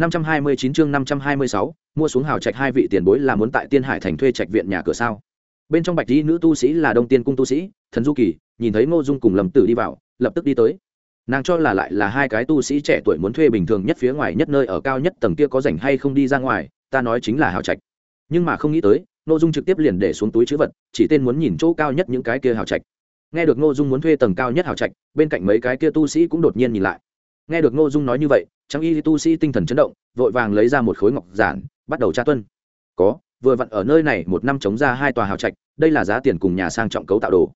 529 chương 526, mua xuống hào trạch hai vị tiền bối là muốn tại Tiên Hải thành thuê trạch viện nhà cửa sao? Bên trong bạch y nữ tu sĩ là Đông Tiên cung tu sĩ, Thần Du Kỳ, nhìn thấy Ngô Dung cùng Lâm Tử đi vào, lập tức đi tới. Nàng cho là lại là hai cái tu sĩ trẻ tuổi muốn thuê bình thường nhất phía ngoài nhất nơi ở cao nhất tầng kia có rảnh hay không đi ra ngoài, ta nói chính là hào trạch. Nhưng mà không nghĩ tới, Ngô Dung trực tiếp liền để xuống túi trữ vật, chỉ tên muốn nhìn chỗ cao nhất những cái kia hào trạch. Nghe được Ngô Dung muốn thuê tầng cao nhất hào trạch, bên cạnh mấy cái kia tu sĩ cũng đột nhiên nhìn lại. Nghe được Ngô Dung nói như vậy, trang y tu sĩ tinh thần chấn động vội vàng lấy ra một khối ngọc giản bắt đầu tra tuân. Có vừa vặn ở nơi này một năm chống ra hai tòa hào trạch đây là giá tiền cùng nhà sang trọng cấu tạo đồ.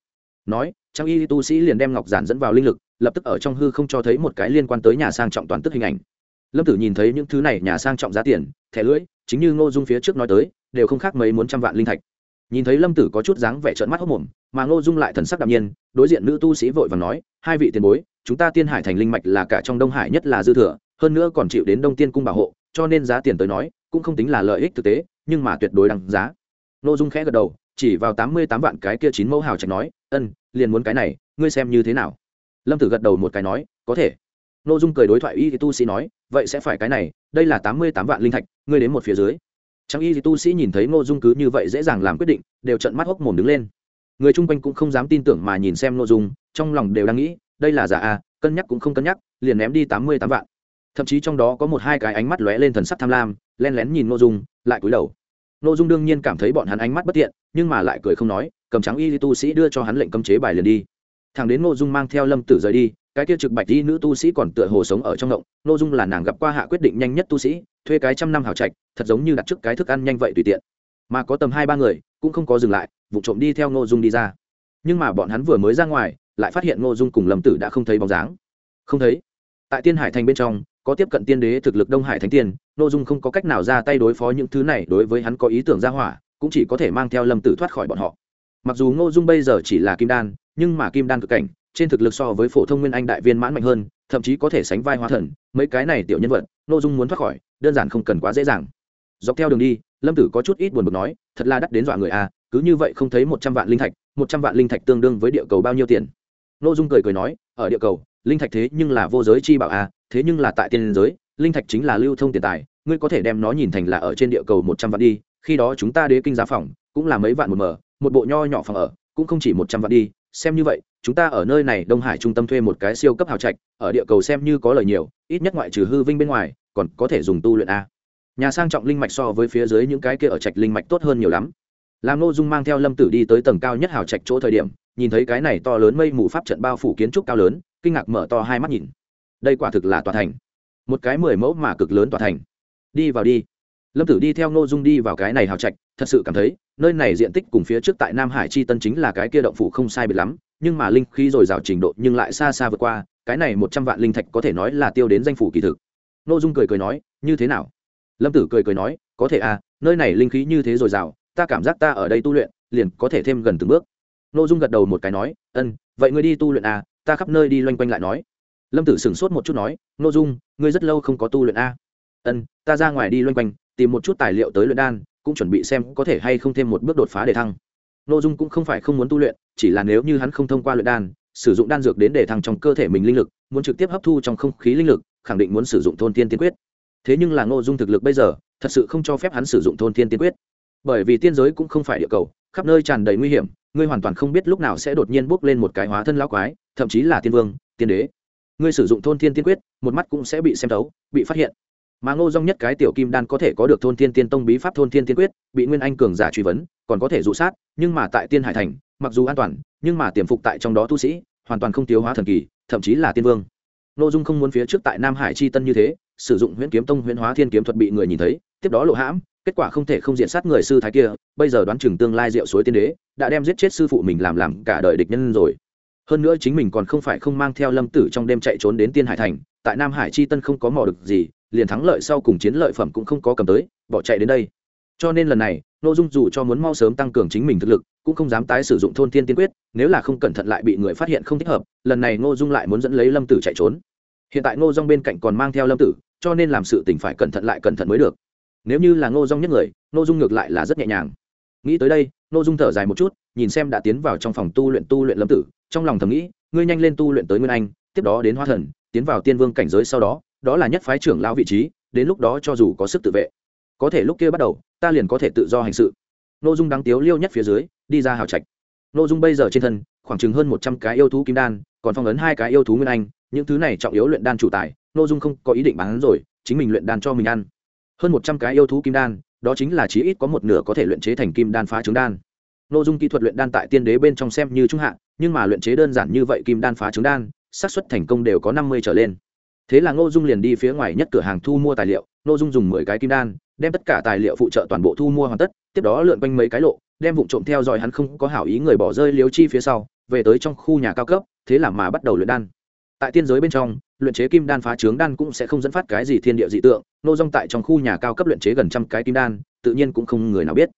Nói trang y tu sĩ liền đem ngọc giản dẫn vào linh lực lập tức ở trong hư không cho thấy một cái liên quan tới nhà sang trọng toàn tức hình ảnh. Lâm tử nhìn thấy những thứ này nhà sang trọng giá tiền thẻ lưỡi chính như ngô dung phía trước nói tới đều không khác mấy muốn trăm vạn linh thạch. Nhìn thấy lâm tử có chút dáng vẻ trợn mắt hốc mồm mà ngô dung lại thần sắc đạm nhiên đối diện nữ tu sĩ vội và nói hai vị tiền bối chúng ta tiên hải thành linh mạch là cả trong đông hải nhất là dư thừa, hơn nữa còn chịu đến đông tiên cung bảo hộ, cho nên giá tiền tới nói, cũng không tính là lợi ích thực tế, nhưng mà tuyệt đối đằng giá. Nội dung khẽ gật đầu, chỉ vào tám mươi tám vạn cái kia chín mẫu hào trạch nói, ân, liền muốn cái này, ngươi xem như thế nào? Lâm tử gật đầu một cái nói, có thể. Nội dung cười đối thoại y thì tu sĩ nói, vậy sẽ phải cái này, đây là tám mươi tám vạn linh thạch, ngươi đến một phía dưới. Trang y thì tu sĩ nhìn thấy nội dung cứ như vậy dễ dàng làm quyết định, đều trận mắt hốc mồm đứng lên. Người chung quanh cũng không dám tin tưởng mà nhìn xem nội dung, trong lòng đều đang nghĩ đây là giả a, cân nhắc cũng không cân nhắc, liền ném đi tám mươi tám vạn. Thậm chí trong đó có một hai cái ánh mắt lóe lên thần sắc tham lam len lén nhìn n ô dung, lại cúi đầu. N ô dung đương nhiên cảm thấy bọn hắn ánh mắt bất tiện, nhưng mà lại cười không nói, cầm trắng y tu sĩ đưa cho hắn lệnh cấm chế bài liền đi. Thằng đến n ô dung mang theo lâm tử rời đi, cái kia trực bạch y nữ tu sĩ còn tựa hồ sống ở trong ngộng n ô dung là nàng gặp qua hạ quyết định nhanh nhất tu sĩ, thuê cái trăm năm hào trạch, thật giống như đặt trước cái thức ăn nhanh vậy tùy tiện. Mà có tầm hai ba người, cũng không có dừng lại, vụ trộm đi theo n ô dung đi ra. Nhưng mà bọn hắn vừa mới ra ngoài lại phát hiện Ngô dung cùng lâm tử đã không thấy bóng dáng. Không thấy. Tại tiên hải thành bên trong có tiếp cận tiên đế thực lực đông hải thánh tiên Ngô dung không có cách nào ra tay đối phó những thứ này đối với hắn có ý tưởng ra hỏa cũng chỉ có thể mang theo lâm tử thoát khỏi bọn họ. Mặc dù ngô dung bây giờ chỉ là kim đan nhưng mà kim đan cực cảnh trên thực lực so với phổ thông nguyên anh đại viên mãn mạnh hơn thậm chí có thể sánh vai hóa thần mấy cái này tiểu nhân vật ngô dung muốn thoát khỏi đơn giản không cần quá dễ dàng. Dọc theo đường đi lâm tử có chút ít buồn bực nói thật là đắt đến dọa người à, cứ như vậy không thấy một trăm vạn linh thạch một trăm vạn linh thạch tương đương với địa cầu bao nhiêu tiền? Ngô dung cười cười nói ở địa cầu linh thạch thế nhưng là vô giới chi bảo a à, thế nhưng là tại tiên giới linh thạch chính là lưu thông tiền tài ngươi có thể đem nó nhìn thành là ở trên địa cầu một trăm vạn đi khi đó chúng ta đế kinh giá phòng cũng là mấy vạn một mở một bộ nho nhỏ phòng ở cũng không chỉ một trăm vạn đi xem như vậy chúng ta ở nơi này đông hải trung tâm thuê một cái siêu cấp hào trạch ở địa cầu xem như có lời nhiều ít nhất ngoại trừ hư vinh bên ngoài còn có thể dùng tu luyện a nhà sang trọng linh mạch so với phía dưới những cái kia ở trạch linh mạch tốt hơn nhiều lắm. Làm nô dung mang theo lâm tử đi tới tầng cao nhất hào trạch chỗ thời điểm nhìn thấy cái này to lớn mây mù pháp trận bao phủ kiến trúc cao lớn, kinh ngạc mở to hai mắt nhìn. Đây quả thực là tòa thành. Một cái mười mẫu mà cực lớn tòa thành. Đi vào đi. Lâm tử đi theo n ô dung đi vào cái này hào trạch, thật sự cảm thấy, nơi này diện tích cùng phía trước tại nam hải chi tân chính là cái kia động phủ không sai biệt lắm, nhưng mà linh khí dồi dào trình độ nhưng lại xa xa vượt qua, cái này một trăm vạn linh thạch có thể nói là tiêu đến danh phủ kỳ thực. N ô dung cười cười nói, như thế nào? Lâm tử cười cười nói, có thể à nơi này linh khí như thế dồi dào, ta cảm giác ta ở đây tu luyện, liền có thể thêm gần từng bước. Nô dung gật đầu một cái nói, ân, vậy ngươi đi tu luyện à ta khắp nơi đi loanh quanh lại nói. Lâm tử sửng sốt một chút nói, Nô dung, ngươi rất lâu không có tu luyện a ân, ta ra ngoài đi loanh quanh, tìm một chút tài liệu tới luyện đan, cũng chuẩn bị xem có thể hay không thêm một bước đột phá để thăng. Nô dung cũng không phải không muốn tu luyện, chỉ là nếu như hắn không thông qua luyện đan, sử dụng đan dược đến để thăng trong cơ thể mình linh lực, muốn trực tiếp hấp thu trong không khí linh lực, khẳng định muốn sử dụng thôn tiên tiên quyết. Thế nhưng là ngô dung thực lực bây giờ, thật sự không cho phép hắn sử dụng thôn tiên tiên quyết. Bởi vì tiên giới cũng không phải địa cầu, khắp nơi tràn đầy nguy hiểm ngươi hoàn toàn không biết lúc nào sẽ đột nhiên bốc lên một cái hóa thân lão quái, thậm chí là tiên vương, tiên đế. Ngươi sử dụng thôn thiên tiên quyết, một mắt cũng sẽ bị xem thấu, bị phát hiện. Mà ngô dong nhất cái tiểu kim đan có thể có được thôn thiên tiên tông bí pháp thôn thiên tiên quyết, bị nguyên anh cường giả truy vấn, còn có thể dụ sát, nhưng mà tại tiên hải thành, mặc dù an toàn, nhưng mà tiềm phục tại trong đó tu sĩ, hoàn toàn không tiêu hóa thần kỳ, thậm chí là tiên vương. Ngô dung không muốn phía trước tại nam hải chi tân như thế sử dụng huyễn kiếm tông huyễn hóa thiên kiếm thuật bị người nhìn thấy, tiếp đó lộ hãm, kết quả không thể không diện sát người sư thái kia, bây giờ đoán chừng tương lai diệu suối tiên đế, đã đem giết chết sư phụ mình làm làm cả đời địch nhân rồi. Hơn nữa chính mình còn không phải không mang theo lâm tử trong đêm chạy trốn đến tiên hải thành, tại nam hải chi tân không có mò được gì, liền thắng lợi sau cùng chiến lợi phẩm cũng không có cầm tới, bỏ chạy đến đây. Cho nên lần này nội dung dù cho muốn mau sớm tăng cường chính mình thực lực, cũng không dám tái sử dụng thôn thiên tiên quyết, nếu là không cẩn thận lại bị người phát hiện không thích hợp, lần này ngô dung lại muốn dẫn lấy lâm tử chạy trốn. Hiện tại ngô dung bên cạnh còn mang theo lâm tử cho nên làm sự tình phải cẩn thận lại cẩn thận mới được. Nếu như là ngô dung nhất người, ngô dung ngược lại là rất nhẹ nhàng. Nghĩ tới đây, ngô dung thở dài một chút, nhìn xem đã tiến vào trong phòng tu luyện tu luyện lâm tử, trong lòng thầm nghĩ, ngươi nhanh lên tu luyện tới nguyên anh, tiếp đó đến hoa thần, tiến vào tiên vương cảnh giới sau đó đó là nhất phái trưởng lão vị trí, đến lúc đó cho dù có sức tự vệ, có thể lúc kia bắt đầu, ta liền có thể tự do hành sự. Nội dung đáng tiếu liêu nhất phía dưới, đi ra hào trạch. Nội dung bây giờ trên thân, khoảng chừng hơn một trăm cái yêu thú kim đan, còn phong ấn hai cái yêu thú nguyên anh, những thứ này trọng yếu luyện đan chủ tài nội dung không có ý định bán rồi, chính mình luyện đan cho mình ăn. Hơn một trăm cái yêu thú kim đan, đó chính là chí ít có một nửa có thể luyện chế thành kim đan phá trứng đan. Nội dung kỹ thuật luyện đan tại tiên đế bên trong xem như trung hạ, nhưng mà luyện chế đơn giản như vậy kim đan phá trứng đan, xác suất thành công đều có năm mươi trở lên. Thế là ngô dung liền đi phía ngoài nhất cửa hàng thu mua tài liệu ngô dung dùng mười cái kim đan, đem tất cả tài liệu phụ trợ toàn bộ thu mua hoàn tất, tiếp đó lượn quanh mấy cái lộ, đem vụ trộm theo dõi hắn không có hảo ý người bỏ rơi liếu chi phía sau, về tới trong khu nhà cao cấp, thế là mà bắt đầu luyện đan tại tiên giới bên trong, luyện chế kim đan phá trướng đan cũng sẽ không dẫn phát cái gì thiên địa dị tượng nô dung tại trong khu nhà cao cấp luyện chế gần trăm cái kim đan, tự nhiên cũng không người nào biết.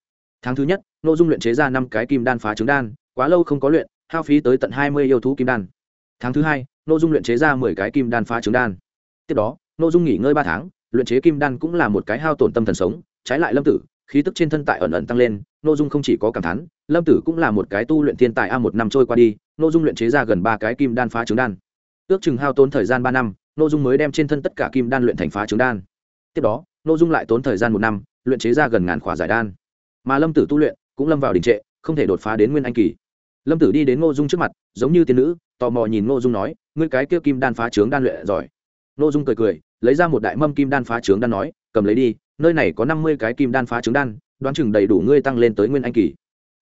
Tháng thứ nhất nô dung luyện chế ra năm cái kim đan phá trướng đan, quá lâu không có luyện, hao phí tới tận hai mươi yêu thú kim đan. Tháng thứ hai nô dung luyện chế ra mười cái kim đan phá trướng đan. Tiếp đó nô dung nghỉ ngơi ba tháng, luyện chế kim đan cũng là một cái hao tổn tâm thần sống, trái lại lâm tử, khí tức trên thân tại ẩn ẩn tăng lên nô dung không chỉ có cảm thán, lâm tử cũng là một cái tu luyện thiên tài a một năm trôi qua đi nô dung luyện chế ra gần ba cái kim đan phá trứng đan ước chừng hao tốn thời gian ba năm, nô dung mới đem trên thân tất cả kim đan luyện thành phá trứng đan. Tiếp đó, nô dung lại tốn thời gian một năm, luyện chế ra gần ngàn khỏa giải đan. Mà lâm tử tu luyện cũng lâm vào đình trệ, không thể đột phá đến nguyên anh kỳ. Lâm tử đi đến ngô dung trước mặt, giống như tiên nữ, tò mò nhìn ngô dung nói, ngươi cái kia kim đan phá trướng đan luyện giỏi. Ngô dung cười cười, lấy ra một đại mâm kim đan phá trướng đan nói, cầm lấy đi, nơi này có năm mươi cái kim đan phá trướng đan, đoán chừng đầy đủ ngươi tăng lên tới nguyên anh kỳ.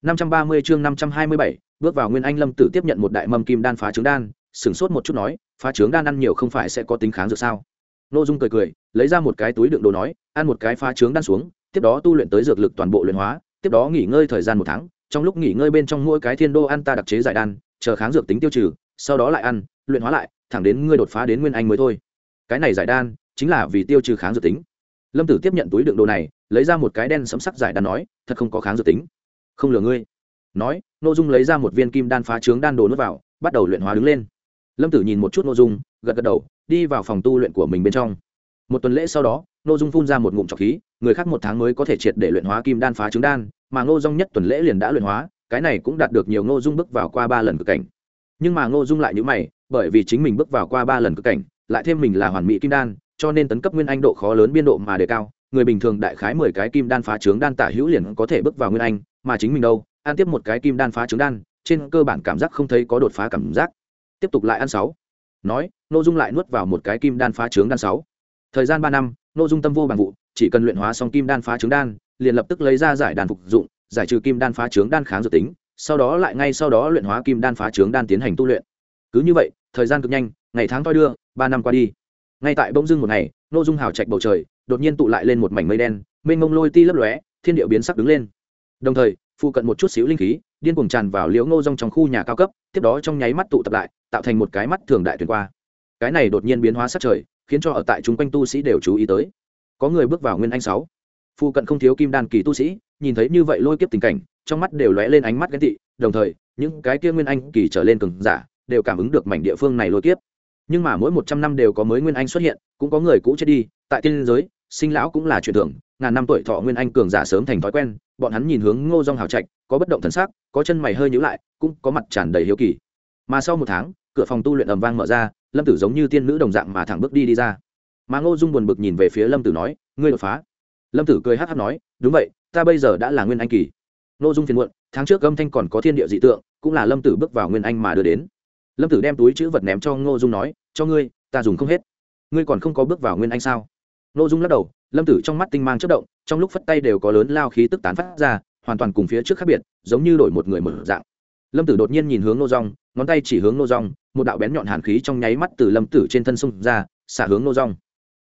Năm trăm ba mươi chương năm trăm hai mươi bảy, bước vào nguyên anh lâm tử tiếp nhận một đại mâm kim đan phá trướng đan sửng sốt một chút nói, phá trướng đan ăn nhiều không phải sẽ có tính kháng dược sao? Ngô dung cười cười, lấy ra một cái túi đựng đồ nói, ăn một cái phá trướng đan xuống, tiếp đó tu luyện tới dược lực toàn bộ luyện hóa, tiếp đó nghỉ ngơi thời gian một tháng, trong lúc nghỉ ngơi bên trong mỗi cái thiên đô ăn ta đặc chế giải đan, chờ kháng dược tính tiêu trừ, sau đó lại ăn, luyện hóa lại, thẳng đến ngươi đột phá đến nguyên anh mới thôi. Cái này giải đan, chính là vì tiêu trừ kháng dược tính. Lâm tử tiếp nhận túi đựng đồ này, lấy ra một cái đen sấm sắc giải đan nói, thật không có kháng dược tính. Không lừa ngươi. Nói n ô dung lấy ra một viên kim đan phá trướng đan đồ nước vào, bắt đầu luyện hóa đứng lên lâm tử nhìn một chút n ô dung, gật gật đầu, đi vào phòng tu luyện của mình bên trong. Một tuần lễ sau đó n ô dung phun ra một ngụm trọc khí, người khác một tháng mới có thể triệt để luyện hóa kim đan phá trứng đan, mà ngô dung nhất tuần lễ liền đã luyện hóa, cái này cũng đạt được nhiều ngô dung bước vào qua ba lần cực cảnh. Nhưng mà ngô dung lại nhữ mày, bởi vì chính mình bước vào qua ba lần cực cảnh, lại thêm mình là hoàn mỹ kim đan, cho nên tấn cấp nguyên anh độ khó lớn biên độ mà đề cao, người bình thường đại khái mười cái kim đan phá trướng đan tả hữu liền có thể bước vào nguyên anh, mà chính mình đâu, ăn tiếp một cái kim đan phá Trướng đan, trên cơ bản cảm giác không thấy có đột phá cảm giác tiếp tục lại ăn sáu. Nói n ô dung lại nuốt vào một cái kim đan phá trứng đan sáu. Thời gian ba năm n ô dung tâm vô bằng vụ, chỉ cần luyện hóa xong kim đan phá trứng đan, liền lập tức lấy ra giải đàn phục dụng, giải trừ kim đan phá trứng đan kháng dự tính, sau đó lại ngay sau đó luyện hóa kim đan phá trứng đan tiến hành tu luyện. Cứ như vậy, thời gian cực nhanh, ngày tháng toi đưa, ba năm qua đi. Ngay tại bông dưng một ngày n ô dung hào trạch bầu trời, đột nhiên tụ lại lên một mảnh mây đen, mênh mông lôi ti lấp lóe, thiên điệu biến sắc đứng lên. Đồng thời, phụ cận một chút xíu linh khí điên cuồng tràn vào liễu ngô rong trong khu nhà cao cấp, tiếp đó trong nháy mắt tụ tập lại, tạo thành một cái mắt thường đại tuyển qua. Cái này đột nhiên biến hóa sát trời, khiến cho ở tại chúng quanh tu sĩ đều chú ý tới. Có người bước vào nguyên anh sáu. Phụ cận không thiếu kim đan kỳ tu sĩ, nhìn thấy như vậy lôi kiếp tình cảnh, trong mắt đều lóe lên ánh mắt ghen tị, đồng thời, những cái kia nguyên anh kỳ trở lên cường giả đều cảm ứng được mảnh địa phương này lôi kiếp. Nhưng mà mỗi một trăm năm đều có mới nguyên anh xuất hiện, cũng có người cũ chết đi, tại tiên giới, sinh lão cũng là chuyện thường, ngàn năm tuổi thọ nguyên anh cường giả sớm thành thói quen, bọn hắn nhìn hướng ngô dong hào trạch có bất động thần sắc, có chân mày hơi nhữ lại, cũng có mặt tràn đầy hiếu kỳ. Mà sau một tháng, cửa phòng tu luyện ầm vang mở ra, lâm tử giống như tiên nữ đồng dạng mà thẳng bước đi đi ra. Mà ngô dung buồn bực nhìn về phía lâm tử nói, ngươi đột phá. Lâm tử cười hát hát nói, đúng vậy, ta bây giờ đã là nguyên anh kỳ. Ngô dung phiền muộn, tháng trước âm thanh còn có thiên địa dị tượng, cũng là lâm tử bước vào nguyên anh mà đưa đến. Lâm tử đem túi chữ vật ném cho ngô dung nói, cho ngươi, ta dùng không hết. Ngươi còn không có bước vào nguyên anh sao? Ngô dung lắc đầu, lâm tử trong mắt tinh mang chất động, trong lúc phất tay đều có lớn lao khí tức tán phát ra hoàn toàn cùng phía trước khác biệt, giống như đổi một người mở dạng. Lâm tử đột nhiên nhìn hướng nô rong ngón tay chỉ hướng nô rong một đạo bén nhọn hàn khí trong nháy mắt từ lâm tử trên thân sông ra, xả hướng nô rong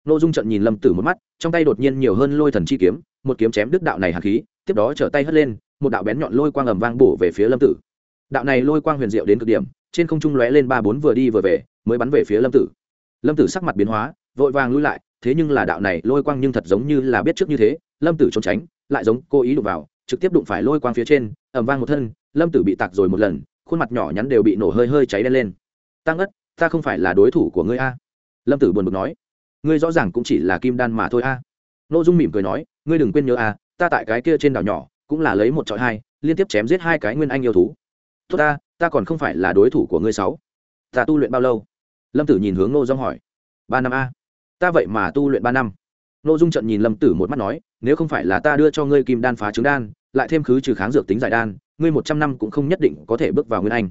nô dung trận nhìn lâm tử một mắt, trong tay đột nhiên nhiều hơn lôi thần chi kiếm, một kiếm chém đứt đạo này hàn khí, tiếp đó trở tay hất lên, một đạo bén nhọn lôi quang ầm vang bổ về phía lâm tử. Đạo này lôi quang huyền diệu đến cực điểm, trên không trung lóe lên ba bốn vừa đi vừa về, mới bắn về phía lâm tử. Lâm tử sắc mặt biến hóa, vội vàng lui lại, thế nhưng là đạo này lôi quang nhưng thật giống như là biết trước như thế, lâm tử trốn tránh, lại giống cố ý đụng vào trực tiếp đụng phải lôi quang phía trên ẩm vang một thân, lâm tử bị tạc rồi một lần, khuôn mặt nhỏ nhắn đều bị nổ hơi hơi cháy đen lên. Tăng ất ta không phải là đối thủ của ngươi a? Lâm tử buồn bực nói. Ngươi rõ ràng cũng chỉ là kim đan mà thôi a. Nội dung mỉm cười nói. Ngươi đừng quên nhớ a, ta tại cái kia trên đảo nhỏ, cũng là lấy một trọi hai, liên tiếp chém giết hai cái nguyên anh yêu thú. Tốt ta ta còn không phải là đối thủ của ngươi sáu. Ta tu luyện bao lâu? Lâm tử nhìn hướng nô dong hỏi. Ba năm a. Ta vậy mà tu luyện ba năm nội dung trận nhìn lâm tử một mắt nói, nếu không phải là ta đưa cho ngươi kim đan phá trứng đan, lại thêm khứ trừ kháng dược tính giải đan, ngươi một trăm năm cũng không nhất định có thể bước vào nguyên anh.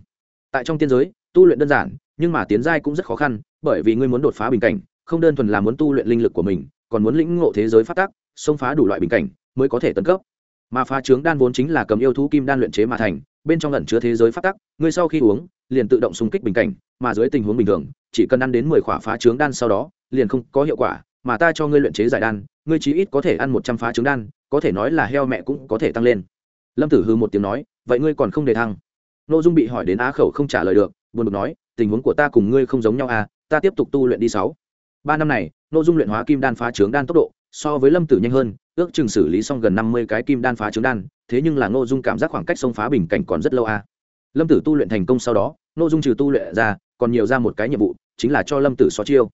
Tại trong tiên giới, tu luyện đơn giản, nhưng mà tiến giai cũng rất khó khăn, bởi vì ngươi muốn đột phá bình cảnh, không đơn thuần là muốn tu luyện linh lực của mình, còn muốn lĩnh ngộ thế giới phát tác xông phá đủ loại bình cảnh mới có thể tấn cấp. Mà phá trướng đan vốn chính là cầm yêu thú kim đan luyện chế mà thành, bên trong ẩn chứa thế giới phát tắc, ngươi sau khi uống, liền tự động xung kích bình cảnh, mà dưới tình huống bình thường, chỉ cần ăn đến mười khỏa phá trướng đan sau đó, liền không có hiệu quả mà ta cho ngươi luyện chế giải đan, ngươi chí ít có thể ăn một trăm phá trứng đan, có thể nói là heo mẹ cũng có thể tăng lên. Lâm tử hư một tiếng nói, vậy ngươi còn không đề thăng? N ô dung bị hỏi đến á khẩu không trả lời được, buồn bực nói, tình huống của ta cùng ngươi không giống nhau à ta tiếp tục tu luyện đi sáu. Ba năm này n ô dung luyện hóa kim đan phá trướng đan tốc độ, so với lâm tử nhanh hơn, ước chừng xử lý xong gần năm mươi cái kim đan phá trướng đan, thế nhưng là n ô dung cảm giác khoảng cách sông phá bình cảnh còn rất lâu à. Lâm tử tu luyện thành công sau đó n ô dung trừ tu luyện ra, còn nhiều ra một cái nhiệm vụ, chính là cho lâm tử xó chiêu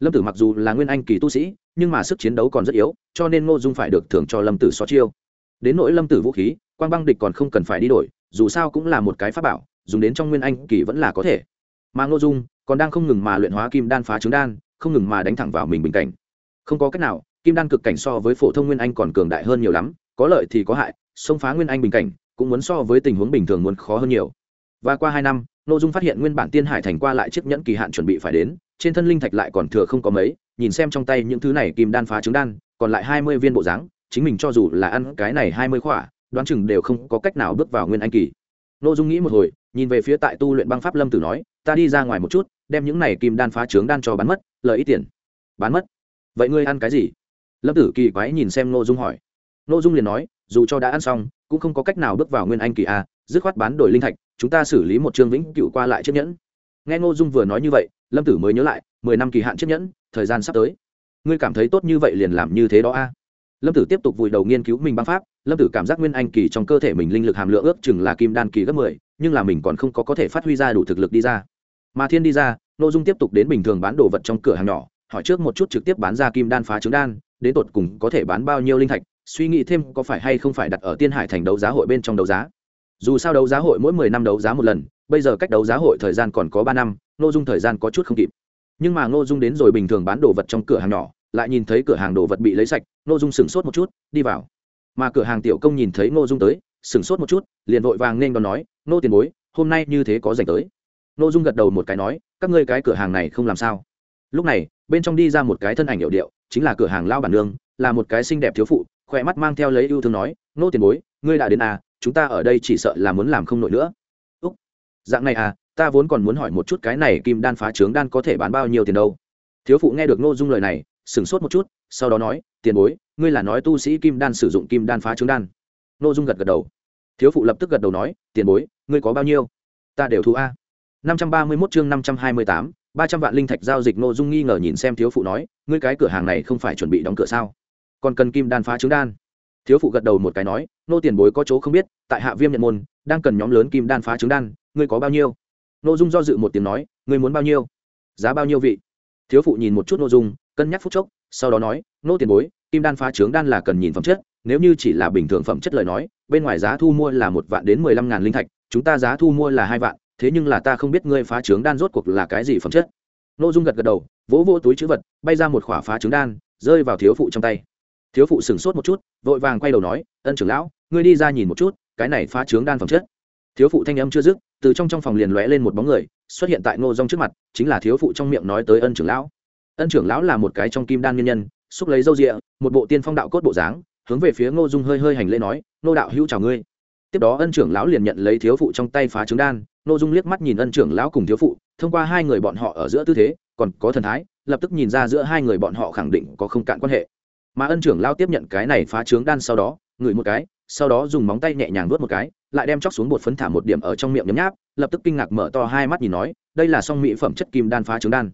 lâm tử mặc dù là nguyên anh kỳ tu sĩ, nhưng mà sức chiến đấu còn rất yếu, cho nên ngô dung phải được thưởng cho lâm tử xó chiêu. Đến nỗi lâm tử vũ khí, quang băng địch còn không cần phải đi đổi, dù sao cũng là một cái pháp bảo, dùng đến trong nguyên anh kỳ vẫn là có thể. Mà ngô dung còn đang không ngừng mà luyện hóa kim đan phá trứng đan, không ngừng mà đánh thẳng vào mình bình cảnh. Không có cách nào, kim đan cực cảnh so với phổ thông nguyên anh còn cường đại hơn nhiều lắm, có lợi thì có hại, xông phá nguyên anh bình cảnh cũng muốn so với tình huống bình thường muốn khó hơn nhiều. Và qua hai năm, Ngô dung phát hiện nguyên bản tiên hải thành qua lại chiếc nhẫn kỳ hạn chuẩn bị phải đến trên thân linh thạch lại còn thừa không có mấy, nhìn xem trong tay những thứ này kim đan phá trứng đan, còn lại hai mươi viên bộ dáng, chính mình cho dù là ăn cái này hai mươi khỏa, đoán chừng đều không có cách nào bước vào nguyên anh kỳ. Nội dung nghĩ một hồi, nhìn về phía tại tu luyện băng pháp lâm tử nói, ta đi ra ngoài một chút, đem những này kim đan phá trướng đan cho bán mất lợi ít tiền. Bán mất? Vậy ngươi ăn cái gì? Lâm tử kỳ quái nhìn xem nội dung hỏi. Nội dung liền nói, dù cho đã ăn xong, cũng không có cách nào bước vào nguyên anh kỳ a, dứt khoát bán đổi linh thạch, chúng ta xử lý một chương vĩnh cựu qua lại chiếc nhẫn nghe ngô dung vừa nói như vậy, lâm tử mới nhớ lại, mười năm kỳ hạn chiếc nhẫn, thời gian sắp tới. Ngươi cảm thấy tốt như vậy liền làm như thế đó a. Lâm tử tiếp tục vùi đầu nghiên cứu mình băng pháp, lâm tử cảm giác nguyên anh kỳ trong cơ thể mình linh lực hàm lượng ước chừng là kim đan kỳ gấp mười, nhưng là mình còn không có có thể phát huy ra đủ thực lực đi ra. Mà thiên đi ra nội dung tiếp tục đến bình thường bán đồ vật trong cửa hàng nhỏ, hỏi trước một chút trực tiếp bán ra kim đan phá trứng đan, đến tột cùng có thể bán bao nhiêu linh thạch, suy nghĩ thêm có phải hay không phải đặt ở tiên hải thành đấu giá hội bên trong đấu giá. Dù sao đấu giá hội mỗi mười năm đấu giá một lần bây giờ cách đấu giá hội thời gian còn có ba năm nội dung thời gian có chút không kịp. Nhưng mà nội dung đến rồi bình thường bán đồ vật trong cửa hàng nhỏ, lại nhìn thấy cửa hàng đồ vật bị lấy sạch nội dung sửng sốt một chút, đi vào. Mà cửa hàng tiểu công nhìn thấy ngô dung tới, sửng sốt một chút, liền vội vàng nên đón nói nô tiền bối, hôm nay như thế có dành tới. Ngô dung gật đầu một cái nói, các ngươi cái cửa hàng này không làm sao? Lúc này, bên trong đi ra một cái thân ảnh hiệu điệu, chính là cửa hàng lao bản nương, là một cái xinh đẹp thiếu phụ, khỏe mắt mang theo lấy yêu thương nói nô tiền bối, ngươi đã đến à chúng ta ở đây chỉ sợ là muốn làm không nổi nữa dạng này à ta vốn còn muốn hỏi một chút cái này kim đan phá trướng đan có thể bán bao nhiêu tiền đâu? Thiếu phụ nghe được nội dung lời này, sửng sốt một chút, sau đó nói, tiền bối, ngươi là nói tu sĩ kim đan sử dụng kim đan phá trứng đan. Nội dung gật gật đầu. Thiếu phụ lập tức gật đầu nói, tiền bối, ngươi có bao nhiêu? Ta đều thu a. năm trăm ba mươi mốt chương năm trăm hai mươi tám, ba trăm vạn linh thạch giao dịch nội dung nghi ngờ nhìn xem thiếu phụ nói, ngươi cái cửa hàng này không phải chuẩn bị đóng cửa sao? Còn cần kim đan phá trứng đan? Thiếu phụ gật đầu một cái nói nô tiền bối có chỗ không biết, tại hạ viêm nhận môn, đang cần nhóm lớn kim đan phá trứng đan ngươi có bao nhiêu? N ô dung do dự một tiếng nói, ngươi muốn bao nhiêu? Giá bao nhiêu vị? Thiếu phụ nhìn một chút n ô dung, cân nhắc phút chốc, sau đó nói, nô tiền bối, kim đan phá trướng đan là cần nhìn phẩm chất, nếu như chỉ là bình thường phẩm chất lời nói, bên ngoài giá thu mua là một vạn đến mười lăm ngàn linh thạch, chúng ta giá thu mua là hai vạn, thế nhưng là ta không biết ngươi phá trướng đan rốt cuộc là cái gì phẩm chất. Nội dung gật gật đầu, vỗ vỗ túi chữ vật, bay ra một khỏa phá trứng đan, rơi vào thiếu phụ trong tay. Thiếu phụ sửng sốt một chút, vội vàng quay đầu nói, ân trưởng lão, ngươi đi ra nhìn một chút, cái này phá trướng đan phẩm chất thiếu phụ thanh âm chưa dứt, từ trong trong phòng liền lóe lên một bóng người, xuất hiện tại ngô rong trước mặt, chính là thiếu phụ trong miệng nói tới ân trưởng lão. Ân trưởng lão là một cái trong kim đan nhân nhân, xúc lấy râu rịa, một bộ tiên phong đạo cốt bộ dáng, hướng về phía ngô dung hơi hơi hành lễ nói nô đạo hữu chào ngươi. Tiếp đó ân trưởng lão liền nhận lấy thiếu phụ trong tay phá trứng đan, ngô dung liếc mắt nhìn ân trưởng lão cùng thiếu phụ, thông qua hai người bọn họ ở giữa tư thế, còn có thần thái, lập tức nhìn ra giữa hai người bọn họ khẳng định có không cạn quan hệ. Mà ân trưởng lão tiếp nhận cái này phá trứng đan sau đó, ngửi một cái, sau đó dùng móng tay nhẹ nhàng nuốt một cái lại đem chóc xuống bột phấn thả một điểm ở trong miệng nhấm nháp lập tức kinh ngạc mở to hai mắt nhìn nói đây là song mỹ phẩm chất kim đan phá trứng đan.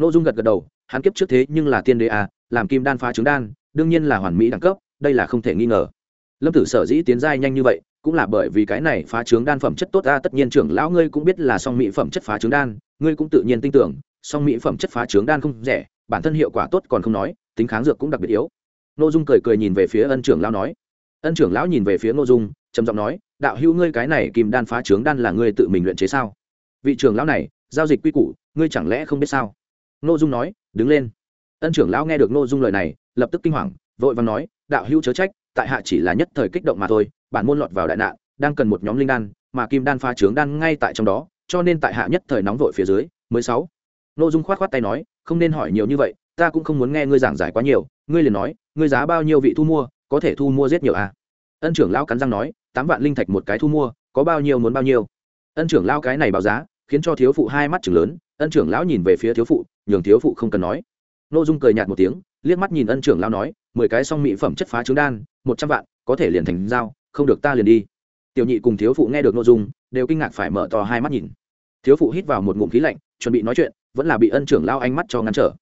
N ô dung gật gật đầu hắn kiếp trước thế nhưng là tiên đế à, làm kim đan phá trứng đan đương nhiên là hoàn mỹ đẳng cấp đây là không thể nghi ngờ. Lâm tử sở dĩ tiến giai nhanh như vậy cũng là bởi vì cái này phá trứng đan phẩm chất tốt ta tất nhiên trưởng lão ngươi cũng biết là song mỹ phẩm chất phá trứng đan ngươi cũng tự nhiên tin tưởng song mỹ phẩm chất phá trứng đan không rẻ bản thân hiệu quả tốt còn không nói tính kháng dược cũng đặc biệt yếu. N ô dung cười cười nhìn về phía ân trưởng lão nói. Ân trưởng lão nhìn về phía n ô dung trầm giọng nói, đạo hữu ngươi cái này kim đan phá Trướng đan là ngươi tự mình luyện chế sao? Vị trưởng lão này, giao dịch quy củ, ngươi chẳng lẽ không biết sao? N dung nói, đứng lên. Ân trưởng lão nghe được ngô dung lời này, lập tức kinh hoàng, vội vàng nói, đạo hữu chớ trách, tại hạ chỉ là nhất thời kích động mà thôi, bản môn lọt vào đại nạn, đang cần một nhóm linh đan, mà kim đan phá trướng đan ngay tại trong đó, cho nên tại hạ nhất thời nóng vội phía dưới, mới sáu. Ngô dung khoát khoát tay nói, không nên hỏi nhiều như vậy, ta cũng không muốn nghe ngươi giảng giải quá nhiều, ngươi liền nói, ngươi giá bao nhiêu vị thu mua, có thể thu mua rất nhiều à? Ân trưởng lão cắn răng nói tám vạn linh thạch một cái thu mua, có bao nhiêu muốn bao nhiêu. Ân trưởng lao cái này báo giá, khiến cho thiếu phụ hai mắt chừng lớn, ân trưởng lão nhìn về phía thiếu phụ, nhường thiếu phụ không cần nói. N ô dung cười nhạt một tiếng, liếc mắt nhìn ân trưởng lão nói, mười cái song mỹ phẩm chất phá trứng đan, một trăm vạn, có thể liền thành dao không được ta liền đi. Tiểu nhị cùng thiếu phụ nghe được n ô dung, đều kinh ngạc phải mở to hai mắt nhìn. Thiếu phụ hít vào một ngụm khí lạnh, chuẩn bị nói chuyện, vẫn là bị ân trưởng lao ánh mắt cho ngăn trở.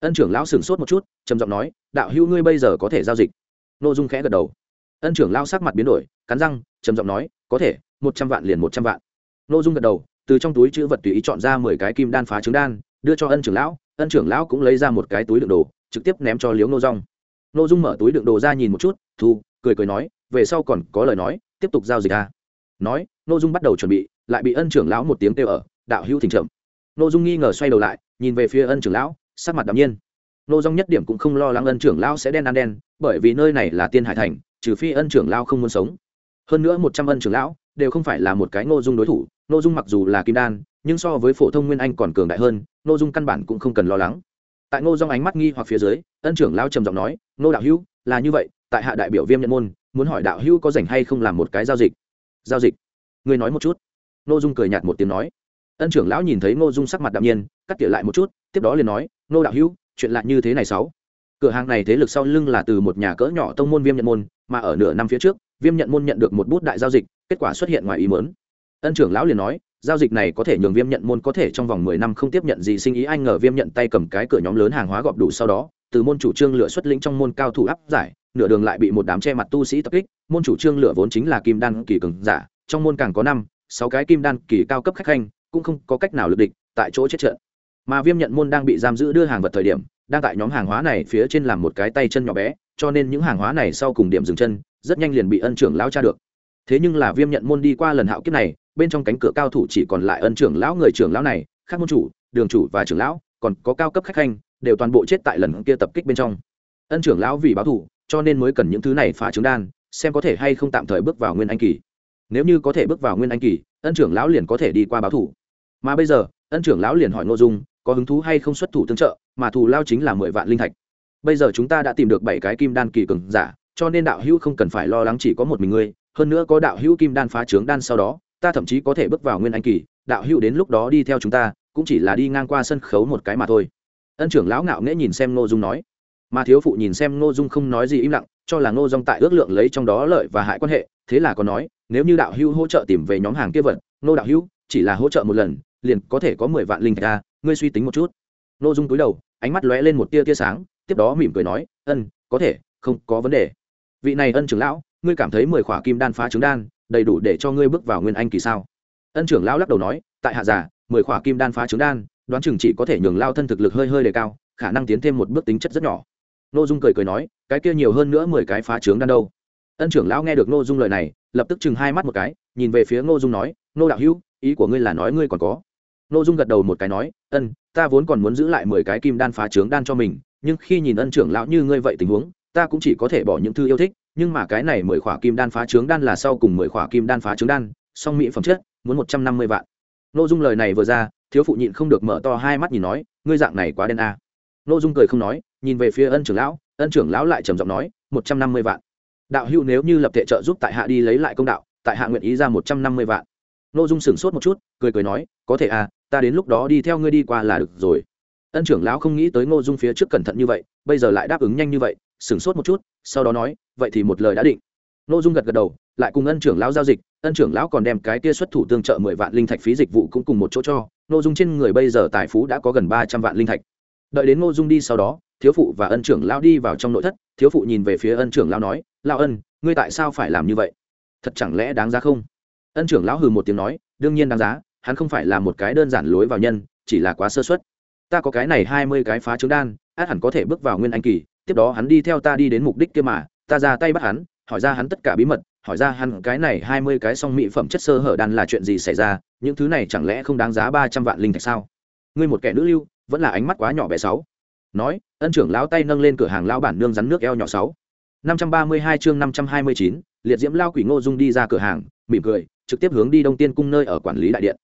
Ân trưởng lão sửng sốt một chút, trầm giọng nói, đạo hữu ngươi bây giờ có thể giao dịch. N ô dung khẽ gật đầu. Ân trưởng lao sắc mặt biến đổi cắn răng, trầm giọng nói, có thể, một trăm vạn liền một trăm vạn. N ô dung gật đầu, từ trong túi chữ vật tùy ý chọn ra mười cái kim đan phá trứng đan, đưa cho ân trưởng lão, ân trưởng lão cũng lấy ra một cái túi đựng đồ, trực tiếp ném cho liếu nô rong nô dung mở túi đựng đồ ra nhìn một chút, thu, cười cười nói, về sau còn có lời nói, tiếp tục giao dịch ra nói, nô dung bắt đầu chuẩn bị, lại bị ân trưởng lão một tiếng kêu ở, đạo hữu thỉnh chậm. Nô dung nghi ngờ xoay đầu lại, nhìn về phía ân trưởng lão, sắc mặt đ nhiên. Nô dung nhất điểm cũng không lo lắng ân trưởng lão sẽ đen ăn đen, bởi vì nơi này là tiên hải thành, trừ phi ân trưởng lão không muốn sống hơn nữa một trăm ân trưởng lão đều không phải là một cái nội dung đối thủ. Nội dung mặc dù là kim đan, nhưng so với phổ thông nguyên anh còn cường đại hơn nội dung căn bản cũng không cần lo lắng. Tại ngô dung ánh mắt nghi hoặc phía dưới, ân trưởng lao trầm giọng nói, ngô đạo hữu, là như vậy, tại hạ đại biểu viêm nhận môn, muốn hỏi đạo hữu có rảnh hay không làm một cái giao dịch? Giao dịch? Ngươi nói một chút. Ngô dung cười nhạt một tiếng nói. Ân trưởng lão nhìn thấy ngô dung sắc mặt đạm nhiên, cắt tỉa lại một chút, tiếp đó liền nói, ngô đạo hữu, chuyện lạ như thế này sáu. Cửa hàng này thế lực sau lưng là từ một nhà cỡ nhỏ tông môn viêm nhận môn, mà ở nửa năm phía trước viêm nhận môn nhận được một bút đại giao dịch, kết quả xuất hiện ngoài ý mớn ân trưởng lão liền nói, giao dịch này có thể nhường viêm nhận môn có thể trong vòng mười năm không tiếp nhận gì sinh ý anh ngờ viêm nhận tay cầm cái cửa nhóm lớn hàng hóa gọp đủ sau đó, từ môn chủ trương lửa xuất lĩnh trong môn cao thủ áp giải, nửa đường lại bị một đám che mặt tu sĩ tập kích. Môn chủ trương lửa vốn chính là kim đan kỳ cường giả, trong môn càng có năm, sáu cái kim đan kỳ cao cấp khách khanh, cũng không có cách nào lực địch, tại chỗ chết trận. Mà viêm nhận môn đang bị giam giữ đưa hàng vật thời điểm, đang tại nhóm hàng hóa này phía trên làm một cái tay chân nhỏ bé, cho nên những hàng hóa này sau cùng điểm dừng chân rất nhanh liền bị ân trưởng lão tra được. Thế nhưng là viêm nhận môn đi qua lần hạo kiếp này, bên trong cánh cửa cao thủ chỉ còn lại ân trưởng lão người trưởng lão này, khác môn chủ, đường chủ và trưởng lão, còn có cao cấp khách khanh, đều toàn bộ chết tại lần kia tập kích bên trong. Ân trưởng lão vì báo thủ cho nên mới cần những thứ này phá trứng đan, xem có thể hay không tạm thời bước vào nguyên anh kỳ. Nếu như có thể bước vào nguyên anh kỳ, ân trưởng lão liền có thể đi qua báo thủ mà bây giờ, ân trưởng lão liền hỏi nội dung, có hứng thú hay không xuất thủ tương trợ, mà thù lao chính là mười vạn linh thạch. Bây giờ chúng ta đã tìm được bảy cái kim đan kỳ cường giả cho nên đạo hữu không cần phải lo lắng chỉ có một mình ngươi, hơn nữa có đạo hữu kim đan phá trướng đan sau đó, ta thậm chí có thể bước vào nguyên anh kỳ, đạo hữu đến lúc đó đi theo chúng ta, cũng chỉ là đi ngang qua sân khấu một cái mà thôi. Ân trưởng lão ngạo nghễ nhìn xem ngô dung nói. Mà thiếu phụ nhìn xem ngô dung không nói gì im lặng, cho là ngô dung tại ước lượng lấy trong đó lợi và hại quan hệ, thế là có nói, nếu như đạo hữu hỗ trợ tìm về nhóm hàng kia vật, ngô đạo hữu, chỉ là hỗ trợ một lần, liền có thể có mười vạn linh thạch a ngươi suy tính một chút. Ngô dung cúi đầu, ánh mắt lóe lên một tia tia sáng, tiếp đó mỉm cười nói, ân, có thể, không có vấn đề vị này ân trưởng lão, ngươi cảm thấy mười khỏa kim đan phá trứng đan, đầy đủ để cho ngươi bước vào nguyên anh kỳ sao? Ân trưởng lão lắc đầu nói, tại hạ giả mười khỏa kim đan phá trứng đan, đoán chừng chỉ có thể nhường lao thân thực lực hơi hơi đề cao, khả năng tiến thêm một bước tính chất rất nhỏ. N ô dung cười cười nói, cái kia nhiều hơn nữa mười cái phá trứng đan đâu? Ân trưởng lão nghe được n ô dung lời này, lập tức chừng hai mắt một cái, nhìn về phía n ô dung nói n ô đạo hữu, ý của ngươi là nói ngươi còn có. N ô dung gật đầu một cái nói, ân, ta vốn còn muốn giữ lại mười cái kim đan phá trứng đan cho mình, nhưng khi nhìn ân trưởng lão như ngươi vậy tình huống ta cũng chỉ có thể bỏ những thư yêu thích, nhưng mà cái này mười khỏa kim đan phá trướng đan là sau cùng mười khỏa kim đan phá trướng đan, song mỹ phẩm chất, muốn một trăm năm mươi vạn. N ô dung lời này vừa ra, thiếu phụ nhịn không được mở to hai mắt nhìn nói, ngươi dạng này quá đen a. À. n ô dung cười không nói, nhìn về phía ân trưởng lão, ân trưởng lão lại trầm giọng nói, một trăm năm mươi vạn. Đạo hữu nếu như lập thể trợ giúp tại hạ đi lấy lại công đạo, tại hạ nguyện ý ra một trăm năm mươi vạn. N ô dung sửng sốt một chút, cười cười nói, có thể à ta đến lúc đó đi theo ngươi đi qua là được rồi. Ân trưởng lão không nghĩ tới ngô dung phía trước cẩn thận như vậy, bây giờ lại đáp ứng nhanh như vậy sửng sốt một chút, sau đó nói, vậy thì một lời đã định. N ô dung gật gật đầu, lại cùng ân trưởng lão giao dịch, ân trưởng lão còn đem cái kia xuất thủ tương trợ mười vạn linh thạch phí dịch vụ cũng cùng một chỗ cho. N ô dung trên người bây giờ tài phú đã có gần ba trăm vạn linh thạch. Đợi đến n ô dung đi sau đó, thiếu phụ và ân trưởng lão đi vào trong nội thất, thiếu phụ nhìn về phía ân trưởng lão nói, lão ân, ngươi tại sao phải làm như vậy? Thật chẳng lẽ đáng giá không? Ân trưởng lão hừ một tiếng nói, đương nhiên đáng giá, hắn không phải là một cái đơn giản lối vào nhân, chỉ là quá sơ xuất ta có cái này hai mươi cái phá trứng đan, át hẳn có thể bước vào nguyên anh kỳ tiếp đó hắn đi theo ta đi đến mục đích kia mà, ta ra tay bắt hắn, hỏi ra hắn tất cả bí mật, hỏi ra hắn cái này hai mươi cái song mỹ phẩm chất sơ hở đan là chuyện gì xảy ra, những thứ này chẳng lẽ không đáng giá ba trăm vạn linh thạch sao? Ngươi một kẻ nữ lưu, vẫn là ánh mắt quá nhỏ bé sáu. Nói, ân trưởng lão tay nâng lên cửa hàng lao bản nương rắn nước eo nhỏ sáu. năm trăm ba mươi hai chương năm trăm hai mươi chín, liệt diễm lao quỷ ngô dung đi ra cửa hàng, mỉm cười, trực tiếp hướng đi đông tiên cung nơi ở quản lý đại điện.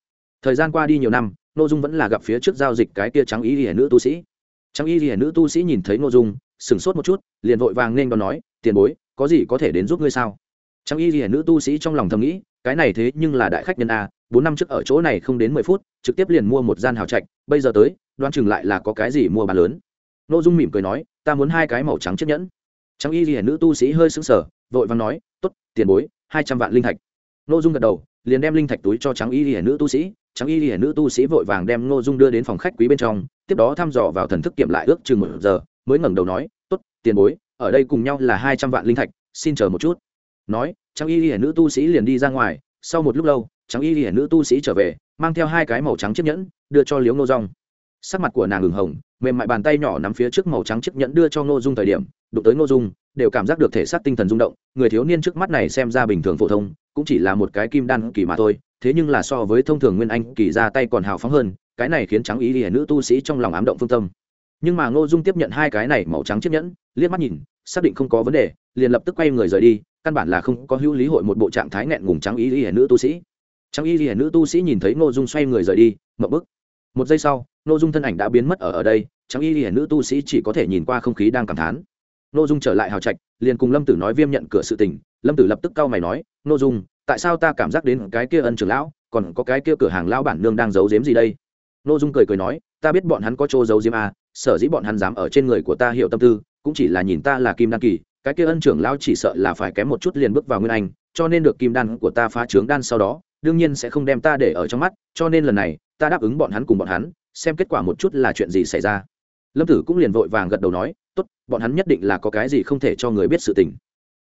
Thời gian qua đi nhiều năm, ngô dung vẫn là gặp phía trước giao dịch cái kia trắng y hiển nữ tu sĩ. Trắng y hiển nữ tu sĩ nhìn thấy ngô dung sửng sốt một chút, liền vội vàng nên đón nói, tiền bối, có gì có thể đến giúp ngươi sao? Trang y hiển nữ tu sĩ trong lòng thầm nghĩ, cái này thế nhưng là đại khách nhân a, bốn năm trước ở chỗ này không đến mười phút, trực tiếp liền mua một gian hào trạch, bây giờ tới đoan chừng lại là có cái gì mua bán lớn. N ô dung mỉm cười nói, ta muốn hai cái màu trắng chiếc nhẫn. Trang y hiển nữ tu sĩ hơi sững sờ, vội vàng nói t ố t tiền bối, hai trăm vạn linh thạch. N ô dung gật đầu, liền đem linh thạch túi cho trắng y hiển nữ tu sĩ. Trắng y hiển nữ tu sĩ vội vàng đem n ô dung đưa đến phòng khách quý bên trong, tiếp đó thăm dò vào thần thức kiểm lại ước chừng một giờ, mới ngẩng đầu nói tiền bối, ở đây cùng nhau là hai trăm vạn linh thạch, xin chờ một chút. Nói Trang y hiển nữ tu sĩ liền đi ra ngoài, sau một lúc lâu Trang y hiển nữ tu sĩ trở về, mang theo hai cái màu trắng chiếc nhẫn, đưa cho liếu ngô rong sắc mặt của nàng ửng hồng, mềm mại bàn tay nhỏ nắm phía trước màu trắng chiếc nhẫn đưa cho ngô dung thời điểm, đụng tới ngô dung, đều cảm giác được thể xác tinh thần rung động, người thiếu niên trước mắt này xem ra bình thường phổ thông, cũng chỉ là một cái kim đan kỳ mà thôi, thế nhưng là so với thông thường nguyên anh kỳ ra tay còn hào phóng hơn, cái này khiến trắng ý lìa nữ tu sĩ trong lòng ám động phương tâm. Nhưng mà ngô dung tiếp nhận hai cái này màu trắng chiếc nhẫn liếc mắt nhìn xác định không có vấn đề liền lập tức quay người rời đi căn bản là không có hữu lý hội một bộ trạng thái nghẹn ngùng trắng ý lìa nữ tu sĩ. Trắng ý lìa nữ tu sĩ nhìn thấy ngô dung xoay người rời đi mậu bức. Một giây sau ngô dung thân ảnh đã biến mất ở ở đây trắng y hiển nữ tu sĩ chỉ có thể nhìn qua không khí đang cảm thán. Ngô dung trở lại hào trạch liền cùng lâm tử nói viêm nhận cửa sự tình lâm tử lập tức cau mày nói ngô dung tại sao ta cảm giác đến cái kia ân trưởng lão còn có cái kia cửa hàng lão bản nương đang giấu giếm gì đây? Ngô dung cười cười nói ta biết bọn hắn có chỗ giấu giếm à, sở dĩ bọn hắn dám ở trên người của ta hiểu tâm tư cũng chỉ là nhìn ta là kim đan kỳ, cái kia ân trưởng lão chỉ sợ là phải kém một chút liền bước vào nguyên anh, cho nên được kim đan của ta phá trướng đan sau đó, đương nhiên sẽ không đem ta để ở trong mắt, cho nên lần này, ta đáp ứng bọn hắn cùng bọn hắn, xem kết quả một chút là chuyện gì xảy ra. Lâm tử cũng liền vội vàng gật đầu nói, tốt, bọn hắn nhất định là có cái gì không thể cho người biết sự tình.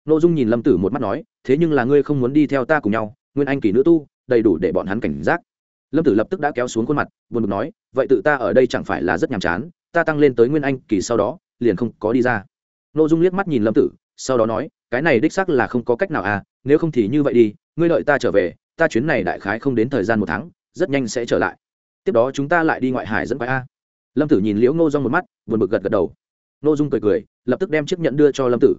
Nội dung nhìn lâm tử một mắt nói, thế nhưng là ngươi không muốn đi theo ta cùng nhau, nguyên anh kỳ nữ tu, đầy đủ để bọn hắn cảnh giác. Lâm tử lập tức đã kéo xuống khuôn mặt, buồn bực nói, vậy tự ta ở đây chẳng phải là rất nhàm chán, ta tăng lên tới nguyên anh kỳ sau đó liền không có đi ra. Nội dung liếc mắt nhìn lâm tử, sau đó nói, cái này đích xác là không có cách nào à nếu không thì như vậy đi, ngươi đợi ta trở về, ta chuyến này đại khái không đến thời gian một tháng, rất nhanh sẽ trở lại. Tiếp đó chúng ta lại đi ngoại hải dẫn quái a. Lâm tử nhìn liễu ngô dung một mắt, buồn bực gật gật đầu. Ngô dung cười cười, lập tức đem chiếc nhẫn đưa cho lâm tử.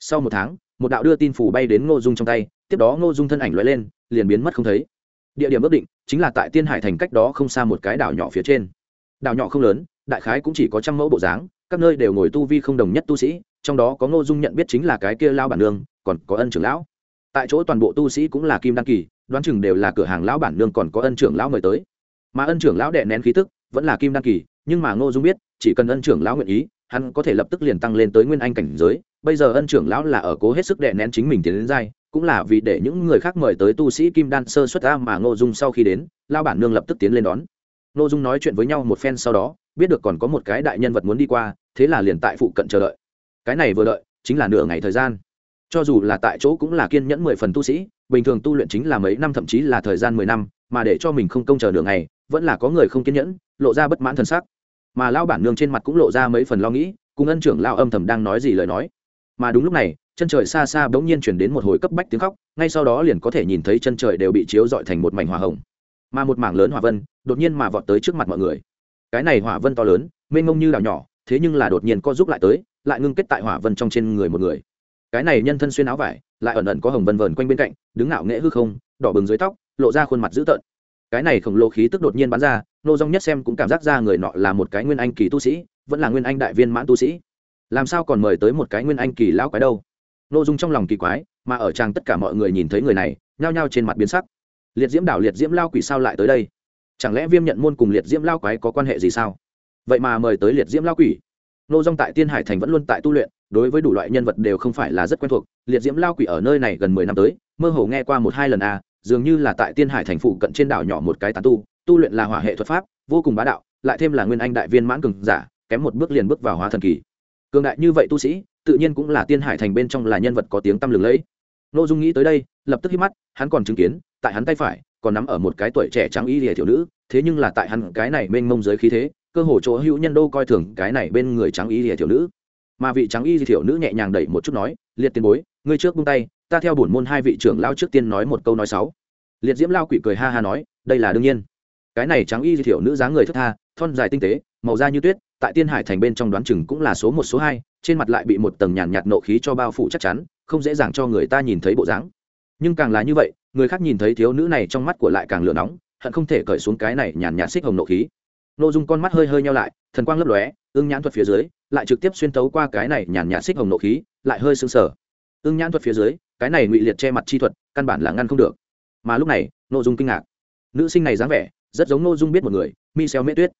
Sau một tháng, một đạo đưa tin phủ bay đến ngô dung trong tay, tiếp đó ngô dung thân ảnh loại lên, liền biến mất không thấy. Địa điểm ước định chính là tại tiên hải thành cách đó không xa một cái đảo nhỏ phía trên. Đảo nhỏ không lớn, đại khái cũng chỉ có trăm mẫu bộ dáng các nơi đều ngồi tu vi không đồng nhất tu sĩ, trong đó có ngô dung nhận biết chính là cái kia lao bản nương, còn có ân trưởng lão. Tại chỗ toàn bộ tu sĩ cũng là kim đăng kỳ, đoán chừng đều là cửa hàng lão bản nương còn có ân trưởng lão mời tới. Mà ân trưởng lão đệ nén khí tức vẫn là kim đăng kỳ, nhưng mà ngô dung biết, chỉ cần ân trưởng lão nguyện ý, hắn có thể lập tức liền tăng lên tới nguyên anh cảnh giới. Bây giờ ân trưởng lão là ở cố hết sức đệ nén chính mình tiến đến giai, cũng là vì để những người khác mời tới tu sĩ kim đan sơ xuất ra mà ngô dung sau khi đến lao bản nương lập tức tiến lên đón. Ngô dung nói chuyện với nhau một phen sau đó, biết được còn có một cái đại nhân vật muốn đi qua thế là liền tại phụ cận chờ đợi. Cái này vừa đợi, chính là nửa ngày thời gian. Cho dù là tại chỗ cũng là kiên nhẫn mười phần tu sĩ, bình thường tu luyện chính là mấy năm thậm chí là thời gian mười năm, mà để cho mình không công chờ nửa ngày, vẫn là có người không kiên nhẫn, lộ ra bất mãn thần sắc. Mà lao bản nương trên mặt cũng lộ ra mấy phần lo nghĩ, cùng ân trưởng lao âm thầm đang nói gì lời nói. Mà đúng lúc này, chân trời xa xa bỗng nhiên chuyển đến một hồi cấp bách tiếng khóc, ngay sau đó liền có thể nhìn thấy chân trời đều bị chiếu dọi thành một mảnh hỏa hồng. Mà một mảng lớn hỏa vân, đột nhiên mà vọt tới trước mặt mọi người. Cái này hỏa vân to lớn, mênh mông như đảo nhỏ thế nhưng là đột nhiên co giúp lại tới, lại ngưng kết tại hỏa vân trong trên người một người. Cái này nhân thân xuyên áo vải, lại ẩn ẩn có hồng vân vờn quanh bên cạnh, đứng ngạo nghễ hư không, đỏ bừng dưới tóc, lộ ra khuôn mặt dữ tợn. Cái này khổng lồ khí tức đột nhiên bắn ra, nô dong nhất xem cũng cảm giác ra người nọ là một cái nguyên anh kỳ tu sĩ, vẫn là nguyên anh đại viên mãn tu sĩ. Làm sao còn mời tới một cái nguyên anh kỳ lão quái đâu? Nô dung trong lòng kỳ quái, mà ở trang tất cả mọi người nhìn thấy người này, nhao nhao trên mặt biến sắc. Liệt diễm đảo liệt diễm lao quỷ sao lại tới đây? Chẳng lẽ viêm nhận môn cùng liệt diễm lao quái có quan hệ gì sao? Vậy mà mời tới liệt diễm lao quỷ. Nô dung tại tiên hải thành vẫn luôn tại tu luyện đối với đủ loại nhân vật đều không phải là rất quen thuộc. Liệt diễm lao quỷ ở nơi này gần mười năm tới mơ hồ nghe qua một hai lần a à, dường như là tại tiên hải thành phụ cận trên đảo nhỏ một cái tán tu tu luyện là hỏa hệ thuật pháp vô cùng bá đạo lại thêm là nguyên anh đại viên mãn cường giả kém một bước liền bước vào hóa thần kỳ. Cường đại như vậy tu sĩ tự nhiên cũng là tiên hải thành bên trong là nhân vật có tiếng tăm lừng lẫy. Nội dung nghĩ tới đây lập tức hít mắt hắn còn chứng kiến tại hắn tay phải còn nắm ở một cái tuổi trẻ trắng y lìa thiểu nữ thế nhưng là tại hắn cái này mênh mông giới khí thế cơ hồ chỗ hữu nhân đô coi thường cái này bên người trắng y lìa thiểu nữ. Mà vị trắng y thiểu nữ nhẹ nhàng đẩy một chút nói, liệt tiền bối, ngươi trước buông tay, ta theo bổn môn hai vị trưởng lao trước tiên nói một câu nói sáu. Liệt diễm lao quỷ cười ha ha nói, đây là đương nhiên. Cái này trắng y thiểu nữ dáng người thất tha, thon dài tinh tế, màu da như tuyết, tại tiên hải thành bên trong đoán chừng cũng là số một, số hai, trên mặt lại bị một tầng nhàn nhạt nộ khí cho bao phủ chắc chắn, không dễ dàng cho người ta nhìn thấy bộ dáng. Nhưng càng là như vậy, người khác nhìn thấy thiếu nữ này trong mắt của lại càng lửa nóng, hận không thể cởi xuống cái này nhàn nhạt xích hồng nộ khí nội dung con mắt hơi hơi nhau lại, thần quang lấp lóe ương nhãn thuật phía dưới, lại trực tiếp xuyên tấu qua cái này nhàn nhạt xích hồng nộ khí, lại hơi sưng sờ. Ưng nhãn thuật phía dưới, cái này ngụy liệt che mặt chi thuật, căn bản là ngăn không được. Mà lúc này nội dung kinh ngạc. Nữ sinh này dáng vẻ, rất giống nội dung biết một người Mi Xeo mễ tuyết.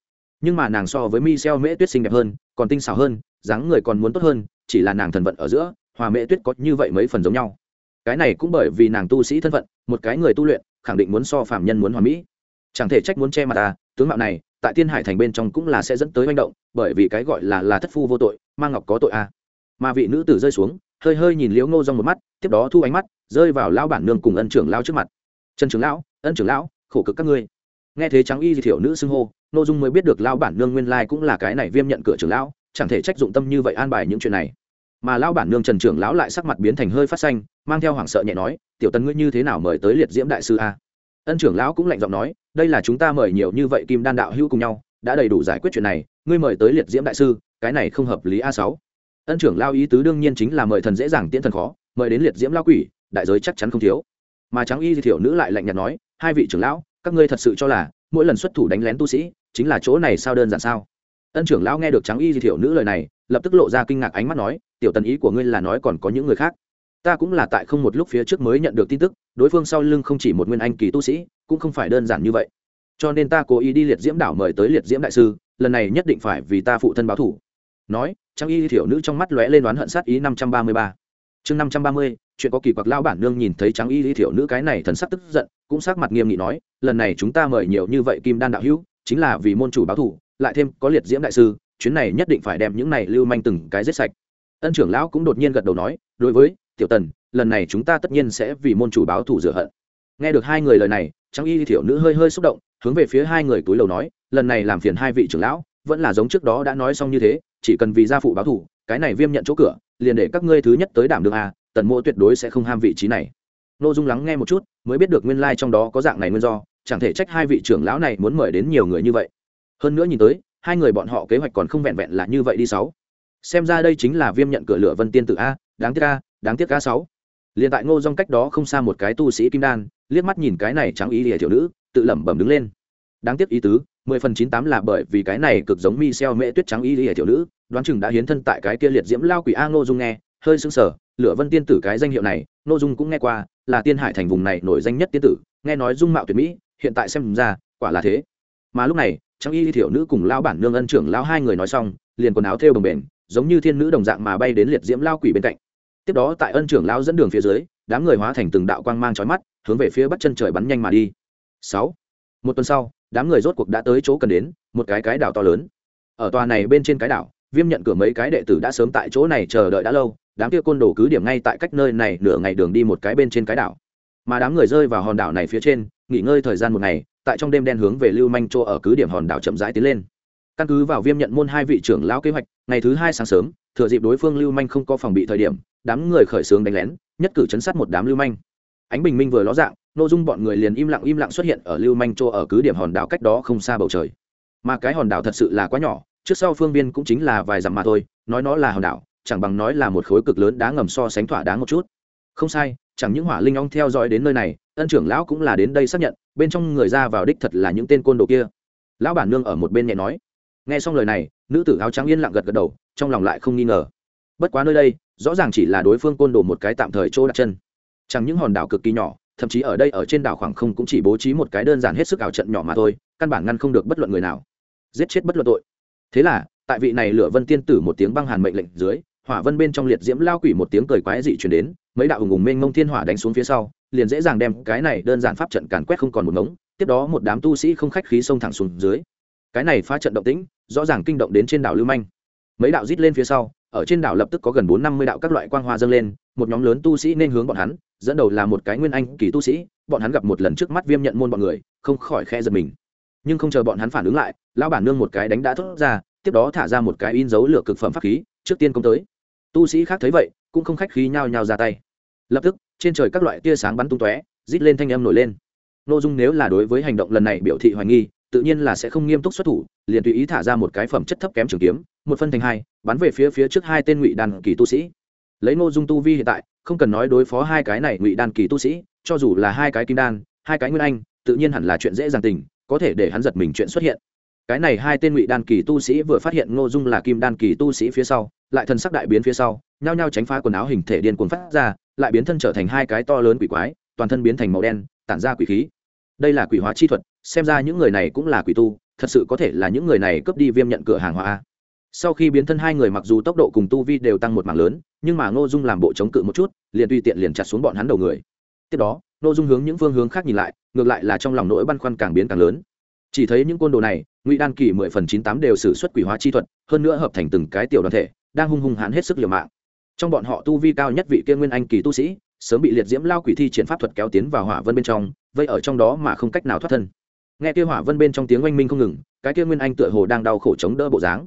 Nhưng mà nàng so với Mi Xeo mễ tuyết xinh đẹp hơn, còn tinh xảo hơn, dáng người còn muốn tốt hơn, chỉ là nàng thần vận ở giữa, hòa mễ tuyết có như vậy mấy phần giống nhau. Cái này cũng bởi vì nàng tu sĩ thân phận, một cái người tu luyện, khẳng định muốn so phàm nhân muốn hòa mỹ. Chẳng thể trách muốn che mặt ta tướng mạo này tại tiên hải thành bên trong cũng là sẽ dẫn tới manh động, bởi vì cái gọi là là thất phu vô tội mang ngọc có tội a. Mà vị nữ tử rơi xuống, hơi hơi nhìn liễu ngô rong một mắt, tiếp đó thu ánh mắt, rơi vào lão bản nương cùng ân trưởng lão trước mặt. Trần trưởng lão, ân trưởng lão, khổ cực các ngươi. Nghe thế trắng y di thiểu nữ xưng hô nội dung mới biết được lão bản nương nguyên lai cũng là cái này viêm nhận cửa trưởng lão, chẳng thể trách dụng tâm như vậy an bài những chuyện này. Mà lão bản nương trần trưởng lão lại sắc mặt biến thành hơi phát xanh, mang theo hoảng sợ nhẹ nói, tiểu tần ngươi như thế nào mời tới liệt diễm đại sư a? Ân trưởng lão cũng lạnh giọng nói, đây là chúng ta mời nhiều như vậy kim đan đạo hữu cùng nhau, đã đầy đủ giải quyết chuyện này, ngươi mời tới liệt diễm đại sư, cái này không hợp lý a sáu. Ân trưởng lao ý tứ đương nhiên chính là mời thần dễ dàng tiễn thần khó, mời đến liệt diễm lao quỷ, đại giới chắc chắn không thiếu. Mà trắng y di thiểu nữ lại lạnh nhạt nói, hai vị trưởng lão, các ngươi thật sự cho là mỗi lần xuất thủ đánh lén tu sĩ, chính là chỗ này sao đơn giản sao? Ân trưởng lão nghe được trắng y di thiểu nữ lời này, lập tức lộ ra kinh ngạc ánh mắt nói, tiểu tần ý của ngươi là nói còn có những người khác ta cũng là tại không một lúc phía trước mới nhận được tin tức, đối phương sau lưng không chỉ một nguyên anh kỳ tu sĩ, cũng không phải đơn giản như vậy. Cho nên ta cố ý đi liệt diễm đảo mời tới liệt diễm đại sư, lần này nhất định phải vì ta phụ thân báo thủ nói, trang y thiểu nữ trong mắt lóe lên đoán hận sát ý năm trăm ba mươi ba. Chương năm trăm ba mươi, chuyện có kỳ quặc lao bản nương nhìn thấy trắng y thiểu nữ cái này thần sắc tức giận, cũng sắc mặt nghiêm nghị nói, lần này chúng ta mời nhiều như vậy kim đan đạo hữu, chính là vì môn chủ báo thủ lại thêm có liệt diễm đại sư, chuyến này nhất định phải đem những này lưu manh từng cái giết sạch. Ân trưởng lão cũng đột nhiên gật đầu nói, đối với tiểu tần, lần này chúng ta tất nhiên sẽ vì môn chủ báo thủ rửa hận. Nghe được hai người lời này trang y thiểu nữ hơi hơi xúc động, hướng về phía hai người túi lầu nói, lần này làm phiền hai vị trưởng lão, vẫn là giống trước đó đã nói xong như thế, chỉ cần vì gia phụ báo thủ cái này viêm nhận chỗ cửa, liền để các ngươi thứ nhất tới đảm đường a, tần mộ tuyệt đối sẽ không ham vị trí này. N ô dung lắng nghe một chút, mới biết được nguyên lai、like、trong đó có dạng này nguyên do, chẳng thể trách hai vị trưởng lão này muốn mời đến nhiều người như vậy. Hơn nữa nhìn tới, hai người bọn họ kế hoạch còn không vẹn vẹn là như vậy đi sáu. Xem ra đây chính là viêm nhận cửa lửa vân tiên tự a, đáng tiếc a đáng tiếc ca sáu. Liền tại ngô dong cách đó không xa một cái tu sĩ kim đan, liếc mắt nhìn cái này trắng ý địa thiểu nữ, tự lẩm bẩm đứng lên. Đáng tiếc ý tứ, mười phần chín tám là bởi vì cái này cực giống mi xeo mễ tuyết trắng y lìa thiểu nữ, đoán chừng đã hiến thân tại cái kia liệt diễm lao quỷ a ngô dung nghe, hơi sững sờ, lửa vân tiên tử cái danh hiệu này, ngô dung cũng nghe qua, là tiên hải thành vùng này nổi danh nhất tiên tử, nghe nói dung mạo tuyệt mỹ, hiện tại xem ra, quả là thế. Mà lúc này, trắng y thiểu nữ cùng lao bản nương ân trưởng lao hai người nói xong, liền quần áo thêu bồng bềnh, giống như thiên nữ đồng dạng mà bay đến liệt diễm lao quỷ bên cạnh tiếp đó tại ân trưởng lão dẫn đường phía dưới, đám người hóa thành từng đạo quang mang trói mắt, hướng về phía bắt chân trời bắn nhanh mà đi. Sáu. Một tuần sau, đám người rốt cuộc đã tới chỗ cần đến, một cái cái đảo to lớn. Ở tòa này bên trên cái đảo, viêm nhận cửa mấy cái đệ tử đã sớm tại chỗ này chờ đợi đã lâu, đám kia côn đồ cứ điểm ngay tại cách nơi này nửa ngày đường đi một cái bên trên cái đảo. Mà đám người rơi vào hòn đảo này phía trên, nghỉ ngơi thời gian một ngày, tại trong đêm đen hướng về lưu manh chỗ ở cứ điểm hòn đảo chậm rãi tiến lên. Căn cứ vào viêm nhận môn hai vị trưởng lão kế hoạch, ngày thứ hai sáng sớm, thừa dịp đối phương lưu manh không có phòng bị thời điểm đám người khởi xướng đánh lén, nhất cử chấn sát một đám lưu manh. Ánh bình minh vừa ló dạng, nội dung bọn người liền im lặng im lặng xuất hiện ở lưu manh châu ở cứ điểm hòn đảo cách đó không xa bầu trời. Mà cái hòn đảo thật sự là quá nhỏ, trước sau phương viên cũng chính là vài dặm mà thôi, nói nó là hòn đảo, chẳng bằng nói là một khối cực lớn đá ngầm so sánh thỏa đáng một chút. Không sai, chẳng những hỏa linh ong theo dõi đến nơi này, ân trưởng lão cũng là đến đây xác nhận, bên trong người ra vào đích thật là những tên côn đồ kia. Lão bản nương ở một bên nhẹ nói. Nghe xong lời này, nữ tử áo trắng yên lặng gật gật đầu, trong lòng lại không nghi ngờ. Bất quá nơi đây rõ ràng chỉ là đối phương côn đồ một cái tạm thời chỗ đặt chân. Chẳng những hòn đảo cực kỳ nhỏ, thậm chí ở đây ở trên đảo khoảng không cũng chỉ bố trí một cái đơn giản hết sức ảo trận nhỏ mà thôi, căn bản ngăn không được bất luận người nào. Giết chết bất luận tội. Thế là, tại vị này lửa vân tiên tử một tiếng băng hàn mệnh lệnh dưới, hỏa vân bên trong liệt diễm lao quỷ một tiếng cười quái dị chuyển đến, mấy đạo hùng hùng mênh mông thiên hỏa đánh xuống phía sau, liền dễ dàng đem cái này đơn giản pháp trận càn quét không còn một ngống, tiếp đó một đám tu sĩ không khách khí xông thẳng xuống dưới. Cái này phá trận động tĩnh, rõ ràng kinh động đến trên đảo lưu manh. Mấy đạo rít lên phía sau ở trên đảo lập tức có gần bốn năm mươi đạo các loại quang hoa dâng lên, một nhóm lớn tu sĩ nên hướng bọn hắn, dẫn đầu là một cái nguyên anh kỳ tu sĩ, bọn hắn gặp một lần trước mắt viêm nhận môn bọn người, không khỏi khe giật mình. Nhưng không chờ bọn hắn phản ứng lại, lão bản nương một cái đánh đã thốt ra, tiếp đó thả ra một cái in dấu lửa cực phẩm pháp khí, trước tiên công tới. Tu sĩ khác thấy vậy, cũng không khách khí nhao nhao ra tay. Lập tức, trên trời các loại tia sáng bắn tung tóe, rít lên thanh âm nổi lên. Nội dung nếu là đối với hành động lần này biểu thị hoài nghi, tự nhiên là sẽ không nghiêm túc xuất thủ, liền tùy ý thả ra một cái phẩm chất thấp kém trường kiếm một phân thành hai, bắn về phía phía trước hai tên ngụy đàn kỳ tu sĩ. Lấy ngô dung tu vi hiện tại, không cần nói đối phó hai cái này ngụy đan kỳ tu sĩ, cho dù là hai cái kim đan, hai cái nguyên anh, tự nhiên hẳn là chuyện dễ dàng tình, có thể để hắn giật mình chuyện xuất hiện. Cái này hai tên ngụy đan kỳ tu sĩ vừa phát hiện ngô dung là kim đan kỳ tu sĩ phía sau, lại thần sắc đại biến phía sau, nhao nhao tránh phá quần áo hình thể điên cuồng phát ra, lại biến thân trở thành hai cái to lớn quỷ quái, toàn thân biến thành màu đen, tản ra quỷ khí. Đây là quỷ hóa chi thuật, xem ra những người này cũng là quỷ tu, thật sự có thể là những người này cướp đi viêm nhận cửa hàng hóa sau khi biến thân hai người mặc dù tốc độ cùng tu vi đều tăng một mảng lớn, nhưng mà ngô dung làm bộ chống cự một chút, liền tùy tiện liền chặt xuống bọn hắn đầu người. Tiếp đó, ngô dung hướng những phương hướng khác nhìn lại, ngược lại là trong lòng nỗi băn khoăn càng biến càng lớn. Chỉ thấy những côn đồ này, ngụy đan kỳ mười phần chín tám đều xử suất quỷ hóa chi thuật, hơn nữa hợp thành từng cái tiểu đoàn thể, đang hung hung hãn hết sức liều mạng. Trong bọn họ tu vi cao nhất vị kia nguyên anh kỳ tu sĩ, sớm bị liệt diễm lao quỷ thi triển pháp thuật kéo tiến vào hỏa vân bên trong, vây ở trong đó mà không cách nào thoát thân. Nghe kia hỏa vân bên trong tiếng oanh minh không ngừng, cái kia nguyên anh tựa hồ đang đau khổ chống đỡ bộ dáng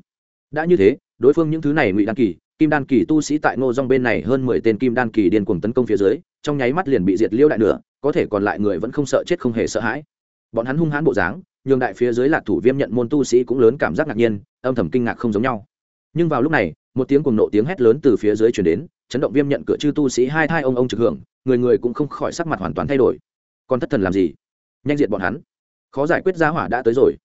đã như thế, đối phương những thứ này ngụy đan kỳ, kim đan kỳ tu sĩ tại ngô dong bên này hơn mười tên kim đan kỳ điên cuồng tấn công phía dưới, trong nháy mắt liền bị diệt liêu đại nửa, có thể còn lại người vẫn không sợ chết không hề sợ hãi. Bọn hắn hung hãn bộ dáng, nhường đại phía dưới lạc thủ viêm nhận môn tu sĩ cũng lớn cảm giác ngạc nhiên, âm thầm kinh ngạc không giống nhau. Nhưng vào lúc này, một tiếng cùng nộ tiếng hét lớn từ phía dưới chuyển đến, chấn động viêm nhận cửa chư tu sĩ hai thai ông ông trực hưởng, người người cũng không khỏi sắc mặt hoàn toàn thay đổi. Còn thất thần làm gì? Nhanh diện bọn hắn. Khó giải quyết giá hỏa đã tới rồi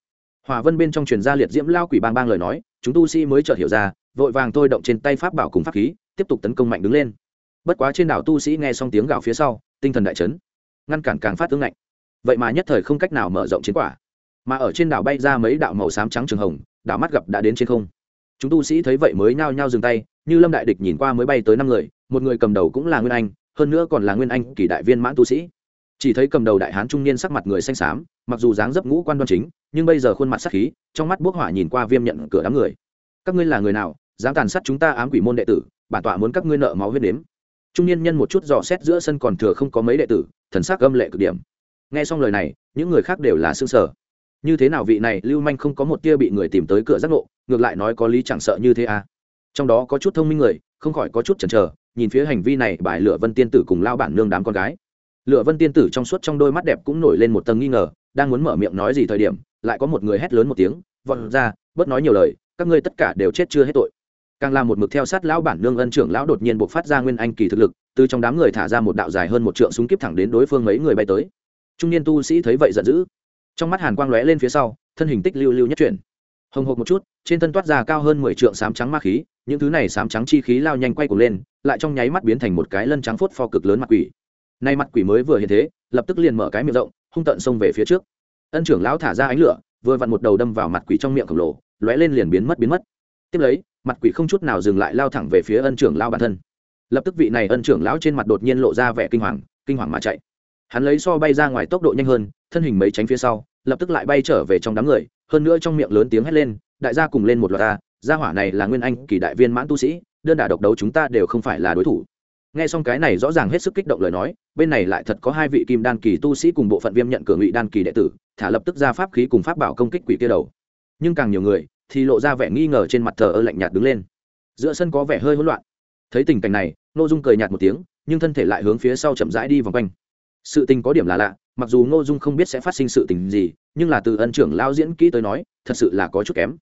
hỏa vân bên trong truyền gia liệt diễm lao quỷ bang bang lời nói, chúng tu sĩ mới chợt hiểu ra, vội vàng thôi động trên tay pháp bảo cùng pháp khí, tiếp tục tấn công mạnh đứng lên. Bất quá trên đảo tu sĩ nghe xong tiếng gào phía sau, tinh thần đại chấn, ngăn cản càng phát tướng lạnh. Vậy mà nhất thời không cách nào mở rộng chiến quả. Mà ở trên đảo bay ra mấy đạo màu xám trắng trường hồng, đảo mắt gặp đã đến trên không. Chúng tu sĩ thấy vậy mới nhao nhao dừng tay, như lâm đại địch nhìn qua mới bay tới năm người, một người cầm đầu cũng là nguyên anh, hơn nữa còn là nguyên anh kỳ đại viên mãn tu sĩ. Chỉ thấy cầm đầu đại hán trung niên sắc mặt người xanh xám, mặc dù dáng dấp ngũ quan đoan chính nhưng bây giờ khuôn mặt sắc khí, trong mắt bốc hỏa nhìn qua viêm nhận cửa đám người. Các ngươi là người nào, dám tàn sát chúng ta ám quỷ môn đệ tử, bản tọa muốn các ngươi nợ máu huyết đếm trung niên nhân một chút dò xét giữa sân còn thừa không có mấy đệ tử, thần sắc âm lệ cực điểm. Nghe xong lời này, những người khác đều là xương sở như thế nào vị này lưu manh không có một tia bị người tìm tới cửa giác ngộ, ngược lại nói có lý chẳng sợ như thế à? Trong đó có chút thông minh người, không khỏi có chút chần chờ, nhìn phía hành vi này bài lửa vân tiên tử cùng lao bản nương đám con gái. Lửa vân tiên tử trong suốt trong đôi mắt đẹp cũng nổi lên một tầng nghi ngờ, đang muốn mở miệng nói gì thời điểm lại có một người hét lớn một tiếng, vọt ra, bớt nói nhiều lời, các ngươi tất cả đều chết chưa hết tội. Càng làm một mực theo sát lão bản nương ân trưởng lão đột nhiên buộc phát ra nguyên anh kỳ thực lực, từ trong đám người thả ra một đạo dài hơn một trượng súng kíp thẳng đến đối phương mấy người bay tới. Trung niên tu sĩ thấy vậy giận dữ. Trong mắt hàn quang lóe lên phía sau, thân hình tích lưu lưu nhất chuyển. Hồng hộc một chút, trên thân toát ra cao hơn mười trượng sám trắng ma khí, những thứ này sám trắng chi khí lao nhanh quay cuồng lên, lại trong nháy mắt biến thành một cái lân trắng phốt pho cực lớn mặt quỷ. Nay mặt quỷ mới vừa hiện thế, lập tức liền mở cái miệng rộng, hung tận xông về phía trước ân trưởng lão thả ra ánh lửa, vừa vặn một đầu đâm vào mặt quỷ trong miệng khổng lồ, lóe lên liền biến mất biến mất. Tiếp lấy, mặt quỷ không chút nào dừng lại lao thẳng về phía ân trưởng lão bản thân. Lập tức vị này ân trưởng lão trên mặt đột nhiên lộ ra vẻ kinh hoàng kinh hoàng mà chạy. Hắn lấy so bay ra ngoài tốc độ nhanh hơn, thân hình mấy tránh phía sau, lập tức lại bay trở về trong đám người, hơn nữa trong miệng lớn tiếng hét lên, đại gia cùng lên một loạt ta, gia hỏa này là nguyên anh kỳ đại viên mãn tu sĩ, đơn đả độc đấu chúng ta đều không phải là đối thủ nghe xong cái này rõ ràng hết sức kích động lời nói bên này lại thật có hai vị kim đan kỳ tu sĩ cùng bộ phận viêm nhận cửa ngụy đan kỳ đệ tử thả lập tức ra pháp khí cùng pháp bảo công kích quỷ kia đầu. Nhưng càng nhiều người thì lộ ra vẻ nghi ngờ trên mặt thờ ơ lạnh nhạt đứng lên. Giữa sân có vẻ hơi hỗn loạn. Thấy tình cảnh này n ô dung cười nhạt một tiếng nhưng thân thể lại hướng phía sau chậm rãi đi vòng quanh. Sự tình có điểm là lạ mặc dù ngô dung không biết sẽ phát sinh sự tình gì nhưng là từ ân trưởng lao diễn kỹ tới nói thật sự là có chút kém.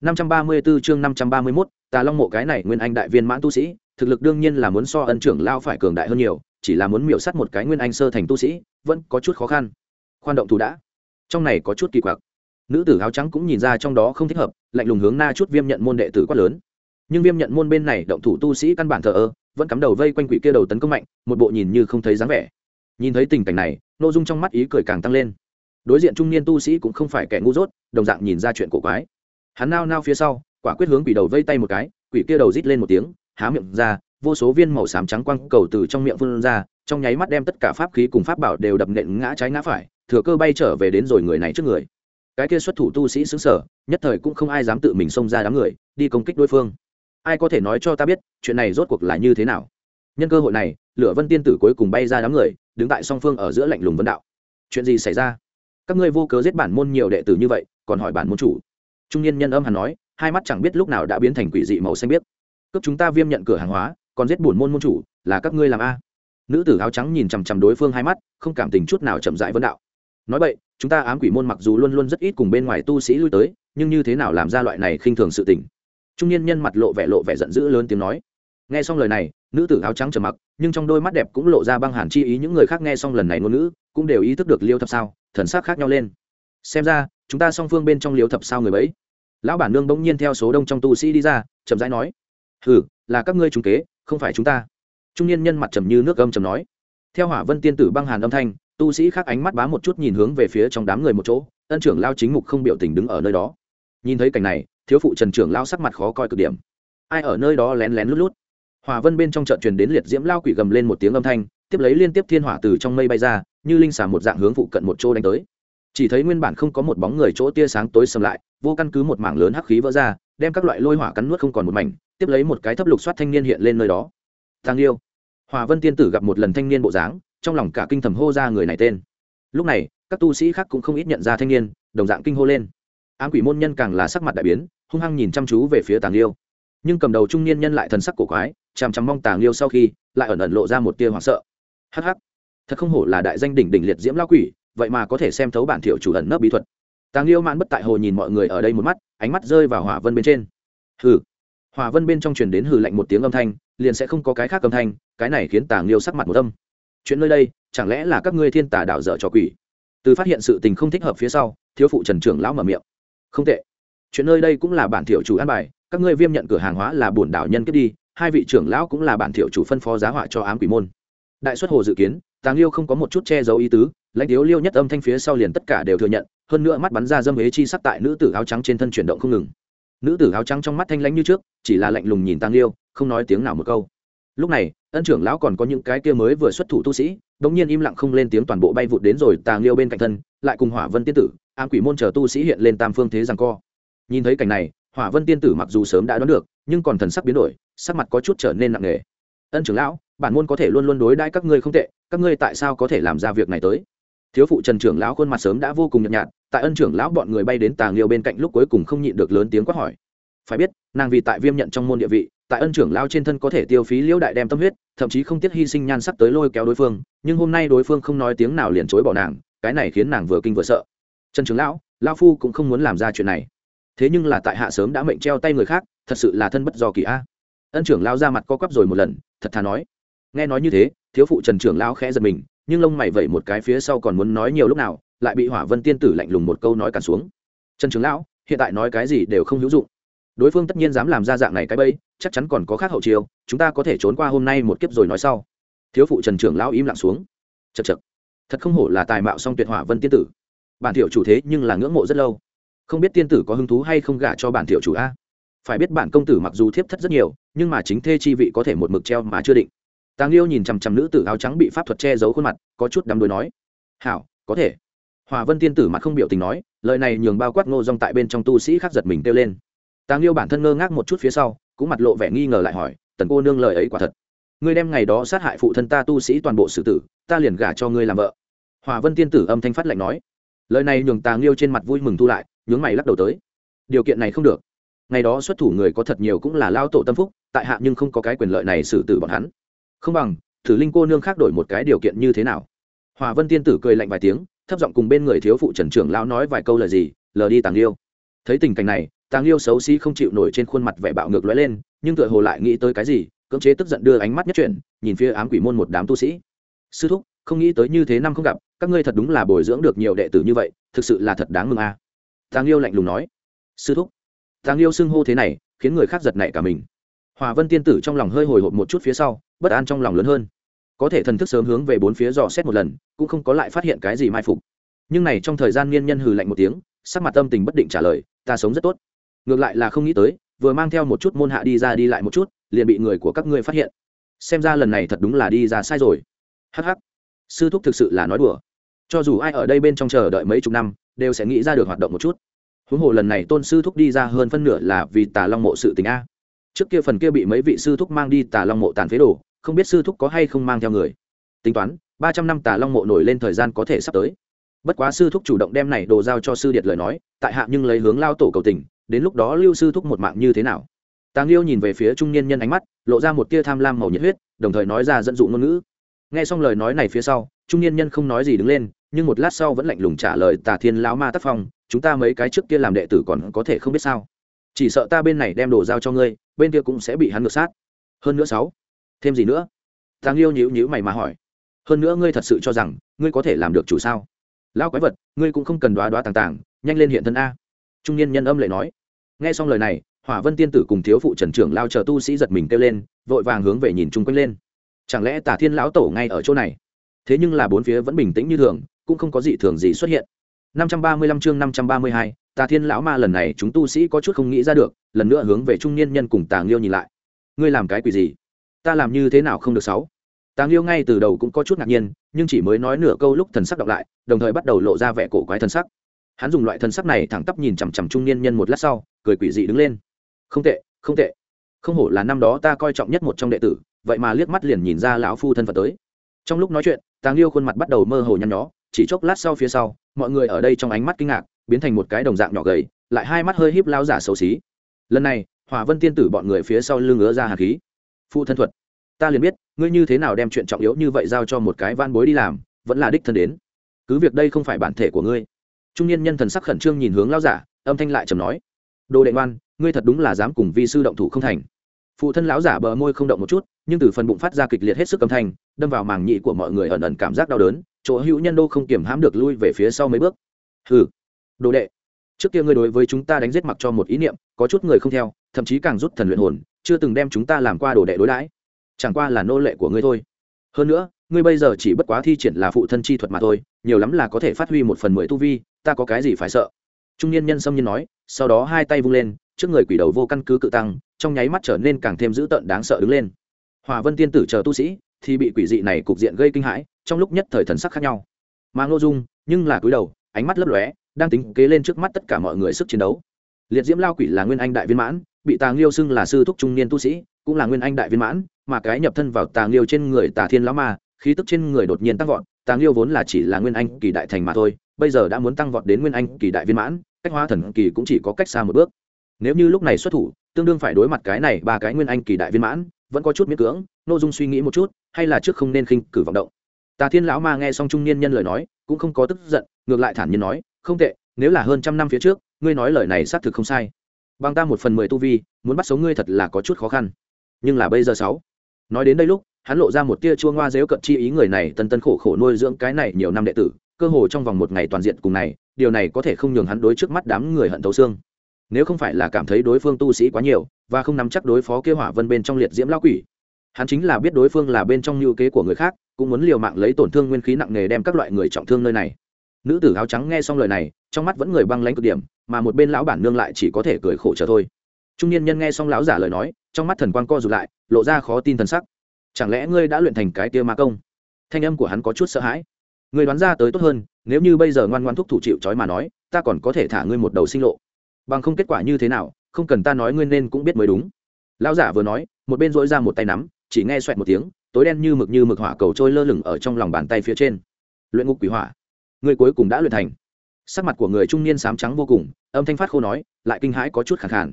534 chương 531, Tà Long mộ cái này nguyên anh đại viên mãn tu sĩ, thực lực đương nhiên là muốn so ân trưởng lao phải cường đại hơn nhiều, chỉ là muốn miểu sát một cái nguyên anh sơ thành tu sĩ, vẫn có chút khó khăn. Khoan động thủ đã. Trong này có chút kỳ quặc. Nữ tử áo trắng cũng nhìn ra trong đó không thích hợp, lạnh lùng hướng na chút viêm nhận môn đệ tử quát lớn. Nhưng viêm nhận môn bên này động thủ tu sĩ căn bản thờ ơ, vẫn cắm đầu vây quanh quỷ kia đầu tấn công mạnh, một bộ nhìn như không thấy dáng vẻ nhìn thấy tình cảnh này nội dung trong mắt ý cười càng tăng lên đối diện trung niên tu sĩ cũng không phải kẻ ngu dốt đồng dạng nhìn ra chuyện cổ quái hắn nao nao phía sau quả quyết hướng quỷ đầu vây tay một cái, quỷ kia đầu rít lên một tiếng, há miệng ra, vô số viên màu xám trắng quăng cầu từ trong miệng vươn ra, trong nháy mắt đem tất cả pháp khí cùng pháp bảo đều đập nện ngã trái ngã phải, thừa cơ bay trở về đến rồi người này trước người. Cái kia xuất thủ tu sĩ xứng sở, nhất thời cũng không ai dám tự mình xông ra đám người, đi công kích đối phương. Ai có thể nói cho ta biết, chuyện này rốt cuộc là như thế nào? Nhân cơ hội này, lửa vân tiên tử cuối cùng bay ra đám người, đứng tại song phương ở giữa lạnh lùng vấn đạo. Chuyện gì xảy ra? Các ngươi vô cớ giết bản môn nhiều đệ tử như vậy, còn hỏi bản môn chủ. Trung niên nhân âm hẳn nói hai mắt chẳng biết lúc nào đã biến thành quỷ dị màu xanh biếc. Cướp chúng ta viêm nhận cửa hàng hóa, còn giết bổn môn môn chủ, là các ngươi làm a? Nữ tử áo trắng nhìn chằm chằm đối phương hai mắt, không cảm tình chút nào chậm dại vấn đạo. Nói vậy, chúng ta ám quỷ môn mặc dù luôn luôn rất ít cùng bên ngoài tu sĩ lui tới, nhưng như thế nào làm ra loại này khinh thường sự tình? Trung niên nhân mặt lộ vẻ lộ vẻ giận dữ lớn tiếng nói. Nghe xong lời này, nữ tử áo trắng trầm mặc, nhưng trong đôi mắt đẹp cũng lộ ra băng hàn chi ý, những người khác nghe xong lần này ngôn ngữ, cũng đều ý thức được liêu thập sao, thần sắc khác nhau lên. Xem ra, chúng ta song phương bên trong liêu thập sao người bấy lão bản nương bỗng nhiên theo số đông trong tu sĩ đi ra, chậm rãi nói, hừ, là các ngươi trúng kế, không phải chúng ta. Trung niên nhân mặt trầm như nước gâm trầm nói. Theo hỏa vân tiên tử băng hàn âm thanh, tu sĩ khác ánh mắt bá một chút nhìn hướng về phía trong đám người một chỗ, ân trưởng lao chính mục không biểu tình đứng ở nơi đó. Nhìn thấy cảnh này, thiếu phụ trần trưởng lao sắc mặt khó coi cực điểm. Ai ở nơi đó lén lén lút lút? Hỏa vân bên trong trận truyền đến liệt diễm lao quỷ gầm lên một tiếng âm thanh, tiếp lấy liên tiếp thiên hỏa từ trong mây bay ra, như linh xà một dạng hướng phụ cận một chỗ đánh tới chỉ thấy nguyên bản không có một bóng người chỗ tia sáng tối sầm lại, vô căn cứ một mảng lớn hắc khí vỡ ra, đem các loại lôi hỏa cắn nuốt không còn một mảnh, tiếp lấy một cái thấp lục soát thanh niên hiện lên nơi đó. Thang liêu. Hòa vân tiên tử gặp một lần thanh niên bộ dáng, trong lòng cả kinh thầm hô ra người này tên. Lúc này, các tu sĩ khác cũng không ít nhận ra thanh niên, đồng dạng kinh hô lên. Ám quỷ môn nhân càng là sắc mặt đại biến, hung hăng nhìn chăm chú về phía tàng liêu. Nhưng cầm đầu trung niên nhân lại thần sắc cổ quái, chằm chằm mong tàng liêu sau khi, lại ẩn ẩn lộ ra một tia hoảng sợ. Hh thật không hổ là đại danh đỉnh đỉnh liệt diễm lao quỷ vậy mà có thể xem thấu bản thiệu chủ ẩn nấp bí thuật. Tàng liêu mãn bất tại hồ nhìn mọi người ở đây một mắt, ánh mắt rơi vào hỏa vân bên trên. Hừ. Hỏa vân bên trong truyền đến hừ lạnh một tiếng âm thanh, liền sẽ không có cái khác âm thanh, cái này khiến tàng liêu sắc mặt một âm. Chuyện nơi đây, chẳng lẽ là các ngươi thiên tà đạo dở trò quỷ? Từ phát hiện sự tình không thích hợp phía sau, thiếu phụ trần trưởng lão mở miệng. Không tệ. Chuyện nơi đây cũng là bản thiệu chủ an bài, các ngươi viêm nhận cửa hàng hóa là bổn đảo nhân kết đi, hai vị trưởng lão cũng là bản thiệu chủ phân phó giá họa cho ám quỷ môn. Đại xuất hồ dự kiến, tàng liêu không có một chút che giấu ý tứ lãnh thiếu liêu nhất âm thanh phía sau liền tất cả đều thừa nhận, hơn nữa mắt bắn ra dâm ế chi sắc tại nữ tử áo trắng trên thân chuyển động không ngừng. Nữ tử áo trắng trong mắt thanh lãnh như trước, chỉ là lạnh lùng nhìn tàng liêu, không nói tiếng nào một câu. Lúc này, ân trưởng lão còn có những cái kia mới vừa xuất thủ tu sĩ, đống nhiên im lặng không lên tiếng toàn bộ bay vụt đến rồi tàng liêu bên cạnh thân, lại cùng hỏa vân tiên tử ám quỷ môn chờ tu sĩ hiện lên tam phương thế rằng co. Nhìn thấy cảnh này, hỏa vân tiên tử mặc dù sớm đã đoán được, nhưng còn thần sắc biến đổi, sắc mặt có chút trở nên nặng nề. Ân trưởng lão, bản môn có thể luôn luôn đối đãi các ngươi không tệ, các ngươi tại sao có thể làm ra việc này tới? Thiếu phụ trần trưởng lão khuôn mặt sớm đã vô cùng nhợt nhạt, tại ân trưởng lão bọn người bay đến tàng liêu bên cạnh lúc cuối cùng không nhịn được lớn tiếng quát hỏi. Phải biết, nàng vì tại viêm nhận trong môn địa vị, tại ân trưởng lao trên thân có thể tiêu phí liễu đại đem tâm huyết, thậm chí không tiếc hy sinh nhan sắc tới lôi kéo đối phương, nhưng hôm nay đối phương không nói tiếng nào liền chối bỏ nàng, cái này khiến nàng vừa kinh vừa sợ. Trần trưởng lão lao phu cũng không muốn làm ra chuyện này. Thế nhưng là tại hạ sớm đã mệnh treo tay người khác, thật sự là thân bất do kỳ a. Ân trưởng lao ra mặt co quắp rồi một lần, thật thà nói. Nghe nói như thế, thiếu phụ trần trưởng lao khẽ giật mình nhưng lông mày vẩy một cái phía sau còn muốn nói nhiều lúc nào, lại bị hỏa vân tiên tử lạnh lùng một câu nói cản xuống. Trần trưởng lão, hiện tại nói cái gì đều không hữu dụng. Đối phương tất nhiên dám làm ra dạng này cái bẫy, chắc chắn còn có khác hậu chiêu, chúng ta có thể trốn qua hôm nay một kiếp rồi nói sau. Thiếu phụ trần trưởng lão im lặng xuống. Chật chật thật không hổ là tài mạo song tuyệt hỏa vân tiên tử. Bản thiệu chủ thế nhưng là ngưỡng mộ rất lâu. Không biết tiên tử có hứng thú hay không gả cho bản thiệu chủ a? Phải biết bản công tử mặc dù thiếp thất rất nhiều, nhưng mà chính thê chi vị có thể một mực treo mà chưa định tàng liêu nhìn chằm chằm nữ tử áo trắng bị pháp thuật che giấu khuôn mặt, có chút đắm đuối nói, hảo, có thể. Hòa vân tiên tử mặt không biểu tình nói, lời này nhường bao quát ngô rong tại bên trong tu sĩ khác giật mình kêu lên. Tàng liêu bản thân ngơ ngác một chút phía sau, cũng mặt lộ vẻ nghi ngờ lại hỏi, tần cô nương lời ấy quả thật? Ngươi đem ngày đó sát hại phụ thân ta tu sĩ toàn bộ xử tử, ta liền gả cho ngươi làm vợ. Hòa vân tiên tử âm thanh phát lạnh nói. Lời này nhường tàng liêu trên mặt vui mừng thu lại, nhướng mày lắc đầu tới. Điều kiện này không được. Ngày đó xuất thủ người có thật nhiều cũng là lao tổ tâm phúc, tại hạ nhưng không có cái quyền lợi này xử tử bọn hắn không bằng, thử linh cô nương khác đổi một cái điều kiện như thế nào? Hòa vân tiên tử cười lạnh vài tiếng, thấp giọng cùng bên người thiếu phụ trần trưởng lao nói vài câu lời gì, lờ đi tàng liêu. Thấy tình cảnh này, tàng liêu xấu xí không chịu nổi trên khuôn mặt vẻ bạo ngược lóe lên, nhưng tựa hồ lại nghĩ tới cái gì, cưỡng chế tức giận đưa ánh mắt nhất chuyển, nhìn phía ám quỷ môn một đám tu sĩ. Sư thúc, không nghĩ tới như thế năm không gặp, các ngươi thật đúng là bồi dưỡng được nhiều đệ tử như vậy, thực sự là thật đáng mừng a. À. tàng liêu lạnh lùng nói. Sư thúc. Tàng liêu xưng hô thế này, khiến người khác giật nảy cả mình. Hòa vân tiên tử trong lòng hơi hồi hộp một chút phía sau bất an trong lòng lớn hơn. Có thể thần thức sớm hướng về bốn phía dò xét một lần, cũng không có lại phát hiện cái gì mai phục. Nhưng này trong thời gian niên nhân hừ lạnh một tiếng, sắc mặt tâm tình bất định trả lời, ta sống rất tốt. Ngược lại là không nghĩ tới, vừa mang theo một chút môn hạ đi ra đi lại một chút, liền bị người của các ngươi phát hiện. Xem ra lần này thật đúng là đi ra sai rồi. Hh sư thúc thực sự là nói đùa. Cho dù ai ở đây bên trong chờ đợi mấy chục năm, đều sẽ nghĩ ra được hoạt động một chút. Huống hồ lần này tôn sư thúc đi ra hơn phân nửa là vì tà long mộ sự tình a trước kia phần kia bị mấy vị sư thúc mang đi tà long mộ tàn phế đồ, không biết sư thúc có hay không mang theo người. Tính toán, ba trăm năm tà long mộ nổi lên thời gian có thể sắp tới. Bất quá sư thúc chủ động đem này đồ giao cho sư điệt lời nói, tại hạ nhưng lấy hướng lao tổ cầu tình, đến lúc đó lưu sư thúc một mạng như thế nào? Tàng liêu nhìn về phía trung niên nhân ánh mắt, lộ ra một tia tham lam màu nhiệt huyết, đồng thời nói ra dẫn dụ ngôn ngữ. Nghe xong lời nói này phía sau, trung niên nhân không nói gì đứng lên, nhưng một lát sau vẫn lạnh lùng trả lời tà thiên lão ma tác phong, chúng ta mấy cái trước kia làm đệ tử còn có thể không biết sao? Chỉ sợ ta bên này đem đồ giao cho ngươi bên kia cũng sẽ bị hắn ngược sát. Hơn nữa sáu thêm gì nữa? Tàng liêu nhíu nhíu mày mà hỏi. Hơn nữa ngươi thật sự cho rằng ngươi có thể làm được chủ sao? Lão quái vật ngươi cũng không cần đoá đoá tàng tàng nhanh lên hiện thân a. Trung niên nhân âm lại nói. Nghe xong lời này hỏa vân tiên tử cùng thiếu phụ trần trưởng lao chờ tu sĩ giật mình kêu lên vội vàng hướng về nhìn chung quanh lên. Chẳng lẽ tả thiên lão tổ ngay ở chỗ này? Thế nhưng là bốn phía vẫn bình tĩnh như thường cũng không có gì thường gì xuất hiện. 535 chương 532, tà thiên lão ma lần này chúng tu sĩ có chút không nghĩ ra được, lần nữa hướng về trung niên nhân cùng tàng liêu nhìn lại. Ngươi làm cái quỷ gì? Ta làm như thế nào không được sáu? Tàng liêu ngay từ đầu cũng có chút ngạc nhiên, nhưng chỉ mới nói nửa câu lúc thần sắc đọc lại, đồng thời bắt đầu lộ ra vẻ cổ quái thần sắc. Hắn dùng loại thần sắc này thẳng tắp nhìn chằm chằm trung niên nhân một lát sau, cười quỷ dị đứng lên. Không tệ không tệ. Không hổ là năm đó ta coi trọng nhất một trong đệ tử, vậy mà liếc mắt liền nhìn ra lão phu thân phận tới. Trong lúc nói chuyện tàng liêu khuôn mặt bắt đầu mơ hồ nhăn nhó, chỉ chốc lát sau phía sau, mọi người ở đây trong ánh mắt kinh ngạc biến thành một cái đồng dạng nhỏ gầy, lại hai mắt hơi híp lao giả xấu xí. Lần này, hỏa vân tiên tử bọn người phía sau lưng ngứa ra hạt khí. Phụ thân thuật, ta liền biết, ngươi như thế nào đem chuyện trọng yếu như vậy giao cho một cái van bối đi làm, vẫn là đích thân đến. Cứ việc đây không phải bản thể của ngươi. Trung niên nhân thần sắc khẩn trương nhìn hướng lao giả, âm thanh lại trầm nói. Đồ đệ ngoan, ngươi thật đúng là dám cùng vi sư động thủ không thành. Phụ thân lão giả bờ môi không động một chút, nhưng từ phần bụng phát ra kịch liệt hết sức âm thanh, đâm vào màng nhị của mọi người ẩn ẩn cảm giác đau đớn, chỗ hữu nhân đô không kiểm hãm được lui về phía sau mấy bước. Hừ đồ đệ, trước kia ngươi đối với chúng ta đánh giết mặc cho một ý niệm, có chút người không theo, thậm chí càng rút thần luyện hồn, chưa từng đem chúng ta làm qua đồ đệ đối đãi. Chẳng qua là nô lệ của ngươi thôi. Hơn nữa, ngươi bây giờ chỉ bất quá thi triển là phụ thân chi thuật mà thôi, nhiều lắm là có thể phát huy một phần mười tu vi, ta có cái gì phải sợ? Trung niên nhân xâm nhiên nói, sau đó hai tay vung lên, trước người quỷ đầu vô căn cứ cự tăng, trong nháy mắt trở nên càng thêm dữ tợn đáng sợ đứng lên. Hòa vân tiên tử chờ tu sĩ, thì bị quỷ dị này cục diện gây kinh hãi, trong lúc nhất thời thần sắc khác nhau. Mà ngô dung, nhưng là cúi đầu, ánh mắt lấp lóe đang tính kế lên trước mắt tất cả mọi người sức chiến đấu. Liệt diễm lao quỷ là nguyên anh đại viên mãn, bị tàng liêu xưng là sư thúc trung niên tu sĩ, cũng là nguyên anh đại viên mãn, mà cái nhập thân vào tàng liêu trên người tà thiên lão ma, khí tức trên người đột nhiên tăng vọt tàng liêu vốn là chỉ là nguyên anh kỳ đại thành mà thôi, bây giờ đã muốn tăng vọt đến nguyên anh kỳ đại viên mãn, cách hóa thần kỳ cũng chỉ có cách xa một bước. Nếu như lúc này xuất thủ, tương đương phải đối mặt cái này ba cái nguyên anh kỳ đại viên mãn, vẫn có chút miễn cưỡng nội dung suy nghĩ một chút, hay là trước không nên khinh cử vọng động. Tà thiên lão ma nghe xong trung niên nhân lời nói, cũng không có tức giận, ngược lại thản nhiên nói không tệ, nếu là hơn trăm năm phía trước, ngươi nói lời này xác thực không sai. Bằng ta một phần mười tu vi, muốn bắt sống ngươi thật là có chút khó khăn. Nhưng là bây giờ sáu. Nói đến đây lúc, hắn lộ ra một tia chua ngoa dếu cận chi ý người này tân tân khổ khổ nuôi dưỡng cái này nhiều năm đệ tử, cơ hồ trong vòng một ngày toàn diện cùng này, điều này có thể không nhường hắn đối trước mắt đám người hận thấu xương. Nếu không phải là cảm thấy đối phương tu sĩ quá nhiều, và không nắm chắc đối phó kế hỏa vân bên trong liệt diễm lao quỷ, hắn chính là biết đối phương là bên trong lưu kế của người khác, cũng muốn liều mạng lấy tổn thương nguyên khí nặng nề đem các loại người trọng thương nơi này nữ tử áo trắng nghe xong lời này, trong mắt vẫn người băng lãnh cực điểm, mà một bên lão bản nương lại chỉ có thể cười khổ chờ thôi. Trung niên nhân nghe xong lão giả lời nói, trong mắt thần quang co rụt lại, lộ ra khó tin thần sắc. Chẳng lẽ ngươi đã luyện thành cái tia ma công? Thanh âm của hắn có chút sợ hãi. Người đoán ra tới tốt hơn, nếu như bây giờ ngoan ngoan thúc thủ chịu trói mà nói, ta còn có thể thả ngươi một đầu sinh lộ. Bằng không kết quả như thế nào, không cần ta nói ngươi nên cũng biết mới đúng. Lão giả vừa nói, một bên dỗi ra một tay nắm, chỉ nghe xoẹt một tiếng, tối đen như mực như mực hỏa cầu trôi lơ lửng ở trong lòng bàn tay phía trên. Luyện ngục quỷ hỏa người cuối cùng đã luyện thành. Sắc mặt của người trung niên sám trắng vô cùng, âm thanh phát khô nói, lại kinh hãi có chút khẳng khản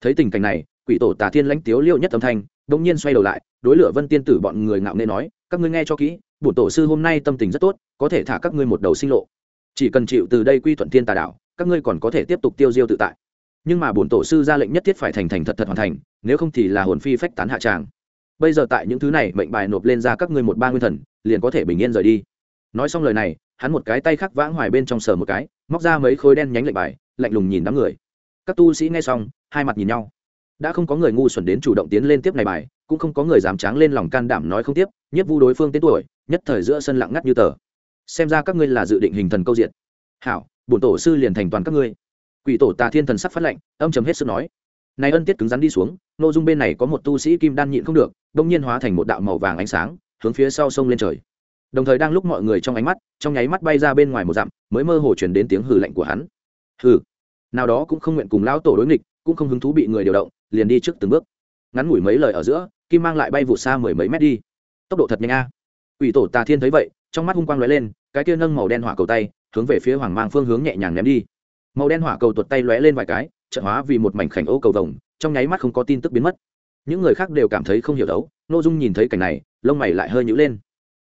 thấy tình cảnh này, quỷ tổ tà thiên lãnh tiếu liêu nhất âm thanh đông nhiên xoay đầu lại, đối lửa vân tiên tử bọn người ngạo nghê nói, các ngươi nghe cho kỹ, bổn tổ sư hôm nay tâm tình rất tốt, có thể thả các ngươi một đầu sinh lộ. Chỉ cần chịu từ đây quy thuận thiên tà đạo, các ngươi còn có thể tiếp tục tiêu diêu tự tại. Nhưng mà bổn tổ sư ra lệnh nhất thiết phải thành thành thật thật hoàn thành, nếu không thì là hồn phi phách tán hạ tràng. Bây giờ tại những thứ này mệnh bài nộp lên ra các ngươi một ba nguyên thần, liền có thể bình yên rời đi. Nói xong lời này hắn một cái tay khắc vãng hoài bên trong sờ một cái, móc ra mấy khối đen nhánh lệnh bài, lạnh lùng nhìn đám người. Các tu sĩ nghe xong, hai mặt nhìn nhau. Đã không có người ngu xuẩn đến chủ động tiến lên tiếp này bài, cũng không có người dám tráng lên lòng can đảm nói không tiếp, nhất vu đối phương tên tuổi, nhất thời giữa sân lặng ngắt như tờ. Xem ra các ngươi là dự định hình thần câu diện. Hảo, bổn tổ sư liền thành toàn các ngươi. Quỷ tổ tà thiên thần sắc phát lệnh âm chấm hết sức nói. Này ân tiết cứng rắn đi xuống, nội dung bên này có một tu sĩ kim đan nhịn không được đông nhiên hóa thành một đạo màu vàng ánh sáng, hướng phía sau sông lên trời đồng thời đang lúc mọi người trong ánh mắt, trong nháy mắt bay ra bên ngoài một dặm, mới mơ hồ chuyển đến tiếng hừ lạnh của hắn. Hừ. Nào đó cũng không nguyện cùng lão tổ đối nghịch, cũng không hứng thú bị người điều động, liền đi trước từng bước. Ngắn ngủi mấy lời ở giữa, kim mang lại bay vụt xa mười mấy mét đi. Tốc độ thật nhanh a. À. ủy tổ tà thiên thấy vậy, trong mắt hung quang lóe lên, cái kia nâng màu đen hỏa cầu tay, hướng về phía hoàng mang phương hướng nhẹ nhàng ném đi. Màu đen hỏa cầu tuột tay lóe lên vài cái trợ hóa vì một mảnh khảnh ô cầu vồng, trong nháy mắt không có tin tức biến mất. Những người khác đều cảm thấy không hiểu đấu nội dung nhìn thấy cảnh này, lông mày lại hơi nhữ lên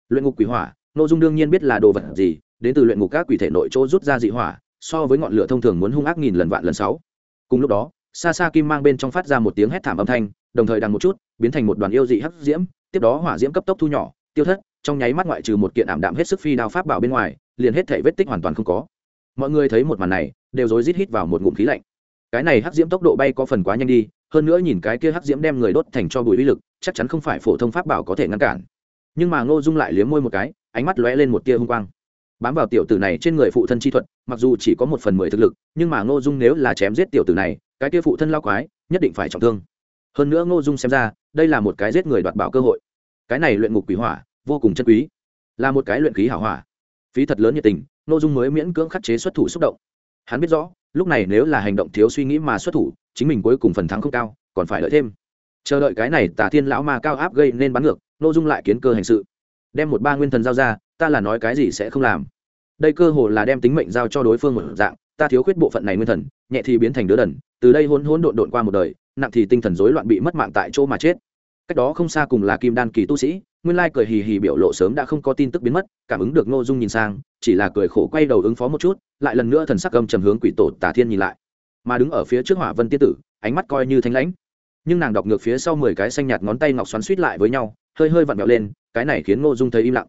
luyện ngục quỷ hỏa n ô dung đương nhiên biết là đồ vật gì, đến từ luyện ngục các quỷ thể nội chỗ rút ra dị hỏa, so với ngọn lửa thông thường muốn hung ác nghìn lần vạn lần sáu. Cùng lúc đó xa xa kim mang bên trong phát ra một tiếng hét thảm âm thanh, đồng thời đằng một chút, biến thành một đoàn yêu dị hắc diễm, tiếp đó hỏa diễm cấp tốc thu nhỏ, tiêu thất, trong nháy mắt ngoại trừ một kiện ảm đạm hết sức phi đao pháp bảo bên ngoài, liền hết thể vết tích hoàn toàn không có. Mọi người thấy một màn này, đều rối rít hít vào một ngụm khí lạnh. Cái này hắc diễm tốc độ bay có phần quá nhanh đi, hơn nữa nhìn cái kia hắc diễm đem người đốt thành cho bụi uy lực, chắc chắn không phải phổ thông pháp bảo có thể ngăn cản nhưng mà ngô dung lại liếm môi một cái, ánh mắt lóe lên một tia hung quang. Bám vào tiểu tử này trên người phụ thân chi thuật, mặc dù chỉ có một phần mười thực lực, nhưng mà ngô dung nếu là chém giết tiểu tử này, cái tia phụ thân lao quái, nhất định phải trọng thương. Hơn nữa ngô dung xem ra, đây là một cái giết người đoạt bảo cơ hội. Cái này luyện ngục quỷ hỏa, vô cùng chân quý. Là một cái luyện khí hảo hỏa. Phí thật lớn nhiệt tình, ngô dung mới miễn cưỡng khắc chế xuất thủ xúc động. Hắn biết rõ, lúc này nếu là hành động thiếu suy nghĩ mà xuất thủ, chính mình cuối cùng phần thắng không cao, còn phải đợi thêm. Chờ đợi cái này tả thiên lão ma cao áp gây nên bắn ngược Nô dung lại kiến cơ hành sự. Đem một ba nguyên thần giao ra, ta là nói cái gì sẽ không làm. Đây cơ hồ là đem tính mệnh giao cho đối phương một dạng, ta thiếu khuyết bộ phận này nguyên thần, nhẹ thì biến thành đứa đần, từ đây hôn hôn độn độn qua một đời, nặng thì tinh thần rối loạn bị mất mạng tại chỗ mà chết. Cách đó không xa cùng là kim đan kỳ tu sĩ, nguyên lai cười hì hì biểu lộ sớm đã không có tin tức biến mất, cảm ứng được ngô dung nhìn sang, chỉ là cười khổ quay đầu ứng phó một chút, lại lần nữa thần sắc cầm trầm hướng quỷ tổ tả thiên nhìn lại. Mà đứng ở phía trước hỏa vân tiên tử, ánh mắt coi như thanh lãnh. Nhưng nàng đọc ngược phía sau mười cái xanh nhạt ngón tay ngọc xoắn suýt lại với nhau hơi hơi vặn vẹo lên, cái này khiến ngô dung thấy im lặng.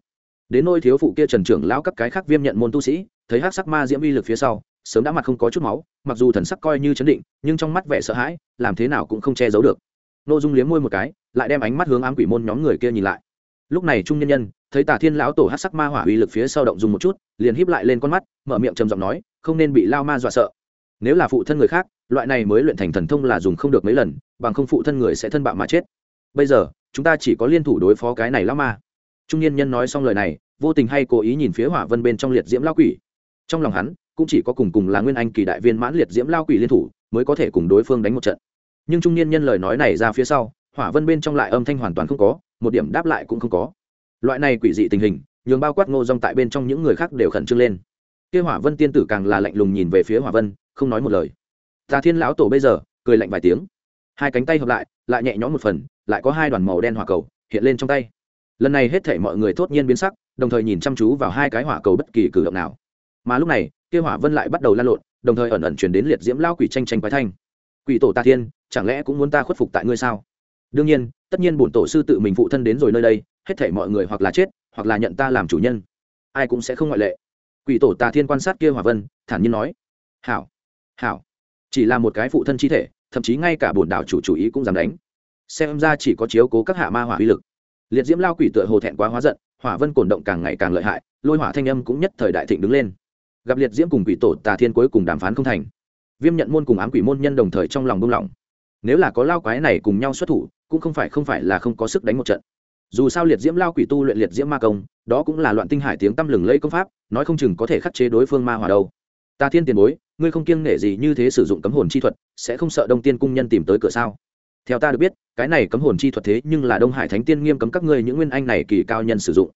Đến nôi thiếu phụ kia trần trưởng lão các cái khác viêm nhận môn tu sĩ, thấy hắc sắc ma diễm uy lực phía sau, sớm đã mặt không có chút máu, mặc dù thần sắc coi như chấn định, nhưng trong mắt vẻ sợ hãi, làm thế nào cũng không che giấu được. Ngô dung liếm môi một cái, lại đem ánh mắt hướng ám quỷ môn nhóm người kia nhìn lại. Lúc này trung nhân nhân, thấy tả thiên lão tổ hắc sắc ma hỏa uy lực phía sau động dùng một chút, liền híp lại lên con mắt, mở miệng trầm giọng nói, không nên bị lao ma dọa sợ. Nếu là phụ thân người khác, loại này mới luyện thành thần thông là dùng không được mấy lần, bằng không phụ thân người sẽ thân bạo mà chết. Bây giờ chúng ta chỉ có liên thủ đối phó cái này lắm ma. Trung niên nhân nói xong lời này, vô tình hay cố ý nhìn phía hỏa vân bên trong liệt diễm lao quỷ. Trong lòng hắn, cũng chỉ có cùng cùng là nguyên anh kỳ đại viên mãn liệt diễm lao quỷ liên thủ, mới có thể cùng đối phương đánh một trận. Nhưng trung niên nhân lời nói này ra phía sau, hỏa vân bên trong lại âm thanh hoàn toàn không có, một điểm đáp lại cũng không có. Loại này quỷ dị tình hình, nhường bao quát ngô rong tại bên trong những người khác đều khẩn trương lên. Kia hỏa vân tiên tử càng là lạnh lùng nhìn về phía hỏa vân, không nói một lời. Tà thiên lão tổ bây giờ, cười lạnh vài tiếng hai cánh tay hợp lại lại nhẹ nhõm một phần, lại có hai đoàn màu đen hỏa cầu hiện lên trong tay. Lần này hết thể mọi người thốt nhiên biến sắc, đồng thời nhìn chăm chú vào hai cái hỏa cầu bất kỳ cử động nào. Mà lúc này, kia hỏa vân lại bắt đầu lan lộn, đồng thời ẩn ẩn chuyển đến liệt diễm lao quỷ tranh tranh quái thanh. Quỷ tổ ta thiên, chẳng lẽ cũng muốn ta khuất phục tại ngươi sao? Đương nhiên, tất nhiên bổn tổ sư tự mình phụ thân đến rồi nơi đây, hết thể mọi người hoặc là chết, hoặc là nhận ta làm chủ nhân. Ai cũng sẽ không ngoại lệ. Quỷ tổ tà thiên quan sát kia hỏa vân, thản nhiên nói. Hảo hảo. Chỉ là một cái phụ thân chi thể thậm chí ngay cả bổn đảo chủ chủ ý cũng dám đánh. Xem ra chỉ có chiếu cố các hạ ma hỏa uy lực. Liệt diễm lao quỷ tựa hồ thẹn quá hóa giận, hỏa vân cổn động càng ngày càng lợi hại, lôi hỏa thanh âm cũng nhất thời đại thịnh đứng lên. Gặp liệt diễm cùng quỷ tổ tà thiên cuối cùng đàm phán không thành, viêm nhận môn cùng ám quỷ môn nhân đồng thời trong lòng buông lỏng. Nếu là có lao quái này cùng nhau xuất thủ, cũng không phải không phải là không có sức đánh một trận. Dù sao liệt diễm lao quỷ tu luyện liệt diễm ma công, đó cũng là loạn tinh hải tiếng tăm lừng lẫy công pháp, nói không chừng có thể khắc chế đối phương ma hòa đâu. Ta thiên tiền bối ngươi không kiêng nể gì như thế sử dụng cấm hồn chi thuật sẽ không sợ đông tiên cung nhân tìm tới cửa sao? Theo ta được biết cái này cấm hồn chi thuật thế nhưng là đông hải thánh tiên nghiêm cấm các ngươi những nguyên anh này kỳ cao nhân sử dụng.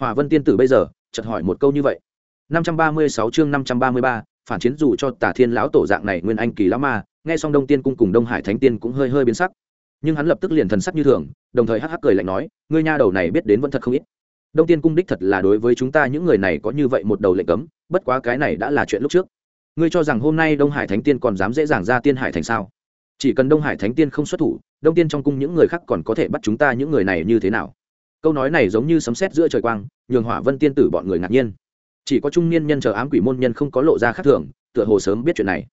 Hòa vân tiên tử bây giờ chợt hỏi một câu như vậy. 536 chương 533, phản chiến dù cho tả thiên lão tổ dạng này nguyên anh kỳ lão ma nghe xong đông tiên cung cùng đông hải thánh tiên cũng hơi hơi biến sắc. Nhưng hắn lập tức liền thần sắc như thường đồng thời hắc hắc cười lạnh nói ngươi nha đầu này biết đến vẫn thật không ít. Đông tiên cung đích thật là đối với chúng ta những người này có như vậy một đầu lệnh cấm bất quá cái này đã là chuyện lúc trước ngươi cho rằng hôm nay đông hải thánh tiên còn dám dễ dàng ra tiên hải thành sao? Chỉ cần đông hải thánh tiên không xuất thủ, đông tiên trong cung những người khác còn có thể bắt chúng ta những người này như thế nào? Câu nói này giống như sấm sét giữa trời quang, nhường hỏa vân tiên tử bọn người ngạc nhiên. Chỉ có trung niên nhân chờ ám quỷ môn nhân không có lộ ra khác thường, tựa hồ sớm biết chuyện này.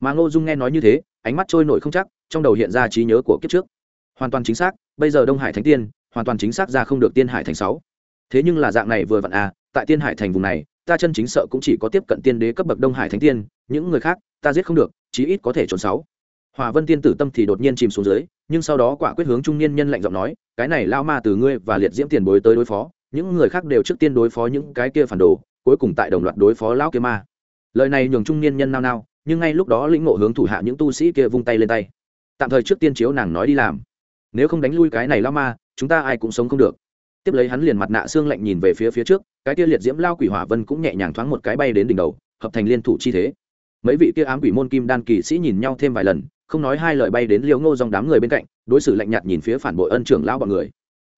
Mà ngô dung nghe nói như thế, ánh mắt trôi nổi không chắc, trong đầu hiện ra trí nhớ của kiếp trước. Hoàn toàn chính xác, bây giờ đông hải thánh tiên, hoàn toàn chính xác ra không được tiên hải thành sáu. Thế nhưng là dạng này vừa vặn à tại tiên hải thành vùng này ta chân chính sợ cũng chỉ có tiếp cận tiên đế cấp bậc đông hải thánh tiên, những người khác, ta giết không được, chí ít có thể trốn sáu. Hòa vân tiên tử tâm thì đột nhiên chìm xuống dưới, nhưng sau đó quả quyết hướng trung niên nhân lạnh giọng nói, cái này lao ma từ ngươi và liệt diễm tiền bối tới đối phó, những người khác đều trước tiên đối phó những cái kia phản đồ, cuối cùng tại đồng loạt đối phó lão kia ma. Lời này nhường trung niên nhân nao nao, nhưng ngay lúc đó lĩnh ngộ hướng thủ hạ những tu sĩ kia vung tay lên tay. Tạm thời trước tiên chiếu nàng nói đi làm. Nếu không đánh lui cái này lao ma, chúng ta ai cũng sống không được. Tiếp lấy hắn liền mặt nạ xương lạnh nhìn về phía phía trước cái kia liệt diễm lao quỷ hỏa vân cũng nhẹ nhàng thoáng một cái bay đến đỉnh đầu, hợp thành liên thủ chi thế. Mấy vị kia ám quỷ môn kim đan kỳ sĩ nhìn nhau thêm vài lần, không nói hai lời bay đến liễu ngô dòng đám người bên cạnh, đối xử lạnh nhạt nhìn phía phản bội ân trưởng lão bọn người.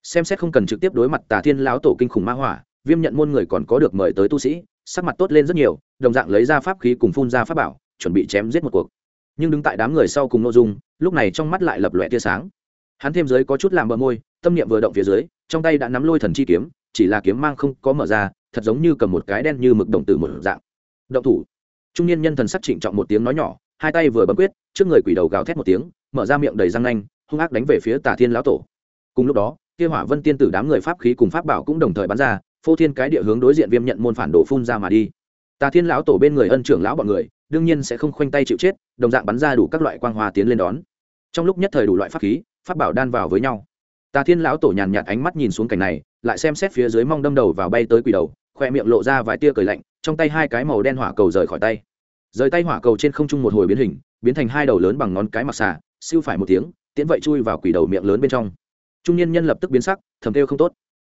Xem xét không cần trực tiếp đối mặt tà thiên lão tổ kinh khủng ma hỏa, viêm nhận môn người còn có được mời tới tu sĩ, sắc mặt tốt lên rất nhiều, đồng dạng lấy ra pháp khí cùng phun ra pháp bảo, chuẩn bị chém giết một cuộc. Nhưng đứng tại đám người sau cùng nội dung, lúc này trong mắt lại lập lòe tia sáng. Hắn thêm dưới có chút làm bờ môi, tâm niệm vừa động phía dưới, trong tay đã nắm lôi thần chi kiếm chỉ là kiếm mang không có mở ra, thật giống như cầm một cái đen như mực động tử một dạng. Động thủ. Trung niên nhân thần sắc trịnh trọng một tiếng nói nhỏ, hai tay vừa bấm quyết, trước người quỷ đầu gào thét một tiếng, mở ra miệng đầy răng nanh, hung ác đánh về phía tả thiên lão tổ. Cùng lúc đó, kia hỏa vân tiên tử đám người pháp khí cùng pháp bảo cũng đồng thời bắn ra, phô thiên cái địa hướng đối diện viêm nhận môn phản đồ phun ra mà đi. Tà thiên lão tổ bên người ân trưởng lão bọn người, đương nhiên sẽ không khoanh tay chịu chết, đồng dạng bắn ra đủ các loại quang hoa tiến lên đón. Trong lúc nhất thời đủ loại pháp khí, pháp bảo đan vào với nhau. Tà thiên lão tổ nhàn nhạt ánh mắt nhìn xuống cảnh này lại xem xét phía dưới mong đâm đầu vào bay tới quỷ đầu, khoe miệng lộ ra vài tia cười lạnh, trong tay hai cái màu đen hỏa cầu rời khỏi tay. Rời tay hỏa cầu trên không trung một hồi biến hình, biến thành hai đầu lớn bằng ngón cái mặc xà, siêu phải một tiếng tiến vậy chui vào quỷ đầu miệng lớn bên trong. Trung niên nhân lập tức biến sắc, thầm kêu không tốt.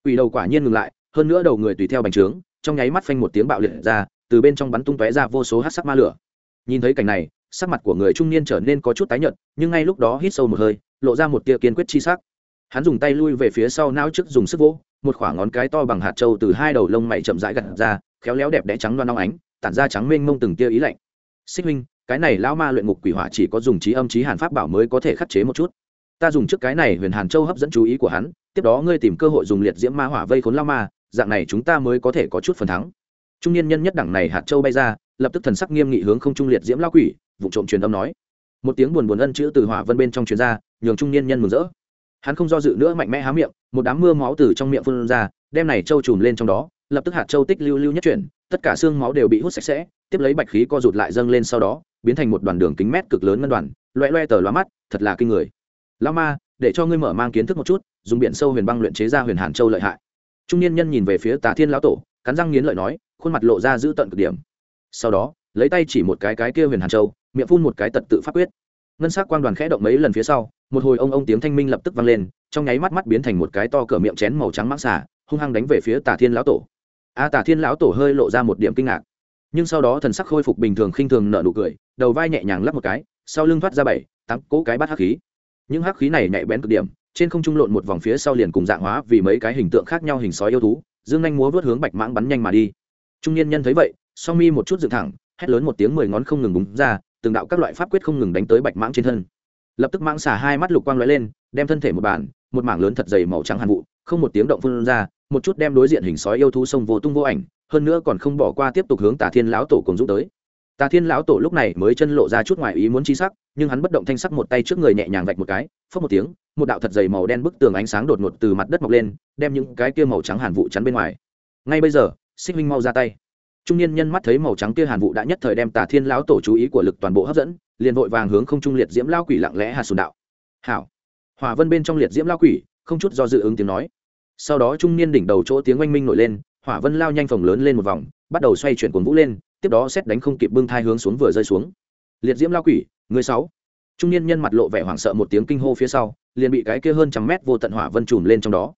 Quỷ đầu quả nhiên ngừng lại, hơn nữa đầu người tùy theo bành trướng, trong nháy mắt phanh một tiếng bạo liệt ra, từ bên trong bắn tung tóe ra vô số hát sắc ma lửa. Nhìn thấy cảnh này, sắc mặt của người trung niên trở nên có chút tái nhợt, nhưng ngay lúc đó hít sâu một hơi, lộ ra một tia kiên quyết chi sắc. Hắn dùng tay lui về phía sau não trước dùng sức vỗ một khoảng ngón cái to bằng hạt trâu từ hai đầu lông mày chậm rãi gặt ra, khéo léo đẹp đẽ trắng loan long ánh, tản ra trắng mênh mông từng tia ý lạnh. Xích huynh, cái này lão ma luyện ngục quỷ hỏa chỉ có dùng trí âm trí hàn pháp bảo mới có thể khắc chế một chút. Ta dùng trước cái này huyền hàn châu hấp dẫn chú ý của hắn, tiếp đó ngươi tìm cơ hội dùng liệt diễm ma hỏa vây khốn lao ma, dạng này chúng ta mới có thể có chút phần thắng. Trung niên nhân nhất đẳng này hạt châu bay ra, lập tức thần sắc nghiêm nghị hướng không trung liệt diễm lao quỷ, vụ trộm truyền âm nói. Một tiếng buồn buồn ân chữ từ hỏa vân bên trong truyền ra, nhường trung niên nhân mừng rỡ hắn không do dự nữa mạnh mẽ há miệng, một đám mưa máu từ trong miệng phun ra, đem này châu trùm lên trong đó, lập tức hạt châu tích lưu lưu nhất chuyển, tất cả xương máu đều bị hút sạch sẽ, tiếp lấy bạch khí co rụt lại dâng lên sau đó, biến thành một đoàn đường kính mét cực lớn ngân đoàn, loe loe tờ loa mắt, thật là kinh người. Lao ma, để cho ngươi mở mang kiến thức một chút, dùng biển sâu huyền băng luyện chế ra huyền hàn châu lợi hại. Trung niên nhân nhìn về phía tà thiên lão tổ, cắn răng nghiến lợi nói, khuôn mặt lộ ra giữ tận cực điểm. Sau đó, lấy tay chỉ một cái cái kia huyền hàn châu, miệng phun một cái tật tự pháp quyết. Ngân sắc quang đoàn khẽ động mấy lần phía sau một hồi ông ông tiếng thanh minh lập tức vang lên, trong nháy mắt mắt biến thành một cái to cỡ miệng chén màu trắng mãng xả hung hăng đánh về phía tà thiên lão tổ. A tà thiên lão tổ hơi lộ ra một điểm kinh ngạc. Nhưng sau đó thần sắc khôi phục bình thường khinh thường nở nụ cười, đầu vai nhẹ nhàng lắp một cái, sau lưng thoát ra bảy, tám cỗ cái bát hắc khí. Những hắc khí này nhạy bén cực điểm, trên không trung lộn một vòng phía sau liền cùng dạng hóa vì mấy cái hình tượng khác nhau hình sói yêu thú, dương anh múa vớt hướng bạch mãng bắn nhanh mà đi. Trung niên nhân thấy vậy, song mi một chút dựng thẳng, hét lớn một tiếng mười ngón không ngừng búng ra, từng đạo các loại pháp quyết không ngừng đánh tới bạch mãng trên thân lập tức mãng xả hai mắt lục quang lóe lên, đem thân thể một bàn, một mảng lớn thật dày màu trắng hàn vụ, không một tiếng động phun ra, một chút đem đối diện hình sói yêu thú sông vô tung vô ảnh, hơn nữa còn không bỏ qua tiếp tục hướng tà thiên lão tổ cùng dũng tới. Tà thiên lão tổ lúc này mới chân lộ ra chút ngoài ý muốn chi sắc, nhưng hắn bất động thanh sắc một tay trước người nhẹ nhàng vạch một cái phớt một tiếng, một đạo thật dày màu đen bức tường ánh sáng đột ngột từ mặt đất mọc lên, đem những cái kia màu trắng hàn vụ chắn bên ngoài. Ngay bây giờ, xích minh mau ra tay trung niên nhân mắt thấy màu trắng kia hàn vụ đã nhất thời đem tà thiên lão tổ chú ý của lực toàn bộ hấp dẫn, liền vội vàng hướng không trung liệt diễm lao quỷ lặng lẽ hạt sùn đạo. Hảo. Hòa vân bên trong liệt diễm lao quỷ, không chút do dự ứng tiếng nói. Sau đó trung niên đỉnh đầu chỗ tiếng oanh minh nổi lên, hỏa vân lao nhanh phồng lớn lên một vòng, bắt đầu xoay chuyển cuồng vũ lên, tiếp đó xét đánh không kịp bưng thai hướng xuống vừa rơi xuống. Liệt diễm lao quỷ, người sáu. Trung niên nhân mặt lộ vẻ hoảng sợ một tiếng kinh hô phía sau, liền bị cái kia hơn trăm mét vô tận hỏa vân trùm lên trong đó.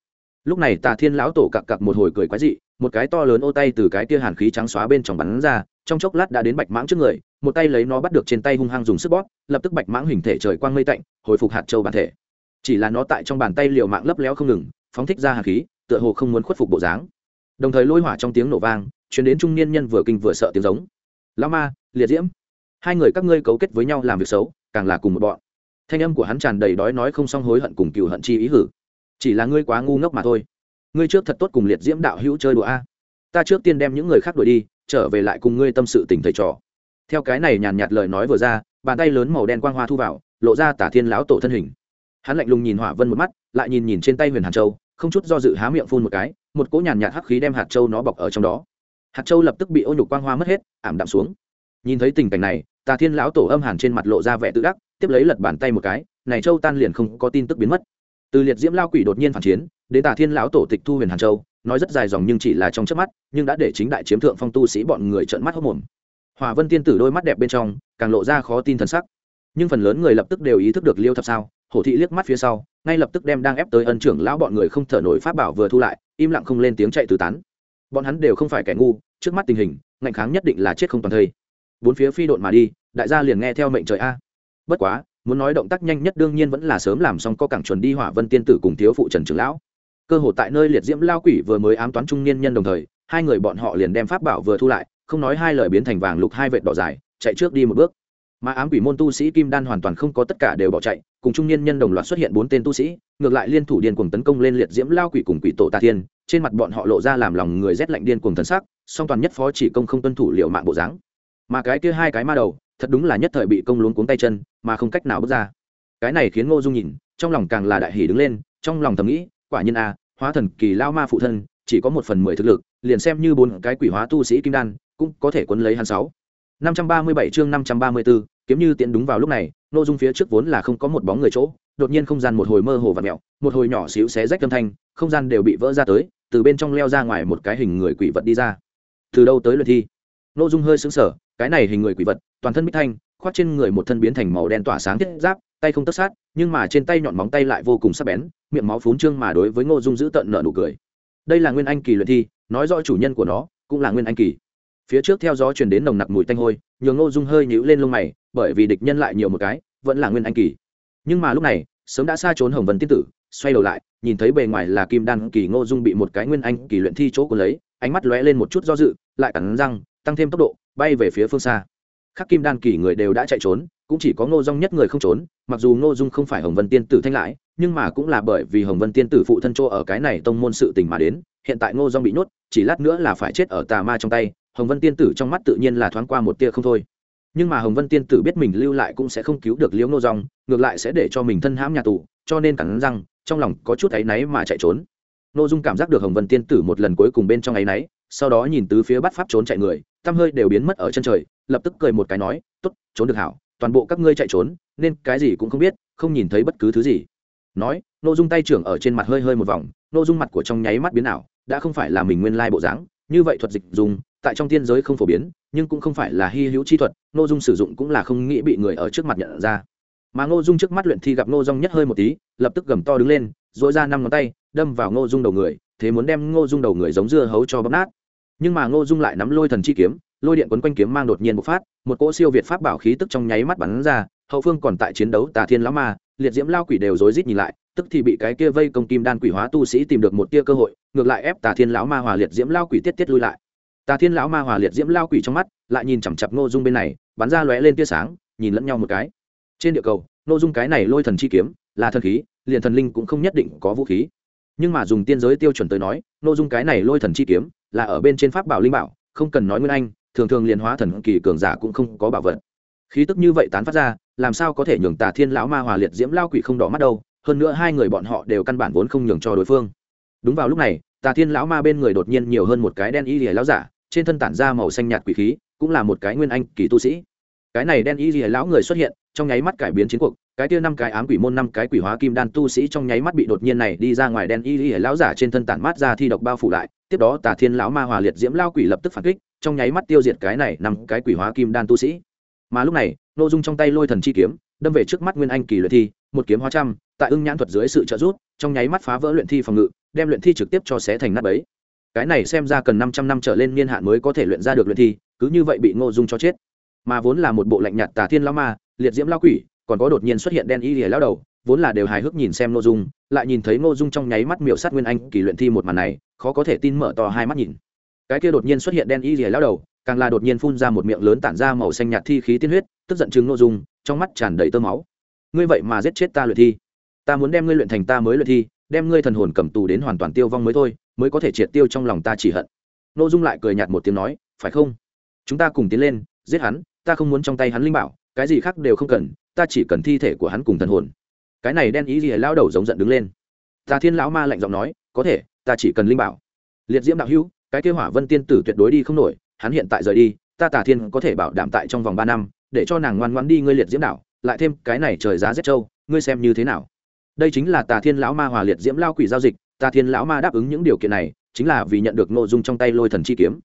Lúc này tà thiên lão tổ cặc cặc một hồi cười quái dị một cái to lớn ô tay từ cái kia hàn khí trắng xóa bên trong bắn ra, trong chốc lát đã đến bạch mãng trước người, một tay lấy nó bắt được trên tay hung hăng dùng sức bóp, lập tức bạch mãng hình thể trời quang mây tạnh, hồi phục hạt châu bản thể. Chỉ là nó tại trong bàn tay liều mạng lấp léo không ngừng, phóng thích ra hàn khí, tựa hồ không muốn khuất phục bộ dáng. Đồng thời lôi hỏa trong tiếng nổ vang chuyến đến trung niên nhân vừa kinh vừa sợ tiếng giống. Lao ma, liệt diễm, hai người các ngươi cấu kết với nhau làm việc xấu, càng là cùng một bọn. Thanh âm của hắn tràn đầy đói nói không xong hối hận cùng cựu hận chi ý hử. Chỉ là ngươi quá ngu ngốc mà thôi ngươi trước thật tốt cùng liệt diễm đạo hữu chơi đùa a. Ta trước tiên đem những người khác đuổi đi, trở về lại cùng ngươi tâm sự tình thầy trò. Theo cái này nhàn nhạt lời nói vừa ra, bàn tay lớn màu đen quang hoa thu vào, lộ ra tả thiên lão tổ thân hình. Hắn lạnh lùng nhìn hỏa vân một mắt, lại nhìn nhìn trên tay huyền hàn châu, không chút do dự há miệng phun một cái, một cỗ nhàn nhạt hắc khí đem hạt châu nó bọc ở trong đó. Hạt châu lập tức bị ô nhục quang hoa mất hết, ảm đạm xuống. Nhìn thấy tình cảnh này tà thiên lão tổ âm hàn trên mặt lộ ra vẻ tự đắc, tiếp lấy lật bàn tay một cái, này châu tan liền không có tin tức biến mất từ liệt diễm lao quỷ đột nhiên phản chiến, đến tà thiên lão tổ tịch thu huyền hàn châu, nói rất dài dòng nhưng chỉ là trong chớp mắt, nhưng đã để chính đại chiếm thượng phong tu sĩ bọn người trợn mắt hốc mồm. Hòa vân tiên tử đôi mắt đẹp bên trong, càng lộ ra khó tin thần sắc. Nhưng phần lớn người lập tức đều ý thức được liêu thập sao? Hổ thị liếc mắt phía sau, ngay lập tức đem đang ép tới ân trưởng lão bọn người không thở nổi pháp bảo vừa thu lại, im lặng không lên tiếng chạy từ tán. Bọn hắn đều không phải kẻ ngu, trước mắt tình hình, ngạnh kháng nhất định là chết không toàn thây. Bốn phía phi độn mà đi, đại gia liền nghe theo mệnh trời a. Bất quá muốn nói động tác nhanh nhất đương nhiên vẫn là sớm làm xong co cảng chuẩn đi hỏa vân tiên tử cùng thiếu phụ trần trưởng lão. Cơ hồ tại nơi liệt diễm lao quỷ vừa mới ám toán trung niên nhân đồng thời, hai người bọn họ liền đem pháp bảo vừa thu lại, không nói hai lời biến thành vàng lục hai vệt đỏ dài, chạy trước đi một bước. Mà ám quỷ môn tu sĩ kim đan hoàn toàn không có tất cả đều bỏ chạy, cùng trung niên nhân đồng loạt xuất hiện bốn tên tu sĩ, ngược lại liên thủ điên cuồng tấn công lên liệt diễm lao quỷ cùng quỷ tổ tà thiên, trên mặt bọn họ lộ ra làm lòng người rét lạnh điên cuồng thần sắc, song toàn nhất phó chỉ công không tuân thủ liệu mạng bộ dáng. Mà cái kia hai cái ma đầu, thật đúng là nhất thời bị công luống cuống tay chân mà không cách nào bước ra. Cái này khiến ngô dung nhìn trong lòng càng là đại hỉ đứng lên trong lòng thầm nghĩ quả nhiên a hóa thần kỳ lao ma phụ thân chỉ có một phần mười thực lực liền xem như bốn cái quỷ hóa tu sĩ kim đan cũng có thể quấn lấy hắn sáu. Năm trăm ba mươi bảy chương năm trăm ba mươi 534, kiếm như tiện đúng vào lúc này Ngô dung phía trước vốn là không có một bóng người chỗ đột nhiên không gian một hồi mơ hồ và mẹo một hồi nhỏ xíu xé rách âm thanh không gian đều bị vỡ ra tới từ bên trong leo ra ngoài một cái hình người quỷ vật đi ra. Từ đâu tới luyện thi? Ngô dung hơi sững sờ cái này hình người quỷ vật toàn thân bích thanh khoác trên người một thân biến thành màu đen tỏa sáng thiết giáp, tay không tất sát, nhưng mà trên tay nhọn móng tay lại vô cùng sắc bén, miệng máu phún trương mà đối với ngô dung giữ tận nợ nụ cười. Đây là nguyên anh kỳ luyện thi, nói rõ chủ nhân của nó cũng là nguyên anh kỳ. Phía trước theo gió truyền đến nồng nặc mùi tanh hôi, nhường ngô dung hơi nhíu lên lông mày, bởi vì địch nhân lại nhiều một cái, vẫn là nguyên anh kỳ. Nhưng mà lúc này, sớm đã xa trốn hồng vân tiên tử, xoay đầu lại, nhìn thấy bề ngoài là kim đan kỳ ngô dung bị một cái nguyên anh kỳ luyện thi chỗ của lấy, ánh mắt lóe lên một chút do dự, lại cắn răng, tăng thêm tốc độ, bay về phía phương xa khắc kim đan kỳ người đều đã chạy trốn, cũng chỉ có ngô dung nhất người không trốn, mặc dù ngô dung không phải hồng vân tiên tử thanh lãi, nhưng mà cũng là bởi vì hồng vân tiên tử phụ thân chỗ ở cái này tông môn sự tình mà đến, hiện tại ngô dung bị nhốt, chỉ lát nữa là phải chết ở tà ma trong tay, hồng vân tiên tử trong mắt tự nhiên là thoáng qua một tia không thôi. Nhưng mà hồng vân tiên tử biết mình lưu lại cũng sẽ không cứu được liễu ngô dung, ngược lại sẽ để cho mình thân hãm nhà tù, cho nên cắn răng, trong lòng có chút áy náy mà chạy trốn. Ngô dung cảm giác được hồng vân tiên tử một lần cuối cùng bên trong áy náy, sau đó nhìn tứ phía bắt pháp trốn chạy người tăm hơi đều biến mất ở chân trời lập tức cười một cái nói t ố t trốn được hảo, toàn bộ các ngươi chạy trốn, nên cái gì cũng không biết, không nhìn thấy bất cứ thứ gì. Nói n ô dung tay trưởng ở trên mặt hơi hơi một vòng n ô dung mặt của trong nháy mắt biến ảo, đã không phải là mình nguyên lai bộ dáng, như vậy thuật dịch dùng, tại trong tiên giới không phổ biến, nhưng cũng không phải là hy hữu chi thuật n ô dung sử dụng cũng là không nghĩ bị người ở trước mặt nhận ra. Mà ngô dung trước mắt luyện thi gặp ngô dung nhất hơi một tí, lập tức gầm to đứng lên dội ra năm ngón tay, đâm vào ngô dung đầu người, thế muốn đem ngô dung đầu người giống dưa hấu cho bấm nát. Nhưng mà ngô dung lại nắm lôi thần chi kiếm lôi điện quấn quanh kiếm mang đột nhiên bộc phát, một cỗ siêu việt pháp bảo khí tức trong nháy mắt bắn ra, hậu phương còn tại chiến đấu tà thiên lão ma, liệt diễm lao quỷ đều rối rít nhìn lại, tức thì bị cái kia vây công kim đan quỷ hóa tu sĩ tìm được một tia cơ hội, ngược lại ép tà thiên lão ma hòa liệt diễm lao quỷ tiết tiết lui lại. Tà thiên lão ma hòa liệt diễm lao quỷ trong mắt, lại nhìn chằm chặp ngô dung bên này, bắn ra lóe lên tia sáng, nhìn lẫn nhau một cái. Trên địa cầu, ngô dung cái này lôi thần chi kiếm, là thần khí, liền thần linh cũng không nhất định có vũ khí. Nhưng mà dùng tiên giới tiêu chuẩn tới nói, ngô dung cái này lôi thần chi kiếm, là ở bên trên pháp bảo linh bảo, không cần nói nguyên anh thường thường liền hóa thần kỳ cường giả cũng không có bảo vật. Khí tức như vậy tán phát ra, làm sao có thể nhường tà thiên lão ma hòa liệt diễm lao quỷ không đỏ mắt đâu, hơn nữa hai người bọn họ đều căn bản vốn không nhường cho đối phương. Đúng vào lúc này, tà thiên lão ma bên người đột nhiên nhiều hơn một cái đen y lìa lão giả, trên thân tản ra màu xanh nhạt quỷ khí, cũng là một cái nguyên anh kỳ tu sĩ. Cái này đen y lìa lão người xuất hiện, trong nháy mắt cải biến chiến cuộc, cái kia năm cái ám quỷ môn năm cái quỷ hóa kim đan tu sĩ trong nháy mắt bị đột nhiên này đi ra ngoài đen y lìa lão giả trên thân tản mát ra thi độc bao phủ lại, tiếp đó tà thiên lão ma hòa liệt diễm lao quỷ lập tức phản kích trong nháy mắt tiêu diệt cái này nằm cái quỷ hóa kim đan tu sĩ. Mà lúc này nội dung trong tay lôi thần chi kiếm, đâm về trước mắt nguyên anh kỳ luyện thi, một kiếm hóa trăm, tại ưng nhãn thuật dưới sự trợ giúp, trong nháy mắt phá vỡ luyện thi phòng ngự, đem luyện thi trực tiếp cho xé thành nát bấy. Cái này xem ra cần năm trăm năm trở lên niên hạn mới có thể luyện ra được luyện thi, cứ như vậy bị ngô dung cho chết. Mà vốn là một bộ lạnh nhạt tà thiên lao ma, liệt diễm lao quỷ, còn có đột nhiên xuất hiện đen y lìa lao đầu, vốn là đều hài hước nhìn xem ngô dung, lại nhìn thấy ngô dung trong nháy mắt miểu sát nguyên anh kỳ luyện thi một màn này, khó có thể tin mở to hai mắt nhìn cái kia đột nhiên xuất hiện đen y rìa lao đầu, càng là đột nhiên phun ra một miệng lớn tản ra màu xanh nhạt thi khí tiên huyết, tức giận chứng nội dung, trong mắt tràn đầy tơ máu. Ngươi vậy mà giết chết ta luyện thi. Ta muốn đem ngươi luyện thành ta mới luyện thi, đem ngươi thần hồn cầm tù đến hoàn toàn tiêu vong mới thôi, mới có thể triệt tiêu trong lòng ta chỉ hận. Nội dung lại cười nhạt một tiếng nói, phải không? Chúng ta cùng tiến lên, giết hắn, ta không muốn trong tay hắn linh bảo, cái gì khác đều không cần, ta chỉ cần thi thể của hắn cùng thần hồn. Cái này đen ý gì lao đầu giống giận đứng lên. Ta thiên lão ma lạnh giọng nói, có thể, ta chỉ cần linh bảo. Liệt diễm đạo hữu cái kêu hỏa vân tiên tử tuyệt đối đi không nổi, hắn hiện tại rời đi, ta tả thiên có thể bảo đảm tại trong vòng ba năm, để cho nàng ngoan ngoan đi ngươi liệt diễm đảo, lại thêm cái này trời giá rét trâu, ngươi xem như thế nào? Đây chính là tà thiên lão ma hòa liệt diễm lao quỷ giao dịch, tà thiên lão ma đáp ứng những điều kiện này, chính là vì nhận được nội dung trong tay lôi thần chi kiếm.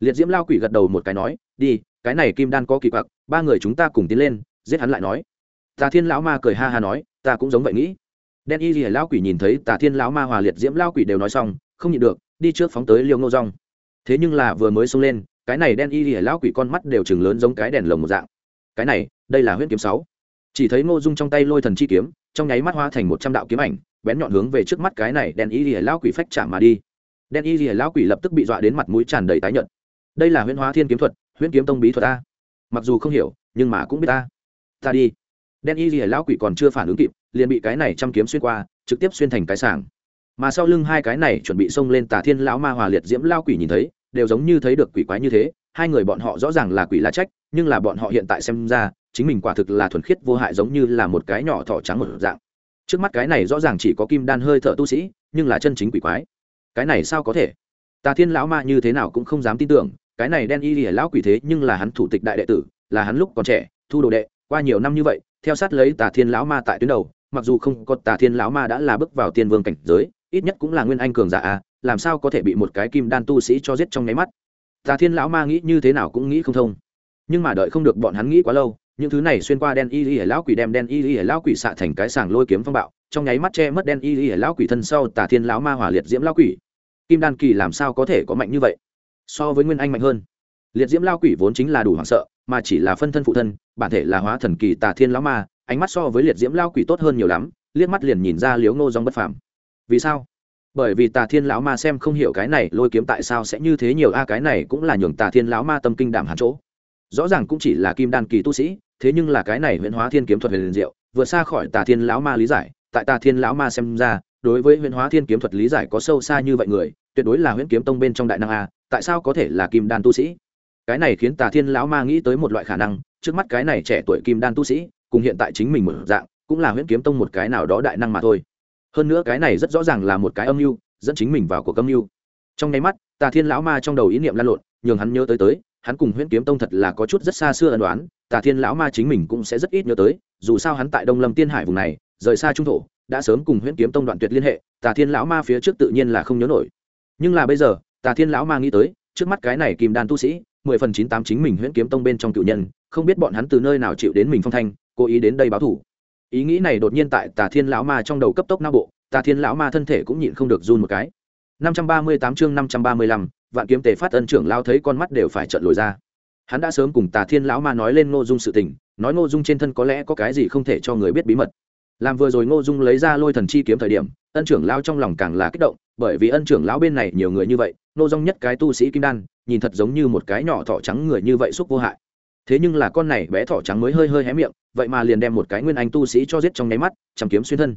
Liệt diễm lao quỷ gật đầu một cái nói, đi, cái này kim đan có kỳ quặc, ba người chúng ta cùng tiến lên, giết hắn lại nói. Tà thiên lão ma cười ha ha nói, ta cũng giống vậy nghĩ. Đen y gì lão quỷ nhìn thấy tà thiên lão ma hòa liệt diễm lao quỷ đều nói xong, không nhịn được đi trước phóng tới liêu ngô rong thế nhưng là vừa mới xông lên, cái này đen y lìa lão quỷ con mắt đều chừng lớn giống cái đèn lồng một dạng. Cái này, đây là huyết kiếm sáu. Chỉ thấy ngô dung trong tay lôi thần chi kiếm, trong nháy mắt hoa thành một trăm đạo kiếm ảnh, bén nhọn hướng về trước mắt cái này đen y lìa lão quỷ phách chạm mà đi. Đen y lìa lão quỷ lập tức bị dọa đến mặt mũi tràn đầy tái nhợt. Đây là huyễn hóa thiên kiếm thuật, huyễn kiếm tông bí thuật a. Mặc dù không hiểu, nhưng mà cũng biết ta ta đi. Đen y lìa lão quỷ còn chưa phản ứng kịp, liền bị cái này chăm kiếm xuyên qua, trực tiếp xuyên thành cái sảng mà sau lưng hai cái này chuẩn bị xông lên tà thiên lão ma hòa liệt diễm lao quỷ nhìn thấy, đều giống như thấy được quỷ quái như thế, hai người bọn họ rõ ràng là quỷ lá trách, nhưng là bọn họ hiện tại xem ra, chính mình quả thực là thuần khiết vô hại giống như là một cái nhỏ thỏ trắng một dạng. Trước mắt cái này rõ ràng chỉ có kim đan hơi thở tu sĩ, nhưng là chân chính quỷ quái. Cái này sao có thể? Tà thiên lão ma như thế nào cũng không dám tin tưởng, cái này đen y lìa lão quỷ thế nhưng là hắn thủ tịch đại đệ tử, là hắn lúc còn trẻ, thu đồ đệ, qua nhiều năm như vậy, theo sát lấy tà thiên lão ma tại tuyến đầu, mặc dù không có tà thiên lão ma đã là bước vào tiên vương cảnh giới ít nhất cũng là nguyên anh cường giả a làm sao có thể bị một cái kim đan tu sĩ cho giết trong nháy mắt? Tà thiên lão ma nghĩ như thế nào cũng nghĩ không thông. Nhưng mà đợi không được bọn hắn nghĩ quá lâu, những thứ này xuyên qua đen y y lão quỷ đem đen y y lão quỷ xạ thành cái sàng lôi kiếm phong bạo, trong nháy mắt che mất đen y y lão quỷ thân sau tà thiên lão ma hỏa liệt diễm lão quỷ. Kim đan kỳ làm sao có thể có mạnh như vậy? So với nguyên anh mạnh hơn. Liệt diễm lão quỷ vốn chính là đủ hoảng sợ, mà chỉ là phân thân phụ thân, bản thể là hóa thần kỳ tà thiên lão ma, ánh mắt so với liệt diễm lão quỷ tốt hơn nhiều lắm, liếc mắt liền nhìn ra liếu ngô dòng bất phàm vì sao? Bởi vì tà thiên lão ma xem không hiểu cái này, lôi kiếm tại sao sẽ như thế nhiều? A, cái này cũng là nhường tà thiên lão ma tâm kinh đảm hàn chỗ. Rõ ràng cũng chỉ là kim đan kỳ tu sĩ, thế nhưng là cái này huyễn hóa thiên kiếm thuật huyền diệu, vượt xa khỏi tà thiên lão ma lý giải. Tại tà thiên lão ma xem ra, đối với huyễn hóa thiên kiếm thuật lý giải có sâu xa như vậy người, tuyệt đối là huyễn kiếm tông bên trong đại năng a, tại sao có thể là kim đan tu sĩ? Cái này khiến tà thiên lão ma nghĩ tới một loại khả năng, trước mắt cái này trẻ tuổi kim đan tu sĩ, cùng hiện tại chính mình một dạng, cũng là huyễn kiếm tông một cái nào đó đại năng mà thôi hơn nữa cái này rất rõ ràng là một cái âm mưu, dẫn chính mình vào cuộc âm mưu. Trong nháy mắt, tà thiên lão ma trong đầu ý niệm lan lộn, nhường hắn nhớ tới tới, hắn cùng huyễn kiếm tông thật là có chút rất xa xưa ân đoán tà thiên lão ma chính mình cũng sẽ rất ít nhớ tới, dù sao hắn tại đông lâm tiên hải vùng này, rời xa trung thổ, đã sớm cùng huyễn kiếm tông đoạn tuyệt liên hệ, tà thiên lão ma phía trước tự nhiên là không nhớ nổi. Nhưng là bây giờ, tà thiên lão ma nghĩ tới, trước mắt cái này kim đan tu sĩ, mười phần chín tám chính mình huyễn kiếm tông bên trong cựu nhân, không biết bọn hắn từ nơi nào chịu đến mình phong thanh, cố ý đến đây báo thủ ý nghĩ này đột nhiên tại tà thiên lão ma trong đầu cấp tốc não bộ, tà thiên lão ma thân thể cũng nhịn không được run một cái. năm trăm ba mươi tám chương năm trăm ba mươi lăm, vạn kiếm tề phát ân trưởng lao thấy con mắt đều phải trợn lồi ra. Hắn đã sớm cùng tà thiên lão ma nói lên ngô dung sự tình, nói ngô dung trên thân có lẽ có cái gì không thể cho người biết bí mật. Làm vừa rồi ngô dung lấy ra lôi thần chi kiếm thời điểm, ân trưởng lao trong lòng càng là kích động, bởi vì ân trưởng lão bên này nhiều người như vậy, ngô dung nhất cái tu sĩ kim đan, nhìn thật giống như một cái nhỏ thỏ trắng người như vậy xúc vô hại thế nhưng là con này bé thỏ trắng mới hơi hơi hé miệng, vậy mà liền đem một cái nguyên anh tu sĩ cho giết trong nháy mắt, chăm kiếm xuyên thân.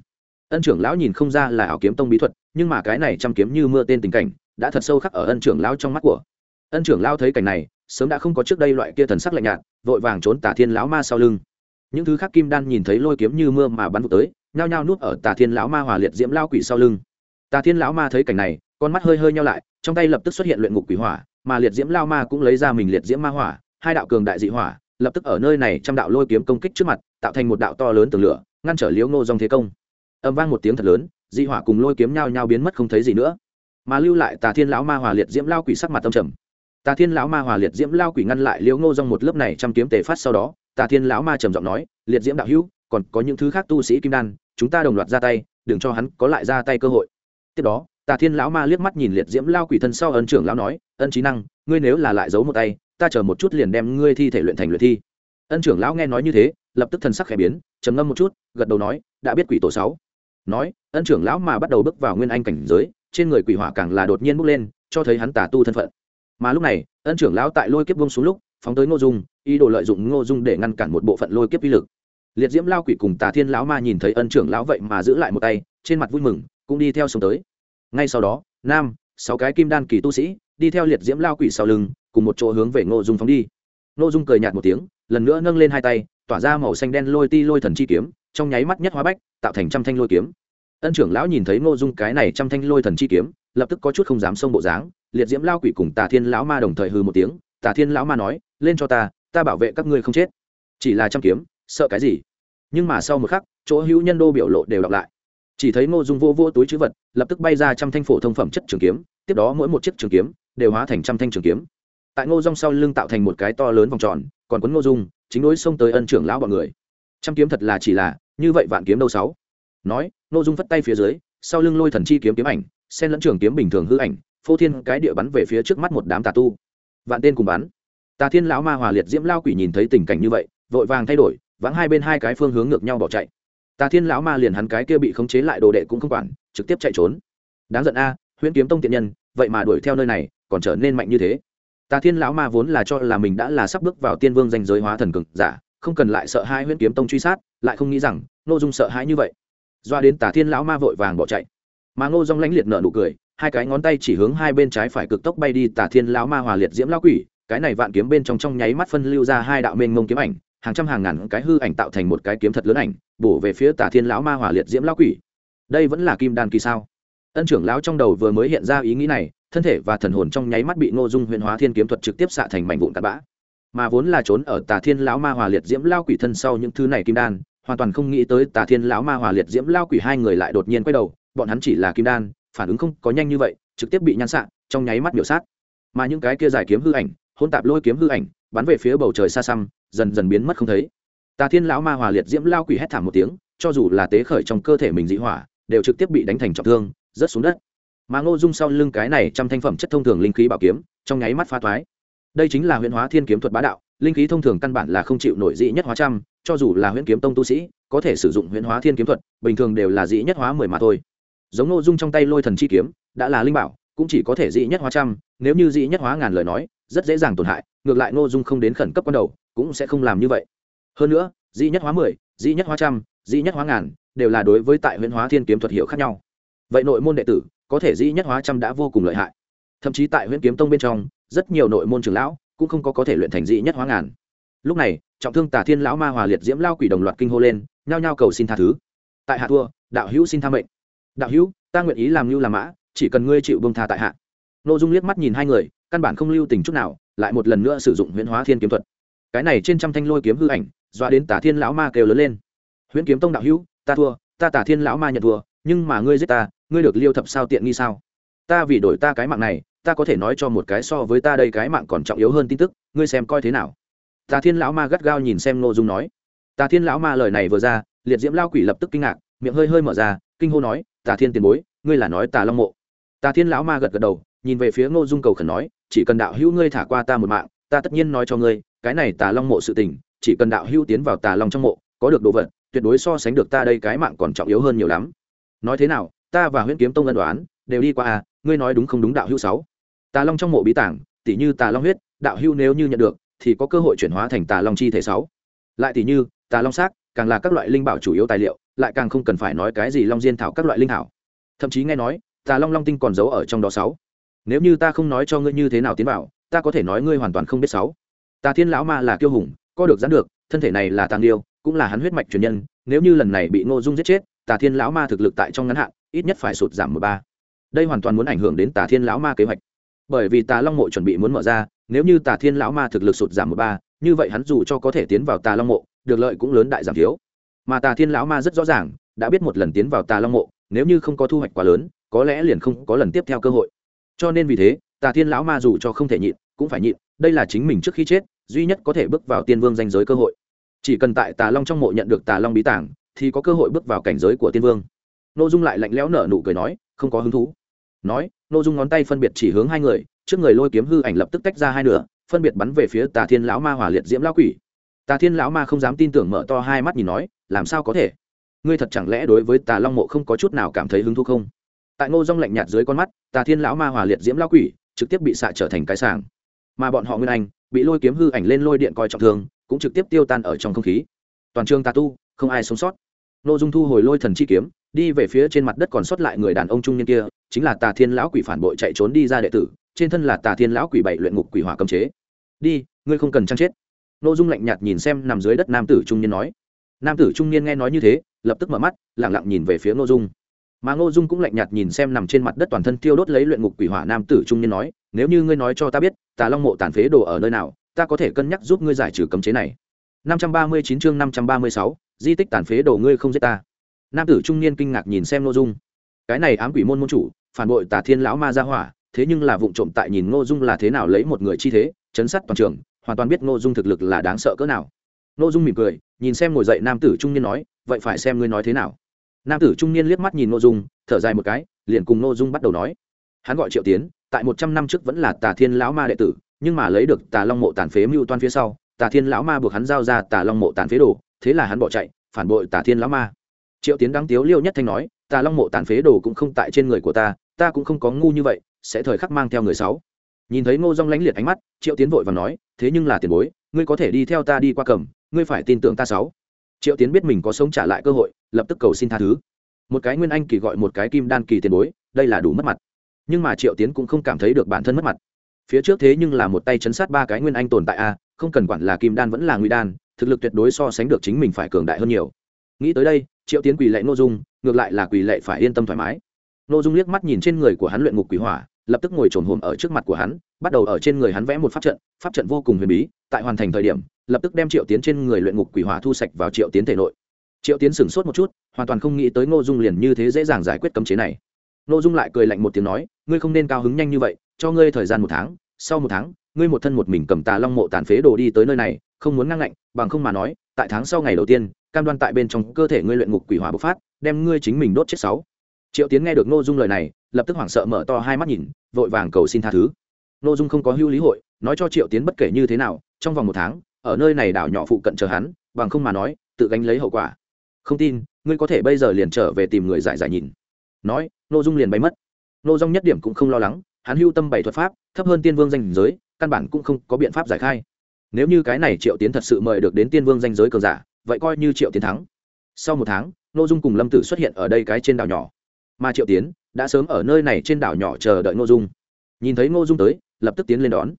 Ân trưởng lão nhìn không ra là ảo kiếm tông bí thuật, nhưng mà cái này chăm kiếm như mưa tên tình cảnh, đã thật sâu khắc ở ân trưởng lão trong mắt của. Ân trưởng lão thấy cảnh này, sớm đã không có trước đây loại kia thần sắc lạnh nhạt, vội vàng trốn tà thiên lão ma sau lưng. Những thứ khác kim đan nhìn thấy lôi kiếm như mưa mà bắn vụt tới, nhao nhao nuốt ở tà thiên lão ma hòa liệt diễm lao quỷ sau lưng. Tà thiên lão ma thấy cảnh này, con mắt hơi hơi nhau lại, trong tay lập tức xuất hiện luyện ngục quỷ hỏa, mà liệt diễm lao ma cũng lấy ra mình liệt diễm ma hỏa hai đạo cường đại dị hỏa, lập tức ở nơi này trăm đạo lôi kiếm công kích trước mặt, tạo thành một đạo to lớn tường lửa, ngăn trở liễu ngô dòng thế công. Âm vang một tiếng thật lớn, dị hỏa cùng lôi kiếm nhau nhau biến mất không thấy gì nữa. Mà lưu lại tà thiên lão ma hòa liệt diễm lao quỷ sắc mặt tâm trầm. Tà thiên lão ma hòa liệt diễm lao quỷ ngăn lại liễu ngô dòng một lớp này trăm kiếm tề phát sau đó, tà thiên lão ma trầm giọng nói, liệt diễm đạo hữu, còn có những thứ khác tu sĩ kim đan, chúng ta đồng loạt ra tay, đừng cho hắn có lại ra tay cơ hội. Tiếp đó, tà thiên lão ma liếc mắt nhìn liệt diễm lao quỷ thân sau ân trưởng lão nói, ân trí năng, ngươi nếu là lại giấu một tay ta chờ một chút liền đem ngươi thi thể luyện thành luyện thi. Ân trưởng lão nghe nói như thế, lập tức thần sắc khẽ biến, trầm ngâm một chút, gật đầu nói, đã biết quỷ tổ sáu. Nói, ân trưởng lão mà bắt đầu bước vào nguyên anh cảnh giới, trên người quỷ hỏa càng là đột nhiên bốc lên, cho thấy hắn tà tu thân phận. Mà lúc này, ân trưởng lão tại lôi kiếp vông xuống lúc, phóng tới ngô dung, ý đồ lợi dụng ngô dung để ngăn cản một bộ phận lôi kiếp vi lực. Liệt diễm lao quỷ cùng tà thiên lão ma nhìn thấy ân trưởng lão vậy mà giữ lại một tay, trên mặt vui mừng, cũng đi theo sống tới. Ngay sau đó, nam, sáu cái kim đan kỳ tu sĩ, đi theo liệt diễm lao quỷ sau lưng cùng một chỗ hướng về ngô dung phóng đi. Ngô dung cười nhạt một tiếng, lần nữa nâng lên hai tay, tỏa ra màu xanh đen lôi ti lôi thần chi kiếm, trong nháy mắt nhất hóa bách, tạo thành trăm thanh lôi kiếm. Ân trưởng lão nhìn thấy ngô dung cái này trăm thanh lôi thần chi kiếm, lập tức có chút không dám xông bộ dáng, liệt diễm lao quỷ cùng tà thiên lão ma đồng thời hư một tiếng, tà thiên lão ma nói, lên cho ta ta bảo vệ các ngươi không chết. Chỉ là trăm kiếm, sợ cái gì? Nhưng mà sau một khắc, chỗ hữu nhân đô biểu lộ đều đọc lại. Chỉ thấy ngô dung vô vô túi chữ vật, lập tức bay ra trăm thanh phổ thông phẩm chất trường kiếm, tiếp đó mỗi một chiếc trường kiếm đều hóa thành trăm thanh trường kiếm tại ngô dung sau lưng tạo thành một cái to lớn vòng tròn, còn quấn ngô dung, chính đối xông tới ân trưởng lão bọn người. Trăm kiếm thật là chỉ là, như vậy vạn kiếm đâu sáu. Nói, ngô dung phất tay phía dưới, sau lưng lôi thần chi kiếm kiếm ảnh, xen lẫn trường kiếm bình thường hư ảnh, phô thiên cái địa bắn về phía trước mắt một đám tà tu. Vạn tên cùng bắn. Tà thiên lão ma hòa liệt diễm lao quỷ nhìn thấy tình cảnh như vậy, vội vàng thay đổi vắng hai bên hai cái phương hướng ngược nhau bỏ chạy. Tà thiên lão ma liền hắn cái kia bị khống chế lại đồ đệ cũng không quản, trực tiếp chạy trốn. Đáng giận a, huyễn kiếm tông tiện nhân, vậy mà đuổi theo nơi này, còn trở nên mạnh như thế tà thiên lão ma vốn là cho là mình đã là sắp bước vào tiên vương danh giới hóa thần cực giả, không cần lại sợ hai huyễn kiếm tông truy sát, lại không nghĩ rằng, ngô dung sợ hãi như vậy. Doa đến tà thiên lão ma vội vàng bỏ chạy. Mà ngô dung lãnh liệt nở nụ cười, hai cái ngón tay chỉ hướng hai bên trái phải cực tốc bay đi, tà thiên lão ma hòa liệt diễm lão quỷ, cái này vạn kiếm bên trong trong nháy mắt phân lưu ra hai đạo mênh mông kiếm ảnh, hàng trăm hàng ngàn cái hư ảnh tạo thành một cái kiếm thật lớn ảnh, bổ về phía tà thiên lão ma hòa liệt diễm lão quỷ. Đây vẫn là kim đan kỳ sao? Ân trưởng lão trong đầu vừa mới hiện ra ý nghĩ này thân thể và thần hồn trong nháy mắt bị ngô dung huyền hóa thiên kiếm thuật trực tiếp xạ thành mảnh vụn tạt bã. Mà vốn là trốn ở tà thiên lão ma hòa liệt diễm lao quỷ thân sau những thứ này kim đan, hoàn toàn không nghĩ tới tà thiên lão ma hòa liệt diễm lao quỷ hai người lại đột nhiên quay đầu, bọn hắn chỉ là kim đan, phản ứng không có nhanh như vậy, trực tiếp bị nhan xạ, trong nháy mắt biểu sát. Mà những cái kia giải kiếm hư ảnh hôn tạp lôi kiếm hư ảnh, bắn về phía bầu trời xa xăm, dần dần biến mất không thấy. Tà thiên lão ma hòa liệt diễm lao quỷ hét thảm một tiếng, cho dù là tế khởi trong cơ thể mình dị hỏa, đều trực tiếp bị đánh thành trọng thương, rớt xuống đất mà ngô dung sau lưng cái này trăm thanh phẩm chất thông thường linh khí bảo kiếm, trong nháy mắt pha thoái. Đây chính là huyễn hóa thiên kiếm thuật bá đạo, linh khí thông thường căn bản là không chịu nổi dị nhất hóa trăm, cho dù là huyễn kiếm tông tu sĩ, có thể sử dụng huyễn hóa thiên kiếm thuật, bình thường đều là dị nhất hóa mười mà thôi. Giống ngô dung trong tay lôi thần chi kiếm, đã là linh bảo, cũng chỉ có thể dị nhất hóa trăm, nếu như dị nhất hóa ngàn lời nói, rất dễ dàng tổn hại, ngược lại ngô dung không đến khẩn cấp ban đầu, cũng sẽ không làm như vậy. Hơn nữa, dị nhất hóa mười, dị nhất hóa trăm, dị nhất hóa ngàn, đều là đối với tại huyễn hóa thiên kiếm thuật hiệu khác nhau. Vậy nội môn đệ tử có thể dĩ nhất hóa trăm đã vô cùng lợi hại. Thậm chí tại huyễn kiếm tông bên trong, rất nhiều nội môn trường lão cũng không có có thể luyện thành dĩ nhất hóa ngàn. Lúc này, trọng thương tả thiên lão ma hòa liệt diễm lao quỷ đồng loạt kinh hô lên, nhao nhao cầu xin tha thứ. Tại hạ thua, đạo hữu xin tha mệnh. Đạo hữu, ta nguyện ý làm lưu làm mã, chỉ cần ngươi chịu bông tha tại hạ. Nội dung liếc mắt nhìn hai người, căn bản không lưu tình chút nào, lại một lần nữa sử dụng huyễn hóa thiên kiếm thuật. Cái này trên trăm thanh lôi kiếm hư ảnh, dọa đến tả thiên lão ma kêu lớn lên. Huyễn kiếm tông đạo hữu, ta thua, ta tả thiên lão ma nhận thua nhưng mà ngươi giết ta, ngươi được liêu thập sao tiện nghi sao? Ta vì đổi ta cái mạng này, ta có thể nói cho một cái so với ta đây cái mạng còn trọng yếu hơn tin tức, ngươi xem coi thế nào. Tà thiên lão ma gắt gao nhìn xem nội dung nói. Tà thiên lão ma lời này vừa ra, liệt diễm lao quỷ lập tức kinh ngạc, miệng hơi hơi mở ra, kinh hô nói, tà thiên tiền bối, ngươi là nói tà long mộ. Tà thiên lão ma gật gật đầu, nhìn về phía ngô dung cầu khẩn nói, chỉ cần đạo hữu ngươi thả qua ta một mạng, ta tất nhiên nói cho ngươi, cái này tà long mộ sự tình, chỉ cần đạo hữu tiến vào tà long trong mộ, có được đồ vật, tuyệt đối so sánh được ta đây cái mạng còn trọng yếu hơn nhiều lắm nói thế nào, ta và huyễn kiếm tông ân đoán đều đi qua à ngươi nói đúng không đúng đạo hữu sáu? Tà long trong mộ bí tảng tỷ như tà long huyết, đạo hữu nếu như nhận được, thì có cơ hội chuyển hóa thành tà long chi thể sáu. Lại tỷ như, tà long xác, càng là các loại linh bảo chủ yếu tài liệu, lại càng không cần phải nói cái gì long diên thảo các loại linh thảo. Thậm chí nghe nói, tà long long tinh còn giấu ở trong đó sáu. Nếu như ta không nói cho ngươi như thế nào tiến vào, ta có thể nói ngươi hoàn toàn không biết sáu. Tà thiên lão ma là kiêu hùng, có được gián được, thân thể này là tàng điêu cũng là hắn huyết mạch truyền nhân, nếu như lần này bị ngô dung giết chết tà thiên lão ma thực lực tại trong ngắn hạn, ít nhất phải sụt giảm một ba. Đây hoàn toàn muốn ảnh hưởng đến tà thiên lão ma kế hoạch. Bởi vì tà long mộ chuẩn bị muốn mở ra, nếu như tà thiên lão ma thực lực sụt giảm một ba, như vậy hắn dù cho có thể tiến vào tà long mộ, được lợi cũng lớn đại giảm thiếu. Mà tà thiên lão ma rất rõ ràng, đã biết một lần tiến vào tà long mộ, nếu như không có thu hoạch quá lớn, có lẽ liền không có lần tiếp theo cơ hội. Cho nên vì thế, tà thiên lão ma dù cho không thể nhịn, cũng phải nhịn, đây là chính mình trước khi chết, duy nhất có thể bước vào tiên vương danh giới cơ hội. Chỉ cần tại tà long trong mộ nhận được tà long bí tảng thì có cơ hội bước vào cảnh giới của tiên vương. Nội dung lại lạnh lẽo nở nụ cười nói, không có hứng thú. Nói nội dung ngón tay phân biệt chỉ hướng hai người, trước người lôi kiếm hư ảnh lập tức tách ra hai nửa, phân biệt bắn về phía tà thiên lão ma hỏa liệt diễm lão quỷ. Tà thiên lão ma không dám tin tưởng mở to hai mắt nhìn nói, làm sao có thể? Ngươi thật chẳng lẽ đối với tà long mộ không có chút nào cảm thấy hứng thú không? Tại ngô dung lạnh nhạt dưới con mắt, tà thiên lão ma hỏa liệt diễm lão quỷ trực tiếp bị xạ trở thành cái sàng. Mà bọn họ nguyên anh, bị lôi kiếm hư ảnh lên lôi điện coi trọng thương, cũng trực tiếp tiêu tan ở trong không khí. Toàn trường tà tu, không ai sống sót. Nô dung thu hồi lôi thần chi kiếm đi về phía trên mặt đất còn sót lại người đàn ông trung niên kia chính là tà thiên lão quỷ phản bội chạy trốn đi ra đệ tử trên thân là tà thiên lão quỷ bảy luyện ngục quỷ hỏa cấm chế. Đi ngươi không cần trang chết. Nô dung lạnh nhạt nhìn xem nằm dưới đất nam tử trung niên nói. Nam tử trung niên nghe nói như thế lập tức mở mắt lẳng lặng nhìn về phía Nô dung. Mà n dung cũng lạnh nhạt nhìn xem nằm trên mặt đất toàn thân tiêu đốt lấy luyện ngục quỷ hỏa nam tử trung niên nói nếu như ngươi nói cho ta biết tà long mộ tàn phế đồ ở nơi nào ta có thể cân nhắc giúp ngươi giải trừ cấm chế này. 539 chương 536, di tích tàn phế đồ ngươi không giết ta. Nam tử trung niên kinh ngạc nhìn xem n ô dung. Cái này ám quỷ môn môn chủ, phản bội tà thiên lão ma ra hỏa, thế nhưng là vụ trộm tại nhìn ngô dung là thế nào lấy một người chi thế, chấn sát toàn trường, hoàn toàn biết ngô dung thực lực là đáng sợ cỡ nào. Ngô dung mỉm cười, nhìn xem ngồi dậy nam tử trung niên nói, vậy phải xem ngươi nói thế nào. Nam tử trung niên liếc mắt nhìn ngô dung, thở dài một cái, liền cùng ngô dung bắt đầu nói. Hắn gọi triệu tiến, tại một trăm năm trước vẫn là tà thiên lão ma đệ tử, nhưng mà lấy được tà long mộ tàn phế mưu toan phía sau, tà thiên lão ma buộc hắn giao ra tà long mộ tàn phế đồ thế là hắn bỏ chạy, phản bội tả thiên lão ma. Triệu tiến đáng tiếu liêu nhất thanh nói ta long mộ tàn phế đồ cũng không tại trên người của ta ta cũng không có ngu như vậy, sẽ thời khắc mang theo người sáu nhìn thấy ngô dong lánh liệt ánh mắt, triệu tiến vội và nói, thế nhưng là tiền bối, ngươi có thể đi theo ta đi qua cầm, ngươi phải tin tưởng ta sáu triệu tiến biết mình có sống trả lại cơ hội, lập tức cầu xin tha thứ. Một cái nguyên anh kỳ gọi một cái kim đan kỳ tiền bối, đây là đủ mất mặt. Nhưng mà triệu tiến cũng không cảm thấy được bản thân mất mặt. Phía trước thế nhưng là một tay chấn sát ba cái nguyên anh tồn tại a, không cần quản là kim đan vẫn là nguy đan thực lực tuyệt đối so sánh được chính mình phải cường đại hơn nhiều. Nghĩ tới đây, triệu tiến quỳ lệ n ô dung, ngược lại là quỳ lệ phải yên tâm thoải mái. N ô dung liếc mắt nhìn trên người của hắn luyện ngục quỷ hỏa, lập tức ngồi trồn hồm ở trước mặt của hắn, bắt đầu ở trên người hắn vẽ một pháp trận pháp trận vô cùng huyền bí, tại hoàn thành thời điểm, lập tức đem triệu tiến trên người luyện ngục quỷ hỏa thu sạch vào triệu tiến thể nội. Triệu tiến sửng sốt một chút, hoàn toàn không nghĩ tới ngô dung liền như thế dễ dàng giải quyết cấm chế này. Ngô dung lại cười lạnh một tiếng nói, ngươi không nên cao hứng nhanh như vậy, cho ngươi thời gian một tháng, sau một tháng, ngươi một thân một mình cầm tà long mộ tàn phế đồ đi tới nơi này không muốn ngang ngạnh, bằng không mà nói, tại tháng sau ngày đầu tiên, cam đoan tại bên trong cơ thể ngươi luyện ngục quỷ hỏa bộc phát, đem ngươi chính mình đốt chết sáu. Triệu tiến nghe được nội dung lời này, lập tức hoảng sợ mở to hai mắt nhìn, vội vàng cầu xin tha thứ. Nội dung không có hưu lý hội, nói cho triệu tiến bất kể như thế nào, trong vòng một tháng, ở nơi này đảo nhỏ phụ cận chờ hắn, bằng không mà nói, tự gánh lấy hậu quả. Không tin, ngươi có thể bây giờ liền trở về tìm người giải giải nhìn. Nói nội dung liền bay mất. Nội dung nhất điểm cũng không lo lắng, hắn hưu tâm bảy thuật pháp, thấp hơn tiên vương danh giới, căn bản cũng không có biện pháp giải khai nếu như cái này triệu tiến thật sự mời được đến tiên vương danh giới cường giả, vậy coi như triệu tiến thắng. Sau một tháng n ô dung cùng lâm tử xuất hiện ở đây cái trên đảo nhỏ. Mà triệu tiến đã sớm ở nơi này trên đảo nhỏ chờ đợi n ô dung. Nhìn thấy n ô dung tới, lập tức tiến lên đón.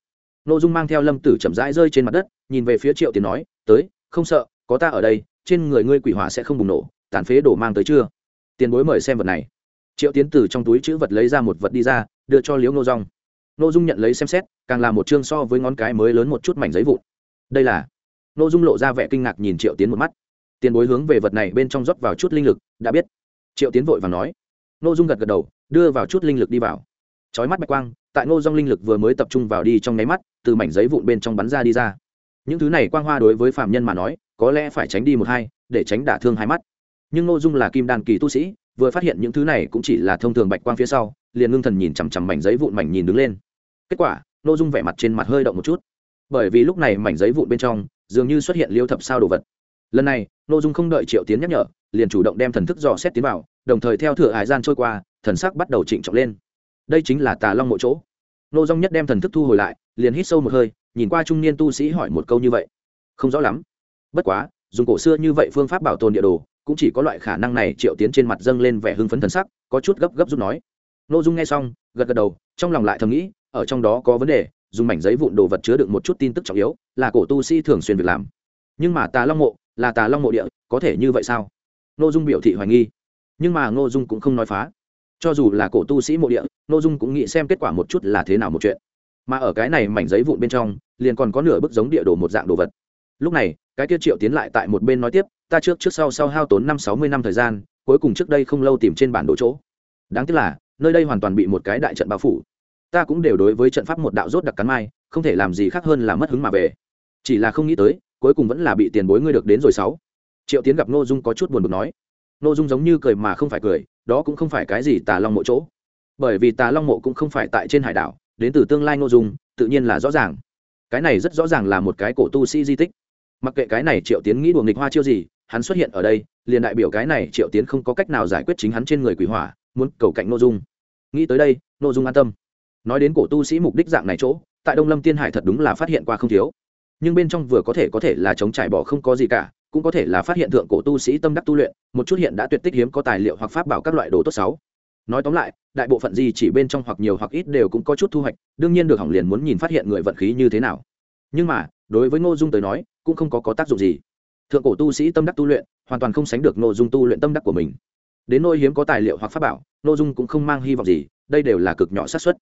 N ô dung mang theo lâm tử chậm rãi rơi trên mặt đất, nhìn về phía triệu tiến nói, tới, không sợ, có ta ở đây, trên người ngươi quỷ hỏa sẽ không bùng nổ, tàn phế đổ mang tới chưa? Tiền bối mời xem vật này. Triệu tiến từ trong túi chữ vật lấy ra một vật đi ra, đưa cho liễu nô rong nô dung nhận lấy xem xét, càng là một chương so với ngón cái mới lớn một chút mảnh giấy vụn. Đây là, nô dung lộ ra vẻ kinh ngạc nhìn triệu tiến một mắt. Tiền bối hướng về vật này bên trong rót vào chút linh lực, đã biết. Triệu tiến vội và nói. Nô dung gật gật đầu, đưa vào chút linh lực đi vào. Chói mắt bạch quang, tại ngô dung linh lực vừa mới tập trung vào đi trong nháy mắt, từ mảnh giấy vụn bên trong bắn ra đi ra. Những thứ này quang hoa đối với phạm nhân mà nói, có lẽ phải tránh đi một hai, để tránh đả thương hai mắt. Nhưng nội dung là kim đàn kỳ tu sĩ, vừa phát hiện những thứ này cũng chỉ là thông thường bạch quang phía sau, liền ngưng thần nhìn chằm chằm mảnh giấy vụn mảnh nhìn đứng lên kết quả n ô dung vẻ mặt trên mặt hơi động một chút. Bởi vì lúc này mảnh giấy vụn bên trong, dường như xuất hiện liêu thập sao đồ vật. Lần này n ô dung không đợi triệu tiến nhắc nhở, liền chủ động đem thần thức dò xét tiến vào, đồng thời theo thửa hải gian trôi qua, thần sắc bắt đầu trịnh trọng lên. Đây chính là tà long mỗi chỗ. N ô dung nhất đem thần thức thu hồi lại, liền hít sâu một hơi, nhìn qua trung niên tu sĩ hỏi một câu như vậy. Không rõ lắm. Bất quá, dùng cổ xưa như vậy phương pháp bảo tồn địa đồ, cũng chỉ có loại khả năng này, triệu tiến trên mặt dâng lên vẻ hưng phấn thần sắc, có chút gấp gấp giúp nói. N ô dung nghe xong, gật gật đầu, trong lòng lại thầm nghĩ ở trong đó có vấn đề, dùng mảnh giấy vụn đồ vật chứa đựng một chút tin tức trọng yếu, là cổ tu sĩ thường xuyên việc làm. Nhưng mà tà long mộ, là tà long mộ địa, có thể như vậy sao? Nội dung biểu thị hoài nghi. Nhưng mà ngô dung cũng không nói phá. Cho dù là cổ tu sĩ mộ địa nội dung cũng nghĩ xem kết quả một chút là thế nào một chuyện. Mà ở cái này mảnh giấy vụn bên trong, liền còn có nửa bức giống địa đồ một dạng đồ vật. Lúc này, cái kia triệu tiến lại tại một bên nói tiếp, ta trước trước sau sau hao tốn năm, sáu mươi năm thời gian, cuối cùng trước đây không lâu tìm trên bản đồ chỗ. Đáng tiếc là, nơi đây hoàn toàn bị một cái đại trận bao phủ ta cũng đều đối với trận pháp một đạo rốt đặc cắn mai, không thể làm gì khác hơn là mất hứng mà về. Chỉ là không nghĩ tới, cuối cùng vẫn là bị tiền bối ngươi được đến rồi sáu. Triệu tiến gặp n ô dung có chút buồn bực nói. N ô dung giống như cười mà không phải cười, đó cũng không phải cái gì tà long mộ chỗ. Bởi vì tà long mộ cũng không phải tại trên hải đảo, đến từ tương lai n ô dung, tự nhiên là rõ ràng. Cái này rất rõ ràng là một cái cổ tu sĩ di tích. Mặc kệ cái này triệu tiến nghĩ đùa nghịch hoa chiêu gì, hắn xuất hiện ở đây, liền đại biểu cái này triệu tiến không có cách nào giải quyết chính hắn trên người quỷ hỏa, muốn cầu cạnh n ô dung. Nghĩ tới đây n ô dung an tâm nói đến cổ tu sĩ mục đích dạng này chỗ tại đông lâm tiên hải thật đúng là phát hiện qua không thiếu. Nhưng bên trong vừa có thể có thể là chống trải bỏ không có gì cả cũng có thể là phát hiện thượng cổ tu sĩ tâm đắc tu luyện một chút hiện đã tuyệt tích hiếm có tài liệu hoặc pháp bảo các loại đồ tốt sáu nói tóm lại đại bộ phận gì chỉ bên trong hoặc nhiều hoặc ít đều cũng có chút thu hoạch đương nhiên được hỏng liền muốn nhìn phát hiện người vận khí như thế nào. Nhưng mà đối với ngô dung tới nói cũng không có, có tác dụng gì. Thượng cổ tu sĩ tâm đắc tu luyện hoàn toàn không sánh được nội dung tu luyện tâm đắc của mình. Đến nôi hiếm có tài liệu hoặc pháp bảo nội dung cũng không mang hy vọng gì đây đều là cực nhỏ xác suất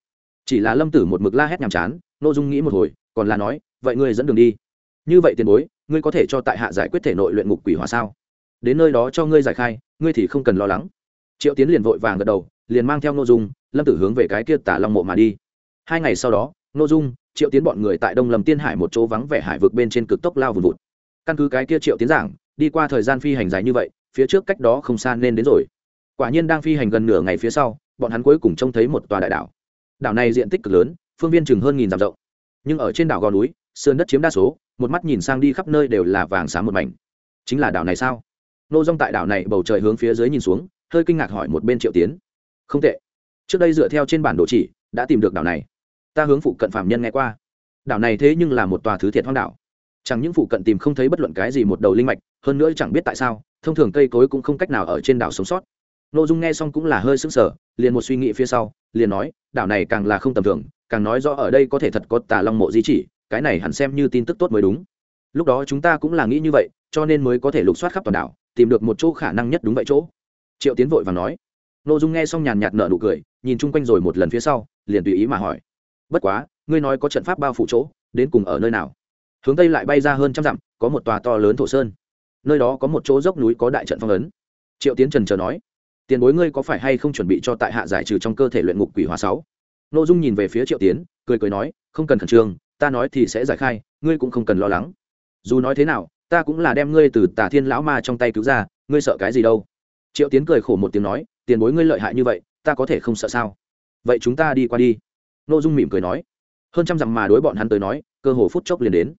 chỉ là lâm tử một mực la hét nhàm chán n ô dung nghĩ một hồi, còn là nói, vậy ngươi dẫn đường đi. Như vậy tiền bối, ngươi có thể cho tại hạ giải quyết thể nội luyện ngục quỷ hỏa sao? Đến nơi đó cho ngươi giải khai, ngươi thì không cần lo lắng. Triệu tiến liền vội vàng gật đầu, liền mang theo n ô dung, lâm tử hướng về cái kia tả long mộ mà đi. Hai ngày sau đó n ô dung, triệu tiến bọn người tại đông lâm tiên hải một chỗ vắng vẻ hải vực bên trên cực tốc lao vùn vụt. Căn cứ cái kia triệu tiến giảng, đi qua thời gian phi hành dài như vậy, phía trước cách đó không xa nên đến rồi. Quả nhiên đang phi hành gần nửa ngày phía sau, bọn hắn cuối cùng trông thấy một tòa đại đảo đảo này diện tích cực lớn, phương viên chừng hơn nghìn dặm rộng. Nhưng ở trên đảo gò núi, sườn đất chiếm đa số, một mắt nhìn sang đi khắp nơi đều là vàng sáng một mảnh. Chính là đảo này sao? Nô dong tại đảo này bầu trời hướng phía dưới nhìn xuống, hơi kinh ngạc hỏi một bên triệu tiến. Không tệ. Trước đây dựa theo trên bản đồ chỉ, đã tìm được đảo này. Ta hướng phụ cận phạm nhân nghe qua. Đảo này thế nhưng là một tòa thứ thiệt hoang đảo. Chẳng những phụ cận tìm không thấy bất luận cái gì một đầu linh mạch, hơn nữa chẳng biết tại sao, thông thường cây cối cũng không cách nào ở trên đảo sống sót. N ô dung nghe xong cũng là hơi sững sờ liền một suy nghĩ phía sau, liền nói, đảo này càng là không tầm thường, càng nói rõ ở đây có thể thật có tà long mộ di chỉ, cái này hẳn xem như tin tức tốt mới đúng. Lúc đó chúng ta cũng là nghĩ như vậy, cho nên mới có thể lục soát khắp toàn đảo, tìm được một chỗ khả năng nhất đúng vậy chỗ. Triệu tiến vội và nói. N ô dung nghe xong nhàn nhạt nợ nụ cười, nhìn chung quanh rồi một lần phía sau, liền tùy ý mà hỏi. Bất quá, ngươi nói có trận pháp bao phủ chỗ, đến cùng ở nơi nào? Hướng tây lại bay ra hơn trăm dặm, có một tòa to lớn thổ sơn. Nơi đó có một chỗ dốc núi có đại trận phong ấn. Triệu tiến trần chờ nói tiền bối ngươi có phải hay không chuẩn bị cho tại hạ giải trừ trong cơ thể luyện ngục quỷ hóa sáu? N ô dung nhìn về phía triệu tiến cười cười nói không cần khẩn trương ta nói thì sẽ giải khai ngươi cũng không cần lo lắng. Dù nói thế nào ta cũng là đem ngươi từ tà thiên lão ma trong tay cứu ra ngươi sợ cái gì đâu? Triệu tiến cười khổ một tiếng nói tiền bối ngươi lợi hại như vậy ta có thể không sợ sao? Vậy chúng ta đi qua đi. N ô dung mỉm cười nói. Hơn trăm dặm mà đối bọn hắn tới nói cơ hồ phút chốc liền đến.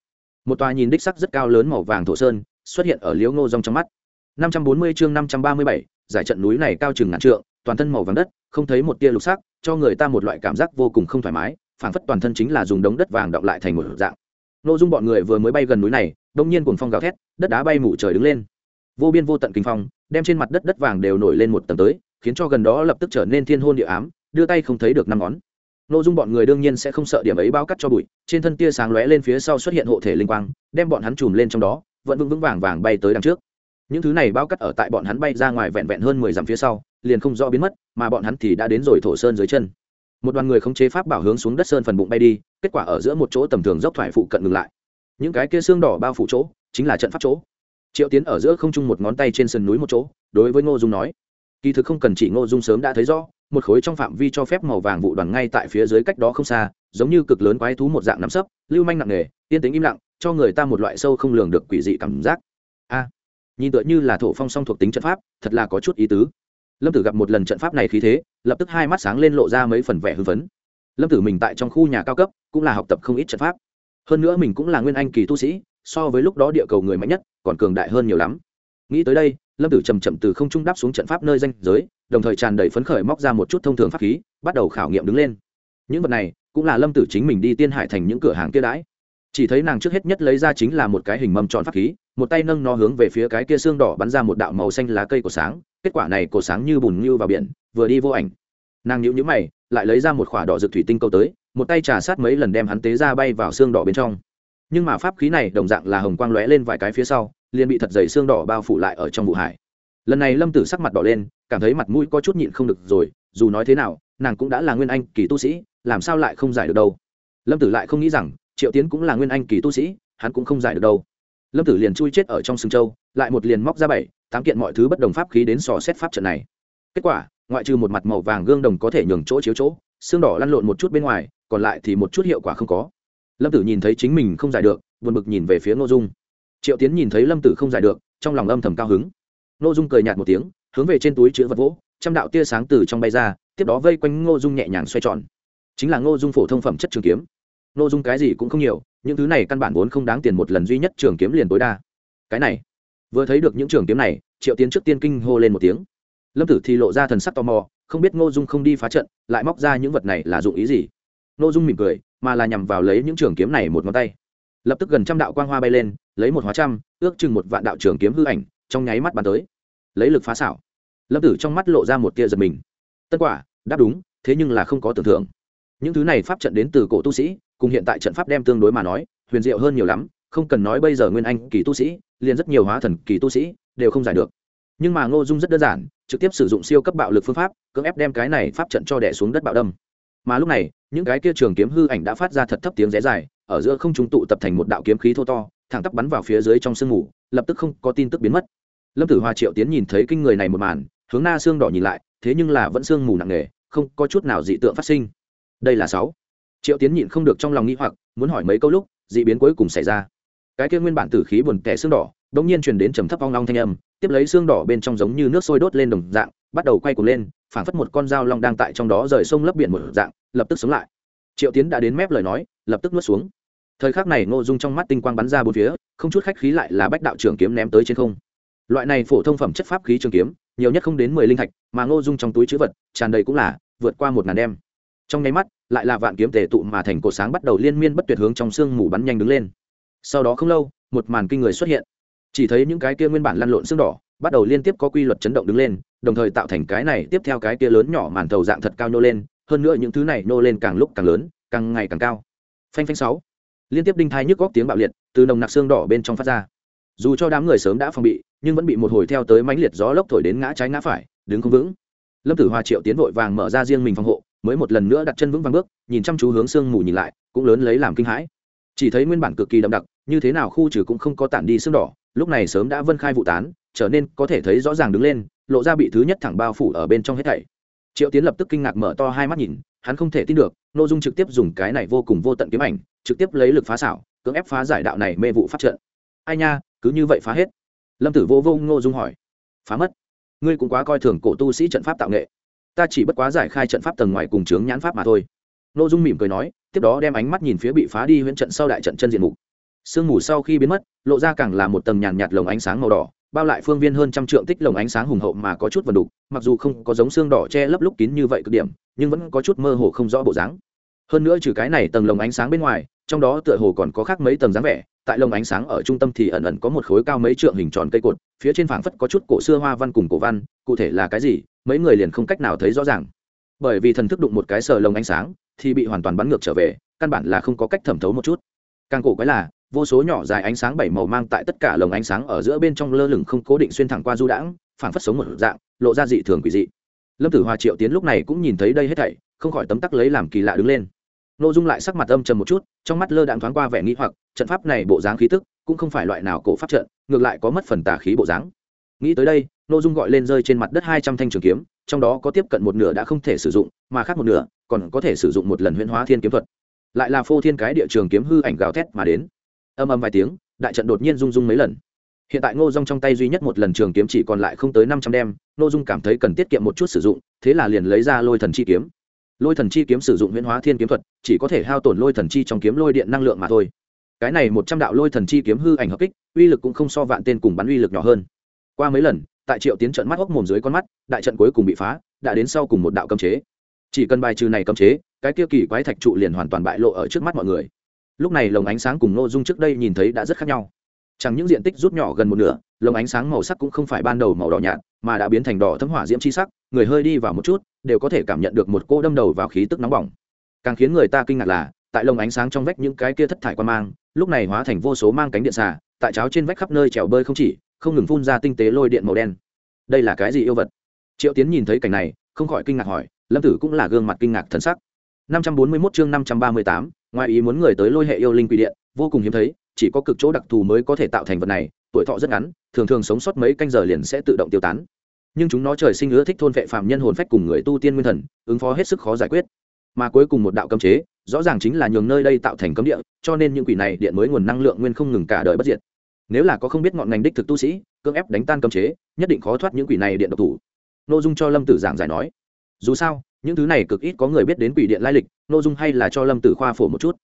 Một tòa nhìn đích sắc rất cao lớn màu vàng thổ sơn xuất hiện ở liễu ngô rong trong mắt. 540 chương 537, giải trận núi này cao chừng ngàn trượng, toàn thân màu vàng đất, không thấy một tia lục sắc, cho người ta một loại cảm giác vô cùng không thoải mái, phảng phất toàn thân chính là dùng đống đất vàng đọng lại thành một dạng. Nô dung bọn người vừa mới bay gần núi này, đông nhiên cuồng phong gào thét, đất đá bay mù trời đứng lên. Vô biên vô tận kinh phong, đem trên mặt đất đất vàng đều nổi lên một tầng tới, khiến cho gần đó lập tức trở nên thiên hôn địa ám, đưa tay không thấy được năm ngón. Nô dung bọn người đương nhiên sẽ không sợ điểm ấy bao cắt cho bụi, trên thân tia sáng lóe lên phía sau xuất hiện hộ thể linh quang, đem bọn hắn chùm lên trong đó, vẫn vững vững vàng vàng bay tới đằng trước những thứ này bao cắt ở tại bọn hắn bay ra ngoài vẹn vẹn hơn mười dặm phía sau, liền không rõ biến mất, mà bọn hắn thì đã đến rồi thổ sơn dưới chân. Một đoàn người không chế pháp bảo hướng xuống đất sơn phần bụng bay đi, kết quả ở giữa một chỗ tầm thường dốc thoải phụ cận ngừng lại. Những cái kia xương đỏ bao phủ chỗ, chính là trận pháp chỗ. Triệu tiến ở giữa không trung một ngón tay trên sườn núi một chỗ, đối với ngô dung nói, kỳ thực không cần chỉ ngô dung sớm đã thấy rõ, một khối trong phạm vi cho phép màu vàng vụ đoàn ngay tại phía dưới cách đó không xa, giống như cực lớn quái thú một dạng nắm sấp, lưu manh nặng nề, yên tính im lặng, cho người ta một loại sâu không lường được quỷ dị cảm giác. A nhìn tựa như là thổ phong song thuộc tính trận pháp, thật là có chút ý tứ. Lâm tử gặp một lần trận pháp này khí thế, lập tức hai mắt sáng lên lộ ra mấy phần vẻ hưng phấn. Lâm tử mình tại trong khu nhà cao cấp, cũng là học tập không ít trận pháp. Hơn nữa mình cũng là nguyên anh kỳ tu sĩ, so với lúc đó địa cầu người mạnh nhất, còn cường đại hơn nhiều lắm. Nghĩ tới đây, lâm tử chầm chậm từ không trung đáp xuống trận pháp nơi danh giới, đồng thời tràn đầy phấn khởi móc ra một chút thông thường pháp khí, bắt đầu khảo nghiệm đứng lên. Những vật này, cũng là lâm tử chính mình đi tiên hải thành những cửa hàng kia đãi. Chỉ thấy nàng trước hết nhất lấy ra chính là một cái hình mâm tròn pháp khí một tay nâng nó hướng về phía cái kia xương đỏ bắn ra một đạo màu xanh lá cây của sáng, kết quả này cổ sáng như bùn như vào biển, vừa đi vô ảnh. Nàng nhũ nhíu mày, lại lấy ra một khỏa đỏ rực thủy tinh câu tới, một tay trà sát mấy lần đem hắn tế ra bay vào xương đỏ bên trong. Nhưng mà pháp khí này đồng dạng là hồng quang lóe lên vài cái phía sau, liền bị thật dày xương đỏ bao phủ lại ở trong vụ hải. Lần này lâm tử sắc mặt đỏ lên, cảm thấy mặt mũi có chút nhịn không được rồi, dù nói thế nào, nàng cũng đã là nguyên anh kỳ tu sĩ, làm sao lại không giải được đâu? Lâm tử lại không nghĩ rằng, triệu tiến cũng là nguyên anh kỳ tu sĩ, hắn cũng không giải được đâu lâm tử liền chui chết ở trong sừng châu, lại một liền móc ra bảy, tám kiện mọi thứ bất đồng pháp khí đến sò xét pháp trận này. Kết quả, ngoại trừ một mặt màu vàng gương đồng có thể nhường chỗ chiếu chỗ, xương đỏ lăn lộn một chút bên ngoài, còn lại thì một chút hiệu quả không có. Lâm tử nhìn thấy chính mình không giải được, buồn bực nhìn về phía n ô dung. Triệu tiến nhìn thấy lâm tử không giải được, trong lòng âm thầm cao hứng. N ô dung cười nhạt một tiếng, hướng về trên túi chữ vật vỗ, trăm đạo tia sáng từ trong bay ra, tiếp đó vây quanh ngô dung nhẹ nhàng xoay tròn. Chính là ngô dung phổ thông phẩm chất trường kiếm. N ô dung cái gì cũng không nhiều những thứ này căn bản vốn không đáng tiền một lần duy nhất trường kiếm liền tối đa. Cái này, vừa thấy được những trường kiếm này, triệu tiến trước tiên kinh hô lên một tiếng. Lâm tử thì lộ ra thần sắc tò mò, không biết ngô dung không đi phá trận, lại móc ra những vật này là dụng ý gì. Ngô dung mỉm cười, mà là nhằm vào lấy những trường kiếm này một ngón tay. Lập tức gần trăm đạo quang hoa bay lên, lấy một hóa trăm, ước chừng một vạn đạo trường kiếm hư ảnh, trong nháy mắt bàn tới. Lấy lực phá xảo. Lâm tử trong mắt lộ ra một tia giật mình. Tất quả, đáp đúng, thế nhưng là không có tưởng tượng. Những thứ này pháp trận đến từ cổ tu sĩ cùng hiện tại trận pháp đem tương đối mà nói, huyền diệu hơn nhiều lắm, không cần nói bây giờ nguyên anh kỳ tu sĩ, liền rất nhiều hóa thần kỳ tu sĩ, đều không giải được. Nhưng mà ngô dung rất đơn giản, trực tiếp sử dụng siêu cấp bạo lực phương pháp, cưỡng ép đem cái này pháp trận cho đẻ xuống đất bạo đâm. Mà lúc này, những cái kia trường kiếm hư ảnh đã phát ra thật thấp tiếng rẽ dài, ở giữa không chúng tụ tập thành một đạo kiếm khí thô to, thẳng tắp bắn vào phía dưới trong sương mù, lập tức không có tin tức biến mất. Lâm tử hoa triệu tiến nhìn thấy kinh người này một màn, hướng na xương đỏ nhìn lại, thế nhưng là vẫn sương mù nặng nề, không có chút nào dị tượng phát sinh. Đây là sáu triệu tiến nhịn không được trong lòng nghĩ hoặc, muốn hỏi mấy câu lúc, dị biến cuối cùng xảy ra. Cái kia nguyên bản tử khí buồn tẻ xương đỏ đ ỗ n g nhiên truyền đến trầm thấp ong long thanh âm, tiếp lấy xương đỏ bên trong giống như nước sôi đốt lên đồng dạng, bắt đầu quay cuồng lên, phảng phất một con dao long đang tại trong đó rời sông lấp biển một dạng, lập tức sống lại. Triệu tiến đã đến mép lời nói, lập tức nuốt xuống. Thời khắc này ngô dung trong mắt tinh quang bắn ra bốn phía, không chút khách khí lại là bách đạo trưởng kiếm ném tới trên không. Loại này phổ thông phẩm chất pháp khí trường kiếm, nhiều nhất không đến mười linh thạch, mà ngô dung trong túi chữ vật, tràn đầy cũng là vượt qua một ngàn đem. Trong nháy mắt lại là vạn kiếm tề tụ mà thành cột sáng bắt đầu liên miên bất tuyệt hướng trong sương mù bắn nhanh đứng lên. Sau đó không lâu, một màn kinh người xuất hiện. Chỉ thấy những cái kia nguyên bản lăn lộn xương đỏ, bắt đầu liên tiếp có quy luật chấn động đứng lên, đồng thời tạo thành cái này tiếp theo cái kia lớn nhỏ màn thầu dạng thật cao nô lên, hơn nữa những thứ này nô lên càng lúc càng lớn, càng ngày càng cao. Phanh phanh sáu. Liên tiếp đinh thai nhức góc tiếng bạo liệt từ nồng nặc xương đỏ bên trong phát ra. Dù cho đám người sớm đã phòng bị, nhưng vẫn bị một hồi theo tới mãnh liệt gió lốc thổi đến ngã trái ngã phải, đứng không vững. Lâm tử hoa triệu tiến vội vàng mở ra riêng mình phòng hộ mới một lần nữa đặt chân vững vàng bước, nhìn chăm chú hướng sương mù nhìn lại, cũng lớn lấy làm kinh hãi. Chỉ thấy nguyên bản cực kỳ đậm đặc, như thế nào khu trừ cũng không có tản đi sương đỏ, lúc này sớm đã vân khai vụ tán, trở nên có thể thấy rõ ràng đứng lên, lộ ra bị thứ nhất thẳng bao phủ ở bên trong hết thảy. Triệu tiến lập tức kinh ngạc mở to hai mắt nhìn, hắn không thể tin được n ô dung trực tiếp dùng cái này vô cùng vô tận kiếm ảnh, trực tiếp lấy lực phá xảo, cưỡng ép phá giải đạo này mê vụ phát trận. Ai nha, cứ như vậy phá hết. Lâm tử vô vô Ngô dung hỏi. Phá mất. Ngươi cũng quá coi thường cổ tu sĩ trận pháp tạo nghệ ta chỉ bất quá giải khai trận pháp tầng ngoài cùng chướng nhãn pháp mà thôi. N ô dung mỉm cười nói, tiếp đó đem ánh mắt nhìn phía bị phá đi huyễn trận sau đại trận chân diện mục. Sương mù sau khi biến mất, lộ ra càng là một tầng nhàn nhạt lồng ánh sáng màu đỏ, bao lại phương viên hơn trăm trượng tích lồng ánh sáng hùng hậu mà có chút vần đục, mặc dù không có giống xương đỏ che lấp lúc kín như vậy cực điểm, nhưng vẫn có chút mơ hồ không rõ bộ dáng hơn nữa trừ cái này tầng lồng ánh sáng bên ngoài, trong đó tựa hồ còn có khác mấy tầng dáng vẻ, tại lồng ánh sáng ở trung tâm thì ẩn ẩn có một khối cao mấy trượng hình tròn cây cột, phía trên phảng phất có chút cổ xưa hoa văn cùng cổ văn, cụ thể là cái gì, mấy người liền không cách nào thấy rõ ràng. Bởi vì thần thức đụng một cái sờ lồng ánh sáng, thì bị hoàn toàn bắn ngược trở về, căn bản là không có cách thẩm thấu một chút. Càng cổ quái là, vô số nhỏ dài ánh sáng bảy màu mang tại tất cả lồng ánh sáng ở giữa bên trong lơ lửng không cố định xuyên thẳng qua du đãng, phảng phất sống một dạng, lộ ra dị thường quỷ dị. Lâm tử hòa, triệu tiến lúc này cũng nhìn thấy đây hết thảy, không khỏi tấm tắc lấy làm kỳ lạ đứng lên nội dung lại sắc mặt âm trầm một chút, trong mắt lơ đạn thoáng qua vẻ nghĩ hoặc, trận pháp này bộ dáng khí tức cũng không phải loại nào cổ pháp trận, ngược lại có mất phần tà khí bộ dáng. Nghĩ tới đây nội dung gọi lên rơi trên mặt đất hai trăm thanh trường kiếm, trong đó có tiếp cận một nửa đã không thể sử dụng, mà khác một nửa còn có thể sử dụng một lần huyễn hóa thiên kiếm thuật. Lại là phô thiên cái địa trường kiếm hư ảnh gào thét mà đến. Âm âm vài tiếng, đại trận đột nhiên rung rung mấy lần. Hiện tại ngô dung trong tay duy nhất một lần trường kiếm chỉ còn lại không tới năm trăm đem, ngô dung cảm thấy cần tiết kiệm một chút sử dụng, thế là liền lấy ra lôi thần chi kiếm. Lôi thần chi kiếm sử dụng huyễn hóa thiên kiếm thuật chỉ có thể hao tổn lôi thần chi trong kiếm lôi điện năng lượng mà thôi. Cái này một trăm đạo lôi thần chi kiếm hư ảnh hợp kích, uy lực cũng không so vạn tên cùng bắn uy lực nhỏ hơn. Qua mấy lần, tại triệu tiến trận mắt hốc mồm dưới con mắt, đại trận cuối cùng bị phá, đã đến sau cùng một đạo cấm chế. Chỉ cần bài trừ này cấm chế, cái kia kỳ quái thạch trụ liền hoàn toàn bại lộ ở trước mắt mọi người. Lúc này lồng ánh sáng cùng nội dung trước đây nhìn thấy đã rất khác nhau. Chẳng những diện tích rút nhỏ gần một nửa, lồng ánh sáng màu sắc cũng không phải ban đầu màu đỏ nhạt, mà đã biến thành đỏ thấm hỏa diễm chi sắc, người hơi đi vào một chút, đều có thể cảm nhận được một cô đâm đầu vào khí tức nóng bỏng càng khiến người ta kinh ngạc là tại lồng ánh sáng trong vách những cái kia thất thải quan mang lúc này hóa thành vô số mang cánh điện xà tại cháo trên vách khắp nơi trèo bơi không chỉ không ngừng phun ra tinh tế lôi điện màu đen. Đây là cái gì yêu vật? Triệu tiến nhìn thấy cảnh này không khỏi kinh ngạc hỏi lâm tử cũng là gương mặt kinh ngạc thân sắc. 541 chương 538, ngoài ý muốn người tới lôi hệ yêu linh quỷ điện vô cùng hiếm thấy chỉ có cực chỗ đặc thù mới có thể tạo thành vật này tuổi thọ rất ngắn thường thường sống sót mấy canh giờ liền sẽ tự động tiêu tán. Nhưng chúng nó trời sinh ưa thích thôn vệ phạm nhân hồn phách cùng người tu tiên nguyên thần ứng phó hết sức khó giải quyết mà cuối cùng một đạo cấm chế, rõ ràng chính là nhường nơi đây tạo thành cấm địa, cho nên những quỷ này điện mới nguồn năng lượng nguyên không ngừng cả đời bất diệt. Nếu là có không biết ngọn ngành đích thực tu sĩ, cưỡng ép đánh tan cấm chế, nhất định khó thoát những quỷ này điện độc thủ. Nội dung cho lâm tử giảng giải nói. Dù sao, những thứ này cực ít có người biết đến quỷ điện lai lịch nội dung hay là cho lâm tử khoa phổ một chút.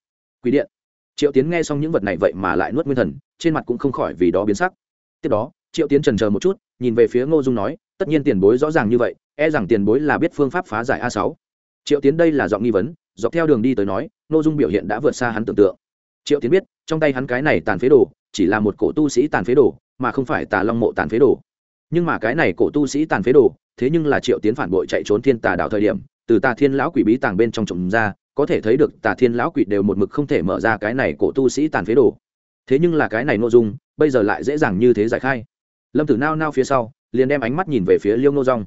Quỷ điện. Triệu tiến nghe xong những vật này vậy mà lại nuốt nguyên thần, trên mặt cũng không khỏi vì đó biến sắc. Tiếp đó, triệu tiến trần chờ một chút, nhìn về phía ngô dung nói, tất nhiên tiền bối rõ ràng như vậy e rằng tiền bối là biết phương pháp phá giải a sáu triệu tiến đây là giọng nghi vấn, dọc theo đường đi tới nói, ngô dung biểu hiện đã vượt xa hắn tưởng tượng. Triệu tiến biết, trong tay hắn cái này tàn phế đồ, chỉ là một cổ tu sĩ tàn phế đồ, mà không phải tà long mộ tàn phế đồ. Nhưng mà cái này cổ tu sĩ tàn phế đồ, thế nhưng là triệu tiến phản bội chạy trốn thiên tà đạo thời điểm, từ tà thiên lão quỷ bí tàng bên trong trộm ra, có thể thấy được tà thiên lão quỷ đều một mực không thể mở ra cái này cổ tu sĩ tàn phế đồ. Thế nhưng là cái này nội dung, bây giờ lại dễ dàng như thế giải khai. Lâm tử nao nao phía sau, liền đem ánh mắt nhìn về phía liêu nô rong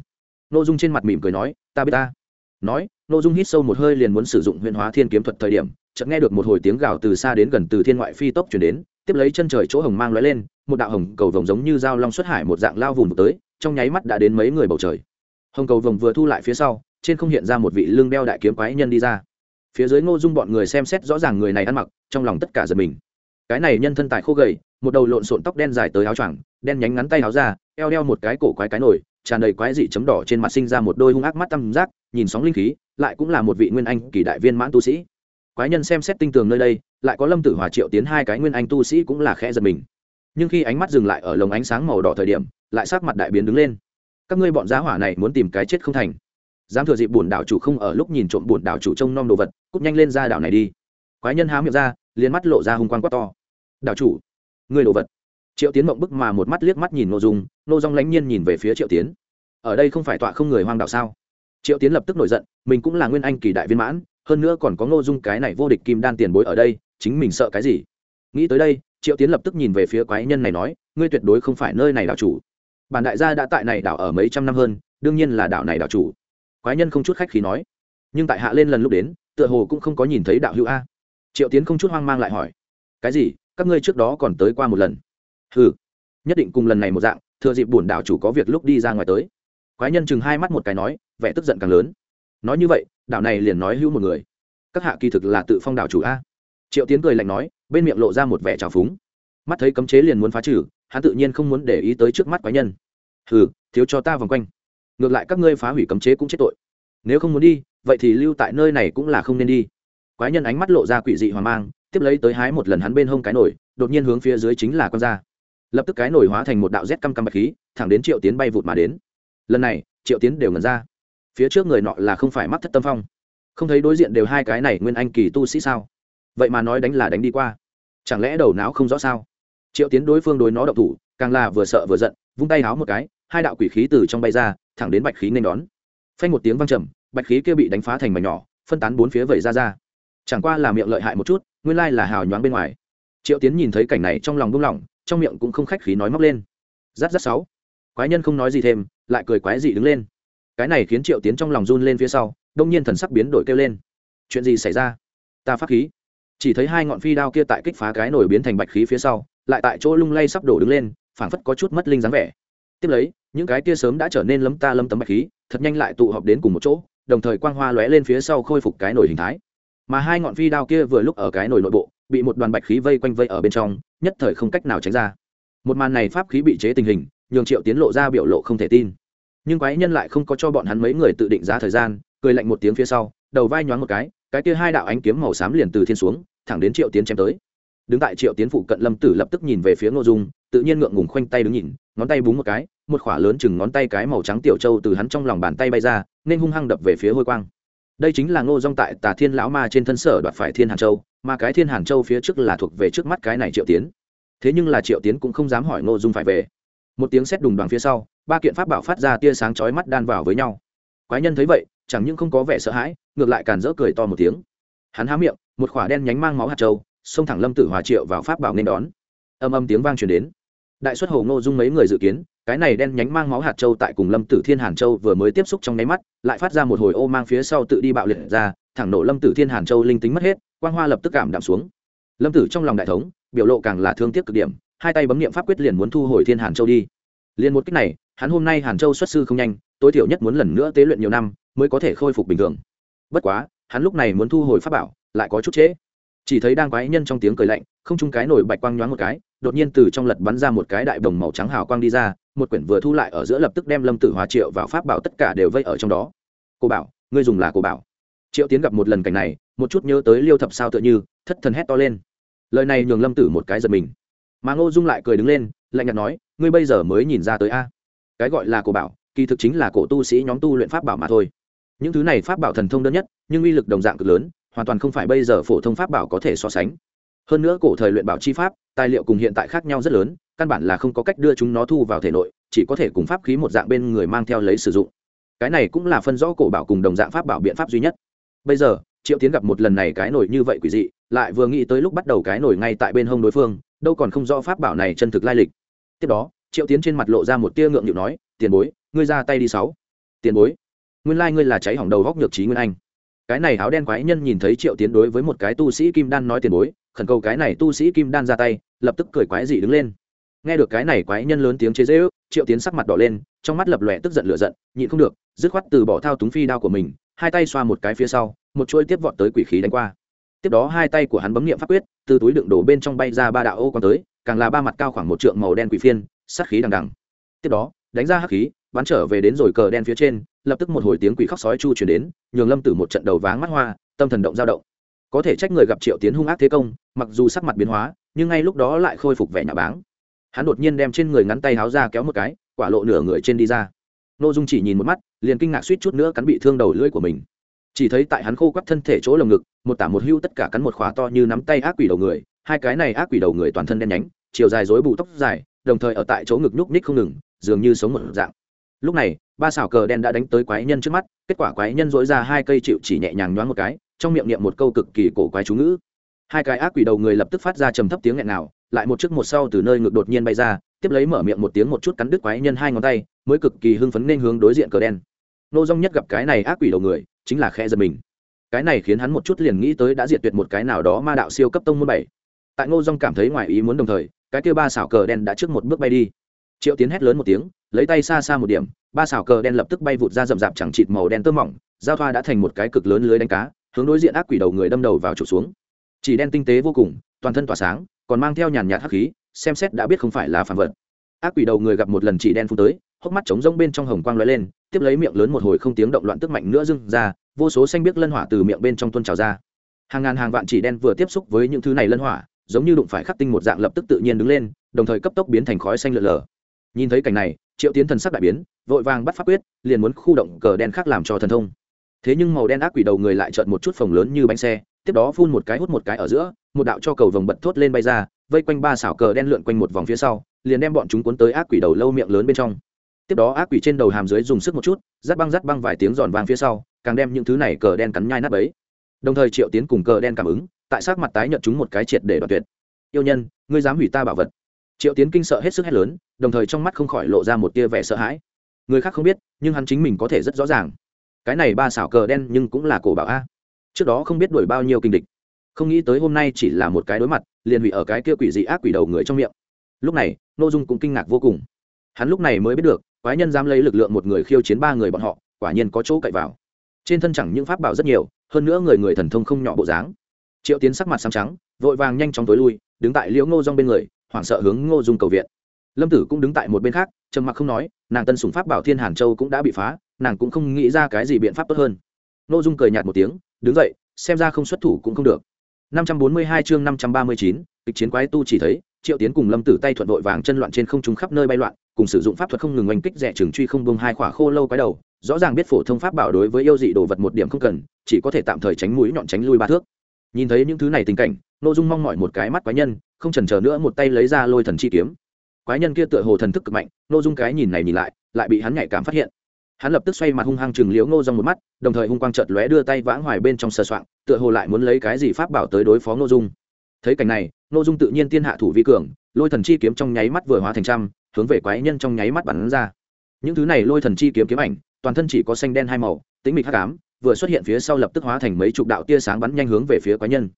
nô dung trên mặt mỉm cười nói, ta biết ta. Nói nô dung hít sâu một hơi liền muốn sử dụng huyền hóa thiên kiếm thuật thời điểm, chợt nghe được một hồi tiếng gào từ xa đến gần từ thiên ngoại phi tốc chuyển đến, tiếp lấy chân trời chỗ hồng mang lóe lên, một đạo hồng cầu vồng giống như dao long xuất hải một dạng lao vùng tới, trong nháy mắt đã đến mấy người bầu trời. Hồng cầu vồng vừa thu lại phía sau, trên không hiện ra một vị lương đeo đại kiếm quái nhân đi ra. Phía dưới ngô dung bọn người xem xét rõ ràng người này ăn mặc, trong lòng tất cả giật mình. Cái này nhân thân tài khô gầy, một đầu lộn xộn tóc đen dài tới áo choàng, đen nhánh ngắn tay áo ra, eo đeo một cái cổ quái cái nổi tràn đầy quái dị chấm đỏ trên mặt sinh ra một đôi hung ác mắt tăm giác, nhìn sóng linh khí lại cũng là một vị nguyên anh kỳ đại viên mãn tu sĩ. Quái nhân xem xét tinh tường nơi đây, lại có lâm tử hòa triệu tiến hai cái nguyên anh tu sĩ cũng là khẽ giật mình. Nhưng khi ánh mắt dừng lại ở lồng ánh sáng màu đỏ thời điểm, lại sắc mặt đại biến đứng lên. Các ngươi bọn giá hỏa này muốn tìm cái chết không thành. Dám thừa dịp bổn đảo chủ không ở lúc nhìn trộm bổn đảo chủ trông nom đồ vật cúp nhanh lên ra đảo này đi. Quái nhân há miệng ra, liền mắt lộ ra hung quang quát to. Đảo chủ người đồ vật. Triệu tiến mộng bức mà một mắt liếc mắt nhìn nội dung nô dong lãnh nhiên nhìn về phía triệu tiến. Ở đây không phải tọa không người hoang đảo sao? Triệu tiến lập tức nổi giận, mình cũng là nguyên anh kỳ đại viên mãn, hơn nữa còn có ngô dung cái này vô địch kim đan tiền bối ở đây, chính mình sợ cái gì? Nghĩ tới đây, triệu tiến lập tức nhìn về phía quái nhân này nói, ngươi tuyệt đối không phải nơi này đảo chủ. Bản đại gia đã tại này đảo ở mấy trăm năm hơn, đương nhiên là đảo này đảo chủ. Quái nhân không chút khách khí nói. Nhưng tại hạ lên lần lúc đến, tựa hồ cũng không có nhìn thấy đạo hữu a. Triệu tiến không chút hoang mang lại hỏi. Cái gì? Các ngươi trước đó còn tới qua một lần? Ừ nhất định cùng lần này một dạng, thừa dịp bổn đảo chủ có việc lúc đi ra ngoài tới. Quái nhân chừng hai mắt một cái nói vẻ tức giận càng lớn. Nói như vậy, đảo này liền nói hữu một người. Các hạ kỳ thực là tự phong đảo chủ a. Triệu tiến cười lạnh nói, bên miệng lộ ra một vẻ trào phúng. Mắt thấy cấm chế liền muốn phá trừ, hắn tự nhiên không muốn để ý tới trước mắt quái nhân. Hừ, thiếu cho ta vòng quanh. Ngược lại các ngươi phá hủy cấm chế cũng chết tội. Nếu không muốn đi, vậy thì lưu tại nơi này cũng là không nên đi. Quái nhân ánh mắt lộ ra quỷ dị hoang mang, tiếp lấy tới hái một lần hắn bên hông cái nổi đột nhiên hướng phía dưới chính là con da. Lập tức cái nổi hóa thành một đạo rét căm căm bạch khí, thẳng đến triệu tiến bay vụt mà đến. Lần này, triệu tiến đều ngẩn ra phía trước người nọ là không phải mắc thất tâm phong. Không thấy đối diện đều hai cái này nguyên anh kỳ tu sĩ sao? Vậy mà nói đánh là đánh đi qua. Chẳng lẽ đầu não không rõ sao? Triệu tiến đối phương đối nó độc thủ, càng là vừa sợ vừa giận, vung tay háo một cái, hai đạo quỷ khí từ trong bay ra, thẳng đến bạch khí nên đón. Phanh một tiếng văng trầm, bạch khí kia bị đánh phá thành mảnh nhỏ, phân tán bốn phía vẩy ra ra. Chẳng qua là miệng lợi hại một chút, nguyên lai là hào nhoáng bên ngoài. Triệu tiến nhìn thấy cảnh này trong lòng buông lỏng, trong miệng cũng không khách khí nói móc lên. Rát rát sáu. Quái nhân không nói gì thêm, lại cười quái dị đứng lên cái này khiến triệu tiến trong lòng run lên phía sau, đông nhiên thần sắc biến đổi kêu lên. Chuyện gì xảy ra? Ta phát khí. Chỉ thấy hai ngọn phi đao kia tại kích phá cái nổi biến thành bạch khí phía sau, lại tại chỗ lung lay sắp đổ đứng lên, phảng phất có chút mất linh dáng vẻ. Tiếp lấy, những cái kia sớm đã trở nên lấm ta lấm tấm bạch khí, thật nhanh lại tụ họp đến cùng một chỗ, đồng thời quang hoa lóe lên phía sau khôi phục cái nổi hình thái. Mà hai ngọn phi đao kia vừa lúc ở cái nổi nội bộ, bị một đoàn bạch khí vây quanh vây ở bên trong, nhất thời không cách nào tránh ra. Một màn này pháp khí bị chế tình hình, nhường triệu tiến lộ ra biểu lộ không thể tin nhưng quái nhân lại không có cho bọn hắn mấy người tự định giá thời gian, cười lạnh một tiếng phía sau, đầu vai nhoáng một cái cái kia hai đạo ánh kiếm màu xám liền từ thiên xuống, thẳng đến triệu tiến chém tới. Đứng tại triệu tiến phụ cận lâm tử lập tức nhìn về phía ngô dung, tự nhiên ngượng ngùng khoanh tay đứng nhìn, ngón tay búng một cái, một khỏa lớn chừng ngón tay cái màu trắng tiểu châu từ hắn trong lòng bàn tay bay ra, nên hung hăng đập về phía hôi quang. Đây chính là ngô dung tại tà thiên lão ma trên thân sở đoạt phải thiên hàn châu, mà cái thiên hàn châu phía trước là thuộc về trước mắt cái này triệu tiến. Thế nhưng là triệu tiến cũng không dám hỏi ngô dung phải về. Một tiếng sét đùng đoàn phía sau ba kiện pháp bảo phát ra tia sáng chói mắt đan vào với nhau. Quái nhân thấy vậy, chẳng những không có vẻ sợ hãi, ngược lại càn rỡ cười to một tiếng. Hắn há miệng, một khỏa đen nhánh mang máu hạt châu, xông thẳng lâm tử hòa triệu vào pháp bảo nên đón. Âm âm tiếng vang truyền đến. Đại xuất hồ ngô dung mấy người dự kiến, cái này đen nhánh mang máu hạt châu tại cùng lâm tử thiên hàn châu vừa mới tiếp xúc trong nháy mắt, lại phát ra một hồi ô mang phía sau tự đi bạo liệt ra, thẳng nổ lâm tử thiên hàn châu linh tính mất hết, quang hoa lập tức cảm đạm xuống. Lâm tử trong lòng đại thống, biểu lộ càng là thương tiếc cực điểm, hai tay bấm nghiệm pháp quyết liền muốn thu hồi thiên hàn châu đi. Liền một cách này hắn hôm nay hàn châu xuất sư không nhanh, tối thiểu nhất muốn lần nữa tế luyện nhiều năm mới có thể khôi phục bình thường. Bất quá, hắn lúc này muốn thu hồi pháp bảo, lại có chút trễ. Chỉ thấy đang quái nhân trong tiếng cười lạnh, không chung cái nổi bạch quang nhoáng một cái, đột nhiên từ trong lật bắn ra một cái đại đồng màu trắng hào quang đi ra, một quyển vừa thu lại ở giữa lập tức đem lâm tử hòa triệu vào pháp bảo tất cả đều vây ở trong đó. Cô bảo, ngươi dùng là cô bảo. Triệu tiến gặp một lần cảnh này, một chút nhớ tới liêu thập sao tựa như, thất thần hét to lên. Lời này nhường lâm tử một cái giật mình. Mà ngô dung lại cười đứng lên, lạnh nhạt nói, ngươi bây giờ mới nhìn ra tới a cái gọi là cổ bảo, kỳ thực chính là cổ tu sĩ nhóm tu luyện pháp bảo mà thôi. Những thứ này pháp bảo thần thông đơn nhất, nhưng uy lực đồng dạng cực lớn, hoàn toàn không phải bây giờ phổ thông pháp bảo có thể so sánh. Hơn nữa cổ thời luyện bảo chi pháp, tài liệu cùng hiện tại khác nhau rất lớn, căn bản là không có cách đưa chúng nó thu vào thể nội, chỉ có thể cùng pháp khí một dạng bên người mang theo lấy sử dụng. Cái này cũng là phân rõ cổ bảo cùng đồng dạng pháp bảo biện pháp duy nhất. Bây giờ, triệu tiến gặp một lần này cái nổi như vậy quỷ dị, lại vừa nghĩ tới lúc bắt đầu cái nổi ngay tại bên hông đối phương, đâu còn không rõ pháp bảo này chân thực lai lịch. Tiếp đó triệu tiến trên mặt lộ ra một tia ngượng nhịu nói, tiền bối, ngươi ra tay đi sáu. Tiền bối, nguyên lai、like、ngươi là cháy hỏng đầu góc nhược trí nguyên anh. Cái này áo đen quái nhân nhìn thấy triệu tiến đối với một cái tu sĩ kim đan nói, tiền bối, khẩn cầu cái này tu sĩ kim đan ra tay, lập tức cười quái dị đứng lên. Nghe được cái này quái nhân lớn tiếng chế dễ ước triệu tiến sắc mặt đỏ lên, trong mắt lập lòe tức giận lửa giận, nhịn không được, dứt khoát từ bỏ thao túng phi đao của mình, hai tay xoa một cái phía sau, một chuỗi tiếp vọt tới quỷ khí đánh qua. Tiếp đó hai tay của hắn bấm nghiệm pháp quyết, từ túi đựng đổ bên trong bay ra ba đạo ô còn tới, càng là ba mặt cao khoảng một trượng màu đen quỷ phiên sát khí đằng đằng. Tiếp đó, đánh ra hắc khí, bắn trở về đến rồi cờ đen phía trên, lập tức một hồi tiếng quỷ khóc sói chu chuyển đến, nhường lâm tử một trận đầu váng mắt hoa, tâm thần động dao động. Có thể trách người gặp triệu tiến hung ác thế công, mặc dù sắc mặt biến hóa, nhưng ngay lúc đó lại khôi phục vẻ nhà báng. Hắn đột nhiên đem trên người ngắn tay háo ra kéo một cái, quả lộ nửa người trên đi ra. N ô dung chỉ nhìn một mắt, liền kinh ngạc suýt chút nữa cắn bị thương đầu lưỡi của mình. Chỉ thấy tại hắn khô quắt thân thể chỗ lồng ngực, một tả một hưu tất cả cắn một khóa to như nắm tay ác quỷ đầu người, hai cái này ác quỷ đầu người toàn thân đen nhánh, chiều dài rối bù tóc dài đồng thời ở tại chỗ ngực nhúc ních không ngừng, dường như sống một dạng. Lúc này, ba xảo cờ đen đã đánh tới quái nhân trước mắt, kết quả quái nhân dỗi ra hai cây chịu chỉ nhẹ nhàng nhoáng một cái, trong miệng niệm một câu cực kỳ cổ quái chú ngữ. Hai cái ác quỷ đầu người lập tức phát ra trầm thấp tiếng nghẹn nào lại một chiếc một sau từ nơi ngực đột nhiên bay ra, tiếp lấy mở miệng một tiếng một chút cắn đứt quái nhân hai ngón tay, mới cực kỳ hưng phấn nên hướng đối diện cờ đen. Nô dung nhất gặp cái này ác quỷ đầu người, chính là khe giật mình. Cái này khiến hắn một chút liền nghĩ tới đã diệt tuyệt một cái nào đó ma đạo siêu cấp tông môn bảy. Tại ngô dung cảm thấy ngoài ý muốn đồng thời cái kia ba xảo cờ đen đã trước một bước bay đi. Triệu tiến hét lớn một tiếng, lấy tay xa xa một điểm, ba xảo cờ đen lập tức bay vụt ra rậm rạp chẳng chịt màu đen tơ mỏng, giao thoa đã thành một cái cực lớn lưới đánh cá, hướng đối diện ác quỷ đầu người đâm đầu vào trục xuống. Chỉ đen tinh tế vô cùng, toàn thân tỏa sáng, còn mang theo nhàn nhạt hắc khí, xem xét đã biết không phải là phản vật. Ác quỷ đầu người gặp một lần chỉ đen phun tới, hốc mắt trống rông bên trong hồng quang lóe lên, tiếp lấy miệng lớn một hồi không tiếng động loạn tức mạnh nữa dưng ra, vô số xanh biếc lân hỏa từ miệng bên trong tuôn trào ra. Hàng ngàn hàng vạn chỉ đen vừa tiếp xúc với những thứ này lân hỏa giống như đụng phải khắc tinh một dạng lập tức tự nhiên đứng lên, đồng thời cấp tốc biến thành khói xanh lợn lờ. Nhìn thấy cảnh này, triệu tiến thần sắc đại biến, vội vàng bắt pháp quyết, liền muốn khu động cờ đen khác làm cho thần thông. Thế nhưng màu đen ác quỷ đầu người lại trợn một chút phồng lớn như bánh xe, tiếp đó phun một cái hút một cái ở giữa, một đạo cho cầu vồng bật thốt lên bay ra, vây quanh ba xảo cờ đen lượn quanh một vòng phía sau, liền đem bọn chúng cuốn tới ác quỷ đầu lâu miệng lớn bên trong. Tiếp đó ác quỷ trên đầu hàm dưới dùng sức một chút, rát băng rát băng vài tiếng giòn vàng phía sau, càng đem những thứ này cờ đen cắn nhai nát ấy đồng thời triệu tiến cùng cờ đen cảm ứng tại sát mặt tái nhận chúng một cái triệt để đoạt tuyệt. Yêu nhân, ngươi dám hủy ta bảo vật. Triệu tiến kinh sợ hết sức hét lớn, đồng thời trong mắt không khỏi lộ ra một tia vẻ sợ hãi. Người khác không biết, nhưng hắn chính mình có thể rất rõ ràng. Cái này ba xảo cờ đen nhưng cũng là cổ bảo a. Trước đó không biết đuổi bao nhiêu kinh địch. Không nghĩ tới hôm nay chỉ là một cái đối mặt, liền hủy ở cái kia quỷ dị ác quỷ đầu người trong miệng. Lúc này, Nô dung cũng kinh ngạc vô cùng. Hắn lúc này mới biết được, quái nhân dám lấy lực lượng một người khiêu chiến ba người bọn họ, quả nhiên có chỗ cậy vào. Trên thân chẳng những pháp bảo rất nhiều, hơn nữa người người thần thông không nhỏ bộ dáng triệu tiến sắc mặt sáng trắng vội vàng nhanh chóng tối lui đứng tại liễu ngô dong bên người hoảng sợ hướng ngô dung cầu viện. Lâm tử cũng đứng tại một bên khác trầm mặc không nói nàng tân sùng pháp bảo thiên hàn châu cũng đã bị phá nàng cũng không nghĩ ra cái gì biện pháp tốt hơn. Ngô dung cười nhạt một tiếng đứng dậy xem ra không xuất thủ cũng không được. 542 chương 539, kịch chiến quái tu chỉ thấy triệu tiến cùng lâm tử tay thuận vội vàng chân loạn trên không trung khắp nơi bay loạn cùng sử dụng pháp thuật không ngừng oanh kích rẻ trường truy không bông hai khỏa khô lâu cái đầu rõ ràng biết phổ thông pháp bảo đối với yêu dị đồ vật một điểm không cần chỉ có thể tạm thời tránh mũi nhọn tránh lui ba thước nhìn thấy những thứ này tình cảnh n ô dung mong mỏi một cái mắt quái nhân, không trần chờ nữa một tay lấy ra lôi thần chi kiếm. Quái nhân kia tựa hồ thần thức cực mạnh n ô dung cái nhìn này nhìn lại lại bị hắn nhạy cảm phát hiện. Hắn lập tức xoay mặt hung hăng chừng liếu ngô dong một mắt, đồng thời hung quang trợt lóe đưa tay vãng hoài bên trong sờ soạng, tựa hồ lại muốn lấy cái gì pháp bảo tới đối phó ngô dung. Thấy cảnh này, ngô dung tự nhiên tiên hạ thủ vi cường, lôi thần chi kiếm trong nháy mắt vừa hóa thành trăm, hướng về quái nhân trong nháy mắt bắn ra. Những thứ này lôi thần chi kiếm kiếm ảnh, toàn thân chỉ có xanh đen hai màu tính mịch hắc ám vừa xuất hiện phía sau lập tức hóa thành mấy chục đạo tia sáng bắn nhanh hướng về phía quái nhân.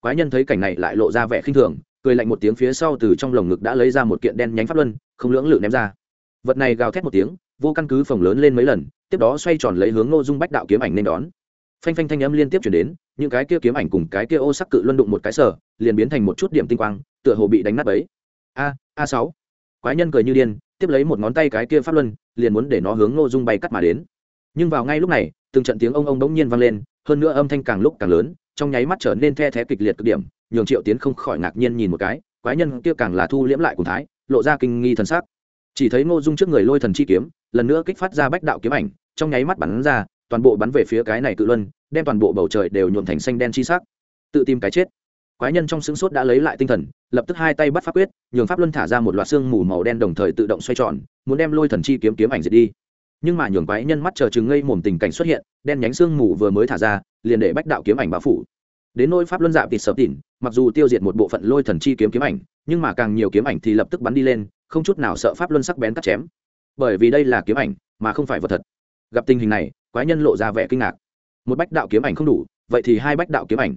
Quái nhân thấy cảnh này lại lộ ra vẻ khinh thường, cười lạnh một tiếng phía sau từ trong lồng ngực đã lấy ra một kiện đen nhánh pháp luân, không lưỡng lự ném ra. Vật này gào thét một tiếng, vô căn cứ phồng lớn lên mấy lần, tiếp đó xoay tròn lấy hướng ngô dung bách đạo kiếm ảnh nên đón. Phanh phanh thanh âm liên tiếp chuyển đến, những cái kia kiếm ảnh cùng cái kia ô sắc cự luân đụng một cái sở, liền biến thành một chút điểm tinh quang, tựa hồ bị đánh nát ấy a a sáu. Quái nhân cười như điên, tiếp lấy một ngón tay cái kia pháp luân, liền muốn để nó hướng ngô dung bay cắt mà đến. Nhưng vào ngay lúc này từng trận tiếng ông ông bỗng nhiên vang lên, hơn nữa âm thanh càng lúc càng lớn, trong nháy mắt trở nên the thé kịch liệt cực điểm, nhường triệu tiến không khỏi ngạc nhiên nhìn một cái, quái nhân kia càng là thu liễm lại cùng thái, lộ ra kinh nghi thần sắc. Chỉ thấy ngô dung trước người lôi thần chi kiếm, lần nữa kích phát ra bách đạo kiếm ảnh, trong nháy mắt bắn ra, toàn bộ bắn về phía cái này cự luân, đem toàn bộ bầu trời đều nhuộm thành xanh đen chi sắc. Tự tìm cái chết. Quái nhân trong xương sốt đã lấy lại tinh thần, lập tức hai tay bắt pháp quyết, nhường pháp luân thả ra một loạt xương mù màu đen đồng thời tự động xoay tròn, muốn đem lôi thần chi kiếm kiếm ảnh diệt đi nhưng mà nhường quái nhân mắt chờ chừng ngây mồm tình cảnh xuất hiện, đen nhánh xương mù vừa mới thả ra, liền để bách đạo kiếm ảnh bao phủ. Đến nôi pháp luân dạ tịt sập tỉn, mặc dù tiêu diệt một bộ phận lôi thần chi kiếm kiếm ảnh, nhưng mà càng nhiều kiếm ảnh thì lập tức bắn đi lên, không chút nào sợ pháp luân sắc bén cắt chém. Bởi vì đây là kiếm ảnh, mà không phải vật thật. Gặp tình hình này, quái nhân lộ ra vẻ kinh ngạc. Một bách đạo kiếm ảnh không đủ, vậy thì hai bách đạo kiếm ảnh.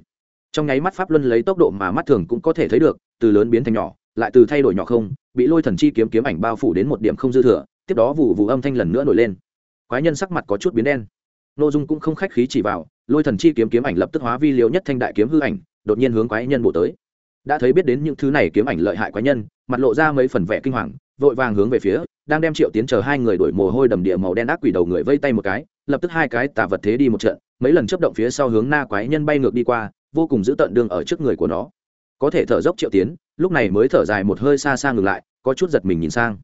Trong nháy mắt pháp luân lấy tốc độ mà mắt thường cũng có thể thấy được, từ lớn biến thành nhỏ, lại từ thay đổi nhỏ không, bị lôi thần chi kiếm kiếm ảnh bao phủ đến một điểm không dư thừa tiếp đó vụ vụ âm thanh lần nữa nổi lên. Quái nhân sắc mặt có chút biến đen. N ô dung cũng không khách khí chỉ vào, lôi thần chi kiếm kiếm ảnh lập tức hóa vi liều nhất thanh đại kiếm hư ảnh, đột nhiên hướng quái nhân bổ tới. Đã thấy biết đến những thứ này kiếm ảnh lợi hại quái nhân, mặt lộ ra mấy phần vẻ kinh hoàng, vội vàng hướng về phía, đang đem triệu tiến chờ hai người đổi mồ hôi đầm địa màu đen ác quỷ đầu người vây tay một cái, lập tức hai cái tà vật thế đi một trận, mấy lần chấp động phía sau hướng na quái nhân bay ngược đi qua, vô cùng giữ tận đường ở trước người của nó. Có thể thở dốc triệu tiến, lúc này mới thở dài một hơi xa xa ngừng lại, có chút giật mình nhìn sang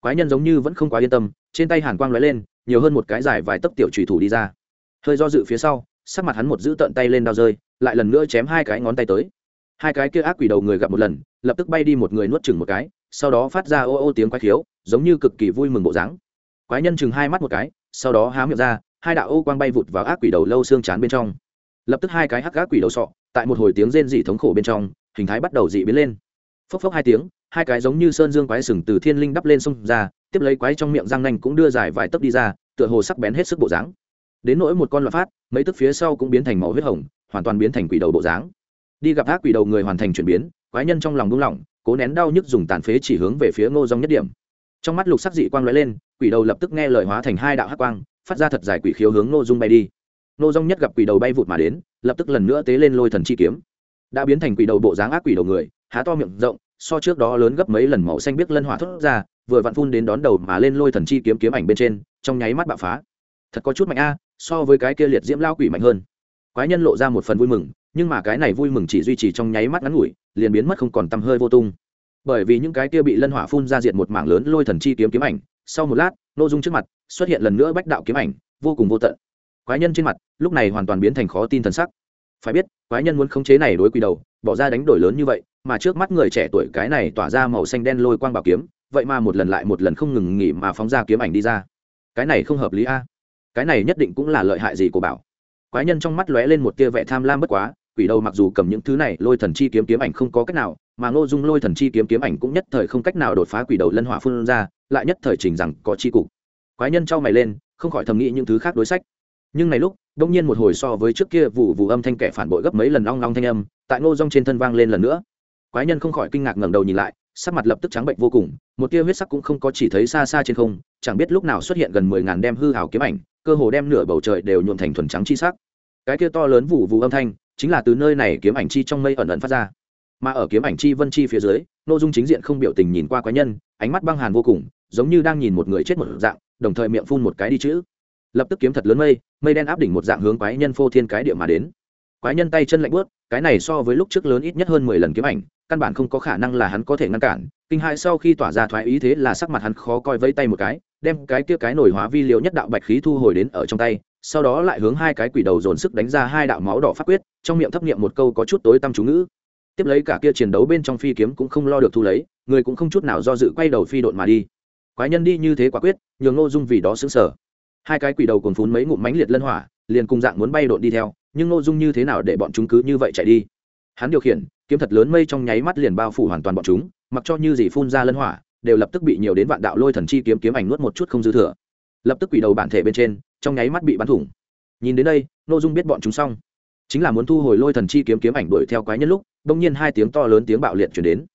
quái nhân giống như vẫn không quá yên tâm, trên tay hàn quang lóe lên, nhiều hơn một cái dài vài tấc tiểu trùy thủ đi ra. Hơi do dự phía sau, sắc mặt hắn một giữ tận tay lên đao rơi, lại lần nữa chém hai cái ngón tay tới. Hai cái kia ác quỷ đầu người gặp một lần, lập tức bay đi một người nuốt chừng một cái, sau đó phát ra ô ô tiếng quái khiếu, giống như cực kỳ vui mừng bộ dáng. Quái nhân chừng hai mắt một cái, sau đó há miệng ra, hai đạo ô quang bay vụt vào ác quỷ đầu lâu xương chán bên trong. Lập tức hai cái hắc ác quỷ đầu sọ, tại một hồi tiếng rên dị thống khổ bên trong, hình thái bắt đầu dị biến lên. Phốc phốc hai tiếng hai cái giống như sơn dương quái sừng từ thiên linh đắp lên sông ra, tiếp lấy quái trong miệng răng nanh cũng đưa dài vài tấc đi ra, tựa hồ sắc bén hết sức bộ dáng. Đến nỗi một con loạt phát, mấy tức phía sau cũng biến thành màu huyết hồng, hoàn toàn biến thành quỷ đầu bộ dáng. Đi gặp ác quỷ đầu người hoàn thành chuyển biến, quái nhân trong lòng buông lỏng, cố nén đau nhức dùng tàn phế chỉ hướng về phía ngô dòng nhất điểm. Trong mắt lục sắc dị quang lóe lên, quỷ đầu lập tức nghe lời hóa thành hai đạo hắc quang, phát ra thật dài quỷ khiếu hướng ngô dung bay đi. Ngô dung nhất gặp quỷ đầu bay vụt mà đến, lập tức lần nữa tế lên lôi thần chi kiếm. Đã biến thành quỷ đầu bộ dáng ác quỷ đầu người, há to miệng rộng so trước đó lớn gấp mấy lần màu xanh biết lân hỏa thốt ra, vừa vặn phun đến đón đầu mà lên lôi thần chi kiếm kiếm ảnh bên trên, trong nháy mắt bạo phá. Thật có chút mạnh a, so với cái kia liệt diễm lao quỷ mạnh hơn. Quái nhân lộ ra một phần vui mừng, nhưng mà cái này vui mừng chỉ duy trì trong nháy mắt ngắn ngủi, liền biến mất không còn tăm hơi vô tung. Bởi vì những cái kia bị lân hỏa phun ra diệt một mảng lớn lôi thần chi kiếm kiếm ảnh, sau một lát nội dung trước mặt, xuất hiện lần nữa bách đạo kiếm ảnh, vô cùng vô tận. Quái nhân trên mặt, lúc này hoàn toàn biến thành khó tin thần sắc. Phải biết, quái nhân muốn khống chế này đối quỷ đầu bỏ ra đánh đổi lớn như vậy, mà trước mắt người trẻ tuổi cái này tỏa ra màu xanh đen lôi quang bảo kiếm, vậy mà một lần lại một lần không ngừng nghỉ mà phóng ra kiếm ảnh đi ra. Cái này không hợp lý a. Cái này nhất định cũng là lợi hại gì của bảo. Quái nhân trong mắt lóe lên một tia vẻ tham lam bất quá, quỷ đầu mặc dù cầm những thứ này, lôi thần chi kiếm kiếm ảnh không có cách nào, mà ngô dung lôi thần chi kiếm kiếm ảnh cũng nhất thời không cách nào đột phá quỷ đầu lân hỏa phun ra, lại nhất thời trình rằng có chi cục. Quái nhân trao mày lên, không khỏi thầm nghĩ những thứ khác đối sách. Nhưng này lúc đông nhiên một hồi so với trước kia vụ vụ âm thanh kẻ phản bội gấp mấy lần long long thanh âm, tại ngô dung trên thân vang lên lần nữa. Quái nhân không khỏi kinh ngạc ngẩng đầu nhìn lại, sắc mặt lập tức trắng bệnh vô cùng, một tia huyết sắc cũng không có chỉ thấy xa xa trên không, chẳng biết lúc nào xuất hiện gần mười ngàn đem hư hào kiếm ảnh, cơ hồ đem nửa bầu trời đều nhuộm thành thuần trắng chi sắc. Cái kia to lớn vụ vụ âm thanh, chính là từ nơi này kiếm ảnh chi trong mây ẩn ẩn phát ra. Mà ở kiếm ảnh chi vân chi phía dưới nội dung chính diện không biểu tình nhìn qua quái nhân, ánh mắt băng hàn vô cùng, giống như đang nhìn một người chết một dạng, đồng thời miệng phun một cái đi chữ lập tức kiếm thật lớn mây mây đen áp đỉnh một dạng hướng quái nhân phô thiên cái địa mà đến. Quái nhân tay chân lạnh bớt cái này so với lúc trước lớn ít nhất hơn mười lần kiếm ảnh, căn bản không có khả năng là hắn có thể ngăn cản. Kinh hại sau khi tỏa ra thoái ý thế là sắc mặt hắn khó coi vây tay một cái, đem cái kia cái nổi hóa vi liệu nhất đạo bạch khí thu hồi đến ở trong tay, sau đó lại hướng hai cái quỷ đầu dồn sức đánh ra hai đạo máu đỏ phát quyết, trong miệng thấp niệm một câu có chút tối tăm chú ngữ. Tiếp lấy cả kia chiến đấu bên trong phi kiếm cũng không lo được thu lấy, người cũng không chút nào do dự quay đầu phi độn mà đi. Quái nhân đi như thế quả quyết, nhường ngô dung vì đó xứng sở hai cái quỷ đầu còn phún mấy ngụm mánh liệt lân hỏa, liền cùng dạng muốn bay độn đi theo, nhưng nội dung như thế nào để bọn chúng cứ như vậy chạy đi? Hắn điều khiển, kiếm thật lớn mây trong nháy mắt liền bao phủ hoàn toàn bọn chúng, mặc cho như gì phun ra lân hỏa, đều lập tức bị nhiều đến vạn đạo lôi thần chi kiếm kiếm ảnh nuốt một chút không dư thừa. Lập tức quỷ đầu bản thể bên trên, trong nháy mắt bị bắn thủng. Nhìn đến đây nội dung biết bọn chúng xong. Chính là muốn thu hồi lôi thần chi kiếm kiếm ảnh đuổi theo quái nhân lúc bỗng nhiên hai tiếng to lớn tiếng bạo liệt chuyển đến.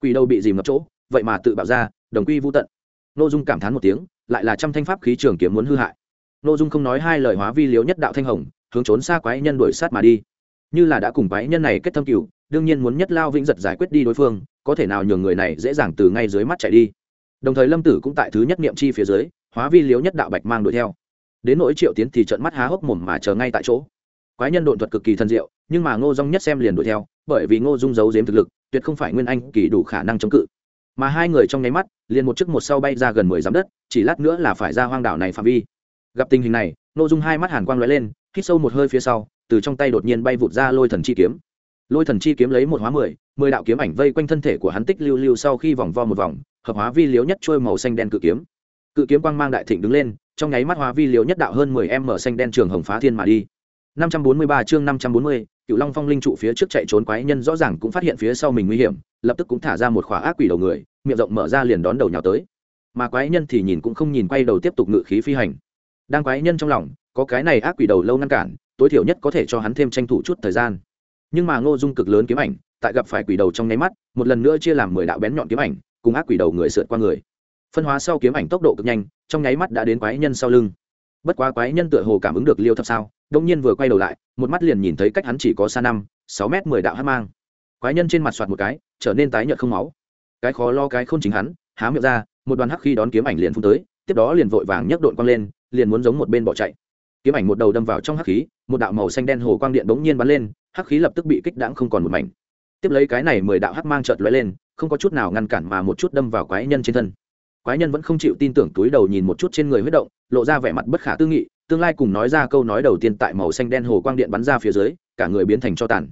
Quỷ đầu bị dìm ngập chỗ, vậy mà tự bạo ra, đồng quy vô tận. Nội dung cảm thán một tiếng, lại là trăm thanh pháp khí trường kiếm muốn hư hại nội dung không nói hai lời hóa vi liếu nhất đạo thanh hồng, hướng trốn xa quái nhân đuổi sát mà đi. Như là đã cùng quái nhân này kết thâm cựu đương nhiên muốn nhất lao vĩnh giật giải quyết đi đối phương, có thể nào nhường người này dễ dàng từ ngay dưới mắt chạy đi. Đồng thời lâm tử cũng tại thứ nhất niệm chi phía dưới, hóa vi liếu nhất đạo bạch mang đuổi theo. Đến nỗi triệu tiến thì trận mắt há hốc mồm mà chờ ngay tại chỗ. Quái nhân độn thuật cực kỳ thần diệu, nhưng mà ngô dung nhất xem liền đuổi theo, bởi vì ngô dung giấu giếm thực lực, tuyệt không phải nguyên anh kỳ đủ khả năng chống cự. Mà hai người trong nháy mắt, liền một chiếc một sau bay ra gần mười dặm đất, chỉ lát nữa là phải ra hoang đảo này phạm vi gặp tình hình này nội dung hai mắt hàn quang lóe lên hít sâu một hơi phía sau từ trong tay đột nhiên bay vụt ra lôi thần chi kiếm lôi thần chi kiếm lấy một hóa mười mười đạo kiếm ảnh vây quanh thân thể của hắn tích lưu lưu sau khi vòng vo một vòng hợp hóa vi liếu nhất trôi màu xanh đen cự kiếm cự kiếm quang mang đại thịnh đứng lên trong nháy mắt hóa vi Liếu nhất đạo hơn mười em mở xanh đen trường hồng phá thiên mà đi 543 chương 540, Cựu Long Phong linh trụ phía trước chạy trốn quái nhân rõ ràng cũng phát hiện phía sau mình nguy hiểm, lập tức cũng thả ra một khỏa ác quỷ đầu người, miệng rộng mở ra liền đón đầu nhào tới. Mà quái nhân thì nhìn cũng không nhìn quay đầu tiếp tục ngự khí phi hành. Đang quái nhân trong lòng, có cái này ác quỷ đầu lâu ngăn cản, tối thiểu nhất có thể cho hắn thêm tranh thủ chút thời gian. Nhưng mà Ngô Dung cực lớn kiếm ảnh, tại gặp phải quỷ đầu trong nháy mắt, một lần nữa chia làm 10 đạo bén nhọn kiếm ảnh, cùng ác quỷ đầu người sượt qua người. Phân hóa sau kiếm ảnh tốc độ cực nhanh trong nháy mắt đã đến quái nhân sau lưng. Bất quá quái nhân tựa hồ cảm ứng được liêu thập sao đông nhiên vừa quay đầu lại một mắt liền nhìn thấy cách hắn chỉ có xa năm sáu mét mười đạo hát mang. Quái nhân trên mặt soạt một cái trở nên tái nhợt không máu. Cái khó lo cái không chính hắn há miệng ra một đoàn hắc khi đón kiếm ảnh liền phun tới tiếp đó liền vội vàng nhấc độn quăng lên liền muốn giống một bên bỏ chạy. Kiếm ảnh một đầu đâm vào trong hắc khí, một đạo màu xanh đen hồ quang điện bỗng nhiên bắn lên, hắc khí lập tức bị kích đãng không còn một mảnh. Tiếp lấy cái này mười đạo hắc mang chợt lóe lên, không có chút nào ngăn cản mà một chút đâm vào quái nhân trên thân. Quái nhân vẫn không chịu tin tưởng túi đầu nhìn một chút trên người huyết động, lộ ra vẻ mặt bất khả tư nghị, tương lai cùng nói ra câu nói đầu tiên tại màu xanh đen hồ quang điện bắn ra phía dưới, cả người biến thành cho tàn.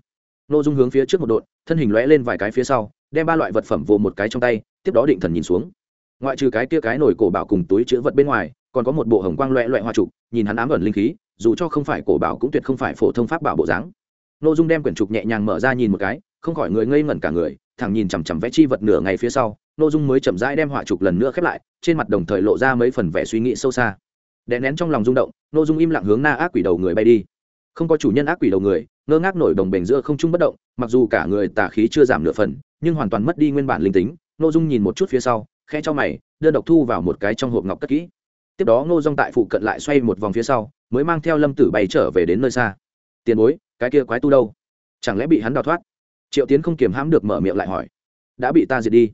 N ô dung hướng phía trước một đột, thân hình lóe lên vài cái phía sau, đem ba loại vật phẩm vô một cái trong tay, tiếp đó định thần nhìn xuống. Ngoại trừ cái kia cái nổi cổ bảo cùng túi chữ vật bên ngoài còn có một bộ hồng quang loẹ loẹ hoa trục, nhìn hắn ám ẩn linh khí, dù cho không phải cổ bảo cũng tuyệt không phải phổ thông pháp bảo bộ dáng. N ô dung đem quyển trục nhẹ nhàng mở ra nhìn một cái, không khỏi người ngây ngẩn cả người, thẳng nhìn chằm chằm vẽ chi vật nửa ngày phía sau n ô dung mới chậm rãi đem họa trục lần nữa khép lại, trên mặt đồng thời lộ ra mấy phần vẻ suy nghĩ sâu xa. Đè nén trong lòng rung động n ô dung im lặng hướng na ác quỷ đầu người bay đi. Không có chủ nhân ác quỷ đầu người, ngơ ngác nổi đồng bền giữa không trung bất động, mặc dù cả người tà khí chưa giảm nửa phần, nhưng hoàn toàn mất đi nguyên bản linh tính. N dung nhìn một chút phía sau khe cho mày, đơn độc thu vào một cái trong hộp ngọc cất kỹ tiếp đó ngô dung tại phụ cận lại xoay một vòng phía sau, mới mang theo lâm tử bay trở về đến nơi xa. Tiền bối, cái kia quái tu đâu? Chẳng lẽ bị hắn đào thoát? Triệu tiến không kiềm hãm được mở miệng lại hỏi. Đã bị ta diệt đi.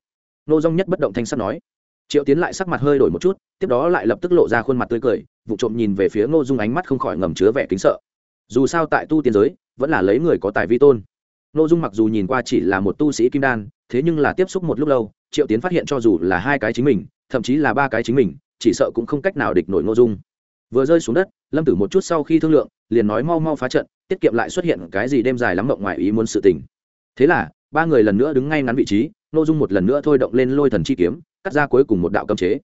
Ngô dung nhất bất động thanh sắt nói. Triệu tiến lại sắc mặt hơi đổi một chút, tiếp đó lại lập tức lộ ra khuôn mặt tươi cười, vụ trộm nhìn về phía ngô dung ánh mắt không khỏi ngầm chứa vẻ kính sợ. Dù sao tại tu tiên giới, vẫn là lấy người có tài vi tôn. Ngô dung mặc dù nhìn qua chỉ là một tu sĩ kim đan, thế nhưng là tiếp xúc một lúc lâu, triệu tiến phát hiện cho dù là hai cái chính mình, thậm chí là ba cái chính mình chỉ sợ cũng không cách nào địch nổi ngô dung. Vừa rơi xuống đất, lâm tử một chút sau khi thương lượng, liền nói mau mau phá trận, tiết kiệm lại xuất hiện cái gì đêm dài lắm mộng ngoài ý muốn sự tình. Thế là, ba người lần nữa đứng ngay ngắn vị trí, ngô dung một lần nữa thôi động lên lôi thần chi kiếm, cắt ra cuối cùng một đạo cấm chế.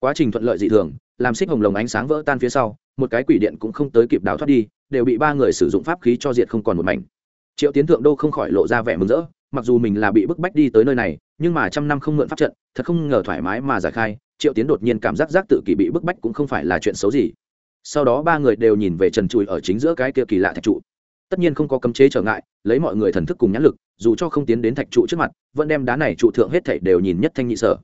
Quá trình thuận lợi dị thường, làm xích hồng lồng ánh sáng vỡ tan phía sau, một cái quỷ điện cũng không tới kịp đào thoát đi, đều bị ba người sử dụng pháp khí cho diệt không còn một mảnh. Triệu tiến thượng đô không khỏi lộ ra vẻ mừng rỡ, mặc dù mình là bị bức bách đi tới nơi này, nhưng mà trăm năm không mượn pháp trận, thật không ngờ thoải mái mà giải khai triệu tiến đột nhiên cảm giác giác tự kỷ bị bức bách cũng không phải là chuyện xấu gì. Sau đó ba người đều nhìn về trần trụi ở chính giữa cái kia kỳ lạ thạch trụ. Tất nhiên không có cấm chế trở ngại, lấy mọi người thần thức cùng nhãn lực, dù cho không tiến đến thạch trụ trước mặt, vẫn đem đá này trụ thượng hết thảy đều nhìn nhất thanh nhị sở.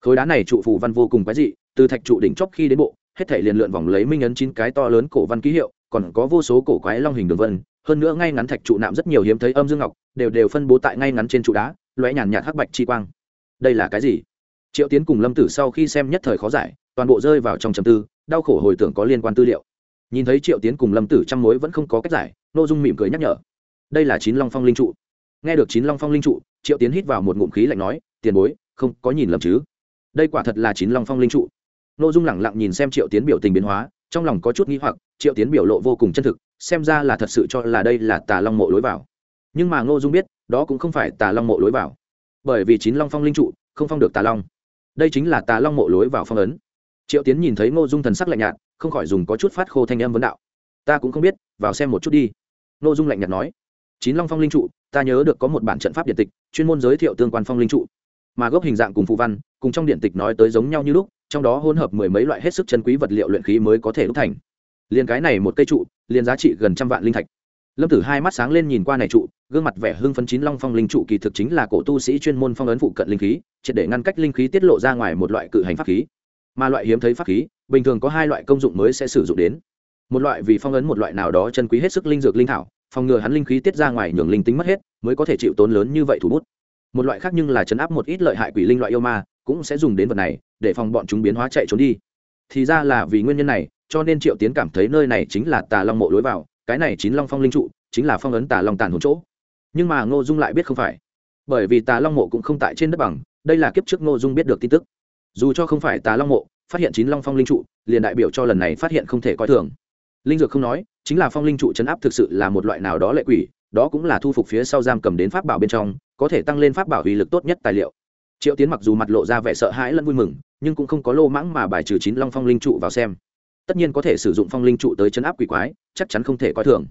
Khối đá này trụ phù văn vô cùng quái dị, từ thạch trụ đỉnh chóp khi đến bộ, hết thảy liền lượn vòng lấy minh ấn chín cái to lớn cổ văn ký hiệu, còn có vô số cổ quái long hình đường vân, hơn nữa ngay ngắn thạch trụ nạm rất nhiều hiếm thấy âm dương ngọc, đều đều phân bố tại ngay ngắn trên trụ đá, lóe nhàn nhạt hắc bạch chi quang. Đây là cái gì? Triệu tiến cùng lâm tử sau khi xem nhất thời khó giải, toàn bộ rơi vào trong trầm tư, đau khổ hồi tưởng có liên quan tư liệu. Nhìn thấy triệu tiến cùng lâm tử trăm mối vẫn không có cách giải n ô dung mỉm cười nhắc nhở. Đây là chín long phong linh trụ. Nghe được chín long phong linh trụ, triệu tiến hít vào một ngụm khí lạnh nói, tiền bối, không có nhìn lầm chứ? Đây quả thật là chín long phong linh trụ. N ô dung lẳng lặng nhìn xem triệu tiến biểu tình biến hóa, trong lòng có chút n g h i hoặc, triệu tiến biểu lộ vô cùng chân thực, xem ra là thật sự cho là đây là tà long mộ lối vào. Nhưng mà ngô dung biết, đó cũng không phải tà long mộ lối vào. Bởi vì chín long phong linh trụ không phong được tà long đây chính là tà long mộ lối vào phong ấn. Triệu tiến nhìn thấy ngô dung thần sắc lạnh nhạt, không khỏi dùng có chút phát khô thanh âm vấn đạo. Ta cũng không biết, vào xem một chút đi. Ngô dung lạnh nhạt nói, chín long phong linh trụ, ta nhớ được có một bản trận pháp điện tịch, chuyên môn giới thiệu tương quan phong linh trụ. Mà gốc hình dạng cùng phù văn, cùng trong điện tịch nói tới giống nhau như lúc, trong đó hỗn hợp mười mấy loại hết sức chân quý vật liệu luyện khí mới có thể đúc thành. Liền cái này một cây trụ, liền giá trị gần trăm vạn linh thạch. Lâm tử hai mắt sáng lên nhìn qua này trụ gương mặt vẻ hưng phấn chín long phong linh trụ kỳ thực chính là cổ tu sĩ chuyên môn phong ấn phụ cận linh khí, triệt để ngăn cách linh khí tiết lộ ra ngoài một loại cự hành pháp khí. Mà loại hiếm thấy pháp khí, bình thường có hai loại công dụng mới sẽ sử dụng đến. Một loại vì phong ấn một loại nào đó chân quý hết sức linh dược linh thảo, phòng ngừa hắn linh khí tiết ra ngoài nhường linh tính mất hết, mới có thể chịu tốn lớn như vậy thủ bút. Một loại khác nhưng là chấn áp một ít lợi hại quỷ linh loại yêu ma, cũng sẽ dùng đến vật này, để phòng bọn chúng biến hóa chạy trốn đi. Thì ra là vì nguyên nhân này, cho nên triệu tiến cảm thấy nơi này chính là tà long mộ lối vào, cái này chín long phong linh trụ, chính là phong ấn tà long tàn hồn chỗ nhưng mà ngô dung lại biết không phải. Bởi vì tà long mộ cũng không tại trên đất bằng, đây là kiếp trước ngô dung biết được tin tức. Dù cho không phải tà long mộ, phát hiện chín long phong linh trụ, liền đại biểu cho lần này phát hiện không thể coi thường. Linh dược không nói, chính là phong linh trụ chấn áp thực sự là một loại nào đó lệ quỷ, đó cũng là thu phục phía sau giam cầm đến pháp bảo bên trong, có thể tăng lên pháp bảo uy lực tốt nhất tài liệu. Triệu tiến mặc dù mặt lộ ra vẻ sợ hãi lẫn vui mừng, nhưng cũng không có lô mãng mà bài trừ chín long phong linh trụ vào xem. Tất nhiên có thể sử dụng phong linh trụ tới chấn áp quỷ quái, chắc chắn không thể coi thường.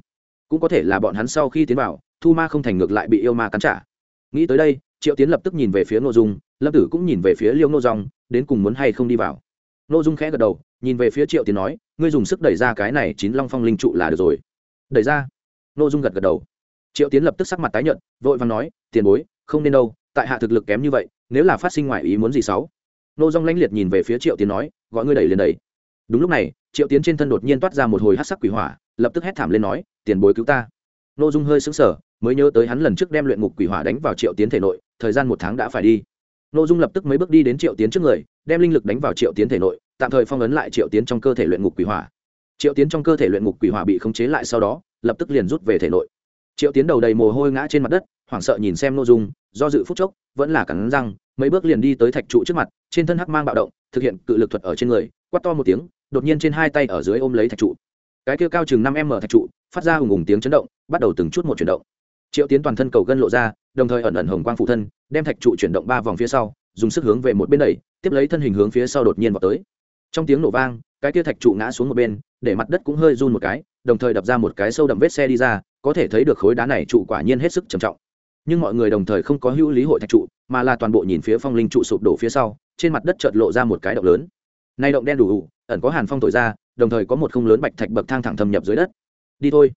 Cũng có thể là bọn hắn sau khi tiến vào thu ma không thành ngược lại bị yêu ma cắn trả. Nghĩ tới đây, triệu tiến lập tức nhìn về phía nội dung, lâm tử cũng nhìn về phía liêu nô dòng đến cùng muốn hay không đi vào. Nội dung khẽ gật đầu, nhìn về phía triệu tiến nói, ngươi dùng sức đẩy ra cái này chín long phong linh trụ là được rồi. Đẩy ra? Nội dung gật gật đầu. Triệu tiến lập tức sắc mặt tái nhợt, vội vàng nói, tiền bối, không nên đâu, tại hạ thực lực kém như vậy, nếu là phát sinh ngoài ý muốn gì xấu nô dung lãnh liệt nhìn về phía triệu tiến nói, gọi ngươi đẩy lên đẩy. Đúng lúc này, triệu tiến trên thân đột nhiên toát ra một hồi hát sắc quỷ hỏa, lập tức hét thảm lên nói, tiền bối cứu ta nô dung hơi sững sờ, mới nhớ tới hắn lần trước đem luyện ngục quỷ hỏa đánh vào triệu tiến thể nội, thời gian một tháng đã phải đi. Nô dung lập tức mấy bước đi đến triệu tiến trước người, đem linh lực đánh vào triệu tiến thể nội, tạm thời phong ấn lại triệu tiến trong cơ thể luyện ngục quỷ hỏa. Triệu tiến trong cơ thể luyện ngục quỷ hỏa bị khống chế lại sau đó, lập tức liền rút về thể nội. Triệu tiến đầu đầy mồ hôi ngã trên mặt đất, hoảng sợ nhìn xem Nô dung, do dự phút chốc, vẫn là cắn răng, mấy bước liền đi tới thạch trụ trước mặt, trên thân hắc mang bạo động, thực hiện cự lực thuật ở trên người quắt to một tiếng, đột nhiên trên hai tay ở dưới ôm lấy thạch trụ. Cái kia cao chừng năm m thạch trụ phát ra hùng hùng tiếng chấn động, bắt đầu từng chút một chuyển động. Triệu tiến toàn thân cầu gân lộ ra, đồng thời ẩn ẩn hồng quang phụ thân, đem thạch trụ chuyển động ba vòng phía sau, dùng sức hướng về một bên đẩy, tiếp lấy thân hình hướng phía sau đột nhiên vào tới. Trong tiếng nổ vang, cái kia thạch trụ ngã xuống một bên, để mặt đất cũng hơi run một cái, đồng thời đập ra một cái sâu đậm vết xe đi ra, có thể thấy được khối đá này trụ quả nhiên hết sức trầm trọng. Nhưng mọi người đồng thời không có hữu lý hội thạch trụ, mà là toàn bộ nhìn phía phong linh trụ sụp đổ phía sau, trên mặt đất chợt lộ ra một cái động lớn. Nay động đen đủ ẩn có hàn phong thổi ra, đồng thời có một không lớn bạch thạch bậc thang thẳng thâm nhập dưới đất đi thôi.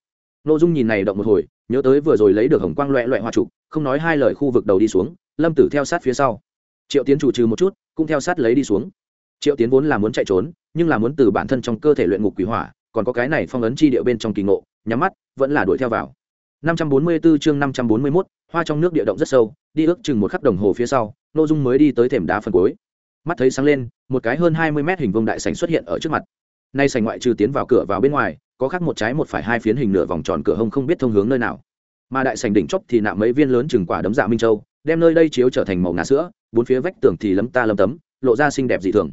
N ô dung nhìn này động một hồi nhớ tới vừa rồi lấy được hồng quang loẹ loẹ hoa trụ không nói hai lời khu vực đầu đi xuống lâm tử theo sát phía sau. Triệu tiến chủ trừ một chút cũng theo sát lấy đi xuống. Triệu tiến vốn là muốn chạy trốn nhưng là muốn từ bản thân trong cơ thể luyện ngục quỷ hỏa còn có cái này phong ấn chi địa bên trong kỳ ngộ nhắm mắt vẫn là đuổi theo vào. 544 chương 541, hoa trong nước địa động rất sâu đi ước chừng một khắc đồng hồ phía sau n ô dung mới đi tới thềm đá phần cuối. Mắt thấy sáng lên một cái hơn 20 mét hình vông đại sảnh xuất hiện ở trước mặt. Nay sảnh ngoại trừ tiến vào cửa vào bên ngoài có khác một trái một phải hai phiến hình nửa vòng tròn cửa hông không biết thông hướng nơi nào. Mà đại sành đỉnh chóp thì nạm mấy viên lớn chừng quả đấm dạ minh châu, đem nơi đây chiếu trở thành màu ngà sữa, bốn phía vách tường thì lấm ta lấm tấm, lộ ra xinh đẹp dị thường.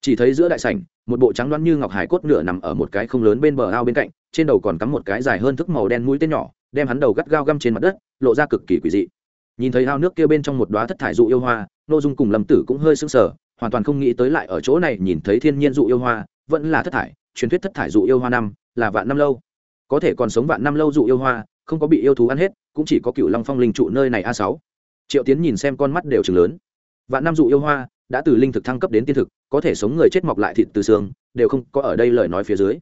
Chỉ thấy giữa đại sảnh, một bộ trắng đoán như ngọc hải cốt nửa nằm ở một cái không lớn bên bờ ao bên cạnh, trên đầu còn cắm một cái dài hơn thức màu đen mũi tên nhỏ, đem hắn đầu gắt gao găm trên mặt đất, lộ ra cực kỳ quỷ dị. Nhìn thấy ao nước kia bên trong một đoá thất thải dụ yêu hoa, nô dung cùng lâm tử cũng hơi sững sờ, hoàn toàn không nghĩ tới lại ở chỗ này nhìn thấy thiên nhiên dụ yêu hoa, vẫn là thất thải, truyền thuyết thất thải dụ yêu hoa năm là vạn năm lâu. Có thể còn sống vạn năm lâu dụ yêu hoa, không có bị yêu thú ăn hết, cũng chỉ có cựu long phong linh trụ nơi này a sáu. Triệu tiến nhìn xem con mắt đều chừng lớn. Vạn năm dụ yêu hoa, đã từ linh thực thăng cấp đến tiên thực, có thể sống người chết mọc lại thịt từ xương, đều không có ở đây lời nói phía dưới.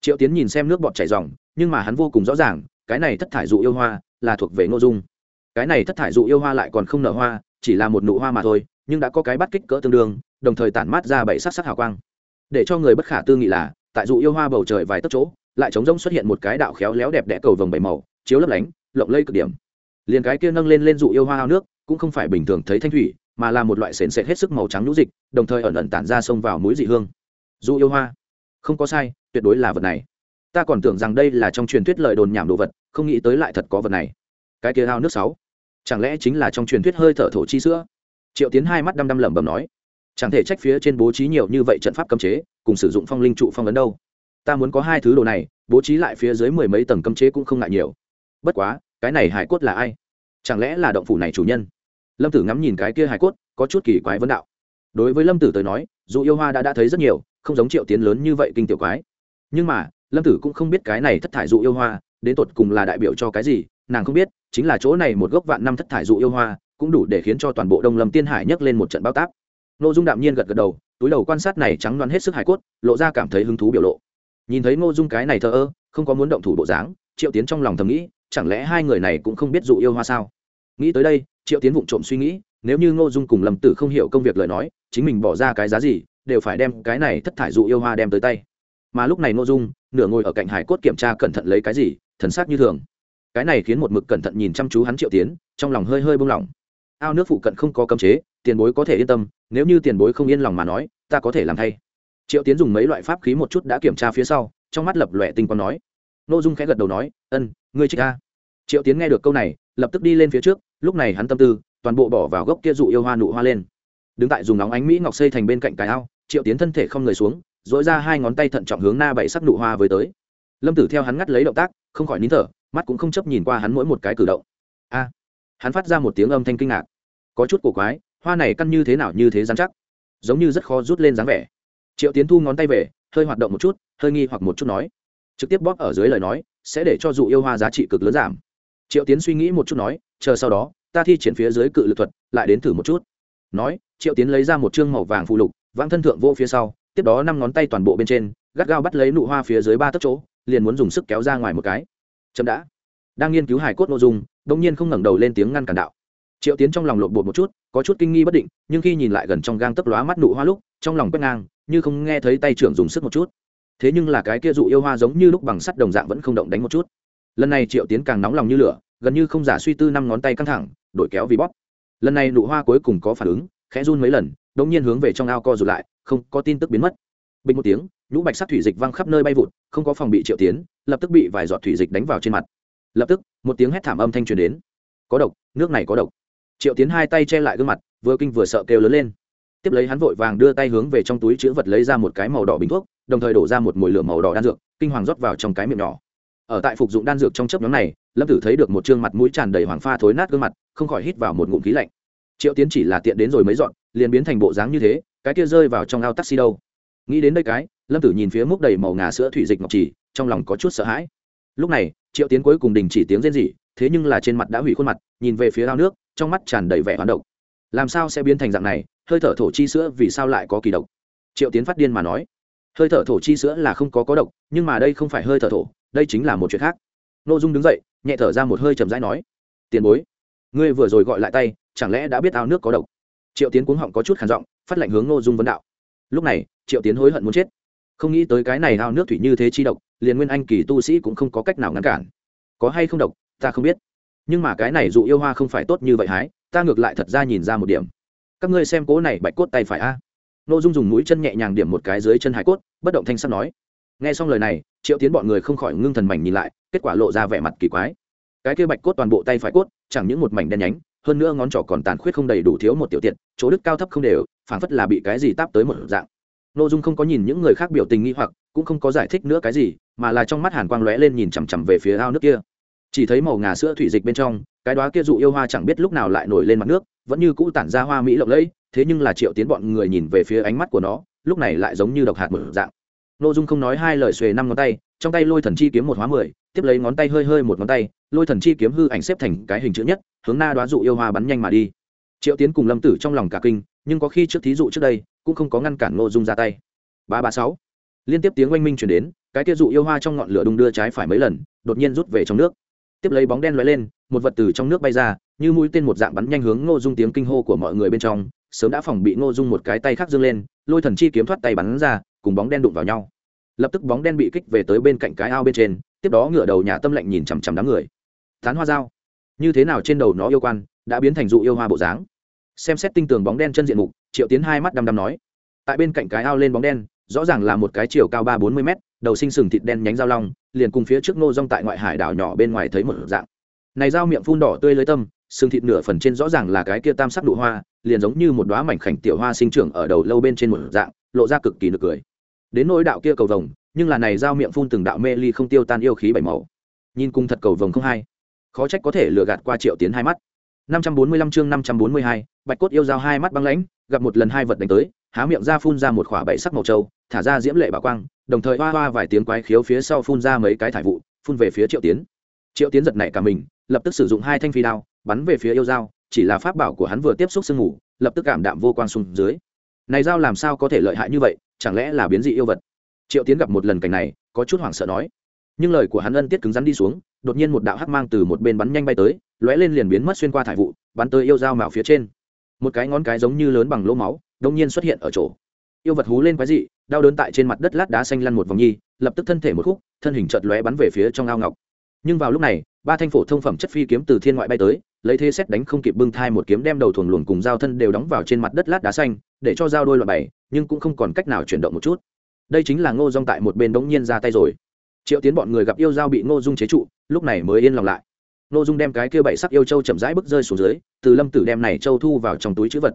Triệu tiến nhìn xem nước bọt chảy dòng nhưng mà hắn vô cùng rõ ràng, cái này thất thải dụ yêu hoa là thuộc về nội dung. Cái này thất thải dụ yêu hoa lại còn không nở hoa, chỉ là một nụ hoa mà thôi, nhưng đã có cái bắt kích cỡ tương đương, đồng thời tản mát ra bảy sắc sắc hào quang. Để cho người bất khả tư nghị là tại dụ yêu hoa bầu trời vài tấc chỗ, lại trống rỗng xuất hiện một cái đạo khéo léo đẹp đẽ cầu vồng bảy màu, chiếu lấp lánh, lộng lây cực điểm. Liền cái kia nâng lên lên dụ yêu hoa ao nước, cũng không phải bình thường thấy thanh thủy, mà là một loại sền sệt hết sức màu trắng nhũ dịch, đồng thời ẩn ẩn tản ra sông vào mũi dị hương. Dụ yêu hoa, không có sai, tuyệt đối là vật này. Ta còn tưởng rằng đây là trong truyền thuyết lời đồn nhảm đồ vật, không nghĩ tới lại thật có vật này. Cái kia ao nước sáu, chẳng lẽ chính là trong truyền thuyết hơi thở thổ chi sữa? Triệu tiến hai mắt đăm đăm lẩm bẩm nói. Chẳng thể trách phía trên bố trí nhiều như vậy trận pháp cấm chế cùng sử dụng phong linh trụ phong ấn đâu. Ta muốn có hai thứ đồ này, bố trí lại phía dưới mười mấy tầng cấm chế cũng không ngại nhiều. Bất quá, cái này hải cốt là ai? Chẳng lẽ là động phủ này chủ nhân? Lâm tử ngắm nhìn cái kia hải cốt, có chút kỳ quái vấn đạo. Đối với lâm tử tới nói, dù yêu hoa đã đã thấy rất nhiều, không giống triệu tiến lớn như vậy kinh tiểu quái. Nhưng mà, lâm tử cũng không biết cái này thất thải dụ yêu hoa, đến tột cùng là đại biểu cho cái gì, nàng không biết, chính là chỗ này một gốc vạn năm thất thải dụ yêu hoa, cũng đủ để khiến cho toàn bộ đông lâm tiên hải nhấc lên một trận bao tác nội dung đạm nhiên gật gật đầu, túi đầu quan sát này trắng đoán hết sức hài cốt, lộ ra cảm thấy hứng thú biểu lộ. Nhìn thấy ngô dung cái này thờ ơ, không có muốn động thủ bộ dáng, triệu tiến trong lòng thầm nghĩ, chẳng lẽ hai người này cũng không biết dụ yêu hoa sao? Nghĩ tới đây, triệu tiến vụng trộm suy nghĩ, nếu như ngô dung cùng lâm tử không hiểu công việc lời nói, chính mình bỏ ra cái giá gì, đều phải đem cái này thất thải dụ yêu hoa đem tới tay. Mà lúc này ngô dung, nửa ngồi ở cạnh hải cốt kiểm tra cẩn thận lấy cái gì, thần sắc như thường. Cái này khiến một mực cẩn thận nhìn chăm chú hắn triệu tiến, trong lòng hơi hơi bông lỏng. Ao nước phụ cận không có cấm chế tiền bối có thể yên tâm, nếu như tiền bối không yên lòng mà nói, ta có thể làm thay. Triệu tiến dùng mấy loại pháp khí một chút đã kiểm tra phía sau, trong mắt lập lòe tinh quang nói. N ô dung khẽ gật đầu nói, ân, ngươi trích ta triệu tiến nghe được câu này, lập tức đi lên phía trước, lúc này hắn tâm tư, toàn bộ bỏ vào gốc kia dụ yêu hoa nụ hoa lên. Đứng tại dùng nóng ánh mỹ ngọc xây thành bên cạnh cái ao, triệu tiến thân thể không người xuống dỗi ra hai ngón tay thận trọng hướng na bảy sắc nụ hoa với tới. Lâm tử theo hắn ngắt lấy động tác, không khỏi nín thở, mắt cũng không chấp nhìn qua hắn mỗi một cái cử động. A! Hắn phát ra một tiếng âm thanh kinh ngạc. Có chút cổ quái hoa này căn như thế nào như thế dán chắc? Giống như rất khó rút lên dáng vẻ. Triệu tiến thu ngón tay về, hơi hoạt động một chút, hơi nghi hoặc một chút nói. Trực tiếp bóp ở dưới lời nói, sẽ để cho dụ yêu hoa giá trị cực lớn giảm. Triệu tiến suy nghĩ một chút nói, chờ sau đó, ta thi triển phía dưới cự lực thuật, lại đến thử một chút. Nói, triệu tiến lấy ra một chương màu vàng phụ lục, vãng thân thượng vô phía sau, tiếp đó năm ngón tay toàn bộ bên trên, gắt gao bắt lấy nụ hoa phía dưới ba tấc chỗ, liền muốn dùng sức kéo ra ngoài một cái. Chậm đã. Đang nghiên cứu hài cốt nội dung đông nhiên không ngẩng đầu lên tiếng ngăn cản đạo triệu tiến trong lòng lộn bột một chút, có chút kinh nghi bất định, nhưng khi nhìn lại gần trong gang tấc lóa mắt nụ hoa lúc, trong lòng quét ngang, như không nghe thấy tay trưởng dùng sức một chút. Thế nhưng là cái kia dụ yêu hoa giống như lúc bằng sắt đồng dạng vẫn không động đánh một chút. Lần này triệu tiến càng nóng lòng như lửa, gần như không giả suy tư năm ngón tay căng thẳng, đổi kéo vì bóp. Lần này nụ hoa cuối cùng có phản ứng, khẽ run mấy lần đống nhiên hướng về trong ao co rụt lại, không có tin tức biến mất. Bình một tiếng, nhũ bạch sắc thủy dịch văng khắp nơi bay vụt, không có phòng bị triệu tiến, lập tức bị vài giọt thủy dịch đánh vào trên mặt. Lập tức, một tiếng hét thảm âm thanh truyền đến. Có độc, nước này có độc triệu tiến hai tay che lại gương mặt, vừa kinh vừa sợ kêu lớn lên. Tiếp lấy hắn vội vàng đưa tay hướng về trong túi chữ vật lấy ra một cái màu đỏ bình thuốc, đồng thời đổ ra một mùi lửa màu đỏ đan dược, kinh hoàng rót vào trong cái miệng nhỏ. Ở tại phục dụng đan dược trong chấp nhóm này, lâm tử thấy được một chương mặt mũi tràn đầy hoàng pha thối nát gương mặt, không khỏi hít vào một ngụm khí lạnh. Triệu tiến chỉ là tiện đến rồi mới dọn, liền biến thành bộ dáng như thế, cái kia rơi vào trong ao taxi đâu. Nghĩ đến đây cái, lâm tử nhìn phía múc đầy màu ngà sữa thủy dịch ngọc trì trong lòng có chút sợ hãi. Lúc này, triệu tiến cuối cùng đình chỉ tiếng rên rỉ, thế nhưng là trên mặt đã hủy khuôn mặt, nhìn về phía ao nước trong mắt tràn đầy vẻ hoán độc. Làm sao sẽ biến thành dạng này? Hơi thở thổ chi sữa vì sao lại có kỳ độc? Triệu tiến phát điên mà nói, hơi thở thổ chi sữa là không có có độc, nhưng mà đây không phải hơi thở thổ, đây chính là một chuyện khác. N ô dung đứng dậy, nhẹ thở ra một hơi chầm rãi nói, tiền bối, ngươi vừa rồi gọi lại tay, chẳng lẽ đã biết ao nước có độc? Triệu tiến cuống họng có chút khản giọng, phát lệnh hướng n ô dung vấn đạo. Lúc này, triệu tiến hối hận muốn chết. Không nghĩ tới cái này ao nước thủy như thế chi độc, liền nguyên anh kỳ tu sĩ cũng không có cách nào ngăn cản. Có hay không độc, ta không biết nhưng mà cái này dụ yêu hoa không phải tốt như vậy hái, ta ngược lại thật ra nhìn ra một điểm. Các ngươi xem cố này bạch cốt tay phải a. À. nội dung dùng mũi chân nhẹ nhàng điểm một cái dưới chân hải cốt, bất động thanh sắt nói. Nghe xong lời này, triệu tiến bọn người không khỏi ngưng thần mảnh nhìn lại, kết quả lộ ra vẻ mặt kỳ quái. Cái kia bạch cốt toàn bộ tay phải cốt, chẳng những một mảnh đen nhánh, hơn nữa ngón trỏ còn tàn khuyết không đầy đủ thiếu một tiểu tiện, chỗ đức cao thấp không đều, phảng phất là bị cái gì táp tới một dạng. Nội dung không có nhìn những người khác biểu tình nghi hoặc, cũng không có giải thích nữa cái gì, mà là trong mắt hàn quang lóe lên nhìn chằm chằm về phía ao nước kia chỉ thấy màu ngà sữa thủy dịch bên trong, cái đó kia dụ yêu hoa chẳng biết lúc nào lại nổi lên mặt nước, vẫn như cũ tản ra hoa mỹ lộng lẫy, thế nhưng là triệu tiến bọn người nhìn về phía ánh mắt của nó, lúc này lại giống như độc hạt một dạng. Nội dung không nói hai lời xuề năm ngón tay, trong tay lôi thần chi kiếm một hóa mười, tiếp lấy ngón tay hơi hơi một ngón tay, lôi thần chi kiếm hư ảnh xếp thành cái hình chữ nhất, hướng na đoá dụ yêu hoa bắn nhanh mà đi. Triệu tiến cùng lâm tử trong lòng cả kinh, nhưng có khi trước thí dụ trước đây, cũng không có ngăn cản nội dung ra tay. Ba ba sáu. Liên tiếp tiếng oanh minh chuyển đến, cái kia dụ yêu hoa trong ngọn lửa đung đưa trái phải mấy lần, đột nhiên rút về trong nước tiếp lấy bóng đen lóe lên, một vật từ trong nước bay ra, như mũi tên một dạng bắn nhanh hướng ngô dung tiếng kinh hô của mọi người bên trong, sớm đã phòng bị ngô dung một cái tay khác dâng lên, lôi thần chi kiếm thoát tay bắn ra, cùng bóng đen đụng vào nhau. Lập tức bóng đen bị kích về tới bên cạnh cái ao bên trên, tiếp đó ngựa đầu nhà tâm lạnh nhìn chằm chằm đám người. Tán hoa dao, như thế nào trên đầu nó yêu quan, đã biến thành dụ yêu hoa bộ dáng. Xem xét tinh tường bóng đen chân diện mục, triệu tiến hai mắt đăm đăm nói. Tại bên cạnh cái ao lên bóng đen, rõ ràng là một cái chiều cao ba bốn mươi mét đầu sinh sừng thịt đen nhánh dao long liền cùng phía trước nô rong tại ngoại hải đảo nhỏ bên ngoài thấy một dạng. Này dao miệng phun đỏ tươi lưới tâm sừng thịt nửa phần trên rõ ràng là cái kia tam sắc nụ hoa liền giống như một đoá mảnh khảnh tiểu hoa sinh trưởng ở đầu lâu bên trên một dạng lộ ra cực kỳ nực cười. Đến nỗi đạo kia cầu vồng nhưng là này dao miệng phun từng đạo mê ly không tiêu tan yêu khí bảy màu. Nhìn cùng thật cầu vồng không hay khó trách có thể lừa gạt qua triệu tiến hai mắt. 545 chương 542, bạch cốt yêu dao hai mắt băng lãnh gặp một lần hai vật đánh tới há miệng ra phun ra một khỏa bảy sắc màu trâu, thả ra diễm lệ bảo quang, đồng thời hoa hoa vài tiếng quái khiếu phía sau phun ra mấy cái thải vụ, phun về phía triệu tiến. Triệu tiến giật nảy cả mình, lập tức sử dụng hai thanh phi đao, bắn về phía yêu dao, chỉ là pháp bảo của hắn vừa tiếp xúc sương ngủ lập tức cảm đạm vô quang xuống dưới. Này dao làm sao có thể lợi hại như vậy, chẳng lẽ là biến dị yêu vật? Triệu tiến gặp một lần cảnh này, có chút hoảng sợ nói. Nhưng lời của hắn ân tiết cứng rắn đi xuống, đột nhiên một đạo hắc mang từ một bên bắn nhanh bay tới, lóe lên liền biến mất xuyên qua thải vụ, bắn tới yêu dao mạo phía trên. Một cái ngón cái giống như lớn bằng lỗ máu đông nhiên xuất hiện ở chỗ. Yêu vật hú lên quái dị, đau đớn tại trên mặt đất lát đá xanh lăn một vòng nhi, lập tức thân thể một khúc, thân hình chợt lóe bắn về phía trong ao ngọc. Nhưng vào lúc này, ba thanh phổ thông phẩm chất phi kiếm từ thiên ngoại bay tới, lấy thế xét đánh không kịp bưng thai một kiếm đem đầu thuồng luồn cùng dao thân đều đóng vào trên mặt đất lát đá xanh, để cho dao đôi loại bảy nhưng cũng không còn cách nào chuyển động một chút. Đây chính là ngô dung tại một bên đống nhiên ra tay rồi. Triệu tiến bọn người gặp yêu dao bị ngô dung chế trụ, lúc này mới yên lòng lại. Ngô dung đem cái kia bảy sắc yêu châu chậm rãi bước rơi xuống dưới, từ lâm tử đem này châu thu vào trong túi chữ vật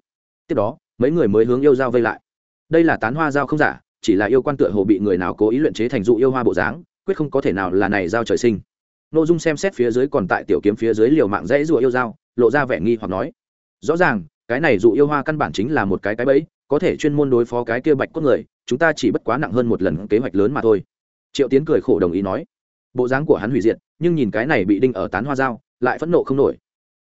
tiếp đó, mấy người mới hướng yêu dao vây lại. Đây là tán hoa dao không giả, chỉ là yêu quan tựa hồ bị người nào cố ý luyện chế thành dụ yêu hoa bộ dáng, quyết không có thể nào là này dao trời sinh. Nội dung xem xét phía dưới còn tại tiểu kiếm phía dưới liều mạng dãy dụ yêu dao, lộ ra vẻ nghi hoặc nói, rõ ràng, cái này dụ yêu hoa căn bản chính là một cái cái bẫy, có thể chuyên môn đối phó cái kia bạch cốt người, chúng ta chỉ bất quá nặng hơn một lần kế hoạch lớn mà thôi. Triệu tiến cười khổ đồng ý nói. Bộ dáng của hắn hủy diệt, nhưng nhìn cái này bị đinh ở tán hoa dao, lại phẫn nộ không nổi.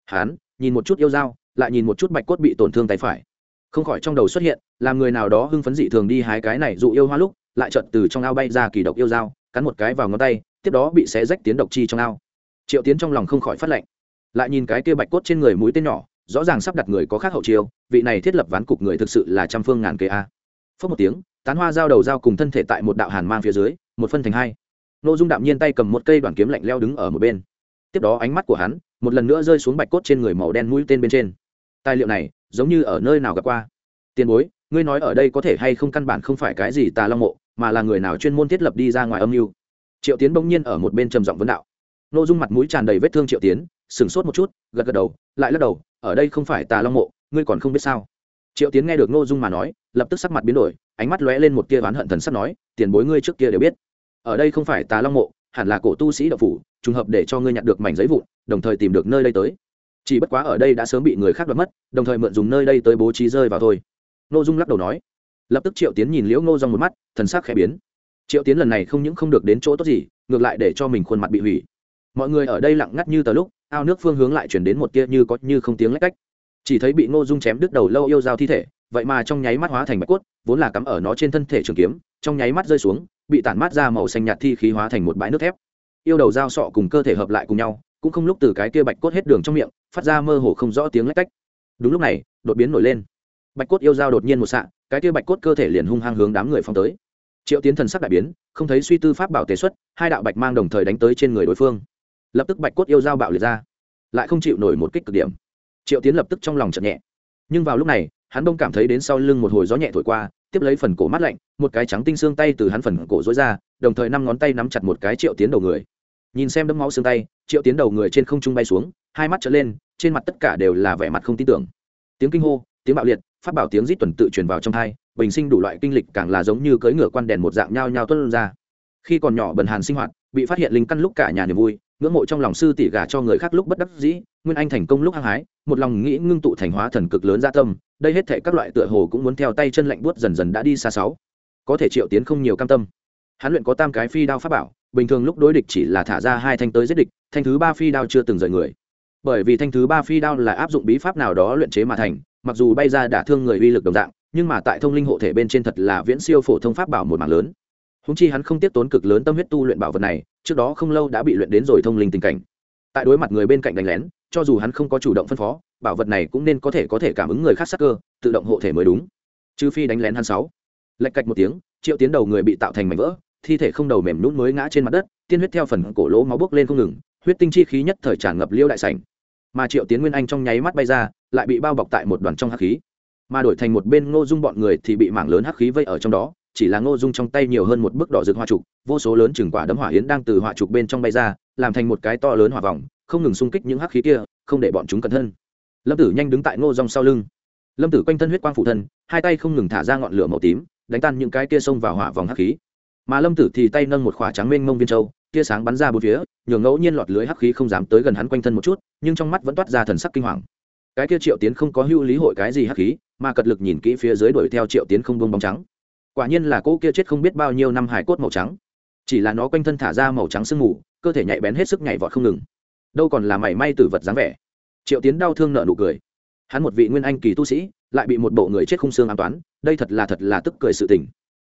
Hắn, nhìn một chút yêu dao, lại nhìn một chút bạch cốt bị tổn thương tay phải không khỏi trong đầu xuất hiện làm người nào đó hưng phấn dị thường đi hái cái này dụ yêu hoa lúc, lại chợt từ trong ao bay ra kỳ độc yêu dao, cắn một cái vào ngón tay, tiếp đó bị xé rách tiến độc chi trong ao. Triệu tiến trong lòng không khỏi phát lệnh lại nhìn cái kia bạch cốt trên người mũi tên nhỏ, rõ ràng sắp đặt người có khác hậu chiêu, vị này thiết lập ván cục người thực sự là trăm phương ngàn kế a. Phớt một tiếng, tán hoa dao đầu dao cùng thân thể tại một đạo hàn mang phía dưới, một phân thành hai. Nội dung đạm nhiên tay cầm một cây đoàn kiếm lạnh leo đứng ở một bên. Tiếp đó ánh mắt của hắn, một lần nữa rơi xuống bạch cốt trên người màu đen mũi tên bên trên. Tài liệu này giống như ở nơi nào gặp qua. Tiền bối, ngươi nói ở đây có thể hay không căn bản không phải cái gì tà long mộ, mà là người nào chuyên môn thiết lập đi ra ngoài âm mưu? Triệu tiến bỗng nhiên ở một bên trầm giọng vấn đạo. Nội dung mặt mũi tràn đầy vết thương triệu tiến, sửng sốt một chút, gật gật đầu, lại lắc đầu, ở đây không phải tà long mộ, ngươi còn không biết sao? Triệu tiến nghe được ngô dung mà nói, lập tức sắc mặt biến đổi, ánh mắt lóe lên một tia oán hận thần sắp nói, tiền bối ngươi trước kia đều biết, ở đây không phải tà long mộ, hẳn là cổ tu sĩ đậu phủ, trùng hợp để cho ngươi nhặt được mảnh giấy vụn, đồng thời tìm được nơi đây tới chỉ bất quá ở đây đã sớm bị người khác đoạt mất, đồng thời mượn dùng nơi đây tới bố trí rơi vào thôi. Ngô dung lắc đầu nói. Lập tức triệu tiến nhìn liễu ngô rong một mắt, thần sắc khẽ biến. Triệu tiến lần này không những không được đến chỗ tốt gì, ngược lại để cho mình khuôn mặt bị hủy. Mọi người ở đây lặng ngắt như tờ lúc, ao nước phương hướng lại chuyển đến một tia như có như không tiếng lách cách. Chỉ thấy bị ngô dung chém đứt đầu lâu yêu dao thi thể, vậy mà trong nháy mắt hóa thành bạch cốt, vốn là cắm ở nó trên thân thể trường kiếm, trong nháy mắt rơi xuống, bị tản mát ra màu xanh nhạt thi khí hóa thành một bãi nước thép. Yêu đầu dao sọ cùng cơ thể hợp lại cùng nhau, cũng không lúc từ cái kia bạch cốt hết đường trong miệng phát ra mơ hồ không rõ tiếng lách cách. Đúng lúc này, đột biến nổi lên. Bạch cốt yêu dao đột nhiên một xạ, cái kia bạch cốt cơ thể liền hung hăng hướng đám người phong tới. Triệu tiến thần sắc đại biến, không thấy suy tư pháp bảo tế xuất, hai đạo bạch mang đồng thời đánh tới trên người đối phương. Lập tức bạch cốt yêu dao bạo liệt ra, lại không chịu nổi một kích cực điểm. Triệu tiến lập tức trong lòng chậm nhẹ. Nhưng vào lúc này, hắn đông cảm thấy đến sau lưng một hồi gió nhẹ thổi qua, tiếp lấy phần cổ mát lạnh, một cái trắng tinh xương tay từ hắn phần cổ dối ra, đồng thời năm ngón tay nắm chặt một cái triệu tiến đầu người nhìn xem đấm máu xương tay, triệu tiến đầu người trên không trung bay xuống, hai mắt trở lên, trên mặt tất cả đều là vẻ mặt không tin tưởng. Tiếng kinh hô, tiếng bạo liệt, phát bảo tiếng rít tuần tự truyền vào trong thai bình sinh đủ loại kinh lịch càng là giống như cưỡi ngựa quan đèn một dạng nhao nhao tuân ra. Khi còn nhỏ bần hàn sinh hoạt, bị phát hiện linh căn lúc cả nhà niềm vui, ngưỡng mộ trong lòng sư tỷ gả cho người khác lúc bất đắc dĩ, nguyên anh thành công lúc hăng hái, một lòng nghĩ ngưng tụ thành hóa thần cực lớn gia tâm, đây hết thể các loại tựa hồ cũng muốn theo tay chân lạnh buốt dần dần đã đi xa sáu. Có thể triệu tiến không nhiều cam tâm hắn luyện có tam cái phi đao pháp bảo, bình thường lúc đối địch chỉ là thả ra hai thanh tới giết địch, thanh thứ ba phi đao chưa từng rời người. Bởi vì thanh thứ ba phi đao là áp dụng bí pháp nào đó luyện chế mà thành, mặc dù bay ra đả thương người uy lực đồng dạng, nhưng mà tại thông linh hộ thể bên trên thật là viễn siêu phổ thông pháp bảo một mảng lớn. Húng chi hắn không tiếp tốn cực lớn tâm huyết tu luyện bảo vật này, trước đó không lâu đã bị luyện đến rồi thông linh tình cảnh. Tại đối mặt người bên cạnh đánh lén, cho dù hắn không có chủ động phân phó, bảo vật này cũng nên có thể có thể cảm ứng người khác sắc cơ, tự động hộ thể mới đúng. Trừ phi đánh lén hắn sáu. Lệch cạch một tiếng, triệu tiến đầu người bị tạo thành mảnh vỡ thi thể không đầu mềm nhũn mới ngã trên mặt đất, tiên huyết theo phần cổ lỗ máu bốc lên không ngừng, huyết tinh chi khí nhất thời tràn ngập liêu đại sảnh. Mà triệu tiến nguyên anh trong nháy mắt bay ra, lại bị bao bọc tại một đoàn trong hắc khí. Mà đổi thành một bên ngô dung bọn người thì bị mảng lớn hắc khí vây ở trong đó, chỉ là ngô dung trong tay nhiều hơn một bức đỏ rực hoa trục, vô số lớn chừng quả đấm hỏa yến đang từ hỏa trục bên trong bay ra, làm thành một cái to lớn hỏa vòng, không ngừng xung kích những hắc khí kia, không để bọn chúng cẩn thân lâm tử nhanh đứng tại ngô Dung sau lưng. Lâm tử quanh thân huyết quang phụ thân, hai tay không ngừng thả ra ngọn lửa màu tím, đánh tan những cái kia xông vào hỏa vòng hắc khí mà lâm tử thì tay nâng một khỏa trắng mênh mông viên châu, tia sáng bắn ra bốn phía, nhường ngẫu nhiên lọt lưới hắc khí không dám tới gần hắn quanh thân một chút, nhưng trong mắt vẫn toát ra thần sắc kinh hoàng. Cái kia triệu tiến không có hưu lý hội cái gì hắc khí, mà cật lực nhìn kỹ phía dưới đuổi theo triệu tiến không bông bóng trắng. Quả nhiên là cỗ kia chết không biết bao nhiêu năm hải cốt màu trắng. Chỉ là nó quanh thân thả ra màu trắng sương mù, cơ thể nhạy bén hết sức nhảy vọt không ngừng. Đâu còn là mảy may tử vật dáng vẻ. Triệu tiến đau thương nợ nụ cười. Hắn một vị nguyên anh kỳ tu sĩ, lại bị một bộ người chết không xương an toán, đây thật là thật là tức cười sự tình.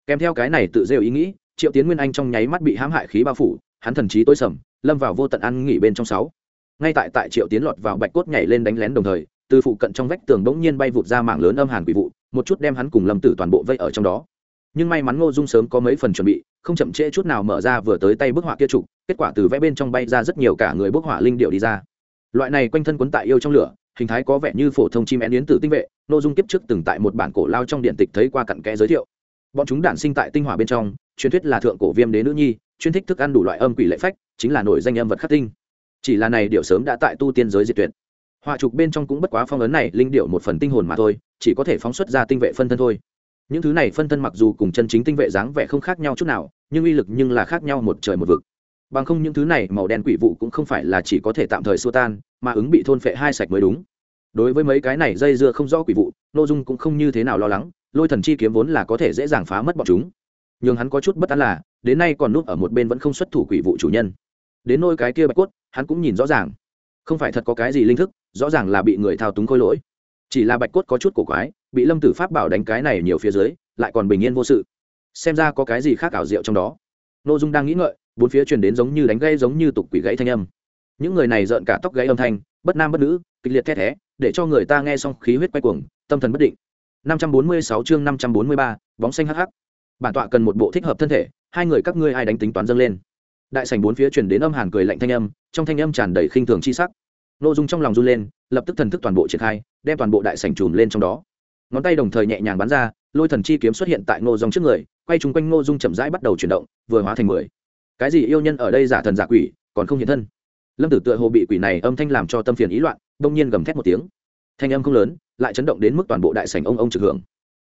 Kèm theo cái này tự rêu ý nghĩ triệu tiến nguyên anh trong nháy mắt bị hãm hại khí bao phủ, hắn thần trí tối sầm, lâm vào vô tận ăn nghỉ bên trong sáu. Ngay tại tại triệu tiến lọt vào bạch cốt nhảy lên đánh lén đồng thời, từ phụ cận trong vách tường bỗng nhiên bay vụt ra mạng lớn âm hàn quỷ vụ, một chút đem hắn cùng lâm tử toàn bộ vây ở trong đó. Nhưng may mắn ngô dung sớm có mấy phần chuẩn bị, không chậm trễ chút nào mở ra vừa tới tay bức họa kia trục, kết quả từ vẽ bên trong bay ra rất nhiều cả người bức họa linh điệu đi ra. Loại này quanh thân quấn tại yêu trong lửa, hình thái có vẻ như phổ thông chim én yến tử tinh vệ nội dung kiếp trước từng tại một bản cổ lao trong điện tịch thấy qua cặn kẽ giới thiệu. Bọn chúng đản sinh tại tinh hỏa bên trong truyền thuyết là thượng cổ viêm đế nữ nhi, chuyên thích thức ăn đủ loại âm quỷ lệ phách, chính là nổi danh âm vật khắc tinh. Chỉ là này điệu sớm đã tại tu tiên giới diệt tuyệt. Họa trục bên trong cũng bất quá phong ấn này, linh điệu một phần tinh hồn mà thôi, chỉ có thể phóng xuất ra tinh vệ phân thân thôi. Những thứ này phân thân mặc dù cùng chân chính tinh vệ dáng vẻ không khác nhau chút nào, nhưng uy lực nhưng là khác nhau một trời một vực. Bằng không những thứ này, màu đen quỷ vụ cũng không phải là chỉ có thể tạm thời xua tan, mà ứng bị thôn phệ hai sạch mới đúng. Đối với mấy cái này dây dưa không rõ quỷ vụ n ô dung cũng không như thế nào lo lắng, lôi thần chi kiếm vốn là có thể dễ dàng phá mất bọn chúng nhưng hắn có chút bất an là đến nay còn núp ở một bên vẫn không xuất thủ quỷ vụ chủ nhân. Đến nôi cái kia bạch cốt hắn cũng nhìn rõ ràng. Không phải thật có cái gì linh thức rõ ràng là bị người thao túng khôi lỗi. Chỉ là bạch cốt có chút cổ quái bị lâm tử pháp bảo đánh cái này nhiều phía dưới lại còn bình yên vô sự. Xem ra có cái gì khác ảo diệu trong đó. N ô dung đang nghĩ ngợi bốn phía truyền đến giống như đánh gây giống như tục quỷ gãy thanh âm. Những người này rợn cả tóc gãy âm thanh bất nam bất nữ kịch liệt thét thé để cho người ta nghe xong khí huyết quay cuồng tâm thần bất định. 546 chương 543, bóng xanh hắc hắc bản tọa cần một bộ thích hợp thân thể, hai người các ngươi ai đánh tính toán dâng lên. Đại sảnh bốn phía truyền đến âm hàn cười lạnh thanh âm, trong thanh âm tràn đầy khinh thường chi sắc. Nội dung trong lòng run lên, lập tức thần thức toàn bộ triển khai, đem toàn bộ đại sảnh trùm lên trong đó. Ngón tay đồng thời nhẹ nhàng bắn ra, lôi thần chi kiếm xuất hiện tại ngô dung trước người, quay chung quanh ngô dung chậm rãi bắt đầu chuyển động, vừa hóa thành mười. Cái gì yêu nhân ở đây giả thần giả quỷ, còn không hiện thân? Lâm tử tựa hồ bị quỷ này âm thanh làm cho tâm phiền ý loạn, đông nhiên gầm thét một tiếng. Thanh âm không lớn, lại chấn động đến mức toàn bộ đại sảnh ông ông trực hưởng.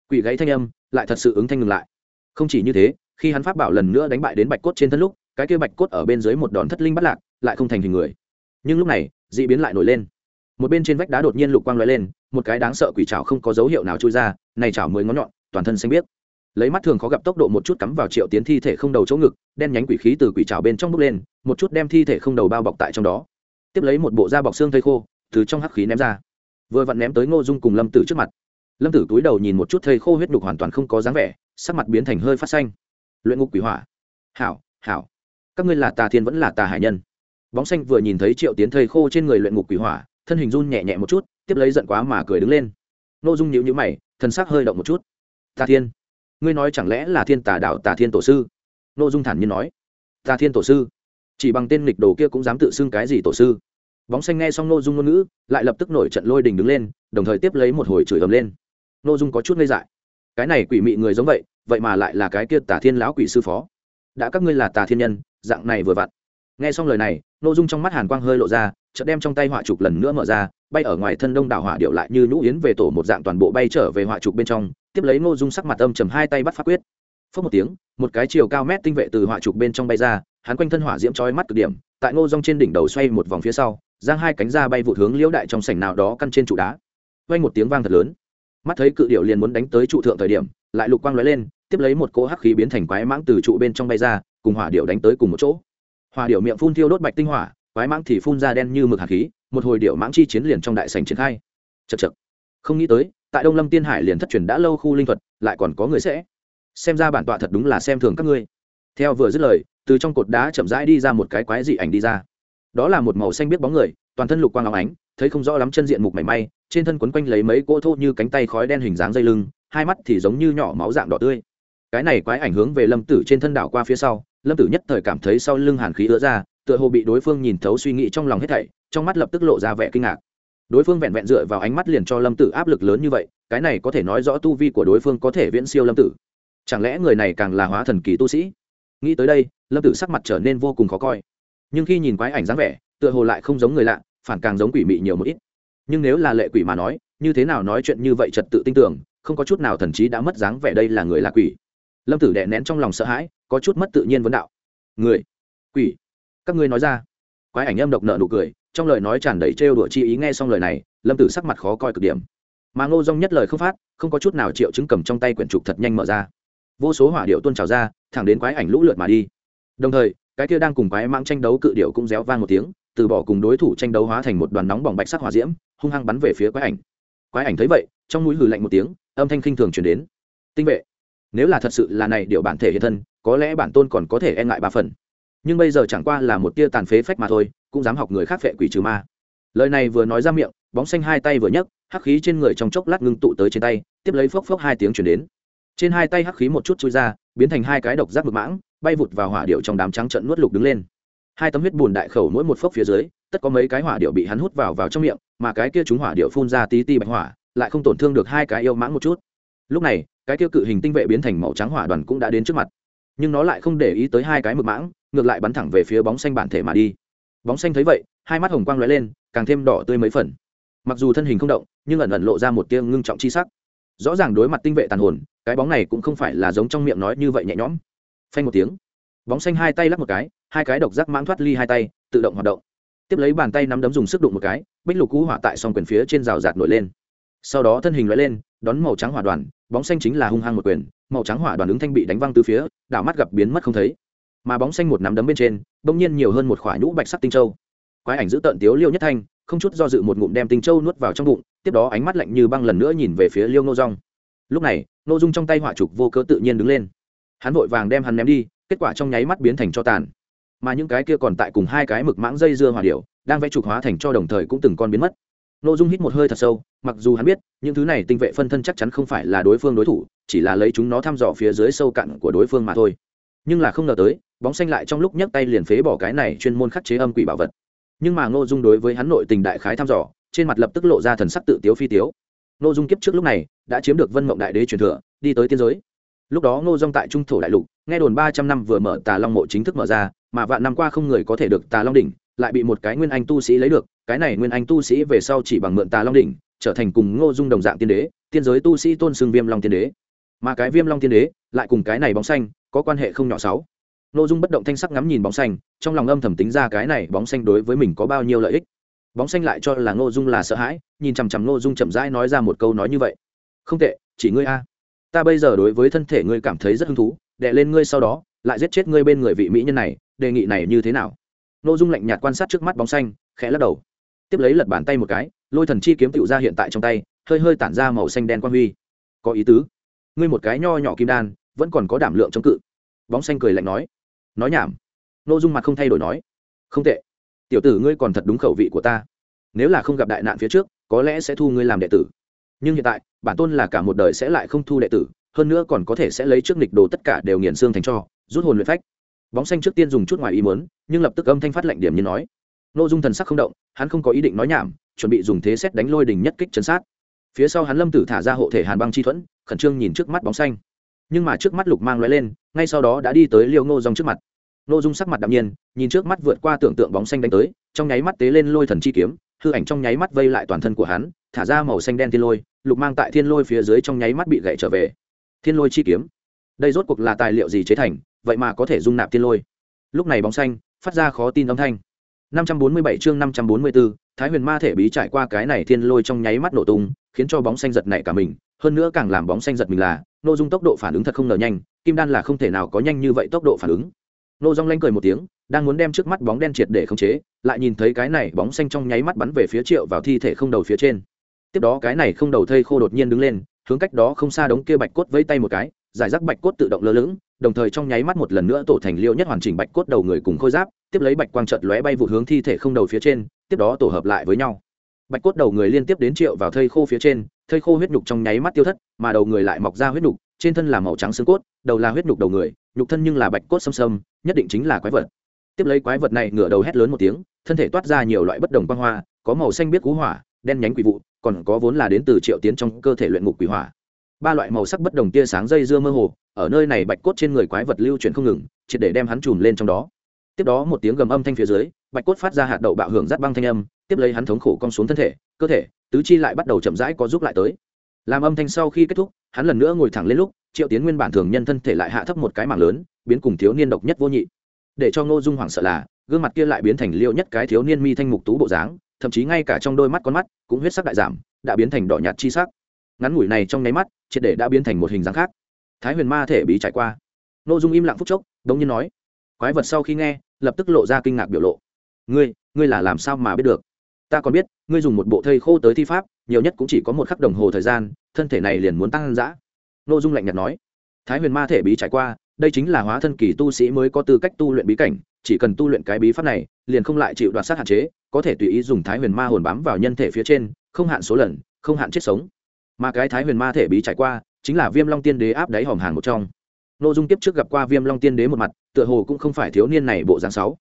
Quỷ gáy thanh âm, lại thật sự ứng thanh ngừng lại không chỉ như thế, khi hắn pháp bảo lần nữa đánh bại đến bạch cốt trên thân lúc, cái kia bạch cốt ở bên dưới một đòn thất linh bắt lạc, lại không thành hình người. Nhưng lúc này dị biến lại nổi lên. Một bên trên vách đá đột nhiên lục quang lóe lên, một cái đáng sợ quỷ trào không có dấu hiệu nào trôi ra, này chảo mới ngón nhọn, toàn thân xanh biếc. Lấy mắt thường khó gặp tốc độ một chút cắm vào triệu tiến thi thể không đầu chỗ ngực, đen nhánh quỷ khí từ quỷ trào bên trong bốc lên, một chút đem thi thể không đầu bao bọc tại trong đó. Tiếp lấy một bộ da bọc xương thây khô, từ trong hắc khí ném ra. Vừa vặn ném tới ngô dung cùng lâm tử trước mặt. Lâm tử túi đầu nhìn một chút thây khô huyết đục hoàn toàn không có dáng vẻ sắc mặt biến thành hơi phát xanh. Luyện ngục quỷ hỏa. Hảo hảo. Các ngươi là tà thiên vẫn là tà hải nhân. Bóng xanh vừa nhìn thấy triệu tiến thầy khô trên người luyện ngục quỷ hỏa, thân hình run nhẹ nhẹ một chút, tiếp lấy giận quá mà cười đứng lên. Nô dung nhíu nhíu mày thân xác hơi động một chút. Tà thiên, ngươi nói chẳng lẽ là thiên tà đạo tà thiên tổ sư? Nô dung thản nhiên nói. Tà thiên tổ sư? Chỉ bằng tên lịch đồ kia cũng dám tự xưng cái gì tổ sư? Bóng xanh nghe xong nô dung ngôn ngữ, lại lập tức nổi trận lôi đình đứng lên, đồng thời tiếp lấy một hồi chửi ầm lên. Nô dung có chút ngây dại. Cái này quỷ mị người giống vậy vậy mà lại là cái kia tà thiên lão quỷ sư phó. Đã các ngươi là tà thiên nhân, dạng này vừa vặn. Nghe xong lời này ngô dung trong mắt hàn quang hơi lộ ra, chợt đem trong tay họa trục lần nữa mở ra, bay ở ngoài thân đông đảo hỏa điệu lại như nhũ yến về tổ một dạng toàn bộ bay trở về họa trục bên trong, tiếp lấy ngô dung sắc mặt âm chầm hai tay bắt phát quyết. Phớt một tiếng, một cái chiều cao mét tinh vệ từ họa trục bên trong bay ra, hắn quanh thân hỏa diễm trói mắt cực điểm, tại ngô dung trên đỉnh đầu xoay một vòng phía sau, giang hai cánh ra bay vụ hướng liễu đại trong sảnh nào đó căn trên trụ đá. Quanh một tiếng vang thật lớn. Mắt thấy cự điệu liền muốn đánh tới trụ thượng thời điểm lại lục quang lóe lên, tiếp lấy một cỗ hắc khí biến thành quái mãng từ trụ bên trong bay ra, cùng hỏa điệu đánh tới cùng một chỗ. Hỏa điệu miệng phun thiêu đốt bạch tinh hỏa, quái mãng thì phun ra đen như mực hạt khí, một hồi điệu mãng chi chiến liền trong đại sảnh triển khai. Chật chật không nghĩ tới, tại đông lâm tiên hải liền thất truyền đã lâu khu linh thuật, lại còn có người sẽ. Xem ra bản tọa thật đúng là xem thường các ngươi. Theo vừa dứt lời, từ trong cột đá chậm rãi đi ra một cái quái dị ảnh đi ra. Đó là một màu xanh biết bóng người, toàn thân lục quang áo ánh, thấy không rõ lắm chân diện mục mảy may, trên thân quấn quanh lấy mấy cỗ thô như cánh tay khói đen hình dáng dây lưng hai mắt thì giống như nhỏ máu dạng đỏ tươi. Cái này quái ảnh hướng về lâm tử trên thân đảo qua phía sau, lâm tử nhất thời cảm thấy sau lưng hàn khí ứa ra, tựa hồ bị đối phương nhìn thấu suy nghĩ trong lòng hết thảy, trong mắt lập tức lộ ra vẻ kinh ngạc. Đối phương vẹn vẹn dựa vào ánh mắt liền cho lâm tử áp lực lớn như vậy, cái này có thể nói rõ tu vi của đối phương có thể viễn siêu lâm tử. Chẳng lẽ người này càng là hóa thần kỳ tu sĩ? Nghĩ tới đây, lâm tử sắc mặt trở nên vô cùng khó coi. Nhưng khi nhìn quái ảnh dáng vẻ, tựa hồ lại không giống người lạ, phản càng giống quỷ mị nhiều một ít. Nhưng nếu là lệ quỷ mà nói, như thế nào nói chuyện như vậy trật tự tin tưởng không có chút nào thần trí đã mất dáng vẻ đây là người là quỷ. Lâm tử đè nén trong lòng sợ hãi, có chút mất tự nhiên vấn đạo. Người? Quỷ? Các ngươi nói ra. Quái ảnh âm độc nợ nụ cười, trong lời nói tràn đầy trêu đùa chi ý nghe xong lời này, lâm tử sắc mặt khó coi cực điểm. Mà ngô dong nhất lời không phát, không có chút nào triệu chứng cầm trong tay quyển trục thật nhanh mở ra. Vô số hỏa điệu tuôn trào ra, thẳng đến quái ảnh lũ lượt mà đi. Đồng thời, cái kia đang cùng quái mãng tranh đấu cự điệu cũng réo vang một tiếng, từ bỏ cùng đối thủ tranh đấu hóa thành một đoàn nóng bỏng bạch sắc hỏa diễm, hung hăng bắn về phía quái ảnh. Quái ảnh thấy vậy, trong mũi hừ lạnh một tiếng âm thanh khinh thường chuyển đến. Tinh vệ, nếu là thật sự là này điều bản thể hiện thân, có lẽ bản tôn còn có thể e ngại ba phần. Nhưng bây giờ chẳng qua là một tia tàn phế phách mà thôi, cũng dám học người khác phệ quỷ trừ ma. Lời này vừa nói ra miệng, bóng xanh hai tay vừa nhấc, hắc khí trên người trong chốc lát ngưng tụ tới trên tay, tiếp lấy phốc phốc hai tiếng chuyển đến. Trên hai tay hắc khí một chút chui ra, biến thành hai cái độc giác mực mãng, bay vụt vào hỏa điệu trong đám trắng trận nuốt lục đứng lên. Hai tấm huyết bùn đại khẩu mỗi một phốc phía dưới, tất có mấy cái hỏa điệu bị hắn hút vào vào trong miệng, mà cái kia chúng hỏa điệu phun ra tí ti bạch hỏa lại không tổn thương được hai cái yêu mãng một chút. Lúc này, cái tiêu cự hình tinh vệ biến thành màu trắng hỏa đoàn cũng đã đến trước mặt. Nhưng nó lại không để ý tới hai cái mực mãng, ngược lại bắn thẳng về phía bóng xanh bản thể mà đi. Bóng xanh thấy vậy, hai mắt hồng quang lóe lên, càng thêm đỏ tươi mấy phần. Mặc dù thân hình không động, nhưng ẩn ẩn lộ ra một tia ngưng trọng chi sắc. Rõ ràng đối mặt tinh vệ tàn hồn, cái bóng này cũng không phải là giống trong miệng nói như vậy nhẹ nhõm. Phanh một tiếng, bóng xanh hai tay lắp một cái, hai cái độc giác mãng thoát ly hai tay, tự động hoạt động. Tiếp lấy bàn tay nắm đấm dùng sức đụng một cái, bích lục cú hỏa tại song quyền phía trên rào rạt nổi lên sau đó thân hình loại lên, đón màu trắng hỏa đoàn, bóng xanh chính là hung hăng một quyền, màu trắng hỏa đoàn ứng thanh bị đánh văng từ phía, đảo mắt gặp biến mất không thấy. Mà bóng xanh một nắm đấm bên trên, bỗng nhiên nhiều hơn một khoả nhũ bạch sắc tinh châu. Quái ảnh giữ tợn tiếu liêu nhất thanh, không chút do dự một ngụm đem tinh châu nuốt vào trong bụng, tiếp đó ánh mắt lạnh như băng lần nữa nhìn về phía liêu nô rong lúc này nô dung trong tay hỏa trục vô cớ tự nhiên đứng lên. Hắn vội vàng đem hắn ném đi, kết quả trong nháy mắt biến thành cho tàn. Mà những cái kia còn tại cùng hai cái mực mãng dây dưa hòa điệu đang vẽ trục hóa thành cho đồng thời cũng từng con biến mất nô dung hít một hơi thật sâu, mặc dù hắn biết, những thứ này tinh vệ phân thân chắc chắn không phải là đối phương đối thủ, chỉ là lấy chúng nó thăm dò phía dưới sâu cặn của đối phương mà thôi. Nhưng là không ngờ tới, bóng xanh lại trong lúc nhấc tay liền phế bỏ cái này chuyên môn khắc chế âm quỷ bảo vật. Nhưng mà ngô dung đối với hắn nội tình đại khái thăm dò, trên mặt lập tức lộ ra thần sắc tự tiếu phi tiếu. Ngô dung kiếp trước lúc này, đã chiếm được vân mộng đại đế truyền thừa, đi tới tiên giới. Lúc đó ngô dung tại trung thổ đại lục, nghe đồn ba trăm năm vừa mở tà long mộ chính thức mở ra, mà vạn năm qua không người có thể được tà long đỉnh lại bị một cái nguyên anh tu sĩ lấy được, cái này nguyên anh tu sĩ về sau chỉ bằng mượn tà long đỉnh, trở thành cùng ngô dung đồng dạng tiên đế, tiên giới tu sĩ tôn xưng viêm long tiên đế. Mà cái viêm long tiên đế, lại cùng cái này bóng xanh, có quan hệ không nhỏ sáu. Ngô dung bất động thanh sắc ngắm nhìn bóng xanh, trong lòng âm thầm tính ra cái này bóng xanh đối với mình có bao nhiêu lợi ích. Bóng xanh lại cho là ngô dung là sợ hãi, nhìn chằm chằm ngô dung chậm rãi nói ra một câu nói như vậy. Không tệ, chỉ ngươi a. Ta bây giờ đối với thân thể ngươi cảm thấy rất hứng thú đệ lên ngươi sau đó, lại giết chết ngươi bên người vị mỹ nhân này, đề nghị này như thế nào? Nội dung lạnh nhạt quan sát trước mắt bóng xanh, khẽ lắc đầu. Tiếp lấy lật bàn tay một cái, lôi thần chi kiếm tựu ra hiện tại trong tay, hơi hơi tản ra màu xanh đen quan huy. Có ý tứ. Ngươi một cái nho nhỏ kim đan, vẫn còn có đảm lượng chống cự. Bóng xanh cười lạnh nói. Nói nhảm. Nội dung mặt không thay đổi nói. Không tệ. Tiểu tử ngươi còn thật đúng khẩu vị của ta. Nếu là không gặp đại nạn phía trước, có lẽ sẽ thu ngươi làm đệ tử. Nhưng hiện tại, bản tôn là cả một đời sẽ lại không thu đệ tử, hơn nữa còn có thể sẽ lấy trước nghịch đồ tất cả đều nghiền xương thành cho, rút hồn luyện phách bóng xanh trước tiên dùng chút ngoài ý muốn nhưng lập tức âm thanh phát lệnh điểm như nói. Nội dung thần sắc không động hắn không có ý định nói nhảm chuẩn bị dùng thế xét đánh lôi đình nhất kích chấn sát. Phía sau hắn lâm tử thả ra hộ thể hàn băng chi thuẫn khẩn trương nhìn trước mắt bóng xanh. Nhưng mà trước mắt lục mang lóe lên ngay sau đó đã đi tới liêu ngô dòng trước mặt. Ngô Dung sắc mặt đạm nhiên, nhìn trước mắt vượt qua tưởng tượng bóng xanh đánh tới, trong nháy mắt tế lên lôi thần chi kiếm, hư ảnh trong nháy mắt vây lại toàn thân của hắn, thả ra màu xanh đen thiên lôi, lục mang tại thiên lôi phía dưới trong nháy mắt bị gãy trở về. Thiên lôi chi kiếm, đây rốt cuộc là tài liệu gì chế thành, vậy mà có thể dung nạp thiên lôi. Lúc này bóng xanh phát ra khó tin âm thanh. 547 chương 544, Thái Huyền Ma thể bí trải qua cái này thiên lôi trong nháy mắt nổ tung, khiến cho bóng xanh giật nảy cả mình, hơn nữa càng làm bóng xanh giật mình là, nô dung tốc độ phản ứng thật không ngờ nhanh, kim đan là không thể nào có nhanh như vậy tốc độ phản ứng nô Dung lanh cười một tiếng đang muốn đem trước mắt bóng đen triệt để khống chế lại nhìn thấy cái này bóng xanh trong nháy mắt bắn về phía triệu vào thi thể không đầu phía trên tiếp đó cái này không đầu thây khô đột nhiên đứng lên hướng cách đó không xa đống kia bạch cốt vẫy tay một cái giải rác bạch cốt tự động lơ lửng, đồng thời trong nháy mắt một lần nữa tổ thành liêu nhất hoàn chỉnh bạch cốt đầu người cùng khôi giáp, tiếp lấy bạch quang trợt lóe bay vụ hướng thi thể không đầu phía trên, tiếp đó tổ hợp lại với nhau. Bạch cốt đầu người liên tiếp đến triệu vào thây khô phía trên, thây khô huyết nhục trong nháy mắt tiêu thất, mà đầu người lại mọc ra huyết nhục, trên thân là màu trắng xương cốt, đầu là huyết nhục đầu người, nhục thân nhưng là bạch cốt xâm xâm, nhất định chính là quái vật. Tiếp lấy quái vật này ngửa đầu hét lớn một tiếng, thân thể toát ra nhiều loại bất đồng quang hoa, có màu xanh biết cú hỏa, đen nhánh quỷ vụ, còn có vốn là đến từ triệu tiến trong cơ thể luyện ngục quỷ hỏa ba loại màu sắc bất đồng tia sáng dây dưa mơ hồ, ở nơi này bạch cốt trên người quái vật lưu chuyển không ngừng, triệt để đem hắn chùm lên trong đó. Tiếp đó một tiếng gầm âm thanh phía dưới, bạch cốt phát ra hạt đậu bạo hưởng rát băng thanh âm, tiếp lấy hắn thống khổ cong xuống thân thể, cơ thể, tứ chi lại bắt đầu chậm rãi có giúp lại tới. Làm âm thanh sau khi kết thúc, hắn lần nữa ngồi thẳng lên lúc, triệu tiến nguyên bản thường nhân thân thể lại hạ thấp một cái mảng lớn, biến cùng thiếu niên độc nhất vô nhị. Để cho ngô dung hoảng sợ là, gương mặt kia lại biến thành liêu nhất cái thiếu niên mi thanh mục tú bộ dáng, thậm chí ngay cả trong đôi mắt con mắt, cũng huyết sắc đại giảm, đã biến thành đỏ nhạt chi sắc ngắn ngủi này trong nháy mắt, triệt để đã biến thành một hình dáng khác. Thái huyền ma thể bí trải qua. Ngô dung im lặng phút chốc, đống nhiên nói, quái vật sau khi nghe, lập tức lộ ra kinh ngạc biểu lộ. Ngươi ngươi là làm sao mà biết được? Ta còn biết, ngươi dùng một bộ thây khô tới thi pháp, nhiều nhất cũng chỉ có một khắc đồng hồ thời gian, thân thể này liền muốn tăng dã. Ngô dung lạnh nhạt nói, thái huyền ma thể bí trải qua, đây chính là hóa thân kỳ tu sĩ mới có tư cách tu luyện bí cảnh, chỉ cần tu luyện cái bí pháp này, liền không lại chịu đoạt sát hạn chế, có thể tùy ý dùng thái huyền ma hồn bám vào nhân thể phía trên, không hạn số lần, không hạn chết sống mà cái thái huyền ma thể bí trải qua, chính là viêm long tiên đế áp đáy hòm hàng một trong. Nội dung tiếp trước gặp qua viêm long tiên đế một mặt, tựa hồ cũng không phải thiếu niên này bộ dáng sáu.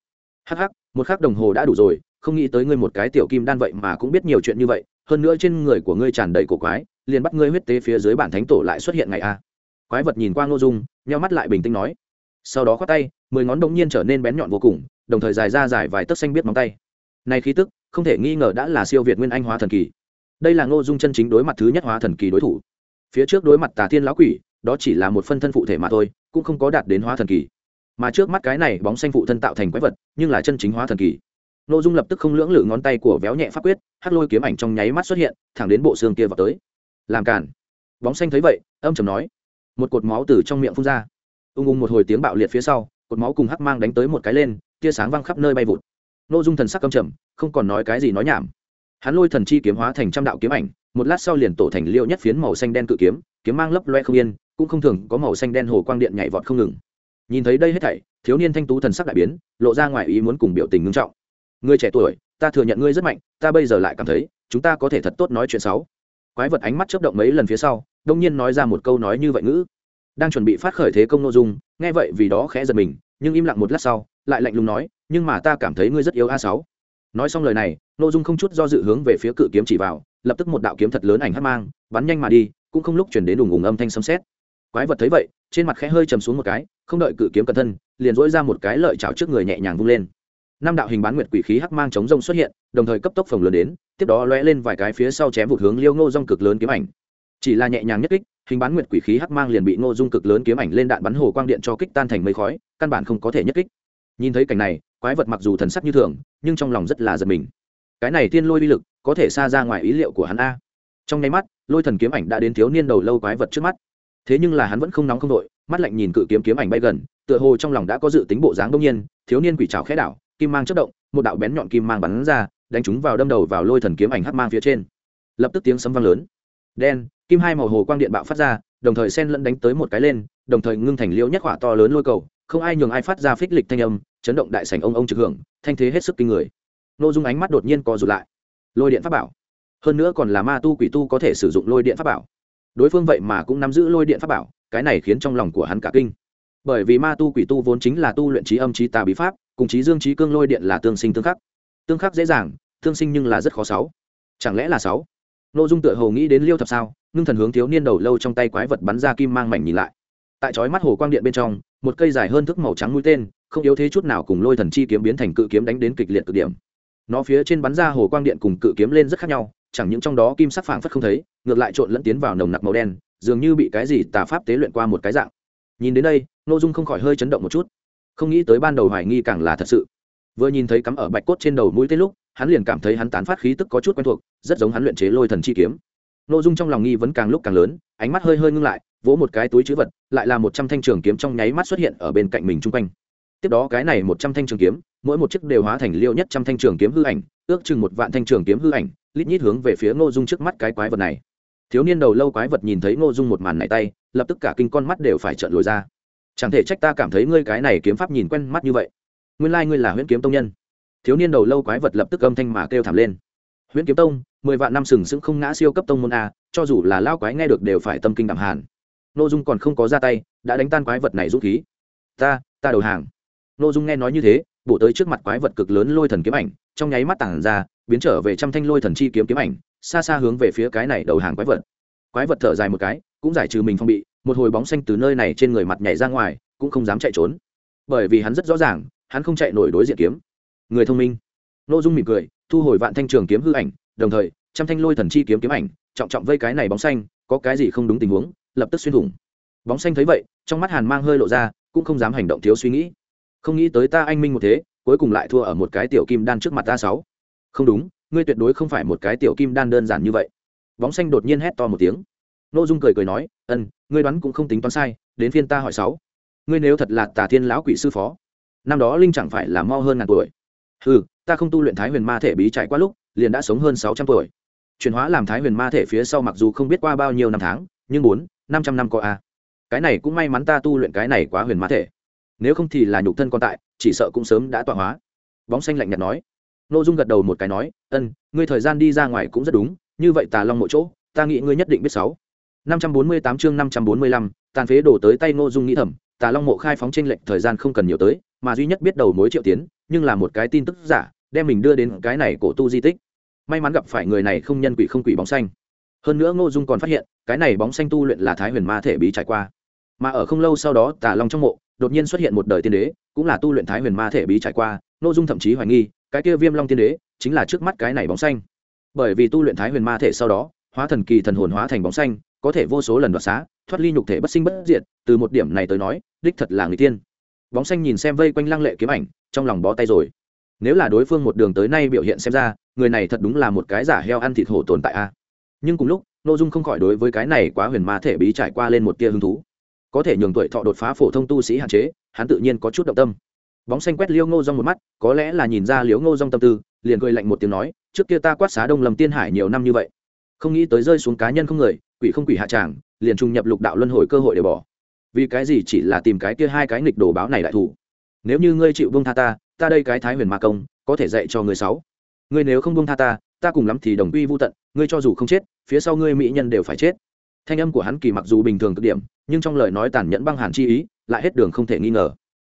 Hh một khắc đồng hồ đã đủ rồi, không nghĩ tới ngươi một cái tiểu kim đan vậy mà cũng biết nhiều chuyện như vậy, hơn nữa trên người của ngươi tràn đầy cổ quái, liền bắt ngươi huyết tế phía dưới bản thánh tổ lại xuất hiện ngày a. Quái vật nhìn qua ngô dung, nheo mắt lại bình tĩnh nói. Sau đó khoát tay, mười ngón đông nhiên trở nên bén nhọn vô cùng, đồng thời dài ra dài vài tấc xanh biết móng tay. Này khí tức, không thể nghi ngờ đã là siêu việt nguyên anh hóa thần kỳ đây là ngô dung chân chính đối mặt thứ nhất hóa thần kỳ đối thủ. Phía trước đối mặt tà thiên lão quỷ, đó chỉ là một phân thân phụ thể mà thôi, cũng không có đạt đến hóa thần kỳ. Mà trước mắt cái này bóng xanh phụ thân tạo thành quái vật, nhưng là chân chính hóa thần kỳ. Ngô dung lập tức không lưỡng lự ngón tay của véo nhẹ pháp quyết hắt lôi kiếm ảnh trong nháy mắt xuất hiện, thẳng đến bộ xương kia vào tới. Làm cản bóng xanh thấy vậy, âm chầm nói. Một cột máu từ trong miệng phun ra. Ung ung một hồi tiếng bạo liệt phía sau, cột máu cùng hắc mang đánh tới một cái lên, tia sáng văng khắp nơi bay vụt. N ô dung thần sắc âm trầm, không còn nói cái gì nói nhảm hắn lôi thần chi kiếm hóa thành trăm đạo kiếm ảnh, một lát sau liền tổ thành liêu nhất phiến màu xanh đen cự kiếm kiếm mang lấp loe không yên, cũng không thường có màu xanh đen hồ quang điện nhảy vọt không ngừng. Nhìn thấy đây hết thảy, thiếu niên thanh tú thần sắc đại biến, lộ ra ngoài ý muốn cùng biểu tình ngưng trọng. Người trẻ tuổi, ta thừa nhận ngươi rất mạnh, ta bây giờ lại cảm thấy, chúng ta có thể thật tốt nói chuyện xấu. Quái vật ánh mắt chớp động mấy lần phía sau, đông nhiên nói ra một câu nói như vậy ngữ. Đang chuẩn bị phát khởi thế công nội dung, nghe vậy vì đó khẽ giật mình, nhưng im lặng một lát sau, lại lạnh lùng nói, nhưng mà ta cảm thấy ngươi rất yếu a sáu nói xong lời này nội dung không chút do dự hướng về phía cự kiếm chỉ vào, lập tức một đạo kiếm thật lớn ảnh hắt mang, bắn nhanh mà đi, cũng không lúc chuyển đến đùng ùng âm thanh sấm xét. quái vật thấy vậy, trên mặt khẽ hơi trầm xuống một cái, không đợi cự kiếm cẩn thân, liền dỗi ra một cái lợi chảo trước người nhẹ nhàng vung lên. Năm đạo hình bán nguyệt quỷ khí hắc mang chống rông xuất hiện, đồng thời cấp tốc phồng lớn đến, tiếp đó lóe lên vài cái phía sau chém vụt hướng liêu ngô dung cực lớn kiếm ảnh. Chỉ là nhẹ nhàng nhất kích, hình bán nguyệt quỷ khí hắc mang liền bị ngô dung cực lớn kiếm ảnh lên đạn bắn hồ quang điện cho kích tan thành mây khói, căn bản không có thể nhất kích. Nhìn thấy cảnh này quái vật mặc dù thần sắc như thường, nhưng trong lòng rất là giật mình. Cái này tiên lôi uy lực có thể xa ra ngoài ý liệu của hắn a. Trong nháy mắt, lôi thần kiếm ảnh đã đến thiếu niên đầu lâu quái vật trước mắt. Thế nhưng là hắn vẫn không nóng không đội, mắt lạnh nhìn cự kiếm kiếm ảnh bay gần, tựa hồ trong lòng đã có dự tính bộ dáng đông nhiên, thiếu niên quỷ trào khẽ đảo, kim mang chất động, một đạo bén nhọn kim mang bắn ra, đánh chúng vào đâm đầu vào lôi thần kiếm ảnh hắc mang phía trên. Lập tức tiếng sấm vang lớn. Đen, kim hai màu hồ quang điện bạo phát ra, đồng thời sen lẫn đánh tới một cái lên, đồng thời ngưng thành liễu nhất hỏa to lớn lôi cầu, không ai nhường ai phát ra phích lịch thanh âm chấn động đại sảnh ông ông trực hưởng, thanh thế hết sức kinh người. Nô dung ánh mắt đột nhiên co rụt lại. Lôi điện pháp bảo. Hơn nữa còn là ma tu quỷ tu có thể sử dụng lôi điện pháp bảo. Đối phương vậy mà cũng nắm giữ lôi điện pháp bảo, cái này khiến trong lòng của hắn cả kinh. Bởi vì ma tu quỷ tu vốn chính là tu luyện trí âm trí tà bí pháp, cùng trí dương trí cương lôi điện là tương sinh tương khắc. Tương khắc dễ dàng, tương sinh nhưng là rất khó sáu. Chẳng lẽ là sáu? Nô dung tựa hồ nghĩ đến liêu thập sao, ngưng thần hướng thiếu niên đầu lâu trong tay quái vật bắn ra kim mang mảnh nhìn lại. Tại chói mắt hồ quang điện bên trong, một cây dài hơn thước màu trắng mũi tên không yếu thế chút nào cùng lôi thần chi kiếm biến thành cự kiếm đánh đến kịch liệt cực điểm. Nó phía trên bắn ra hồ quang điện cùng cự kiếm lên rất khác nhau, chẳng những trong đó kim sắc phảng phất không thấy, ngược lại trộn lẫn tiến vào nồng nặc màu đen, dường như bị cái gì tà pháp tế luyện qua một cái dạng. Nhìn đến đây nội dung không khỏi hơi chấn động một chút. Không nghĩ tới ban đầu hoài nghi càng là thật sự. Vừa nhìn thấy cắm ở bạch cốt trên đầu mũi tên lúc, hắn liền cảm thấy hắn tán phát khí tức có chút quen thuộc, rất giống hắn luyện chế lôi thần chi kiếm. Nội dung trong lòng nghi vẫn càng lúc càng lớn, ánh mắt hơi hơi ngưng lại, vỗ một cái túi chữ vật, lại là một trăm thanh trường kiếm trong nháy mắt xuất hiện ở bên cạnh mình chung quanh tiếp đó cái này một trăm thanh trường kiếm, mỗi một chiếc đều hóa thành liêu nhất trăm thanh trường kiếm hư ảnh, ước chừng một vạn thanh trường kiếm hư ảnh, lít nhít hướng về phía ngô dung trước mắt cái quái vật này. Thiếu niên đầu lâu quái vật nhìn thấy ngô dung một màn này tay, lập tức cả kinh con mắt đều phải trợn lồi ra. Chẳng thể trách ta cảm thấy ngươi cái này kiếm pháp nhìn quen mắt như vậy. Nguyên lai、like、ngươi là huyễn kiếm tông nhân. Thiếu niên đầu lâu quái vật lập tức âm thanh mà kêu thảm lên. Huyễn kiếm tông, mười vạn năm sừng sững không ngã siêu cấp tông môn a, cho dù là lao quái nghe được đều phải tâm kinh đẳng hàn. N ô dung còn không có ra tay, đã đánh tan quái vật này rút khí. Ta ta đầu hàng n dung nghe nói như thế, bổ tới trước mặt quái vật cực lớn lôi thần kiếm ảnh, trong nháy mắt tản ra, biến trở về trăm thanh lôi thần chi kiếm kiếm ảnh, xa xa hướng về phía cái này đầu hàng quái vật. Quái vật thở dài một cái, cũng giải trừ mình phong bị, một hồi bóng xanh từ nơi này trên người mặt nhảy ra ngoài, cũng không dám chạy trốn. Bởi vì hắn rất rõ ràng, hắn không chạy nổi đối diện kiếm. Người thông minh. N dung mỉm cười, thu hồi vạn thanh trường kiếm hư ảnh, đồng thời, trăm thanh lôi thần chi kiếm kiếm ảnh, trọng trọng vây cái này bóng xanh, có cái gì không đúng tình huống, lập tức xuyên thủng. Bóng xanh thấy vậy, trong mắt hàn mang hơi lộ ra, cũng không dám hành động thiếu suy nghĩ không nghĩ tới ta anh minh một thế, cuối cùng lại thua ở một cái tiểu kim đan trước mặt ta sáu. Không đúng, ngươi tuyệt đối không phải một cái tiểu kim đan đơn giản như vậy. Bóng xanh đột nhiên hét to một tiếng. Nội dung cười cười nói ân ngươi đoán cũng không tính toán sai, đến phiên ta hỏi sáu. Ngươi nếu thật là tà thiên lão quỷ sư phó, năm đó linh chẳng phải là mau hơn ngàn tuổi. Ừ ta không tu luyện thái huyền ma thể bí trải qua lúc, liền đã sống hơn sáu trăm tuổi. Chuyển hóa làm thái huyền ma thể phía sau mặc dù không biết qua bao nhiêu năm tháng, nhưng bốn, năm trăm năm có a. Cái này cũng may mắn ta tu luyện cái này quá huyền ma thể nếu không thì là nhục thân còn tại, chỉ sợ cũng sớm đã tọa hóa. Bóng xanh lạnh nhạt nói. N ô dung gật đầu một cái nói, ân, ngươi thời gian đi ra ngoài cũng rất đúng, như vậy tà long mỗi chỗ, ta nghĩ ngươi nhất định biết sáu. Năm trăm bốn mươi tám chương năm trăm bốn mươi lăm, tàn phế đổ tới tay n ô dung nghĩ thầm, tà long mộ khai phóng trên lệch thời gian không cần nhiều tới, mà duy nhất biết đầu mối triệu tiến, nhưng là một cái tin tức giả, đem mình đưa đến cái này cổ tu di tích. May mắn gặp phải người này không nhân quỷ không quỷ bóng xanh. Hơn nữa ngô dung còn phát hiện, cái này bóng xanh tu luyện là thái huyền ma thể bí trải qua. Mà ở không lâu sau đó, tà long trong mộ đột nhiên xuất hiện một đời tiên đế, cũng là tu luyện thái huyền ma thể bí trải qua nội dung thậm chí hoài nghi, cái kia viêm long tiên đế chính là trước mắt cái này bóng xanh. Bởi vì tu luyện thái huyền ma thể sau đó, hóa thần kỳ thần hồn hóa thành bóng xanh, có thể vô số lần đoạt xá, thoát ly nhục thể bất sinh bất diệt, từ một điểm này tới nói, đích thật là người tiên. Bóng xanh nhìn xem vây quanh lăng lệ kiếm ảnh, trong lòng bó tay rồi. Nếu là đối phương một đường tới nay biểu hiện xem ra, người này thật đúng là một cái giả heo ăn thịt hổ tồn tại a. Nhưng cùng lúc nội dung không khỏi đối với cái này quá huyền ma thể bí trải qua lên một tia hứng thú có thể nhường tuổi thọ đột phá phổ thông tu sĩ hạn chế, hắn tự nhiên có chút động tâm. Bóng xanh quét liêu ngô rong một mắt, có lẽ là nhìn ra liếu ngô rong tâm tư, liền cười lạnh một tiếng nói, trước kia ta quát xá đông lầm tiên hải nhiều năm như vậy, không nghĩ tới rơi xuống cá nhân không người, quỷ không quỷ hạ tràng, liền trùng nhập lục đạo luân hồi cơ hội để bỏ. Vì cái gì chỉ là tìm cái kia hai cái nghịch đồ báo này đại thủ? Nếu như ngươi chịu bông tha ta ta đây cái thái huyền ma công, có thể dạy cho người sáu. Ngươi nếu không bông tha ta ta cùng lắm thì đồng quy vô tận, ngươi cho dù không chết, phía sau ngươi mỹ nhân đều phải chết thanh âm của hắn kỳ mặc dù bình thường cực điểm, nhưng trong lời nói tàn nhẫn băng hàn chi ý, lại hết đường không thể nghi ngờ.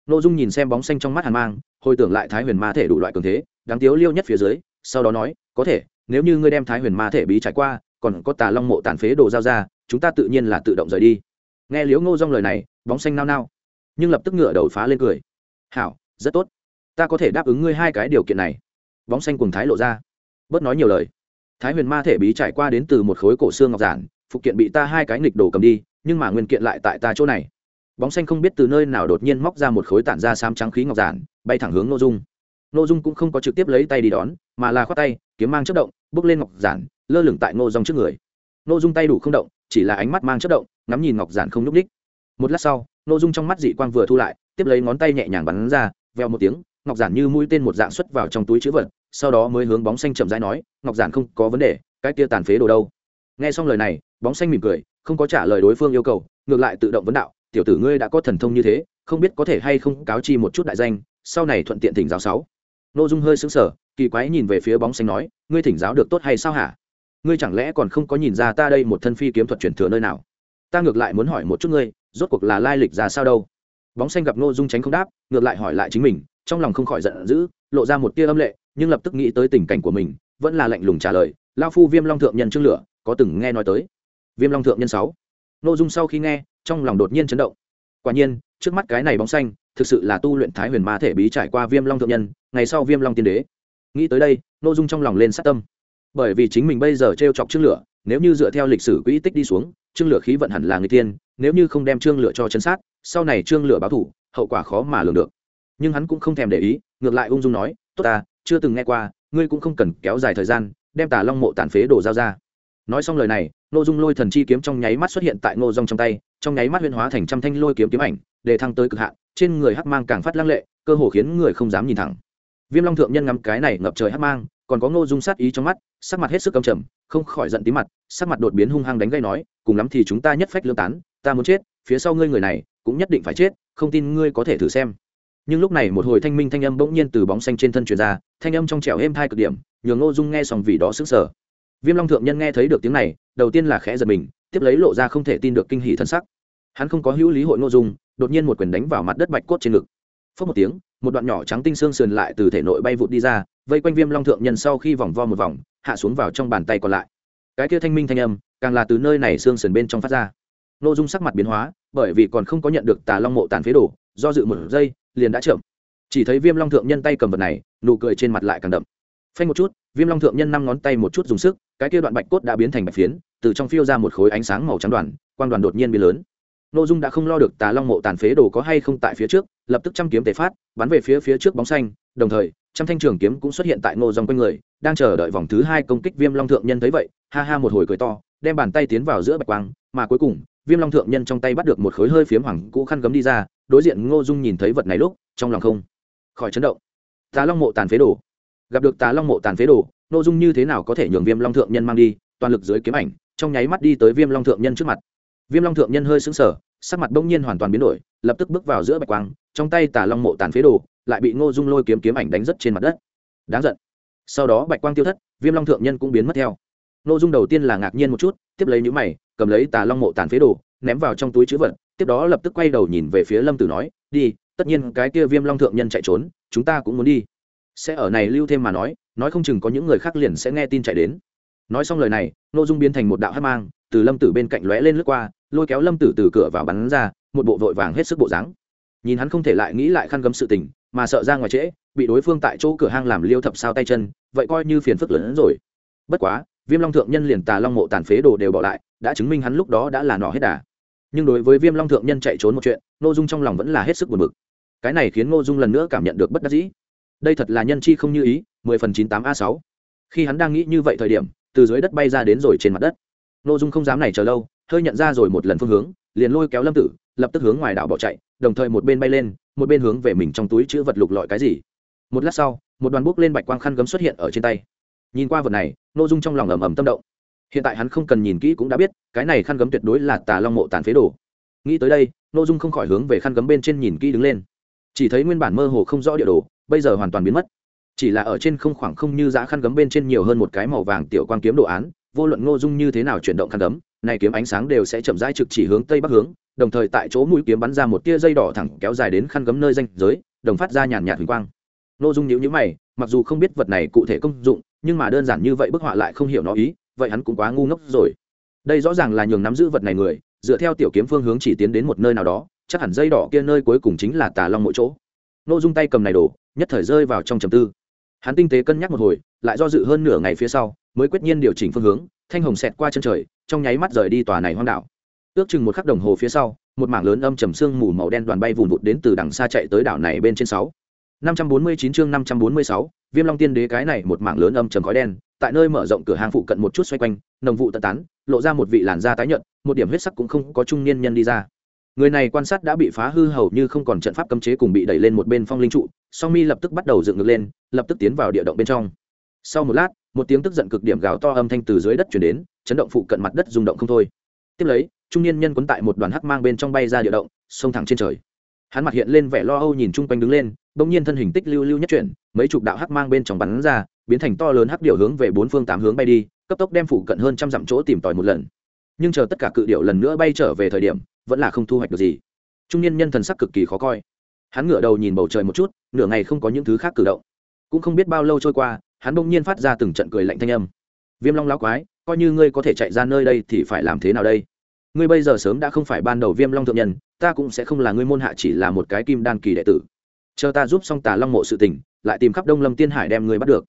N ô dung nhìn xem bóng xanh trong mắt hàn mang, hồi tưởng lại thái huyền ma thể đủ loại cường thế, đáng tiếu liêu nhất phía dưới, sau đó nói, có thể, nếu như ngươi đem thái huyền ma thể bí trải qua, còn có tà long mộ tàn phế đồ giao ra, chúng ta tự nhiên là tự động rời đi. Nghe liễu ngô dong lời này, bóng xanh nao nao, nhưng lập tức ngựa đầu phá lên cười. Hảo, rất tốt. Ta có thể đáp ứng ngươi hai cái điều kiện này. Bóng xanh cùng thái lộ ra. Bớt nói nhiều lời. Thái huyền ma thể bí trải qua đến từ một khối cổ xương ngọc giản phụ kiện bị ta hai cái nghịch đồ cầm đi, nhưng mà nguyên kiện lại tại ta chỗ này. Bóng xanh không biết từ nơi nào đột nhiên móc ra một khối tản ra xám trắng khí ngọc giản, bay thẳng hướng n ô dung. N ô dung cũng không có trực tiếp lấy tay đi đón, mà là khoác tay, kiếm mang chất động, bước lên ngọc giản, lơ lửng tại ngô dòng trước người. N ô dung tay đủ không động, chỉ là ánh mắt mang chất động, ngắm nhìn ngọc giản không n ú c ních một lát sau n ô dung trong mắt dị quang vừa thu lại, tiếp lấy ngón tay nhẹ nhàng bắn ra veo một tiếng, ngọc giản như mũi tên một dạng xuất vào trong túi chữ vật, sau đó mới hướng bóng xanh chậm rãi nói, ngọc giản không có vấn đề, cái kia tàn phế đồ đâu. Nghe xong lời này bóng xanh mỉm cười, không có trả lời đối phương yêu cầu, ngược lại tự động vấn đạo, tiểu tử ngươi đã có thần thông như thế, không biết có thể hay không cáo chi một chút đại danh, sau này thuận tiện thỉnh giáo sáu. Nội dung hơi xứng sở kỳ quái nhìn về phía bóng xanh nói, ngươi thỉnh giáo được tốt hay sao hả? Ngươi chẳng lẽ còn không có nhìn ra ta đây một thân phi kiếm thuật truyền thừa nơi nào? Ta ngược lại muốn hỏi một chút ngươi, rốt cuộc là lai lịch ra sao đâu? Bóng xanh gặp nội dung tránh không đáp, ngược lại hỏi lại chính mình, trong lòng không khỏi giận dữ, lộ ra một tia âm lệ, nhưng lập tức nghĩ tới tình cảnh của mình, vẫn là lạnh lùng trả lời, lao phu viêm long thượng nhân trước lửa, có từng nghe nói tới viêm long thượng nhân sáu. Nội dung sau khi nghe, trong lòng đột nhiên chấn động. Quả nhiên, trước mắt cái này bóng xanh, thực sự là tu luyện thái huyền ma thể bí trải qua viêm long thượng nhân, ngày sau viêm long tiên đế. Nghĩ tới đây n ô dung trong lòng lên sát tâm. Bởi vì chính mình bây giờ t r e o chọc trương lửa, nếu như dựa theo lịch sử quỹ tích đi xuống, trương lửa khí vận hẳn là người tiên, nếu như không đem trương lửa cho chấn sát, sau này trương lửa báo thủ, hậu quả khó mà lường được. Nhưng hắn cũng không thèm để ý, ngược lại ung dung nói, tốt ta, chưa từng nghe qua, ngươi cũng không cần kéo dài thời gian, đem tà long mộ tàn phế đổ giao ra. Nói xong lời này n ô dung lôi thần chi kiếm trong nháy mắt xuất hiện tại ngô rong trong tay, trong nháy mắt huyên hóa thành trăm thanh lôi kiếm kiếm ảnh, để thăng tới cực hạn, trên người hắc mang càng phát lăng lệ, cơ hồ khiến người không dám nhìn thẳng. Viêm long thượng nhân ngắm cái này ngập trời hắc mang, còn có ngô dung sát ý trong mắt, sắc mặt hết sức cầm trầm, không khỏi giận tí mặt, sắc mặt đột biến hung hăng đánh gây nói, cùng lắm thì chúng ta nhất phách lương tán, ta muốn chết, phía sau ngươi người này cũng nhất định phải chết, không tin ngươi có thể thử xem. Nhưng lúc này một hồi thanh minh thanh âm bỗng nhiên từ bóng xanh trên thân truyền ra, thanh âm trong trẻo êm thai cực điểm, nhường ngô dung nghe xong vì đó sững sờ viêm long thượng nhân nghe thấy được tiếng này, đầu tiên là khẽ giật mình, tiếp lấy lộ ra không thể tin được kinh hỷ thân sắc. Hắn không có hữu lý hội nội dung, đột nhiên một quyền đánh vào mặt đất bạch cốt trên ngực. Phớt một tiếng, một đoạn nhỏ trắng tinh xương sườn lại từ thể nội bay vụt đi ra, vây quanh viêm long thượng nhân sau khi vòng vo một vòng, hạ xuống vào trong bàn tay còn lại. Cái kia thanh minh thanh âm, càng là từ nơi này xương sườn bên trong phát ra. Nội dung sắc mặt biến hóa, bởi vì còn không có nhận được tà long mộ tàn phế đổ do dự một giây, liền đã chậm. Chỉ thấy viêm long thượng nhân tay cầm vật này, nụ cười trên mặt lại càng đậm. Phanh một chút viêm long thượng nhân năm ngón tay một chút dùng sức, cái kia đoạn bạch cốt đã biến thành bạch phiến, từ trong phiêu ra một khối ánh sáng màu trắng đoàn, quang đoàn đột nhiên biến lớn. Nội dung đã không lo được tà long mộ tàn phế đồ có hay không tại phía trước, lập tức chăm kiếm tề phát, bắn về phía phía trước bóng xanh, đồng thời, trăm thanh trường kiếm cũng xuất hiện tại ngô dòng quanh người, đang chờ đợi vòng thứ hai công kích viêm long thượng nhân thấy vậy, ha ha một hồi cười to, đem bàn tay tiến vào giữa bạch quang, mà cuối cùng, viêm long thượng nhân trong tay bắt được một khối hơi phiếm hoàng cũ khăn gấm đi ra, đối diện ngô dung nhìn thấy vật này lúc, trong lòng không khỏi chấn động. Tà long mộ tàn phế đồ gặp được tà long mộ tàn phế đồ, ngô dung như thế nào có thể nhường viêm long thượng nhân mang đi, toàn lực dưới kiếm ảnh, trong nháy mắt đi tới viêm long thượng nhân trước mặt. Viêm long thượng nhân hơi sững sờ, sắc mặt bỗng nhiên hoàn toàn biến đổi, lập tức bước vào giữa bạch quang, trong tay tà long mộ tàn phế đồ lại bị ngô dung lôi kiếm kiếm ảnh đánh rất trên mặt đất. Đáng giận. Sau đó bạch quang tiêu thất, viêm long thượng nhân cũng biến mất theo. Ngô dung đầu tiên là ngạc nhiên một chút, tiếp lấy những mày, cầm lấy tà long mộ tàn phế đồ, ném vào trong túi chữ vật, tiếp đó lập tức quay đầu nhìn về phía lâm tử nói, đi, tất nhiên cái kia viêm long thượng nhân chạy trốn, chúng ta cũng muốn đi sẽ ở này lưu thêm mà nói nói không chừng có những người khác liền sẽ nghe tin chạy đến. Nói xong lời này, Ngô dung biến thành một đạo hát mang, từ lâm tử bên cạnh lóe lên lướt qua, lôi kéo lâm tử từ cửa vào bắn ra, một bộ vội vàng hết sức bộ dáng. Nhìn hắn không thể lại nghĩ lại khăn gấm sự tình, mà sợ ra ngoài trễ, bị đối phương tại chỗ cửa hang làm liêu thập sao tay chân, vậy coi như phiền phức lớn hơn rồi. Bất quá, viêm long thượng nhân liền tà long mộ tàn phế đồ đều bỏ lại, đã chứng minh hắn lúc đó đã là nọ hết đà. Nhưng đối với viêm long thượng nhân chạy trốn một chuyện n ô dung trong lòng vẫn là hết sức buồn bực. Cái này khiến n ô dung lần nữa cảm nhận được bất đắc dĩ đây thật là nhân chi không như ý, mười phần chín tám a sáu. Khi hắn đang nghĩ như vậy thời điểm, từ dưới đất bay ra đến rồi trên mặt đất. N ô dung không dám này chờ lâu, hơi nhận ra rồi một lần phương hướng, liền lôi kéo lâm tử, lập tức hướng ngoài đảo bỏ chạy, đồng thời một bên bay lên, một bên hướng về mình trong túi chữ vật lục lọi cái gì. Một lát sau, một đoàn bút lên bạch quang khăn gấm xuất hiện ở trên tay. Nhìn qua vật này nội dung trong lòng ầm ầm tâm động. Hiện tại hắn không cần nhìn kỹ cũng đã biết, cái này khăn gấm tuyệt đối là tà long mộ tàn phế đồ. Nghĩ tới đây nội dung không khỏi hướng về khăn gấm bên trên nhìn kỹ đứng lên. Chỉ thấy nguyên bản mơ hồ không rõ địa đồ bây giờ hoàn toàn biến mất. Chỉ là ở trên không khoảng không như giã khăn gấm bên trên nhiều hơn một cái màu vàng tiểu quan kiếm đồ án, vô luận ngô dung như thế nào chuyển động khăn gấm, này kiếm ánh sáng đều sẽ chậm rãi trực chỉ hướng tây bắc hướng, đồng thời tại chỗ mũi kiếm bắn ra một tia dây đỏ thẳng kéo dài đến khăn gấm nơi danh giới, đồng phát ra nhàn nhạt huỳnh quang. Ngô dung nhíu nhíu mày, mặc dù không biết vật này cụ thể công dụng, nhưng mà đơn giản như vậy bức họa lại không hiểu nó ý, vậy hắn cũng quá ngu ngốc rồi. Đây rõ ràng là nhường nắm giữ vật này người, dựa theo tiểu kiếm phương hướng chỉ tiến đến một nơi nào đó, chắc hẳn dây đỏ kia nơi cuối cùng chính là tà long mỗi chỗ. Nô dung tay cầm này đổ, nhất thời rơi vào trong trầm tư. Hắn tinh tế cân nhắc một hồi, lại do dự hơn nửa ngày phía sau, mới quyết nhiên điều chỉnh phương hướng, thanh hồng xẹt qua chân trời, trong nháy mắt rời đi tòa này hoang đảo. Ước chừng một khắc đồng hồ phía sau, một mảng lớn âm trầm sương mù màu đen đoàn bay vùn vụt đến từ đằng xa chạy tới đảo này bên trên sáu. năm trăm bốn mươi chín chương năm trăm bốn mươi sáu, viêm long tiên đế cái này một mảng lớn âm trầm khói đen, tại nơi mở rộng cửa hàng phụ cận một chút xoay quanh, nồng vụ tận tán, lộ ra một vị làn da tái nhợt, một điểm huyết sắc cũng không có trung niên nhân đi ra người này quan sát đã bị phá hư hầu như không còn trận pháp cấm chế cùng bị đẩy lên một bên phong linh trụ song mi lập tức bắt đầu dựng ngược lên, lập tức tiến vào địa động bên trong. Sau một lát, một tiếng tức giận cực điểm gào to âm thanh từ dưới đất chuyển đến, chấn động phụ cận mặt đất rung động không thôi. Tiếp lấy, trung niên nhân quấn tại một đoàn hắc mang bên trong bay ra địa động, xông thẳng trên trời. Hắn mặt hiện lên vẻ lo âu nhìn chung quanh đứng lên, bỗng nhiên thân hình tích lưu lưu nhất chuyển, mấy chục đạo hắc mang bên trong bắn ra, biến thành to lớn hắc điệu hướng về bốn phương tám hướng bay đi, cấp tốc đem phụ cận hơn trăm dặm chỗ tìm tòi một lần. Nhưng chờ tất cả cự điệu lần nữa bay trở về thời điểm vẫn là không thu hoạch được gì. Trung niên nhân thần sắc cực kỳ khó coi. Hắn ngửa đầu nhìn bầu trời một chút, nửa ngày không có những thứ khác cử động. Cũng không biết bao lâu trôi qua, hắn bỗng nhiên phát ra từng trận cười lạnh thanh âm. Viêm long lao quái, coi như ngươi có thể chạy ra nơi đây thì phải làm thế nào đây? Ngươi bây giờ sớm đã không phải ban đầu viêm long thượng nhân, ta cũng sẽ không là ngươi môn hạ chỉ là một cái kim đan kỳ đệ tử. Chờ ta giúp xong tà long mộ sự tình, lại tìm khắp đông lâm tiên hải đem ngươi bắt được.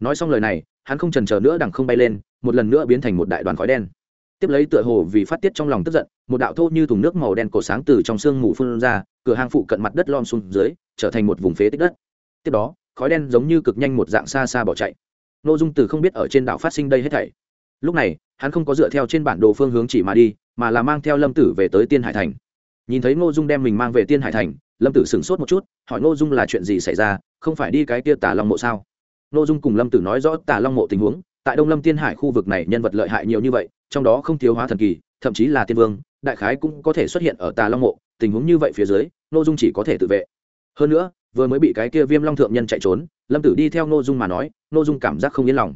Nói xong lời này, hắn không trần chờ nữa đằng không bay lên, một lần nữa biến thành một đại đoàn khói đen tiếp lấy tựa hồ vì phát tiết trong lòng tức giận, một đạo thô như thùng nước màu đen cổ sáng từ trong sương mù phun ra, cửa hàng phụ cận mặt đất lom xuống dưới, trở thành một vùng phế tích đất. Tiếp đó, khói đen giống như cực nhanh một dạng xa xa bỏ chạy. N ô dung từ không biết ở trên đảo phát sinh đây hết thảy. Lúc này, hắn không có dựa theo trên bản đồ phương hướng chỉ mà đi, mà là mang theo lâm tử về tới tiên hải thành. Nhìn thấy n ô dung đem mình mang về tiên hải thành, lâm tử sửng sốt một chút, hỏi n ô dung là chuyện gì xảy ra, không phải đi cái tia tả long mộ sao? N ô dung cùng lâm tử nói rõ tả long mộ tình huống tại đông lâm tiên hải khu vực này nhân vật lợi hại nhiều như vậy, trong đó không thiếu hóa thần kỳ, thậm chí là tiên vương, đại khái cũng có thể xuất hiện ở tà long mộ, tình huống như vậy phía dưới nội dung chỉ có thể tự vệ. Hơn nữa, vừa mới bị cái kia viêm long thượng nhân chạy trốn, lâm tử đi theo nội dung mà nói nội dung cảm giác không yên lòng.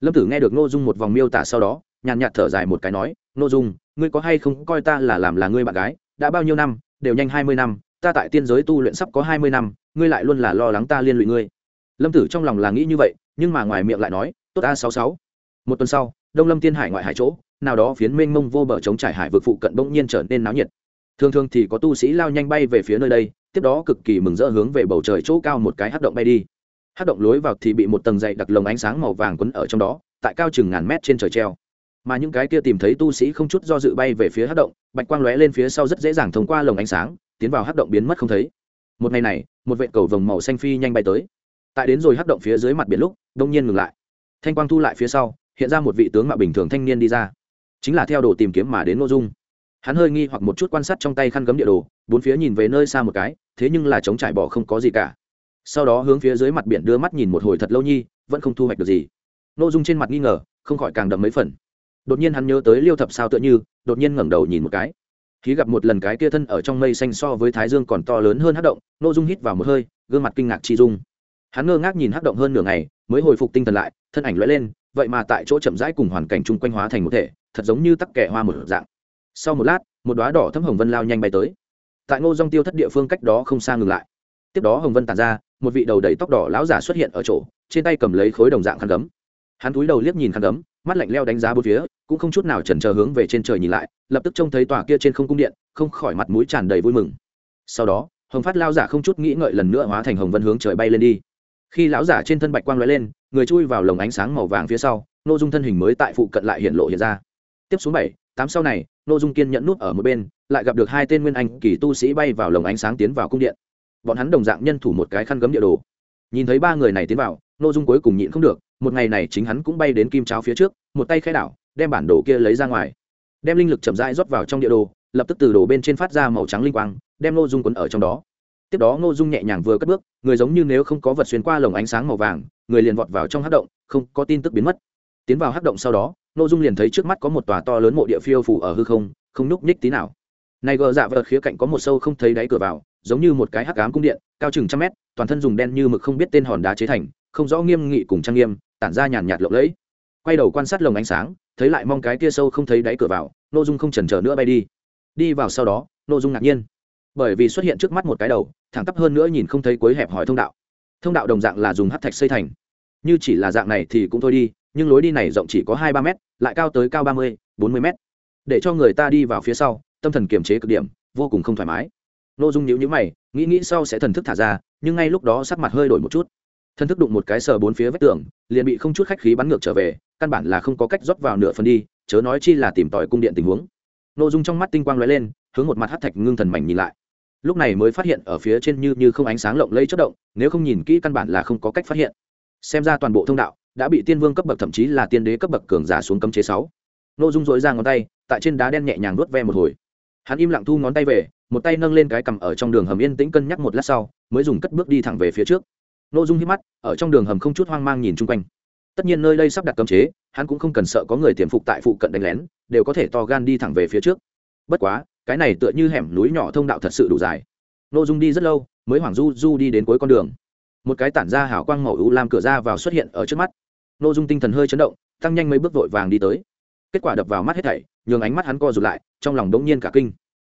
Lâm tử nghe được nội dung một vòng miêu tả sau đó, nhàn nhạt thở dài một cái nói nội dung, ngươi có hay không coi ta là làm là ngươi bạn gái, đã bao nhiêu năm, đều nhanh hai mươi năm, ta tại tiên giới tu luyện sắp có hai mươi năm, ngươi lại luôn là lo lắng ta liên lụy ngươi. Lâm tử trong lòng là nghĩ như vậy, nhưng mà ngoài miệng lại nói tốt a sáu sáu. Một tuần sau, đông lâm tiên hải ngoại hải chỗ, nào đó phiến mênh mông vô bờ chống trải hải vực phụ cận bỗng nhiên trở nên náo nhiệt. Thường thường thì có tu sĩ lao nhanh bay về phía nơi đây, tiếp đó cực kỳ mừng rỡ hướng về bầu trời chỗ cao một cái hắc động bay đi. Hắc động lối vào thì bị một tầng dày đặc lồng ánh sáng màu vàng quấn ở trong đó, tại cao chừng ngàn mét trên trời treo. Mà những cái kia tìm thấy tu sĩ không chút do dự bay về phía hắc động, bạch quang lóe lên phía sau rất dễ dàng thông qua lồng ánh sáng, tiến vào hắc động biến mất không thấy. Một ngày này, một vệ cầu vồng màu xanh phi nhanh bay tới. Tại đến rồi hắc động phía dưới mặt biển lúc, đông nhiên ngừng lại thanh quang thu lại phía sau, hiện ra một vị tướng mạo bình thường thanh niên đi ra. Chính là theo đồ tìm kiếm mà đến nội dung. Hắn hơi nghi hoặc một chút quan sát trong tay khăn gấm địa đồ, bốn phía nhìn về nơi xa một cái, thế nhưng là chống trải bỏ không có gì cả. Sau đó hướng phía dưới mặt biển đưa mắt nhìn một hồi thật lâu nhi, vẫn không thu hoạch được gì. Nội dung trên mặt nghi ngờ, không khỏi càng đậm mấy phần. Đột nhiên hắn nhớ tới liêu thập sao tựa như, đột nhiên ngẩng đầu nhìn một cái. Khi gặp một lần cái kia thân ở trong mây xanh so với thái dương còn to lớn hơn hát động nội dung hít vào một hơi, gương mặt kinh ngạc chi dung hắn ngơ ngác nhìn hắc động hơn nửa ngày, mới hồi phục tinh thần lại, thân ảnh lóe lên, vậy mà tại chỗ chậm rãi cùng hoàn cảnh chung quanh hóa thành một thể, thật giống như tắc kẻ hoa một dạng. Sau một lát, một đoá đỏ thấm hồng vân lao nhanh bay tới. Tại ngô dong tiêu thất địa phương cách đó không xa ngừng lại. Tiếp đó hồng vân tàn ra, một vị đầu đầy tóc đỏ lão giả xuất hiện ở chỗ, trên tay cầm lấy khối đồng dạng khăn gấm. Hắn túi đầu liếc nhìn khăn gấm, mắt lạnh leo đánh giá bốn phía, cũng không chút nào chần chờ hướng về trên trời nhìn lại, lập tức trông thấy tòa kia trên không cung điện, không khỏi mặt mũi tràn đầy vui mừng. Sau đó, hồng phát lao giả không chút nghĩ ngợi lần nữa hóa thành hồng vân hướng trời bay lên đi khi lão giả trên thân bạch quang l lên, người chui vào lồng ánh sáng màu vàng phía sau nội dung thân hình mới tại phụ cận lại hiện lộ hiện ra. Tiếp xuống bảy, tám sau này nội dung kiên nhẫn nút ở một bên, lại gặp được hai tên nguyên anh kỳ tu sĩ bay vào lồng ánh sáng tiến vào cung điện. Bọn hắn đồng dạng nhân thủ một cái khăn gấm địa đồ. Nhìn thấy ba người này tiến vào nội dung cuối cùng nhịn không được, một ngày này chính hắn cũng bay đến kim cháo phía trước, một tay khai đảo, đem bản đồ kia lấy ra ngoài. Đem linh lực chậm rãi rót vào trong địa đồ, lập tức từ đồ bên trên phát ra màu trắng linh quang, đem nội dung quấn ở trong đó tiếp đó ngô dung nhẹ nhàng vừa cất bước, người giống như nếu không có vật xuyên qua lồng ánh sáng màu vàng, người liền vọt vào trong hát động, không có tin tức biến mất. Tiến vào hát động sau đó, ngô dung liền thấy trước mắt có một tòa to lớn mộ địa phiêu phủ ở hư không không nhúc nhích tí nào. Này gờ dạ vợt khía cạnh có một sâu không thấy đáy cửa vào, giống như một cái hắc ám cung điện, cao chừng trăm mét, toàn thân dùng đen như mực không biết tên hòn đá chế thành, không rõ nghiêm nghị cùng trang nghiêm, tản ra nhàn nhạt lộng lẫy. Quay đầu quan sát lồng ánh sáng, thấy lại mong cái kia sâu không thấy đáy cửa vào nội dung không chần chờ nữa bay đi. Đi vào sau đó nội dung ngạc nhiên bởi vì xuất hiện trước mắt một cái đầu, thẳng tắp hơn nữa nhìn không thấy cuối hẹp hỏi thông đạo. Thông đạo đồng dạng là dùng hát thạch xây thành. Như chỉ là dạng này thì cũng thôi đi, nhưng lối đi này rộng chỉ có hai ba m lại cao tới cao ba mươi, bốn mươi m để cho người ta đi vào phía sau, tâm thần kiềm chế cực điểm, vô cùng không thoải mái. N ô dung nhữ nhữ mày, nghĩ nghĩ sau sẽ thần thức thả ra, nhưng ngay lúc đó sắc mặt hơi đổi một chút. Thần thức đụng một cái sờ bốn phía vách tường, liền bị không chút khách khí bắn ngược trở về, căn bản là không có cách rót vào nửa phần đi, chớ nói chi là tìm tòi cung điện tình huống. N ô dung trong mắt tinh quang l ó e lên, hướng một mặt hát thạch ngưng thần mảnh nhìn lại lúc này mới phát hiện ở phía trên như như không ánh sáng lộng lây chất động, nếu không nhìn kỹ căn bản là không có cách phát hiện. Xem ra toàn bộ thông đạo đã bị tiên vương cấp bậc thậm chí là tiên đế cấp bậc cường giả xuống cấm chế sáu. N ô dung dối ra ngón tay, tại trên đá đen nhẹ nhàng nuốt ve một hồi. Hắn im lặng thu ngón tay về, một tay nâng lên cái cằm ở trong đường hầm yên tĩnh cân nhắc một lát sau, mới dùng cất bước đi thẳng về phía trước. N ô dung hít mắt, ở trong đường hầm không chút hoang mang nhìn chung quanh. Tất nhiên nơi đây sắp đặt cấm chế, hắn cũng không cần sợ có người tiềm phục tại phụ cận đánh lén, đều có thể to gan đi thẳng về phía trước. Bất quá cái này tựa như hẻm núi nhỏ thông đạo thật sự đủ dài. N ô dung đi rất lâu, mới hoảng du du đi đến cuối con đường. Một cái tản ra hảo quang màu u làm cửa ra vào xuất hiện ở trước mắt. N ô dung tinh thần hơi chấn động, tăng nhanh mấy bước vội vàng đi tới. Kết quả đập vào mắt hết thảy, nhường ánh mắt hắn co rụt lại, trong lòng đống nhiên cả kinh.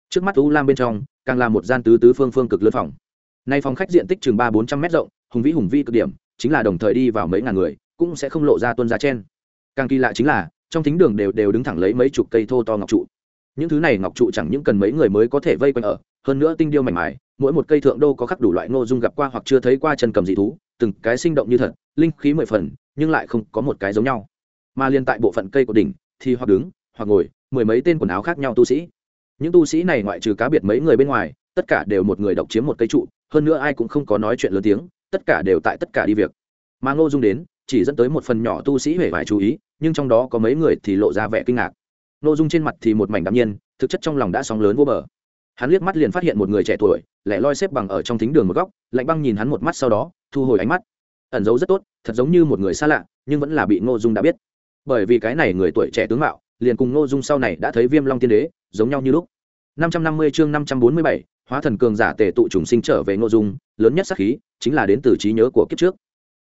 Trước mắt u lam bên trong, càng là một gian tứ tứ phương phương cực lớn phòng. Nay phòng khách diện tích chừng ba bốn trăm m rộng, hùng vĩ hùng vi cực điểm, chính là đồng thời đi vào mấy ngàn người, cũng sẽ không lộ ra tuân giá chen. Càng kỳ lạ chính là, trong thính đường đều đều đứng thẳng lấy mấy chục cây thô to ngọc trụ những thứ này ngọc trụ chẳng những cần mấy người mới có thể vây quanh ở, hơn nữa tinh điêu mảnh mải mỗi một cây thượng đô có khắc đủ loại ngô dung gặp qua hoặc chưa thấy qua chân cầm dị thú, từng cái sinh động như thật, linh khí mười phần, nhưng lại không có một cái giống nhau. Mà liên tại bộ phận cây của đỉnh, thì hoặc đứng, hoặc ngồi, mười mấy tên quần áo khác nhau tu sĩ. Những tu sĩ này ngoại trừ cá biệt mấy người bên ngoài, tất cả đều một người độc chiếm một cây trụ, hơn nữa ai cũng không có nói chuyện lớn tiếng, tất cả đều tại tất cả đi việc. Mà ngô dung đến, chỉ dẫn tới một phần nhỏ tu sĩ hề phải chú ý, nhưng trong đó có mấy người thì lộ ra vẻ kinh ngạc ngô dung trên mặt thì một mảnh đ nhiên thực chất trong lòng đã sóng lớn vô bờ. Hắn liếc mắt liền phát hiện một người trẻ tuổi lẻ loi xếp bằng ở trong thính đường một góc lạnh băng nhìn hắn một mắt sau đó thu hồi ánh mắt. Ẩn giấu rất tốt thật giống như một người xa lạ nhưng vẫn là bị ngô dung đã biết. Bởi vì cái này người tuổi trẻ tướng mạo liền cùng ngô dung sau này đã thấy viêm long tiên đế giống nhau như lúc. 550 chương 547, hóa thần cường giả tề tụ trùng sinh trở về ngô dung lớn nhất sắc khí chính là đến từ trí nhớ của kiếp trước.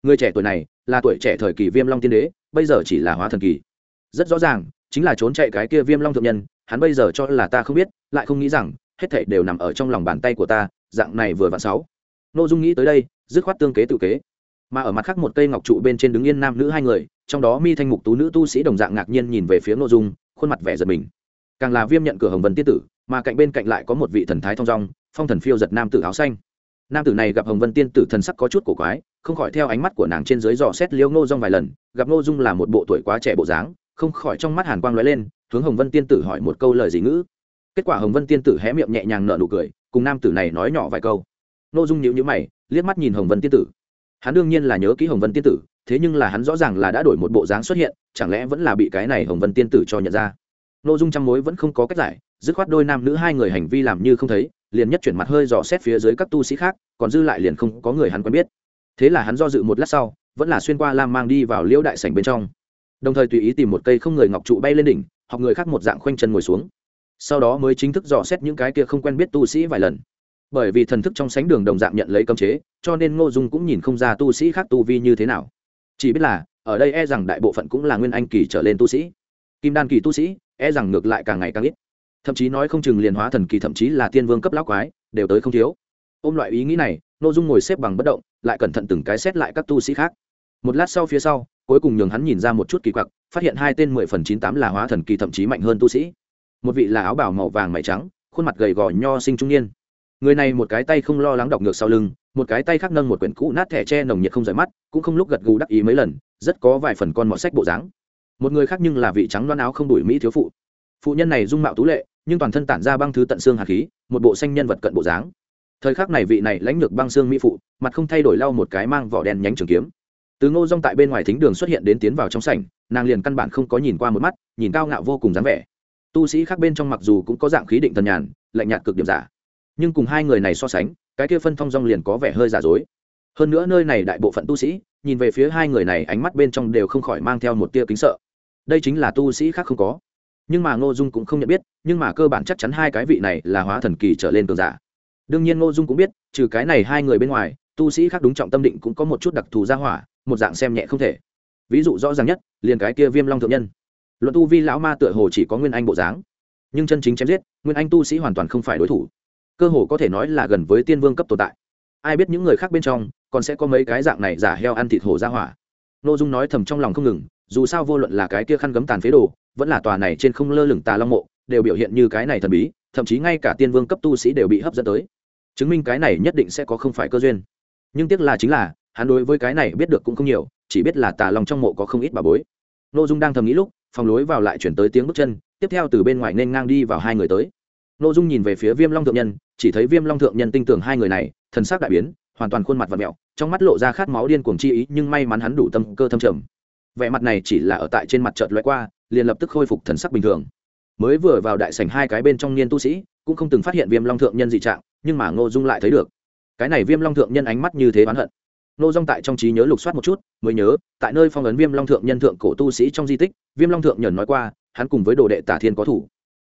Người trẻ tuổi này là tuổi trẻ thời kỳ viêm long tiên đế bây giờ chỉ là hóa thần kỳ. Rất rõ ràng chính là trốn chạy cái kia viêm long thượng nhân, hắn bây giờ cho là ta không biết, lại không nghĩ rằng, hết thảy đều nằm ở trong lòng bàn tay của ta, dạng này vừa vặn sáu. Nội dung nghĩ tới đây, dứt khoát tương kế tự kế. Mà ở mặt khác một cây ngọc trụ bên trên đứng yên nam nữ hai người, trong đó mi thanh mục tú nữ tu sĩ đồng dạng ngạc nhiên nhìn về phía nội dung, khuôn mặt vẻ giật mình. Càng là viêm nhận cửa hồng vân tiết tử, mà cạnh bên cạnh lại có một vị thần thái thong dong, phong thần phiêu giật nam tử áo xanh. Nam tử này gặp hồng vân tiên tử thần sắc có chút cổ quái, không khỏi theo ánh mắt của nàng trên dưới dò xét liêu ngô dung vài lần, gặp ngô dung là một bộ tuổi quá trẻ bộ dáng không khỏi trong mắt hàn quang lóe lên, hướng hồng vân tiên tử hỏi một câu lời gì ngữ. Kết quả hồng vân tiên tử hé miệng nhẹ nhàng nở nụ cười, cùng nam tử này nói nhỏ vài câu. Ngô dung nhíu nhíu mày, liếc mắt nhìn hồng vân tiên tử. Hắn đương nhiên là nhớ kỹ hồng vân tiên tử, thế nhưng là hắn rõ ràng là đã đổi một bộ dáng xuất hiện, chẳng lẽ vẫn là bị cái này hồng vân tiên tử cho nhận ra? Nội dung chăm mối vẫn không có cách giải, dứt khoát đôi nam nữ hai người hành vi làm như không thấy, liền nhất chuyển mặt hơi dò xét phía dưới các tu sĩ khác, còn dư lại liền không có người hắn quen biết. Thế là hắn do dự một lát sau, vẫn là xuyên qua lam mang đi vào liễu đại sảnh bên trong đồng thời tùy ý tìm một cây không người ngọc trụ bay lên đỉnh, học người khác một dạng khoanh chân ngồi xuống. Sau đó mới chính thức dò xét những cái kia không quen biết tu sĩ vài lần. Bởi vì thần thức trong sánh đường đồng dạng nhận lấy cấm chế, cho nên ngô dung cũng nhìn không ra tu sĩ khác tu vi như thế nào. Chỉ biết là, ở đây e rằng đại bộ phận cũng là nguyên anh kỳ trở lên tu sĩ. Kim đan kỳ tu sĩ e rằng ngược lại càng ngày càng ít. Thậm chí nói không chừng liền hóa thần kỳ, thậm chí là tiên vương cấp lão quái, đều tới không thiếu. Ôm loại ý nghĩ này n ô dung ngồi xếp bằng bất động, lại cẩn thận từng cái xét lại các tu sĩ khác. Một lát sau phía sau cuối cùng nhường hắn nhìn ra một chút kỳ quặc, phát hiện hai tên mười phần chín tám là hóa thần kỳ thậm chí mạnh hơn tu sĩ. Một vị là áo bảo màu vàng mày trắng, khuôn mặt gầy gò nho sinh trung niên. Người này một cái tay không lo lắng đọc ngược sau lưng, một cái tay khác nâng một quyển cũ nát thẻ tre nồng nhiệt không rời mắt, cũng không lúc gật gù đắc ý mấy lần, rất có vài phần con mọt sách bộ dáng. Một người khác nhưng là vị trắng loan áo không đuổi mỹ thiếu phụ. Phụ nhân này dung mạo tú lệ, nhưng toàn thân tản ra băng thứ tận xương hạt khí, một bộ xanh nhân vật cận bộ dáng. Thời khắc này vị này lãnh lược băng xương mỹ phụ, mặt không thay đổi lau một cái mang vỏ đen nhánh trường kiếm từ ngô dong tại bên ngoài thính đường xuất hiện đến tiến vào trong sảnh, nàng liền căn bản không có nhìn qua một mắt, nhìn cao ngạo vô cùng dáng vẻ. Tu sĩ khác bên trong mặc dù cũng có dạng khí định thần nhàn, lạnh nhạt cực điểm giả, nhưng cùng hai người này so sánh, cái kia phân thong dong liền có vẻ hơi giả dối. Hơn nữa nơi này đại bộ phận tu sĩ, nhìn về phía hai người này ánh mắt bên trong đều không khỏi mang theo một tia kính sợ. Đây chính là tu sĩ khác không có. Nhưng mà ngô dung cũng không nhận biết, nhưng mà cơ bản chắc chắn hai cái vị này là hóa thần kỳ trở lên cường giả. Đương nhiên ngô dung cũng biết, trừ cái này hai người bên ngoài, tu sĩ khác đúng trọng tâm định cũng có một chút đặc thù gia hỏa một dạng xem nhẹ không thể. Ví dụ rõ ràng nhất, liền cái kia viêm long thượng nhân. Luận tu vi lão ma tựa hồ chỉ có nguyên anh bộ dáng. Nhưng chân chính chém giết, nguyên anh tu sĩ hoàn toàn không phải đối thủ. Cơ hồ có thể nói là gần với tiên vương cấp tồn tại. Ai biết những người khác bên trong, còn sẽ có mấy cái dạng này giả heo ăn thịt hổ ra hỏa. N ô dung nói thầm trong lòng không ngừng, dù sao vô luận là cái kia khăn gấm tàn phế đồ, vẫn là tòa này trên không lơ lửng tà long mộ, đều biểu hiện như cái này thần bí, thậm chí ngay cả tiên vương cấp tu sĩ đều bị hấp dẫn tới. Chứng minh cái này nhất định sẽ có không phải cơ duyên. Nhưng tiếc là chính là hắn đối với cái này biết được cũng không nhiều, chỉ biết là tà lòng trong mộ có không ít bà bối. N ô dung đang thầm nghĩ lúc, phòng lối vào lại chuyển tới tiếng bước chân, tiếp theo từ bên ngoài nên ngang đi vào hai người tới. N ô dung nhìn về phía viêm long thượng nhân, chỉ thấy viêm long thượng nhân tin tưởng hai người này, thần sắc đại biến, hoàn toàn khuôn mặt và mẹo trong mắt lộ ra khát máu điên cuồng chi ý, nhưng may mắn hắn đủ tâm cơ thâm trầm. Vẻ mặt này chỉ là ở tại trên mặt chợt loại qua, liền lập tức khôi phục thần sắc bình thường. Mới vừa vào đại sảnh hai cái bên trong niên tu sĩ, cũng không từng phát hiện viêm long thượng nhân dị trạng, nhưng mà ngô dung lại thấy được. Cái này viêm long thượng nhân ánh mắt như thế oán hận. Nô dung tại trong trí nhớ lục soát một chút, mới nhớ, tại nơi phong ấn viêm long thượng nhân thượng cổ tu sĩ trong di tích, viêm long thượng nhẫn nói qua, hắn cùng với đồ đệ tả thiên có thủ.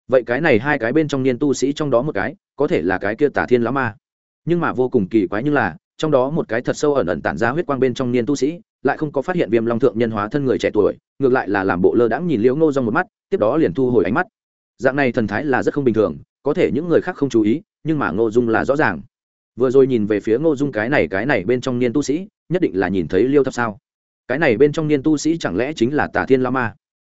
Vậy cái này hai cái bên trong niên tu sĩ trong đó một cái, có thể là cái kia tả thiên lão ma. Nhưng mà vô cùng kỳ quái như là, trong đó một cái thật sâu ẩn ẩn tản ra huyết quang bên trong niên tu sĩ, lại không có phát hiện viêm long thượng nhân hóa thân người trẻ tuổi, ngược lại là làm bộ lơ đãng nhìn liễu ngô dong một mắt, tiếp đó liền thu hồi ánh mắt. Dạng này thần thái là rất không bình thường, có thể những người khác không chú ý, nhưng mà ngô dung là rõ ràng vừa rồi nhìn về phía ngô dung cái này cái này bên trong niên tu sĩ nhất định là nhìn thấy liêu thập sao? Cái này bên trong niên tu sĩ chẳng lẽ chính là tà thiên la ma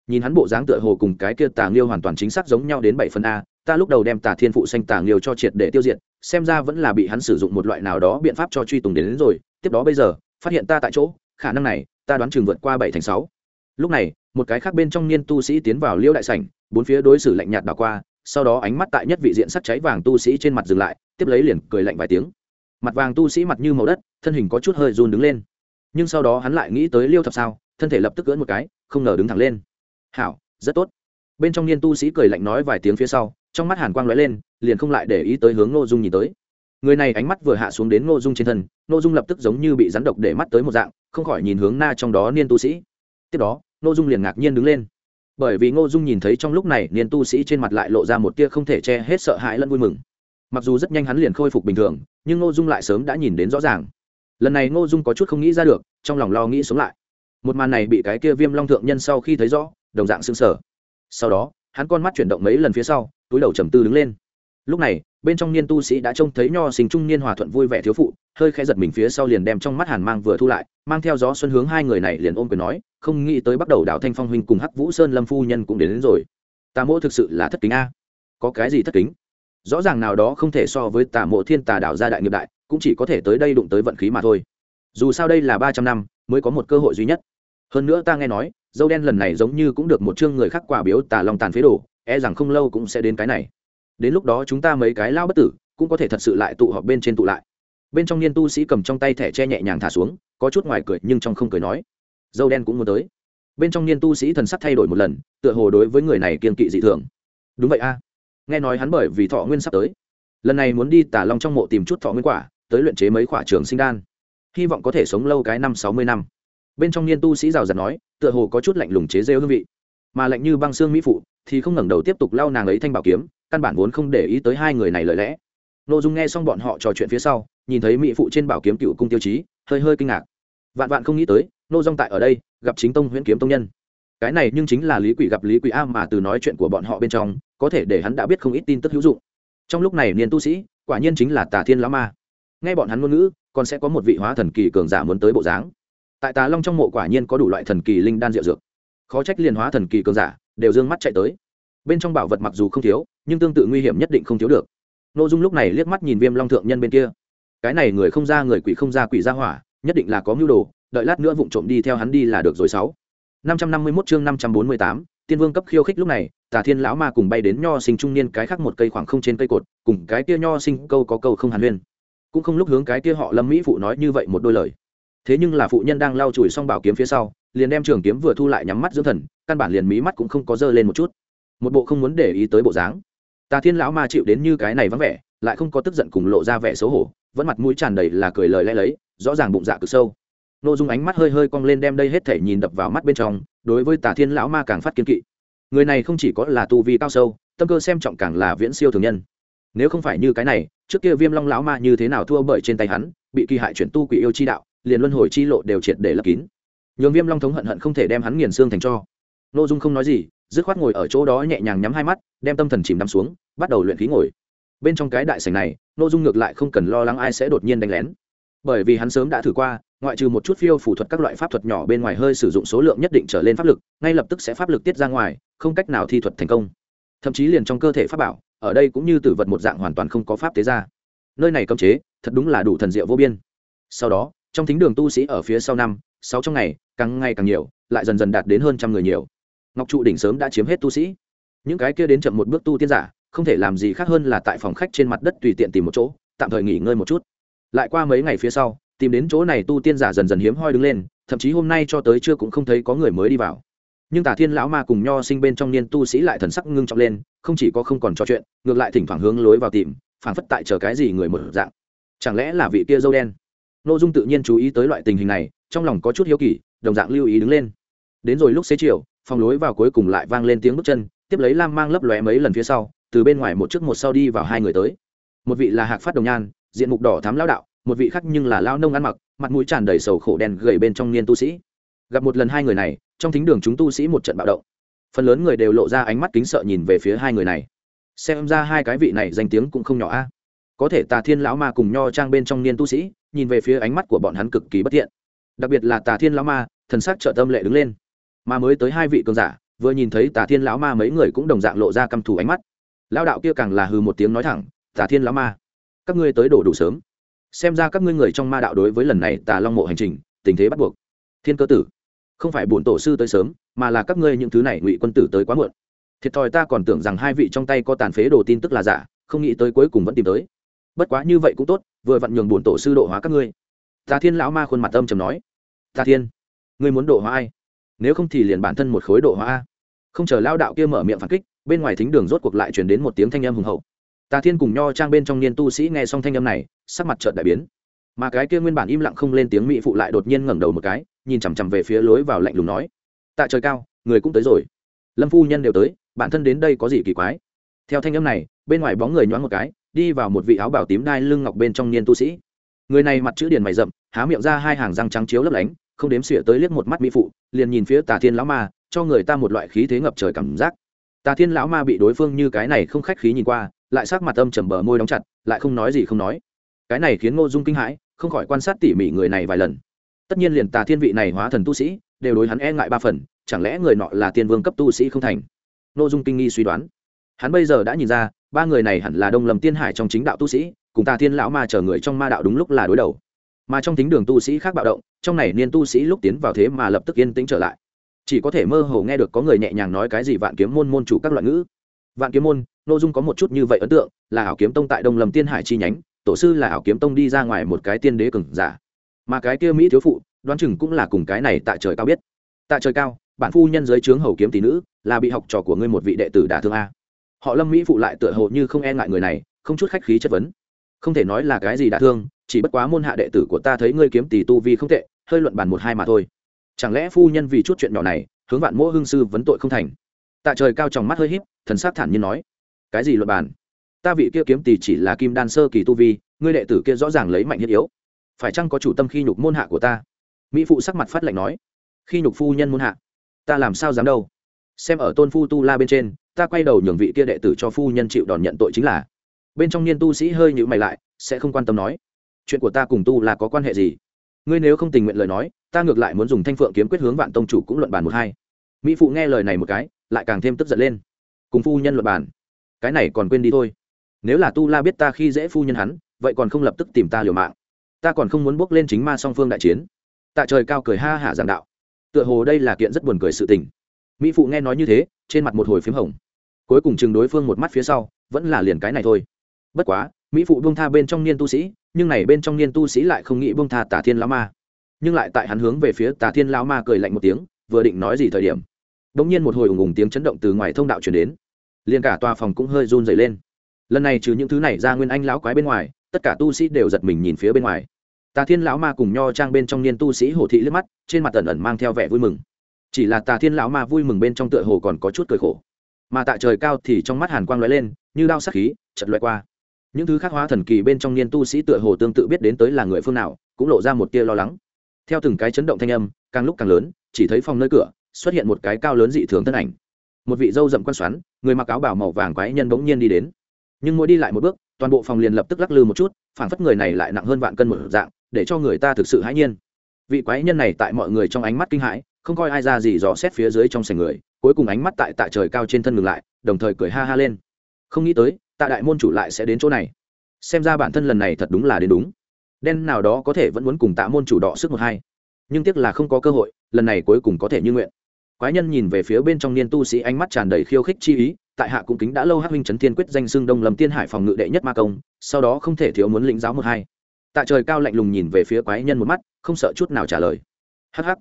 nhìn hắn bộ dáng tựa hồ cùng cái kia tà liêu hoàn toàn chính xác giống nhau đến bảy phần a ta lúc đầu đem tà thiên phụ xanh tà liêu cho triệt để tiêu diệt xem ra vẫn là bị hắn sử dụng một loại nào đó biện pháp cho truy tùng đến, đến rồi. Tiếp đó bây giờ phát hiện ta tại chỗ khả năng này ta đoán chừng vượt qua bảy thành sáu. Lúc này một cái khác bên trong niên tu sĩ tiến vào liêu đại sảnh bốn phía đối xử lạnh nhạt đảo qua sau đó ánh mắt tại nhất vị diện sắc cháy vàng tu sĩ trên mặt dừng lại tiếp lấy liền cười lạnh vài tiếng. Mặt vàng tu sĩ mặt như màu đất, thân hình có chút hơi run đứng lên. Nhưng sau đó hắn lại nghĩ tới liêu thập sao, thân thể lập tức cưỡn một cái, không ngờ đứng thẳng lên. Hảo, rất tốt. Bên trong niên tu sĩ cười lạnh nói vài tiếng phía sau, trong mắt hàn quang lóe lên, liền không lại để ý tới hướng ngô dung nhìn tới. Người này ánh mắt vừa hạ xuống đến ngô dung trên thân, ngô dung lập tức giống như bị rắn độc để mắt tới một dạng, không khỏi nhìn hướng na trong đó niên tu sĩ. Tiếp đó, ngô dung liền ngạc nhiên đứng lên. Bởi vì ngô dung nhìn thấy trong lúc này, niên tu sĩ trên mặt lại lộ ra một tia không thể che hết sợ hãi lẫn vui mừng mặc dù rất nhanh hắn liền khôi phục bình thường nhưng ngô dung lại sớm đã nhìn đến rõ ràng. Lần này ngô dung có chút không nghĩ ra được trong lòng lo nghĩ sống lại. Một màn này bị cái kia viêm long thượng nhân sau khi thấy rõ đồng dạng s ư n g sở sau đó hắn con mắt chuyển động mấy lần phía sau túi đầu trầm tư đứng lên. Lúc này bên trong niên tu sĩ đã trông thấy nho sinh trung niên hòa thuận vui vẻ thiếu phụ hơi khẽ giật mình phía sau liền đem trong mắt hàn mang vừa thu lại mang theo gió xuân hướng hai người này liền ôm quyền nói không nghĩ tới bắt đầu đảo thanh phong huynh cùng hắc vũ sơn lâm phu nhân cũng đến, đến rồi. Ta mỗ thực sự là thất kính a. Có cái gì thất kính? Rõ ràng nào đó không thể so với tà mộ thiên tà đạo gia đại nghiệp đại, cũng chỉ có thể tới đây đụng tới vận khí mà thôi. Dù sao đây là ba trăm năm, mới có một cơ hội duy nhất. Hơn nữa ta nghe nói, dâu đen lần này giống như cũng được một chương người khác quả biếu tà long tàn phế đồ e rằng không lâu cũng sẽ đến cái này. Đến lúc đó chúng ta mấy cái lao bất tử, cũng có thể thật sự lại tụ họp bên trên tụ lại. Bên trong niên tu sĩ cầm trong tay thẻ che nhẹ nhàng thả xuống, có chút ngoài cười nhưng trong không cười nói. Dâu đen cũng muốn tới. Bên trong niên tu sĩ thần sắc thay đổi một lần, tựa hồ đối với người này kiên kỵ dị thường. Đúng vậy a nghe nói hắn bởi vì thọ nguyên sắp tới. Lần này muốn đi tả long trong mộ tìm chút thọ nguyên quả, tới luyện chế mấy quả trường sinh đan. Hy vọng có thể sống lâu cái năm sáu mươi năm. Bên trong niên tu sĩ rào rạt nói, tựa hồ có chút lạnh lùng chế rêu hương vị. Mà lạnh như băng xương mỹ phụ, thì không ngẩng đầu tiếp tục lau nàng ấy thanh bảo kiếm, căn bản vốn không để ý tới hai người này lời lẽ. Nội dung nghe xong bọn họ trò chuyện phía sau, nhìn thấy mỹ phụ trên bảo kiếm cựu cung tiêu chí, hơi hơi kinh ngạc. Vạn vạn không nghĩ tới, nô dung tại ở đây, gặp chính tông huyễn kiếm tông nhân cái này nhưng chính là lý quỷ gặp lý quỷ a mà từ nói chuyện của bọn họ bên trong, có thể để hắn đã biết không ít tin tức hữu dụng. Trong lúc này niên tu sĩ, quả nhiên chính là tà thiên lão ma. Nghe bọn hắn ngôn ngữ, còn sẽ có một vị hóa thần kỳ cường giả muốn tới bộ dáng. Tại tà long trong mộ quả nhiên có đủ loại thần kỳ linh đan diệu dược. Khó trách liền hóa thần kỳ cường giả, đều d ư ơ n g mắt chạy tới. Bên trong bảo vật mặc dù không thiếu, nhưng tương tự nguy hiểm nhất định không thiếu được. N ô dung lúc này liếc mắt nhìn viêm long thượng nhân bên kia. Cái này người không ra người quỷ không ra quỷ ra hỏa, nhất định là có mưu đồ, đợi lát nữa vụng trộm đi theo hắn đi là được rồi sáu năm trăm năm mươi mốt chương năm trăm bốn mươi tám, tiên vương cấp khiêu khích lúc này, tà thiên lão ma cùng bay đến nho sinh trung niên cái khác một cây khoảng không trên cây cột, cùng cái kia nho sinh câu có câu không hàn huyên. Cũng không lúc hướng cái kia họ lâm mỹ phụ nói như vậy một đôi lời. Thế nhưng là phụ nhân đang lau chùi xong bảo kiếm phía sau, liền đem trường kiếm vừa thu lại nhắm mắt dưỡng thần, căn bản liền mí mắt cũng không có dơ lên một chút. Một bộ không muốn để ý tới bộ dáng. Tà thiên lão ma chịu đến như cái này vắng vẻ, lại không có tức giận cùng lộ ra vẻ xấu hổ, vẫn mặt mũi tràn đầy là cười lời lẽ lấy, rõ ràng bụng dạ cực sâu n ô dung ánh mắt hơi hơi cong lên đem đây hết thể nhìn đập vào mắt bên trong, đối với tà thiên lão ma càng phát kiên kỵ. Người này không chỉ có là tu vi cao sâu, tâm cơ xem trọng càng là viễn siêu thường nhân. Nếu không phải như cái này, trước kia viêm long lão ma như thế nào thua bởi trên tay hắn, bị kỳ hại chuyển tu quỷ yêu chi đạo, liền luân hồi chi lộ đều triệt để lấp kín. Nhường viêm long thống hận hận không thể đem hắn nghiền xương thành cho. N ô dung không nói gì, dứt khoát ngồi ở chỗ đó nhẹ nhàng nhắm hai mắt, đem tâm thần chìm đắm xuống, bắt đầu luyện khí ngồi. Bên trong cái đại sảnh này n ô dung ngược lại không cần lo lắng ai sẽ đột nhiên đánh lén. Bởi vì hắn sớm đã thử qua ngoại trừ một chút phiêu phủ thuật các loại pháp thuật nhỏ bên ngoài hơi sử dụng số lượng nhất định trở lên pháp lực, ngay lập tức sẽ pháp lực tiết ra ngoài, không cách nào thi thuật thành công. Thậm chí liền trong cơ thể pháp bảo, ở đây cũng như tử vật một dạng hoàn toàn không có pháp tế ra. Nơi này cấm chế, thật đúng là đủ thần diệu vô biên. Sau đó, trong thính đường tu sĩ ở phía sau năm, sáu trong ngày, càng ngày càng nhiều, lại dần dần đạt đến hơn trăm người nhiều. Ngọc trụ đỉnh sớm đã chiếm hết tu sĩ. Những cái kia đến chậm một bước tu tiên giả, không thể làm gì khác hơn là tại phòng khách trên mặt đất tùy tiện tìm một chỗ, tạm thời nghỉ ngơi một chút. Lại qua mấy ngày phía sau tìm đến chỗ này tu tiên giả dần dần hiếm hoi đứng lên, thậm chí hôm nay cho tới chưa cũng không thấy có người mới đi vào. Nhưng tả thiên lão ma cùng nho sinh bên trong niên tu sĩ lại thần sắc ngưng trọng lên, không chỉ có không còn trò chuyện, ngược lại thỉnh thoảng hướng lối vào tìm, phảng phất tại chờ cái gì người mở dạng. Chẳng lẽ là vị kia dâu đen? N ô dung tự nhiên chú ý tới loại tình hình này, trong lòng có chút hiếu kỳ, đồng dạng lưu ý đứng lên. Đến rồi lúc xế chiều, phòng lối vào cuối cùng lại vang lên tiếng bước chân, tiếp lấy lam mang lấp lóe mấy lần phía sau, từ bên ngoài một chiếc một sau đi vào hai người tới. Một vị là hạc phát đồng nhan, diện mục đỏ thám lão đạo một vị khác nhưng là lao nông ăn mặc, mặt mũi tràn đầy sầu khổ đen gầy bên trong niên tu sĩ. Gặp một lần hai người này, trong thính đường chúng tu sĩ một trận bạo động. Phần lớn người đều lộ ra ánh mắt kính sợ nhìn về phía hai người này. Xem ra hai cái vị này danh tiếng cũng không nhỏ a. Có thể tà thiên lão ma cùng nho trang bên trong niên tu sĩ, nhìn về phía ánh mắt của bọn hắn cực kỳ bất thiện. Đặc biệt là tà thiên lão ma, thần sắc trợ tâm lệ đứng lên. Mà mới tới hai vị cường giả, vừa nhìn thấy tà thiên lão ma mấy người cũng đồng dạng lộ ra căm thù ánh mắt. Lão đạo kia càng là hừ một tiếng nói thẳng, tà thiên lão ma, các ngươi tới đổ đủ sớm xem ra các ngươi người trong ma đạo đối với lần này tà long mộ hành trình, tình thế bắt buộc. Thiên cơ tử, không phải bổn tổ sư tới sớm, mà là các ngươi những thứ này ngụy quân tử tới quá muộn. Thiệt thòi ta còn tưởng rằng hai vị trong tay có tàn phế đồ tin tức là giả, không nghĩ tới cuối cùng vẫn tìm tới. Bất quá như vậy cũng tốt, vừa vặn nhường bổn tổ sư độ hóa các ngươi. Tà thiên lão ma khuôn mặt âm trầm nói. Tà thiên, ngươi muốn độ hóa ai? Nếu không thì liền bản thân một khối độ hóa a. Không chờ lao đạo kia mở miệng phản kích, bên ngoài thính đường rốt cuộc lại chuyển đến một tiếng thanh âm hùng hậu tà thiên cùng nho trang bên trong niên tu sĩ nghe xong thanh âm này, sắc mặt trợn đại biến. Mà cái kia nguyên bản im lặng không lên tiếng mỹ phụ lại đột nhiên ngẩng đầu một cái, nhìn chằm chằm về phía lối vào lạnh lùng nói, tạ trời cao, người cũng tới rồi. Lâm phu nhân đều tới, bản thân đến đây có gì kỳ quái? Theo thanh âm này, bên ngoài bóng người nhoáng một cái, đi vào một vị áo bảo tím đai lưng ngọc bên trong niên tu sĩ. Người này mặt chữ điền mày rậm, há miệng ra hai hàng răng trắng chiếu lấp lánh, không đếm xỉa tới liếc một mắt mỹ phụ, liền nhìn phía tà thiên lão ma, cho người ta một loại khí thế ngập trời cảm giác. Tà thiên lão ma bị đối phương như cái này không khách khí nhìn qua lại sắc mặt âm trầm bờ môi đóng chặt, lại không nói gì không nói. Cái này khiến ngô dung kinh hãi, không khỏi quan sát tỉ mỉ người này vài lần. Tất nhiên liền tà thiên vị này hóa thần tu sĩ, đều đối hắn e ngại ba phần, chẳng lẽ người nọ là tiên vương cấp tu sĩ không thành? Ngô dung kinh nghi suy đoán. Hắn bây giờ đã nhìn ra, ba người này hẳn là đông lầm tiên hải trong chính đạo tu sĩ, cùng tà thiên lão ma chờ người trong ma đạo đúng lúc là đối đầu. Mà trong tính đường tu sĩ khác bạo động, trong này niên tu sĩ lúc tiến vào thế mà lập tức yên tĩnh trở lại. Chỉ có thể mơ hồ nghe được có người nhẹ nhàng nói cái gì vạn kiếm môn môn chủ các loại ngữ. Vạn kiếm môn Nội dung có một chút như vậy ấn tượng, là ảo kiếm tông tại đông lầm tiên hải chi nhánh, tổ sư là ảo kiếm tông đi ra ngoài một cái tiên đế cường giả. Mà cái kia mỹ thiếu phụ, đoán chừng cũng là cùng cái này tại trời cao biết. Tại trời cao, bản phu nhân dưới trướng hầu kiếm tỷ nữ, là bị học trò của ngươi một vị đệ tử đả thương a. Họ lâm mỹ phụ lại tựa hồ như không e ngại người này, không chút khách khí chất vấn. Không thể nói là cái gì đả thương, chỉ bất quá môn hạ đệ tử của ta thấy ngươi kiếm tỷ tu vi không tệ, hơi luận bàn một hai mà thôi. Chẳng lẽ phu nhân vì chút chuyện nhỏ này, hướng vạn mỗ hương sư vấn tội không thành? Tạ trời cao trong mắt hơi híp, thần sắc thản nhiên nói cái gì luận bàn? Ta vị kia kiếm tỷ chỉ là kim đan sơ kỳ tu vi, ngươi đệ tử kia rõ ràng lấy mạnh thiết yếu. Phải chăng có chủ tâm khi nhục môn hạ của ta? Mỹ phụ sắc mặt phát lạnh nói. Khi nhục phu nhân môn hạ, ta làm sao dám đâu? Xem ở tôn phu tu la bên trên, ta quay đầu nhường vị kia đệ tử cho phu nhân chịu đòn nhận tội chính là. Bên trong niên tu sĩ hơi nhữ mày lại, sẽ không quan tâm nói. Chuyện của ta cùng tu là có quan hệ gì? Ngươi nếu không tình nguyện lời nói, ta ngược lại muốn dùng thanh phượng kiếm quyết hướng vạn tông chủ cũng luận bàn một hai. Mỹ phụ nghe lời này một cái, lại càng thêm tức giận lên. Cùng phu nhân luận bàn cái này còn quên đi thôi. Nếu là tu la biết ta khi dễ phu nhân hắn, vậy còn không lập tức tìm ta liều mạng. Ta còn không muốn bước lên chính ma song phương đại chiến. Tạ trời cao cười ha hả giảng đạo. Tựa hồ đây là kiện rất buồn cười sự tình. Mỹ phụ nghe nói như thế, trên mặt một hồi p h í m hồng. Cuối cùng chừng đối phương một mắt phía sau, vẫn là liền cái này thôi. Bất quá, mỹ phụ bông tha bên trong niên tu sĩ, nhưng này bên trong niên tu sĩ lại không nghĩ bông tha tả thiên lão ma. Nhưng lại tại hắn hướng về phía tả thiên lão ma cười lạnh một tiếng, vừa định nói gì thời điểm đ ỗ n g nhiên một hồi ùng ùng tiếng chấn động từ ngoài thông đạo chuyển đến liền cả tòa phòng cũng hơi run dày lên. Lần này trừ những thứ này ra nguyên anh lão quái bên ngoài, tất cả tu sĩ đều giật mình nhìn phía bên ngoài. Tà thiên lão ma cùng nho trang bên trong niên tu sĩ hồ thị liếc mắt, trên mặt tần ẩn mang theo vẻ vui mừng. Chỉ là tà thiên lão ma vui mừng bên trong tựa hồ còn có chút cười khổ. Mà tại trời cao thì trong mắt hàn quang lóe lên, như đao sắc khí chật loại qua. Những thứ khác hóa thần kỳ bên trong niên tu sĩ tựa hồ tương tự biết đến tới là người phương nào, cũng lộ ra một tia lo lắng. Theo từng cái chấn động thanh âm, càng lúc càng lớn, chỉ thấy phòng nơi cửa, xuất hiện một cái cao lớn dị thường thân ảnh một vị dâu rậm quan xoắn, người mặc áo bảo màu vàng quái nhân bỗng nhiên đi đến. Nhưng mỗi đi lại một bước, toàn bộ phòng liền lập tức lắc lư một chút phản phất người này lại nặng hơn vạn cân một dạng, để cho người ta thực sự hãi nhiên. Vị quái nhân này tại mọi người trong ánh mắt kinh hãi, không coi ai ra gì rõ xét phía dưới trong sảnh người, cuối cùng ánh mắt tại tạ trời cao trên thân ngừng lại, đồng thời cười ha ha lên. Không nghĩ tới, tạ đại môn chủ lại sẽ đến chỗ này. Xem ra bản thân lần này thật đúng là đến đúng. Đen nào đó có thể vẫn muốn cùng tạ môn chủ đọ sức một hai. Nhưng tiếc là không có cơ hội, lần này cuối cùng có thể như nguyện quái nhân nhìn về phía bên trong niên tu sĩ ánh mắt tràn đầy khiêu khích chi ý, tại hạ cũng kính đã lâu hắc huynh trấn thiên quyết danh xưng đông lầm tiên hải phòng ngự đệ nhất ma công, sau đó không thể thiếu muốn lĩnh giáo một hai. Tạ trời cao lạnh lùng nhìn về phía quái nhân một mắt, không sợ chút nào trả lời. Hắc hắc.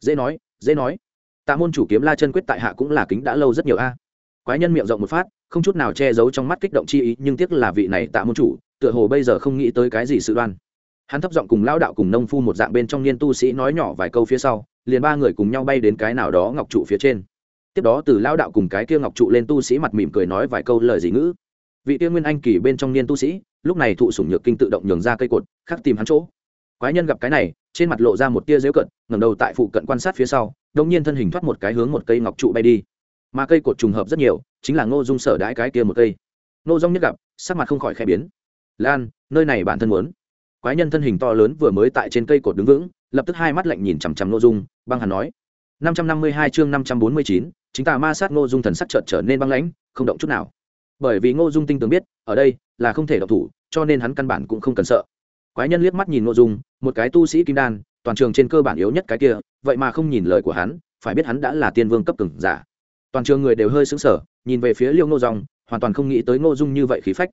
Dễ nói dễ nói. Tạ môn chủ kiếm la chân quyết tại hạ cũng là kính đã lâu rất nhiều a. Quái nhân miệng rộng một phát, không chút nào che giấu trong mắt kích động chi ý, nhưng tiếc là vị này tạ môn chủ, tựa hồ bây giờ không nghĩ tới cái gì sự đoan hắn thấp giọng cùng lao đạo cùng nông phu một dạng bên trong niên tu sĩ nói nhỏ vài câu phía sau, liền ba người cùng nhau bay đến cái nào đó ngọc trụ phía trên. Tiếp đó từ lao đạo cùng cái kia ngọc trụ lên tu sĩ mặt mỉm cười nói vài câu lời gì ngữ. Vị tiên nguyên anh kỳ bên trong niên tu sĩ, lúc này thụ sủng nhược kinh tự động nhường ra cây cột, khắc tìm hắn chỗ. Quái nhân gặp cái này, trên mặt lộ ra một tia dễu cận, ngẩng đầu tại phụ cận quan sát phía sau đông nhiên thân hình thoát một cái hướng một cây ngọc trụ bay đi. Mà cây cột trùng hợp rất nhiều, chính là ngô dung sở đãi cái kia một cây. Ngô dung nhất gặp, sắc mặt không khỏi khẽ biến. Lan, nơi này bản thân muốn quái nhân thân hình to lớn vừa mới tại trên cây cột đứng vững, lập tức hai mắt lạnh nhìn chằm chằm ngô dung, băng hàn nói. Năm trăm năm mươi hai chương năm trăm bốn mươi chín, chính tà ma sát ngô dung thần sắc trợn trở nên băng lãnh, không động chút nào. Bởi vì ngô dung tinh tường biết, ở đây là không thể độc thủ, cho nên hắn căn bản cũng không cần sợ. Quái nhân liếc mắt nhìn ngô dung, một cái tu sĩ kim đan, toàn trường trên cơ bản yếu nhất cái kia, vậy mà không nhìn lời của hắn, phải biết hắn đã là tiên vương cấp cứng giả. Toàn trường người đều hơi sững sờ, nhìn về phía liêu ngô dòng hoàn toàn không nghĩ tới ngô dung như vậy khí phách.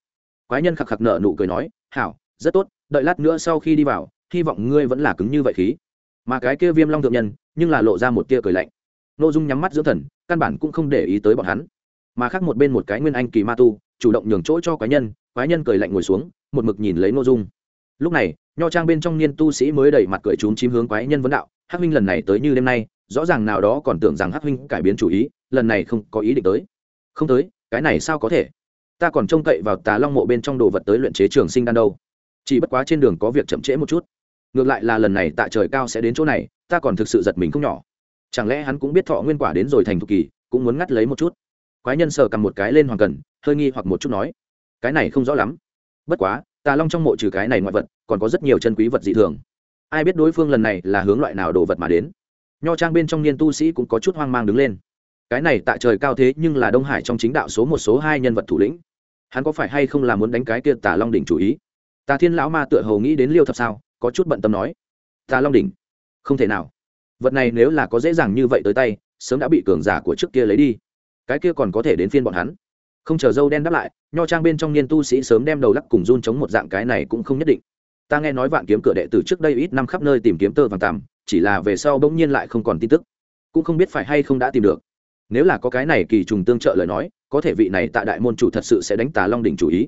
Quái nhân khạc khạc nợ nụ cười nói, hảo, rất tốt đợi lát nữa sau khi đi vào, hy vọng ngươi vẫn là cứng như vậy khí. Mà cái kia viêm long thượng nhân, nhưng là lộ ra một tia cười lạnh. Ngô dung nhắm mắt dưỡng thần, căn bản cũng không để ý tới bọn hắn. Mà khác một bên một cái nguyên anh kỳ ma tu, chủ động nhường chỗ cho quái nhân quái nhân cười lạnh ngồi xuống, một mực nhìn lấy ngô dung. Lúc này, nho trang bên trong niên tu sĩ mới đẩy mặt cười trúng chím hướng quái nhân vấn đạo, hắc minh lần này tới như đêm nay, rõ ràng nào đó còn tưởng rằng hắc huynh cải biến chủ ý, lần này không có ý định tới. Không tới, cái này sao có thể? Ta còn trông cậy vào tà long mộ bên trong đồ vật tới luyện chế trường sinh đan đâu chỉ bất quá trên đường có việc chậm trễ một chút. Ngược lại là lần này tạ trời cao sẽ đến chỗ này, ta còn thực sự giật mình không nhỏ. Chẳng lẽ hắn cũng biết thọ nguyên quả đến rồi thành thục kỳ, cũng muốn ngắt lấy một chút? Quái nhân sờ cầm một cái lên hoàng cần, hơi nghi hoặc một chút nói. Cái này không rõ lắm. Bất quá, tà long trong mộ trừ cái này ngoại vật, còn có rất nhiều chân quý vật dị thường. Ai biết đối phương lần này là hướng loại nào đồ vật mà đến. Nho trang bên trong niên tu sĩ cũng có chút hoang mang đứng lên. Cái này tại trời cao thế nhưng là đông hải trong chính đạo số một số hai nhân vật thủ lĩnh. Hắn có phải hay không là muốn đánh cái kia tà long đỉnh chủ ý? Tà thiên lão ma tựa hầu nghĩ đến liêu thập sao, có chút bận tâm nói, tà long đỉnh, không thể nào. Vật này nếu là có dễ dàng như vậy tới tay, sớm đã bị cường giả của trước kia lấy đi. Cái kia còn có thể đến phiên bọn hắn. Không chờ dâu đen đáp lại, nho trang bên trong niên tu sĩ sớm đem đầu lắc cùng run chống một dạng cái này cũng không nhất định. Ta nghe nói vạn kiếm cửa đệ từ trước đây ít năm khắp nơi tìm kiếm tơ vàng tằm, chỉ là về sau bỗng nhiên lại không còn tin tức. Cũng không biết phải hay không đã tìm được. Nếu là có cái này kỳ trùng tương trợ lời nói, có thể vị này tại đại môn chủ thật sự sẽ đánh tà long đỉnh chủ ý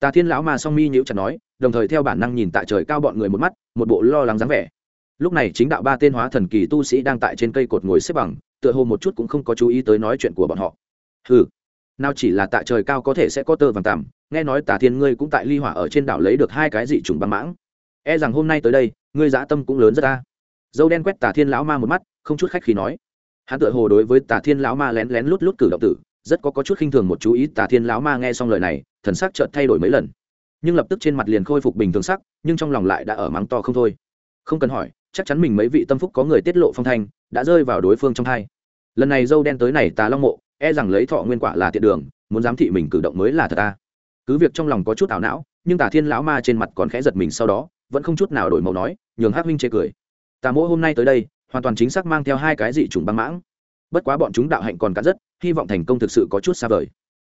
tà thiên lão ma song mi nhíu chặt nói, đồng thời theo bản năng nhìn tại trời cao bọn người một mắt, một bộ lo lắng dáng vẻ. Lúc này chính đạo ba tên hóa thần kỳ tu sĩ đang tại trên cây cột ngồi xếp bằng, tựa hồ một chút cũng không có chú ý tới nói chuyện của bọn họ. Ừ nào chỉ là tại trời cao có thể sẽ có tơ vàng tằm, nghe nói tà thiên ngươi cũng tại ly hỏa ở trên đảo lấy được hai cái dị trùng băng mãng. E rằng hôm nay tới đây, ngươi dã tâm cũng lớn rất ta. Dâu đen quét tà thiên lão ma một mắt, không chút khách khi nói. Hắn tựa hồ đối với tà thiên lão ma lén lén lút lút cử động tử, rất có có chút khinh thường một chú ý tà thiên lão ma nghe xong lời này thần sắc chợt thay đổi mấy lần. Nhưng lập tức trên mặt liền khôi phục bình thường sắc, nhưng trong lòng lại đã ở mắng to không thôi. Không cần hỏi, chắc chắn mình mấy vị tâm phúc có người tiết lộ phong thanh, đã rơi vào đối phương trong hai lần này dâu đen tới này tà long mộ e rằng lấy thọ nguyên quả là tiện đường, muốn giám thị mình cử động mới là thật ta cứ việc trong lòng có chút ảo não, nhưng tà thiên lão ma trên mặt còn khẽ giật mình sau đó, vẫn không chút nào đổi màu nói, nhường hắc huynh chê cười. Tà mỗi hôm nay tới đây, hoàn toàn chính xác mang theo hai cái dị chủng băng mãng. Bất quá bọn chúng đạo hạnh còn cắn rất, hy vọng thành công thực sự có chút xa vời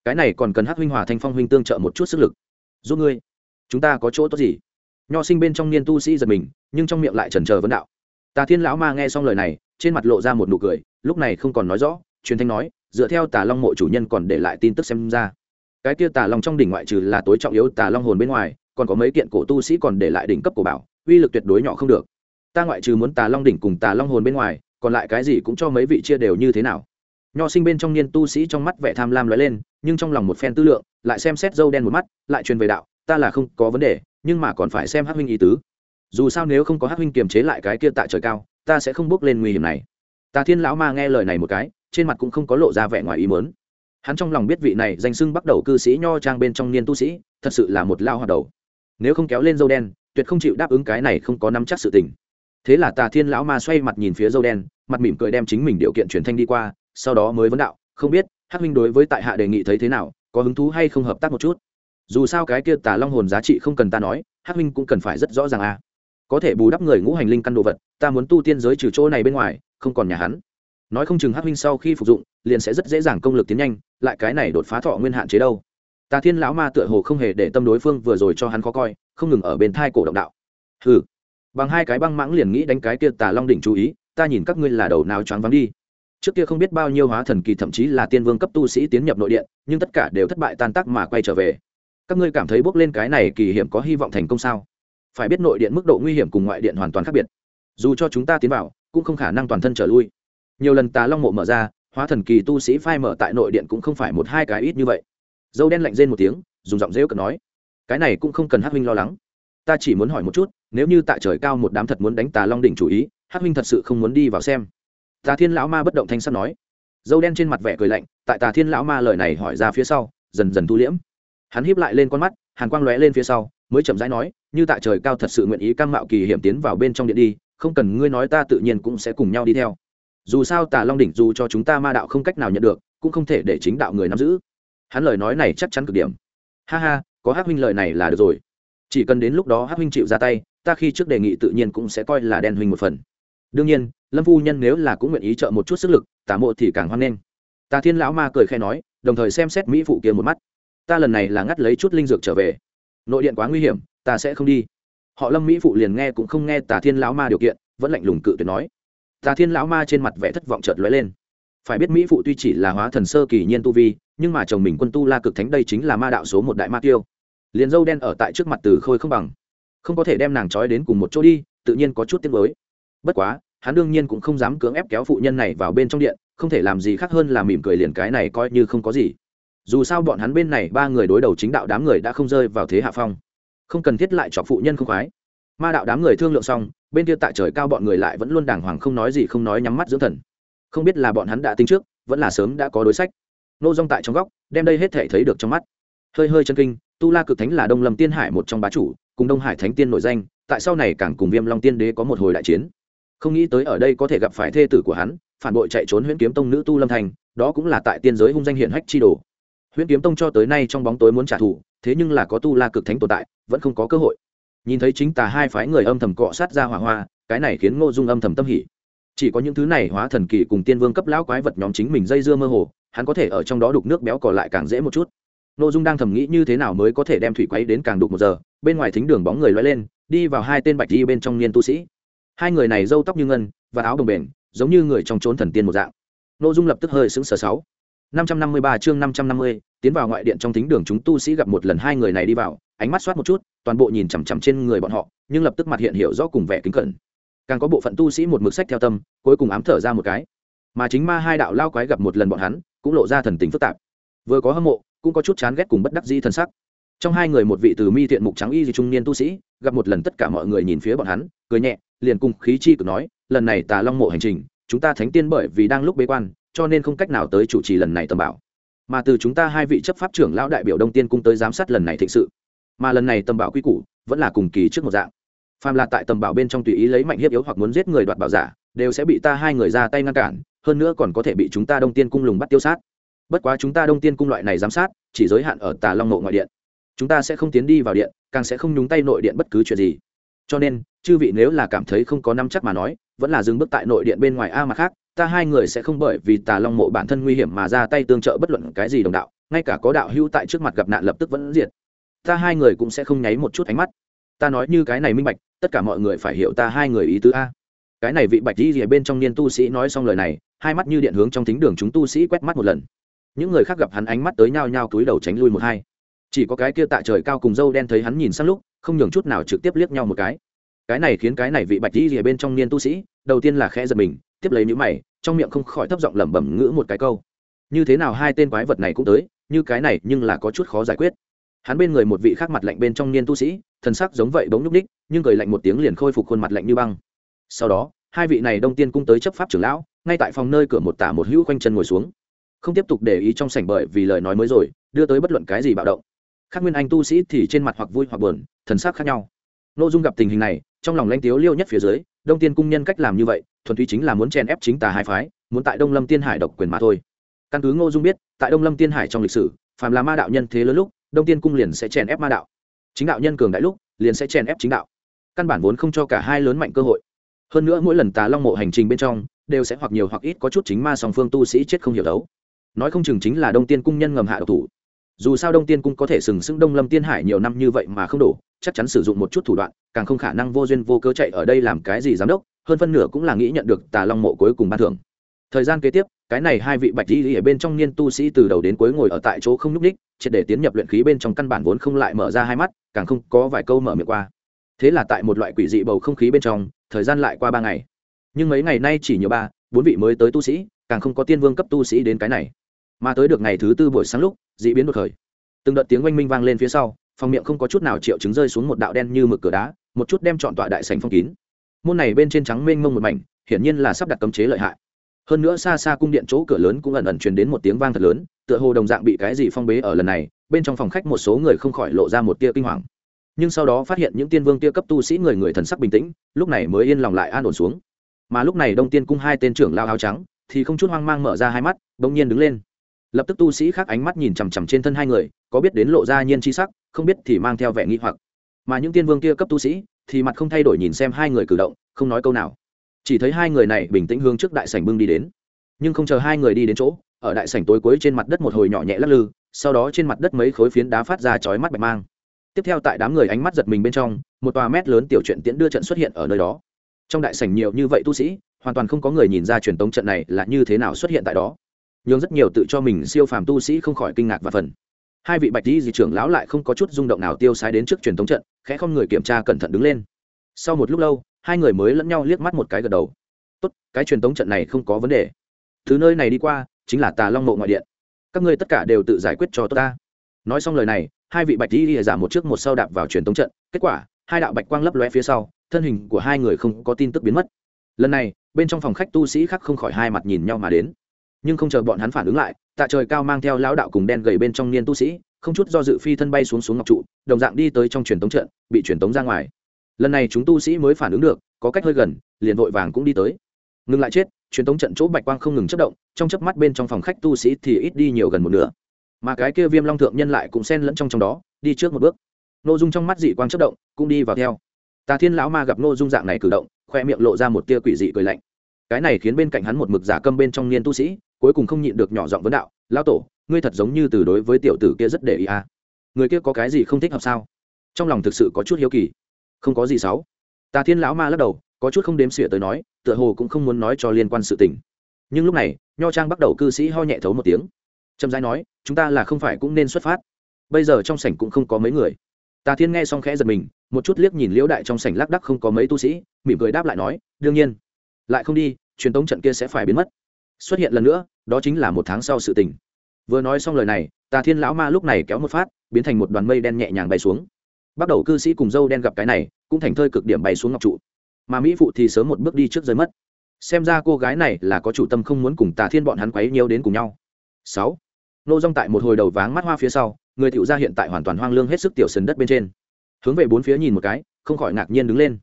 cái này còn cần hát huynh hòa thanh phong huynh tương trợ một chút sức lực. Giúp ngươi. Chúng ta có chỗ tốt gì? Nho sinh bên trong niên tu sĩ giật mình, nhưng trong miệng lại trần trờ vấn đạo. Tà thiên lão ma nghe xong lời này, trên mặt lộ ra một nụ cười, lúc này không còn nói rõ, truyền thanh nói, dựa theo tà long mộ chủ nhân còn để lại tin tức xem ra. Cái kia tà long trong đỉnh ngoại trừ là tối trọng yếu tà long hồn bên ngoài, còn có mấy kiện cổ tu sĩ còn để lại đỉnh cấp của bảo, uy lực tuyệt đối nhỏ không được. Ta ngoại trừ muốn tà long đỉnh cùng tà long hồn bên ngoài, còn lại cái gì cũng cho mấy vị chia đều như thế nào? Nho sinh bên trong niên tu sĩ trong mắt vẻ tham lam lóe lên, nhưng trong lòng một phen tư lượng, lại xem xét dâu đen một mắt, lại truyền về đạo, ta là không có vấn đề, nhưng mà còn phải xem hắc huynh ý tứ. Dù sao nếu không có hắc huynh kiềm chế lại cái kia tại trời cao, ta sẽ không bước lên nguy hiểm này. Tà thiên lão ma nghe lời này một cái, trên mặt cũng không có lộ ra vẻ ngoài ý mớn hắn trong lòng biết vị này danh sưng bắt đầu cư sĩ nho trang bên trong niên tu sĩ, thật sự là một lao hoạt đầu. Nếu không kéo lên dâu đen, tuyệt không chịu đáp ứng cái này không có nắm chắc sự tình. Thế là tà thiên lão ma xoay mặt nhìn phía dâu đen, mặt mỉm cười đem chính mình điều kiện truyền thanh đi qua sau đó mới vấn đạo, không biết, hắc minh đối với tại hạ đề nghị thấy thế nào, có hứng thú hay không hợp tác một chút? Dù sao cái kia tà long hồn giá trị không cần ta nói, hắc Minh cũng cần phải rất rõ ràng à? có thể bù đắp người ngũ hành linh căn đồ vật, ta muốn tu tiên giới trừ chỗ này bên ngoài, không còn nhà hắn. Nói không chừng hắc Minh sau khi phục dụng, liền sẽ rất dễ dàng công lực tiến nhanh, lại cái này đột phá thọ nguyên hạn chế đâu. Tà thiên lão ma tựa hồ không hề để tâm đối phương vừa rồi cho hắn khó coi, không ngừng ở bên thai cổ động đạo. Hừ. Bằng hai cái băng mãng liền nghĩ đánh cái kia tà long đỉnh chú ý, ta nhìn các ngươi là đầu nào choáng vắng đi trước kia không biết bao nhiêu hóa thần kỳ thậm chí là tiên vương cấp tu sĩ tiến nhập nội điện, nhưng tất cả đều thất bại tan tác mà quay trở về. Các ngươi cảm thấy bước lên cái này kỳ hiểm có hy vọng thành công sao? Phải biết nội điện mức độ nguy hiểm cùng ngoại điện hoàn toàn khác biệt. Dù cho chúng ta tiến vào, cũng không khả năng toàn thân trở lui. Nhiều lần tà long mộ mở ra, hóa thần kỳ tu sĩ phai mở tại nội điện cũng không phải một hai cái ít như vậy. Dâu đen lạnh rên một tiếng, dùng giọng rêu cợt nói, cái này cũng không cần hát huynh lo lắng. Ta chỉ muốn hỏi một chút, nếu như tại trời cao một đám thật muốn đánh tà long đỉnh chủ ý hát huynh thật sự không muốn đi vào xem tà thiên lão ma bất động thanh sắt nói. Dâu đen trên mặt vẻ cười lạnh, tại tà thiên lão ma lời này hỏi ra phía sau, dần dần thu liễm. Hắn híp lại lên con mắt, hàn quang lóe lên phía sau, mới chậm rãi nói, như tại trời cao thật sự nguyện ý cam mạo kỳ hiểm tiến vào bên trong điện đi, không cần ngươi nói ta tự nhiên cũng sẽ cùng nhau đi theo. Dù sao tà long đỉnh dù cho chúng ta ma đạo không cách nào nhận được, cũng không thể để chính đạo người nắm giữ. Hắn lời nói này chắc chắn cực điểm. Ha ha, có hát huynh lời này là được rồi. Chỉ cần đến lúc đó hát huynh chịu ra tay, ta khi trước đề nghị tự nhiên cũng sẽ coi là đen huynh một phần. Đương nhiên lâm phu nhân nếu là cũng nguyện ý trợ một chút sức lực, tả mộ thì càng hoan nghênh. Tà thiên lão ma cười khe nói, đồng thời xem xét mỹ phụ kia một mắt. Ta lần này là ngắt lấy chút linh dược trở về. Nội điện quá nguy hiểm, ta sẽ không đi. Họ lâm mỹ phụ liền nghe cũng không nghe tà thiên lão ma điều kiện, vẫn lạnh lùng cự tuyệt nói. Tà thiên lão ma trên mặt vẻ thất vọng chợt lóe lên. Phải biết mỹ phụ tuy chỉ là hóa thần sơ kỳ nhiên tu vi, nhưng mà chồng mình quân tu la cực thánh đây chính là ma đạo số một đại ma tiêu. Liền dâu đen ở tại trước mặt từ khôi không bằng. Không có thể đem nàng trói đến cùng một chỗ đi, tự nhiên có chút tiếng mới bất quá hắn đương nhiên cũng không dám cưỡng ép kéo phụ nhân này vào bên trong điện, không thể làm gì khác hơn là mỉm cười liền cái này coi như không có gì. Dù sao bọn hắn bên này ba người đối đầu chính đạo đám người đã không rơi vào thế hạ phong. Không cần thiết lại chọc phụ nhân không khoái. Ma đạo đám người thương lượng xong, bên kia tại trời cao bọn người lại vẫn luôn đàng hoàng không nói gì không nói nhắm mắt dưỡng thần. Không biết là bọn hắn đã tính trước, vẫn là sớm đã có đối sách. Nô dong tại trong góc, đem đây hết thể thấy được trong mắt. Hơi hơi chân kinh, tu la cực thánh là đông lâm tiên hải một trong bá chủ, cùng đông hải thánh tiên nổi danh, tại sau này càng cùng viêm long tiên đế có một hồi đại chiến không nghĩ tới ở đây có thể gặp phải thê tử của hắn, phản bội chạy trốn huyễn kiếm tông nữ tu lâm thành, đó cũng là tại tiên giới hung danh hiển hách chi đồ. Huyễn kiếm tông cho tới nay trong bóng tối muốn trả thù, thế nhưng là có tu la cực thánh tồn tại, vẫn không có cơ hội. Nhìn thấy chính tà hai phái người âm thầm cọ sát ra hỏa hoa, cái này khiến ngô dung âm thầm tâm hỉ. Chỉ có những thứ này hóa thần kỳ cùng tiên vương cấp lão quái vật nhóm chính mình dây dưa mơ hồ, hắn có thể ở trong đó đục nước béo còn lại càng dễ một chút. Ngô dung đang thầm nghĩ như thế nào mới có thể đem thủy quấy đến càng đục một giờ, bên ngoài thính đường bóng người loay lên, đi vào hai tên bạch đi bên trong niên tu sĩ hai người này râu tóc như ngân, và áo đồng bền, giống như người trong trốn thần tiên một dạng. Ngô dung lập tức hơi sững sờ sáu. Năm trăm năm mươi ba chương năm trăm năm mươi, tiến vào ngoại điện trong thính đường, chúng tu sĩ gặp một lần hai người này đi vào, ánh mắt soát một chút, toàn bộ nhìn chằm chằm trên người bọn họ, nhưng lập tức mặt hiện hiểu rõ cùng vẻ kính cẩn. Càng có bộ phận tu sĩ một mực sách theo tâm, cuối cùng ám thở ra một cái. Mà chính ma hai đạo lao quái gặp một lần bọn hắn, cũng lộ ra thần tình phức tạp. Vừa có hâm mộ, cũng có chút chán ghét cùng bất đắc dĩ thân sắc. Trong hai người một vị từ mi thiện mục trắng y gì trung niên tu sĩ, gặp một lần tất cả mọi người nhìn phía bọn hắn, cười nhẹ liền cùng khí chi cực nói, lần này tà long mộ hành trình, chúng ta thánh tiên bởi vì đang lúc bế quan, cho nên không cách nào tới chủ trì lần này tầm bảo. Mà từ chúng ta hai vị chấp pháp trưởng lão đại biểu đông tiên cung tới giám sát lần này thịnh sự. Mà lần này tầm bảo quy củ, vẫn là cùng kỳ trước một dạng. Phàm là tại tầm bảo bên trong tùy ý lấy mạnh hiếp yếu hoặc muốn giết người đoạt bảo giả, đều sẽ bị ta hai người ra tay ngăn cản, hơn nữa còn có thể bị chúng ta đông tiên cung lùng bắt tiêu sát. Bất quá chúng ta đông tiên cung loại này giám sát, chỉ giới hạn ở tà long mộ ngoại điện. Chúng ta sẽ không tiến đi vào điện, càng sẽ không nhúng tay nội điện bất cứ chuyện gì cho nên, chư vị nếu là cảm thấy không có năm chắc mà nói, vẫn là dừng bước tại nội điện bên ngoài a mà khác, ta hai người sẽ không bởi vì tà long mộ bản thân nguy hiểm mà ra tay tương trợ bất luận cái gì đồng đạo, ngay cả có đạo hữu tại trước mặt gặp nạn lập tức vẫn diệt. Ta hai người cũng sẽ không nháy một chút ánh mắt. Ta nói như cái này minh bạch, tất cả mọi người phải hiểu ta hai người ý tứ a. Cái này vị bạch đi rìa bên trong niên tu sĩ nói xong lời này, hai mắt như điện hướng trong thính đường chúng tu sĩ quét mắt một lần. Những người khác gặp hắn ánh mắt tới nhao nhao túi đầu tránh lui một hai chỉ có cái kia tại trời cao cùng dâu đen thấy hắn nhìn sang lúc, không nhường chút nào trực tiếp liếc nhau một cái. Cái này khiến cái này vị bạch đi rìa bên trong niên tu sĩ, đầu tiên là khẽ giật mình, tiếp lấy nhíu mày, trong miệng không khỏi thấp giọng lẩm bẩm ngữ một cái câu. Như thế nào hai tên quái vật này cũng tới, như cái này nhưng là có chút khó giải quyết. Hắn bên người một vị khác mặt lạnh bên trong niên tu sĩ, thần sắc giống vậy bỗng nhúc ních nhưng cười lạnh một tiếng liền khôi phục khuôn mặt lạnh như băng. Sau đó, hai vị này đông tiên cung tới chấp pháp trưởng lão, ngay tại phòng nơi cửa một tả một hữu quanh chân ngồi xuống. Không tiếp tục để ý trong sảnh bởi vì lời nói mới rồi, đưa tới bất luận cái gì bạo động khác nguyên anh tu sĩ thì trên mặt hoặc vui hoặc buồn, thần sắc khác nhau. N ô dung gặp tình hình này, trong lòng lanh tiếu liêu nhất phía dưới, đông tiên cung nhân cách làm như vậy, thuần túy chính là muốn chèn ép chính tà hai phái, muốn tại đông lâm tiên hải độc quyền mà thôi. Căn cứ ngô dung biết, tại đông lâm tiên hải trong lịch sử, phàm là ma đạo nhân thế lớn lúc, đông tiên cung liền sẽ chèn ép ma đạo. Chính đạo nhân cường đại lúc, liền sẽ chèn ép chính đạo. Căn bản vốn không cho cả hai lớn mạnh cơ hội. Hơn nữa mỗi lần tà long mộ hành trình bên trong, đều sẽ hoặc nhiều hoặc ít có chút chính ma song phương tu sĩ chết không hiểu đấu. Nói không chừng chính là đông tiên cung nhân ngầm hạ độc thủ dù sao đông tiên cung có thể sừng sững đông lâm tiên hải nhiều năm như vậy mà không đổ, chắc chắn sử dụng một chút thủ đoạn, càng không khả năng vô duyên vô cớ chạy ở đây làm cái gì giám đốc, hơn phân nửa cũng là nghĩ nhận được tà long mộ cuối cùng ban thưởng. Thời gian kế tiếp, cái này hai vị bạch di ở bên trong niên tu sĩ từ đầu đến cuối ngồi ở tại chỗ không nhúc ních triệt để tiến nhập luyện khí bên trong căn bản vốn không lại mở ra hai mắt, càng không có vài câu mở miệng qua. Thế là tại một loại quỷ dị bầu không khí bên trong, thời gian lại qua ba ngày. Nhưng mấy ngày nay chỉ nhiều ba, bốn vị mới tới tu sĩ, càng không có tiên vương cấp tu sĩ đến cái này mà tới được ngày thứ tư buổi sáng lúc d ị biến đột khởi. Từng đợt tiếng oanh minh vang lên phía sau, phòng miệng không có chút nào triệu chứng rơi xuống một đạo đen như mực cửa đá, một chút đem chọn tọa đại sành phong kín. Môn này bên trên trắng mênh mông một mảnh, hiển nhiên là sắp đặt cấm chế lợi hại. Hơn nữa xa xa cung điện chỗ cửa lớn cũng ẩn ẩn truyền đến một tiếng vang thật lớn, tựa hồ đồng dạng bị cái gì phong bế ở lần này, bên trong phòng khách một số người không khỏi lộ ra một tia kinh hoàng. Nhưng sau đó phát hiện những tiên vương tia cấp tu sĩ người người thần sắc bình tĩnh, lúc này mới yên lòng lại an ổn xuống. Mà lúc này đông tiên cung hai tên trưởng lao áo trắng, thì không chút hoang mang mở ra hai mắt, bỗng nhiên đứng lên lập tức tu sĩ khác ánh mắt nhìn chằm chằm trên thân hai người, có biết đến lộ ra nhiên chi sắc, không biết thì mang theo vẻ nghi hoặc. Mà những tiên vương kia cấp tu sĩ, thì mặt không thay đổi nhìn xem hai người cử động, không nói câu nào. Chỉ thấy hai người này bình tĩnh hướng trước đại sảnh bưng đi đến. Nhưng không chờ hai người đi đến chỗ, ở đại sảnh tối cuối trên mặt đất một hồi nhỏ nhẹ lắc lư, sau đó trên mặt đất mấy khối phiến đá phát ra chói mắt bạch mang. Tiếp theo tại đám người ánh mắt giật mình bên trong, một tòa mét lớn tiểu truyện tiễn đưa trận xuất hiện ở nơi đó. Trong đại sảnh nhiều như vậy tu sĩ, hoàn toàn không có người nhìn ra truyền tống trận này là như thế nào xuất hiện tại đó nhưng rất nhiều tự cho mình siêu phàm tu sĩ không khỏi kinh ngạc và phần. Hai vị bạch di di trưởng lão lại không có chút rung động nào tiêu sái đến trước truyền thống trận, khẽ không người kiểm tra cẩn thận đứng lên. Sau một lúc lâu, hai người mới lẫn nhau liếc mắt một cái gật đầu. Tốt, cái truyền thống trận này không có vấn đề. Thứ nơi này đi qua, chính là tà long mộ ngoại điện. Các ngươi tất cả đều tự giải quyết cho tốt ta. Nói xong lời này, hai vị bạch di di giảm một trước một sau đạp vào truyền thống trận. Kết quả, hai đạo bạch quang lấp lóe phía sau, thân hình của hai người không có tin tức biến mất. Lần này, bên trong phòng khách tu sĩ khác không khỏi hai mặt nhìn nhau mà đến nhưng không chờ bọn hắn phản ứng lại, tạ trời cao mang theo lão đạo cùng đen gầy bên trong niên tu sĩ, không chút do dự phi thân bay xuống xuống ngọc trụ, đồng dạng đi tới trong truyền tống trận, bị truyền tống ra ngoài. Lần này chúng tu sĩ mới phản ứng được, có cách hơi gần, liền vội vàng cũng đi tới. Ngừng lại chết, truyền tống trận chỗ bạch quang không ngừng chất động, trong chớp mắt bên trong phòng khách tu sĩ thì ít đi nhiều gần một nửa. Mà cái kia viêm long thượng nhân lại cũng xen lẫn trong trong đó, đi trước một bước. Nội dung trong mắt dị quang chất động, cũng đi vào theo. Tà thiên lão ma gặp nội dung dạng này cử động, khoe miệng lộ ra một tia quỷ dị cười lạnh. Cái này khiến bên cạnh hắn một mực giả câm bên trong niên tu sĩ cuối cùng không nhịn được nhỏ giọng vấn đạo, lão tổ, ngươi thật giống như từ đối với tiểu tử kia rất để ý à. người kia có cái gì không thích hợp sao? Trong lòng thực sự có chút hiếu kỳ. Không có gì xấu tà thiên lão ma lắc đầu, có chút không đếm xỉa tới nói, tựa hồ cũng không muốn nói cho liên quan sự tình. Nhưng lúc này, nho trang bắt đầu cư sĩ ho nhẹ thấu một tiếng. Trầm rãi nói, chúng ta là không phải cũng nên xuất phát. Bây giờ trong sảnh cũng không có mấy người. Tà thiên nghe xong khẽ giật mình, một chút liếc nhìn liễu đại trong sảnh lác đắc không có mấy tu sĩ, mỉm cười đáp lại nói, đương nhiên. Lại không đi, truyền tống trận kia sẽ phải biến mất xuất hiện lần nữa, đó chính là một tháng sau sự tình. Vừa nói xong lời này, tà thiên lão ma lúc này kéo một phát, biến thành một đoàn mây đen nhẹ nhàng bay xuống. Bắt đầu cư sĩ cùng dâu đen gặp cái này, cũng thành thơi cực điểm bay xuống ngọc trụ. Mà mỹ phụ thì sớm một bước đi trước rơi mất. Xem ra cô gái này là có chủ tâm không muốn cùng tà thiên bọn hắn quấy nhiều đến cùng nhau. Sáu. Nô rong tại một hồi đầu váng mắt hoa phía sau, người tiểu gia hiện tại hoàn toàn hoang lương hết sức tiểu sần đất bên trên. Hướng về bốn phía nhìn một cái, không khỏi ngạc nhiên đứng lên.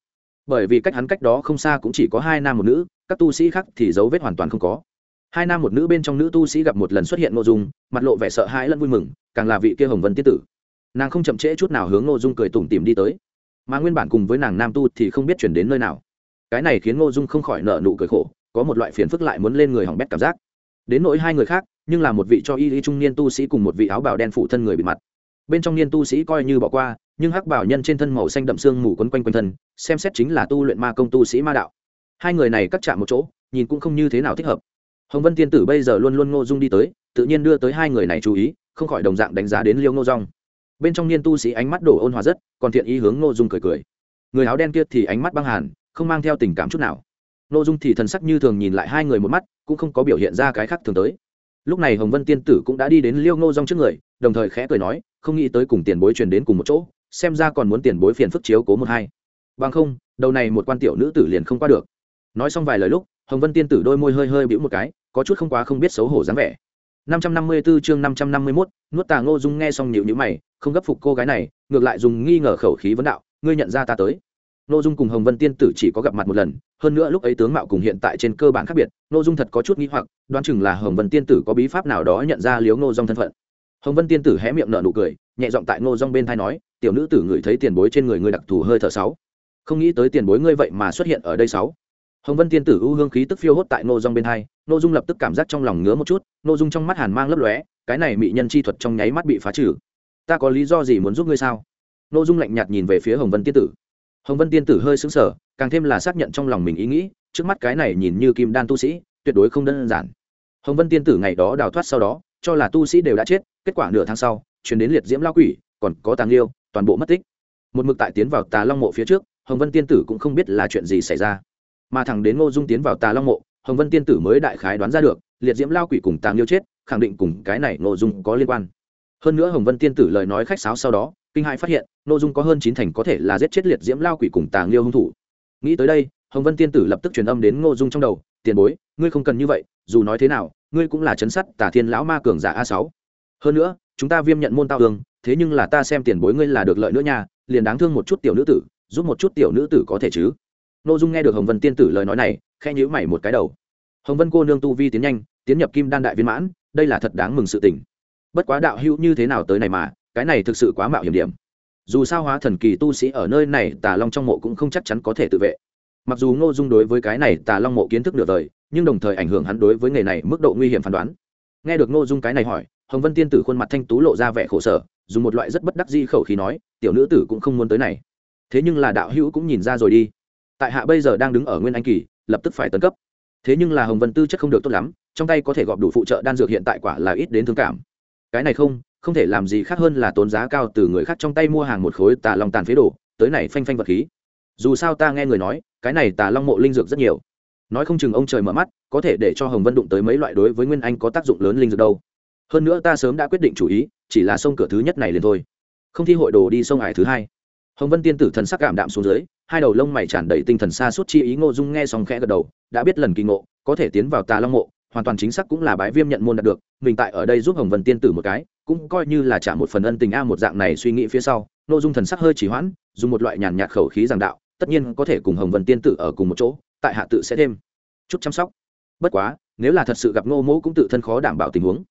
Bởi vì cách hắn cách đó không xa cũng chỉ có hai nam một nữ, các tu sĩ khác thì dấu vết hoàn toàn không có hai nam một nữ bên trong nữ tu sĩ gặp một lần xuất hiện nội dung, mặt lộ vẻ sợ hãi lẫn vui mừng, càng là vị kia hồng vân tiết tử. Nàng không chậm trễ chút nào hướng nội dung cười tủm tìm đi tới. Mà nguyên bản cùng với nàng nam tu thì không biết chuyển đến nơi nào. Cái này khiến ngô dung không khỏi nợ nụ cười khổ, có một loại phiền phức lại muốn lên người hỏng bét cảm giác. Đến nỗi hai người khác, nhưng là một vị cho y lý trung niên tu sĩ cùng một vị áo bào đen phụ thân người bị mặt. Bên trong niên tu sĩ coi như bỏ qua, nhưng hắc bảo nhân trên thân màu xanh đậm xương mù quấn quanh quanh thân, xem xét chính là tu luyện ma công tu sĩ ma đạo. Hai người này cắt chạm một chỗ, nhìn cũng không như thế nào thích hợp hồng vân tiên tử bây giờ luôn luôn ngô dung đi tới, tự nhiên đưa tới hai người này chú ý, không khỏi đồng dạng đánh giá đến liêu ngô rong bên trong niên tu sĩ ánh mắt đổ ôn hòa rất, còn thiện ý hướng ngô dung cười cười. Người áo đen kia thì ánh mắt băng hàn, không mang theo tình cảm chút nào. Ngô dung thì thần sắc như thường nhìn lại hai người một mắt, cũng không có biểu hiện ra cái khác thường tới. Lúc này hồng vân tiên tử cũng đã đi đến liêu ngô rong trước người, đồng thời khẽ cười nói, không nghĩ tới cùng tiền bối truyền đến cùng một chỗ, xem ra còn muốn tiền bối phiền phức chiếu cố một hai. Bằng không, đầu này một quan tiểu nữ tử liền không qua được. Nói xong vài lời lúc, hồng vân tiên tử đôi môi hơi hơi bĩu một cái có chút không quá không biết xấu hổ dáng vẻ. 554 chương 551, nuốt tà ngô dung nghe xong nhíu nhíu mày không gấp phục cô gái này ngược lại dùng nghi ngờ khẩu khí vấn đạo ngươi nhận ra ta tới. Ngô dung cùng hồng vân tiên tử chỉ có gặp mặt một lần hơn nữa lúc ấy tướng mạo cùng hiện tại trên cơ bản khác biệt ngô dung thật có chút nghi hoặc đoán chừng là hồng vân tiên tử có bí pháp nào đó nhận ra liếu ngô dung thân phận. Hồng vân tiên tử hé miệng nở nụ cười nhẹ giọng tại ngô Dung bên tai nói tiểu nữ tử ngửi thấy tiền bối trên người ngươi đặc thù hơi thở sáu. Không nghĩ tới tiền bối ngươi vậy mà xuất hiện ở đây sáu hồng vân tiên tử ưu hương khí tức phiêu hốt tại Nô Dung bên hai, Nô dung lập tức cảm giác trong lòng ngứa một chút Nô dung trong mắt hàn mang lấp lóe cái này mị nhân chi thuật trong nháy mắt bị phá trừ. Ta có lý do gì muốn giúp ngươi sao? Nô dung lạnh nhạt nhìn về phía hồng vân tiên tử. Hồng vân tiên tử hơi sững sờ càng thêm là xác nhận trong lòng mình ý nghĩ trước mắt cái này nhìn như kim đan tu sĩ tuyệt đối không đơn giản. Hồng vân tiên tử ngày đó đào thoát sau đó cho là tu sĩ đều đã chết kết quả nửa tháng sau chuyển đến liệt diễm lao quỷ còn có tàng liêu toàn bộ mất tích. Một mực tại tiến vào tà long mộ phía trước hồng vân tiên tử cũng không biết là chuyện gì xảy ra mà thẳng đến ngô dung tiến vào tà long mộ hồng vân tiên tử mới đại khái đoán ra được liệt diễm lao quỷ cùng tàng liêu chết khẳng định cùng cái này ngô dung có liên quan. Hơn nữa hồng vân tiên tử lời nói khách sáo sau đó kinh hãi phát hiện ngô dung có hơn chín thành có thể là giết chết liệt diễm lao quỷ cùng tàng liêu hung thủ. Nghĩ tới đây hồng vân tiên tử lập tức truyền âm đến ngô dung trong đầu tiền bối ngươi không cần như vậy dù nói thế nào ngươi cũng là chấn sắt tả thiên lão ma cường giả a sáu. Hơn nữa chúng ta viêm nhận môn tao đường, thế nhưng là ta xem tiền bối ngươi là được lợi nữa nha liền đáng thương một chút tiểu nữ tử giúp một chút tiểu nữ tử có thể chứ? Ngô dung nghe được hồng vân tiên tử lời nói này khe nhíu mày một cái đầu. Hồng vân cô nương tu vi tiến nhanh, tiến nhập kim đan đại viên mãn, đây là thật đáng mừng sự tình. Bất quá đạo hữu như thế nào tới này mà, cái này thực sự quá mạo hiểm điểm. Dù sao hóa thần kỳ tu sĩ ở nơi này, tà long trong mộ cũng không chắc chắn có thể tự vệ. Mặc dù ngô dung đối với cái này tà long mộ kiến thức nửa đời, nhưng đồng thời ảnh hưởng hắn đối với nghề này mức độ nguy hiểm phán đoán. Nghe được ngô dung cái này hỏi, hồng vân tiên tử khuôn mặt thanh tú lộ ra vẻ khổ sở, dùng một loại rất bất đắc di khẩu khí nói, tiểu nữ tử cũng không muốn tới này. Thế nhưng là đạo hữu cũng nhìn ra rồi đi tại hạ bây giờ đang đứng ở nguyên anh kỳ, lập tức phải tấn cấp. Thế nhưng là hồng vân tư chất không được tốt lắm, trong tay có thể gọp đủ phụ trợ đan dược hiện tại quả là ít đến thương cảm. Cái này không không thể làm gì khác hơn là tốn giá cao từ người khác trong tay mua hàng một khối tà long tàn phế đồ, tới này phanh phanh vật khí. Dù sao ta nghe người nói, cái này tà long mộ linh dược rất nhiều. Nói không chừng ông trời mở mắt, có thể để cho hồng vân đụng tới mấy loại đối với nguyên anh có tác dụng lớn linh dược đâu. Hơn nữa ta sớm đã quyết định chủ ý, chỉ là sông cửa thứ nhất này liền thôi. Không thi hội đồ đi sông ải thứ hai. Hồng vân tiên tử thần sắc cảm đạm xuống dưới hai đầu lông mày tràn đầy tinh thần xa suốt chi ý ngô dung nghe xong khẽ gật đầu, đã biết lần kỳ ngộ, có thể tiến vào tà long mộ, hoàn toàn chính xác cũng là bái viêm nhận môn đạt được, mình tại ở đây giúp hồng vân tiên tử một cái, cũng coi như là trả một phần ân tình a một dạng này suy nghĩ phía sau, ngô dung thần sắc hơi chỉ hoãn, dùng một loại nhàn nhạt khẩu khí giảng đạo, tất nhiên có thể cùng hồng vân tiên tử ở cùng một chỗ, tại hạ tự sẽ thêm chút chăm sóc. Bất quá, nếu là thật sự gặp ngô mỗ cũng tự thân khó đảm bảo tình huống.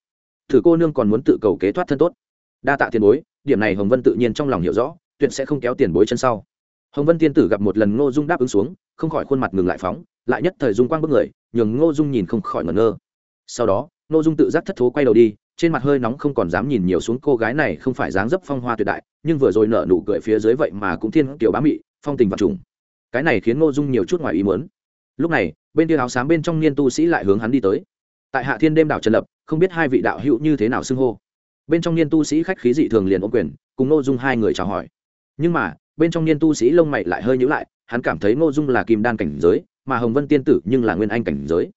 Thử cô nương còn muốn tự cầu kế thoát thân tốt. Đa tạ tiền bối, điểm này hồng vân tự nhiên trong lòng hiểu rõ, tuyệt sẽ không kéo tiền bối chân sau hồng vân tiên tử gặp một lần ngô dung đáp ứng xuống, không khỏi khuôn mặt ngừng lại phóng, lại nhất thời dung quang bức người, nhường ngô dung nhìn không khỏi ngẩn ngơ. Sau đó, ngô dung tự giác thất thố quay đầu đi, trên mặt hơi nóng không còn dám nhìn nhiều xuống cô gái này không phải dáng dấp phong hoa tuyệt đại, nhưng vừa rồi nở nụ cười phía dưới vậy mà cũng thiên kiểu bá mị, phong tình vật trùng. Cái này khiến ngô dung nhiều chút ngoài ý muốn. Lúc này, bên kia áo xám bên trong niên tu sĩ lại hướng hắn đi tới. Tại hạ thiên đêm đảo trần lập, không biết hai vị đạo hữu như thế nào xưng hô. Bên trong niên tu sĩ khách khí dị thường liền ôm quyền, cùng ngô dung hai người chào hỏi. Nhưng mà bên trong niên tu sĩ lông mày lại hơi nhữ lại, hắn cảm thấy ngô dung là kim đan cảnh giới, mà hồng vân tiên tử nhưng là nguyên anh cảnh giới.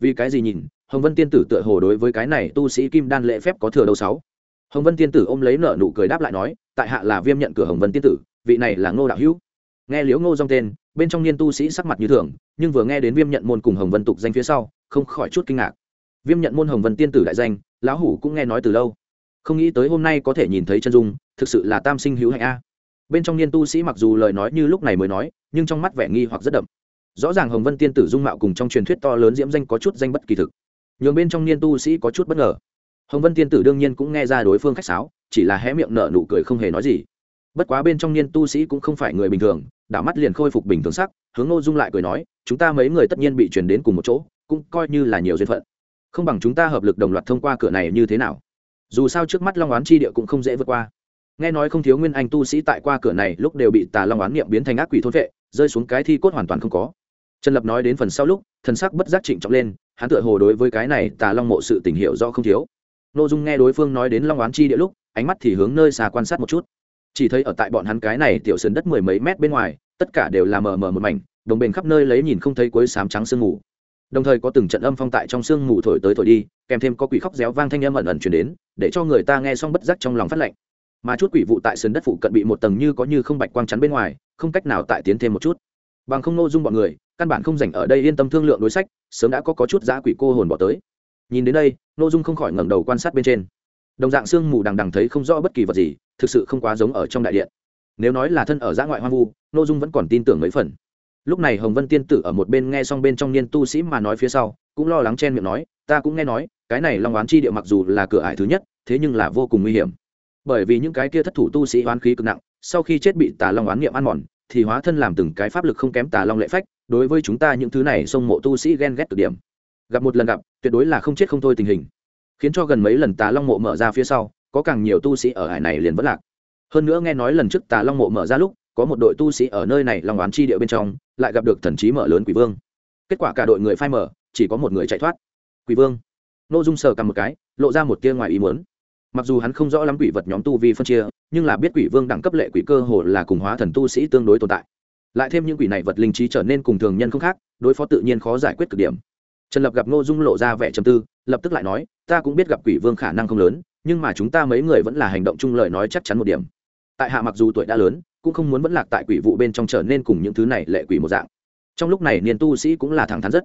Vì cái gì nhìn, hồng vân tiên tử tựa hồ đối với cái này tu sĩ kim đan lễ phép có thừa đâu sáu. Hồng vân tiên tử ôm lấy nợ nụ cười đáp lại nói, tại hạ là viêm nhận cửa hồng vân tiên tử, vị này là ngô đạo hữu. Nghe liễu ngô dong tên, bên trong niên tu sĩ sắc mặt như thường, nhưng vừa nghe đến viêm nhận môn cùng hồng vân tục danh phía sau, không khỏi chút kinh ngạc. Viêm nhận môn hồng vân tiên tử đại danh, lão hủ cũng nghe nói từ lâu. Không nghĩ tới hôm nay có thể nhìn thấy chân dung, thực sự là tam sinh hữu hạnh a bên trong niên tu sĩ mặc dù lời nói như lúc này mới nói, nhưng trong mắt vẻ nghi hoặc rất đậm. Rõ ràng hồng vân tiên tử dung mạo cùng trong truyền thuyết to lớn diễm danh có chút danh bất kỳ thực. Nhường bên trong niên tu sĩ có chút bất ngờ. Hồng vân tiên tử đương nhiên cũng nghe ra đối phương khách sáo, chỉ là hé miệng nở nụ cười không hề nói gì. Bất quá bên trong niên tu sĩ cũng không phải người bình thường, đảo mắt liền khôi phục bình thường sắc, hướng ngô dung lại cười nói, chúng ta mấy người tất nhiên bị truyền đến cùng một chỗ, cũng coi như là nhiều duyên phận. Không bằng chúng ta hợp lực đồng loạt thông qua cửa này như thế nào? Dù sao trước mắt long oán chi địa cũng không dễ vượt qua nghe nói không thiếu nguyên anh tu sĩ tại qua cửa này, lúc đều bị tà long oán niệm biến thành ác quỷ thôn vệ, rơi xuống cái thi cốt hoàn toàn không có. Trần lập nói đến phần sau lúc, thần sắc bất giác trịnh trọng lên, hắn tựa hồ đối với cái này tà long mộ sự tình hiệu do không thiếu. N ô dung nghe đối phương nói đến long oán chi địa lúc, ánh mắt thì hướng nơi xa quan sát một chút. Chỉ thấy ở tại bọn hắn cái này tiểu sườn đất mười mấy mét bên ngoài, tất cả đều là mờ mờ một mảnh, đồng bền khắp nơi lấy nhìn không thấy cuối sám trắng sương mù. Đồng thời có từng trận âm phong tại trong sương mù thổi tới thổi đi, kèm thêm có quỷ khóc réo vang thanh âm ẩn ẩn chuyển đến, để cho người ta nghe xong bất giác trong lòng phát lạnh mà chút quỷ vụ tại sườn đất phụ cận bị một tầng như có như không bạch quang chắn bên ngoài không cách nào tại tiến thêm một chút. Bằng không nô dung bọn người căn bản không dành ở đây yên tâm thương lượng đối sách sớm đã có, có chút giá quỷ cô hồn bỏ tới. Nhìn đến đây nô dung không khỏi ngẩng đầu quan sát bên trên. Đồng dạng sương mù đằng đằng thấy không rõ bất kỳ vật gì thực sự không quá giống ở trong đại điện. Nếu nói là thân ở giã ngoại hoang vu nô dung vẫn còn tin tưởng mấy phần. Lúc này hồng vân tiên tử ở một bên nghe xong bên trong niên tu sĩ mà nói phía sau cũng lo lắng chen miệng nói ta cũng nghe nói cái này long oán chi địa mặc dù là cửa ải thứ nhất thế nhưng là vô cùng nguy hiểm bởi vì những cái kia thất thủ tu sĩ oán khí cực nặng, sau khi chết bị tà long oán niệm ăn mòn, thì hóa thân làm từng cái pháp lực không kém tà long lệ phách, đối với chúng ta những thứ này sông mộ tu sĩ ghen ghét cực điểm. Gặp một lần gặp, tuyệt đối là không chết không thôi tình hình. Khiến cho gần mấy lần tà long mộ mở ra phía sau, có càng nhiều tu sĩ ở hải này liền vất lạc. Hơn nữa nghe nói lần trước tà long mộ mở ra lúc, có một đội tu sĩ ở nơi này long oán chi địa bên trong, lại gặp được thần trí mở lớn quỷ vương. Kết quả cả đội người phai mở chỉ có một người chạy thoát. Quỷ vương. Nội dung sờ cầm một cái, lộ ra một tia ngoài ý muốn mặc dù hắn không rõ lắm quỷ vật nhóm tu vi phân chia, nhưng là biết quỷ vương đẳng cấp lệ quỷ cơ hồ là cùng hóa thần tu sĩ tương đối tồn tại. Lại thêm những quỷ này vật linh trí trở nên cùng thường nhân không khác, đối phó tự nhiên khó giải quyết cực điểm. Trần lập gặp ngô dung lộ ra vẻ trầm tư, lập tức lại nói, ta cũng biết gặp quỷ vương khả năng không lớn, nhưng mà chúng ta mấy người vẫn là hành động chung lời nói chắc chắn một điểm. Tại hạ mặc dù tuổi đã lớn, cũng không muốn vẫn lạc tại quỷ vụ bên trong trở nên cùng những thứ này lệ quỷ một dạng. Trong lúc này niên tu sĩ cũng là thẳng thắn rất.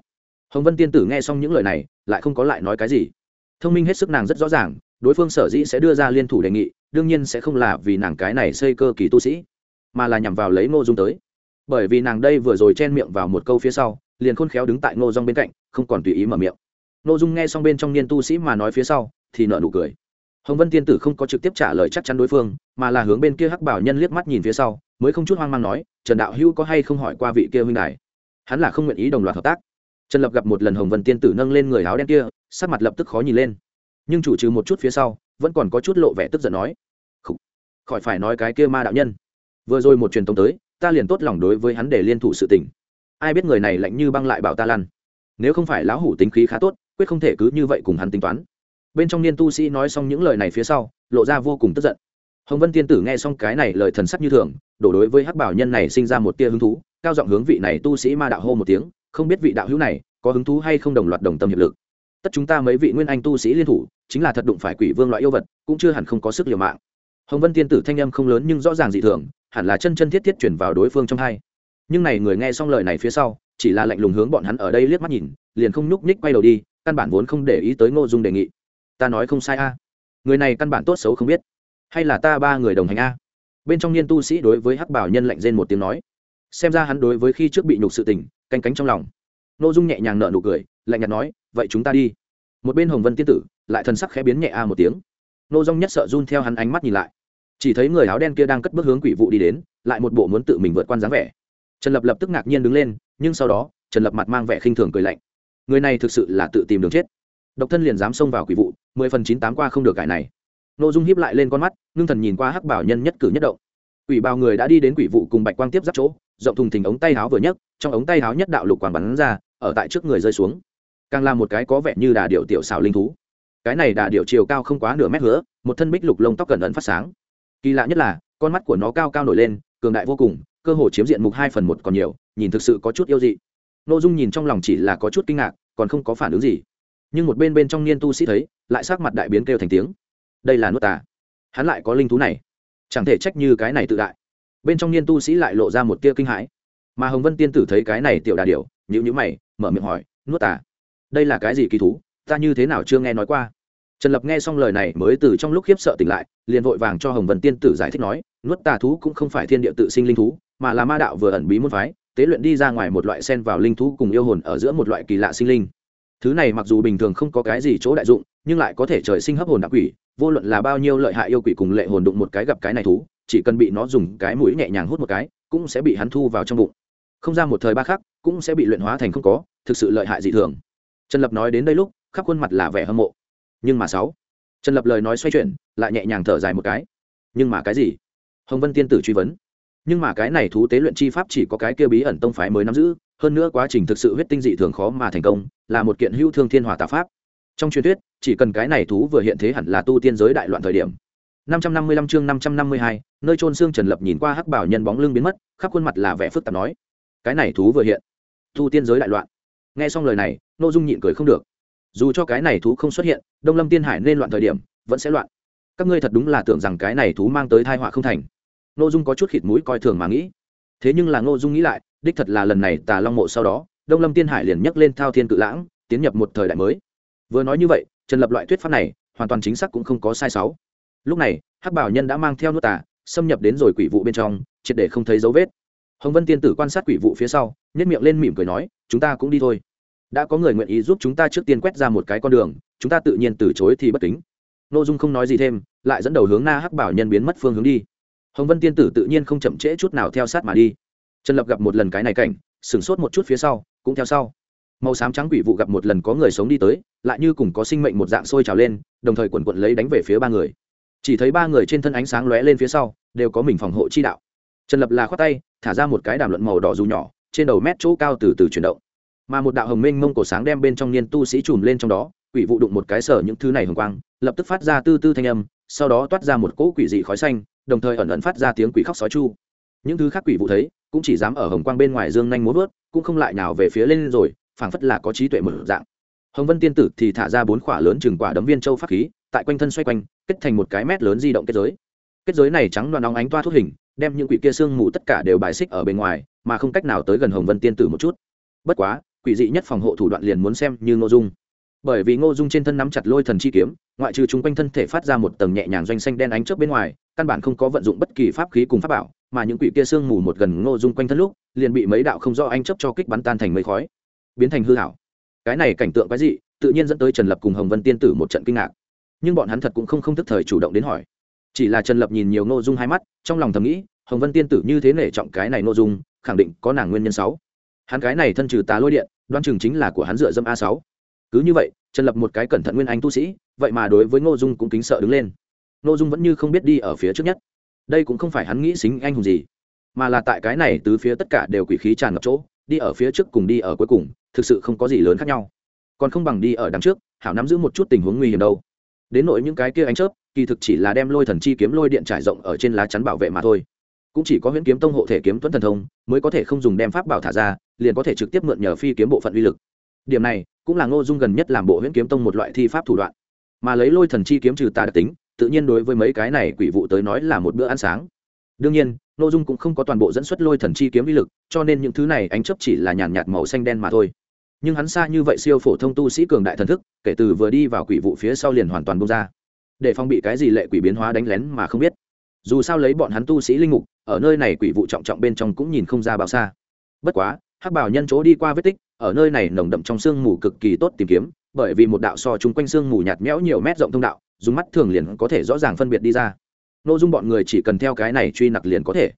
Hồng vân tiên tử nghe xong những lời này, lại không có lại nói cái gì. Thông minh hết sức nàng rất rõ ràng đối phương sở dĩ sẽ đưa ra liên thủ đề nghị, đương nhiên sẽ không là vì nàng cái này xây cơ kỳ tu sĩ, mà là nhằm vào lấy ngô dung tới. Bởi vì nàng đây vừa rồi chen miệng vào một câu phía sau, liền khôn khéo đứng tại ngô dung bên cạnh, không còn tùy ý mở miệng. Ngô dung nghe xong bên trong niên tu sĩ mà nói phía sau, thì nợ nụ cười. Hồng vân tiên tử không có trực tiếp trả lời chắc chắn đối phương, mà là hướng bên kia hắc bảo nhân liếc mắt nhìn phía sau, mới không chút hoang mang nói, trần đạo hữu có hay không hỏi qua vị kia huynh đài? Hắn là không nguyện ý đồng loạt hợp tác. Trần lập gặp một lần hồng vân tiên tử nâng lên người áo đen kia, sắc mặt lập tức khó nhìn lên nhưng chủ trừ một chút phía sau, vẫn còn có chút lộ vẻ tức giận nói, Khủ. khỏi phải nói cái kia ma đạo nhân. Vừa rồi một truyền tống tới, ta liền tốt lòng đối với hắn để liên thủ sự tình. Ai biết người này lạnh như băng lại bảo ta lăn. Nếu không phải lão hủ tính khí khá tốt, quyết không thể cứ như vậy cùng hắn tính toán. Bên trong niên tu sĩ nói xong những lời này phía sau, lộ ra vô cùng tức giận. Hồng vân tiên tử nghe xong cái này lời thần sắc như thường, đổ đối với hắc bảo nhân này sinh ra một tia hứng thú, cao giọng hướng vị này tu sĩ ma đạo hô một tiếng, không biết vị đạo hữu này có hứng thú hay không đồng loạt đồng tâm hiệp lực tất chúng ta mấy vị nguyên anh tu sĩ liên thủ, chính là thật đụng phải quỷ vương loại yêu vật, cũng chưa hẳn không có sức liều mạng. Hồng vân tiên tử thanh âm không lớn nhưng rõ ràng dị thường, hẳn là chân chân thiết thiết chuyển vào đối phương trong hai. Nhưng này người nghe xong lời này phía sau, chỉ là lạnh lùng hướng bọn hắn ở đây liếc mắt nhìn, liền không nhúc nhích quay đầu đi, căn bản vốn không để ý tới ngô dung đề nghị. Ta nói không sai a. Người này căn bản tốt xấu không biết. Hay là ta ba người đồng hành a? Bên trong niên tu sĩ đối với hắc bảo nhân lạnh rên một tiếng nói. Xem ra hắn đối với khi trước bị nhục sự tình, canh cánh trong lòng. N ô dung nhẹ nhàng nợ nụ cười, lạnh nhạt nói vậy chúng ta đi. Một bên hồng vân tiên tử lại thần sắc khẽ biến nhẹ a một tiếng. Nô dong dung nhất sợ run theo hắn ánh mắt nhìn lại. Chỉ thấy người áo đen kia đang cất bước hướng quỷ vụ đi đến, lại một bộ muốn tự mình vượt quan dáng vẻ. Trần lập lập tức ngạc nhiên đứng lên, nhưng sau đó, trần lập mặt mang vẻ khinh thường cười lạnh. Người này thực sự là tự tìm đường chết. Độc thân liền dám xông vào quỷ vụ, mười phần chín tám qua không được cải này. N ô dung hiếp lại lên con mắt, ngưng thần nhìn qua hắc bảo nhân nhất cử nhất động. Quỷ bào người đã đi đến quỷ vụ cùng bạch quang tiếp giáp chỗ, rộng thùng thình ống tay áo vừa nhấc, trong ống tay áo nhất đạo lục quang bắn ra, ở tại trước người rơi xuống càng là một cái có vẻ như đà điệu tiểu xảo linh thú. Cái này đà điệu chiều cao không quá nửa mét hứa, một thân bích lục lông tóc cẩn ẩn phát sáng. Kỳ lạ nhất là, con mắt của nó cao cao nổi lên, cường đại vô cùng, cơ hồ chiếm diện mục hai phần một còn nhiều, nhìn thực sự có chút yêu dị. N ô dung nhìn trong lòng chỉ là có chút kinh ngạc, còn không có phản ứng gì. Nhưng một bên bên trong niên tu sĩ thấy, lại sắc mặt đại biến kêu thành tiếng. Đây là nuốt tà. Hắn lại có linh thú này. Chẳng thể trách như cái này tự đại. Bên trong niên tu sĩ lại lộ ra một tia kinh hãi. Mà hồng vân tiên tử thấy cái này tiểu đà điểu nhữ nhữ mày, mở miệng hỏi nuốt tà đây là cái gì kỳ thú? Ta như thế nào chưa nghe nói qua. Trần lập nghe xong lời này mới từ trong lúc khiếp sợ tỉnh lại, liền vội vàng cho hồng vân tiên tử giải thích nói, nuốt tà thú cũng không phải thiên địa tự sinh linh thú, mà là ma đạo vừa ẩn bí môn phái, tế luyện đi ra ngoài một loại sen vào linh thú cùng yêu hồn ở giữa một loại kỳ lạ sinh linh. Thứ này mặc dù bình thường không có cái gì chỗ đại dụng, nhưng lại có thể trời sinh hấp hồn đặc quỷ, vô luận là bao nhiêu lợi hại yêu quỷ cùng lệ hồn đụng một cái gặp cái này thú, chỉ cần bị nó dùng cái mũi nhẹ nhàng hút một cái, cũng sẽ bị hắn thu vào trong bụng. Không ra một thời ba khắc, cũng sẽ bị luyện hóa thành không có, thực sự lợi hại dị thường trần lập nói đến đây lúc khắp khuôn mặt là vẻ hâm mộ. Nhưng mà sáu trần lập lời nói xoay chuyển lại nhẹ nhàng thở dài một cái. Nhưng mà cái gì? Hồng vân tiên tử truy vấn. Nhưng mà cái này thú tế luyện chi pháp chỉ có cái kia bí ẩn tông phái mới nắm giữ hơn nữa quá trình thực sự huyết tinh dị thường khó mà thành công là một kiện hữu thương thiên hòa tạ pháp. Trong truyền thuyết chỉ cần cái này thú vừa hiện thế hẳn là tu tiên giới đại loạn thời điểm. 555 chương 552, nơi trôn xương Trần Lập nhìn qua hắc bảo nhân bóng lưng biến mất, khắp khuôn mặt là vẻ phức tạp nói: "Cái này thú vừa hiện, tu tiên giới đại loạn." Nghe xong lời này, Nô Dung nhịn cười không được. Dù cho cái này thú không xuất hiện, Đông Lâm Tiên Hải nên loạn thời điểm, vẫn sẽ loạn. Các ngươi thật đúng là tưởng rằng cái này thú mang tới tai họa không thành. Nô Dung có chút khịt mũi coi thường mà nghĩ. Thế nhưng là Nô Dung nghĩ lại, đích thật là lần này Tà Long mộ sau đó, Đông Lâm Tiên Hải liền nhấc lên thao thiên cự lãng, tiến nhập một thời đại mới. Vừa nói như vậy, Trần Lập loại thuyết pháp này, hoàn toàn chính xác cũng không có sai sót lúc này hắc bảo nhân đã mang theo nước tà xâm nhập đến rồi quỷ vụ bên trong triệt để không thấy dấu vết hồng vân tiên tử quan sát quỷ vụ phía sau nhét miệng lên mỉm cười nói chúng ta cũng đi thôi. Đã có người nguyện ý giúp chúng ta trước tiên quét ra một cái con đường, chúng ta tự nhiên từ chối thì bất kính. Nội dung không nói gì thêm, lại dẫn đầu hướng na hắc bảo nhân biến mất phương hướng đi. Hồng vân tiên tử tự nhiên không chậm trễ chút nào theo sát mà đi. Trần lập gặp một lần cái này cảnh, sửng sốt một chút phía sau, cũng theo sau. Màu xám trắng quỷ vụ gặp một lần có người sống đi tới, lại như cùng có sinh mệnh một dạng sôi trào lên, đồng thời quần quận lấy đánh về phía ba người. Chỉ thấy ba người trên thân ánh sáng lóe lên phía sau, đều có mình phòng hộ chi đạo. Trần lập là khoát tay, thả ra một cái đàm luận màu đỏ dù nhỏ trên đầu mét chỗ cao từ từ chuyển động. Mà một đạo hồng minh mông cổ sáng đem bên trong niên tu sĩ chùm lên trong đó, quỷ vụ đụng một cái sở những thứ này hồng quang, lập tức phát ra tư tư thanh âm, sau đó toát ra một cỗ quỷ dị khói xanh, đồng thời ẩn ẩn phát ra tiếng quỷ khóc sói chu. Những thứ khác quỷ vụ thấy, cũng chỉ dám ở hồng quang bên ngoài dương nhanh muốn vớt, cũng không lại nào về phía lên rồi, phảng phất là có trí tuệ mở dạng. Hồng vân tiên tử thì thả ra bốn khỏa lớn chừng quả đấm viên châu pháp khí, tại quanh thân xoay quanh, kết thành một cái mét lớn di động kết giới. Kết giới này trắng loạn óng ánh toa thuốc hình đem những quỷ kia xương mù tất cả đều bài xích ở bên ngoài, mà không cách nào tới gần hồng vân tiên tử một chút. Bất quá, quỷ dị nhất phòng hộ thủ đoạn liền muốn xem như ngô dung. Bởi vì ngô dung trên thân nắm chặt lôi thần chi kiếm, ngoại trừ chung quanh thân thể phát ra một tầng nhẹ nhàng doanh xanh đen ánh trước bên ngoài, căn bản không có vận dụng bất kỳ pháp khí cùng pháp bảo, mà những quỷ kia sương mù một gần ngô dung quanh thân lúc, liền bị mấy đạo không do anh chấp cho kích bắn tan thành mây khói, biến thành hư hảo cái này cảnh tượng quái dị, tự nhiên dẫn tới trần lập cùng hồng vân tiên tử một trận kinh ngạc. Nhưng bọn hắn thật cũng không không thức thời chủ động đến hỏi chỉ là trần lập nhìn nhiều nội dung hai mắt, trong lòng thầm nghĩ, hồng vân tiên tử như thế nể trọng cái này nội dung, khẳng định có nàng nguyên nhân sáu. Hắn cái này thân trừ tà lôi điện, đoan chừng chính là của hắn dựa dâm a sáu. Cứ như vậy, trần lập một cái cẩn thận nguyên anh tu sĩ, vậy mà đối với ngô dung cũng kính sợ đứng lên. Ngô dung vẫn như không biết đi ở phía trước nhất. Đây cũng không phải hắn nghĩ xính anh hùng gì, mà là tại cái này từ phía tất cả đều quỷ khí tràn ngập chỗ, đi ở phía trước cùng đi ở cuối cùng, thực sự không có gì lớn khác nhau. Còn không bằng đi ở đằng trước, hảo nắm giữ một chút tình huống nguy hiểm đâu. Đến nội những cái kia ánh chớp kỳ thực chỉ là đem lôi thần chi kiếm lôi điện trải rộng ở trên lá chắn bảo vệ mà thôi. Cũng chỉ có huyễn kiếm tông hộ thể kiếm tuấn thần thông, mới có thể không dùng đem pháp bảo thả ra, liền có thể trực tiếp mượn nhờ phi kiếm bộ phận uy lực. Điểm này, cũng là ngô dung gần nhất làm bộ huyễn kiếm tông một loại thi pháp thủ đoạn. Mà lấy lôi thần chi kiếm trừ tà đặc tính, tự nhiên đối với mấy cái này quỷ vụ tới nói là một bữa ăn sáng. Đương nhiên, ngô dung cũng không có toàn bộ dẫn xuất lôi thần chi kiếm uy lực, cho nên những thứ này ánh chấp chỉ là nhàn nhạt màu xanh đen mà thôi. Nhưng hắn xa như vậy siêu phổ thông tu sĩ cường đại thần thức, kể từ vừa đi vào quỷ vụ phía sau liền hoàn toàn bông ra để phòng bị cái gì lệ quỷ biến hóa đánh lén mà không biết. Dù sao lấy bọn hắn tu sĩ linh mục, ở nơi này quỷ vụ trọng trọng bên trong cũng nhìn không ra bao xa. Bất quá, hắc bảo nhân chỗ đi qua vết tích, ở nơi này nồng đậm trong sương mù cực kỳ tốt tìm kiếm, bởi vì một đạo so chung quanh sương mù nhạt nhẽo nhiều mét rộng thông đạo, dùng mắt thường liền có thể rõ ràng phân biệt đi ra. Nội dung bọn người chỉ cần theo cái này truy nặc liền có thể.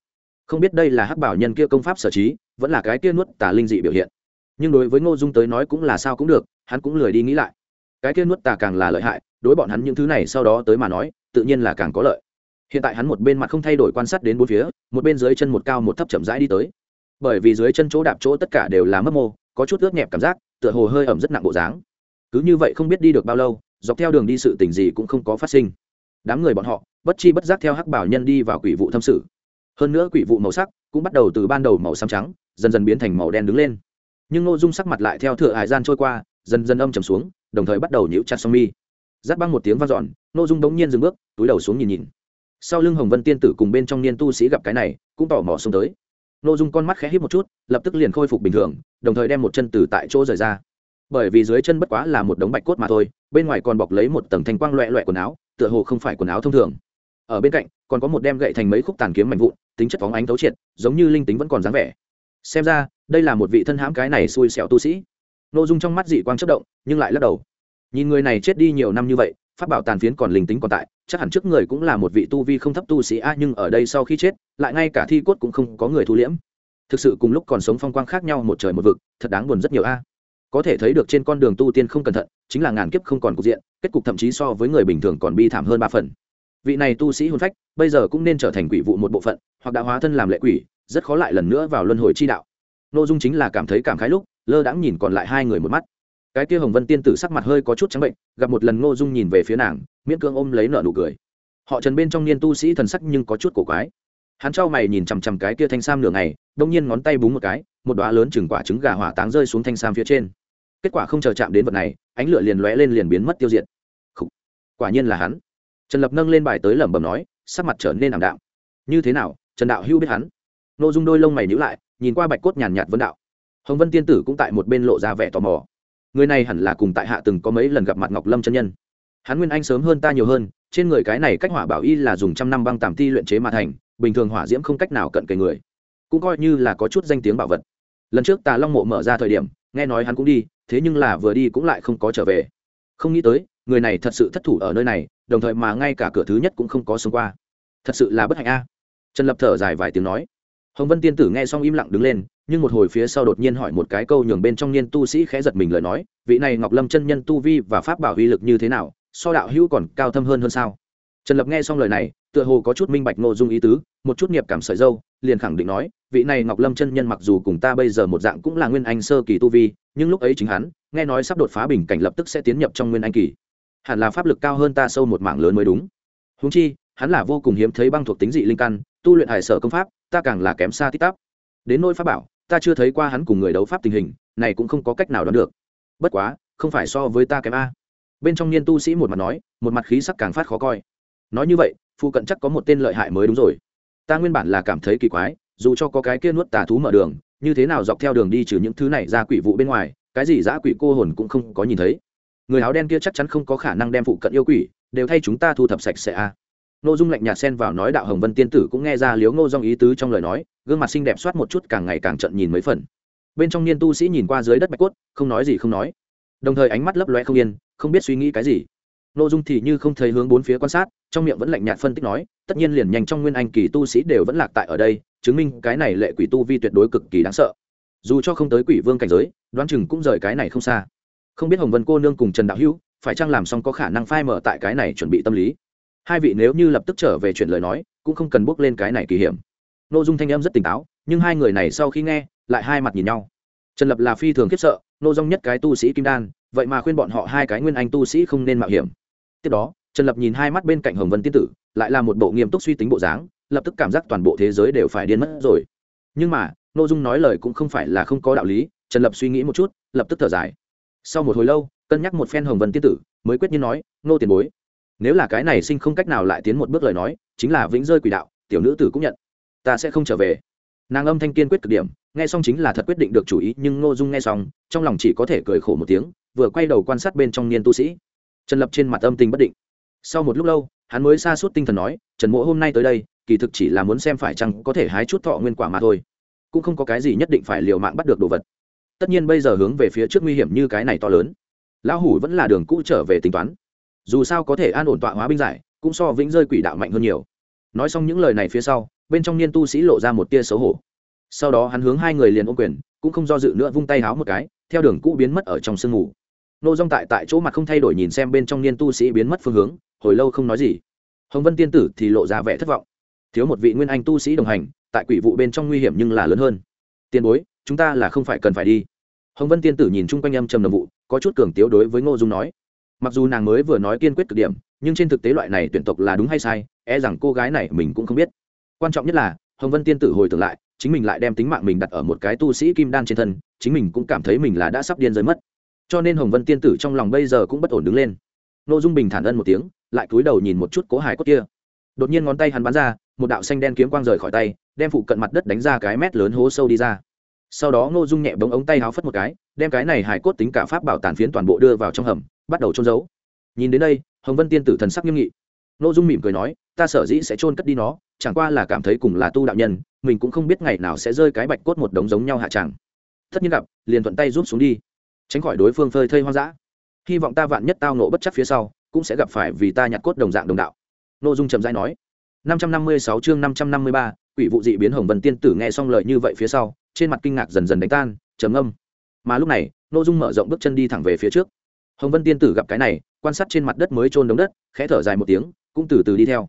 Không biết đây là hắc bảo nhân kia công pháp sở trí, vẫn là cái kia nuốt tà linh dị biểu hiện. Nhưng đối với ngô dung tới nói cũng là sao cũng được, hắn cũng lười đi nghĩ lại. Cái kia nuốt tà càng là lợi hại đối bọn hắn những thứ này sau đó tới mà nói, tự nhiên là càng có lợi. Hiện tại hắn một bên mặt không thay đổi quan sát đến bốn phía, một bên dưới chân một cao một thấp chậm rãi đi tới. Bởi vì dưới chân chỗ đạp chỗ tất cả đều là mấp mô, có chút ướt nhẹp cảm giác, tựa hồ hơi ẩm rất nặng bộ dáng. Cứ như vậy không biết đi được bao lâu, dọc theo đường đi sự tình gì cũng không có phát sinh. Đám người bọn họ, bất chi bất giác theo hắc bảo nhân đi vào quỷ vụ thâm sự. Hơn nữa quỷ vụ màu sắc cũng bắt đầu từ ban đầu màu xám trắng, dần dần biến thành màu đen đứng lên. Nhưng nội dung sắc mặt lại theo thửa hải gian trôi qua, dần dần âm trầm xuống, đồng thời bắt đầu nhíu chặt song mi giáp băng một tiếng vang dọn nội dung đống nhiên dừng bước, túi đầu xuống nhìn nhìn. Sau lưng hồng vân tiên tử cùng bên trong niên tu sĩ gặp cái này, cũng tò mò xuống tới. Nội dung con mắt khẽ hít một chút, lập tức liền khôi phục bình thường, đồng thời đem một chân từ tại chỗ rời ra. Bởi vì dưới chân bất quá là một đống bạch cốt mà thôi, bên ngoài còn bọc lấy một tầng thanh quang loẹ loẹ quần áo, tựa hồ không phải quần áo thông thường. Ở bên cạnh, còn có một đem gậy thành mấy khúc tàn kiếm mạnh vụn, tính chất phóng ánh thấu triệt, giống như linh tính vẫn còn dáng vẻ. Xem ra, đây là một vị thân hãm cái này xui xẻo tu sĩ. N ô dung trong mắt dị quang chất động, nhưng lại lắc đầu nhìn người này chết đi nhiều năm như vậy phát bảo tàn phiến còn linh tính còn tại, chắc hẳn trước người cũng là một vị tu vi không thấp tu sĩ a, nhưng ở đây sau khi chết, lại ngay cả thi cốt cũng không có người thu liễm. Thực sự cùng lúc còn sống phong quang khác nhau một trời một vực, thật đáng buồn rất nhiều a. Có thể thấy được trên con đường tu tiên không cẩn thận, chính là ngàn kiếp không còn cục diện, kết cục thậm chí so với người bình thường còn bi thảm hơn ba phần. Vị này tu sĩ hồn phách, bây giờ cũng nên trở thành quỷ vụ một bộ phận, hoặc đã hóa thân làm lệ quỷ, rất khó lại lần nữa vào luân hồi chi đạo. Nội dung chính là cảm thấy cảm khái lúc, lơ đãng nhìn còn lại hai người một mắt cái kia hồng vân tiên tử sắc mặt hơi có chút trắng bệnh, gặp một lần ngô dung nhìn về phía nàng, miễn cưỡng ôm lấy nợ nụ cười. Họ trần bên trong niên tu sĩ thần sắc nhưng có chút cổ quái. Hắn trao mày nhìn chằm chằm cái kia thanh sam nửa ngày, đông nhiên ngón tay búng một cái, một đoá lớn chừng quả trứng gà hỏa táng rơi xuống thanh sam phía trên. Kết quả không chờ chạm đến vật này, ánh lửa liền lóe lên liền biến mất tiêu diệt. Khủ. quả nhiên là hắn. Trần lập nâng lên bài tới lẩm bẩm nói, sắc mặt trở nên ảm đạm. Như thế nào, trần đạo hưu biết hắn? Nội dung đôi lông mày nhữ lại, nhìn qua bạch cốt nhàn nhạt vân đạo. Hồng vân tiên tử cũng tại một bên lộ ra vẻ tò mò người này hẳn là cùng tại hạ từng có mấy lần gặp mặt ngọc lâm chân nhân. Hắn nguyên anh sớm hơn ta nhiều hơn, trên người cái này cách hỏa bảo y là dùng trăm năm băng tàm ti luyện chế mà thành, bình thường hỏa diễm không cách nào cận kề người. Cũng coi như là có chút danh tiếng bảo vật. Lần trước tà long mộ mở ra thời điểm, nghe nói hắn cũng đi, thế nhưng là vừa đi cũng lại không có trở về. Không nghĩ tới, người này thật sự thất thủ ở nơi này, đồng thời mà ngay cả cửa thứ nhất cũng không có xông qua. Thật sự là bất hạnh a. Trần lập thở dài vài tiếng nói hồng vân tiên tử nghe xong im lặng đứng lên, nhưng một hồi phía sau đột nhiên hỏi một cái câu nhường bên trong niên tu sĩ khẽ giật mình lời nói, vị này ngọc lâm chân nhân tu vi và pháp bảo uy lực như thế nào, so đạo hữu còn cao thâm hơn hơn sao? Trần lập nghe xong lời này, tựa hồ có chút minh bạch nội dung ý tứ, một chút nghiệp cảm sợi dâu, liền khẳng định nói, vị này ngọc lâm chân nhân mặc dù cùng ta bây giờ một dạng cũng là nguyên anh sơ kỳ tu vi, nhưng lúc ấy chính hắn, nghe nói sắp đột phá bình cảnh lập tức sẽ tiến nhập trong nguyên anh kỳ. Hẳn là pháp lực cao hơn ta sâu một mảng lớn mới đúng. Húng chi, hắn là vô cùng hiếm thấy băng thuộc tính dị linh căn, tu luyện hải sở công pháp ta càng là kém xa tít tắp. Đến nôi pháp bảo, ta chưa thấy qua hắn cùng người đấu pháp tình hình, này cũng không có cách nào đoán được. Bất quá, không phải so với ta kém a. Bên trong niên tu sĩ một mặt nói, một mặt khí sắc càng phát khó coi. Nói như vậy, phụ cận chắc có một tên lợi hại mới đúng rồi. Ta nguyên bản là cảm thấy kỳ quái, dù cho có cái kia nuốt tà thú mở đường, như thế nào dọc theo đường đi trừ những thứ này ra quỷ vụ bên ngoài, cái gì giã quỷ cô hồn cũng không có nhìn thấy. Người áo đen kia chắc chắn không có khả năng đem phụ cận yêu quỷ đều thay chúng ta thu thập sạch sẽ a. à. Ngô dung lạnh nhạt xen vào nói đạo hồng vân tiên tử cũng nghe ra liếu ngô dung ý tứ trong lời nói, gương mặt xinh đẹp soát một chút càng ngày càng trận nhìn mấy phần. Bên trong niên tu sĩ nhìn qua dưới đất bạch cốt, không nói gì không nói. Đồng thời ánh mắt lấp loe không yên, không biết suy nghĩ cái gì. Ngô dung thì như không thấy hướng bốn phía quan sát, trong miệng vẫn lạnh nhạt phân tích nói, tất nhiên liền nhanh trong nguyên anh kỳ tu sĩ đều vẫn lạc tại ở đây, chứng minh cái này lệ quỷ tu vi tuyệt đối cực kỳ đáng sợ. Dù cho không tới quỷ vương cảnh giới, đoán chừng cũng rời cái này không xa. Không biết hồng vân cô nương cùng trần đạo hữu, phải chăng làm xong có khả năng phai mở tại cái này chuẩn bị tâm lý? Hai vị nếu như lập tức trở về chuyện lời nói, cũng không cần bước lên cái này kỳ hiểm. N ô dung thanh âm rất tỉnh táo, nhưng hai người này sau khi nghe, lại hai mặt nhìn nhau. Trần lập là phi thường khiếp sợ, nô dung nhất cái tu sĩ kim đan, vậy mà khuyên bọn họ hai cái nguyên anh tu sĩ không nên mạo hiểm. Tiếp đó, trần lập nhìn hai mắt bên cạnh hồng vân tiên tử, lại là một bộ nghiêm túc suy tính bộ dáng, lập tức cảm giác toàn bộ thế giới đều phải điên mất rồi. Nhưng mà n ô dung nói lời cũng không phải là không có đạo lý, trần lập suy nghĩ một chút, lập tức thở dài. Sau một hồi lâu, cân nhắc một phen hồng vân tiên tử, mới quyết nhiên nói, nô tiền bối nếu là cái này sinh không cách nào lại tiến một bước lời nói, chính là vĩnh rơi quỷ đạo, tiểu nữ tử cũng nhận. Ta sẽ không trở về. Nàng âm thanh kiên quyết cực điểm, nghe xong chính là thật quyết định được chủ ý, nhưng ngô dung nghe xong, trong lòng chỉ có thể cười khổ một tiếng, vừa quay đầu quan sát bên trong niên tu sĩ. Trần lập trên mặt âm tình bất định. Sau một lúc lâu, hắn mới xa suốt tinh thần nói, trần mỗ hôm nay tới đây, kỳ thực chỉ là muốn xem phải chăng có thể hái chút thọ nguyên quả mà thôi. Cũng không có cái gì nhất định phải liều mạng bắt được đồ vật. Tất nhiên bây giờ hướng về phía trước nguy hiểm như cái này to lớn. Lão hủ vẫn là đường cũ trở về tính toán dù sao có thể an ổn tọa hóa binh giải, cũng so vĩnh rơi quỷ đạo mạnh hơn nhiều. Nói xong những lời này phía sau, bên trong niên tu sĩ lộ ra một tia xấu hổ. Sau đó hắn hướng hai người liền ôm quyền, cũng không do dự nữa vung tay háo một cái, theo đường cũ biến mất ở trong sương mù. Nô dong tại tại chỗ mặt không thay đổi nhìn xem bên trong niên tu sĩ biến mất phương hướng, hồi lâu không nói gì. Hồng vân tiên tử thì lộ ra vẻ thất vọng. Thiếu một vị nguyên anh tu sĩ đồng hành, tại quỷ vụ bên trong nguy hiểm nhưng là lớn hơn. Tiền bối, chúng ta là không phải cần phải đi. Hồng vân tiên tử nhìn chung quanh âm trầm nồng vụ, có chút cường tiếu đối với ngô dung nói mặc dù nàng mới vừa nói kiên quyết cực điểm, nhưng trên thực tế loại này tuyển tộc là đúng hay sai e rằng cô gái này mình cũng không biết. Quan trọng nhất là, hồng vân tiên tử hồi tưởng lại, chính mình lại đem tính mạng mình đặt ở một cái tu sĩ kim đan trên thân, chính mình cũng cảm thấy mình là đã sắp điên rơi mất. Cho nên hồng vân tiên tử trong lòng bây giờ cũng bất ổn đứng lên. Nội dung bình thản ân một tiếng, lại cúi đầu nhìn một chút cố hải cốt kia. Đột nhiên ngón tay hắn bắn ra, một đạo xanh đen kiếm quang rời khỏi tay, đem phụ cận mặt đất đánh ra cái mét lớn hố sâu đi ra. Sau đó ngô dung nhẹ bóng ống tay háo phất một cái, đem cái này hải cốt tính cả pháp bảo tàn phiến toàn bộ đưa vào trong hầm bắt đầu trôn giấu. Nhìn đến đây, hồng vân tiên tử thần sắc nghiêm nghị. Ngô dung mỉm cười nói, ta sở dĩ sẽ trôn cất đi nó, chẳng qua là cảm thấy cùng là tu đạo nhân, mình cũng không biết ngày nào sẽ rơi cái bạch cốt một đống giống nhau hạ tràng tất nhiên gặp, liền thuận tay rút xuống đi, tránh khỏi đối phương phơi thây hoang dã. Hy vọng ta vạn nhất tao nộ bất chắc phía sau, cũng sẽ gặp phải vì ta nhặt cốt đồng dạng đồng đạo. N ô dung trầm dai nói. Năm trăm năm mươi sáu chương năm trăm năm mươi ba, quỷ vụ dị biến hồng vân tiên tử nghe xong lời như vậy phía sau, trên mặt kinh ngạc dần dần đánh tan, trầm âm mà lúc này n ô dung mở rộng bước chân đi thẳng về phía trước hồng vân tiên tử gặp cái này, quan sát trên mặt đất mới trôn đống đất, khẽ thở dài một tiếng, cũng từ từ đi theo.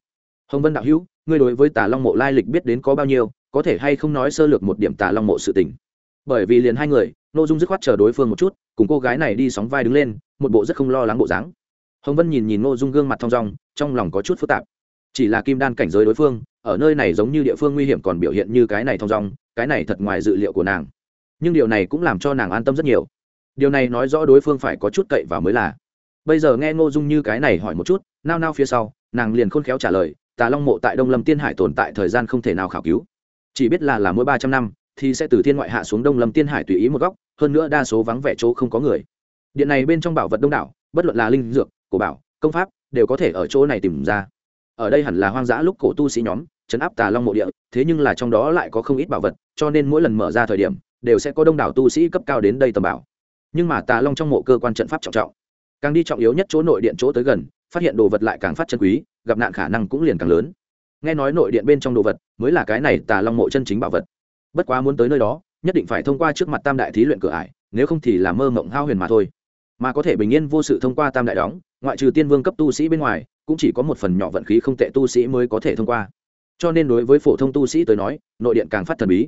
Hồng vân đạo hữu, ngươi đối với tà long mộ lai lịch biết đến có bao nhiêu, có thể hay không nói sơ lược một điểm tà long mộ sự tình? Bởi vì liền hai người n ô dung dứt khoát chờ đối phương một chút, cùng cô gái này đi sóng vai đứng lên, một bộ rất không lo lắng bộ dáng. Hồng vân nhìn nhìn n ô dung gương mặt thong dong, trong lòng có chút phức tạp. Chỉ là kim đan cảnh giới đối phương, ở nơi này giống như địa phương nguy hiểm còn biểu hiện như cái này thong dong, cái này thật ngoài dự liệu của nàng. Nhưng điều này cũng làm cho nàng an tâm rất nhiều điều này nói rõ đối phương phải có chút cậy và mới là. Bây giờ nghe ngô dung như cái này hỏi một chút, nao nao phía sau, nàng liền khôn khéo trả lời, tà long mộ tại đông lâm tiên hải tồn tại thời gian không thể nào khảo cứu. Chỉ biết là là mỗi ba trăm năm, thì sẽ từ thiên ngoại hạ xuống đông lâm tiên hải tùy ý một góc, hơn nữa đa số vắng vẻ chỗ không có người. Điện này bên trong bảo vật đông đảo, bất luận là linh dược, cổ bảo, công pháp, đều có thể ở chỗ này tìm ra. Ở đây hẳn là hoang dã lúc cổ tu sĩ nhóm chấn áp tà long mộ địa, thế nhưng là trong đó lại có không ít bảo vật, cho nên mỗi lần mở ra thời điểm, đều sẽ có đông đảo tu sĩ cấp cao đến đây tầm bảo nhưng mà tà long trong mộ cơ quan trận pháp trọng trọng. Càng đi trọng yếu nhất chỗ nội điện chỗ tới gần, phát hiện đồ vật lại càng phát chân quý, gặp nạn khả năng cũng liền càng lớn. Nghe nói nội điện bên trong đồ vật mới là cái này tà long mộ chân chính bảo vật. Bất quá muốn tới nơi đó, nhất định phải thông qua trước mặt tam đại thí luyện cửa ải, nếu không thì là mơ mộng hao huyền mà thôi. Mà có thể bình yên vô sự thông qua tam đại đóng, ngoại trừ tiên vương cấp tu sĩ bên ngoài, cũng chỉ có một phần nhỏ vận khí không tệ tu sĩ mới có thể thông qua. Cho nên đối với phổ thông tu sĩ tới nói, nội điện càng phát thần bí.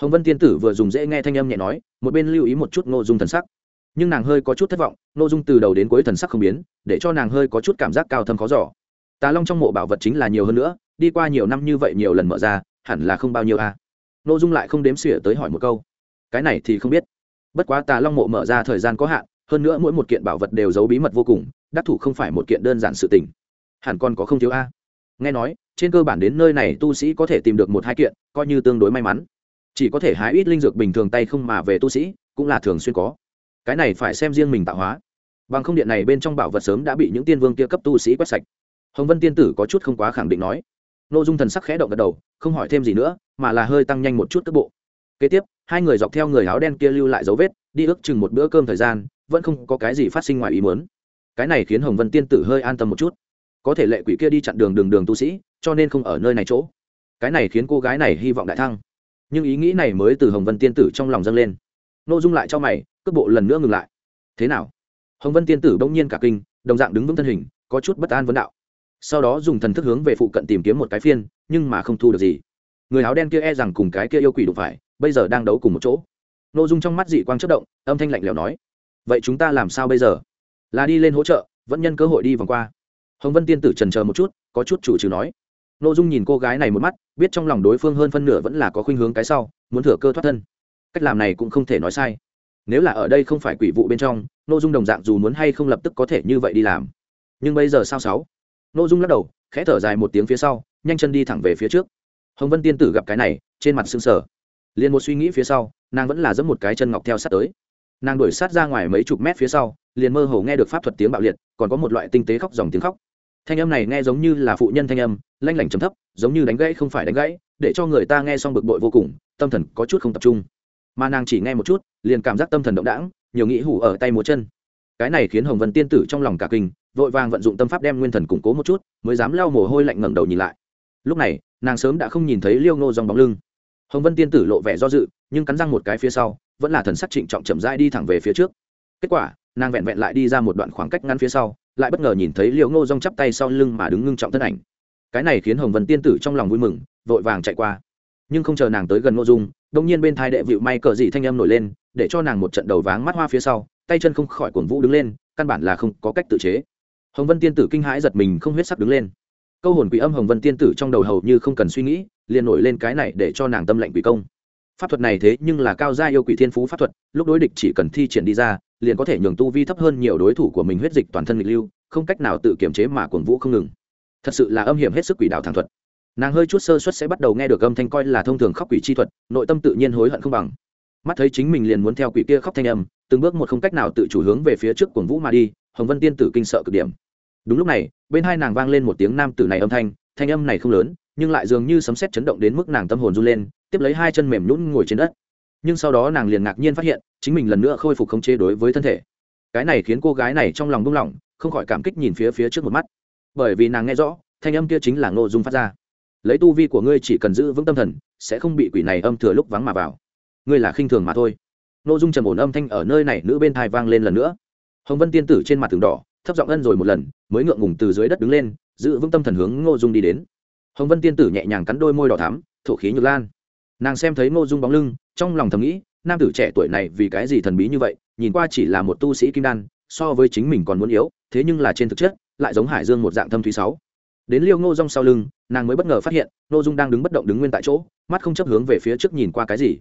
Hồng vân tiên tử vừa dùng dễ nghe thanh âm nhẹ nói, một bên lưu ý một chút ngô dung thần sắc nhưng nàng hơi có chút thất vọng nội dung từ đầu đến cuối thần sắc không biến, để cho nàng hơi có chút cảm giác cao thâm khó giỏ tà long trong mộ bảo vật chính là nhiều hơn nữa, đi qua nhiều năm như vậy nhiều lần mở ra, hẳn là không bao nhiêu a. À. Nội dung lại không đếm xỉa tới hỏi một câu. Cái này thì không biết. Bất quá tà long mộ mở ra thời gian có hạn, hơn nữa mỗi một kiện bảo vật đều giấu bí mật vô cùng, đắc thủ không phải một kiện đơn giản sự tình. Hẳn còn có không thiếu a. Nghe nói, trên cơ bản đến nơi này tu sĩ có thể tìm được một hai kiện, coi như tương đối may mắn. Chỉ có thể hái ít linh dược bình thường tay không mà về tu sĩ, cũng là thường xuyên có cái này phải xem riêng mình tạo hóa. Bằng không điện này bên trong bảo vật sớm đã bị những tiên vương kia cấp tu sĩ quét sạch. Hồng vân tiên tử có chút không quá khẳng định nói. N ô dung thần sắc khẽ động gật đầu, không hỏi thêm gì nữa, mà là hơi tăng nhanh một chút cước bộ kế tiếp, hai người dọc theo người áo đen kia lưu lại dấu vết, đi ước chừng một bữa cơm thời gian, vẫn không có cái gì phát sinh ngoài ý muốn. Cái này khiến hồng vân tiên tử hơi an tâm một chút. Có thể lệ quỷ kia đi chặn đường đường đường tu sĩ, cho nên không ở nơi này chỗ. Cái này khiến cô gái này hy vọng đại thăng. Nhưng ý nghĩ này mới từ hồng vân tiên tử trong lòng dâng lên. N ô dung lại cho mày cước bộ lần nữa ngừng lại. Thế nào? Hồng vân tiên tử bỗng nhiên cả kinh, đồng dạng đứng vững thân hình, có chút bất an vấn đạo. Sau đó dùng thần thức hướng về phụ cận tìm kiếm một cái phiên, nhưng mà không thu được gì. Người áo đen kia e rằng cùng cái kia yêu quỷ đụng phải, bây giờ đang đấu cùng một chỗ. N ô dung trong mắt dị quang chất động, âm thanh lạnh lẽo nói, vậy chúng ta làm sao bây giờ? Là đi lên hỗ trợ, vẫn nhân cơ hội đi vòng qua. Hồng vân tiên tử trần chờ một chút, có chút chủ trừ nói. N ô dung nhìn cô gái này một mắt, biết trong lòng đối phương hơn phân nửa vẫn là có khuynh hướng cái sau, muốn thừa cơ thoát thân. Cách làm này cũng không thể nói sai nếu là ở đây không phải quỷ vụ bên trong n ô dung đồng dạng dù muốn hay không lập tức có thể như vậy đi làm. Nhưng bây giờ sao sáu? N ô dung lắc đầu, khẽ thở dài một tiếng phía sau, nhanh chân đi thẳng về phía trước. Hồng vân tiên tử gặp cái này, trên mặt s ư n g sở liền một suy nghĩ phía sau, nàng vẫn là giẫm một cái chân ngọc theo sát tới. Nàng đuổi sát ra ngoài mấy chục mét phía sau, liền mơ hồ nghe được pháp thuật tiếng bạo liệt, còn có một loại tinh tế khóc dòng tiếng khóc. Thanh âm này nghe giống như là phụ nhân thanh âm, lanh lảnh chấm thấp, giống như đánh gãy không phải đánh gãy, để cho người ta nghe xong bực bội vô cùng, tâm thần có chút không tập trung mà nàng chỉ nghe một chút, liền cảm giác tâm thần động đãng, nhiều nghĩ hủ ở tay múa chân. Cái này khiến hồng vân tiên tử trong lòng cả kinh, vội vàng vận dụng tâm pháp đem nguyên thần củng cố một chút, mới dám lau mồ hôi lạnh ngẩng đầu nhìn lại. Lúc này, nàng sớm đã không nhìn thấy liêu ngô dòng bóng lưng. Hồng vân tiên tử lộ vẻ do dự, nhưng cắn răng một cái phía sau, vẫn là thần sắc trịnh trọng chậm rãi đi thẳng về phía trước. Kết quả, nàng vẹn vẹn lại đi ra một đoạn khoảng cách ngắn phía sau, lại bất ngờ nhìn thấy liêu ngô dòng chắp tay sau lưng mà đứng ngưng trọng thân ảnh. Cái này khiến hồng vân tiên tử trong lòng vui mừng, vội vàng chạy qua. Nhưng không chờ nàng tới gần ngô dung đông nhiên bên thai đệ vịu may cờ dị thanh âm nổi lên, để cho nàng một trận đầu váng mắt hoa phía sau, tay chân không khỏi cuồng vũ đứng lên, căn bản là không có cách tự chế. Hồng vân tiên tử kinh hãi giật mình không huyết sắc đứng lên. Câu hồn quỷ âm hồng vân tiên tử trong đầu hầu như không cần suy nghĩ, liền nổi lên cái này để cho nàng tâm lệnh quỷ công. Pháp thuật này thế nhưng là cao gia yêu quỷ thiên phú pháp thuật, lúc đối địch chỉ cần thi triển đi ra, liền có thể nhường tu vi thấp hơn nhiều đối thủ của mình huyết dịch toàn thân nghịch lưu, không cách nào tự kiểm chế mà cuồng vũ không ngừng. Thật sự là âm hiểm hết sức quỷ đạo thẳng thuật nàng hơi chút sơ suất sẽ bắt đầu nghe được âm thanh coi là thông thường khóc quỷ chi thuật, nội tâm tự nhiên hối hận không bằng. Mắt thấy chính mình liền muốn theo quỷ kia khóc thanh âm, từng bước một không cách nào tự chủ hướng về phía trước cuồng vũ mà đi, hồng vân tiên tử kinh sợ cực điểm. Đúng lúc này, bên hai nàng vang lên một tiếng nam tử này âm thanh thanh âm này không lớn, nhưng lại dường như sấm sét chấn động đến mức nàng tâm hồn run lên, tiếp lấy hai chân mềm nhũn ngồi trên đất. Nhưng sau đó nàng liền ngạc nhiên phát hiện, chính mình lần nữa khôi phục khống chế đối với thân thể. Cái này khiến cô gái này trong lòng buông lỏng, không khỏi cảm kích nhìn phía phía trước một mắt. Bởi vì nàng nghe rõ, thanh âm kia chính là ngô dung phát ra lấy tu vi của ngươi chỉ cần giữ vững tâm thần, sẽ không bị quỷ này âm thừa lúc vắng mà vào. Ngươi là khinh thường mà thôi. N ô dung trầm ổn âm thanh ở nơi này nữ bên thai vang lên lần nữa. Hồng vân tiên tử trên mặt tường đỏ, thấp giọng ân rồi một lần, mới ngượng ngùng từ dưới đất đứng lên, giữ vững tâm thần hướng ngô dung đi đến. Hồng vân tiên tử nhẹ nhàng cắn đôi môi đỏ thắm, thổ khí nhược lan. Nàng xem thấy ngô dung bóng lưng, trong lòng thầm nghĩ, nam tử trẻ tuổi này vì cái gì thần bí như vậy, nhìn qua chỉ là một tu sĩ kim đan, so với chính mình còn muốn yếu, thế nhưng là trên thực chất, lại giống hải dương một dạng thâm thúy sáu đến liêu ngô rong sau lưng, nàng mới bất ngờ phát hiện, ngô dung đang đứng bất động đứng nguyên tại chỗ, mắt không chấp hướng về phía trước nhìn qua cái gì.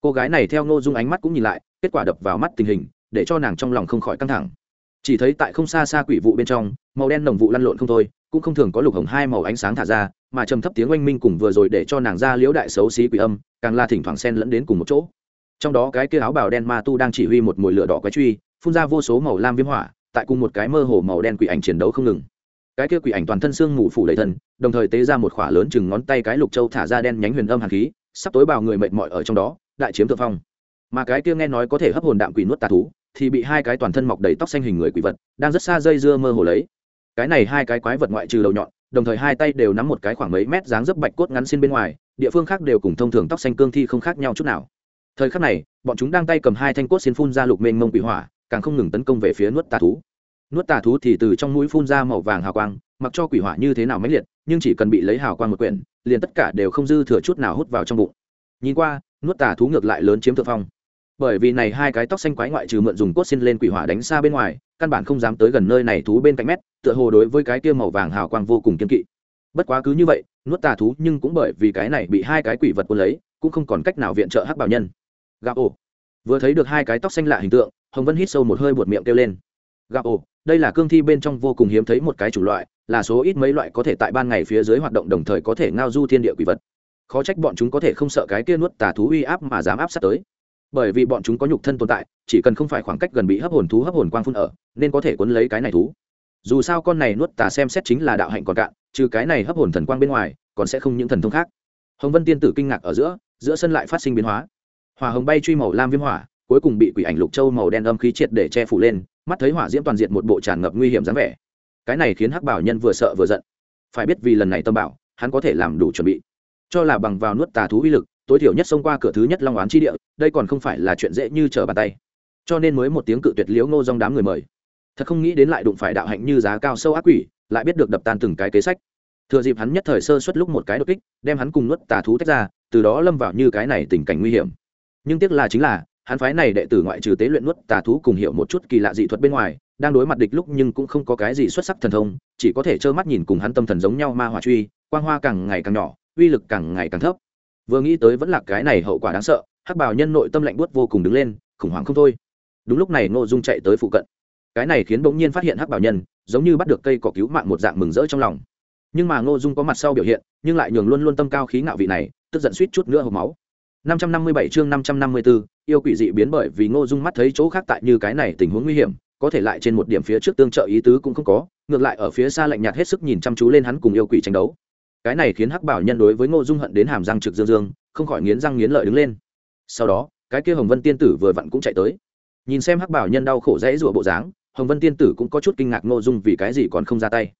Cô gái này theo ngô dung ánh mắt cũng nhìn lại, kết quả đập vào mắt tình hình, để cho nàng trong lòng không khỏi căng thẳng. Chỉ thấy tại không xa xa quỷ vụ bên trong, màu đen nồng vụ lăn lộn không thôi, cũng không thường có lục hồng hai màu ánh sáng thả ra, mà trầm thấp tiếng oanh minh cùng vừa rồi để cho nàng ra liễu đại xấu xí quỷ âm, càng la thỉnh thoảng xen lẫn đến cùng một chỗ. Trong đó cái kia áo bào đen ma tu đang chỉ huy một mùi lửa đỏ quái truy, phun ra vô số màu lam viêm hỏa, tại cùng một cái mơ hồ màu đen quỷ ảnh chiến đấu không ngừng cái kia quỷ ảnh toàn thân xương mù phủ đầy thân, đồng thời tế ra một khỏa lớn chừng ngón tay cái lục châu thả ra đen nhánh huyền âm hàn khí, sắp tối bào người mệt mỏi ở trong đó, đại chiếm thượng phong. Mà cái kia nghe nói có thể hấp hồn đạm quỷ nuốt tà thú, thì bị hai cái toàn thân mọc đầy tóc xanh hình người quỷ vật, đang rất xa dây dưa mơ hồ lấy. Cái này hai cái quái vật ngoại trừ đầu nhọn, đồng thời hai tay đều nắm một cái khoảng mấy mét dáng dấp bạch cốt ngắn xin bên ngoài, địa phương khác đều cùng thông thường tóc xanh cương thi không khác nhau chút nào. Thời khắc này, bọn chúng đang tay cầm hai thanh cốt xin phun ra lục mênh mông quỷ hỏa, càng không ngừng tấn công về phía nuốt tà thú nuốt tà thú thì từ trong mũi phun ra màu vàng hào quang, mặc cho quỷ hỏa như thế nào mãnh liệt, nhưng chỉ cần bị lấy hào quang một quyển, liền tất cả đều không dư thừa chút nào hút vào trong bụng. Nhìn qua, nuốt tà thú ngược lại lớn chiếm thượng phong. Bởi vì này hai cái tóc xanh quái ngoại trừ mượn dùng cốt xin lên quỷ hỏa đánh xa bên ngoài, căn bản không dám tới gần nơi này thú bên cạnh mét, tựa hồ đối với cái kia màu vàng hào quang vô cùng kiên kỵ. Bất quá cứ như vậy, nuốt tà thú nhưng cũng bởi vì cái này bị hai cái quỷ vật quân lấy, cũng không còn cách nào viện trợ hắc bảo nhân. Gạo ồ. Vừa thấy được hai cái tóc xanh lạ hình tượng, hồng vân hít sâu một hơi buột miệng kêu lên. Gạo ồ đây là cương thi bên trong vô cùng hiếm thấy một cái chủ loại, là số ít mấy loại có thể tại ban ngày phía dưới hoạt động đồng thời có thể ngao du thiên địa quỷ vật. Khó trách bọn chúng có thể không sợ cái kia nuốt tà thú uy áp mà dám áp sát tới. Bởi vì bọn chúng có nhục thân tồn tại, chỉ cần không phải khoảng cách gần bị hấp hồn thú, hấp hồn quang phun ở, nên có thể quấn lấy cái này thú. Dù sao con này nuốt tà xem xét chính là đạo hạnh còn cạn, trừ cái này hấp hồn thần quang bên ngoài, còn sẽ không những thần thông khác. Hồng vân tiên tử kinh ngạc ở giữa giữa sân lại phát sinh biến hóa. Hỏa hồng bay truy màu lam viêm hỏa, cuối cùng bị quỷ ảnh lục châu màu đen âm khí triệt để che phủ lên mắt thấy hỏa diễm toàn diện một bộ tràn ngập nguy hiểm dáng vẻ. Cái này khiến hắc bảo nhân vừa sợ vừa giận. Phải biết vì lần này tâm bảo, hắn có thể làm đủ chuẩn bị. Cho là bằng vào nuốt tà thú uy lực, tối thiểu nhất xông qua cửa thứ nhất long oán chi địa, đây còn không phải là chuyện dễ như trở bàn tay. Cho nên mới một tiếng cự tuyệt liếu ngô dong đám người mời. Thật không nghĩ đến lại đụng phải đạo hạnh như giá cao sâu ác quỷ, lại biết được đập tan từng cái kế sách. Thừa dịp hắn nhất thời sơ suất lúc một cái đột kích, đem hắn cùng nuốt tà thú tách ra, từ đó lâm vào như cái này tình cảnh nguy hiểm. Nhưng tiếc là chính là hắn phái này đệ tử ngoại trừ tế luyện nuốt tà thú cùng hiểu một chút kỳ lạ dị thuật bên ngoài, đang đối mặt địch lúc nhưng cũng không có cái gì xuất sắc thần thông, chỉ có thể trơ mắt nhìn cùng hắn tâm thần giống nhau ma hỏa truy, quang hoa càng ngày càng nhỏ, uy lực càng ngày càng thấp. Vừa nghĩ tới vẫn là cái này hậu quả đáng sợ, hắc bảo nhân nội tâm lạnh buốt vô cùng đứng lên, khủng hoảng không thôi. Đúng lúc này ngô dung chạy tới phụ cận. Cái này khiến bỗng nhiên phát hiện hắc bảo nhân, giống như bắt được cây cỏ cứu mạng một dạng mừng rỡ trong lòng. Nhưng mà ngô dung có mặt sau biểu hiện, nhưng lại nhường luôn luôn tâm cao khí ngạo vị này, tức giận suýt chút nữa hộp máu. 557 chương 554, yêu quỷ dị biến bởi vì ngô dung mắt thấy chỗ khác tại như cái này tình huống nguy hiểm có thể lại trên một điểm phía trước tương trợ ý tứ cũng không có ngược lại ở phía xa lạnh nhạt hết sức nhìn chăm chú lên hắn cùng yêu quỷ tranh đấu. Cái này khiến hắc bảo nhân đối với ngô dung hận đến hàm răng trực dương dương không khỏi nghiến răng nghiến lợi đứng lên. Sau đó cái kia hồng vân tiên tử vừa vặn cũng chạy tới. Nhìn xem hắc bảo nhân đau khổ rãy rủa bộ dáng hồng vân tiên tử cũng có chút kinh ngạc ngô dung vì cái gì còn không ra tay.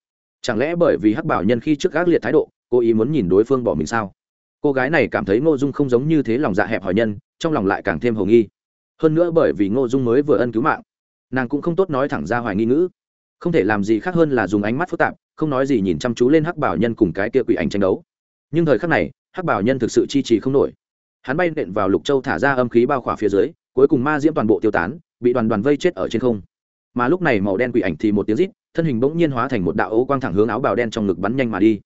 Chẳng lẽ bởi vì hắc bảo nhân khi trước gác liệt thái độ cố ý muốn nhìn đối phương bỏ mình sao? Cô gái này cảm thấy ngô dung không giống như thế lòng dạ hẹp hòi nhân, trong lòng lại càng thêm hầu nghi. Hơn nữa bởi vì ngô dung mới vừa ân cứu mạng, nàng cũng không tốt nói thẳng ra hoài nghi ngữ. Không thể làm gì khác hơn là dùng ánh mắt phức tạp, không nói gì nhìn chăm chú lên hắc bảo nhân cùng cái kia quỷ ảnh tranh đấu. Nhưng thời khắc này, hắc bảo nhân thực sự chi trì không nổi. Hắn bay nện vào lục châu thả ra âm khí bao khỏa phía dưới, cuối cùng ma diễm toàn bộ tiêu tán, bị đoàn đoàn vây chết ở trên không. Mà lúc này màu đen quỷ ảnh thì một tiếng rít, thân hình bỗng nhiên hóa thành một đạo ấu quang thẳng hướng áo bào đen trong ngực bắn nhanh mà đi.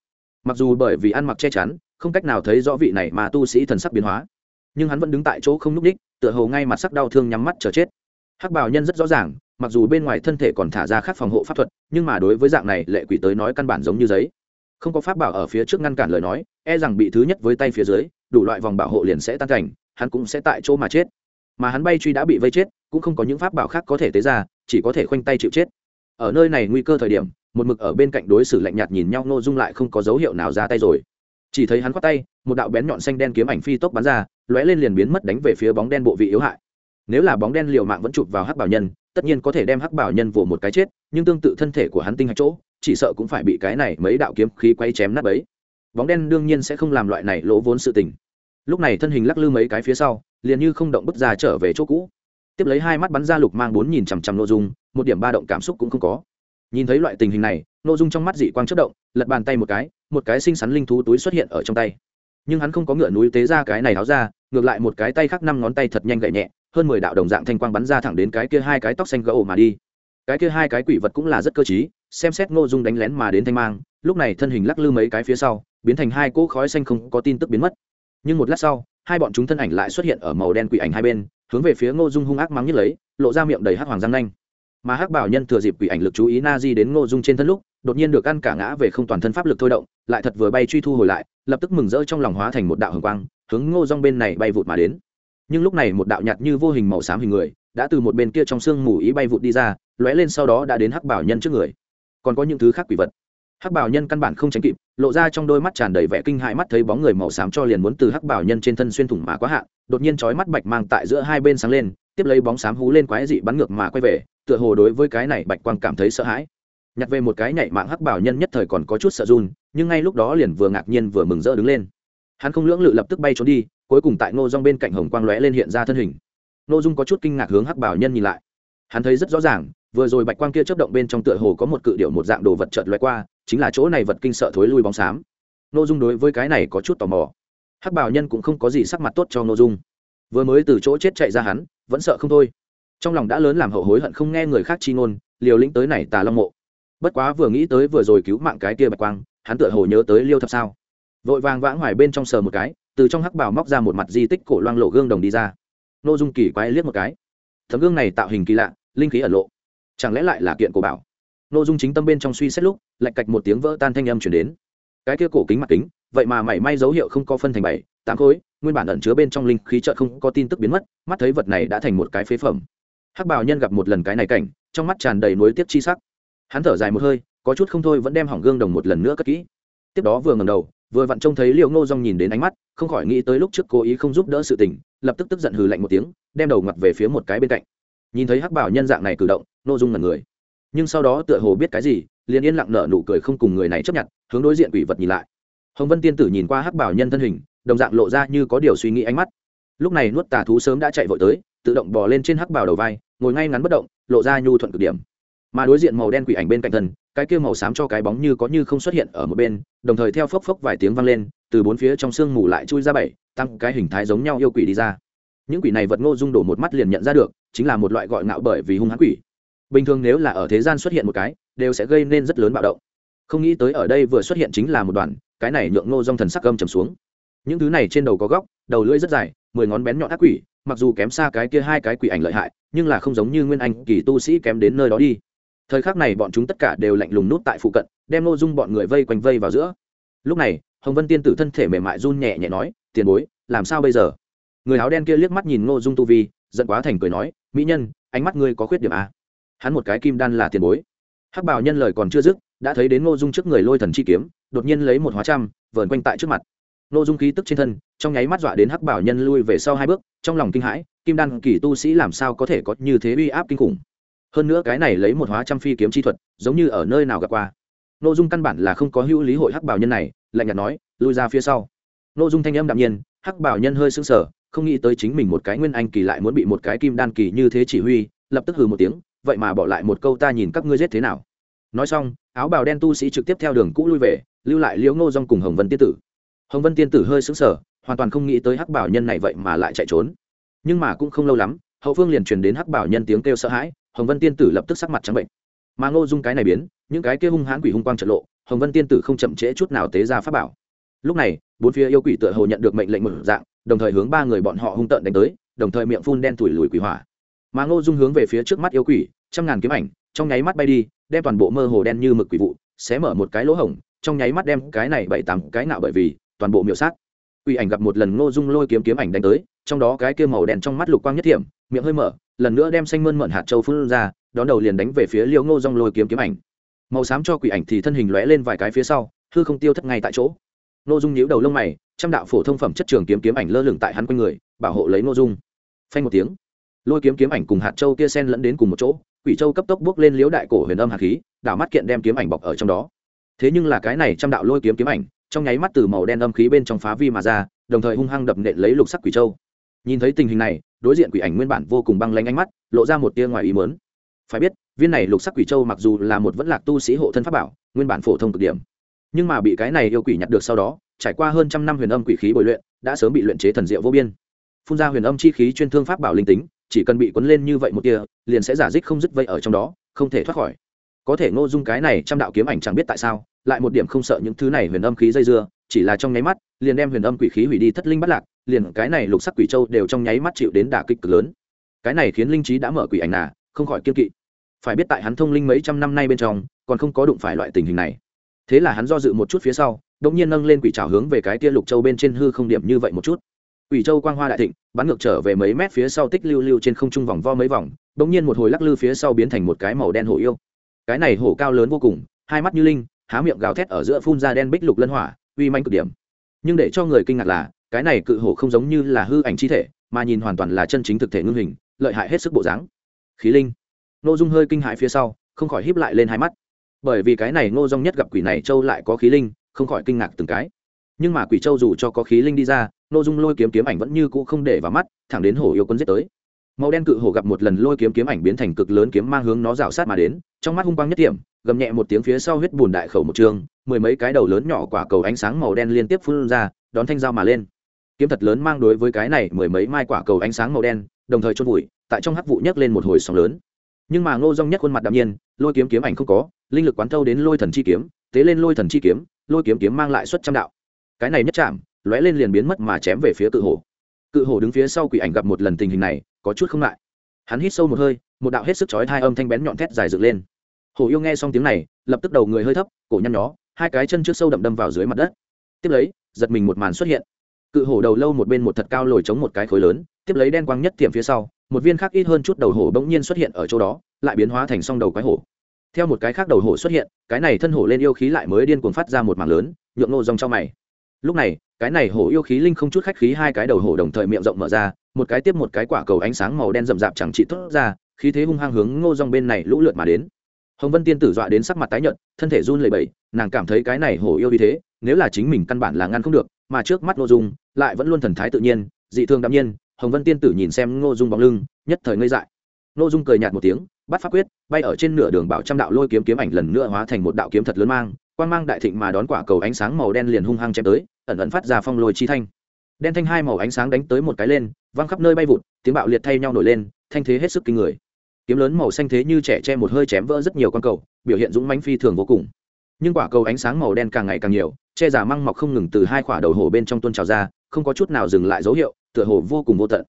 Mặc dù bởi vì ăn mặc che chắn không cách nào thấy rõ vị này mà tu sĩ thần sắc biến hóa. Nhưng hắn vẫn đứng tại chỗ không n ú c ních tựa hồ ngay mặt sắc đau thương nhắm mắt chờ chết. Hắc bào nhân rất rõ ràng, mặc dù bên ngoài thân thể còn thả ra khác phòng hộ pháp thuật, nhưng mà đối với dạng này, lệ quỷ tới nói căn bản giống như giấy. Không có pháp bảo ở phía trước ngăn cản lời nói e rằng bị thứ nhất với tay phía dưới, đủ loại vòng bảo hộ liền sẽ tan cảnh, hắn cũng sẽ tại chỗ mà chết. Mà hắn bay truy đã bị vây chết, cũng không có những pháp bảo khác có thể tế ra, chỉ có thể khoanh tay chịu chết. Ở nơi này nguy cơ thời điểm, một mực ở bên cạnh đối xử lạnh nhạt nhìn nhau nô dung lại không có dấu hiệu nào ra tay rồi chỉ thấy hắn khoát tay, một đạo bén nhọn xanh đen kiếm ảnh phi tốc bắn ra, lóe lên liền biến mất đánh về phía bóng đen bộ vị yếu hại. Nếu là bóng đen liều mạng vẫn chụp vào hắc bảo nhân, tất nhiên có thể đem hắc bảo nhân vồ một cái chết, nhưng tương tự thân thể của hắn tinh hạch chỗ, chỉ sợ cũng phải bị cái này mấy đạo kiếm khí quay chém nát ấy. bóng đen đương nhiên sẽ không làm loại này lỗ vốn sự tình. Lúc này thân hình lắc lư mấy cái phía sau, liền như không động bất ra trở về chỗ cũ. Tiếp lấy hai mắt bắn ra lục mang bốn nhìn chằm chằm nội dung, một điểm ba động cảm xúc cũng không có nhìn thấy loại tình hình này nội dung trong mắt dị quang chất động, lật bàn tay một cái một cái xinh xắn linh thú túi xuất hiện ở trong tay. Nhưng hắn không có ngựa núi tế ra cái này tháo ra, ngược lại một cái tay khác năm ngón tay thật nhanh gậy nhẹ, hơn mười đạo đồng dạng thanh quang bắn ra thẳng đến cái kia hai cái tóc xanh gỗ mà đi. Cái kia hai cái quỷ vật cũng là rất cơ t xem xét ngô dung đánh lén mà đến thanh mang, lúc này thân hình lắc lư mấy cái phía sau, biến thành hai cỗ khói xanh không có tin tức biến mất. Nhưng một lát sau, hai bọn chúng thân ảnh lại xuất hiện ở màu đen quỷ ảnh hai bên, hướng về phía ngô dung hung ác mắng nhất lấy, lộ ra miệng đầy hắc hoàng răng nanh mà hắc bảo nhân thừa dịp quỷ ảnh lực chú ý na di đến ngô dung trên thân lúc, đột nhiên được ăn cả ngã về không toàn thân pháp lực thôi động, lại thật vừa bay truy thu hồi lại, lập tức mừng rỡ trong lòng hóa thành một đạo hồng quang, hướng ngô dung bên này bay vụt mà đến. Nhưng lúc này một đạo nhạt như vô hình màu xám hình người, đã từ một bên kia trong xương mù ý bay vụt đi ra, lóe lên sau đó đã đến hắc bảo nhân trước người. Còn có những thứ khác quỷ vật. Hắc bảo nhân căn bản không tránh kịp, lộ ra trong đôi mắt tràn đầy vẻ kinh hại mắt thấy bóng người màu xám cho liền muốn từ hắc bảo nhân trên thân xuyên thủng mà quá hạn đột nhiên chói mắt bạch mang tại giữa hai bên sáng lên, tiếp lấy bóng xám hú lên quái dị bắn ngược mà quay về tựa hồ đối với cái này bạch quang cảm thấy sợ hãi. Nhặt về một cái nhảy mạng hắc bảo nhân nhất thời còn có chút sợ run, nhưng ngay lúc đó liền vừa ngạc nhiên vừa mừng rỡ đứng lên. Hắn không lưỡng lự lập tức bay trốn đi, cuối cùng tại ngô dung bên cạnh hồng quang lóe lên hiện ra thân hình. Ngô dung có chút kinh ngạc hướng hắc bảo nhân nhìn lại. Hắn thấy rất rõ ràng, vừa rồi bạch quang kia chớp động bên trong tựa hồ có một cự điệu một dạng đồ vật chợt lóe qua, chính là chỗ này vật kinh sợ thối lui bóng xám. Ngô dung đối với cái này có chút tò mò. Hắc bảo nhân cũng không có gì sắc mặt tốt cho ngô dung. Vừa mới từ chỗ chết chạy ra hắn, vẫn sợ không thôi trong lòng đã lớn làm hậu hối hận không nghe người khác chi ngôn, liều lĩnh tới này tà long mộ. Bất quá vừa nghĩ tới vừa rồi cứu mạng cái kia bạch quang, hắn tựa hồ nhớ tới liêu thập sao. Vội vàng vãng hoài bên trong sờ một cái, từ trong hắc bảo móc ra một mặt di tích cổ loang lộ gương đồng đi ra. N ô dung kỳ quái liếc một cái. Tấm gương này tạo hình kỳ lạ, linh khí ẩn lộ. Chẳng lẽ lại là kiện cổ bảo? N ô dung chính tâm bên trong suy xét lúc, lạch cạch một tiếng vỡ tan thanh âm chuyển đến. Cái kia cổ kính mặt kính, vậy mà mảy may dấu hiệu không có phân thành bảy, tám khối, nguyên bản ẩn chứa bên trong linh khí trợ không có tin tức biến mất, mắt thấy vật này đã thành một cái phế phẩm hắc bảo nhân gặp một lần cái này cảnh, trong mắt tràn đầy nối tiếp chi sắc. Hắn thở dài một hơi, có chút không thôi vẫn đem hỏng gương đồng một lần nữa cất kỹ. Tiếp đó vừa ngầm đầu, vừa vặn trông thấy liệu ngô dong nhìn đến ánh mắt, không khỏi nghĩ tới lúc trước cố ý không giúp đỡ sự tình, lập tức tức giận hừ lạnh một tiếng, đem đầu ngặt về phía một cái bên cạnh. Nhìn thấy hắc bảo nhân dạng này cử động nô dung ngần người. Nhưng sau đó tựa hồ biết cái gì, liền yên lặng nở nụ cười không cùng người này chấp nhận, hướng đối diện quỷ vật nhìn lại. Hồng vân tiên tử nhìn qua hắc bảo nhân thân hình, đồng dạng lộ ra như có điều suy nghĩ ánh mắt. Lúc này nuốt tà thú sớm đã chạy vội tới tự động bò lên trên hắc bảo đầu vai, ngồi ngay ngắn bất động, lộ ra nhu thuận cực điểm. Mà đối diện màu đen quỷ ảnh bên cạnh thân, cái kia màu xám cho cái bóng như có như không xuất hiện ở một bên, đồng thời theo phốc phốc vài tiếng vang lên, từ bốn phía trong sương mù lại chui ra bảy, tăng cái hình thái giống nhau yêu quỷ đi ra. Những quỷ này vật ngô dung đổ một mắt liền nhận ra được, chính là một loại gọi ngạo bởi vì hung hãn quỷ. Bình thường nếu là ở thế gian xuất hiện một cái, đều sẽ gây nên rất lớn bạo động. Không nghĩ tới ở đây vừa xuất hiện chính là một đoàn, cái này nhượng ngô dong thần sắc gâm trầm xuống. Những thứ này trên đầu có góc, đầu lưỡi rất dài, mười ngón bén nhọn ác quỷ mặc dù kém xa cái kia hai cái quỷ ảnh lợi hại, nhưng là không giống như nguyên anh kỳ tu sĩ kém đến nơi đó đi. Thời khắc này bọn chúng tất cả đều lạnh lùng nút tại phụ cận, đem ngô dung bọn người vây quanh vây vào giữa. Lúc này, hồng vân tiên tử thân thể mềm mại run nhẹ nhẹ nói, tiền bối, làm sao bây giờ? Người áo đen kia liếc mắt nhìn ngô dung tu vi, giận quá thành cười nói, mỹ nhân, ánh mắt ngươi có khuyết điểm à? hắn một cái kim đan là tiền bối. Hắc bảo nhân lời còn chưa dứt, đã thấy đến ngô dung trước người lôi thần chi kiếm, đột nhiên lấy một hóa trăm, vờn quanh tại trước mặt. Nô dung khí tức trên thân, trong nháy mắt dọa đến hắc bảo nhân lui về sau hai bước, trong lòng kinh hãi, kim đan kỳ tu sĩ làm sao có thể có như thế uy áp kinh khủng? Hơn nữa cái này lấy một hóa trăm phi kiếm chi thuật, giống như ở nơi nào gặp qua. Nội dung căn bản là không có hữu lý hội hắc bảo nhân này, lạnh nhạt nói, lui ra phía sau. Nội dung thanh âm đạm nhiên, hắc bảo nhân hơi sững sờ, không nghĩ tới chính mình một cái nguyên anh kỳ lại muốn bị một cái kim đan kỳ như thế chỉ huy, lập tức hừ một tiếng, vậy mà bỏ lại một câu ta nhìn các ngươi giết thế nào. Nói xong, áo bào đen tu sĩ trực tiếp theo đường cũ lui về, lưu lại liễu ngô dong cùng hồng vân tiết tử hồng vân tiên tử hơi sững sờ, hoàn toàn không nghĩ tới hắc bảo nhân này vậy mà lại chạy trốn. Nhưng mà cũng không lâu lắm, hậu phương liền truyền đến hắc bảo nhân tiếng kêu sợ hãi, hồng vân tiên tử lập tức sắc mặt trắng bệnh. Mà ngô dung cái này biến, những cái kia hung hãn quỷ hung quang trận lộ, hồng vân tiên tử không chậm trễ chút nào tế ra pháp bảo. Lúc này, bốn phía yêu quỷ tựa hồ nhận được mệnh lệnh mở dạng, đồng thời hướng ba người bọn họ hung tợn đánh tới, đồng thời miệng phun đen tủi lùi quỷ hỏa. Mà ngô dung hướng về phía trước mắt yêu quỷ, trăm ngàn kiếm ảnh, trong nháy mắt bay đi, đem toàn bộ mơ hồ đen như mực quỷ vụ, xé mở một cái lỗ hổng, trong nháy mắt đem cái này bảy tám cái nạo bởi vì toàn bộ miểu sát. Quỷ ảnh gặp một lần ngô dung lôi kiếm kiếm ảnh đánh tới, trong đó cái kia màu đen trong mắt lục quang nhất thiểm, miệng hơi mở, lần nữa đem xanh mơn mận hạt châu phun ra, đón đầu liền đánh về phía liễu ngô dung lôi kiếm kiếm ảnh. Màu xám cho quỷ ảnh thì thân hình lóe lên vài cái phía sau, hư không tiêu thất ngay tại chỗ. Ngô dung nhíu đầu lông mày, trăm đạo phổ thông phẩm chất trường kiếm kiếm ảnh lơ lửng tại hắn quanh người, bảo hộ lấy ngô dung. Phanh một tiếng, lôi kiếm kiếm ảnh cùng hạt châu kia sen lẫn đến cùng một chỗ, quỷ châu cấp tốc bước lên liễu đại cổ huyền âm hạt khí, đảo mắt kiện đem kiếm ảnh bọc ở trong đó. Thế nhưng là cái này trăm đạo lôi kiếm kiếm ảnh trong nháy mắt từ màu đen âm khí bên trong phá vi mà ra, đồng thời hung hăng đập nện lấy lục sắc quỷ châu. Nhìn thấy tình hình này, đối diện quỷ ảnh nguyên bản vô cùng băng lanh ánh mắt, lộ ra một tia ngoài ý mớn phải biết, viên này lục sắc quỷ châu mặc dù là một vẫn lạc tu sĩ hộ thân pháp bảo, nguyên bản phổ thông cực điểm. Nhưng mà bị cái này yêu quỷ nhặt được sau đó, trải qua hơn trăm năm huyền âm quỷ khí bồi luyện, đã sớm bị luyện chế thần diệu vô biên. Phun ra huyền âm chi khí chuyên thương pháp bảo linh tính, chỉ cần bị quấn lên như vậy một tia, liền sẽ giả dích không dứt vây ở trong đó, không thể thoát khỏi. Có thể ngô dung cái này trăm đạo kiếm ảnh chẳng biết tại sao lại một điểm không sợ những thứ này huyền âm khí dây dưa, chỉ là trong nháy mắt, liền đem huyền âm quỷ khí hủy đi thất linh bắt lạc, liền cái này lục sắc quỷ châu đều trong nháy mắt chịu đến đả kích cực lớn. Cái này khiến linh trí đã mở quỷ ảnh nà, không khỏi kiên kỵ. Phải biết tại hắn thông linh mấy trăm năm nay bên trong, còn không có đụng phải loại tình hình này. Thế là hắn do dự một chút phía sau, đột nhiên nâng lên quỷ trào hướng về cái tia lục châu bên trên hư không điểm như vậy một chút. Quỷ châu quang hoa đại thịnh, bắn ngược trở về mấy mét phía sau tích lưu lưu trên không trung vòng vo mấy vòng, đột nhiên một hồi lắc lư phía sau biến thành một cái màu đen hổ yêu. Cái này hổ cao lớn vô cùng, hai mắt như linh há miệng gào thét ở giữa phun ra đen bích lục lân hỏa, uy manh cực điểm. Nhưng để cho người kinh ngạc là, cái này cự hổ không giống như là hư ảnh chi thể, mà nhìn hoàn toàn là chân chính thực thể ngưng hình, lợi hại hết sức bộ dáng. Khí linh. Nội dung hơi kinh hại phía sau, không khỏi híp lại lên hai mắt. Bởi vì cái này ngô dung nhất gặp quỷ này châu lại có khí linh, không khỏi kinh ngạc từng cái. Nhưng mà quỷ châu dù cho có khí linh đi ra nội dung lôi kiếm kiếm ảnh vẫn như cũ không để vào mắt, thẳng đến hổ yêu quân giết tới màu đen cự hổ gặp một lần lôi kiếm kiếm ảnh biến thành cực lớn kiếm mang hướng nó rào sát mà đến, trong mắt hung quang nhất điểm gầm nhẹ một tiếng phía sau huyết bùn đại khẩu một trường, mười mấy cái đầu lớn nhỏ quả cầu ánh sáng màu đen liên tiếp phun ra, đón thanh dao mà lên. Kiếm thật lớn mang đối với cái này mười mấy mai quả cầu ánh sáng màu đen, đồng thời chôn vùi, tại trong hắc vụ nhấc lên một hồi sóng lớn. Nhưng mà ngô dong nhất khuôn mặt đạm nhiên, lôi kiếm kiếm ảnh không có, linh lực quán thâu đến lôi thần chi kiếm, tế lên lôi thần chi kiếm, lôi kiếm kiếm mang lại suất trăm đạo. Cái này nhất chạm, lóe lên liền biến mất mà chém về phía cự hổ cự hổ đứng phía sau quỷ ảnh gặp một lần tình hình này, có chút không lại hắn hít sâu một hơi, một đạo hết sức chói hai âm thanh bén nhọn thét dài dựng lên. Hổ yêu nghe xong tiếng này, lập tức đầu người hơi thấp, cổ nhăn nhó, hai cái chân trước sâu đậm đâm vào dưới mặt đất. Tiếp lấy, giật mình một màn xuất hiện. Cự hổ đầu lâu một bên một thật cao lồi chống một cái khối lớn, tiếp lấy đen quang nhất tiệm phía sau, một viên khác ít hơn chút đầu hổ bỗng nhiên xuất hiện ở chỗ đó, lại biến hóa thành song đầu quái hổ. Theo một cái khác đầu hổ xuất hiện, cái này thân hổ lên yêu khí lại mới điên cuồng phát ra một mảng lớn, nhượng nô dòng trong mày. Lúc này cái này hổ yêu khí linh không chút khách khí, hai cái đầu hổ đồng thời miệng rộng mở ra, một cái tiếp một cái quả cầu ánh sáng màu đen rậm rạp chẳng trị thốt ra, khí thế hung hăng hướng ngô dòng bên này lũ lượt mà đến. Hồng vân tiên tử dọa đến sắc mặt tái nhợt, thân thể run lẩy bẩy, nàng cảm thấy cái này hổ yêu như thế, nếu là chính mình căn bản là ngăn không được, mà trước mắt ngô dung lại vẫn luôn thần thái tự nhiên, dị thường đạm nhiên, hồng vân tiên tử nhìn xem ngô dung bóng lưng, nhất thời ngây dại. Ngô dung cười nhạt một tiếng, bắt pháp quyết, bay ở trên nửa đường bảo trăm đạo lôi kiếm kiếm ảnh lần nữa hóa thành một đạo kiếm thật lớn mang quan mang đại thịnh mà đón quả cầu ánh sáng màu đen liền hung hăng chém tới ẩn ẩn phát ra phong lôi chi thanh. Đen thanh hai màu ánh sáng đánh tới một cái lên, văng khắp nơi bay vụt, tiếng bạo liệt thay nhau nổi lên, thanh thế hết sức kinh người. Kiếm lớn màu xanh thế như trẻ che một hơi chém vỡ rất nhiều con cầu, biểu hiện dũng mãnh phi thường vô cùng. Nhưng quả cầu ánh sáng màu đen càng ngày càng nhiều, che giả măng mọc không ngừng từ hai quả đầu hổ bên trong tuôn trào ra, không có chút nào dừng lại dấu hiệu, tựa hồ vô cùng vô tận.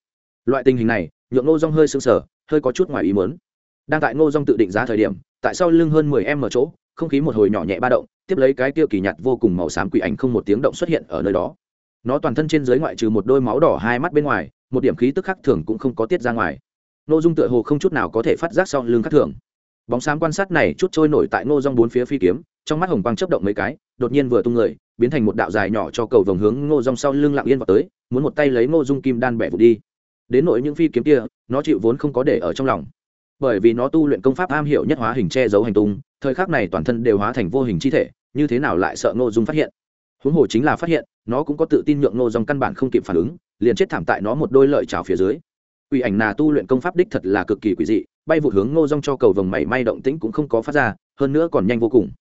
Loại tình hình này, nhượng ngô rong hơi sưng sờ, hơi có chút ngoài ý muốn. Đang tại ngô rong tự định giá thời điểm, tại sau lưng hơn mười em ở chỗ, không khí một hồi nhỏ nhẹ ba động tiếp lấy cái tiêu kỳ nhạt vô cùng màu xám quỷ ảnh không một tiếng động xuất hiện ở nơi đó. Nó toàn thân trên dưới ngoại trừ một đôi máu đỏ hai mắt bên ngoài, một điểm khí tức khắc thường cũng không có tiết ra ngoài. Ngô dung tựa hồ không chút nào có thể phát giác sau lưng khắc thường. Bóng xám quan sát này chút trôi nổi tại ngô rong bốn phía phi kiếm, trong mắt hồng quang chấp động mấy cái, đột nhiên vừa tung người, biến thành một đạo dài nhỏ cho cầu vòng hướng ngô rong sau lưng lặng yên vào tới, muốn một tay lấy ngô dung kim đan bẻ vụ đi. Đến nội những phi kiếm kia, nó chịu vốn không có để ở trong lòng. Bởi vì nó tu luyện công pháp am hiểu nhất hóa hình che giấu hành tung, thời khắc này toàn thân đều hóa thành vô hình chi thể như thế nào lại sợ ngô dung phát hiện? Huống hồ chính là phát hiện, nó cũng có tự tin nhượng ngô dung căn bản không kịp phản ứng, liền chết thảm tại nó một đôi lợi trào phía dưới. Quỷ ảnh nà tu luyện công pháp đích thật là cực kỳ quỷ dị, bay vụt hướng ngô dung cho cầu vồng mảy may động tĩnh cũng không có phát ra, hơn nữa còn nhanh vô cùng.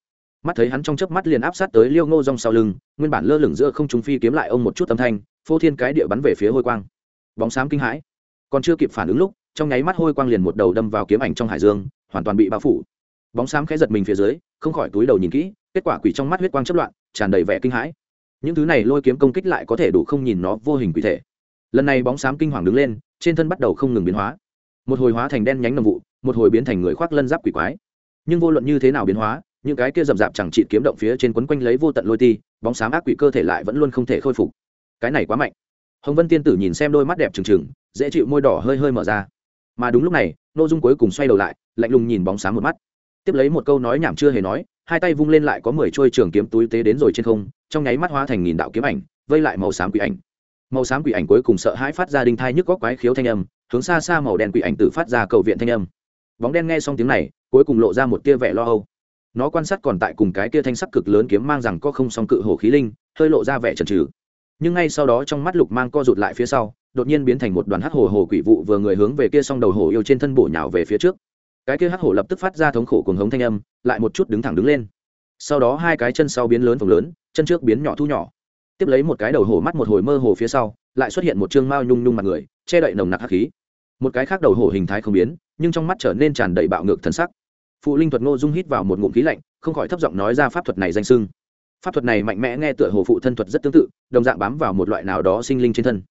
Mắt thấy hắn trong chớp mắt liền áp sát tới liêu ngô dung sau lưng, nguyên bản lơ lửng giữa không trung phi kiếm lại ông một chút âm thanh, phô thiên cái địa bắn về phía hôi quang. Bóng xám kinh hãi. Còn chưa kịp phản ứng lúc, trong nháy mắt hôi quang liền một đầu đâm vào kiếm ảnh trong hải dương, hoàn toàn bị bao phủ. Bóng xám khẽ giật mình phía dưới không khỏi túi đầu nhìn kỹ, kết quả quỷ trong mắt huyết quang chất loạn, tràn đầy vẻ kinh hãi. Những thứ này lôi kiếm công kích lại có thể đủ không nhìn nó vô hình quỷ thể. Lần này bóng xám kinh hoàng đứng lên, trên thân bắt đầu không ngừng biến hóa. Một hồi hóa thành đen nhánh nồng vụ, một hồi biến thành người khoác lân giáp quỷ quái. Nhưng vô luận như thế nào biến hóa, những cái kia rậm rạp chẳng chịt kiếm động phía trên quấn quanh lấy vô tận lôi ti, bóng xám ác quỷ cơ thể lại vẫn luôn không thể khôi phục. Cái này quá mạnh. Hồng vân tiên tử nhìn xem đôi mắt đẹp trừng trừng, dễ chịu môi đỏ hơi hơi mở ra. Mà đúng lúc này nội dung cuối cùng xoay đầu lại, lạnh lùng nhìn bóng sáng một mắt tiếp lấy một câu nói nhảm chưa hề nói, hai tay vung lên lại có mười trôi trường kiếm túi tế đến rồi trên không, trong nháy mắt hóa thành nghìn đạo kiếm ảnh, vây lại màu xám quỷ ảnh. Màu xám quỷ ảnh cuối cùng sợ hãi phát ra đinh thai nhức góc quái khiếu thanh âm, hướng xa xa màu đen quỷ ảnh tự phát ra cầu viện thanh âm. Bóng đen nghe xong tiếng này, cuối cùng lộ ra một tia vẻ lo âu. Nó quan sát còn tại cùng cái tia thanh sắc cực lớn kiếm mang rằng có không song cự hổ khí linh, hơi lộ ra vẻ trần trừ nhưng ngay sau đó trong mắt lục mang co rụt lại phía sau, đột nhiên biến thành một đoàn hắc hồ hồ quỷ vụ vừa người hướng về kia s đầu hổ yêu trên thân bổ nhào về phía trước cái kia hắc hổ lập tức phát ra thống khổ cuồng hống thanh âm, lại một chút đứng thẳng đứng lên. Sau đó hai cái chân sau biến lớn phồng lớn, chân trước biến nhỏ thu nhỏ. Tiếp lấy một cái đầu hổ mắt một hồi mơ hồ phía sau, lại xuất hiện một chương mao nhung nhung mặt người, che đậy nồng nặc hắc khí. Một cái khác đầu hổ hình thái không biến, nhưng trong mắt trở nên tràn đầy bạo ngược thân sắc. Phụ linh thuật ngô dung hít vào một ngụm khí lạnh, không khỏi thấp giọng nói ra pháp thuật này danh sưng pháp thuật này mạnh mẽ nghe tựa hồ phụ thân thuật rất tương tự, đồng dạng bám vào một loại nào đó sinh linh trên thân.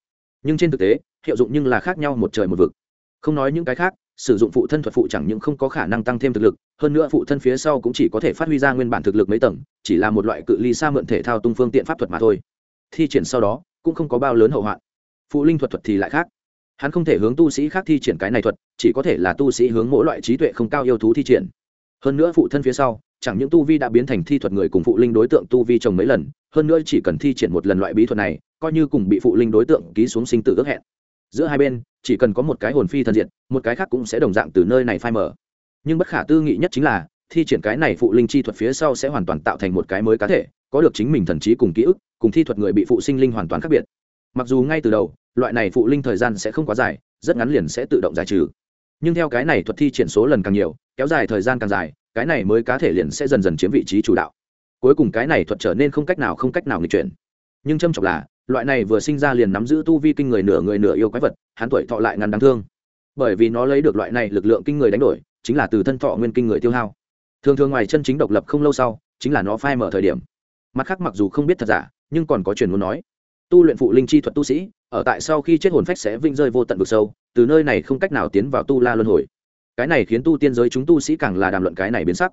Nhưng trên thực tế, hiệu dụng nhưng là khác nhau một trời một vực. Không nói những cái khác sử dụng phụ thân thuật phụ chẳng những không có khả năng tăng thêm thực lực, hơn nữa phụ thân phía sau cũng chỉ có thể phát huy ra nguyên bản thực lực mấy tầng, chỉ là một loại cự ly xa mượn thể thao tung phương tiện pháp thuật mà thôi. Thi triển sau đó, cũng không có bao lớn hậu hoạn. Phụ linh thuật thuật thì lại khác. Hắn không thể hướng tu sĩ khác thi triển cái này thuật, chỉ có thể là tu sĩ hướng mỗi loại trí tuệ không cao yêu thú thi triển. Hơn nữa phụ thân phía sau, chẳng những tu vi đã biến thành thi thuật người cùng phụ linh đối tượng tu vi chồng mấy lần, hơn nữa chỉ cần thi triển một lần loại bí thuật này, coi như cùng bị phụ linh đối tượng ký xuống sinh tử ước hẹn giữa hai bên chỉ cần có một cái hồn phi thần diện, một cái khác cũng sẽ đồng dạng từ nơi này phai mở nhưng bất khả tư nghị nhất chính là thi triển cái này phụ linh chi thuật phía sau sẽ hoàn toàn tạo thành một cái mới cá thể có được chính mình thần trí cùng ký ức cùng thi thuật người bị phụ sinh linh hoàn toàn khác biệt. Mặc dù ngay từ đầu loại này phụ linh thời gian sẽ không quá dài rất ngắn liền sẽ tự động giải trừ. Nhưng theo cái này thuật thi triển số lần càng nhiều kéo dài thời gian càng dài cái này mới cá thể liền sẽ dần dần chiếm vị trí chủ đạo. Cuối cùng cái này thuật trở nên không cách nào không cách nào nghịch chuyển. Nhưng trâm trọng là loại này vừa sinh ra liền nắm giữ tu vi kinh người nửa người nửa yêu quái vật, hắn tuổi thọ lại ngắn đáng thương. Bởi vì nó lấy được loại này lực lượng kinh người đánh đổi, chính là từ thân thọ nguyên kinh người tiêu hao. Thường thường ngoài chân chính độc lập không lâu sau, chính là nó phai mở thời điểm. Mặt khác mặc dù không biết thật giả, nhưng còn có chuyện muốn nói. Tu luyện phụ linh chi thuật tu sĩ, ở tại sau khi chết hồn phách sẽ vinh rơi vô tận vực sâu, từ nơi này không cách nào tiến vào tu la luân hồi. Cái này khiến tu tiên giới chúng tu sĩ càng là đàm luận cái này biến sắc.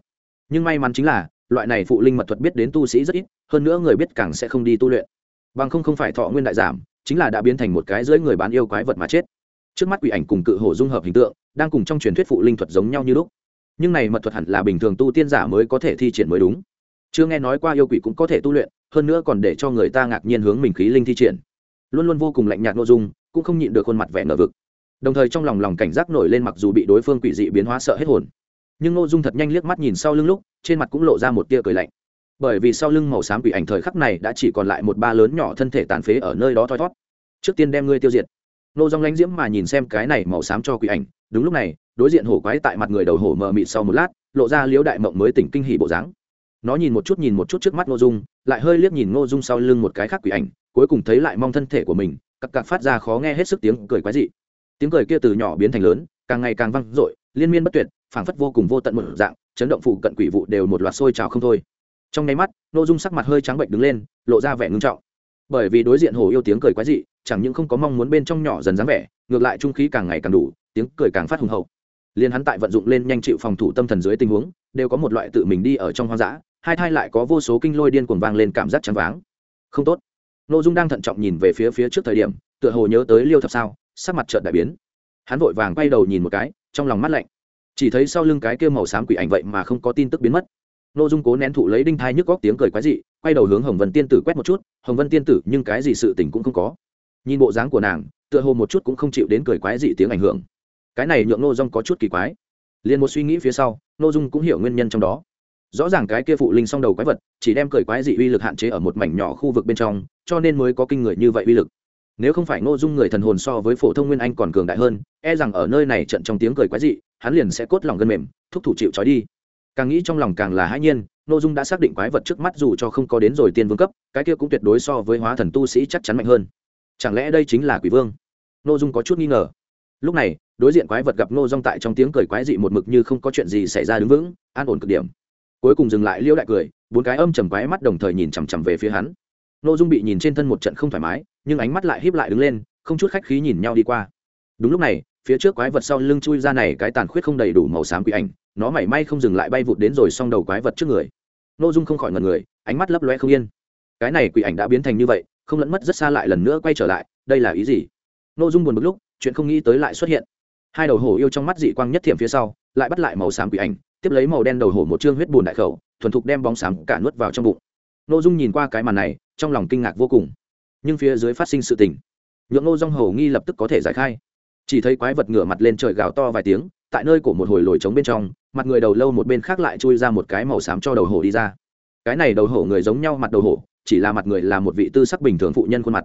Nhưng may mắn chính là, loại này phụ linh mật thuật biết đến tu sĩ rất ít, hơn nữa người biết càng sẽ không đi tu luyện bằng không không phải thọ nguyên đại giảm, chính là đã biến thành một cái dưới người bán yêu quái vật mà chết. Trước mắt quỷ ảnh cùng cự hổ dung hợp hình tượng, đang cùng trong truyền thuyết phụ linh thuật giống nhau như lúc. Nhưng này mật thuật hẳn là bình thường tu tiên giả mới có thể thi triển mới đúng. Chưa nghe nói qua yêu quỷ cũng có thể tu luyện, hơn nữa còn để cho người ta ngạc nhiên hướng mình khí linh thi triển. Luôn luôn vô cùng lạnh nhạt nội dung, cũng không nhịn được khuôn mặt vẻ ngờ vực. Đồng thời trong lòng lòng cảnh giác nổi lên mặc dù bị đối phương quỷ dị biến hóa sợ hết hồn. Nhưng nội dung thật nhanh liếc mắt nhìn sau lưng lúc, trên mặt cũng lộ ra một tia cười lạnh bởi vì sau lưng màu xám quỷ ảnh thời khắc này đã chỉ còn lại một ba lớn nhỏ thân thể tàn phế ở nơi đó thoi thót. Trước tiên đem ngươi tiêu diệt. Nô dòng lánh diễm mà nhìn xem cái này màu xám cho quỷ ảnh, đúng lúc này, đối diện hổ quái tại mặt người đầu hổ mờ mịt sau một lát, lộ ra liếu đại mộng mới tỉnh kinh hỉ bộ dáng. Nó nhìn một chút nhìn một chút trước mắt ngô dung, lại hơi liếc nhìn ngô dung sau lưng một cái khác quỷ ảnh, cuối cùng thấy lại mong thân thể của mình cặp cặp phát ra khó nghe hết sức tiếng cười quái dị. Tiếng cười kia từ nhỏ biến thành lớn, càng ngày càng vang dội, liên miên bất tuyệt, phảng phất vô cùng vô tận một dạng, chấn động phụ cận quỷ vụ đều một loạt sôi trào không thôi trong nháy mắt, ngô dung sắc mặt hơi trắng bệnh đứng lên, lộ ra vẻ ngưng trọng. Bởi vì đối diện hồ yêu tiếng cười quái dị, chẳng những không có mong muốn bên trong nhỏ dần dáng vẻ, ngược lại trung khí càng ngày càng đủ, tiếng cười càng phát hùng hậu. Liên hắn tại vận dụng lên nhanh chịu phòng thủ tâm thần dưới tình huống, đều có một loại tự mình đi ở trong hoang dã, hai thai lại có vô số kinh lôi điên cuồng vang lên cảm giác chán váng. Không tốt. Nội dung đang thận trọng nhìn về phía phía trước thời điểm, tựa hồ nhớ tới liêu thập sao, sắc mặt chợt đại biến. Hắn vội vàng quay đầu nhìn một cái, trong lòng mắt lạnh. Chỉ thấy sau lưng cái kia màu xám quỷ ảnh vậy mà không có tin tức biến mất nội dung cố nén thụ lấy đinh thai nhức góc tiếng cười quái dị, quay đầu hướng hồng vân tiên tử quét một chút, hồng vân tiên tử, nhưng cái gì sự tình cũng không có. Nhìn bộ dáng của nàng, tựa hồ một chút cũng không chịu đến cười quái dị tiếng ảnh hưởng. Cái này nhượng nô dung có chút kỳ quái. Liền một suy nghĩ phía sau, nô dung cũng hiểu nguyên nhân trong đó. Rõ ràng cái kia phụ linh song đầu quái vật, chỉ đem cười quái dị uy lực hạn chế ở một mảnh nhỏ khu vực bên trong, cho nên mới có kinh người như vậy uy lực. Nếu không phải ngô dung người thần hồn so với phổ thông nguyên anh còn cường đại hơn e rằng ở nơi này trận trong tiếng cười quái dị, hắn liền sẽ cốt lòng gân mềm, thúc thủ chịu trói đi càng nghĩ trong lòng càng là hãi nhiên nội dung đã xác định quái vật trước mắt dù cho không có đến rồi tiên vương cấp, cái kia cũng tuyệt đối so với hóa thần tu sĩ chắc chắn mạnh hơn. Chẳng lẽ đây chính là quỷ vương? Nội dung có chút nghi ngờ. Lúc này, đối diện quái vật gặp nô dung tại trong tiếng cười quái dị một mực như không có chuyện gì xảy ra đứng vững, an ổn cực điểm. Cuối cùng dừng lại liêu đại cười, bốn cái âm chầm quái mắt đồng thời nhìn chằm chằm về phía hắn. Nô dung bị nhìn trên thân một trận không thoải mái, nhưng ánh mắt lại híp lại đứng lên, không chút khách khí nhìn nhau đi qua. Đúng lúc này phía trước quái vật sau lưng chui ra này cái tàn khuyết không đầy đủ màu xám quỷ ảnh, nó mảy may không dừng lại bay vụt đến rồi xong đầu quái vật trước người. N ô dung không khỏi ngần người, ánh mắt lấp loe không yên. Cái này quỷ ảnh đã biến thành như vậy, không lẫn mất rất xa lại lần nữa quay trở lại, đây là ý gì? N ô dung buồn một lúc, chuyện không nghĩ tới lại xuất hiện. Hai đầu hổ yêu trong mắt dị quang nhất thiểm phía sau, lại bắt lại màu xám quỷ ảnh, tiếp lấy màu đen đầu hổ một chương huyết bùn đại khẩu, thuần thục đem bóng xám cả nuốt vào trong bụng. Nội dung nhìn qua cái màn này, trong lòng kinh ngạc vô cùng. Nhưng phía dưới phát sinh sự tình, nhượng nô dung hầu nghi lập tức có thể giải khai chỉ thấy quái vật ngửa mặt lên trời gào to vài tiếng, tại nơi của một hồi lồi trống bên trong, mặt người đầu lâu một bên khác lại chui ra một cái màu xám cho đầu hổ đi ra. Cái này đầu hổ người giống nhau mặt đầu hổ, chỉ là mặt người là một vị tư sắc bình thường phụ nhân khuôn mặt.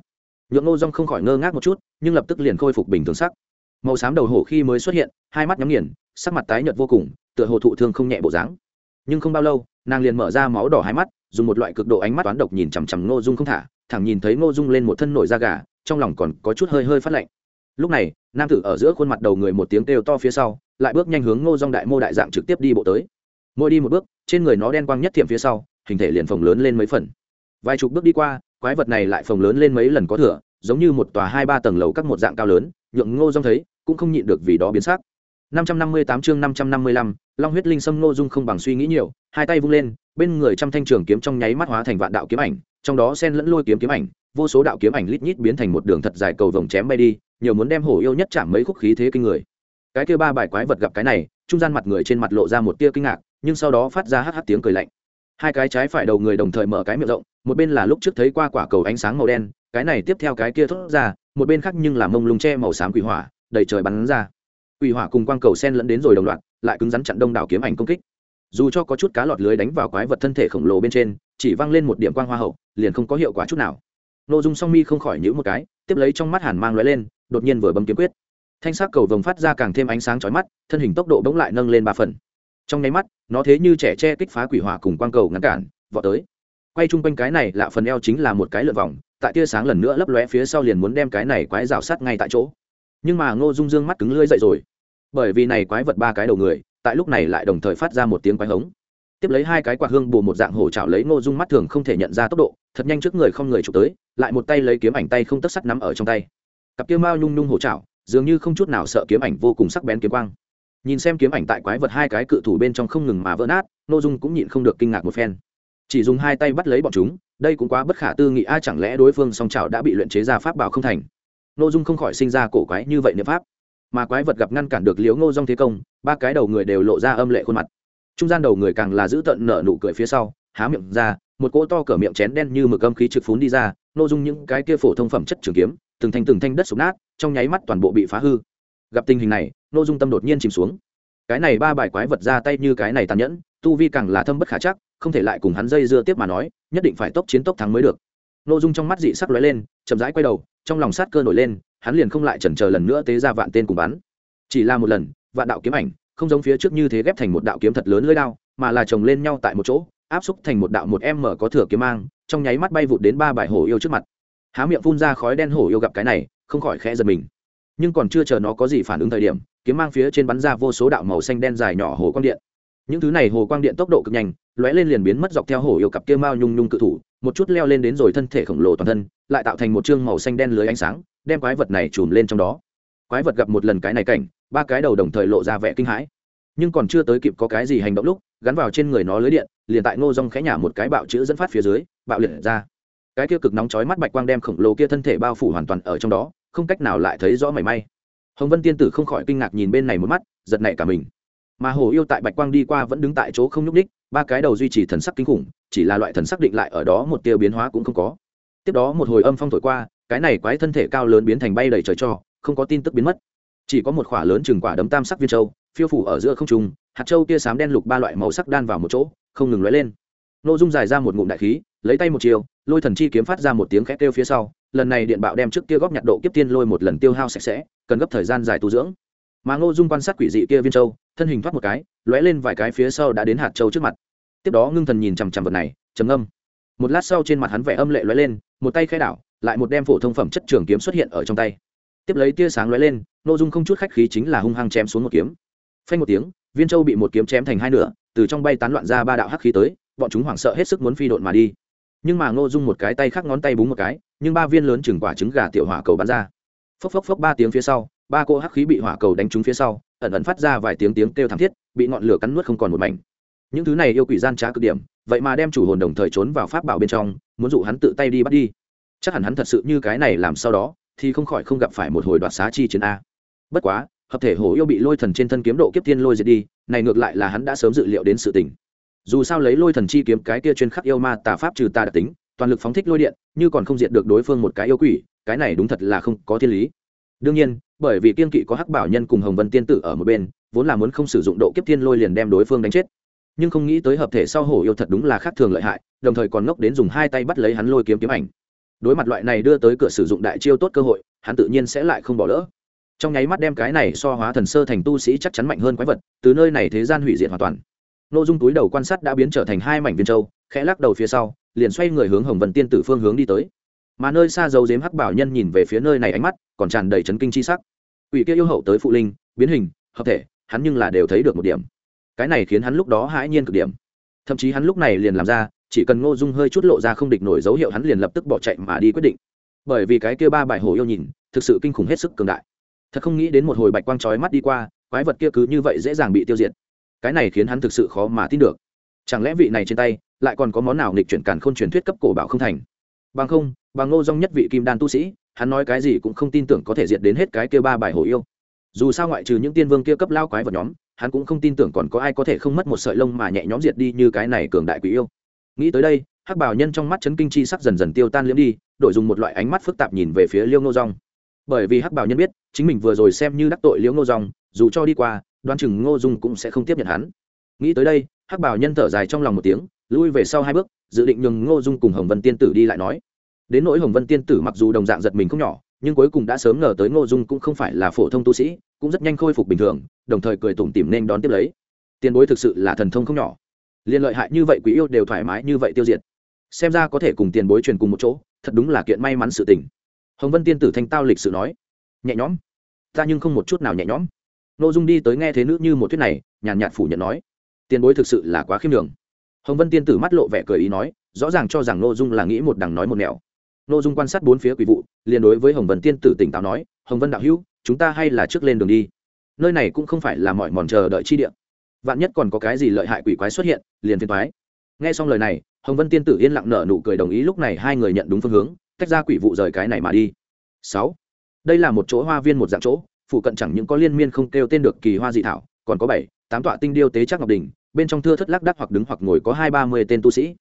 Nhượng nô dung không khỏi ngơ ngác một chút, nhưng lập tức liền khôi phục bình thường sắc. Màu xám đầu hổ khi mới xuất hiện, hai mắt nhắm nghiền, sắc mặt tái nhợt vô cùng, tựa hồ thụ thương không nhẹ bộ dáng. Nhưng không bao lâu, nàng liền mở ra máu đỏ hai mắt, dùng một loại cực độ ánh mắt toán độc nhìn chằm chằm ngô dung không thả, thẳng nhìn thấy ngô dung lên một thân nổi da gà, trong lòng còn có chút hơi hơi phát lạnh. Lúc này nam tử ở giữa khuôn mặt đầu người một tiếng kêu to phía sau lại bước nhanh hướng ngô dung đại mô đại dạng trực tiếp đi bộ tới. Mỗi đi một bước trên người nó đen quang nhất thiệm phía sau hình thể liền phồng lớn lên mấy phần. Vài chục bước đi qua quái vật này lại phồng lớn lên mấy lần có thừa giống như một tòa hai ba tầng lầu các một dạng cao lớn nhượng ngô dung thấy cũng không nhịn được vì đó biến sắc. 558 chương 555, Long huyết linh sâm Ngô dung không bằng suy nghĩ nhiều, hai tay vung lên, bên người trăm thanh trường kiếm trong nháy mắt hóa thành vạn đạo kiếm ảnh, trong đó xen lẫn lôi kiếm kiếm ảnh, vô số đạo kiếm ảnh lít nhít biến thành một đường thật dài cầu vồng chém bay đi, nhiều muốn đem hổ yêu nhất chạm mấy khúc khí thế kinh người. Cái kia ba bài quái vật gặp cái này, trung gian mặt người trên mặt lộ ra một tia kinh ngạc, nhưng sau đó phát ra hắc hắc tiếng cười lạnh. Hai cái trái phải đầu người đồng thời mở cái miệng rộng, một bên là lúc trước thấy qua quả cầu ánh sáng màu đen, cái này tiếp theo cái kia thốt ra một bên khác nhưng là mông lung tre màu xám quỷ hỏa đầy trời bắn ra quỷ hỏa cùng quang cầu sen lẫn đến rồi đồng loạt lại cứng rắn chặn đông đảo kiếm ảnh công kích dù cho có chút cá lọt lưới đánh vào quái vật thân thể khổng lồ bên trên chỉ văng lên một điểm quang hoa hậu liền không có hiệu quả chút nào n ô dung song mi không khỏi nhữ một cái, tiếp lấy trong mắt hàn mang lóe lên, đột nhiên vừa bấm kiếm quyết. Thanh sắc cầu vồng phát ra càng thêm ánh sáng chói mắt, thân hình tốc độ bỗng lại nâng lên ba phần. Trong nháy mắt, nó thế như trẻ tre kích phá quỷ hỏa cùng quang cầu ngăn cản, vọt tới. Quay chung quanh cái này, lạ phần eo chính là một cái lượn vòng, tại tia sáng lần nữa lấp lóe phía sau liền muốn đem cái này quái rào sát ngay tại chỗ. Nhưng mà ngô dung dương mắt cứng lưỡi dậy rồi. Bởi vì này quái vật ba cái đầu người, tại lúc này lại đồng thời phát ra một tiếng quái hống. Tiếp lấy hai cái quạt hương bù một dạng hổ chảo lấy ngô dung mắt thường không thể nhận ra tốc độ, thật nhanh trước người không người chụp tới lại một tay lấy kiếm ảnh tay không tất sắt nắm ở trong tay. Cặp kia mao nhung nhung hổ trảo, dường như không chút nào sợ kiếm ảnh vô cùng sắc bén kiếm quang. Nhìn xem kiếm ảnh tại quái vật hai cái cự thủ bên trong không ngừng mà vỡ nát ngô dung cũng nhịn không được kinh ngạc một phen. Chỉ dùng hai tay bắt lấy bọn chúng đây cũng quá bất khả tư nghị a chẳng lẽ đối phương song trào đã bị luyện chế ra pháp bảo không thành? Ngô dung không khỏi sinh ra cổ quái như vậy niệm pháp. Mà quái vật gặp ngăn cản được liếu ngô dong thế công ba cái đầu người đều lộ ra âm lệ khuôn mặt. Trung gian đầu người càng là giữ tận nở nụ cười phía sau há miệng ra một cỗ to cỡ miệng chén đen như mực âm khí trực phún đi ra nô dung những cái kia phổ thông phẩm chất trường kiếm, từng thanh từng thanh đất sụp nát, trong nháy mắt toàn bộ bị phá hư. Gặp tình hình này, nô dung tâm đột nhiên chìm xuống. Cái này ba bài quái vật ra tay như cái này tàn nhẫn, tu vi càng là thâm bất khả chắc, không thể lại cùng hắn dây dưa tiếp mà nói, nhất định phải tốc chiến tốc thắng mới được. Nô dung trong mắt dị sắc lóe lên, chậm rãi quay đầu, trong lòng sát cơ nổi lên, hắn liền không lại chần chờ lần nữa tế ra vạn tên cùng bắn. Chỉ là một lần, vạn đạo kiếm ảnh, không giống phía trước như thế ghép thành một đạo kiếm thật lớn lưỡi đao, mà là chồng lên nhau tại một chỗ áp xúc thành một đạo một em mở có thừa kiếm mang, trong nháy mắt bay vụt đến ba bài hổ yêu trước mặt. Há miệng phun ra khói đen hổ yêu gặp cái này, không khỏi khẽ giật mình. Nhưng còn chưa chờ nó có gì phản ứng thời điểm, kiếm mang phía trên bắn ra vô số đạo màu xanh đen dài nhỏ hồ quang điện. Những thứ này hồ quang điện tốc độ cực nhanh, lóe lên liền biến mất dọc theo hổ yêu cặp kia mao nhung nhung cự thủ, một chút leo lên đến rồi thân thể khổng lồ toàn thân, lại tạo thành một chương màu xanh đen lưới ánh sáng, đem quái vật này chùm lên trong đó. Quái vật gặp một lần cái này cảnh, ba cái đầu đồng thời lộ ra vẻ kinh hãi. Nhưng còn chưa tới kịp có cái gì hành động lúc gắn vào trên người nó lưới điện, liền tại ngô rong khẽ nhả một cái bạo chữ dẫn phát phía dưới, bạo liệt ra. Cái kia cực nóng chói mắt bạch quang đem khổng lồ kia thân thể bao phủ hoàn toàn ở trong đó, không cách nào lại thấy rõ mảy may. Hồng vân tiên tử không khỏi kinh ngạc nhìn bên này một mắt, giật nảy cả mình. Mà hồ yêu tại bạch quang đi qua vẫn đứng tại chỗ không nhúc ních ba cái đầu duy trì thần sắc kinh khủng, chỉ là loại thần sắc định lại ở đó một tia biến hóa cũng không có. Tiếp đó một hồi âm phong thổi qua, cái này quái thân thể cao lớn biến thành bay đầy trời cho, không có tin tức biến mất. Chỉ có một khỏa lớn chừng quả đấm tam sắc viên châu, phiêu phủ ở giữa không trung hạt châu tia sám đen lục ba loại màu sắc đan vào một chỗ, không ngừng lóe lên. Nội dung dài ra một ngụm đại khí, lấy tay một chiều, lôi thần chi kiếm phát ra một tiếng khét kêu phía sau, lần này điện bạo đem trước kia góp nhặt độ kiếp tiên lôi một lần tiêu hao sạch sẽ, cần gấp thời gian dài tu dưỡng. Mà ngô dung quan sát quỷ dị kia viên châu, thân hình thoát một cái, lóe lên vài cái phía sau đã đến hạt châu trước mặt. Tiếp đó ngưng thần nhìn chằm chằm vật này, trầm âm một lát sau trên mặt hắn vẻ âm lệ lóe lên, một tay khai đảo, lại một đem phổ thông phẩm chất trường kiếm xuất hiện ở trong tay. Tiếp lấy tia sáng lóe lên nội dung không chút khách khí chính là hung hăng chém xuống một kiếm. Phanh một tiếng viên châu bị một kiếm chém thành hai nửa, từ trong bay tán loạn ra ba đạo hắc khí tới, bọn chúng hoảng sợ hết sức muốn phi độn mà đi. Nhưng mà ngô dung một cái tay khác ngón tay búng một cái, nhưng ba viên lớn chừng quả trứng gà tiểu hỏa cầu bắn ra. Phốc phốc phốc ba tiếng phía sau, ba cô hắc khí bị hỏa cầu đánh trúng phía sau, ẩn ẩn phát ra vài tiếng tiếng kêu thảm thiết, bị ngọn lửa cắn nuốt không còn một mảnh. Những thứ này yêu quỷ gian trá cực điểm, vậy mà đem chủ hồn đồng thời trốn vào pháp bảo bên trong, muốn dụ hắn tự tay đi bắt đi. Chắc hẳn hắn thật sự như cái này làm sau đó, thì không khỏi không gặp phải một hồi đoạt xá chi chiến a. Bất quá hợp thể hổ yêu bị lôi thần trên thân kiếm độ kiếp tiên lôi diệt đi, này ngược lại là hắn đã sớm dự liệu đến sự tình. Dù sao lấy lôi thần chi kiếm cái kia chuyên khắc yêu ma tà pháp trừ tà đặc tính, toàn lực phóng thích lôi điện, như còn không diệt được đối phương một cái yêu quỷ, cái này đúng thật là không có thiên lý. Đương nhiên, bởi vì kiên kỵ có hắc bảo nhân cùng hồng vân tiên tử ở một bên, vốn là muốn không sử dụng độ kiếp tiên lôi liền đem đối phương đánh chết. Nhưng không nghĩ tới hợp thể sau hổ yêu thật đúng là khác thường lợi hại, đồng thời còn ngốc đến dùng hai tay bắt lấy hắn lôi kiếm kiếm ảnh. Đối mặt loại này đưa tới cửa sử dụng đại chiêu tốt cơ hội, hắn tự nhiên sẽ lại không bỏ lỡ trong nháy mắt đem cái này so hóa thần sơ thành tu sĩ chắc chắn mạnh hơn quái vật, từ nơi này thế gian hủy diệt hoàn toàn. Nội dung túi đầu quan sát đã biến trở thành hai mảnh viên châu, khẽ lắc đầu phía sau, liền xoay người hướng hồng vân tiên tử phương hướng đi tới. Mà nơi xa dấu dếm hắc bảo nhân nhìn về phía nơi này ánh mắt, còn tràn đầy chấn kinh chi sắc. Ủy kia yêu hậu tới phụ linh, biến hình, hợp thể, hắn nhưng là đều thấy được một điểm. Cái này khiến hắn lúc đó hãi nhiên cực điểm. Thậm chí hắn lúc này liền làm ra, chỉ cần ngô dung hơi chút lộ ra không địch nổi dấu hiệu hắn liền lập tức bỏ chạy mà đi quyết định. Bởi vì cái kia ba bài hồ yêu nhìn, thực sự kinh khủng hết sức cường đại thật không nghĩ đến một hồi bạch quang trói mắt đi qua, quái vật kia cứ như vậy dễ dàng bị tiêu diệt. Cái này khiến hắn thực sự khó mà tin được. Chẳng lẽ vị này trên tay lại còn có món nào nghịch chuyển càn k h ô n truyền thuyết cấp cổ bảo không thành? Bằng không, bằng ngô dong nhất vị kim đan tu sĩ, hắn nói cái gì cũng không tin tưởng có thể diệt đến hết cái kia ba bài hồ yêu. Dù sao ngoại trừ những tiên vương kia cấp lao quái vật nhóm, hắn cũng không tin tưởng còn có ai có thể không mất một sợi lông mà nhẹ nhóm diệt đi như cái này cường đại quỷ yêu. Nghĩ tới đây, hắc bảo nhân trong mắt chấn kinh chi sắc dần dần tiêu tan liễm đi, đổi dùng một loại ánh mắt phức tạp nhìn về phía liêu ngô dong bởi vì hắc bảo nhân biết, chính mình vừa rồi xem như đắc tội liễu ngô dòng, dù cho đi qua, đoán chừng ngô dung cũng sẽ không tiếp nhận hắn. Nghĩ tới đây, hắc bảo nhân thở dài trong lòng một tiếng, lui về sau hai bước, dự định nhường ngô dung cùng hồng vân tiên tử đi lại nói. Đến nỗi hồng vân tiên tử mặc dù đồng dạng giật mình không nhỏ, nhưng cuối cùng đã sớm ngờ tới ngô dung cũng không phải là phổ thông tu sĩ, cũng rất nhanh khôi phục bình thường, đồng thời cười tủm tỉm nên đón tiếp lấy. Tiền bối thực sự là thần thông không nhỏ. Liên lợi hại như vậy quý yêu đều thoải mái như vậy tiêu diệt. Xem ra có thể cùng tiền bối truyền cùng một chỗ, thật đúng là kiện may mắn sự tình hồng vân tiên tử thanh tao lịch sự nói, nhẹ nhõm, ta nhưng không một chút nào nhẹ nhõm. N ô dung đi tới nghe thế nữ như một thuyết này, nhàn nhạt phủ nhận nói, tiền bối thực sự là quá khiêm đường hồng vân tiên tử mắt lộ vẻ cười ý nói, rõ ràng cho rằng n ô dung là nghĩ một đằng nói một nẻo. N ô dung quan sát bốn phía quỷ vụ, liền đối với hồng vân tiên tử tỉnh táo nói, hồng vân đạo hữu, chúng ta hay là trước lên đường đi. Nơi này cũng không phải là mọi mòn chờ đợi chi điện vạn nhất còn có cái gì lợi hại quỷ quái xuất hiện, liền phiền thoái nghe xong lời này, hồng vân tiên tử yên lặng nở nụ cười đồng ý, lúc này hai người nhận đúng phương hướng tách ra quỷ vụ rời cái này mà đi. Sáu. Đây là một chỗ hoa viên một dạng chỗ phụ cận chẳng những có liên miên không kêu tên được kỳ hoa dị thảo, còn có bảy, tám tọa tinh điêu tế chắc ngọc đình bên trong thưa thất lác đắc hoặc đứng hoặc ngồi có hai ba mươi tên tu sĩ.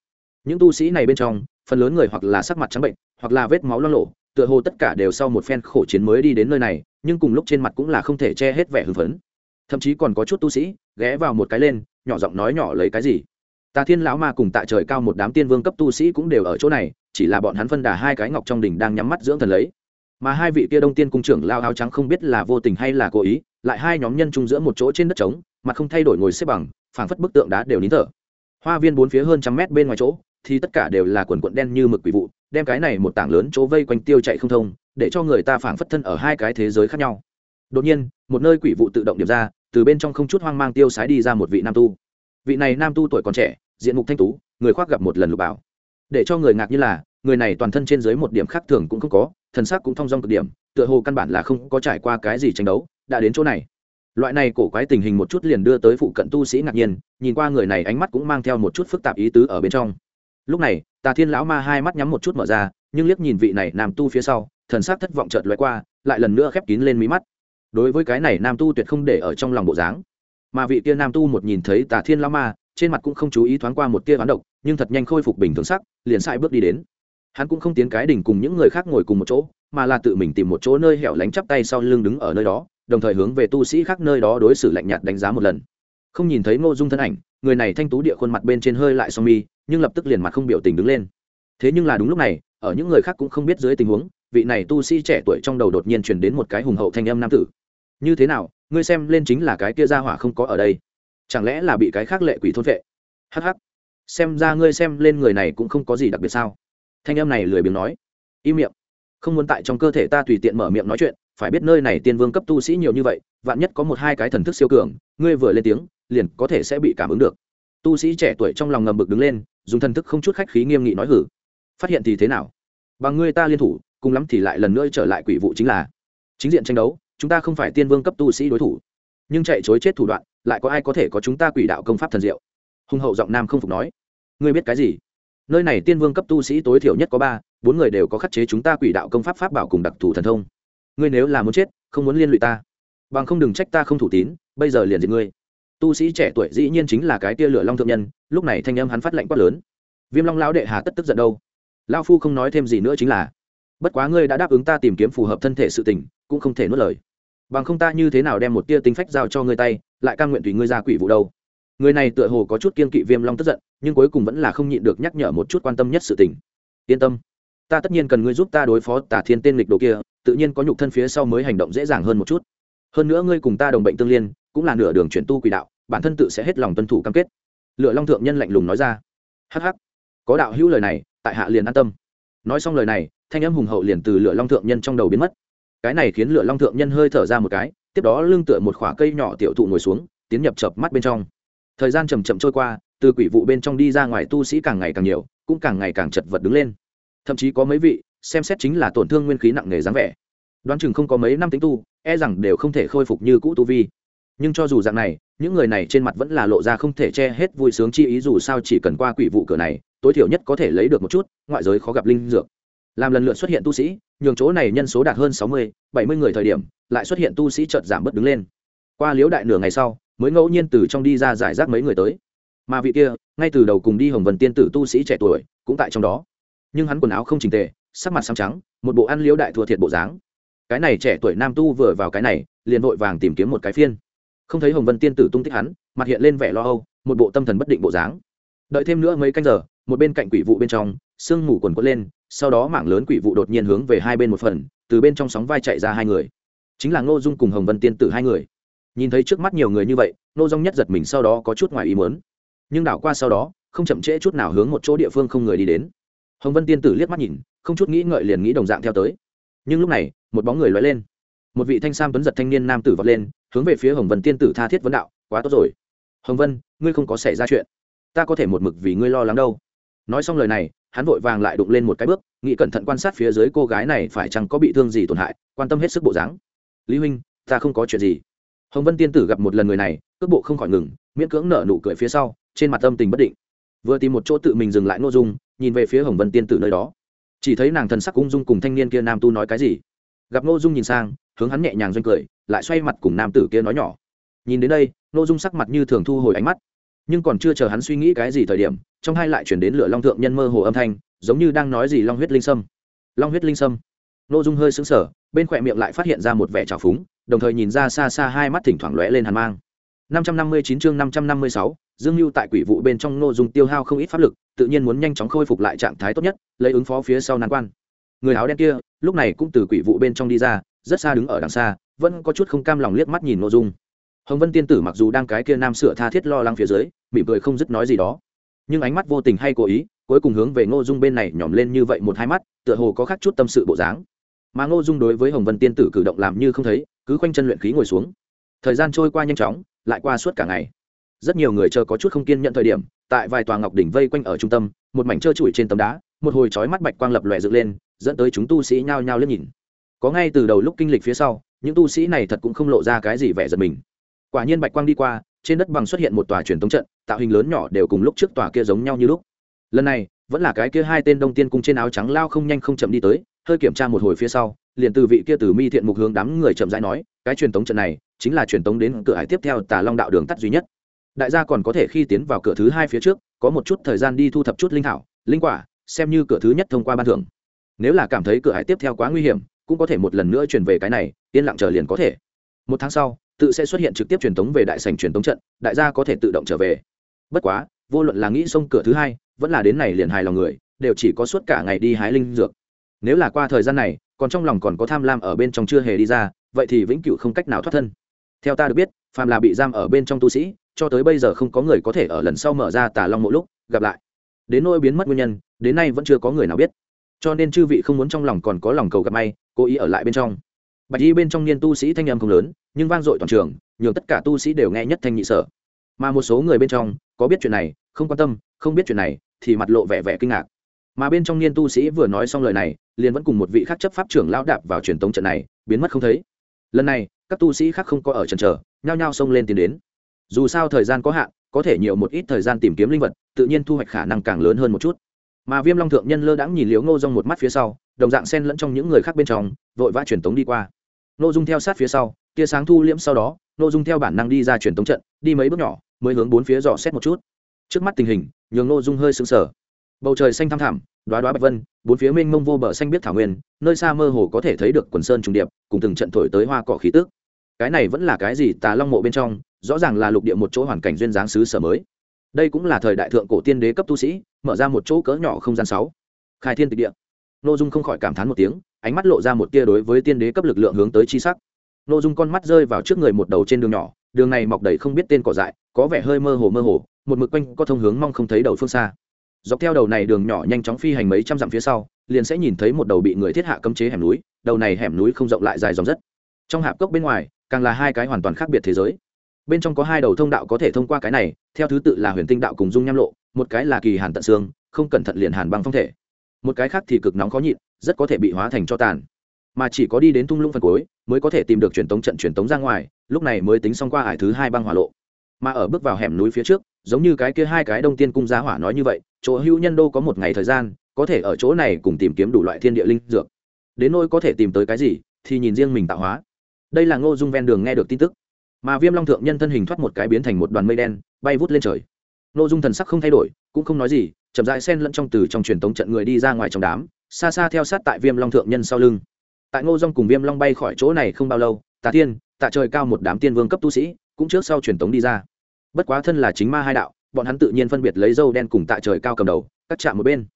Những tu sĩ này bên trong, phần lớn người hoặc là sắc mặt trắng bệnh, hoặc là vết máu lo lộ tựa hồ tất cả đều sau một phen khổ chiến mới đi đến nơi này, nhưng cùng lúc trên mặt cũng là không thể che hết vẻ hưng phấn. Thậm chí còn có chút tu sĩ, ghé vào một cái lên, nhỏ giọng nói nhỏ lấy cái gì. Tà thiên lão ma cùng tại trời cao một đám tiên vương cấp tu sĩ cũng đều ở chỗ này chỉ là bọn hắn phân đà hai cái ngọc trong đỉnh đang nhắm mắt dưỡng thần lấy. Mà hai vị kia đông tiên cung trưởng lao áo trắng không biết là vô tình hay là cố ý, lại hai nhóm nhân chung giữa một chỗ trên đất trống, mà không thay đổi ngồi xếp bằng, phảng phất bức tượng đá đều nín thở. Hoa viên bốn phía hơn trăm mét bên ngoài chỗ, thì tất cả đều là quần quận đen như mực quỷ vụ, đem cái này một tảng lớn chỗ vây quanh tiêu chạy không thông, để cho người ta phảng phất thân ở hai cái thế giới khác nhau. Đột nhiên, một nơi quỷ vụ tự động điểm ra, từ bên trong không chút hoang mang tiêu sái đi ra một vị nam tu. Vị này nam tu tuổi còn trẻ, diện mục thanh tú, người khoác gặp một lần lục bảo để cho người ngạc như là, người này toàn thân trên dưới một điểm khác thường cũng không có, thần sắc cũng thong dong cực điểm, tựa hồ căn bản là không có trải qua cái gì tranh đấu, đã đến chỗ này. Loại này cổ quái tình hình một chút liền đưa tới phụ cận tu sĩ ngạc nhiên, nhìn qua người này ánh mắt cũng mang theo một chút phức tạp ý tứ ở bên trong. Lúc này, tà thiên lão ma hai mắt nhắm một chút mở ra, nhưng liếc nhìn vị này nam tu phía sau, thần sắc thất vọng chợt lóe qua, lại lần nữa khép kín lên mí mắt. Đối với cái này nam tu tuyệt không để ở trong lòng bộ dáng. Mà vị kia nam tu một nhìn thấy tà thiên lão ma trên mặt cũng không chú ý thoáng qua một tia hoán độc, nhưng thật nhanh khôi phục bình thường sắc, liền sai bước đi đến. Hắn cũng không tiến cái đỉnh cùng những người khác ngồi cùng một chỗ, mà là tự mình tìm một chỗ nơi hẻo lánh chắp tay sau lưng đứng ở nơi đó, đồng thời hướng về tu sĩ khác nơi đó đối xử lạnh nhạt đánh giá một lần. Không nhìn thấy ngô dung thân ảnh, người này thanh tú địa khuôn mặt bên trên hơi lại song mi, nhưng lập tức liền mặt không biểu tình đứng lên. Thế nhưng là đúng lúc này, ở những người khác cũng không biết dưới tình huống, vị này tu sĩ trẻ tuổi trong đầu đột nhiên truyền đến một cái hùng hậu thanh âm nam tử. Như thế nào? Ngươi xem lên chính là cái kia ra hỏa không có ở đây chẳng lẽ là bị cái khác lệ quỷ thôn vệ hh xem ra ngươi xem lên người này cũng không có gì đặc biệt sao? Thanh em này lười biếng nói. Im miệng. Không muốn tại trong cơ thể ta tùy tiện mở miệng nói chuyện, phải biết nơi này tiên vương cấp tu sĩ nhiều như vậy, vạn nhất có một hai cái thần thức siêu cường, ngươi vừa lên tiếng, liền có thể sẽ bị cảm ứng được. Tu sĩ trẻ tuổi trong lòng ngầm bực đứng lên, dùng thần thức không chút khách khí nghiêm nghị nói hử. Phát hiện thì thế nào? Bằng ngươi ta liên thủ, cùng lắm thì lại lần nữa trở lại quỷ vụ chính là. Chính diện tranh đấu, chúng ta không phải tiên vương cấp tu sĩ đối thủ. Nhưng chạy chối chết thủ đoạn lại có ai có thể có chúng ta quỷ đạo công pháp thần diệu? Hùng hậu giọng nam không phục nói. Ngươi biết cái gì? Nơi này tiên vương cấp tu sĩ tối thiểu nhất có ba, bốn người đều có khắc chế chúng ta quỷ đạo công pháp pháp bảo cùng đặc thù thần thông. Ngươi nếu là muốn chết, không muốn liên lụy ta. Bằng không đừng trách ta không thủ tín, bây giờ liền diệt ngươi. Tu sĩ trẻ tuổi dĩ nhiên chính là cái tia lửa long thượng nhân, lúc này thanh âm hắn phát lệnh quát lớn. Viêm long lão đệ hà tất tức giận đâu? Lao phu không nói thêm gì nữa chính là, bất quá ngươi đã đáp ứng ta tìm kiếm phù hợp thân thể sự tình, cũng không thể nuốt lời bằng không ta như thế nào đem một tia tinh phách giao cho ngươi tay, lại cam nguyện tùy ngươi ra quỷ vụ đâu. Người này tựa hồ có chút kiên kỵ viêm long tức giận, nhưng cuối cùng vẫn là không nhịn được nhắc nhở một chút quan tâm nhất sự tình. Yên tâm, ta tất nhiên cần ngươi giúp ta đối phó tả thiên tên lịch đồ kia, tự nhiên có nhục thân phía sau mới hành động dễ dàng hơn một chút. Hơn nữa ngươi cùng ta đồng bệnh tương liên, cũng là nửa đường chuyển tu quỷ đạo, bản thân tự sẽ hết lòng tuân thủ cam kết. Lựa long thượng nhân lạnh lùng nói ra. Hh có đạo hữu lời này, tại hạ liền an tâm. Nói xong lời này, thanh âm hùng hậu liền từ lựa long thượng nhân trong đầu biến mất cái này khiến lửa long thượng nhân hơi thở ra một cái, tiếp đó lưng tựa một khoả cây nhỏ tiểu thụ ngồi xuống, tiến nhập chập mắt bên trong. Thời gian chầm chậm trôi qua, từ quỷ vụ bên trong đi ra ngoài tu sĩ càng ngày càng nhiều, cũng càng ngày càng chật vật đứng lên. Thậm chí có mấy vị, xem xét chính là tổn thương nguyên khí nặng nề dáng vẻ. Đoán chừng không có mấy năm tính tu e rằng đều không thể khôi phục như cũ tu vi. Nhưng cho dù dạng này, những người này trên mặt vẫn là lộ ra không thể che hết vui sướng chi ý dù sao chỉ cần qua quỷ vụ cửa này, tối thiểu nhất có thể lấy được một chút, ngoại giới khó gặp linh dược. Làm lần lượt xuất hiện tu sĩ nhường chỗ này nhân số đạt hơn sáu mươi, bảy mươi người thời điểm, lại xuất hiện tu sĩ chợt giảm bớt đứng lên. Qua liễu đại nửa ngày sau, mới ngẫu nhiên từ trong đi ra giải rác mấy người tới. Mà vị kia, ngay từ đầu cùng đi hồng vân tiên tử tu sĩ trẻ tuổi, cũng tại trong đó. Nhưng hắn quần áo không trình tề, sắc mặt xám trắng, một bộ ăn liễu đại thua thiệt bộ dáng. Cái này trẻ tuổi nam tu vừa vào cái này, liền vội vàng tìm kiếm một cái phiên. Không thấy hồng vân tiên tử tung tích hắn, mặt hiện lên vẻ lo âu, một bộ tâm thần bất định bộ dáng. Đợi thêm nữa mấy canh giờ một bên cạnh quỷ vụ bên trong, sương mù quần quất lên, sau đó mảng lớn quỷ vụ đột nhiên hướng về hai bên một phần, từ bên trong sóng vai chạy ra hai người. Chính là ngô dung cùng hồng vân tiên tử hai người. Nhìn thấy trước mắt nhiều người như vậy, ngô dung nhất giật mình sau đó có chút ngoài ý mớn nhưng đảo qua sau đó, không chậm trễ chút nào hướng một chỗ địa phương không người đi đến. Hồng vân tiên tử liếc mắt nhìn, không chút nghĩ ngợi liền nghĩ đồng dạng theo tới. Nhưng lúc này, một bóng người lóe lên. Một vị thanh sam tuấn giật thanh niên nam tử vọt lên, hướng về phía hồng vân tiên tử tha thiết vấn đạo, quá tốt rồi. Hồng vân, ngươi không có xảy ra chuyện. Ta có thể một mực vì ngươi lo lắng đâu nói xong lời này, hắn vội vàng lại đụng lên một cái bước, nghĩ cẩn thận quan sát phía dưới cô gái này phải chăng có bị thương gì tổn hại, quan tâm hết sức bộ dáng. Lý huynh, ta không có chuyện gì. Hồng vân tiên tử gặp một lần người này, cước bộ không khỏi ngừng, miễn cưỡng nở nụ cười phía sau, trên mặt tâm tình bất định. Vừa tìm một chỗ tự mình dừng lại n ô dung, nhìn về phía hồng vân tiên tử nơi đó. Chỉ thấy nàng thần sắc ung dung cùng thanh niên kia nam tu nói cái gì. Gặp n ô dung nhìn sang, hướng hắn nhẹ nhàng doanh cười, lại xoay mặt cùng nam tử kia nói nhỏ. Nhìn đến đây n ô dung sắc mặt như thường thu hồi ánh mắt. Nhưng còn chưa chờ hắn suy nghĩ cái gì thời điểm trong hai lại chuyển đến lửa long thượng nhân mơ hồ âm thanh giống như đang nói gì long huyết linh sâm long huyết linh sâm n ô dung hơi xứng sở bên khỏe miệng lại phát hiện ra một vẻ trào phúng đồng thời nhìn ra xa xa hai mắt thỉnh thoảng lóe lên hàn mang 559 chương 556, Dương lưu tại quỷ vụ bên trong nô dung tiêu hao không ít pháp lực, tự nhiên muốn nhanh chóng khôi phục lại trạng thái tốt nhất, lấy ứng phó phía sau nan quan. Người áo đen kia, lúc này cũng từ quỷ vụ bên trong đi ra, rất xa đứng ở đằng xa, vẫn có chút không cam lòng liếc mắt nhìn nô dung. Hồng Vân tiên tử mặc dù đang cái kia nam sửa tha thiết lo lắng phía dưới, mỉm cười không dứt nói gì đó, nhưng ánh mắt vô tình hay cố ý, cuối cùng hướng về Ngô Dung bên này nhòm lên như vậy một hai mắt, tựa hồ có khác chút tâm sự bộ dáng. Mà Ngô Dung đối với Hồng Vân tiên tử cử động làm như không thấy, cứ khoanh chân luyện khí ngồi xuống. Thời gian trôi qua nhanh chóng, lại qua suốt cả ngày rất nhiều người chờ có chút không kiên nhận thời điểm tại vài tòa ngọc đỉnh vây quanh ở trung tâm một mảnh trơ trụi trên tấm đá một hồi chói mắt bạch quang lập lòe dựng lên dẫn tới chúng tu sĩ nhao nhao liếc nhìn có ngay từ đầu lúc kinh lịch phía sau những tu sĩ này thật cũng không lộ ra cái gì vẻ giật mình quả nhiên bạch quang đi qua trên đất bằng xuất hiện một tòa truyền thống trận, tạo hình lớn nhỏ đều cùng lúc trước tòa kia giống nhau như lúc. Lần này, vẫn là cái kia hai tên đông tiên cung trên áo trắng lao không nhanh không chậm đi tới, hơi kiểm tra một hồi phía sau, liền từ vị kia từ mi thiện mục hướng đám người chậm rãi nói, cái truyền thống trận này, chính là truyền thống đến cửa hải tiếp theo tà long đạo đường tắt duy nhất. Đại gia còn có thể khi tiến vào cửa thứ hai phía trước, có một chút thời gian đi thu thập chút linh thảo, linh quả, xem như cửa thứ nhất thông qua ban thưởng. Nếu là cảm thấy cửa hải tiếp theo quá nguy hiểm, cũng có thể một lần nữa truyền về cái này, yên lặng chờ liền có thể. Một tháng sau tự sẽ xuất hiện trực tiếp truyền thống về đại sảnh truyền thống trận, đại gia có thể tự động trở về. Bất quá, vô luận là nghĩ xông cửa thứ hai, vẫn là đến này liền hài lòng người, đều chỉ có suốt cả ngày đi hái linh dược. Nếu là qua thời gian này, còn trong lòng còn có tham lam ở bên trong chưa hề đi ra, vậy thì vĩnh cửu không cách nào thoát thân. Theo ta được biết, phàm là bị giam ở bên trong tu sĩ, cho tới bây giờ không có người có thể ở lần sau mở ra tà long mộ lúc, gặp lại. Đến nỗi biến mất nguyên nhân, đến nay vẫn chưa có người nào biết. Cho nên chư vị không muốn trong lòng còn có lòng cầu gặp may, cố ý ở lại bên trong bạch y bên trong niên tu sĩ thanh âm không lớn, nhưng vang dội toàn trường, nhường tất cả tu sĩ đều nghe nhất thanh nhị sở. Mà một số người bên trong, có biết chuyện này, không quan tâm, không biết chuyện này, thì mặt lộ vẻ vẻ kinh ngạc. Mà bên trong niên tu sĩ vừa nói xong lời này, liền vẫn cùng một vị khác chấp pháp trưởng lão đạp vào truyền tống trận này, biến mất không thấy. Lần này, các tu sĩ khác không có ở trần trở nhao nhao xông lên tiến đến. Dù sao thời gian có hạn, có thể nhiều một ít thời gian tìm kiếm linh vật, tự nhiên thu hoạch khả năng càng lớn hơn một chút. Mà viêm long thượng nhân lơ đãng nhìn liếu ngô rong một mắt phía sau, đồng dạng sen lẫn trong những người khác bên trong, vội vã truyền tống đi qua nô dung theo sát phía sau, tia sáng thu liễm sau đó, nô dung theo bản năng đi ra truyền tống trận, đi mấy bước nhỏ, mới hướng bốn phía dò xét một chút. Trước mắt tình hình, nhường nô dung hơi sững sờ. Bầu trời xanh thăm thẳm đoá đoá bạch vân, bốn phía mênh mông vô bờ xanh biết thảo nguyên, nơi xa mơ hồ có thể thấy được quần sơn trùng điệp, cùng từng trận thổi tới hoa cỏ khí tức. Cái này vẫn là cái gì tà long mộ bên trong, rõ ràng là lục địa một chỗ hoàn cảnh duyên dáng xứ sở mới. Đây cũng là thời đại thượng cổ tiên đế cấp tu sĩ, mở ra một chỗ cỡ nhỏ không gian sáu. Khai thiên tịch địa. Nội dung không khỏi cảm thán một tiếng ánh mắt lộ ra một tia đối với tiên đế cấp lực lượng hướng tới chi sắc. Nội dung con mắt rơi vào trước người một đầu trên đường nhỏ, đường này mọc đầy không biết tên cỏ dại, có vẻ hơi mơ hồ mơ hồ, một mực quanh có thông hướng mong không thấy đầu phương xa. Dọc theo đầu này đường nhỏ nhanh chóng phi hành mấy trăm dặm phía sau, liền sẽ nhìn thấy một đầu bị người thiết hạ cấm chế hẻm núi, đầu này hẻm núi không rộng lại dài dòng rất. Trong hạp cốc bên ngoài, càng là hai cái hoàn toàn khác biệt thế giới. Bên trong có hai đầu thông đạo có thể thông qua cái này, theo thứ tự là huyền tinh đạo cùng dung nham lộ, một cái là kỳ hàn tận xương, không cẩn thận liền hàn băng phong thể một cái khác thì cực nóng khó nhịn, rất có thể bị hóa thành cho tàn. Mà chỉ có đi đến tung lũng phần cuối, mới có thể tìm được truyền tống trận truyền tống ra ngoài, lúc này mới tính xong qua hải thứ hai băng hỏa lộ. Mà ở bước vào hẻm núi phía trước, giống như cái kia hai cái đông tiên cung giá hỏa nói như vậy, chỗ hữu nhân đô có một ngày thời gian, có thể ở chỗ này cùng tìm kiếm đủ loại thiên địa linh dược. Đến nỗi có thể tìm tới cái gì, thì nhìn riêng mình tạo hóa. Đây là ngô dung ven đường nghe được tin tức. Mà viêm long thượng nhân thân hình thoát một cái biến thành một đoàn mây đen, bay vút lên trời. Ngô dung thần sắc không thay đổi, cũng không nói gì chậm rãi xen lẫn trong từ trong truyền tống trận người đi ra ngoài trong đám, xa xa theo sát tại viêm long thượng nhân sau lưng. Tại ngô dung cùng viêm long bay khỏi chỗ này không bao lâu, tà tiên tạ trời cao một đám tiên vương cấp tu sĩ cũng trước sau truyền tống đi ra. Bất quá thân là chính ma hai đạo, bọn hắn tự nhiên phân biệt lấy dâu đen cùng tạ trời cao cầm đầu, cắt chạm một bên.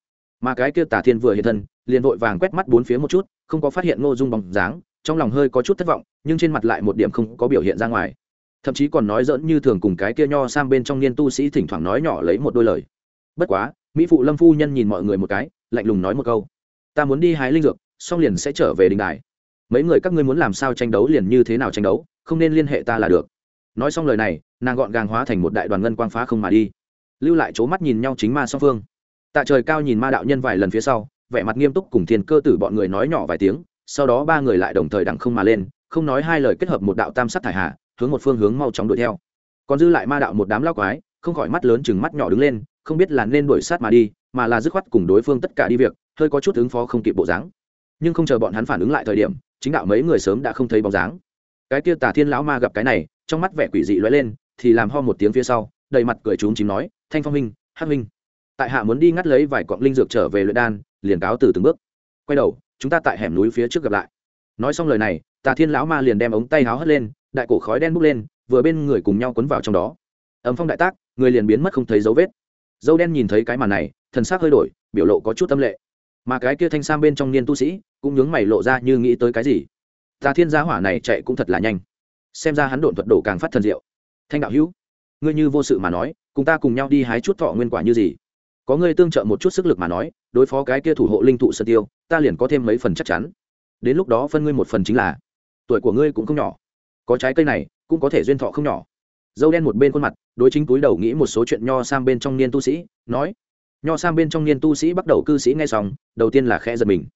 Mà cái kia tà thiên vừa hiện thân, liền vội vàng quét mắt bốn phía một chút, không có phát hiện ngô dung bóng dáng, trong lòng hơi có chút thất vọng, nhưng trên mặt lại một điểm không có biểu hiện ra ngoài. Thậm chí còn nói dỡn như thường cùng cái kia nho sang bên trong niên tu sĩ thỉnh thoảng nói nhỏ lấy một đôi lời. Bất quá mỹ phụ lâm phu nhân nhìn mọi người một cái, lạnh lùng nói một câu. Ta muốn đi hái linh dược, xong liền sẽ trở về đình đài. Mấy người các ngươi muốn làm sao tranh đấu liền như thế nào tranh đấu, không nên liên hệ ta là được. Nói xong lời này, nàng gọn gàng hóa thành một đại đoàn ngân quang phá không mà đi. Lưu lại c mắt nhìn nhau chính ma song phương. Tạ trời cao nhìn ma đạo nhân vài lần phía sau, vẻ mặt nghiêm túc cùng thiên cơ tử bọn người nói nhỏ vài tiếng, sau đó ba người lại đồng thời đặng không mà lên, không nói hai lời kết hợp một đạo tam sắc thải hạ, hướng một phương hướng mau chóng đuổi theo. Còn dư lại ma đạo một đám lao quái, không khỏi mắt lớn chừng mắt nhỏ đứng lên không biết là nên đuổi sát mà đi, mà là dứt khoát cùng đối phương tất cả đi việc, hơi có chút ứng phó không kịp bộ dáng. Nhưng không chờ bọn hắn phản ứng lại thời điểm, chính đạo mấy người sớm đã không thấy bóng dáng. Cái kia tà thiên lão ma gặp cái này, trong mắt vẻ quỷ dị lóe lên, thì làm ho một tiếng phía sau, đầy mặt cười chúng chím nói, thanh phong minh hắc minh tại hạ muốn đi ngắt lấy vài cọng linh dược trở về luyện đan, liền cáo từ từng bước. Quay đầu, chúng ta tại hẻm núi phía trước gặp lại. Nói xong lời này, tà thiên lão ma liền đem ống tay háo hất lên, đại cổ khói đen bốc lên, vừa bên người cùng nhau quấn vào trong đó. Ấm phong đại tác, người liền biến mất không thấy dấu vết dâu đen nhìn thấy cái màn này, thần sắc hơi đổi, biểu lộ có chút tâm lệ. Mà cái kia thanh sam bên trong niên tu sĩ, cũng nhướng mày lộ ra như nghĩ tới cái gì. Ta thiên gia hỏa này chạy cũng thật là nhanh. Xem ra hắn độn thuật đổ càng phát thần diệu. Thanh đạo hữu, ngươi như vô sự mà nói, cùng ta cùng nhau đi hái chút thọ nguyên quả như gì? Có ngươi tương trợ một chút sức lực mà nói, đối phó cái kia thủ hộ linh thụ sơ tiêu, ta liền có thêm mấy phần chắc chắn. Đến lúc đó phân ngươi một phần chính là, tuổi của ngươi cũng không nhỏ. Có trái cây này, cũng có thể duyên thọ không nhỏ dâu đen một bên khuôn mặt, đối chính túi đầu nghĩ một số chuyện nho sang bên trong niên tu sĩ, nói. Nho sang bên trong niên tu sĩ bắt đầu cư sĩ nghe xong, đầu tiên là khẽ giật mình.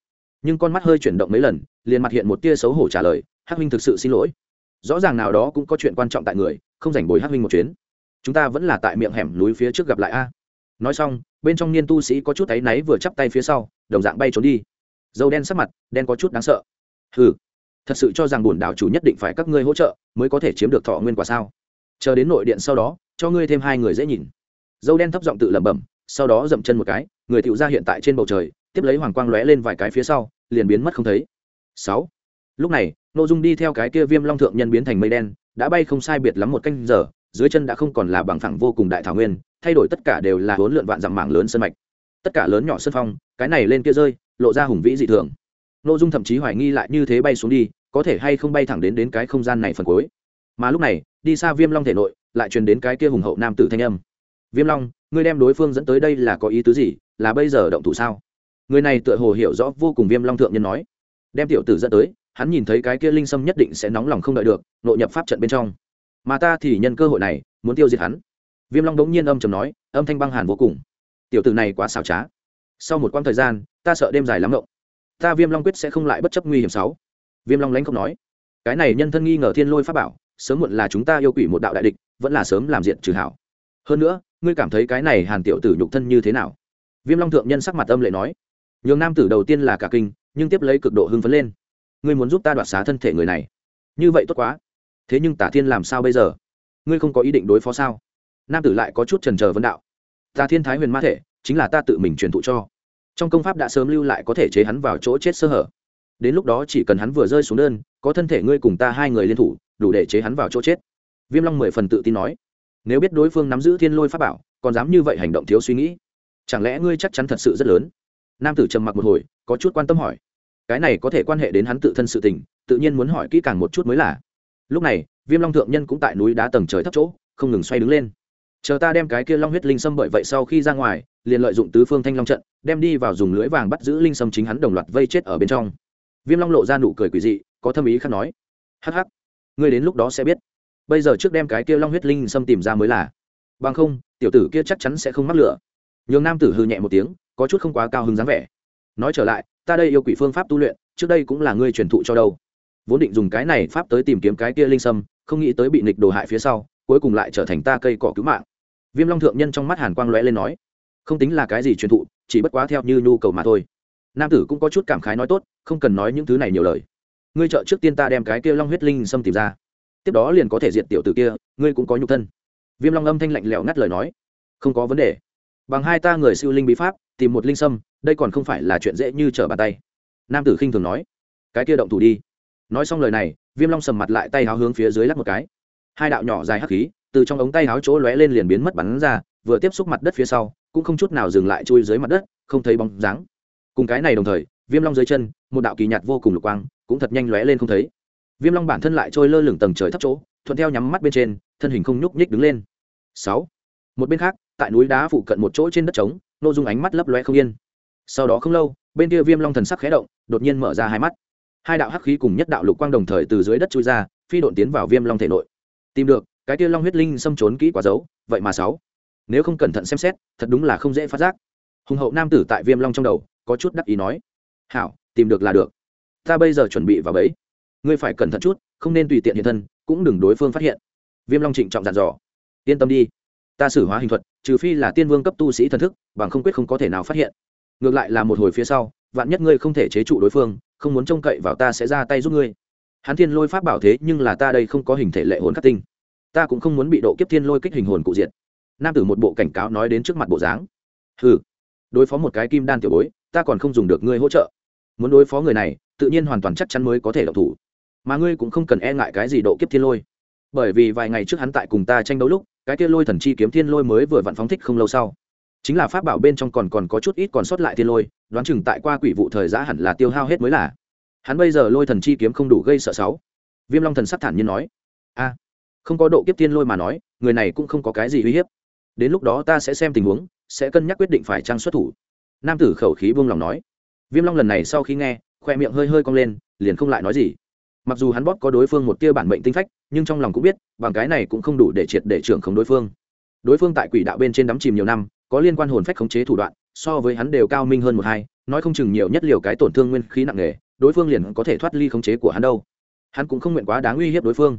Nhưng con mắt hơi chuyển động mấy lần, liền mặt hiện một tia xấu hổ trả lời, hắc minh thực sự xin lỗi. Rõ ràng nào đó cũng có chuyện quan trọng tại người, không rảnh bồi hắc minh một chuyến. Chúng ta vẫn là tại miệng hẻm núi phía trước gặp lại a. Nói xong, bên trong niên tu sĩ có chút áy náy vừa chắp tay phía sau, đồng dạng bay trốn đi. Dâu đen sắc mặt, đen có chút đáng sợ. Ừ thật sự cho rằng bổn đảo chủ nhất định phải các ngươi hỗ trợ, mới có thể chiếm được thọ nguyên quả sao? Chờ đến nội điện sau đó, cho ngươi thêm hai người dễ nhìn. Dâu đen thấp giọng tự lẩm bẩm, sau đó dậm chân một cái, người thiệu ra hiện tại trên bầu trời, tiếp lấy hoàng quang lóe lên vài cái phía sau, liền biến mất không thấy. Sáu. Lúc này nội dung đi theo cái kia viêm long thượng nhân biến thành mây đen, đã bay không sai biệt lắm một canh giờ, dưới chân đã không còn là bằng phẳng vô cùng đại thảo nguyên, thay đổi tất cả đều là huấn lượn vạn dặm mảng lớn sân mạch. Tất cả lớn nhỏ sân phong, cái này lên kia rơi, lộ ra hùng vĩ dị thường. Nội dung thậm chí hoài nghi lại như thế bay xuống đi, có thể hay không bay thẳng đến đến cái không gian này phần cuối mà lúc này, đi xa viêm long thể nội, lại truyền đến cái kia hùng hậu nam tử thanh âm. Viêm long, ngươi đem đối phương dẫn tới đây là có ý tứ gì? Là bây giờ động thủ sao? Người này tựa hồ hiểu rõ vô cùng viêm long thượng nhân nói. Đem tiểu tử dẫn tới, hắn nhìn thấy cái kia linh sâm nhất định sẽ nóng lòng không đợi được, nội nhập pháp trận bên trong. Mà ta thì nhân cơ hội này, muốn tiêu diệt hắn. Viêm long đống nhiên âm chầm nói, âm thanh băng hàn vô cùng. Tiểu tử này quá xảo trá. Sau một quãng thời gian, ta sợ đêm dài lắm ngộng. Ta viêm long quyết sẽ không lại bất chấp nguy hiểm sáu viêm long lánh không nói. Cái này nhân thân nghi ngờ thiên lôi pháp bảo sớm muộn là chúng ta yêu quỷ một đạo đại địch, vẫn là sớm làm diện trừ hảo. Hơn nữa, ngươi cảm thấy cái này hàn tiểu tử nhục thân như thế nào? Viêm long thượng nhân sắc mặt âm lệ nói. Nhường nam tử đầu tiên là cả kinh, nhưng tiếp lấy cực độ hưng phấn lên. Ngươi muốn giúp ta đoạt xá thân thể người này. Như vậy tốt quá. Thế nhưng tả thiên làm sao bây giờ? Ngươi không có ý định đối phó sao? Nam tử lại có chút trần trờ vấn đạo. Tà thiên thái huyền ma thể, chính là ta tự mình truyền thụ cho. Trong công pháp đã sớm lưu lại có thể chế hắn vào chỗ chết sơ hở. Đến lúc đó chỉ cần hắn vừa rơi xuống đơn, có thân thể ngươi cùng ta hai người liên thủ đủ để chế hắn vào chỗ chết. Viêm long mười phần tự tin nói, nếu biết đối phương nắm giữ thiên lôi pháp bảo, còn dám như vậy hành động thiếu suy nghĩ, chẳng lẽ ngươi chắc chắn thật sự rất lớn? Nam tử trầm mặc một hồi, có chút quan tâm hỏi. Cái này có thể quan hệ đến hắn tự thân sự tình, tự nhiên muốn hỏi kỹ càng một chút mới là. Lúc này, viêm long thượng nhân cũng tại núi đá tầng trời thấp chỗ, không ngừng xoay đứng lên. Chờ ta đem cái kia long huyết linh sâm bởi vậy sau khi ra ngoài, liền lợi dụng tứ phương thanh long trận, đem đi vào dùng lưới vàng bắt giữ linh sâm chính hắn đồng loạt vây chết ở bên trong. Viêm long lộ ra nụ cười quỷ dị, có thâm ý khác nói. Hắc hắc ngươi đến lúc đó sẽ biết. Bây giờ trước đem cái kia long huyết linh sâm tìm ra mới là. Bằng không, tiểu tử kia chắc chắn sẽ không mắc lửa. Nhường nam tử hư nhẹ một tiếng, có chút không quá cao hứng dáng vẻ. Nói trở lại, ta đây yêu quỷ phương pháp tu luyện, trước đây cũng là ngươi truyền thụ cho đâu. Vốn định dùng cái này pháp tới tìm kiếm cái kia linh sâm, không nghĩ tới bị nịch đồ hại phía sau, cuối cùng lại trở thành ta cây cỏ cứu mạng. Viêm long thượng nhân trong mắt hàn quang lóe lên nói, không tính là cái gì truyền thụ, chỉ bất quá theo như nhu cầu mà thôi. Nam tử cũng có chút cảm khái nói tốt, không cần nói những thứ này nhiều lời ngươi trợ trước tiên ta đem cái kia long huyết linh xâm tìm ra. Tiếp đó liền có thể diệt tiểu tử kia, ngươi cũng có nhục thân. Viêm long âm thanh lạnh lẽo ngắt lời nói. Không có vấn đề. Bằng hai ta người siêu linh bí pháp, tìm một linh sâm, đây còn không phải là chuyện dễ như trở bàn tay. Nam tử khinh thường nói. Cái kia động thủ đi. Nói xong lời này, viêm long sầm mặt lại tay háo hướng phía dưới lắc một cái. Hai đạo nhỏ dài hắc khí từ trong ống tay háo chỗ lóe lên liền biến mất bắn ra, vừa tiếp xúc mặt đất phía sau, cũng không chút nào dừng lại chui dưới mặt đất, không thấy bóng dáng. Cùng cái này đồng thời, viêm long dưới chân, một đạo kỳ nhạt vô cùng lục quang cũng thật nhanh lóe lên không thấy. Viêm long bản thân lại trôi lơ lửng tầng trời thấp chỗ, thuận theo nhắm mắt bên trên, thân hình không nhúc nhích đứng lên. Sáu. Một bên khác, tại núi đá phụ cận một chỗ trên đất trống, nô dung ánh mắt lấp loe không yên. Sau đó không lâu, bên kia viêm long thần sắc khẽ động, đột nhiên mở ra hai mắt. Hai đạo hắc khí cùng nhất đạo lục quang đồng thời từ dưới đất chui ra, phi độn tiến vào viêm long thể nội. Tìm được, cái kia long huyết linh xâm trốn kỹ quá giấu vậy mà sáu. Nếu không cẩn thận xem xét, thật đúng là không dễ phát giác. Hùng hậu nam tử tại viêm long trong đầu, có chút đắc ý nói. Hảo, tìm được là được ta bây giờ chuẩn bị vào bẫy. Ngươi phải cẩn thận chút không nên tùy tiện hiện thân cũng đừng đối phương phát hiện. Viêm long trịnh trọng dặn dò. Yên tâm đi ta xử hóa hình thuật trừ phi là tiên vương cấp tu sĩ thần thức bằng không quyết không có thể nào phát hiện. Ngược lại là một hồi phía sau vạn nhất ngươi không thể chế trụ đối phương không muốn trông cậy vào ta sẽ ra tay giúp ngươi. Hắn thiên lôi pháp bảo thế nhưng là ta đây không có hình thể lệ hồn khắc tinh. Ta cũng không muốn bị độ kiếp thiên lôi kích hình hồn cụ diệt. Nam tử một bộ cảnh cáo nói đến trước mặt bộ dáng. Hừ, đối phó một cái kim đan tiểu bối ta còn không dùng được ngươi hỗ trợ. Muốn đối phó người này tự nhiên hoàn toàn chắc chắn mới có thể động thủ. Mà ngươi cũng không cần e ngại cái gì độ kiếp thiên lôi. Bởi vì vài ngày trước hắn tại cùng ta tranh đấu lúc, cái thiên lôi thần chi kiếm thiên lôi mới vừa vặn phóng thích không lâu sau. Chính là pháp bảo bên trong còn còn có chút ít còn sót lại thiên lôi, đoán chừng tại qua quỷ vụ thời giá hẳn là tiêu hao hết mới là. Hắn bây giờ lôi thần chi kiếm không đủ gây sợ sáu. Viêm long thần sắc thản nhiên nói, a, không có độ kiếp thiên lôi mà nói, người này cũng không có cái gì uy hiếp. Đến lúc đó ta sẽ xem tình huống, sẽ cân nhắc quyết định phải trang xuất thủ. Nam tử khẩu khí buông lòng nói. Viêm long lần này sau khi nghe khoe miệng hơi hơi cong lên, liền không lại nói gì. Mặc dù hắn bóp có đối phương một tia bản mệnh tinh phách, nhưng trong lòng cũng biết, bằng cái này cũng không đủ để triệt để trưởng khống đối phương. Đối phương tại quỷ đạo bên trên đắm chìm nhiều năm, có liên quan hồn phách khống chế thủ đoạn, so với hắn đều cao minh hơn một hai, nói không chừng nhiều nhất liều cái tổn thương nguyên khí nặng nề, đối phương liền có thể thoát ly khống chế của hắn đâu. Hắn cũng không nguyện quá đáng uy hiếp đối phương.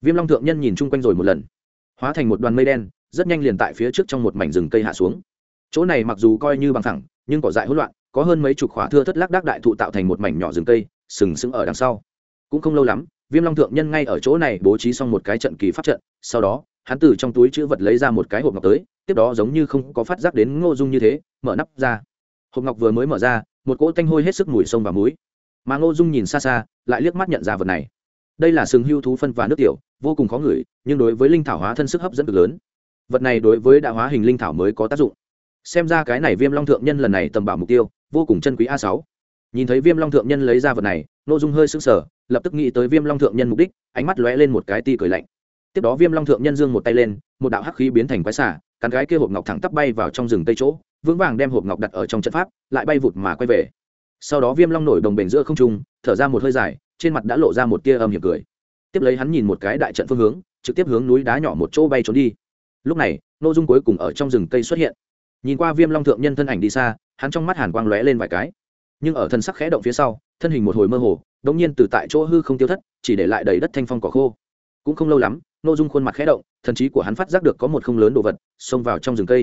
Viêm long thượng nhân nhìn chung quanh rồi một lần. Hóa thành một đoàn mây đen, rất nhanh liền tại phía trước trong một mảnh rừng cây hạ xuống. Chỗ này mặc dù coi như bằng thẳng nhưng cỏ dại hỗn loạn có hơn mấy chục khỏa thưa thất lác đác đại thụ tạo thành một mảnh nhỏ rừng cây, sừng sững ở đằng sau. Cũng không lâu lắm, viêm long thượng nhân ngay ở chỗ này bố trí xong một cái trận kỳ pháp trận, sau đó, hắn từ trong túi chữ vật lấy ra một cái hộp ngọc tới, tiếp đó giống như không có phát giác đến ngô dung như thế, mở nắp ra. Hộp ngọc vừa mới mở ra, một cỗ tanh hôi hết sức mùi sông và muối. Mà ngô dung nhìn xa xa, lại liếc mắt nhận ra vật này. Đây là sừng hưu thú phân và nước tiểu, vô cùng khó ngửi, nhưng đối với linh thảo hóa thân sức hấp dẫn cực lớn. Vật này đối với đạo hóa hình linh thảo mới có tác dụng. Xem ra cái này viêm long thượng nhân lần này tầm bảo mục tiêu vô cùng chân quý a sáu. Nhìn thấy viêm long thượng nhân lấy ra vật này n ô dung hơi sững sờ, lập tức nghĩ tới viêm long thượng nhân mục đích, ánh mắt lóe lên một cái ti cười lạnh. Tiếp đó viêm long thượng nhân dương một tay lên, một đạo hắc khí biến thành quái xả cắn gái kia hộp ngọc thẳng tắp bay vào trong rừng tây chỗ, vững vàng đem hộp ngọc đặt ở trong trận pháp, lại bay vụt mà quay về. Sau đó viêm long nổi đồng bền giữa không trung, thở ra một hơi dài, trên mặt đã lộ ra một tia âm hiểm cười. Tiếp lấy hắn nhìn một cái đại trận phương hướng, trực tiếp hướng núi đá nhỏ một chỗ bay trốn đi. Lúc này nội dung cuối cùng ở trong rừng cây xuất hiện. Nhìn qua viêm long thượng nhân thân ảnh đi xa hắn trong mắt hàn quang lóe lên vài cái. Nhưng ở thân sắc khẽ động phía sau, thân hình một hồi mơ hồ đ ỗ n g nhiên từ tại chỗ hư không tiêu thất, chỉ để lại đầy đất thanh phong cỏ khô. Cũng không lâu lắm n ô dung khuôn mặt khẽ động, thần trí của hắn phát giác được có một không lớn đồ vật, xông vào trong rừng cây.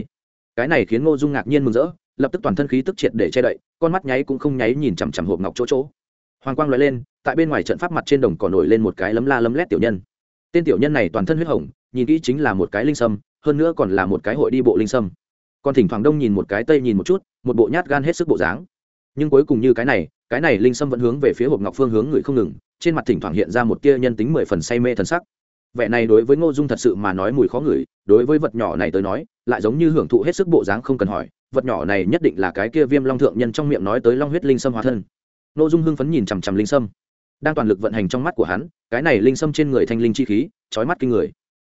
Cái này khiến n ô dung ngạc nhiên mừng rỡ, lập tức toàn thân khí tức triệt để che đậy, con mắt nháy cũng không nháy nhìn chằm chằm hộp ngọc chỗ chỗ. Hoàng quang lóe lên, tại bên ngoài trận pháp mặt trên đồng cỏ nổi lên một cái lấm la lấm lét tiểu nhân. Tên tiểu nhân này toàn thân huyết hồng, nhìn kỹ chính là một cái linh sâm, hơn nữa còn là một cái hội đi bộ linh sâm còn thỉnh thoảng đông nhìn một cái tây nhìn một chút, một bộ nhát gan hết sức bộ dáng. Nhưng cuối cùng như cái này cái này linh sâm vẫn hướng về phía hộp ngọc phương hướng người không ngừng, trên mặt thỉnh thoảng hiện ra một tia nhân tính mười phần say mê thần sắc. Vẻ này đối với ngô dung thật sự mà nói mùi khó ngửi, đối với vật nhỏ này tới nói, lại giống như hưởng thụ hết sức bộ dáng không cần hỏi, vật nhỏ này nhất định là cái kia viêm long thượng nhân trong miệng nói tới long huyết linh sâm hóa thân. Ngô dung hưng phấn nhìn chằm chằm linh sâm. Đang toàn lực vận hành trong mắt của hắn, cái này linh sâm trên người thanh linh chi khí trói mắt kinh người.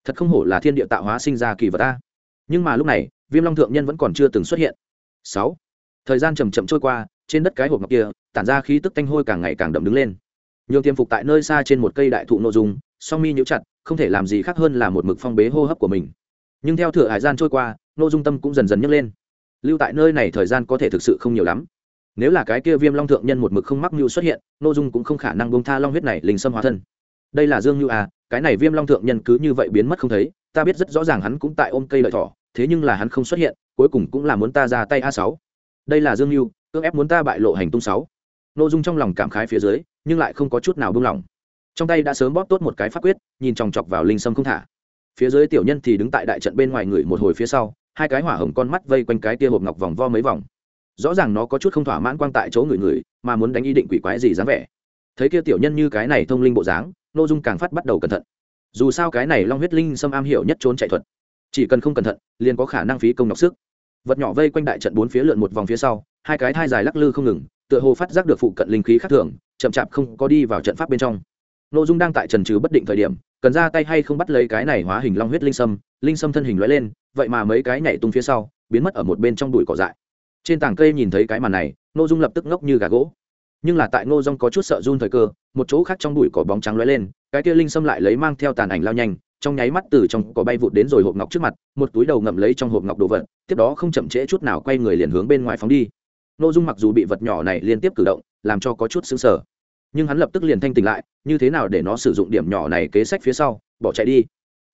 Thật không hổ là thiên địa tạo hóa sinh ra kỳ vật ta nhưng mà lúc này, viêm long thượng nhân vẫn còn chưa từng xuất hiện. Sáu. Thời gian chầm chậm trôi qua, trên đất cái hộp ngọc kia, tản ra khí tức tanh hôi càng ngày càng đậm đứng lên. Nhường tiêm phục tại nơi xa trên một cây đại thụ nội dung, song mi nhũ chặt, không thể làm gì khác hơn là một mực phong bế hô hấp của mình. Nhưng theo thửa hải gian trôi qua, nội dung tâm cũng dần dần nhấc lên. Lưu tại nơi này thời gian có thể thực sự không nhiều lắm. Nếu là cái kia viêm long thượng nhân một mực không mắc mưu xuất hiện, nội dung cũng không khả năng bông tha long huyết này linh xâm hóa thân. Đây là dương như à cái này viêm long thượng nhân cứ như vậy biến mất không thấy, ta biết rất rõ ràng hắn cũng tại ôm cây lợi thỏ thế nhưng là hắn không xuất hiện, cuối cùng cũng là muốn ta ra tay a sáu. Đây là dương mưu cưỡng ép muốn ta bại lộ hành tung sáu. N ô dung trong lòng cảm khái phía dưới, nhưng lại không có chút nào buông lỏng. Trong tay đã sớm bóp tốt một cái pháp quyết, nhìn chòng chọc vào linh sâm không thả. Phía dưới tiểu nhân thì đứng tại đại trận bên ngoài người một hồi phía sau, hai cái hỏa hồng con mắt vây quanh cái tia hộp ngọc vòng vo mấy vòng. Rõ ràng nó có chút không thỏa mãn quang tại chỗ người người, mà muốn đánh ý định quỷ quái gì dáng vẻ. Thấy kia tiểu nhân như cái này thông linh bộ dáng n ô dung càng phát bắt đầu cẩn thận. Dù sao cái này long huyết linh xâm am hiểu nhất trốn chạy thuật chỉ cần không cẩn thận, liền có khả năng phí công nhọc sức. Vật nhỏ vây quanh đại trận bốn phía lượn một vòng phía sau, hai cái thai dài lắc lư không ngừng, tựa hồ phát giác được phụ cận linh khí khác thường, chậm chạp không có đi vào trận pháp bên trong. Nội dung đang tại trần trừ bất định thời điểm, cần ra tay hay không bắt lấy cái này hóa hình long huyết linh sâm linh sâm thân hình lóe lên, vậy mà mấy cái nhảy tung phía sau, biến mất ở một bên trong bụi cỏ dại. Trên tảng cây nhìn thấy cái màn này nội dung lập tức ngốc như gà gỗ. Nhưng là tại ngô dung có chút sợ run thời cơ, một chỗ khác trong bụi cỏ bóng trắng lóe lên, cái kia linh sâm lại lấy mang theo tàn ảnh lao nhanh trong nháy mắt từ trong cỏ bay vụt đến rồi hộp ngọc trước mặt, một túi đầu ngậm lấy trong hộp ngọc đồ vật, tiếp đó không chậm trễ chút nào quay người liền hướng bên ngoài phóng đi. Nội dung mặc dù bị vật nhỏ này liên tiếp cử động, làm cho có chút xứng sở nhưng hắn lập tức liền thanh tỉnh lại, như thế nào để nó sử dụng điểm nhỏ này kế sách phía sau, bỏ chạy đi.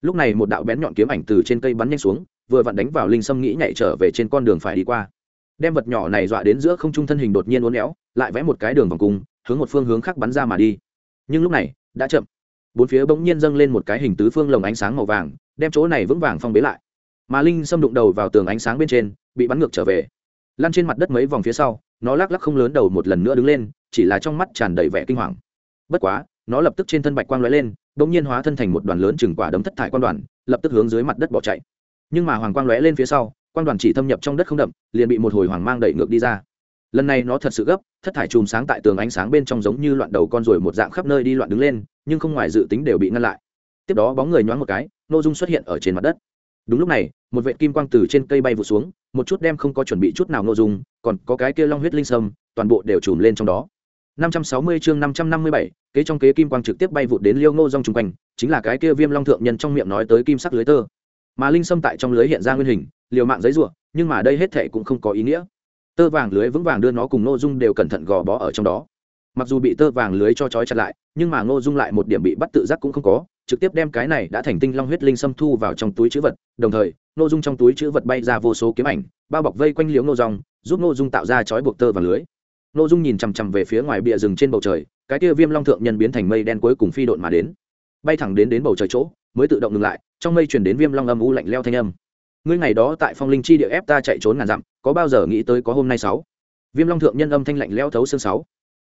Lúc này một đạo bén nhọn kiếm ảnh từ trên cây bắn nhanh xuống, vừa vặn đánh vào linh sâm nghĩ nhảy trở về trên con đường phải đi qua. Đem vật nhỏ này dọa đến giữa không trung thân hình đột nhiên uốn éo, lại vẽ một cái đường vòng cung, hướng một phương hướng khác bắn ra mà đi. Nhưng lúc này, đã chậm bốn phía bỗng nhiên dâng lên một cái hình tứ phương lồng ánh sáng màu vàng, đem chỗ này vững vàng phong bế lại. Mà linh xâm đụng đầu vào tường ánh sáng bên trên, bị bắn ngược trở về. Lăn trên mặt đất mấy vòng phía sau, nó lắc lắc không lớn đầu một lần nữa đứng lên, chỉ là trong mắt tràn đầy vẻ kinh hoàng. Bất quá, nó lập tức trên thân bạch quang lóe lên, bỗng nhiên hóa thân thành một đoàn lớn chừng quả đấm thất thải quan đoàn, lập tức hướng dưới mặt đất bỏ chạy. Nhưng mà hoàng quang lóe lên phía sau quan đoàn chỉ thâm nhập trong đất không đậm, liền bị một hồi hoàng mang đẩy ngược đi ra lần này nó thật sự gấp thất thải chùm sáng tại tường ánh sáng bên trong giống như loạn đầu con ruồi một dạng khắp nơi đi loạn đứng lên nhưng không ngoài dự tính đều bị ngăn lại. Tiếp đó bóng người nhoáng một cái nội dung xuất hiện ở trên mặt đất. Đúng lúc này một vệ kim quang từ trên cây bay vụ xuống một chút đem không có chuẩn bị chút nào nội dung còn có cái kia long huyết linh sâm toàn bộ đều chùm lên trong đó. 560 chương 557, kế trong kế kim quang trực tiếp bay vụt đến liêu ngô rong trung quanh chính là cái kia viêm long thượng nhân trong miệng nói tới kim sắc lưới tơ. Mà linh sâm tại trong lưới hiện ra nguyên hình liều mạng giấy rủa nhưng mà đây hết thệ cũng không có ý nghĩa tơ vàng lưới vững vàng đưa nó cùng ngô dung đều cẩn thận gò bó ở trong đó. Mặc dù bị tơ vàng lưới cho trói chặt lại, nhưng mà ngô dung lại một điểm bị bắt tự giác cũng không có, trực tiếp đem cái này đã thành tinh long huyết linh xâm thu vào trong túi chữ vật. Đồng thời, ngô dung trong túi chữ vật bay ra vô số kiếm ảnh, bao bọc vây quanh liếu ngô rong giúp ngô dung tạo ra chói buộc tơ vàng lưới. Ngô dung nhìn chằm chằm về phía ngoài bìa rừng trên bầu trời, cái kia viêm long thượng nhân biến thành mây đen cuối cùng phi độn mà đến. Bay thẳng đến đến bầu trời chỗ, mới tự động ngừng lại, trong mây chuyển đến viêm long âm u lạnh leo thanh âm ngươi ngày đó tại phong linh chi địa ép ta chạy trốn ngàn dặm, có bao giờ nghĩ tới có hôm nay sáu? Viêm long thượng nhân âm thanh lạnh leo thấu xương sáu.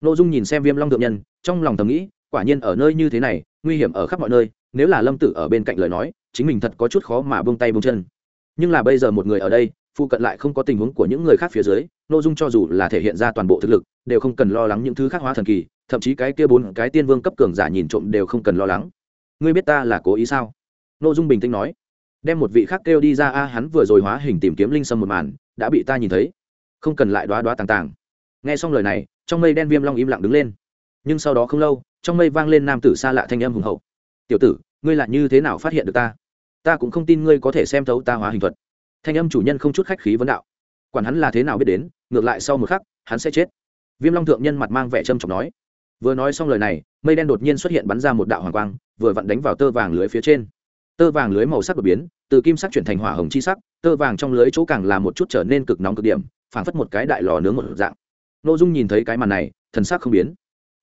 N ô dung nhìn xem viêm long thượng nhân, trong lòng thầm nghĩ, quả nhiên ở nơi như thế này, nguy hiểm ở khắp mọi nơi, nếu là lâm tử ở bên cạnh lời nói, chính mình thật có chút khó mà bông tay bông chân. Nhưng là bây giờ một người ở đây, phụ cận lại không có tình huống của những người khác phía dưới n ô dung cho dù là thể hiện ra toàn bộ thực lực, đều không cần lo lắng những thứ khác hóa thần kỳ, thậm chí cái kia bốn cái tiên vương cấp cường giả nhìn trộm đều không cần lo lắng. Ngươi biết ta là cố ý sao? N ô dung bình tĩnh nói đem một vị khác kêu đi ra, a, hắn vừa rồi hóa hình tìm kiếm linh sâm một màn, đã bị ta nhìn thấy. Không cần lại đoá đoá tàng tàng. Nghe xong lời này, trong mây đen viêm long im lặng đứng lên. Nhưng sau đó không lâu, trong mây vang lên nam tử xa lạ thanh âm hùng hậu. Tiểu tử, ngươi lại như thế nào phát hiện được ta? Ta cũng không tin ngươi có thể xem thấu ta hóa hình thuật. Thanh âm chủ nhân không chút khách khí vấn đạo. Quản hắn là thế nào biết đến, ngược lại sau một khắc, hắn sẽ chết. Viêm long thượng nhân mặt mang vẻ trâm trọng nói. Vừa nói xong lời này, mây đen đột nhiên xuất hiện bắn ra một đạo hoàng quang, vừa vặn đánh vào tơ vàng lưới phía trên tơ vàng lưới màu sắc đột biến, từ kim sắc chuyển thành hỏa hồng chi sắc, tơ vàng trong lưới chỗ càng là một chút trở nên cực nóng cực điểm, phảng phất một cái đại lò nướng một dạng. Nội dung nhìn thấy cái màn này, thần sắc không biến.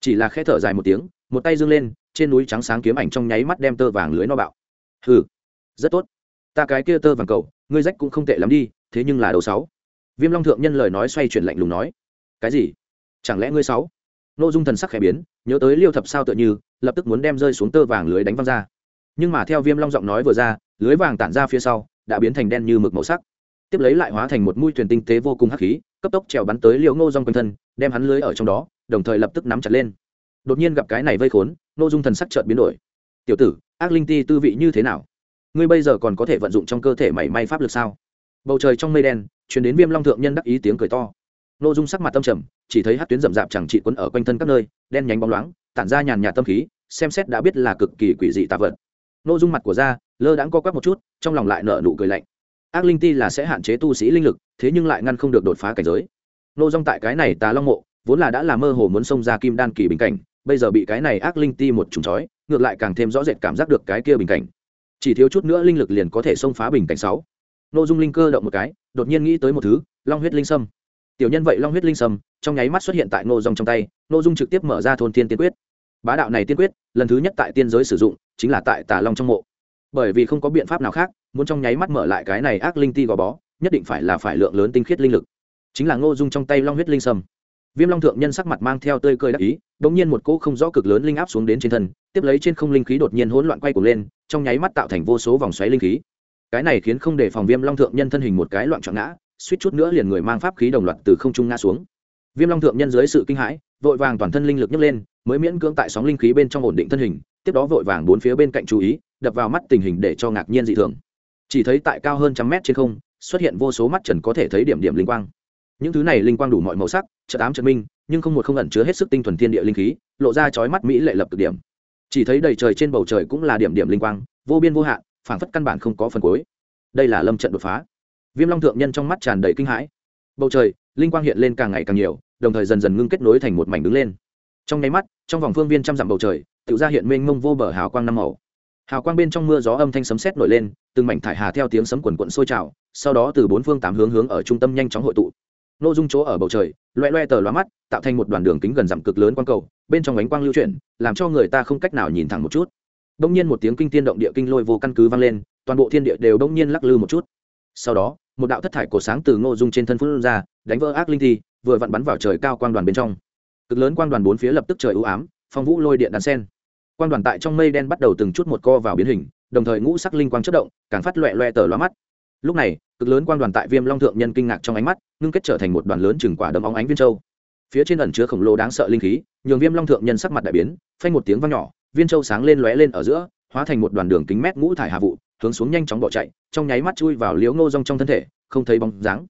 Chỉ là khẽ thở dài một tiếng, một tay dương lên, trên núi trắng sáng kiếm ảnh trong nháy mắt đem tơ vàng lưới no bạo. Hừ, rất tốt. Ta cái kia tơ vàng cầu, ngươi rách cũng không tệ lắm đi, thế nhưng là đầu sáu. Viêm long thượng nhân lời nói xoay chuyển lạnh lùng nói. Cái gì? Chẳng lẽ ngươi sáu? Nội dung thần sắc khẽ biến, nhớ tới liêu thập sao tựa như, lập tức muốn đem rơi xuống tơ vàng lưới đánh văng ra nhưng mà theo viêm long giọng nói vừa ra, lưới vàng tản ra phía sau, đã biến thành đen như mực màu sắc. Tiếp lấy lại hóa thành một mũi thuyền tinh tế vô cùng hắc khí, cấp tốc trèo bắn tới liễu ngô dong quanh thân, đem hắn lưới ở trong đó, đồng thời lập tức nắm chặt lên. Đột nhiên gặp cái này vây khốn nô dung thần sắc chợt biến đổi. Tiểu tử, ác linh ti tư vị như thế nào? Ngươi bây giờ còn có thể vận dụng trong cơ thể mảy may pháp lực sao? Bầu trời trong mây đen chuyển đến viêm long thượng nhân đắc ý tiếng cười to. Nô dung sắc mặt tâm trầm, chỉ thấy hát tuyến rậm rạp chẳng trị quấn ở quanh thân các nơi, đen nhánh bóng loáng, tản ra nhàn nhạt tâm khí, xem xét đã biết là cực kỳ quỷ dị tạ vật nô dung mặt của da, lơ đãng co quắp một chút, trong lòng lại nở nụ cười lạnh. Ác linh ti là sẽ hạn chế tu sĩ linh lực, thế nhưng lại ngăn không được đột phá cảnh giới. Nô dung tại cái này tà long mộ, vốn là đã là mơ hồ muốn xông ra kim đan kỳ bình cảnh, bây giờ bị cái này ác linh ti một trùng chói ngược lại càng thêm rõ rệt cảm giác được cái kia bình cảnh. Chỉ thiếu chút nữa linh lực liền có thể xông phá bình cảnh sáu. Nô dung linh cơ động một cái, đột nhiên nghĩ tới một thứ, long huyết linh sâm. Tiểu nhân vậy long huyết linh sâm, trong nháy mắt xuất hiện tại nô dung trong tay, nô dung trực tiếp mở ra thôn thiên tiên quyết. Bá đạo này tiên quyết lần thứ nhất tại tiên giới sử dụng, chính là tại tà long trong mộ. Bởi vì không có biện pháp nào khác, muốn trong nháy mắt mở lại cái này ác linh ti gò bó, nhất định phải là phải lượng lớn tinh khiết linh lực. Chính là ngô dung trong tay long huyết linh sâm. Viêm long thượng nhân sắc mặt mang theo tơi cười đắc ý đ ỗ n g nhiên một cỗ không rõ cực lớn linh áp xuống đến trên thân, tiếp lấy trên không linh khí đột nhiên hỗn loạn quay cuồng lên, trong nháy mắt tạo thành vô số vòng xoáy linh khí. Cái này khiến không để phòng viêm long thượng nhân thân hình một cái loạn trọn ngã, suýt chút nữa liền người mang pháp khí đồng loạt từ không trung ngã xuống viêm long thượng nhân dưới sự kinh hãi, vội vàng toàn thân linh lực nhấc lên, mới miễn cưỡng tại sóng linh khí bên trong ổn định thân hình, tiếp đó vội vàng bốn phía bên cạnh chú ý, đập vào mắt tình hình để cho ngạc nhiên dị thường. Chỉ thấy tại cao hơn trăm mét trên không, xuất hiện vô số mắt trần có thể thấy điểm điểm linh quang. Những thứ này linh quang đủ mọi màu sắc, chợt ám chợt minh, nhưng không một không ẩn chứa hết sức tinh thuần thiên địa linh khí, lộ ra chói mắt mỹ lệ lập cực điểm. Chỉ thấy đầy trời trên bầu trời cũng là điểm điểm linh quang, vô biên vô hạn, phảng phất căn bản không có phần cuối. Đây là lâm trận đột phá. Viêm long thượng nhân trong mắt tràn đầy kinh hãi. Bầu trời, linh quang hiện lên càng ngày càng nhiều đồng thời dần dần ngưng kết nối thành một mảnh đứng lên. Trong nháy mắt, trong vòng phương viên trăm dặm bầu trời tự ra hiện mênh mông vô bờ hào quang năm màu. Hào quang bên trong mưa gió âm thanh sấm sét nổi lên, từng mảnh thải hà theo tiếng sấm quần quận sôi trào, sau đó từ bốn phương tám hướng hướng ở trung tâm nhanh chóng hội tụ. Nội dung chỗ ở bầu trời, loe loe tờ loa mắt, tạo thành một đoàn đường kính gần dặm cực lớn quang cầu, bên trong ánh quang lưu chuyển, làm cho người ta không cách nào nhìn thẳng một chút. Đông nhiên một tiếng kinh tiên động địa kinh lôi vô căn cứ vang lên, toàn bộ thiên địa đều đông nhiên lắc lư một chút. Sau đó, một đạo thất thải cổ sáng từ ngô dung trên thân phun ra, đánh vỡ ác linh thi vừa vặn bắn vào trời cao quang đoàn bên trong. Cực lớn quang đoàn bốn phía lập tức trời ưu ám, phong vũ lôi điện đàn sen. Quang đoàn tại trong mây đen bắt đầu từng chút một co vào biến hình, đồng thời ngũ sắc linh quang chất động, càng phát loẹ loẹ tờ loa mắt. Lúc này, cực lớn quang đoàn tại viêm long thượng nhân kinh ngạc trong ánh mắt, ngưng kết trở thành một đoàn lớn chừng quả đấm óng ánh viên châu. Phía trên ẩn chứa khổng lồ đáng sợ linh khí, nhường viêm long thượng nhân sắc mặt đại biến, phanh một tiếng vang nhỏ, viên châu sáng lên lóe lên ở giữa, hóa thành một đoàn đường kính mét ngũ thải hạ vụ, hướng xuống nhanh chóng bỏ chạy, trong nháy mắt chui vào liếu ngô rong trong thân thể, không thấy bóng dáng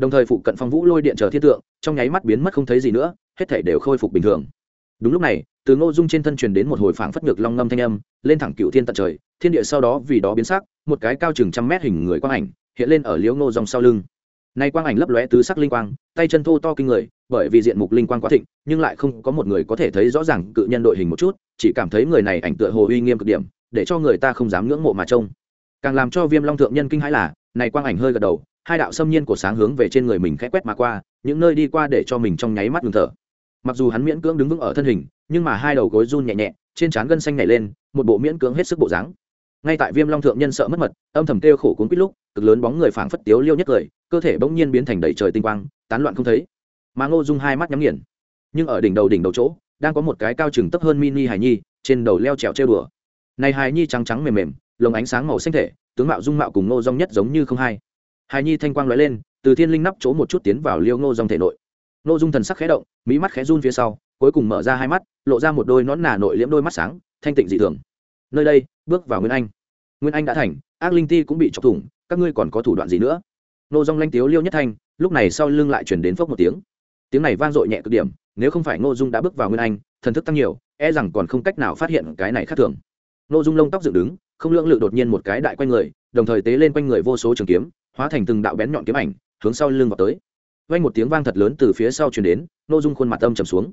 đồng thời phụ cận phong vũ lôi điện chờ thiết tượng, trong nháy mắt biến mất không thấy gì nữa, hết thể đều khôi phục bình thường. Đúng lúc này, từ ngô dung trên thân truyền đến một hồi phảng phất ngược long ngâm thanh âm, lên thẳng cựu thiên tận trời, thiên địa sau đó vì đó biến sắc, một cái cao chừng trăm mét hình người quang ảnh hiện lên ở liễu ngô dòng sau lưng. Nay quang ảnh lấp lóe tứ sắc linh quang, tay chân thô to kinh người, bởi vì diện mục linh quang quá thịnh, nhưng lại không có một người có thể thấy rõ ràng cự nhân đội hình một chút, chỉ cảm thấy người này ảnh tựa hồ uy nghiêm cực điểm, để cho người ta không dám ngưỡng mộ mà trông. Càng làm cho viêm long thượng nhân kinh hãi là, này quang ảnh hơi gật đầu hai đạo xâm nhiên của sáng hướng về trên người mình khẽ quét mà qua, những nơi đi qua để cho mình trong nháy mắt ngừng thở. Mặc dù hắn miễn cưỡng đứng vững ở thân hình, nhưng mà hai đầu gối run nhẹ nhẹ, trên trán gân xanh nhảy lên, một bộ miễn cưỡng hết sức bộ dáng. Ngay tại viêm long thượng nhân sợ mất mật, âm thầm kêu khổ cuốn quýt lúc, cực lớn bóng người phảng phất tiếu liêu nhất cười cơ thể bỗng nhiên biến thành đầy trời tinh quang, tán loạn không thấy. Mà ngô dung hai mắt nhắm nghiền. Nhưng ở đỉnh đầu đỉnh đầu chỗ, đang có một cái cao chừng tấp hơn mini hài nhi, trên đầu leo trèo treo đùa. Này hài nhi trắng trắng mềm mềm, lồng ánh sáng màu xanh thể, tướng mạo dung mạo cùng ngô dung nhất giống như không hai hài nhi thanh quang lóe lên, từ thiên linh nắp chỗ một chút tiến vào liêu ngô dung thể nội. Ngô dung thần sắc khẽ động mỹ mắt khẽ run phía sau, cuối cùng mở ra hai mắt, lộ ra một đôi nón nà nội liễm đôi mắt sáng, thanh tịnh dị thường. Nơi đây, bước vào nguyên anh. Nguyên anh đã thành, ác linh ti cũng bị chọc thủng, các ngươi còn có thủ đoạn gì nữa? Nô dong lanh tiếu liêu nhất thanh, lúc này sau lưng lại chuyển đến phốc một tiếng. Tiếng này vang dội nhẹ cực điểm, nếu không phải ngô dung đã bước vào nguyên anh, thần thức tăng nhiều e rằng còn không cách nào phát hiện cái này khác thường. Ngô dung lông tóc dựng đứng, không lưỡng lự đột nhiên một cái đại quanh người, đồng thời tế lên quanh người vô số trường kiếm hóa thành từng đạo bén nhọn kiếm ảnh, hướng sau lưng vào tới. Vang một tiếng vang thật lớn từ phía sau truyền đến nô dung khuôn mặt âm trầm xuống.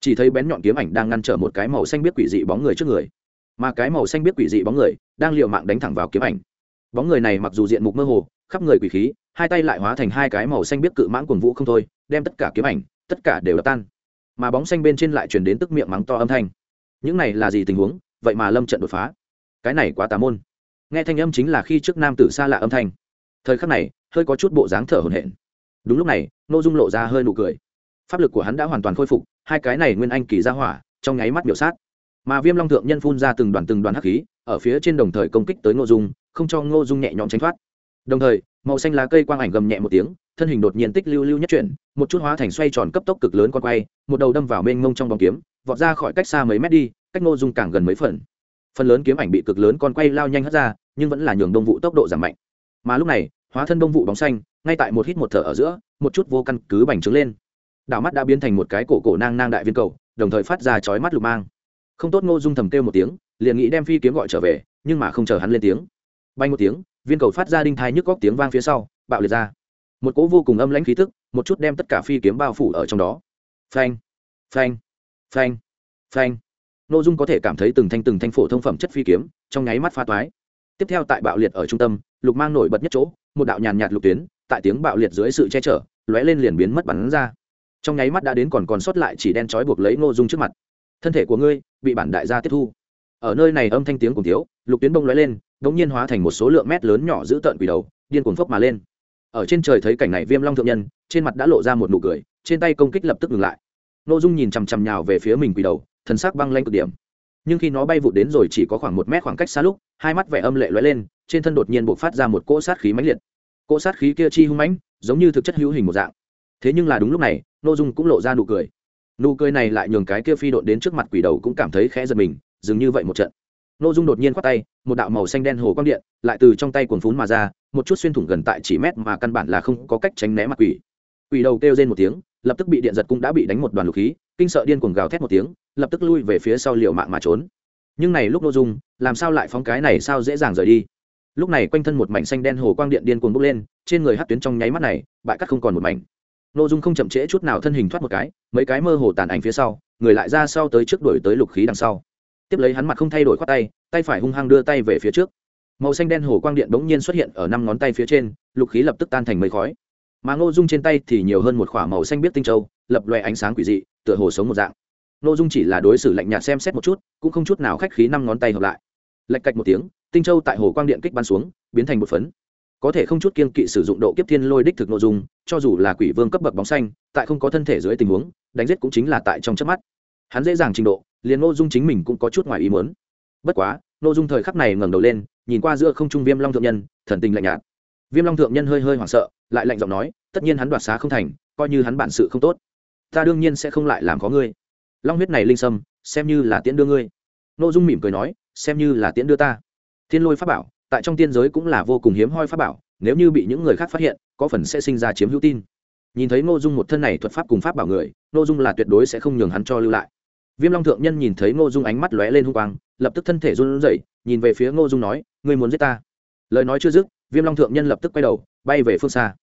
Chỉ thấy bén nhọn kiếm ảnh đang ngăn trở một cái màu xanh biết quỷ dị bóng người trước người. Mà cái màu xanh biết quỷ dị bóng người đang liều mạng đánh thẳng vào kiếm ảnh. Bóng người này mặc dù diện mục mơ hồ, khắp người quỷ khí, hai tay lại hóa thành hai cái màu xanh biết cự mãn cuồng vũ không thôi, đem tất cả kiếm ảnh, tất cả đều đập tan. Mà bóng xanh bên trên lại chuyển đến tức miệng mắng to âm thanh. Những này là gì tình huống? Vậy mà lâm trận đột phá. Cái này quá tà môn. Nghe thanh âm chính là khi trước nam tử xa lạ âm thanh thời khắc này, hơi có chút bộ dáng thở hổn hển. Đúng lúc này n dung lộ ra hơi nụ cười. Pháp lực của hắn đã hoàn toàn khôi phục, hai cái này nguyên anh kỳ ra hỏa, trong nháy mắt biểu sát. Mà viêm long thượng nhân phun ra từng đoàn từng đoàn hắc khí, ở phía trên đồng thời công kích tới ngô dung, không cho ngô dung nhẹ nhõm tránh thoát. Đồng thời, màu xanh lá cây quang ảnh gầm nhẹ một tiếng, thân hình đột nhiên tích lưu lưu nhất chuyển, một chút hóa thành xoay tròn cấp tốc cực lớn con quay, một đầu đâm vào mênh mông trong bóng kiếm, vọt ra khỏi cách xa mấy mét đi, cách ngô dung càng gần mấy phần. Phần lớn kiếm ảnh bị cực lớn con quay lao nhanh hất ra, nhưng vẫn là nhường đông vụ tốc độ giảm mạnh mà lúc này, hóa thân đông vụ bóng xanh, ngay tại một hít một thở ở giữa, một chút vô căn cứ bành trướng lên. Đảo mắt đã biến thành một cái cổ cổ nang nang đại viên cầu, đồng thời phát ra chói mắt lục mang. Không tốt ngô dung thầm kêu một tiếng, liền nghĩ đem phi kiếm gọi trở về, nhưng mà không chờ hắn lên tiếng. Bay một tiếng, viên cầu phát ra đinh thai nhức góc tiếng vang phía sau, bạo liệt ra. Một cỗ vô cùng âm lãnh khí tức, một chút đem tất cả phi kiếm bao phủ ở trong đó. Phanh phanh phanh phanh. Nội dung có thể cảm thấy từng thanh từng thanh phổ thông phẩm chất phi kiếm, trong nháy mắt pha toái. Tiếp theo tại bạo liệt ở trung tâm lục mang nổi bật nhất chỗ, một đạo nhàn nhạt lục tuyến, tại tiếng bạo liệt dưới sự che chở, lóe lên liền biến mất bắn ra. Trong nháy mắt đã đến còn còn sót lại chỉ đen trói buộc lấy ngô dung trước mặt. Thân thể của ngươi bị bản đại gia tiếp thu. Ở nơi này âm thanh tiếng cùng thiếu, lục tuyến bông lóe lên, đống nhiên hóa thành một số lượng mét lớn nhỏ giữ tợn quỷ đầu, điên cuồng phốc mà lên. Ở trên trời thấy cảnh này viêm long thượng nhân, trên mặt đã lộ ra một nụ cười, trên tay công kích lập tức ngừng lại. N ô dung nhìn chằm chằm nhào về phía mình quỷ đầu, thần sắc băng lanh cực điểm nhưng khi nó bay vụt đến rồi chỉ có khoảng một mét khoảng cách xa lúc, hai mắt vẻ âm lệ lóe lên, trên thân đột nhiên b ộ c phát ra một cỗ sát khí mãnh liệt. Cỗ sát khí kia chi hung mãnh, giống như thực chất hữu hình một dạng. Thế nhưng là đúng lúc này n ô dung cũng lộ ra nụ cười. Nụ cười này lại nhường cái kia phi đột đến trước mặt quỷ đầu cũng cảm thấy khẽ giật mình dừng như vậy một trận. N ô dung đột nhiên khoác tay, một đạo màu xanh đen hồ quang điện lại từ trong tay quần phún mà ra, một chút xuyên thủng gần tại chỉ mét mà căn bản là không có cách tránh né mặt quỷ. Quỷ đầu kêu trên một tiếng, lập tức bị điện giật cũng đã bị đánh một đoàn lục khí kinh sợ điên cuồng gào thét một tiếng, lập tức lui về phía sau liều mạng mà trốn. Nhưng này lúc n ô dung, làm sao lại phóng cái này sao dễ dàng rời đi? Lúc này quanh thân một mảnh xanh đen hồ quang điện điên cuồng bốc lên, trên người hát tuyến trong nháy mắt này bại cắt không còn một mảnh. N ô dung không chậm trễ chút nào thân hình thoát một cái, mấy cái mơ hồ tàn ảnh phía sau, người lại ra sau tới trước đuổi tới lục khí đằng sau. Tiếp lấy hắn mặt không thay đổi khoát tay tay phải hung hăng đưa tay về phía trước. Màu xanh đen hồ quang điện bỗng nhiên xuất hiện ở năm ngón tay phía trên, lục khí lập tức tan thành mây khói. Mà ngô dung trên tay thì nhiều hơn một k h ỏ a màu xanh biết tinh châu lập loè ánh sáng quỷ dị, tựa hồ sống một dạng. Ngô dung chỉ là đối xử lạnh nhạt xem xét một chút, cũng không chút nào khách khí năm ngón tay hợp lại. Lạch cạch một tiếng, tinh châu tại hồ quang điện kích bắn xuống, biến thành một phấn. Có thể không chút kiên kỵ sử dụng độ kiếp thiên lôi đích thực nội dung, cho dù là quỷ vương cấp bậc bóng xanh, tại không có thân thể dưới tình huống, đánh giết cũng chính là tại trong chớp mắt. Hắn dễ dàng trình độ, liền ngô dung chính mình cũng có chút ngoài ý muốn. Bất quá ngô dung thời khắc này ngẩng đầu lên, nhìn qua giữa không trung viêm long thượng nhân, thần tình lạnh nhạt. Viêm long thượng nhân hơi hơi hoảng sợ, lại lạnh giọng nói, tất nhiên hắn đoạt xá không thành, coi như hắn bản sự không tốt ta đương nhiên sẽ không lại làm có ngươi. Long huyết này linh sâm, xem như là tiễn đưa ngươi. Nô dung mỉm cười nói, xem như là tiễn đưa ta. Thiên lôi pháp bảo, tại trong tiên giới cũng là vô cùng hiếm hoi pháp bảo, nếu như bị những người khác phát hiện, có phần sẽ sinh ra chiếm hữu tin. Nhìn thấy ngô dung một thân này thuật pháp cùng pháp bảo người ngô dung là tuyệt đối sẽ không nhường hắn cho lưu lại. Viêm long thượng nhân nhìn thấy ngô dung ánh mắt lóe lên hung quang, lập tức thân thể run rẩy, nhìn về phía ngô dung nói, ngươi muốn giết ta? Lời nói chưa dứt, viêm long thượng nhân lập tức quay đầu, bay về phương xa.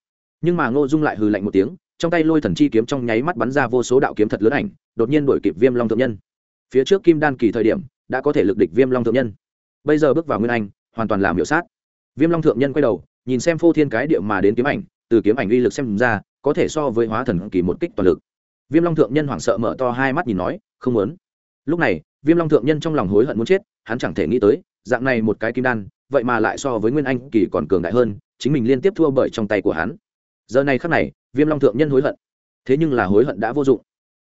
Nhưng mà ngô dung lại hừ lạnh một tiếng trong tay lôi thần chi kiếm trong nháy mắt bắn ra vô số đạo kiếm thật lớn ảnh, đột nhiên đuổi kịp viêm long thượng nhân. Phía trước kim đan kỳ thời điểm, đã có thể lực địch viêm long thượng nhân. Bây giờ bước vào nguyên anh, hoàn toàn làm hiệu sát. Viêm long thượng nhân quay đầu, nhìn xem phô thiên cái điệu mà đến kiếm ảnh, từ kiếm ảnh uy lực xem ra, có thể so với hóa thần kỳ một kích toàn lực. Viêm long thượng nhân hoảng sợ mở to hai mắt nhìn nói, không muốn. Lúc này, viêm long thượng nhân trong lòng hối hận muốn chết, hắn chẳng thể nghĩ tới, dạng này một cái kim đan, vậy mà lại so với nguyên anh kỳ còn cường đại hơn, chính mình liên tiếp thua bởi trong tay của hắn giờ này khắc này, viêm long thượng nhân hối hận. Thế nhưng là hối hận đã vô dụng.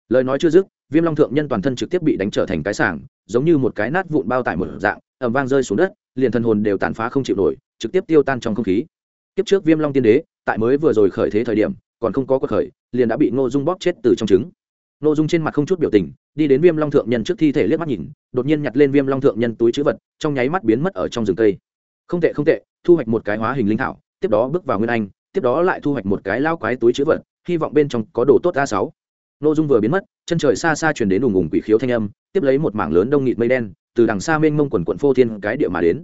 Lời nói chưa dứt, viêm long thượng nhân toàn thân trực tiếp bị đánh trở thành cái sảng, giống như một cái nát vụn bao tải một dạng ẩm vang rơi xuống đất, liền thân hồn đều tàn phá không chịu nổi, trực tiếp tiêu tan trong không khí. Tiếp trước viêm long tiên đế, tại mới vừa rồi khởi thế thời điểm, còn không có cuộc khởi, liền đã bị ngô dung bóp chết từ trong trứng. Ngô dung trên mặt không chút biểu tình, đi đến viêm long thượng nhân trước thi thể liếc mắt nhìn, đột nhiên nhặt lên viêm long thượng nhân túi chữ vật, trong nháy mắt biến mất ở trong rừng cây. Không tệ không tệ, thu hoạch một cái hóa hình linh thảo, tiếp đó bước vào nguyên anh tiếp đó lại thu hoạch một cái lao quái túi chữ vật, hy vọng bên trong có đồ tốt a sáu. Ngô dung vừa biến mất, chân trời xa xa chuyển đến ùng ùng quỷ khiếu thanh âm, tiếp lấy một mảng lớn đông nghịt mây đen, từ đằng xa mênh mông quần quận phô thiên cái địa mà đến.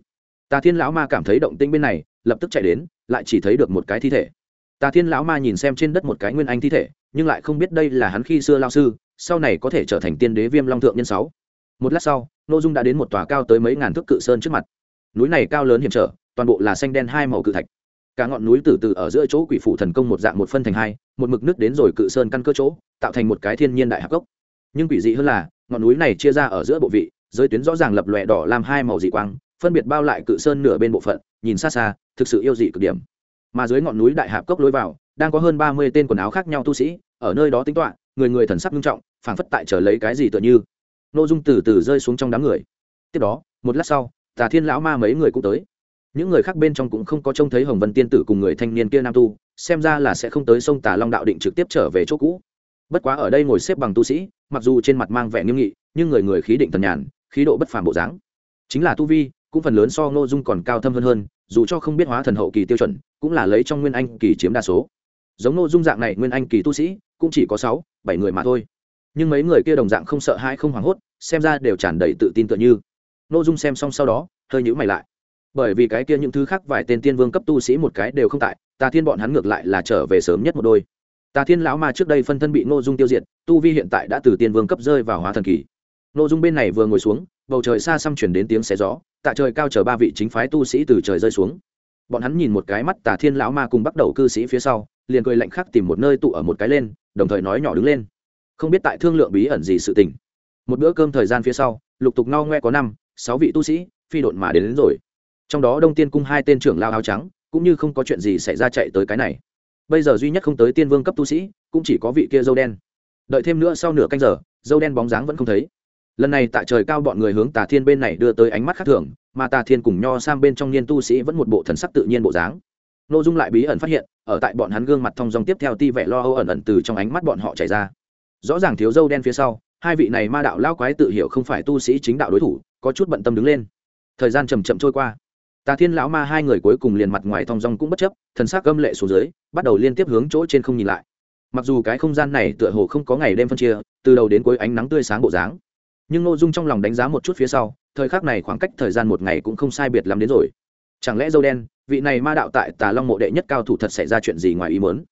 Tà thiên lão ma cảm thấy động tĩnh bên này, lập tức chạy đến, lại chỉ thấy được một cái thi thể. Tà thiên lão ma nhìn xem trên đất một cái nguyên anh thi thể, nhưng lại không biết đây là hắn khi xưa lao sư, sau này có thể trở thành tiên đế viêm long thượng nhân sáu. Một lát sau n ô dung đã đến một tòa cao tới mấy ngàn thước cự sơn trước mặt. Núi này cao lớn hiểm trở, toàn bộ là xanh đen hai màu cự thạch cả ngọn núi từ từ ở giữa chỗ quỷ phủ thần công một dạng một phân thành hai, một mực nước đến rồi cự sơn căn cơ chỗ, tạo thành một cái thiên nhiên đại hạc gốc. Nhưng quỷ dị hơn là, ngọn núi này chia ra ở giữa bộ vị, giới tuyến rõ ràng lập lòe đỏ làm hai màu dị quang, phân biệt bao lại cự sơn nửa bên bộ phận, nhìn xa xa, thực sự yêu dị cực điểm. Mà dưới ngọn núi đại hạp cốc lối vào, đang có hơn ba mươi tên quần áo khác nhau tu sĩ, ở nơi đó tính toạ người người thần sắc nghiêm trọng, phảng phất tại chờ lấy cái gì tựa như. Nội dung từ từ rơi xuống trong đám người. Tiếp đó, một lát sau, tà thiên lão ma mấy người cũng tới những người khác bên trong cũng không có trông thấy hồng vân tiên tử cùng người thanh niên kia nam tu, xem ra là sẽ không tới sông tà long đạo định trực tiếp trở về chỗ cũ. Bất quá ở đây ngồi xếp bằng tu sĩ, mặc dù trên mặt mang vẻ nghiêm nghị, nhưng người người khí định tần nhàn, khí độ bất phàm bộ dáng. Chính là tu vi, cũng phần lớn so ngô dung còn cao thâm hơn hơn, dù cho không biết hóa thần hậu kỳ tiêu chuẩn, cũng là lấy trong nguyên anh kỳ chiếm đa số. Giống ngô dung dạng này nguyên anh kỳ tu sĩ, cũng chỉ có sáu, bảy người mà thôi. Nhưng mấy người kia đồng dạng không sợ hãi không hoảng hốt, xem ra đều tràn đầy tự tin tựa như. Ngô dung xem xong sau đó, hơi nhữ mày lại bởi vì cái kia những thứ khác vài tên tiên vương cấp tu sĩ một cái đều không tại tà thiên bọn hắn ngược lại là trở về sớm nhất một đôi. Tà thiên lão ma trước đây phân thân bị ngô dung tiêu diệt tu vi hiện tại đã từ tiên vương cấp rơi vào hóa thần kỳ. Ngô dung bên này vừa ngồi xuống bầu trời xa xăm chuyển đến tiếng xé gió tại trời cao chờ ba vị chính phái tu sĩ từ trời rơi xuống. Bọn hắn nhìn một cái mắt tà thiên lão ma cùng bắt đầu cư sĩ phía sau liền cười lạnh khắc tìm một nơi tụ ở một cái lên đồng thời nói nhỏ đứng lên. Không biết tại thương lượng bí ẩn gì sự tình. Một bữa cơm thời gian phía sau lục tục no ngoe có năm sáu vị tu sĩ phi độn mà đến, đến rồi trong đó đông tiên cung hai tên trưởng lao áo trắng, cũng như không có chuyện gì xảy ra chạy tới cái này. Bây giờ duy nhất không tới tiên vương cấp tu sĩ, cũng chỉ có vị kia dâu đen. Đợi thêm nữa sau nửa canh giờ, dâu đen bóng dáng vẫn không thấy. Lần này tại trời cao bọn người hướng tà thiên bên này đưa tới ánh mắt khác thường, mà tà thiên cùng nho sang bên trong niên tu sĩ vẫn một bộ thần sắc tự nhiên bộ dáng. N ô dung lại bí ẩn phát hiện, ở tại bọn hắn gương mặt thong dòng tiếp theo ti vẻ lo âu ẩn ẩn từ trong ánh mắt bọn họ chảy ra. Rõ ràng thiếu dâu đen phía sau, hai vị này ma đạo lao quái tự hiểu không phải tu sĩ chính đạo đối thủ, có chút bận tâm đứng lên. Thời gian chầm chậm trôi qua tà thiên lão ma hai người cuối cùng liền mặt ngoài thong dong cũng bất chấp, thần s ắ c gâm lệ xuống dưới, bắt đầu liên tiếp hướng chỗ trên không nhìn lại. Mặc dù cái không gian này tựa hồ không có ngày đêm phân chia, từ đầu đến cuối ánh nắng tươi sáng bộ dáng, nhưng nội dung trong lòng đánh giá một chút phía sau, thời khắc này khoảng cách thời gian một ngày cũng không sai biệt lắm đến rồi. Chẳng lẽ dâu đen, vị này ma đạo tại tà long mộ đệ nhất cao thủ thật xảy ra chuyện gì ngoài ý muốn?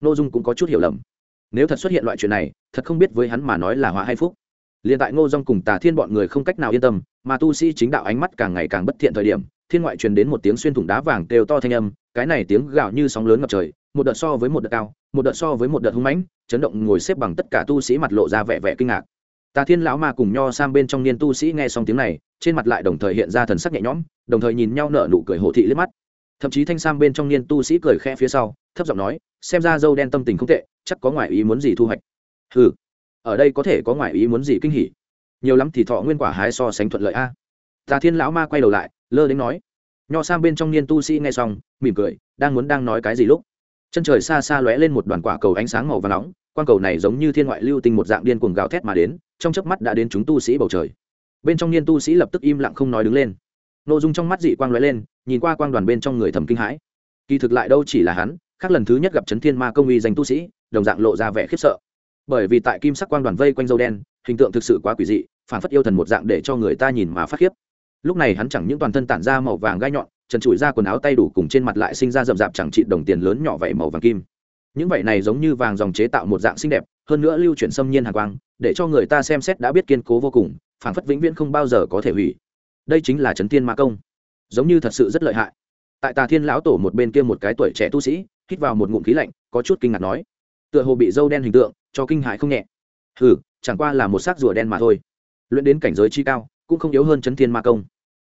Nội dung cũng có chút hiểu lầm. Nếu thật xuất hiện loại chuyện này, thật không biết với hắn mà nói là họa hay phúc. Liền tại ngô dong cùng tà thiên bọn người không cách nào yên tâm, mà tu sĩ chính đạo ánh mắt càng ngày càng bất thiện thời điểm thiên ngoại truyền đến một tiếng xuyên thủng đá vàng kêu to thanh âm cái này tiếng gạo như sóng lớn ngập trời một đợt so với một đợt cao một đợt so với một đợt hung mãnh chấn động ngồi xếp bằng tất cả tu sĩ mặt lộ ra vẻ vẻ kinh ngạc. Tà thiên lão ma cùng nho sam bên trong niên tu sĩ nghe xong tiếng này trên mặt lại đồng thời hiện ra thần sắc nhẹ nhõm đồng thời nhìn nhau nở nụ cười hổ thị liếc mắt. Thậm chí thanh sam bên trong niên tu sĩ cười khẽ phía sau thấp giọng nói xem ra dâu đen tâm tình không tệ chắc có ngoại ý muốn gì thu hoạch. Hừ, ở đây có thể có ngoại ý muốn gì kinh hỉ? Nhiều lắm thì thọ nguyên quả hái so sánh thuận lợi a. Tà thiên lão ma quay đầu lại lơ đến nói. Nho sang bên trong niên tu sĩ nghe xong, mỉm cười, đang muốn đang nói cái gì lúc, chân trời xa xa lóe lên một đoàn quả cầu ánh sáng màu và nóng quan cầu này giống như thiên ngoại lưu tinh một dạng điên cuồng gào thét mà đến, trong chớp mắt đã đến chúng tu sĩ bầu trời. Bên trong niên tu sĩ lập tức im lặng không nói đứng lên. Nội dung trong mắt dị quang lóe lên, nhìn qua quang đoàn bên trong người thầm kinh hãi. Kỳ thực lại đâu chỉ là hắn, khác lần thứ nhất gặp chấn thiên ma công uy danh tu sĩ, đồng dạng lộ ra vẻ khiếp sợ. Bởi vì tại kim sắc quang đoàn vây quanh dâu đen, hình tượng thực sự quá quỷ dị, phản phất yêu thần một dạng để cho người ta nhìn mà phát khiếp lúc này hắn chẳng những toàn thân tản ra màu vàng gai nhọn trần trụi ra quần áo tay đủ cùng trên mặt lại sinh ra rậm rạp chẳng trị đồng tiền lớn nhỏ vảy màu vàng kim. Những vảy này giống như vàng dòng chế tạo một dạng xinh đẹp, hơn nữa lưu chuyển xâm nhiên hàng quang, để cho người ta xem xét đã biết kiên cố vô cùng phản phất vĩnh viễn không bao giờ có thể hủy. Đây chính là trấn tiên ma công. Giống như thật sự rất lợi hại. Tại tà thiên lão tổ một bên kia một cái tuổi trẻ tu sĩ, hít vào một ngụm khí lạnh, có chút kinh ngạc nói, tựa hồ bị dâu đen hình tượng, cho kinh hại không nhẹ. Hừ, chẳng qua là một xác rùa đen mà thôi. Luyện đến cảnh giới chi cao, cũng không yếu hơn chấn thiên ma công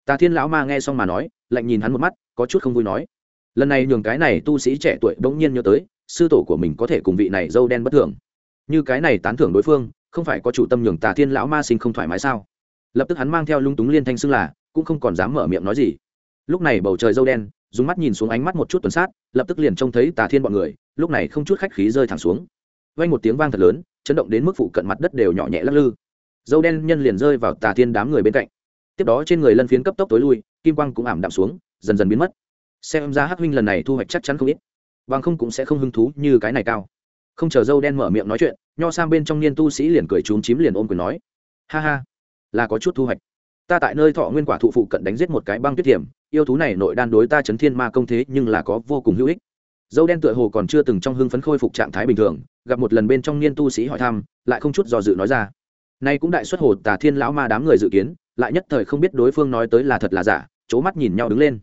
tà thiên lão ma nghe xong mà nói, lạnh nhìn hắn một mắt, có chút không vui nói. Lần này nhường cái này tu sĩ trẻ tuổi bỗng nhiên nhớ tới, sư tổ của mình có thể cùng vị này dâu đen bất thường. Như cái này tán thưởng đối phương, không phải có chủ tâm nhường tà thiên lão ma sinh không thoải mái sao? Lập tức hắn mang theo lung túng liên thanh xưng là, cũng không còn dám mở miệng nói gì. Lúc này bầu trời dâu đen, dùng mắt nhìn xuống ánh mắt một chút tuần sát, lập tức liền trông thấy tà thiên bọn người, lúc này không chút khách khí rơi thẳng xuống. Vang một tiếng vang thật lớn, chấn động đến mức phụ cận mặt đất đều nhỏ nhẹ lắc lư. Dâu đen nhân liền rơi vào tà thiên đám người bên cạnh tiếp đó trên người lân phiến cấp tốc tối lui, kim quang cũng ảm đạm xuống, dần dần biến mất. Xem ra hắc huynh lần này thu hoạch chắc chắn không ít. Bằng không cũng sẽ không hứng thú như cái này cao. Không chờ dâu đen mở miệng nói chuyện, nho sang bên trong niên tu sĩ liền cười trúng chím liền ôm quyền nói, ha ha, là có chút thu hoạch. Ta tại nơi thọ nguyên quả thụ phụ cận đánh giết một cái băng tuyết hiểm yêu thú này nội đan đối ta chấn thiên ma công thế nhưng là có vô cùng hữu ích. Dâu đen tựa hồ còn chưa từng trong hưng phấn khôi phục trạng thái bình thường, gặp một lần bên trong niên tu sĩ hỏi thăm, lại không chút do dự nói ra, nay cũng đại xuất hồ tà thiên lão ma đám người dự kiến lại nhất thời không biết đối phương nói tới là thật là giả c mắt nhìn nhau đứng lên.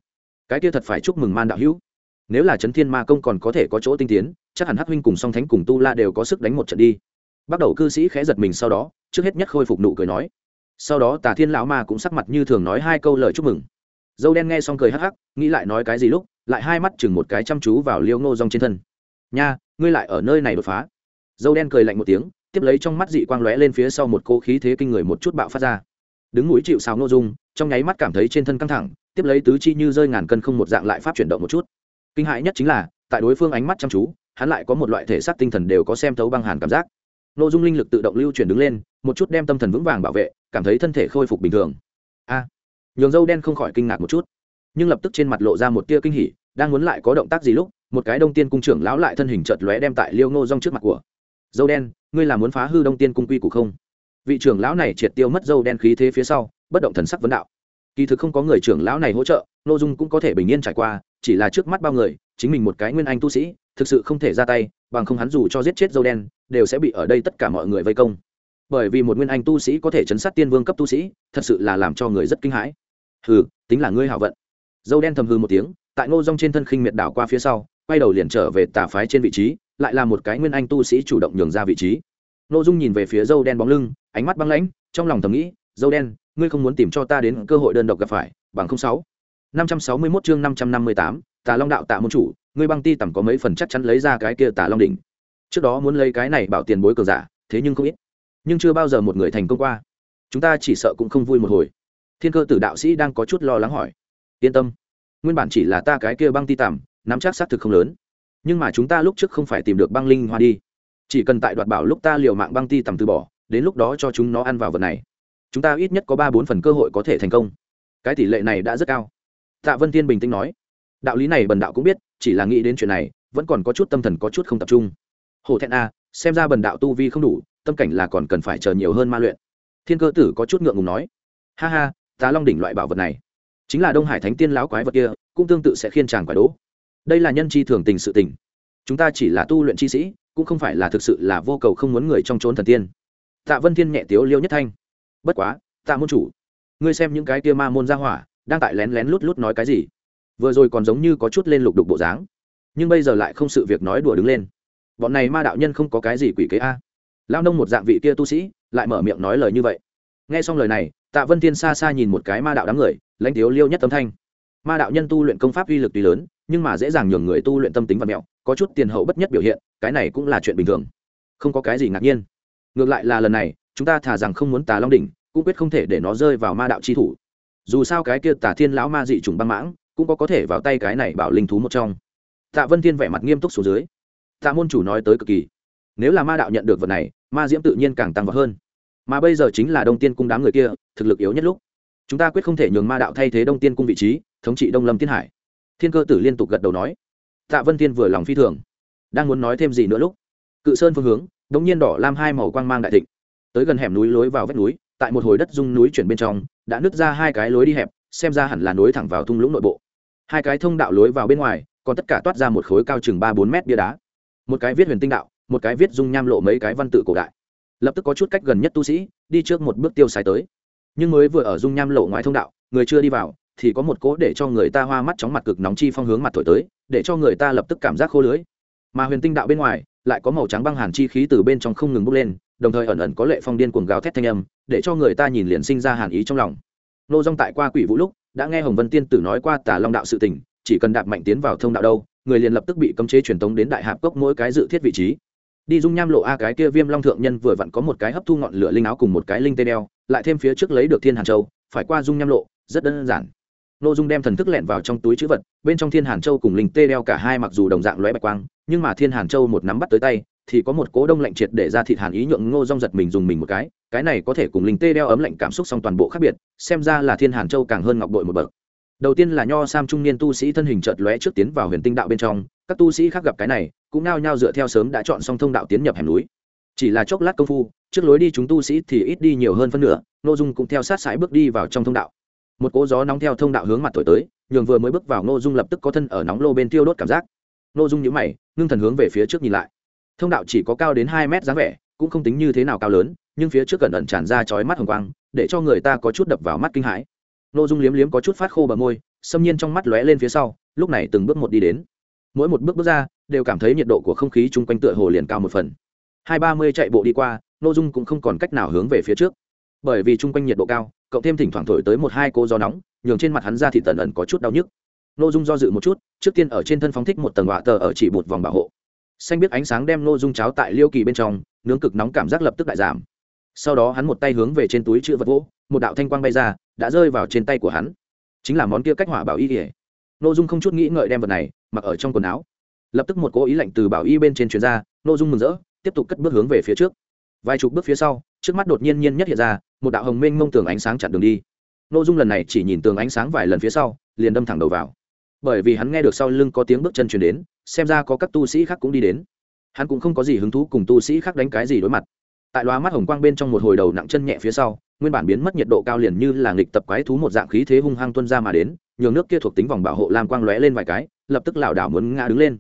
Cái kia thật phải chúc mừng man đạo hữu. Nếu là chấn thiên ma công còn có thể có chỗ tinh tiến, chắc hẳn hắc huynh cùng song thánh cùng tu la đều có sức đánh một trận đi. Bắt đầu cư sĩ khẽ giật mình sau đó, trước hết nhất khôi phục nụ cười nói. Sau đó tà thiên lão ma cũng sắc mặt như thường nói hai câu lời chúc mừng. Dâu đen nghe xong cười hắc hắc, nghĩ lại nói cái gì lúc, lại hai mắt chừng một cái chăm chú vào liêu ngô rong trên thân. Nha, ngươi lại ở nơi này đột phá. Dâu đen cười lạnh một tiếng, tiếp lấy trong mắt dị quang lóe lên phía sau một cô khí thế kinh người một chút bạo phát ra đứng mũi chịu sào nô dung, trong nháy mắt cảm thấy trên thân căng thẳng, tiếp lấy tứ chi như rơi ngàn cân không một dạng lại pháp chuyển động một chút. Kinh hại nhất chính là, tại đối phương ánh mắt chăm chú, hắn lại có một loại thể xác tinh thần đều có xem thấu băng hàn cảm giác. Nội dung linh lực tự động lưu chuyển đứng lên, một chút đem tâm thần vững vàng bảo vệ, cảm thấy thân thể khôi phục bình thường. A! Nhường dâu đen không khỏi kinh ngạc một chút. Nhưng lập tức trên mặt lộ ra một tia kinh hỉ, đang muốn lại có động tác gì lúc, một cái đông tiên cung trưởng lão lại thân hình chợt lóe đem tại liêu ngô rong trước mặt của. Dâu đen, ngươi là muốn phá hư đông tiên cung quy của không? Vị trưởng lão này triệt tiêu mất dâu đen khí thế phía sau, bất động thần sắc vấn đạo. Kỳ thực không có người trưởng lão này hỗ trợ nội dung cũng có thể bình yên trải qua, chỉ là trước mắt bao người, chính mình một cái nguyên anh tu sĩ, thực sự không thể ra tay, bằng không hắn dù cho giết chết dâu đen, đều sẽ bị ở đây tất cả mọi người vây công. Bởi vì một nguyên anh tu sĩ có thể chấn sát tiên vương cấp tu sĩ, thật sự là làm cho người rất kinh hãi. Hừ, tính là ngươi hảo vận. Dâu đen thầm hư một tiếng, tại ngô rong trên thân khinh miệt đảo qua phía sau, quay đầu liền trở về tà phái trên vị trí, lại là một cái nguyên anh tu sĩ chủ động nhường ra vị trí. Ngô dung nhìn về phía dâu đen bóng lưng, ánh mắt băng lãnh, trong lòng thầm nghĩ, dâu đen, ngươi không muốn tìm cho ta đến cơ hội đơn độc gặp phải, bằng không sáu. Năm trăm sáu mươi mốt chương năm trăm năm mươi tám, tà long đạo tạ môn chủ, ngươi băng ti tầm có mấy phần chắc chắn lấy ra cái kia tà long đỉnh. Trước đó muốn lấy cái này bảo tiền bối cờ giả, thế nhưng không ít, nhưng chưa bao giờ một người thành công qua. Chúng ta chỉ sợ cũng không vui một hồi. Thiên cơ tử đạo sĩ đang có chút lo lắng hỏi. Yên tâm, nguyên bản chỉ là ta cái kia băng ti tằm nắm chắc xác thực không lớn, nhưng mà chúng ta lúc trước không phải tìm được băng linh hoa đi chỉ cần tại đoạt bảo lúc ta liều mạng băng ti tầm từ bỏ, đến lúc đó cho chúng nó ăn vào vật này. Chúng ta ít nhất có ba bốn phần cơ hội có thể thành công. Cái tỷ lệ này đã rất cao. Tạ vân thiên bình tĩnh nói. Đạo lý này bần đạo cũng biết, chỉ là nghĩ đến chuyện này, vẫn còn có chút tâm thần có chút không tập trung. Hổ thẹn a xem ra bần đạo tu vi không đủ, tâm cảnh là còn cần phải chờ nhiều hơn ma luyện. Thiên cơ tử có chút ngượng ngùng nói. Ha ha, tá long đỉnh loại bảo vật này, chính là đông hải thánh tiên lão quái vật kia, cũng tương tự sẽ khiên tràng quái đỗ đây là nhân chi thường tình sự tình. Chúng ta chỉ là tu luyện chi sĩ cũng không phải là thực sự là vô cầu không muốn người trong trốn thần tiên. Tạ vân thiên nhẹ tiếu liêu nhất thanh. Bất quá, tạ môn chủ, ngươi xem những cái kia ma môn ra hỏa, đang tại lén lén lút lút nói cái gì? Vừa rồi còn giống như có chút lên lục đục bộ dáng, nhưng bây giờ lại không sự việc nói đùa đứng lên. Bọn này ma đạo nhân không có cái gì quỷ kế a. Lao nông một dạng vị kia tu sĩ, lại mở miệng nói lời như vậy. Nghe xong lời này, tạ vân thiên xa xa nhìn một cái ma đạo đám người, lãnh thiếu liêu nhất tâm thanh. Ma đạo nhân tu luyện công pháp uy lực tuy lớn, nhưng mà dễ dàng nhường người tu luyện tâm tính và mẹo có chút tiền hậu bất nhất biểu hiện, cái này cũng là chuyện bình thường. Không có cái gì ngạc nhiên. Ngược lại là lần này, chúng ta thà rằng không muốn tà long đỉnh, cũng quyết không thể để nó rơi vào ma đạo chi thủ. Dù sao cái kia tà thiên lão ma dị trùng băng mãng, cũng có có thể vào tay cái này bảo linh thú một trong. Tạ vân thiên vẻ mặt nghiêm túc xuống dưới. Tạ môn chủ nói tới cực kỳ. Nếu là ma đạo nhận được vật này, ma diễm tự nhiên càng tăng vào hơn. Mà bây giờ chính là đông tiên cung đám người kia, thực lực yếu nhất lúc. Chúng ta quyết không thể nhường ma đạo thay thế đông tiên cung vị trí, thống trị đông lâm thiên hải. Thiên cơ tử liên tục gật đầu nói tạ vân thiên vừa lòng phi thường, đang muốn nói thêm gì nữa lúc, cự sơn phương hướng đ ỗ n g nhiên đỏ lam hai màu quang mang đại thịnh. Tới gần hẻm núi lối vào vách núi, tại một hồi đất dung núi chuyển bên trong, đã nứt ra hai cái lối đi hẹp, xem ra hẳn là nối thẳng vào thung lũng nội bộ. Hai cái thông đạo lối vào bên ngoài, còn tất cả toát ra một khối cao chừng ba bốn mét bia đá. Một cái viết huyền tinh đạo, một cái viết dung nham lộ mấy cái văn tự cổ đại. Lập tức có chút cách gần nhất tu sĩ, đi trước một bước tiêu xài tới. Nhưng mới vừa ở dung nham lộ ngoài thông đạo, người chưa đi vào thì có một cỗ để cho người ta hoa mắt chóng mặt cực nóng chi phong hướng mặt thổi tới, để cho người ta lập tức cảm giác khô lưới. Mà huyền tinh đạo bên ngoài, lại có màu trắng băng hàn chi khí từ bên trong không ngừng bốc lên, đồng thời ẩn ẩn có lệ phong điên cuồng gào thét thanh âm, để cho người ta nhìn liền sinh ra hàn ý trong lòng. Nô dong tại qua quỷ vũ lúc, đã nghe hồng vân tiên tử nói qua tả long đạo sự tình, chỉ cần đạp mạnh tiến vào thông đạo đâu, người liền lập tức bị cấm chế truyền tống đến đại hạp cốc mỗi cái dự thiết vị trí. Đi dung nham lộ a cái kia viêm long thượng nhân vừa vặn có một cái hấp thu ngọn lửa linh áo cùng một cái linh tê đeo, lại thêm phía trước lấy được thiên hàn châu, phải qua dung nham lộ, rất đơn giản n ô dung đem thần thức lẹn vào trong túi chữ vật, bên trong thiên hàn châu cùng linh tê đeo cả hai mặc dù đồng dạng lóe bạch quang, nhưng mà thiên hàn châu một nắm bắt tới tay, thì có một cố đông lạnh triệt để ra thịt hàn ý nhượng ngô rong giật mình dùng mình một cái cái này có thể cùng linh tê đeo ấm lạnh cảm xúc song toàn bộ khác biệt, xem ra là thiên hàn châu càng hơn ngọc bội một bậc. Đầu tiên là nho sam trung niên tu sĩ thân hình chợt lóe trước tiến vào huyền tinh đạo bên trong, các tu sĩ khác gặp cái này, cũng nao nhao dựa theo sớm đã chọn xong thông đạo tiến nhập hẻm núi. Chỉ là chốc lát công phu, trước lối đi chúng tu sĩ thì ít đi nhiều hơn phân nửa nội dung cũng theo sát sải bước đi vào trong thông đạo một cỗ gió nóng theo thông đạo hướng mặt thổi tới, nhường vừa mới bước vào nội dung lập tức có thân ở nóng lô bên tiêu đốt cảm giác. Nội dung nhíu mày, ngưng thần hướng về phía trước nhìn lại. Thông đạo chỉ có cao đến hai mét dáng vẻ, cũng không tính như thế nào cao lớn, nhưng phía trước cẩn ẩn tràn ra chói mắt hồng quang, để cho người ta có chút đập vào mắt kinh hãi. Nội dung liếm liếm có chút phát khô bờ môi, xâm nhiên trong mắt lóe lên phía sau, lúc này từng bước một đi đến. Mỗi một bước bước ra, đều cảm thấy nhiệt độ của không khí chung quanh tựa hồ liền cao một phần. Hai ba mươi chạy bộ đi qua n ô dung cũng không còn cách nào hướng về phía trước. Bởi vì chung quanh nhiệt độ cao cộng thêm thỉnh thoảng thổi tới một hai cô gió nóng, nhường trên mặt hắn ra thì tần ẩn có chút đau nhức. N ô dung do dự một chút, trước tiên ở trên thân phóng thích một tầng họa tờ ở chỉ một vòng bảo hộ. Xanh biết ánh sáng đem n ô dung cháo tại liêu kỳ bên trong, nướng cực nóng cảm giác lập tức đại giảm. Sau đó hắn một tay hướng về trên túi chữ vật gỗ, một đạo thanh quang bay ra, đã rơi vào trên tay của hắn. Chính là món kia cách hỏa bảo y kỉa n ô dung không chút nghĩ ngợi đem vật này mặc ở trong quần áo. Lập tức một cố ý lạnh từ bảo y bên trên chuyền ra n ô dung mừng rỡ, tiếp tục cất bước hướng về phía trước. Vài chục bước phía sau, trước mắt đột nhiên nhiên nhất hiện ra một đạo hồng minh mông tường ánh sáng chặn đường đi. N ô dung lần này chỉ nhìn tường ánh sáng vài lần phía sau, liền đâm thẳng đầu vào. Bởi vì hắn nghe được sau lưng có tiếng bước chân chuyển đến, xem ra có các tu sĩ khác cũng đi đến. Hắn cũng không có gì hứng thú cùng tu sĩ khác đánh cái gì đối mặt. Tại loa mắt hồng quang bên trong một hồi đầu nặng chân nhẹ phía sau, nguyên bản biến mất nhiệt độ cao liền như là nghịch tập quái thú một dạng khí thế hung hăng tuân ra mà đến, nhường nước kia thuộc tính vòng bảo hộ lam quang lóe lên vài cái, lập tức lảo đảo muốn ngã đứng lên.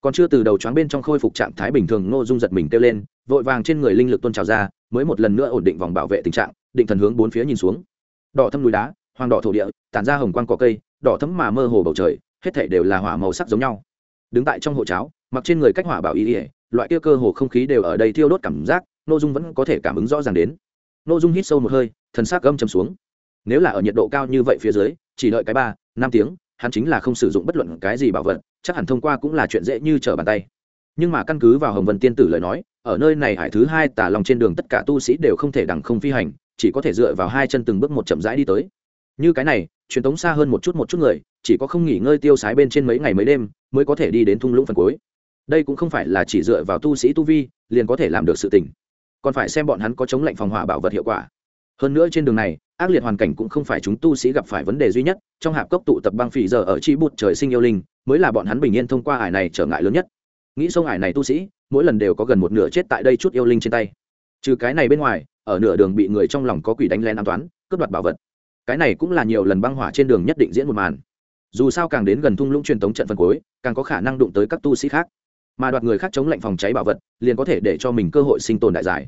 Còn chưa từ đầu choáng bên trong khôi phục trạng thái bình thường, ngô dung giật mình kêu lên, vội vàng trên người linh lực tuôn trào ra, mới một lần nữa ổn định vòng bảo vệ tình trạng định thần hướng bốn phía nhìn xuống. Đỏ thâm núi đá hoàng đỏ thổ địa, tản ra hồng quang cỏ cây, đỏ thấm mà mơ hồ bầu trời, hết thảy đều là hỏa màu sắc giống nhau. Đứng tại trong hộ cháo, mặc trên người cách hỏa bảo y ỉa loại kia cơ hồ không khí đều ở đây thiêu đốt cảm giác nội dung vẫn có thể cảm ứng rõ ràng đến. Nội dung hít sâu một hơi, thần sắc gâm chầm xuống. Nếu là ở nhiệt độ cao như vậy phía dưới, chỉ đợi cái ba, năm tiếng, hắn chính là không sử dụng bất luận cái gì bảo vật, chắc hẳn thông qua cũng là chuyện dễ như trở bàn tay. Nhưng mà căn cứ vào hồng vân tiên tử lời nói, ở nơi này hải thứ hai tả lòng trên đường tất cả tu sĩ đều không thể đằng không phi hành chỉ có thể dựa vào hai chân từng bước một chậm rãi đi tới. Như cái này, truyền tống xa hơn một chút một chút người, chỉ có không nghỉ ngơi tiêu sái bên trên mấy ngày mấy đêm mới có thể đi đến thung lũng phần cuối. Đây cũng không phải là chỉ dựa vào tu sĩ tu vi, liền có thể làm được sự tình. Còn phải xem bọn hắn có chống lệnh phòng hỏa bảo vật hiệu quả. Hơn nữa trên đường này, ác liệt hoàn cảnh cũng không phải chúng tu sĩ gặp phải vấn đề duy nhất, trong hạp cốc tụ tập băng phỉ giờ ở chi bụt trời sinh yêu linh, mới là bọn hắn bình yên thông qua ải này trở ngại lớn nhất. Nghĩ sông ải này tu sĩ, mỗi lần đều có gần một nửa chết tại đây chút yêu linh trên tay. Trừ cái này bên ngoài ở nửa đường bị người trong lòng có quỷ đánh lén an toán, cướp đoạt bảo vật. Cái này cũng là nhiều lần băng hỏa trên đường nhất định diễn một màn. Dù sao càng đến gần thung lũng truyền thống trận phân cuối, càng có khả năng đụng tới các tu sĩ khác. Mà đoạt người khác chống lạnh phòng cháy bảo vật, liền có thể để cho mình cơ hội sinh tồn đại giải.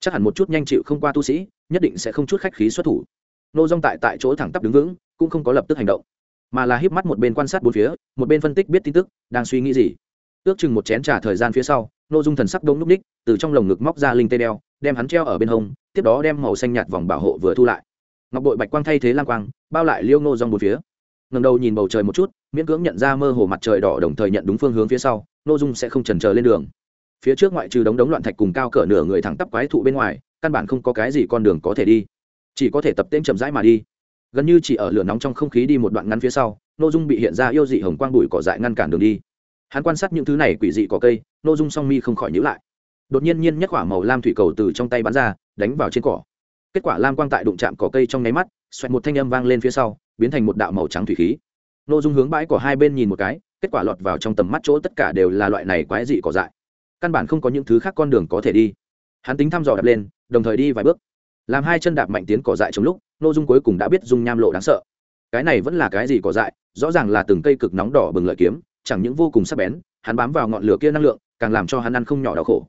Chắc hẳn một chút nhanh chịu không qua tu sĩ, nhất định sẽ không chút khách khí xuất thủ. Nô dong tại tại chỗ thẳng tắp đứng vững, cũng không có lập tức hành động, mà là híp mắt một bên quan sát bốn phía, một bên phân tích biết tin tức, đang suy nghĩ gì. Ước chừng một chén trà thời gian phía sau, nô dung thần sắc đông núp ních, từ trong lồng ngực móc ra linh tê đeo đem hắn treo ở bên hông, tiếp đó đem màu xanh nhạt vòng bảo hộ vừa thu lại. Ngọc bội bạch quang thay thế lang quang, bao lại liêu nô dong một phía. Ngầm đầu nhìn bầu trời một chút, miễn cưỡng nhận ra mơ hồ mặt trời đỏ đồng thời nhận đúng phương hướng phía sau nô dung sẽ không trần trờ lên đường. Phía trước ngoại trừ đống đống loạn thạch cùng cao cỡ nửa người thẳng tắp quái thụ bên ngoài, căn bản không có cái gì con đường có thể đi. Chỉ có thể tập tên chậm rãi mà đi. Gần như chỉ ở lửa nóng trong không khí đi một đoạn ngắn phía sau nô dung bị hiện ra yêu dị hồng quang bụi cỏ dại ngăn cản đường đi. Hắn quan sát những thứ này quỷ dị cỏ cây nô dung song mi không khỏi nhữ lại đột nhiên nhiên nhất quả màu lam thủy cầu từ trong tay bắn ra, đánh vào trên cỏ. Kết quả lam quang tại đụng chạm cỏ cây trong nháy mắt, xoẹt một thanh âm vang lên phía sau, biến thành một đạo màu trắng thủy khí. Nô dung hướng bãi cỏ hai bên nhìn một cái, kết quả lọt vào trong tầm mắt chỗ tất cả đều là loại này quái dị cỏ dại. Căn bản không có những thứ khác con đường có thể đi. Hắn tính thăm dò đập lên, đồng thời đi vài bước. Làm hai chân đạp mạnh tiến cỏ dại trong lúc, nô dung cuối cùng đã biết dung nham lộ đáng sợ. Cái này vẫn là cái gì cỏ dại, rõ ràng là từng cây cực nóng đỏ bừng lợi kiếm, chẳng những vô cùng sắc bén, hắn bám vào ngọn lửa kia năng lượng, càng làm cho hắn ăn không nhỏ đau khổ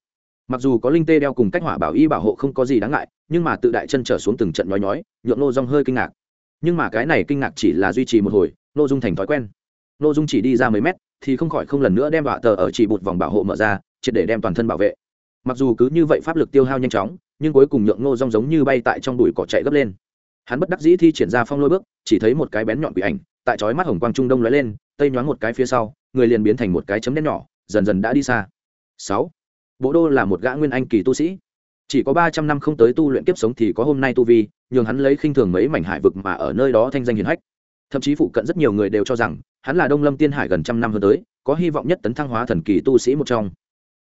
mặc dù có linh tê đeo cùng cách hỏa bảo y bảo hộ không có gì đáng ngại, nhưng mà tự đại chân trở xuống từng trận nhói nhói, nhượng nô dung hơi kinh ngạc. Nhưng mà cái này kinh ngạc chỉ là duy trì một hồi nô dung thành thói quen. Nô dung chỉ đi ra mấy mét, thì không khỏi không lần nữa đem vạ tờ ở chỉ bụt vòng bảo hộ mở ra, triệt để đem toàn thân bảo vệ. Mặc dù cứ như vậy pháp lực tiêu hao nhanh chóng, nhưng cuối cùng nhượng nô dung giống như bay tại trong đùi cỏ chạy gấp lên. Hắn bất đắc dĩ thi triển ra phong lôi bước, chỉ thấy một cái bén nhọn quỷ ảnh, tại chói mắt hồng quang trung đông lóe lên, tây nhoáng một cái phía sau, người liền biến thành một cái chấm đen nhỏ, dần dần đã đi xa. Sáu bộ đô là một gã nguyên anh kỳ tu sĩ. Chỉ có ba trăm năm không tới tu luyện kiếp sống thì có hôm nay tu vi, nhường hắn lấy khinh thường mấy mảnh hải vực mà ở nơi đó thanh danh hiển hách. Thậm chí phụ cận rất nhiều người đều cho rằng, hắn là đông lâm tiên hải gần trăm năm hơn tới, có hy vọng nhất tấn thăng hóa thần kỳ tu sĩ một trong.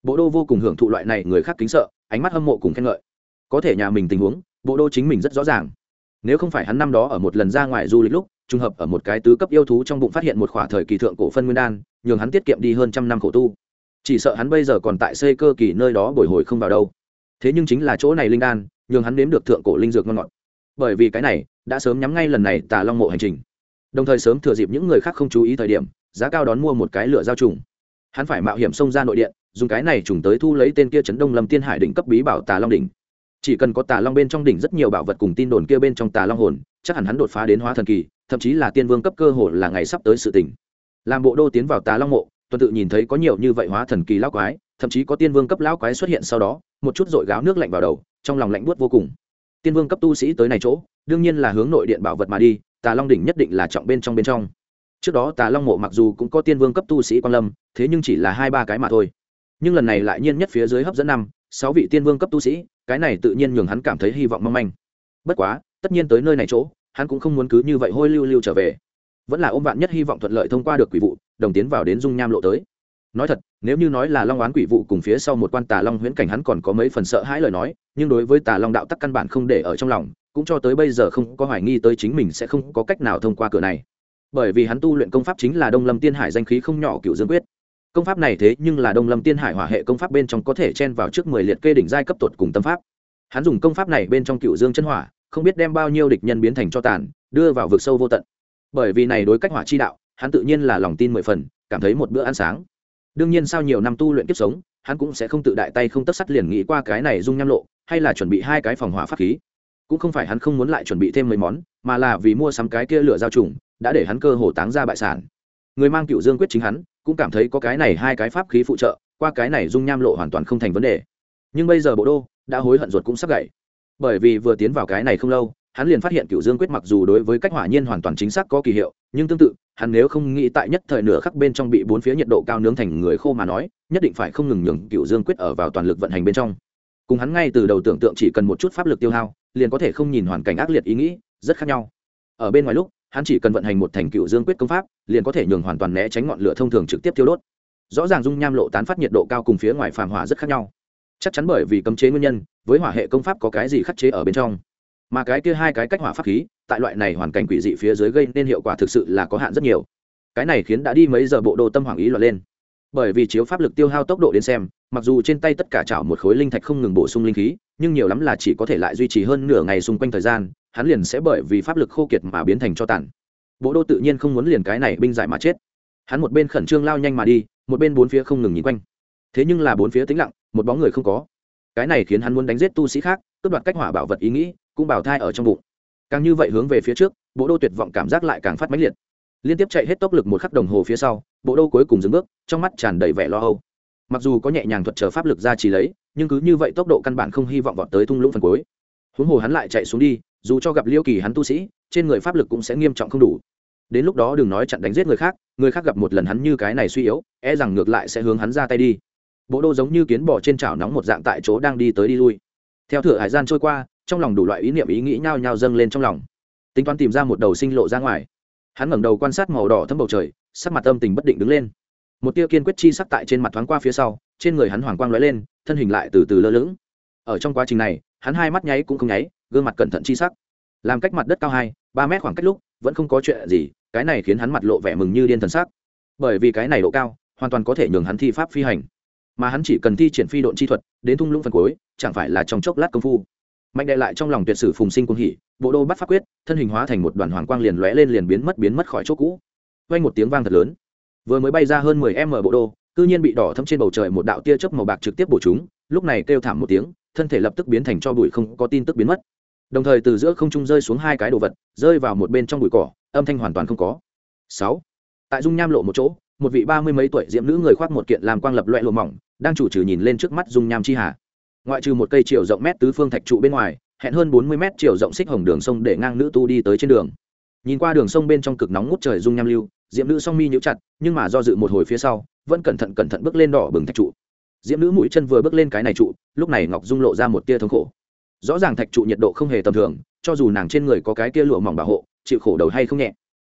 Bộ đô vô cùng hưởng thụ loại này người khác kính sợ, ánh mắt hâm mộ cùng khen ngợi. Có thể nhà mình tình huống, bộ đô chính mình rất rõ ràng. Nếu không phải hắn năm đó ở một lần ra ngoài du lịch lúc, trùng hợp ở một cái tứ cấp yêu thú trong bụng phát hiện một khỏa thời kỳ thượng cổ phân nguyên đan, nhường hắn tiết kiệm đi hơn trăm năm khổ tu chỉ sợ hắn bây giờ còn tại xây cơ kỳ nơi đó bồi hồi không vào đâu. Thế nhưng chính là chỗ này linh đan, nhường hắn nếm được thượng cổ linh dược ngon ngọt. Bởi vì cái này, đã sớm nhắm ngay lần này tà long mộ hành trình. Đồng thời sớm thừa dịp những người khác không chú ý thời điểm, giá cao đón mua một cái lửa giao trùng. Hắn phải mạo hiểm xông ra nội điện, dùng cái này trùng tới thu lấy tên kia chấn đông lâm tiên hải đỉnh cấp bí bảo tà long đỉnh. Chỉ cần có tà long bên trong đỉnh rất nhiều bảo vật cùng tin đồn kia bên trong tà long hồn, chắc hẳn hắn đột phá đến hóa thần kỳ, thậm chí là tiên vương cấp cơ hồ là ngày sắp tới sự tỉnh làm bộ đô tiến vào tà long mộ tuần tự nhìn thấy có nhiều như vậy hóa thần kỳ lão quái, thậm chí có tiên vương cấp lão quái xuất hiện sau đó, một chút dội gáo nước lạnh vào đầu, trong lòng lạnh buốt vô cùng. Tiên vương cấp tu sĩ tới này chỗ, đương nhiên là hướng nội điện bảo vật mà đi, tà long đỉnh nhất định là trọng bên trong bên trong. Trước đó tà long mộ mặc dù cũng có tiên vương cấp tu sĩ quan lâm, thế nhưng chỉ là hai ba cái mà thôi. Nhưng lần này lại nhiên nhất phía dưới hấp dẫn năm, sáu vị tiên vương cấp tu sĩ, cái này tự nhiên nhường hắn cảm thấy hy vọng mong manh. Bất quá, tất nhiên tới nơi này chỗ, hắn cũng không muốn cứ như vậy hôi lưu lưu trở về. Vẫn là ôm vạn nhất hy vọng thuận lợi thông qua được quỷ vụ đồng tiến vào đến dung nham lộ tới. Nói thật, nếu như nói là long oán quỷ vụ cùng phía sau một quan tà long huyễn cảnh hắn còn có mấy phần sợ hãi lời nói, nhưng đối với tà long đạo tắc căn bản không để ở trong lòng, cũng cho tới bây giờ không có hoài nghi tới chính mình sẽ không có cách nào thông qua cửa này. Bởi vì hắn tu luyện công pháp chính là đông lâm tiên hải danh khí không nhỏ cựu dương quyết. Công pháp này thế nhưng là đông lâm tiên hải hỏa hệ công pháp bên trong có thể chen vào trước mười liệt kê đỉnh giai cấp tột cùng tâm pháp. Hắn dùng công pháp này bên trong cựu dương chân hỏa, không biết đem bao nhiêu địch nhân biến thành cho tàn, đưa vào vực sâu vô tận. Bởi vì này đối cách hỏa chi đạo hắn tự nhiên là lòng tin mười phần, cảm thấy một bữa ăn sáng. Đương nhiên sau nhiều năm tu luyện kiếp sống, hắn cũng sẽ không tự đại tay không tất sắt liền nghĩ qua cái này dung nham lộ, hay là chuẩn bị hai cái phòng hỏa pháp khí. Cũng không phải hắn không muốn lại chuẩn bị thêm mấy món, mà là vì mua sắm cái kia lửa giao trùng, đã để hắn cơ hồ táng ra bại sản. Người mang cựu dương quyết chính hắn, cũng cảm thấy có cái này hai cái pháp khí phụ trợ, qua cái này dung nham lộ hoàn toàn không thành vấn đề. Nhưng bây giờ bộ đô, đã hối hận ruột cũng sắp gậy bởi vì vừa tiến vào cái này không lâu hắn liền phát hiện cựu dương quyết mặc dù đối với cách hỏa nhiên hoàn toàn chính xác có kỳ hiệu, nhưng tương tự, hắn nếu không nghĩ tại nhất thời nửa khắc bên trong bị bốn phía nhiệt độ cao nướng thành người khô mà nói, nhất định phải không ngừng nhường cựu dương quyết ở vào toàn lực vận hành bên trong. Cùng hắn ngay từ đầu tưởng tượng chỉ cần một chút pháp lực tiêu hao, liền có thể không nhìn hoàn cảnh ác liệt ý nghĩ, rất khác nhau. Ở bên ngoài lúc, hắn chỉ cần vận hành một thành cựu dương quyết công pháp, liền có thể nhường hoàn toàn né tránh ngọn lửa thông thường trực tiếp tiêu đốt. Rõ ràng dung nham lộ tán phát nhiệt độ cao cùng phía ngoài phàm hỏa rất khác nhau. Chắc chắn bởi vì cấm chế nguyên nhân, với hỏa hệ công pháp có cái gì khắc chế ở bên trong mà cái kia hai cái cách hỏa pháp khí, tại loại này hoàn cảnh quỷ dị phía dưới gây nên hiệu quả thực sự là có hạn rất nhiều. Cái này khiến đã đi mấy giờ bộ đồ tâm hoàng ý loạn lên. Bởi vì chiếu pháp lực tiêu hao tốc độ đến xem, mặc dù trên tay tất cả chảo một khối linh thạch không ngừng bổ sung linh khí, nhưng nhiều lắm là chỉ có thể lại duy trì hơn nửa ngày xung quanh thời gian, hắn liền sẽ bởi vì pháp lực khô kiệt mà biến thành cho tàn. Bộ đô tự nhiên không muốn liền cái này binh giải mà chết. Hắn một bên khẩn trương lao nhanh mà đi, một bên bốn phía không ngừng nhìn quanh. Thế nhưng là bốn phía tĩnh lặng, một bóng người không có. Cái này khiến hắn muốn đánh giết tu sĩ khác, cướp đoạt cách hỏa bảo vật ý nghĩ cũng bảo thai ở trong bụng. Càng như vậy hướng về phía trước, bộ đô tuyệt vọng cảm giác lại càng phát mãnh liệt. Liên tiếp chạy hết tốc lực một khắc đồng hồ phía sau, bộ đô cuối cùng dừng bước, trong mắt tràn đầy vẻ lo âu. Mặc dù có nhẹ nhàng thuật chờ pháp lực ra chỉ lấy, nhưng cứ như vậy tốc độ căn bản không hy vọng vọt tới thung lũng phần cuối. Huống hồ hắn lại chạy xuống đi, dù cho gặp liêu kỳ hắn tu sĩ, trên người pháp lực cũng sẽ nghiêm trọng không đủ. Đến lúc đó đừng nói chặn đánh giết người khác người khác gặp một lần hắn như cái này suy yếu e rằng ngược lại sẽ hướng hắn ra tay đi. Bộ đô giống như kiến bò trên chảo nóng một dạng tại chỗ đang đi tới đi lui. Theo thửa hải gian trôi qua trong lòng đủ loại ý niệm ý nghĩ nhao nhao dâng lên trong lòng. Tính toán tìm ra một đầu sinh lộ ra ngoài. Hắn ngẩng đầu quan sát màu đỏ thấm bầu trời, sắc mặt âm tình bất định đứng lên. Một tia kiên quyết chi sắc tại trên mặt thoáng qua phía sau, trên người hắn hoàng quang lóe lên, thân hình lại từ từ lơ lửng. Ở trong quá trình này, hắn hai mắt nháy cũng không nháy, gương mặt cẩn thận chi sắc. Làm cách mặt đất cao hai, ba mét khoảng cách lúc, vẫn không có chuyện gì, cái này khiến hắn mặt lộ vẻ mừng như điên thần sắc. Bởi vì cái này độ cao, hoàn toàn có thể nhường hắn thi pháp phi hành. Mà hắn chỉ cần thi triển phi độn chi thuật, đến thung lũng phần cuối, chẳng phải là trong chốc lát công phu mạnh đệ lại trong lòng tuyệt sử phùng sinh cung hỉ, bộ đô bắt pháp quyết, thân hình hóa thành một đoàn hoàng quang liền lóe lên liền biến mất biến mất khỏi chỗ cũ. Vang một tiếng vang thật lớn. Vừa mới bay ra hơn mười m bộ đô, cư nhiên bị đỏ thâm trên bầu trời một đạo tia chớp màu bạc trực tiếp bổ chúng, lúc này kêu thảm một tiếng, thân thể lập tức biến thành cho bụi không có tin tức biến mất. Đồng thời từ giữa không trung rơi xuống hai cái đồ vật, rơi vào một bên trong bụi cỏ, âm thanh hoàn toàn không có. Sáu. Tại dung nham lộ một chỗ, một vị ba mươi mấy tuổi diễm nữ người khoác một kiện làm quang lập loẹ lộ mỏng, đang chủ trừ nhìn lên trước mắt dung nham chi hà ngoại trừ một cây chiều rộng mét tứ phương thạch trụ bên ngoài, hẹn hơn bốn mươi mét chiều rộng xích hồng đường sông để ngang nữ tu đi tới trên đường. Nhìn qua đường sông bên trong cực nóng ngút trời dung nham lưu diễm nữ song mi nhíu chặt, nhưng mà do dự một hồi phía sau, vẫn cẩn thận cẩn thận bước lên đỏ bừng thạch trụ. Diễm nữ mũi chân vừa bước lên cái này trụ, lúc này ngọc dung lộ ra một tia thống khổ. Rõ ràng thạch trụ nhiệt độ không hề tầm thường, cho dù nàng trên người có cái tia lụa mỏng bảo hộ, chịu khổ đầu hay không nhẹ.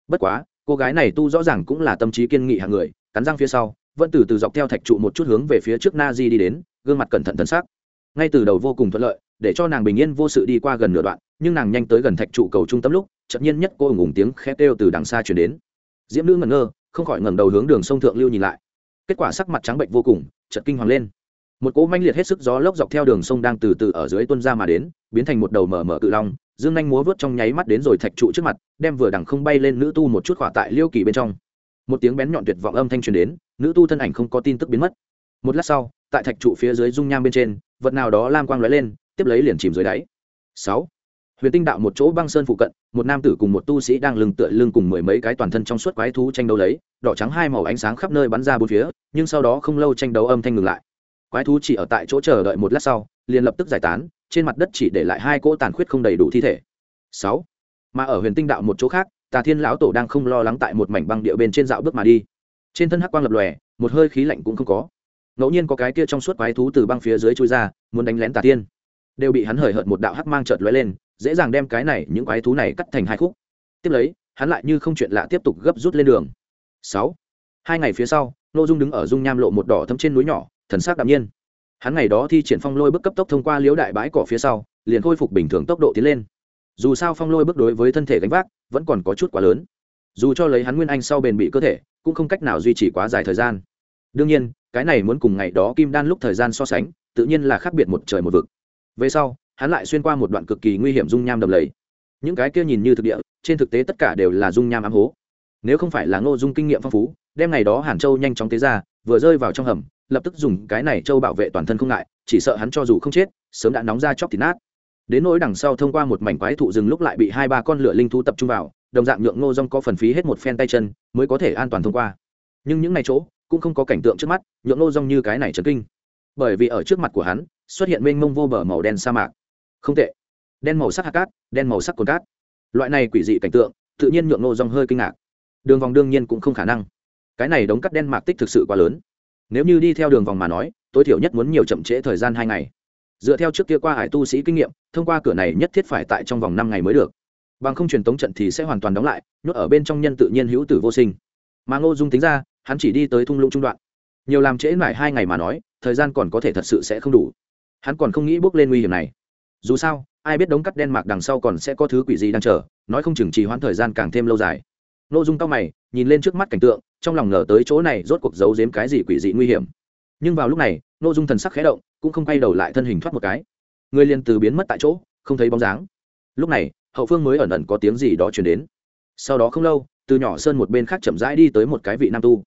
Bất quá, cô gái này tu rõ ràng cũng là tâm trí kiên nghị hàng người, cắn răng phía sau, vẫn từ từ dọc theo thạch trụ một chút hướng về phía trước na di đi đến, gương mặt cẩn thận thân xác ngay từ đầu vô cùng thuận lợi, để cho nàng bình yên vô sự đi qua gần nửa đoạn, nhưng nàng nhanh tới gần thạch trụ cầu trung tâm lúc chậm nhiên nhất cô ủng ủng tiếng khét kêu từ đằng xa chuyển đến. Diễm nữ ngẩn ngơ, không khỏi ngẩng đầu hướng đường sông thượng lưu nhìn lại. Kết quả sắc mặt trắng bệnh vô cùng, chợt kinh hoàng lên. Một cỗ manh liệt hết sức gió lốc dọc theo đường sông đang từ từ ở dưới tuân ra mà đến, biến thành một đầu mở mở cự long, dương anh múa vớt trong nháy mắt đến rồi thạch trụ trước mặt, đem vừa đằng không bay lên nữ tu một chút khỏa tại liêu kỳ bên trong. Một tiếng bén nhọn tuyệt vọng âm thanh truyền đến, nữ tu thân ảnh không có tin tức biến mất. Một lát sau, tại thạch trụ phía dưới dung nham bên trên vật nào đó lam quang lóe lên, tiếp lấy liền chìm dưới đáy. Sáu. Huyền tinh đạo một chỗ băng sơn phụ cận, một nam tử cùng một tu sĩ đang lưng tựa lưng cùng mười mấy cái toàn thân trong suốt quái thú tranh đấu lấy, đỏ trắng hai màu ánh sáng khắp nơi bắn ra bốn phía, nhưng sau đó không lâu tranh đấu âm thanh ngừng lại. Quái thú chỉ ở tại chỗ chờ đợi một lát sau, liền lập tức giải tán, trên mặt đất chỉ để lại hai cỗ tàn khuyết không đầy đủ thi thể. Sáu. Mà ở huyền tinh đạo một chỗ khác, tà thiên lão tổ đang không lo lắng tại một mảnh băng địa bên trên dạo bước mà đi. Trên thân hắc quang lập lòe, một hơi khí lạnh cũng không có ngẫu nhiên có cái kia trong suốt quái thú từ băng phía dưới chui ra, muốn đánh lén tà tiên. Đều bị hắn hời hợt một đạo hắc mang chợt lóe lên, dễ dàng đem cái này, những quái thú này cắt thành hai khúc. Tiếp lấy, hắn lại như không chuyện lạ tiếp tục gấp rút lên đường. Sáu. Hai ngày phía sau nô dung đứng ở dung nham lộ một đỏ thấm trên núi nhỏ, thần sắc đạm nhiên. Hắn ngày đó thi triển phong lôi bước cấp tốc thông qua liếu đại bãi cỏ phía sau, liền khôi phục bình thường tốc độ tiến lên. Dù sao phong lôi bước đối với thân thể gánh vác, vẫn còn có chút quá lớn. Dù cho lấy hắn nguyên anh sau bền bị cơ thể, cũng không cách nào duy trì quá dài thời gian. Đương nhiên cái này muốn cùng ngày đó kim đan lúc thời gian so sánh, tự nhiên là khác biệt một trời một vực. Về sau, hắn lại xuyên qua một đoạn cực kỳ nguy hiểm dung nham đầm lầy. Những cái kia nhìn như thực địa, trên thực tế tất cả đều là dung nham ám hố. Nếu không phải là ngô dung kinh nghiệm phong phú, đem ngày đó hàn châu nhanh chóng tế ra, vừa rơi vào trong hầm, lập tức dùng cái này châu bảo vệ toàn thân không ngại, chỉ sợ hắn cho dù không chết, sớm đã nóng ra chóc thịt nát. Đến nỗi đằng sau thông qua một mảnh quái thụ rừng lúc lại bị hai ba con lửa linh thú tập trung vào, đồng dạng nhượng ngô dung có phần phí hết một phen tay chân, mới có thể an toàn thông qua. Nhưng những ngày chỗ cũng không có cảnh tượng trước mắt, nhượng nô rong như cái này chấn kinh. Bởi vì ở trước mặt của hắn, xuất hiện mênh mông vô bờ màu đen sa mạc. Không tệ. Đen màu sắc hạt cát, đen màu sắc cồn cát. Loại này quỷ dị cảnh tượng, tự nhiên nhượng nô rong hơi kinh ngạc. Đường vòng đương nhiên cũng không khả năng. Cái này đóng cắt đen mạc tích thực sự quá lớn. Nếu như đi theo đường vòng mà nói, tối thiểu nhất muốn nhiều chậm trễ thời gian hai ngày. Dựa theo trước kia qua hải tu sĩ kinh nghiệm, thông qua cửa này nhất thiết phải tại trong vòng năm ngày mới được. Bằng không truyền tống trận thì sẽ hoàn toàn đóng lại, nhốt ở bên trong nhân tự nhiên hữu tử vô sinh. Mà ngô dung tính ra hắn chỉ đi tới thung lũng trung đoạn. Nhiều làm trễ mãi hai ngày mà nói, thời gian còn có thể thật sự sẽ không đủ. Hắn còn không nghĩ bước lên nguy hiểm này. Dù sao, ai biết đống cắt đen mạc đằng sau còn sẽ có thứ quỷ gì đang chờ, nói không chừng trì hoãn thời gian càng thêm lâu dài. Ngô dung cao mày, nhìn lên trước mắt cảnh tượng, trong lòng ngờ tới chỗ này rốt cuộc giấu giếm cái gì quỷ dị nguy hiểm. Nhưng vào lúc này Ngô dung thần sắc khẽ động, cũng không quay đầu lại thân hình thoát một cái. Người liền từ biến mất tại chỗ, không thấy bóng dáng. Lúc này, hậu phương mới ẩn ẩn có tiếng gì đó chuyển đến. Sau đó không lâu, từ nhỏ sơn một bên khác chậm rãi đi tới một cái vị nam tu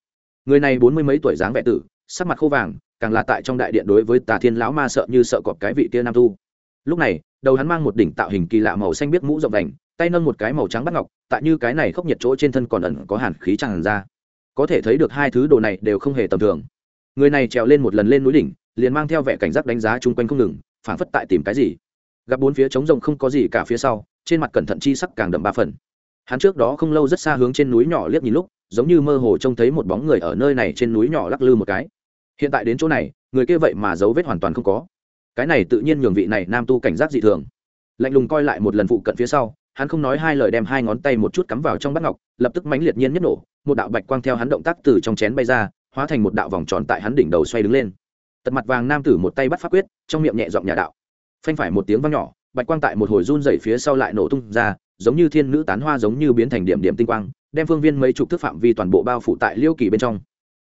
người này bốn mươi mấy tuổi dáng vẻ tử, sắc mặt khô vàng, càng là tại trong đại điện đối với tà thiên lão ma sợ như sợ cọp cái vị kia nam tu. Lúc này, đầu hắn mang một đỉnh tạo hình kỳ lạ màu xanh biết mũ rộng đành tay nâng một cái màu trắng bắt ngọc, tại như cái này khốc nhiệt chỗ trên thân còn ẩn có hàn khí tràn ra. Có thể thấy được hai thứ đồ này đều không hề tầm thường. Người này trèo lên một lần lên núi đỉnh, liền mang theo vẻ cảnh giác đánh giá chung quanh không ngừng, phảng phất tại tìm cái gì. Gặp bốn phía trống rồng không có gì cả phía sau, trên mặt cẩn thận chi sắc càng đậm ba phần. Hắn trước đó không lâu rất xa hướng trên núi nhỏ liếc nhìn lúc giống như mơ hồ trông thấy một bóng người ở nơi này trên núi nhỏ lắc lư một cái. Hiện tại đến chỗ này, người kia vậy mà dấu vết hoàn toàn không có. Cái này tự nhiên nhường vị này nam tu cảnh giác dị thường. Lạnh lùng coi lại một lần phụ cận phía sau, hắn không nói hai lời đem hai ngón tay một chút cắm vào trong bát ngọc, lập tức mãnh liệt nhiên nhất nổ, một đạo bạch quang theo hắn động tác từ trong chén bay ra, hóa thành một đạo vòng tròn tại hắn đỉnh đầu xoay đứng lên. Tật mặt vàng nam tử một tay bắt pháp quyết, trong miệng nhẹ giọng nhà đạo. Phanh phải một tiếng vang nhỏ, bạch quang tại một hồi run dày phía sau lại nổ tung ra giống như thiên nữ tán hoa giống như biến thành điểm điểm tinh quang, đem phương viên mấy chục thước phạm vi toàn bộ bao phủ tại liêu kỳ bên trong.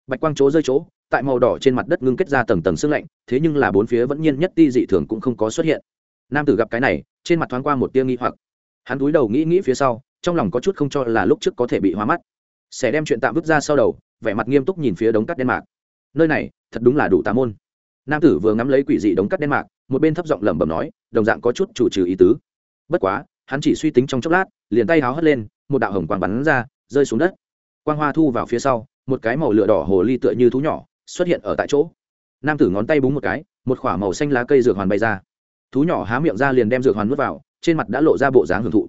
Bạch quang chỗ rơi chỗ, tại màu đỏ trên mặt đất ngưng kết ra tầng tầng sương lạnh, thế nhưng là bốn phía vẫn nhiên nhất ti dị thường cũng không có xuất hiện. Nam tử gặp cái này, trên mặt thoáng qua một tia nghi hoặc. Hắn cúi đầu nghĩ nghĩ phía sau, trong lòng có chút không cho là lúc trước có thể bị hóa mắt. Sẽ đem chuyện tạm vứt ra sau đầu, vẻ mặt nghiêm túc nhìn phía đống cắt đen mạc. Nơi này, thật đúng là đủ tà môn. Nam tử vừa ngắm lấy quỷ dị đống cắt đen mạc, một bên thấp giọng lẩm bẩm nói, đồng dạng có chút chủ trừ ý tứ. Bất quá hắn chỉ suy tính trong chốc lát, liền tay háo hất lên, một đạo hồng quang bắn ra, rơi xuống đất. Quang hoa thu vào phía sau, một cái màu lửa đỏ hồ ly tựa như thú nhỏ, xuất hiện ở tại chỗ. Nam tử ngón tay búng một cái, một k h ỏ a màu xanh lá cây dược hoàn bay ra. Thú nhỏ há miệng ra liền đem dược hoàn n u ố t vào, trên mặt đã lộ ra bộ dáng hưởng thụ.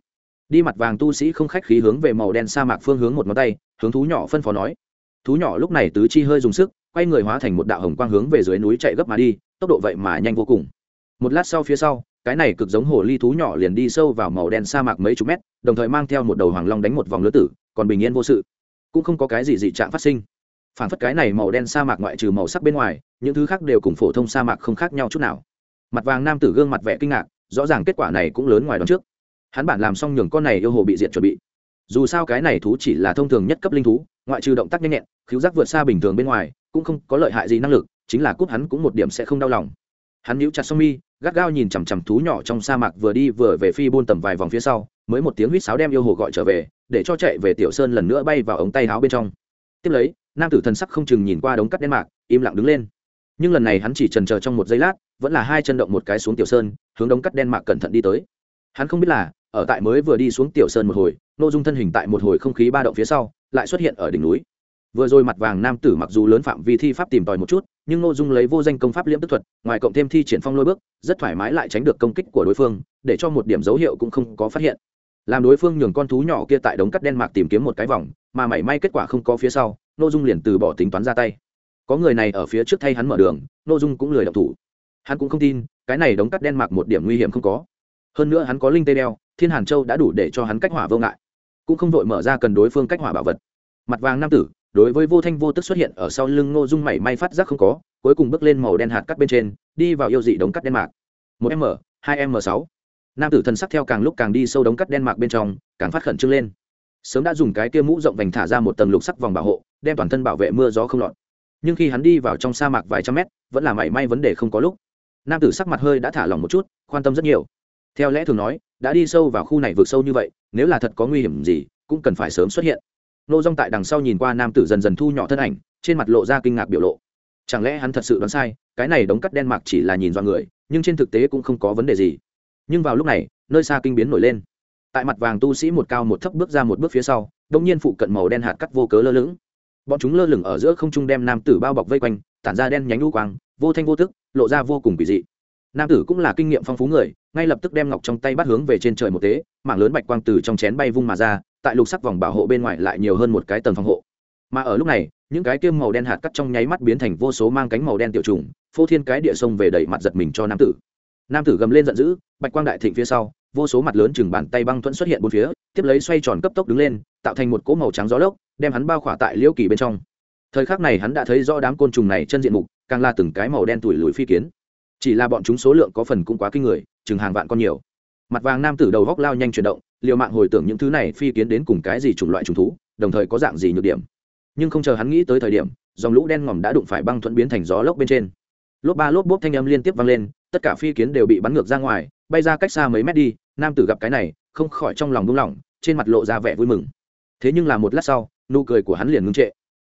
Đi mặt vàng tu sĩ không khách khí hướng về màu đen sa mạc phương hướng một ngón tay, hướng thú nhỏ phân phó nói. Thú nhỏ lúc này tứ chi hơi dùng sức, quay người hóa thành một đạo hồng quang hướng về dưới núi chạy gấp mà đi, tốc độ vậy mà nhanh vô cùng. Một lát sau phía sau cái này cực giống hồ ly thú nhỏ liền đi sâu vào màu đen sa mạc mấy chục mét, đồng thời mang theo một đầu hoàng long đánh một vòng lứa tử, còn bình yên vô sự. Cũng không có cái gì dị trạng phát sinh. Phản phất cái này màu đen sa mạc ngoại trừ màu sắc bên ngoài, những thứ khác đều cùng phổ thông sa mạc không khác nhau chút nào. Mặt vàng nam tử gương mặt vẻ kinh ngạc, rõ ràng kết quả này cũng lớn ngoài đón trước. Hắn bản làm xong nhường con này yêu hồ bị diện chuẩn bị. Dù sao cái này thú chỉ là thông thường nhất cấp linh thú, ngoại trừ động tác nhanh nhẹn, khiếu giác vượt xa bình thường bên ngoài, cũng không có lợi hại gì năng lực, chính là cút hắn cũng một điểm sẽ không đau lòng. Hắn nhíu chặt sông mi gắt gao nhìn chằm chằm thú nhỏ trong sa mạc vừa đi vừa về phi buôn tầm vài vòng phía sau, mới một tiếng huýt sáo đem yêu hồ gọi trở về, để cho chạy về tiểu sơn lần nữa bay vào ống tay áo bên trong. Tiếp lấy, nam tử thần sắc không chừng nhìn qua đống cắt đen mạc, im lặng đứng lên. Nhưng lần này hắn chỉ trần chờ trong một giây lát, vẫn là hai chân động một cái xuống tiểu sơn, hướng đống cắt đen mạc cẩn thận đi tới. Hắn không biết là, ở tại mới vừa đi xuống tiểu sơn một hồi nội dung thân hình tại một hồi không khí ba động phía sau, lại xuất hiện ở đỉnh núi vừa rồi mặt vàng nam tử mặc dù lớn phạm vi thi pháp tìm tòi một chút, nhưng nội dung lấy vô danh công pháp liễm tức thuật, ngoài cộng thêm thi triển phong lôi bước, rất thoải mái lại tránh được công kích của đối phương, để cho một điểm dấu hiệu cũng không có phát hiện. Làm đối phương nhường con thú nhỏ kia tại đống cắt đen mạc tìm kiếm một cái vòng, mà mảy may kết quả không có phía sau n ô dung liền từ bỏ tính toán ra tay. Có người này ở phía trước thay hắn mở đường n ô dung cũng lười đọc thủ. Hắn cũng không tin, cái này đống cắt đen mạc một điểm nguy hiểm không có. Hơn nữa hắn có linh tê đeo, thiên hàn châu đã đủ để cho hắn cách hỏa vô ngại. Cũng không vội mở ra cần đối phương cách hỏa bảo vật. Mặt vàng nam tử đối với vô thanh vô tức xuất hiện ở sau lưng ngô dung mảy may phát giác không có, cuối cùng bước lên màu đen hạt cắt bên trên, đi vào yêu dị đống cắt đen mạc. Một m, hai m sáu. Nam tử thần sắc theo càng lúc càng đi sâu đống cắt đen mạc bên trong, càng phát khẩn trương lên. Sớm đã dùng cái kia mũ rộng vành thả ra một tầng lục sắc vòng bảo hộ, đem toàn thân bảo vệ mưa gió không lọt. Nhưng khi hắn đi vào trong sa mạc vài trăm mét, vẫn là mảy may vấn đề không có lúc. Nam tử sắc mặt hơi đã thả lỏng một chút, quan tâm rất nhiều. Theo lẽ thường nói, đã đi sâu vào khu này vượt sâu như vậy, nếu là thật có nguy hiểm gì, cũng cần phải sớm xuất hiện nô dong tại đằng sau nhìn qua nam tử dần dần thu nhỏ thân ảnh, trên mặt lộ ra kinh ngạc biểu lộ. Chẳng lẽ hắn thật sự đoán sai, cái này đóng cắt đen mạc chỉ là nhìn do người, nhưng trên thực tế cũng không có vấn đề gì. Nhưng vào lúc này, nơi xa kinh biến nổi lên. Tại mặt vàng tu sĩ một cao một thấp bước ra một bước phía sau, đông nhiên phụ cận màu đen hạt cắt vô cớ lơ lửng. Bọn chúng lơ lửng ở giữa không trung đem nam tử bao bọc vây quanh, tản ra đen nhánh lũ quang, vô thanh vô tức, lộ ra vô cùng kỳ dị. Nam tử cũng là kinh nghiệm phong phú người, ngay lập tức đem ngọc trong tay bắt hướng về trên trời một tế, mảng lớn bạch quang từ trong chén bay vung mà ra tại lục sắc vòng bảo hộ bên ngoài lại nhiều hơn một cái tầng phòng hộ. Mà ở lúc này, những cái kiêm màu đen hạt cắt trong nháy mắt biến thành vô số mang cánh màu đen tiểu trùng, phô thiên cái địa sông về đẩy mặt giật mình cho nam tử. Nam tử gầm lên giận dữ, bạch quang đại thịnh phía sau, vô số mặt lớn chừng bàn tay băng thuẫn xuất hiện bốn phía, tiếp lấy xoay tròn cấp tốc đứng lên, tạo thành một cỗ màu trắng gió lốc, đem hắn bao khỏa tại liễu kỳ bên trong. Thời khắc này hắn đã thấy rõ đám côn trùng này chân diện mục, càng là từng cái màu đen tủi lùi phi kiến. Chỉ là bọn chúng số lượng có phần cũng quá kinh người, chừng hàng vạn con nhiều. Mặt vàng nam tử đầu góc lao nhanh chuyển động liều mạng hồi tưởng những thứ này phi kiến đến cùng cái gì chủng loại trùng thú, đồng thời có dạng gì nhược điểm. Nhưng không chờ hắn nghĩ tới thời điểm, dòng lũ đen ngòm đã đụng phải băng thuẫn biến thành gió lốc bên trên. Lốp ba lốp bốp thanh âm liên tiếp vang lên, tất cả phi kiến đều bị bắn ngược ra ngoài, bay ra cách xa mấy mét đi, nam tử gặp cái này, không khỏi trong lòng buông lỏng, trên mặt lộ ra vẻ vui mừng. Thế nhưng là một lát sau, nụ cười của hắn liền ngưng trệ.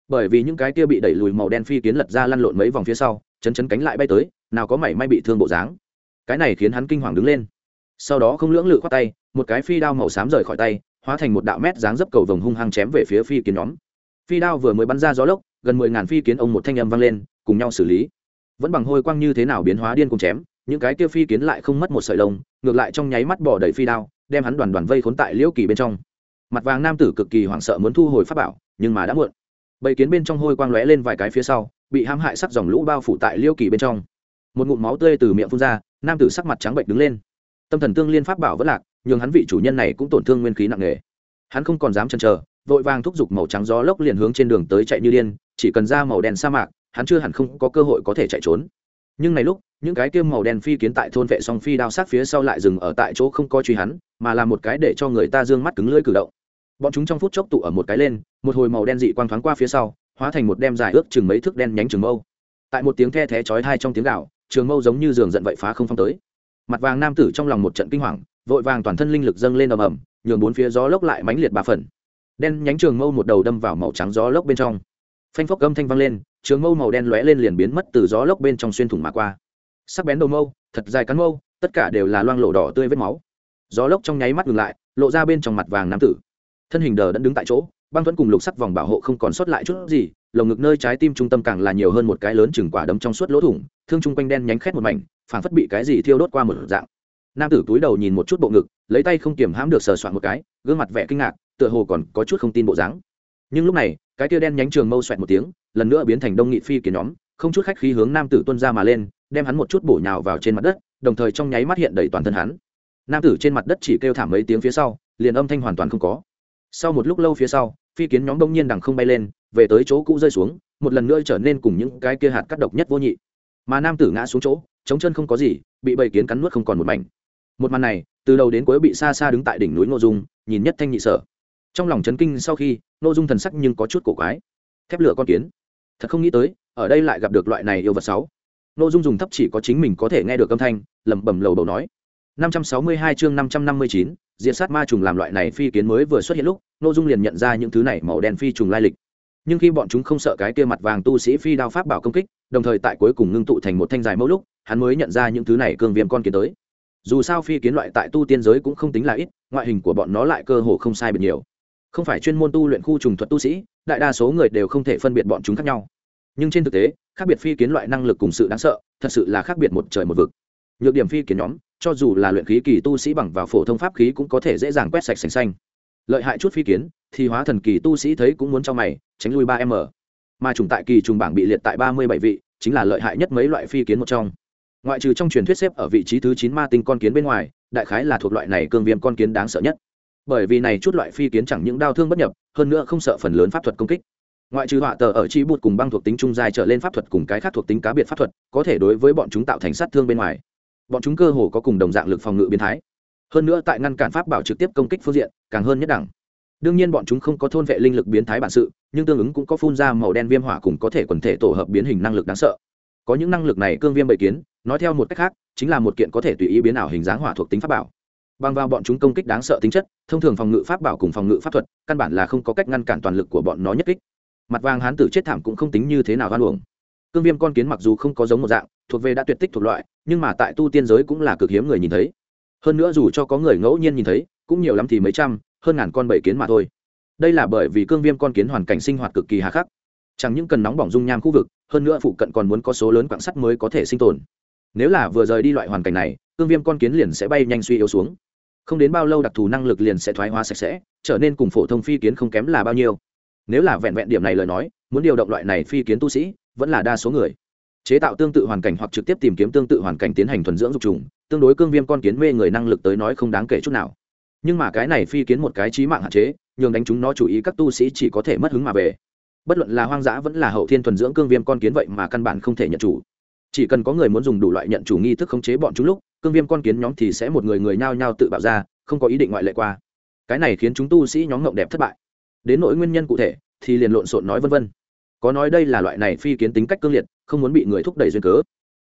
Bởi vì những cái kia bị đẩy lùi màu đen phi kiến lật ra lăn lộn mấy vòng phía sau, chấn chấn cánh lại bay tới, nào có mảy may bị thương bộ dáng. Cái này khiến hắn kinh hoàng đứng lên. Sau đó không lưỡng lự khoát tay một cái phi đao màu xám rời khỏi tay, hóa thành một đạo mét dáng dấp cầu vồng hung hăng chém về phía phi kiến nhóm. Phi đao vừa mới bắn ra gió lốc, gần mười ngàn phi kiến ông một thanh âm vang lên, cùng nhau xử lý. Vẫn bằng hôi quang như thế nào biến hóa điên cùng chém, những cái kia phi kiến lại không mất một sợi lông, ngược lại trong nháy mắt bỏ đầy phi đao, đem hắn đoàn đoàn vây khốn tại liễu kỳ bên trong. Mặt vàng nam tử cực kỳ hoảng sợ muốn thu hồi pháp bảo, nhưng mà đã muộn. Bầy kiến bên trong hôi quang lóe lên vài cái phía sau, bị hãm hại sắc dòng lũ bao phủ tại liễu kỳ bên trong. Một ngụm máu tươi từ miệng phun ra, nam tử sắc mặt trắng bệnh đứng lên. Tâm thần tương liên pháp bảo vất lạc nhường hắn vị chủ nhân này cũng tổn thương nguyên khí nặng nề. Hắn không còn dám chần chờ, vội vàng thúc giục màu trắng gió lốc liền hướng trên đường tới chạy như điên, chỉ cần ra màu đen sa mạc, hắn chưa hẳn không có cơ hội có thể chạy trốn. Nhưng này lúc, những cái kiêm màu đen phi kiến tại thôn vệ song phi đao sát phía sau lại dừng ở tại chỗ không coi truy hắn, mà là một cái để cho người ta d ư ơ n g mắt cứng lưỡi cử động. Bọn chúng trong phút chốc tụ ở một cái lên, một hồi màu đen dị quang thoáng qua phía sau, hóa thành một đem dài ước chừng mấy thước đen nhánh trường mâu. Tại một tiếng the thé chói thai trong tiếng gạo trường mâu giống như giường giận vậy phá không phong tới. Mặt vàng nam tử trong lòng một trận kinh hoàng vội vàng toàn thân linh lực dâng lên ầm ầm, nhường bốn phía gió lốc lại mãnh liệt ba phần. Đen nhánh trường mâu một đầu đâm vào màu trắng gió lốc bên trong. Phanh phốc âm thanh vang lên, trường mâu màu đen lóe lên liền biến mất từ gió lốc bên trong xuyên thủng mà qua. Sắc bén đầu mâu, thật dài cắn mâu, tất cả đều là loang lộ đỏ tươi vết máu. Gió lốc trong nháy mắt ngừng lại, lộ ra bên trong mặt vàng nam tử. Thân hình đờ đẫn đứng tại chỗ, băng vẫn cùng lục sắc vòng bảo hộ không còn sót lại chút gì, lồng ngực nơi trái tim trung tâm càng là nhiều hơn một cái lớn chừng quả đấm trong suốt lỗ thủng, thương chung quanh đen nhánh khét một mảnh, phảng phất bị cái gì thiêu đốt qua một dạng nam tử túi đầu nhìn một chút bộ ngực, lấy tay không kiềm hãm được sờ soạn một cái, gương mặt vẻ kinh ngạc, tựa hồ còn có chút không tin bộ dáng. Nhưng lúc này, cái tia đen nhánh trường mâu xoẹt một tiếng, lần nữa biến thành đông nghị phi kiến nhóm, không chút khách khí hướng nam tử tuân ra mà lên, đem hắn một chút bổ nhào vào trên mặt đất, đồng thời trong nháy mắt hiện đầy toàn thân hắn. Nam tử trên mặt đất chỉ kêu thảm mấy tiếng phía sau, liền âm thanh hoàn toàn không có. Sau một lúc lâu phía sau, phi kiến nhóm đông nhiên đằng không bay lên, về tới chỗ cũ rơi xuống, một lần nữa trở nên cùng những cái kia hạt cắt độc nhất vô nhị. Mà nam tử ngã xuống chỗ chống chân không có gì, bị bầy kiến cắn nuốt không còn một mảnh một màn này từ đầu đến cuối bị xa xa đứng tại đỉnh núi ngô dung nhìn nhất thanh nhị sở. Trong lòng chấn kinh sau khi ngô dung thần sắc nhưng có chút cổ quái. Thép lửa con kiến. Thật không nghĩ tới ở đây lại gặp được loại này yêu vật sáu. Nội dung dùng thấp chỉ có chính mình có thể nghe được âm thanh lẩm bẩm lầu đầu nói. 562 chương 559, diện sát ma trùng làm loại này phi kiến mới vừa xuất hiện lúc nội dung liền nhận ra những thứ này màu đen phi trùng lai lịch. Nhưng khi bọn chúng không sợ cái kia mặt vàng tu sĩ phi đao pháp bảo công kích đồng thời tại cuối cùng ngưng tụ thành một thanh dài mẫu lúc hắn mới nhận ra những thứ này cương viêm con kiến tới dù sao phi kiến loại tại tu tiên giới cũng không tính là ít, ngoại hình của bọn nó lại cơ hồ không sai biệt nhiều. Không phải chuyên môn tu luyện khu trùng thuật tu sĩ, đại đa số người đều không thể phân biệt bọn chúng khác nhau. Nhưng trên thực tế, khác biệt phi kiến loại năng lực cùng sự đáng sợ, thật sự là khác biệt một trời một vực. Nhược điểm phi kiến nhóm, cho dù là luyện khí kỳ tu sĩ bằng vào phổ thông pháp khí cũng có thể dễ dàng quét sạch sành xanh. Lợi hại chút phi kiến, thì hóa thần kỳ tu sĩ thấy cũng muốn cho mày, tránh lui ba m. Mà trùng tại kỳ trùng bảng bị liệt tại ba mươi bảy vị, chính là lợi hại nhất mấy loại phi kiến một trong ngoại trừ trong truyền thuyết xếp ở vị trí thứ chín ma tinh con kiến bên ngoài, đại khái là thuộc loại này cương viêm con kiến đáng sợ nhất. Bởi vì này chút loại phi kiến chẳng những đau thương bất nhập, hơn nữa không sợ phần lớn pháp thuật công kích. Ngoại trừ họa tờ ở chi bụt cùng băng thuộc tính trung dài trở lên pháp thuật cùng cái khác thuộc tính cá biệt pháp thuật, có thể đối với bọn chúng tạo thành sát thương bên ngoài. Bọn chúng cơ hồ có cùng đồng dạng lực phòng ngự biến thái. Hơn nữa tại ngăn cản pháp bảo trực tiếp công kích phương diện, càng hơn nhất đẳng. Đương nhiên bọn chúng không có thôn vệ linh lực biến thái bản sự, nhưng tương ứng cũng có phun ra màu đen viêm hỏa cùng có thể quần thể tổ hợp biến hình năng lực đáng sợ. Có những năng lực này cương viêm bậy kiến nói theo một cách khác, chính là một kiện có thể tùy ý biến ảo hình dáng hỏa thuộc tính pháp bảo. Bằng vào bọn chúng công kích đáng sợ tính chất, thông thường phòng ngự pháp bảo cùng phòng ngự pháp thuật, căn bản là không có cách ngăn cản toàn lực của bọn nó nhất kích. Mặt vàng hán tử chết thảm cũng không tính như thế nào hoan uổng. Cương viêm con kiến mặc dù không có giống một dạng, thuộc về đã tuyệt tích thuộc loại, nhưng mà tại tu tiên giới cũng là cực hiếm người nhìn thấy. Hơn nữa dù cho có người ngẫu nhiên nhìn thấy, cũng nhiều lắm thì mấy trăm, hơn ngàn con bảy kiến mà thôi. Đây là bởi vì cương viêm con kiến hoàn cảnh sinh hoạt cực kỳ hà khắc. Chẳng những cần nóng bỏng dung nham khu vực, hơn nữa phụ cận còn muốn có số lớn quạng sắt mới có thể sinh tồn nếu là vừa rời đi loại hoàn cảnh này, cương viêm con kiến liền sẽ bay nhanh suy yếu xuống. Không đến bao lâu đặc thù năng lực liền sẽ thoái hóa sạch sẽ, trở nên cùng phổ thông phi kiến không kém là bao nhiêu. Nếu là vẹn vẹn điểm này lời nói, muốn điều động loại này phi kiến tu sĩ, vẫn là đa số người. Chế tạo tương tự hoàn cảnh hoặc trực tiếp tìm kiếm tương tự hoàn cảnh tiến hành thuần dưỡng dục trùng, tương đối cương viêm con kiến mê người năng lực tới nói không đáng kể chút nào. Nhưng mà cái này phi kiến một cái trí mạng hạn chế, nhường đánh chúng nó chú ý các tu sĩ chỉ có thể mất hứng mà về. Bất luận là hoang dã vẫn là hậu thiên thuần dưỡng cương viêm con kiến vậy mà căn bản không thể nhận chủ chỉ cần có người muốn dùng đủ loại nhận chủ nghi thức khống chế bọn chúng lúc, cương viêm con kiến nhóm thì sẽ một người người nhao nhao tự bạo ra, không có ý định ngoại lệ qua. Cái này khiến chúng tu sĩ nhóm ngộng đẹp thất bại. Đến nỗi nguyên nhân cụ thể, thì liền lộn xộn nói vân vân. Có nói đây là loại này phi kiến tính cách cương liệt, không muốn bị người thúc đẩy duyên cớ.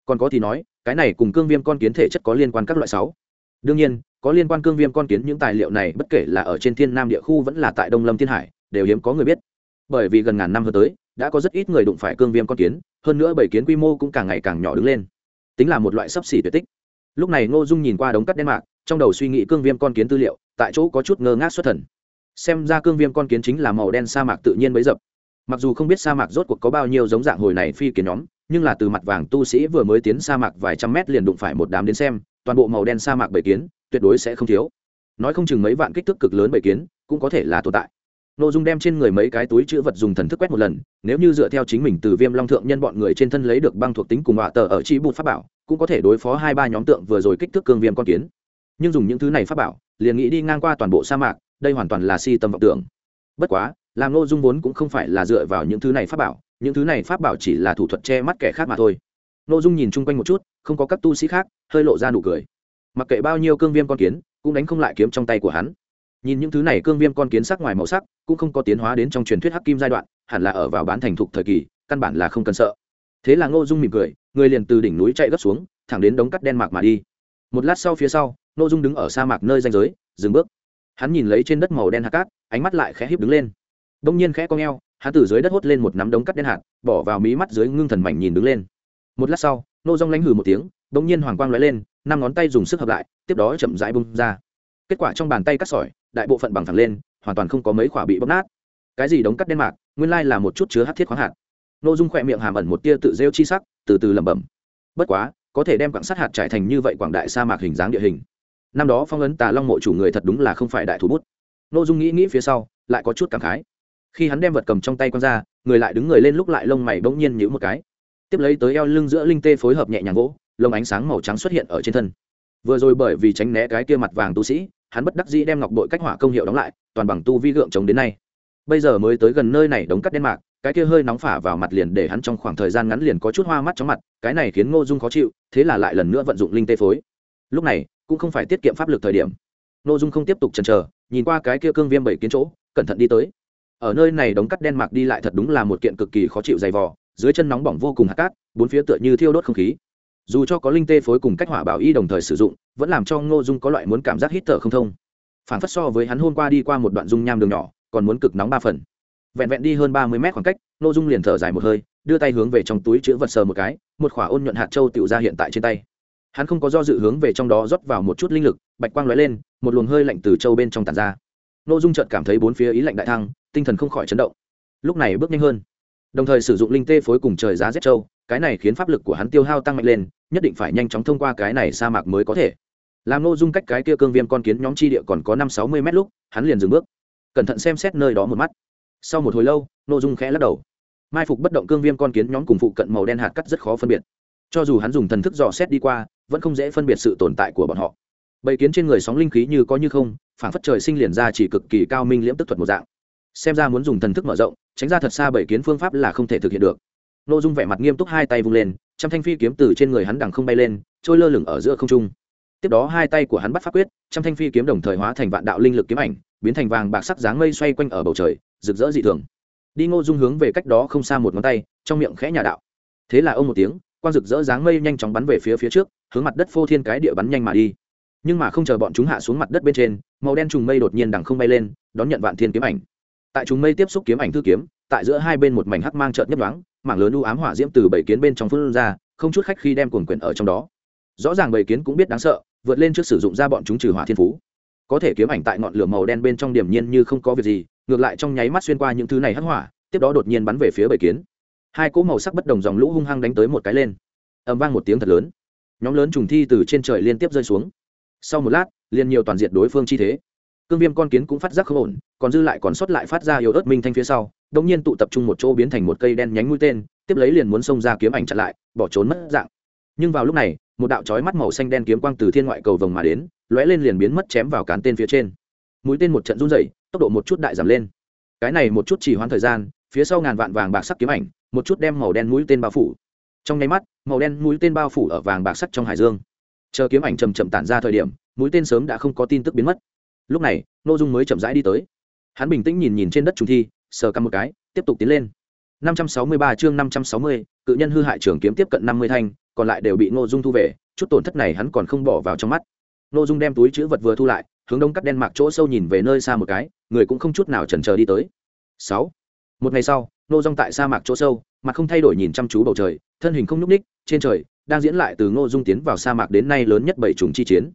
Còn có thì nói, cái này cùng cương viêm con kiến thể chất có liên quan các loại sáu. Đương nhiên, có liên quan cương viêm con kiến những tài liệu này, bất kể là ở trên thiên nam địa khu vẫn là tại đông lâm thiên hải, đều hiếm có người biết. Bởi vì gần ngàn năm hơn tới, đã có rất ít người đụng phải cương viêm con kiến hơn nữa bảy kiến quy mô cũng càng ngày càng nhỏ đứng lên. Tính là một loại sấp xỉ tuyệt tích. Lúc này ngô dung nhìn qua đống cắt đen mạc, trong đầu suy nghĩ cương viêm con kiến tư liệu, tại chỗ có chút ngơ ngác xuất thần. Xem ra cương viêm con kiến chính là màu đen sa mạc tự nhiên bấy dập. Mặc dù không biết sa mạc rốt cuộc có bao nhiêu giống dạng hồi này phi kiến nhóm, nhưng là từ mặt vàng tu sĩ vừa mới tiến sa mạc vài trăm mét liền đụng phải một đám đến xem, toàn bộ màu đen sa mạc bảy kiến, tuyệt đối sẽ không thiếu. Nói không chừng mấy vạn kích thước cực lớn bảy kiến, cũng có thể là tồn tại nội dung đem trên người mấy cái túi chữ vật dùng thần thức quét một lần, nếu như dựa theo chính mình từ viêm long thượng nhân bọn người trên thân lấy được băng thuộc tính cùng họa tờ ở chi bụt pháp bảo, cũng có thể đối phó hai ba nhóm tượng vừa rồi kích thước cương viêm con kiến. Nhưng dùng những thứ này pháp bảo, liền nghĩ đi ngang qua toàn bộ sa mạc, đây hoàn toàn là si tâm vọng tưởng. Bất quá, làm nội dung vốn cũng không phải là dựa vào những thứ này pháp bảo, những thứ này pháp bảo chỉ là thủ thuật che mắt kẻ khác mà thôi. Nội dung nhìn chung quanh một chút, không có các tu sĩ khác, hơi lộ ra nụ cười. Mặc kệ bao nhiêu cương viêm con kiến, cũng đánh không lại kiếm trong tay của hắn nhìn những thứ này cương viêm con kiến sắc ngoài màu sắc, cũng không có tiến hóa đến trong truyền thuyết hắc kim giai đoạn, hẳn là ở vào bán thành thục thời kỳ, căn bản là không cần sợ. Thế là ngô dung mỉm cười, người liền từ đỉnh núi chạy gấp xuống, thẳng đến đống cắt đen mạc mà đi. Một lát sau phía sau, ngô dung đứng ở sa mạc nơi danh giới, dừng bước. Hắn nhìn lấy trên đất màu đen hạt cát, ánh mắt lại khẽ híp đứng lên. Đông nhiên khẽ cong e o hắn từ dưới đất hốt lên một nắm đống cắt đen hạt, bỏ vào mí mắt dưới ngưng thần mảnh nhìn đứng lên. Một lát sau nô dung lánh hừ một tiếng đông nhiên hoàng quang lóe lên, năm ngón tay dùng sức hợp lại, tiếp đó chậm rãi bung ra. Kết quả trong bàn tay cắt sỏi đại bộ phận bằng thẳng lên, hoàn toàn không có mấy quả bị bóp nát. Cái gì đống cắt đen mạc, nguyên lai là một chút chứa hát thiết khoáng hạt. N ô dung khỏe miệng hàm ẩn một tia tự rêu chi sắc, từ từ lẩm bẩm. Bất quá, có thể đem quảng sắt hạt trải thành như vậy quảng đại sa mạc hình dáng địa hình. Năm đó phong ấn tà long mộ chủ người thật đúng là không phải đại thủ bút. N ô dung nghĩ nghĩ phía sau, lại có chút cảm khái. Khi hắn đem vật cầm trong tay q ra, người lại đứng người lên lúc lại lông mày bỗng nhiên nhữ một cái. Tiếp lấy tới eo lưng giữa linh tê phối hợp nhẹ nhàng gỗ lông ánh sáng màu trắng xuất hiện ở trên thân. Vừa rồi bởi vì tránh né cái kia mặt vàng tu sĩ hắn bất đắc dĩ đem ngọc bội cách hỏa công hiệu đóng lại, toàn bằng tu vi gượng chống đến nay. Bây giờ mới tới gần nơi này đống cắt đen mạc, cái kia hơi nóng phả vào mặt liền để hắn trong khoảng thời gian ngắn liền có chút hoa mắt chóng mặt, cái này khiến ngô dung khó chịu, thế là lại lần nữa vận dụng linh tê phối. Lúc này, cũng không phải tiết kiệm pháp lực thời điểm. Ngô dung không tiếp tục chần chờ, nhìn qua cái kia cương viêm bảy kiến chỗ, cẩn thận đi tới. Ở nơi này đống cắt đen mạc đi lại thật đúng là một kiện cực kỳ khó chịu dày vò, dưới chân nóng bỏng vô cùng hạt cát, bốn phía tựa như thiêu đốt không khí dù cho có linh tê phối cùng cách hỏa bảo y đồng thời sử dụng, vẫn làm cho ngô dung có loại muốn cảm giác hít thở không thông. Phản phất so với hắn hôm qua đi qua một đoạn dung nham đường nhỏ, còn muốn cực nóng ba phần. Vẹn vẹn đi hơn ba mươi mét khoảng cách, ngô dung liền thở dài một hơi, đưa tay hướng về trong túi chữ vật sờ một cái, một khỏa ôn nhuận hạt châu tựu ra hiện tại trên tay. Hắn không có do dự hướng về trong đó rót vào một chút linh lực, bạch quang lóe lên, một luồng hơi lạnh từ châu bên trong tàn ra. Ngô dung chợt cảm thấy bốn phía ý lạnh đại thăng, tinh thần không khỏi chấn động. Lúc này bước nhanh hơn đồng thời sử dụng linh tê phối cùng trời giá rét châu cái này khiến pháp lực của hắn tiêu hao tăng mạnh lên, nhất định phải nhanh chóng thông qua cái này sa mạc mới có thể. Làm nô dung cách cái kia cương viêm con kiến nhóm chi địa còn có năm sáu mươi mét lúc, hắn liền dừng bước. Cẩn thận xem xét nơi đó một mắt. Sau một hồi lâu nô dung khẽ lắc đầu. Mai phục bất động cương viêm con kiến nhóm cùng phụ cận màu đen hạt cắt rất khó phân biệt. Cho dù hắn dùng thần thức dò xét đi qua, vẫn không dễ phân biệt sự tồn tại của bọn họ. Bầy kiến trên người sóng linh khí như có như không phản phất trời sinh liền ra chỉ cực kỳ cao minh liễm tức thuật một dạng. Xem ra muốn dùng thần thức mở rộng tránh ra thật xa bảy kiến phương pháp là không thể thực hiện được. N dung vẻ mặt nghiêm túc hai tay vung lên, trăm thanh phi kiếm từ trên người hắn đằng không bay lên, trôi lơ lửng ở giữa không trung. Tiếp đó hai tay của hắn bắt pháp quyết, trăm thanh phi kiếm đồng thời hóa thành vạn đạo linh lực kiếm ảnh, biến thành vàng bạc sắc dáng mây xoay quanh ở bầu trời, rực rỡ dị thường. Đi ngô dung hướng về cách đó không xa một ngón tay, trong miệng khẽ nhà đạo. Thế là ông một tiếng, quang rực rỡ dáng mây nhanh chóng bắn về phía phía trước, hướng mặt đất phô thiên cái địa bắn nhanh mà đi. Nhưng mà không chờ bọn chúng hạ xuống mặt đất bên trên, màu đen trùng mây đột nhiên đằng không bay lên, đón nhận vạn thiên kiếm ảnh tại chúng mây tiếp xúc kiếm ảnh thư kiếm, tại giữa hai bên một mảnh hắc mang trợn nhấp đoáng mảng lớn u ám hỏa diễm từ bảy kiến bên trong phun ra, không chút khách khi đem cuồng quyển ở trong đó. Rõ ràng bảy kiến cũng biết đáng sợ, vượt lên trước sử dụng ra bọn chúng trừ hỏa thiên phú. Có thể kiếm ảnh tại ngọn lửa màu đen bên trong điểm nhiên như không có việc gì, ngược lại trong nháy mắt xuyên qua những thứ này hắc hỏa, tiếp đó đột nhiên bắn về phía bảy kiến. Hai cỗ màu sắc bất đồng dòng lũ hung hăng đánh tới một cái lên. Ầm vang một tiếng thật lớn. Nhóm lớn trùng thi từ trên trời liên tiếp rơi xuống. Sau một lát, liền nhiều toàn diện đối phương chi thế cương viêm con kiến cũng phát giác không ổn, còn dư lại còn sót lại phát ra yếu ớt minh thanh phía sau đông nhiên tụ tập trung một chỗ biến thành một cây đen nhánh mũi tên, tiếp lấy liền muốn xông ra kiếm ảnh chặn lại, bỏ trốn mất dạng. Nhưng vào lúc này, một đạo chói mắt màu xanh đen kiếm quang từ thiên ngoại cầu vồng mà đến, lóe lên liền biến mất chém vào cán tên phía trên. Mũi tên một trận run dày tốc độ một chút đại giảm lên. Cái này một chút chỉ hoãn thời gian, phía sau ngàn vạn vàng bạc sắc kiếm ảnh, một chút đem màu đen mũi tên bao phủ. Trong nháy mắt, màu đen mũi tên bao phủ ở vàng bạc sắc trong hải dương. Chờ kiếm ảnh chầm chậm tản ra thời điểm, mũi tên sớm đã không có tin tức biến mất lúc này nội dung mới chậm rãi đi tới hắn bình tĩnh nhìn nhìn trên đất trùng thi sờ căm một cái tiếp tục tiến lên 563 chương 560, cự nhân hư hại trường kiếm tiếp cận 50 thanh, còn lại đều bị Ngô Dung thu về, chút tổn thất này hắn còn không bỏ vào trong mắt. Ngô Dung đem túi chứa vật vừa thu lại, hướng đông cắt đen mạc chỗ sâu nhìn về nơi xa một cái, người cũng không chút nào chần chờ đi tới. 6. Một ngày sau, Ngô Dung tại sa mạc chỗ sâu, mặt không thay đổi nhìn chăm chú bầu trời, thân hình không nhúc nhích, trên trời đang diễn lại từ Ngô Dung tiến vào sa mạc đến nay lớn nhất bảy trùng chi chiến.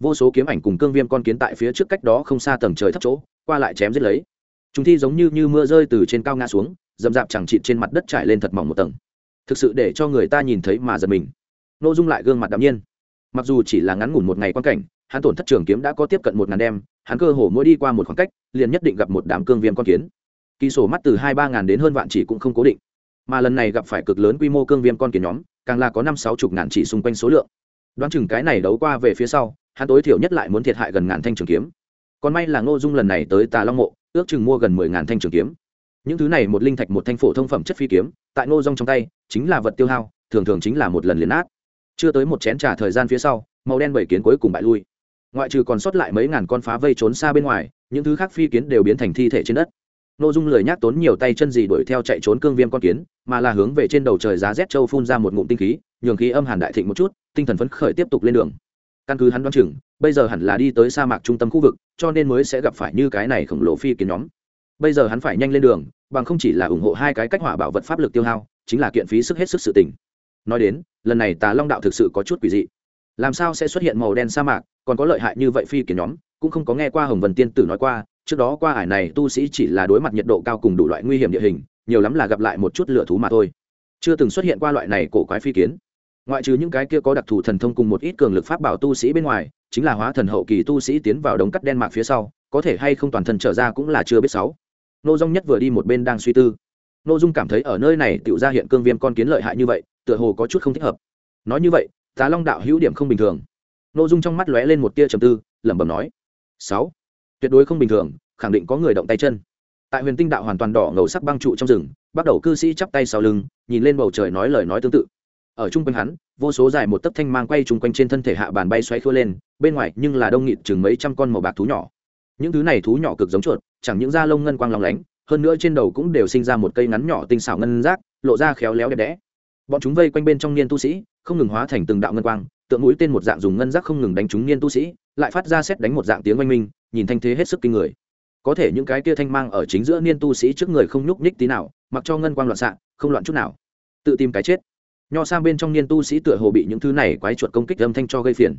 Vô số kiếm ảnh cùng cương viêm con kiến tại phía trước cách đó không xa tầng trời thấp chỗ, qua lại chém giết lấy. Chúng thi giống như như mưa rơi từ trên cao ngã xuống, dầm dạp chẳng chịt trên mặt đất trải lên thật mỏng một tầng. Thực sự để cho người ta nhìn thấy mà giật mình. N ô dung lại gương mặt đ ạ m nhiên. Mặc dù chỉ là ngắn ngủn một ngày quan cảnh hắn tổn thất trường kiếm đã có tiếp cận một ngàn đem hắn cơ hồ mỗi đi qua một khoảng cách liền nhất định gặp một đám cương viêm con kiến. Kỳ sổ mắt từ hai ba ngàn đến hơn vạn chỉ cũng không cố định. Mà lần này gặp phải cực lớn quy mô cương viêm con kiến nhóm càng là có năm sáu chục ngàn chỉ xung quanh số lượng. Đoán chừng cái này đấu qua về phía sau hắn tối thiểu nhất lại muốn thiệt hại gần ngàn thanh trường kiếm. Còn may là ngô dung lần này tới tà long mộ, ước chừng mua gần mười ngàn thanh trường kiếm. Những thứ này một linh thạch một thanh phổ thông phẩm chất phi kiếm, tại ngô Dung trong tay, chính là vật tiêu hao, thường thường chính là một lần liền át chưa tới một chén t thời gian phía sau, màu đen bảy kiến cuối cùng bại lui. Ngoại trừ còn sót lại mấy ngàn con phá vây trốn xa bên ngoài, những thứ khác phi kiến đều biến thành thi thể trên đất. N ô dung lười nhác tốn nhiều tay chân gì đuổi theo chạy trốn cương viêm con kiến, mà là hướng về trên đầu trời giá rét châu phun ra một ngụm tinh khí, nhường khí âm hàn đại thịnh một chút, tinh thần phấn khởi tiếp tục lên đường căn cứ hắn đoán chừng, bây giờ hẳn là đi tới sa mạc trung tâm khu vực, cho nên mới sẽ gặp phải như cái này khổng lồ phi kiến nhóm. Bây giờ hắn phải nhanh lên đường, bằng không chỉ là ủng hộ hai cái cách hỏa bảo vật pháp lực tiêu hao, chính là kiện phí sức hết sức sự tình. Nói đến, lần này tà long đạo thực sự có chút quỷ dị. Làm sao sẽ xuất hiện màu đen sa mạc, còn có lợi hại như vậy phi kiến nhóm, cũng không có nghe qua hồng vân tiên tử nói qua, trước đó qua ải này tu sĩ chỉ là đối mặt nhiệt độ cao cùng đủ loại nguy hiểm địa hình, nhiều lắm là gặp lại một chút lửa thú mà thôi. Chưa từng xuất hiện qua loại này cổ quái phi kiến ngoại trừ những cái kia có đặc thù thần thông cùng một ít cường lực pháp bảo tu sĩ bên ngoài, chính là hóa thần hậu kỳ tu sĩ tiến vào đống cắt đen mạc phía sau, có thể hay không toàn thân trở ra cũng là chưa biết sáu. Nô dung nhất vừa đi một bên đang suy tư. Nô dung cảm thấy ở nơi này tựu ra hiện cương viêm con kiến lợi hại như vậy, tựa hồ có chút không thích hợp. Nói như vậy tá long đạo hữu điểm không bình thường. Nô dung trong mắt lóe lên một tia trầm tư, lẩm bẩm nói, sáu, tuyệt đối không bình thường, khẳng định có người động tay chân. Tại huyền tinh đạo hoàn toàn đỏ ngầu sắc băng trụ trong rừng, bắt đầu cư sĩ chắp tay sau lưng, nhìn lên bầu trời nói lời nói tương tự ở chung quanh hắn, vô số dài một tấc thanh mang quay chung quanh trên thân thể hạ bàn bay xoáy khua lên, bên ngoài nhưng là đông nghịt chừng mấy trăm con màu bạc thú nhỏ. Những thứ này thú nhỏ cực giống chuột, chẳng những da lông ngân quang lòng lánh, hơn nữa trên đầu cũng đều sinh ra một cây ngắn nhỏ tinh xảo ngân rác lộ ra khéo léo đẹp đẽ. Bọn chúng vây quanh bên trong niên tu sĩ, không ngừng hóa thành từng đạo ngân quang, tượng mũi tên một dạng dùng ngân rác không ngừng đánh trúng niên tu sĩ, lại phát ra xét đánh một dạng tiếng oanh minh, nhìn thanh thế hết sức kinh người. Có thể những cái kia thanh mang ở chính giữa niên tu sĩ trước người không nhúc nhích tí nào, mặc cho ngân quang loạn xạ, không loạn chút nào. Tự tìm cái chết nho sang bên trong niên tu sĩ tựa hồ bị những thứ này quái chuột công kích âm thanh cho gây phiền.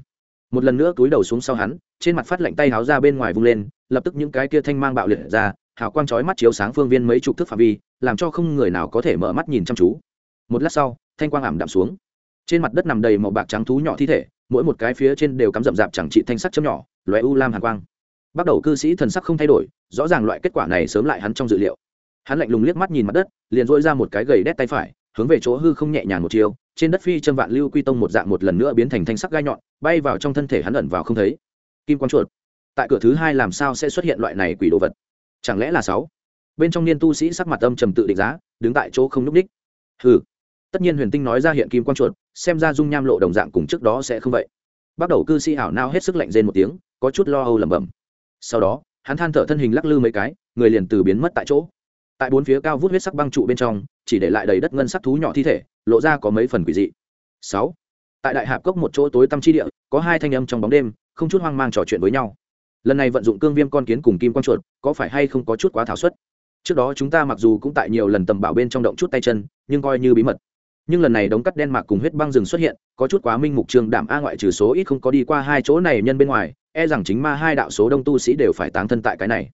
Một lần nữa túi đầu xuống sau hắn, trên mặt phát lạnh tay háo ra bên ngoài vung lên, lập tức những cái kia thanh mang bạo liệt ra, hào quang chói mắt chiếu sáng phương viên mấy chục thước phạm vi, làm cho không người nào có thể mở mắt nhìn chăm chú. Một lát sau, thanh quang ảm đạm xuống. Trên mặt đất nằm đầy màu bạc trắng thú nhỏ thi thể, mỗi một cái phía trên đều cắm rậm rạp chẳng trị thanh sắc chấm nhỏ loé u lam hàn quang. Bắt đầu cư sĩ thần sắc không thay đổi, rõ ràng loại kết quả này sớm lại hắn trong dự liệu. Hắn lạnh lùng liếc mắt nhìn mặt đất, liền dỗi ra một cái gầy đét tay phải hướng về chỗ hư không nhẹ nhàng một chiều trên đất phi châm vạn lưu quy tông một dạng một lần nữa biến thành thanh sắc gai nhọn, bay vào trong thân thể hắn ẩn vào không thấy. Kim quang chuột. Tại cửa thứ hai làm sao sẽ xuất hiện loại này quỷ đồ vật? Chẳng lẽ là sáu? Bên trong niên tu sĩ sắc mặt âm trầm tự định giá, đứng tại chỗ không núp đích hừ. Tất nhiên huyền tinh nói ra hiện kim quang chuột, xem ra dung nham lộ đồng dạng cùng trước đó sẽ không vậy. Bắt đầu cư sĩ ảo nao hết sức lạnh rên một tiếng, có chút lo âu lẩm bẩm. Sau đó, hắn than thở thân hình lắc lư mấy cái, người liền từ biến mất tại chỗ tại bốn phía cao vút huyết sắc băng trụ bên trong, chỉ để lại đầy đất ngân sắc thú nhỏ thi thể, lộ ra có mấy phần quỷ dị. Sáu, tại đại hạp cốc một chỗ tối tăm chi địa, có hai thanh âm trong bóng đêm, không chút hoang mang trò chuyện với nhau. Lần này vận dụng cương viêm con kiến cùng kim quang chuột, có phải hay không có chút quá thảo suất? Trước đó chúng ta mặc dù cũng tại nhiều lần tầm bảo bên trong động chút tay chân, nhưng coi như bí mật. Nhưng lần này đống cắt đen mạc cùng huyết băng rừng xuất hiện, có chút quá minh mục trường đảm a ngoại trừ số ít không có đi qua hai chỗ này nhân bên ngoài e rằng chính ma hai đạo số đông tu sĩ đều phải táng thân tại cái này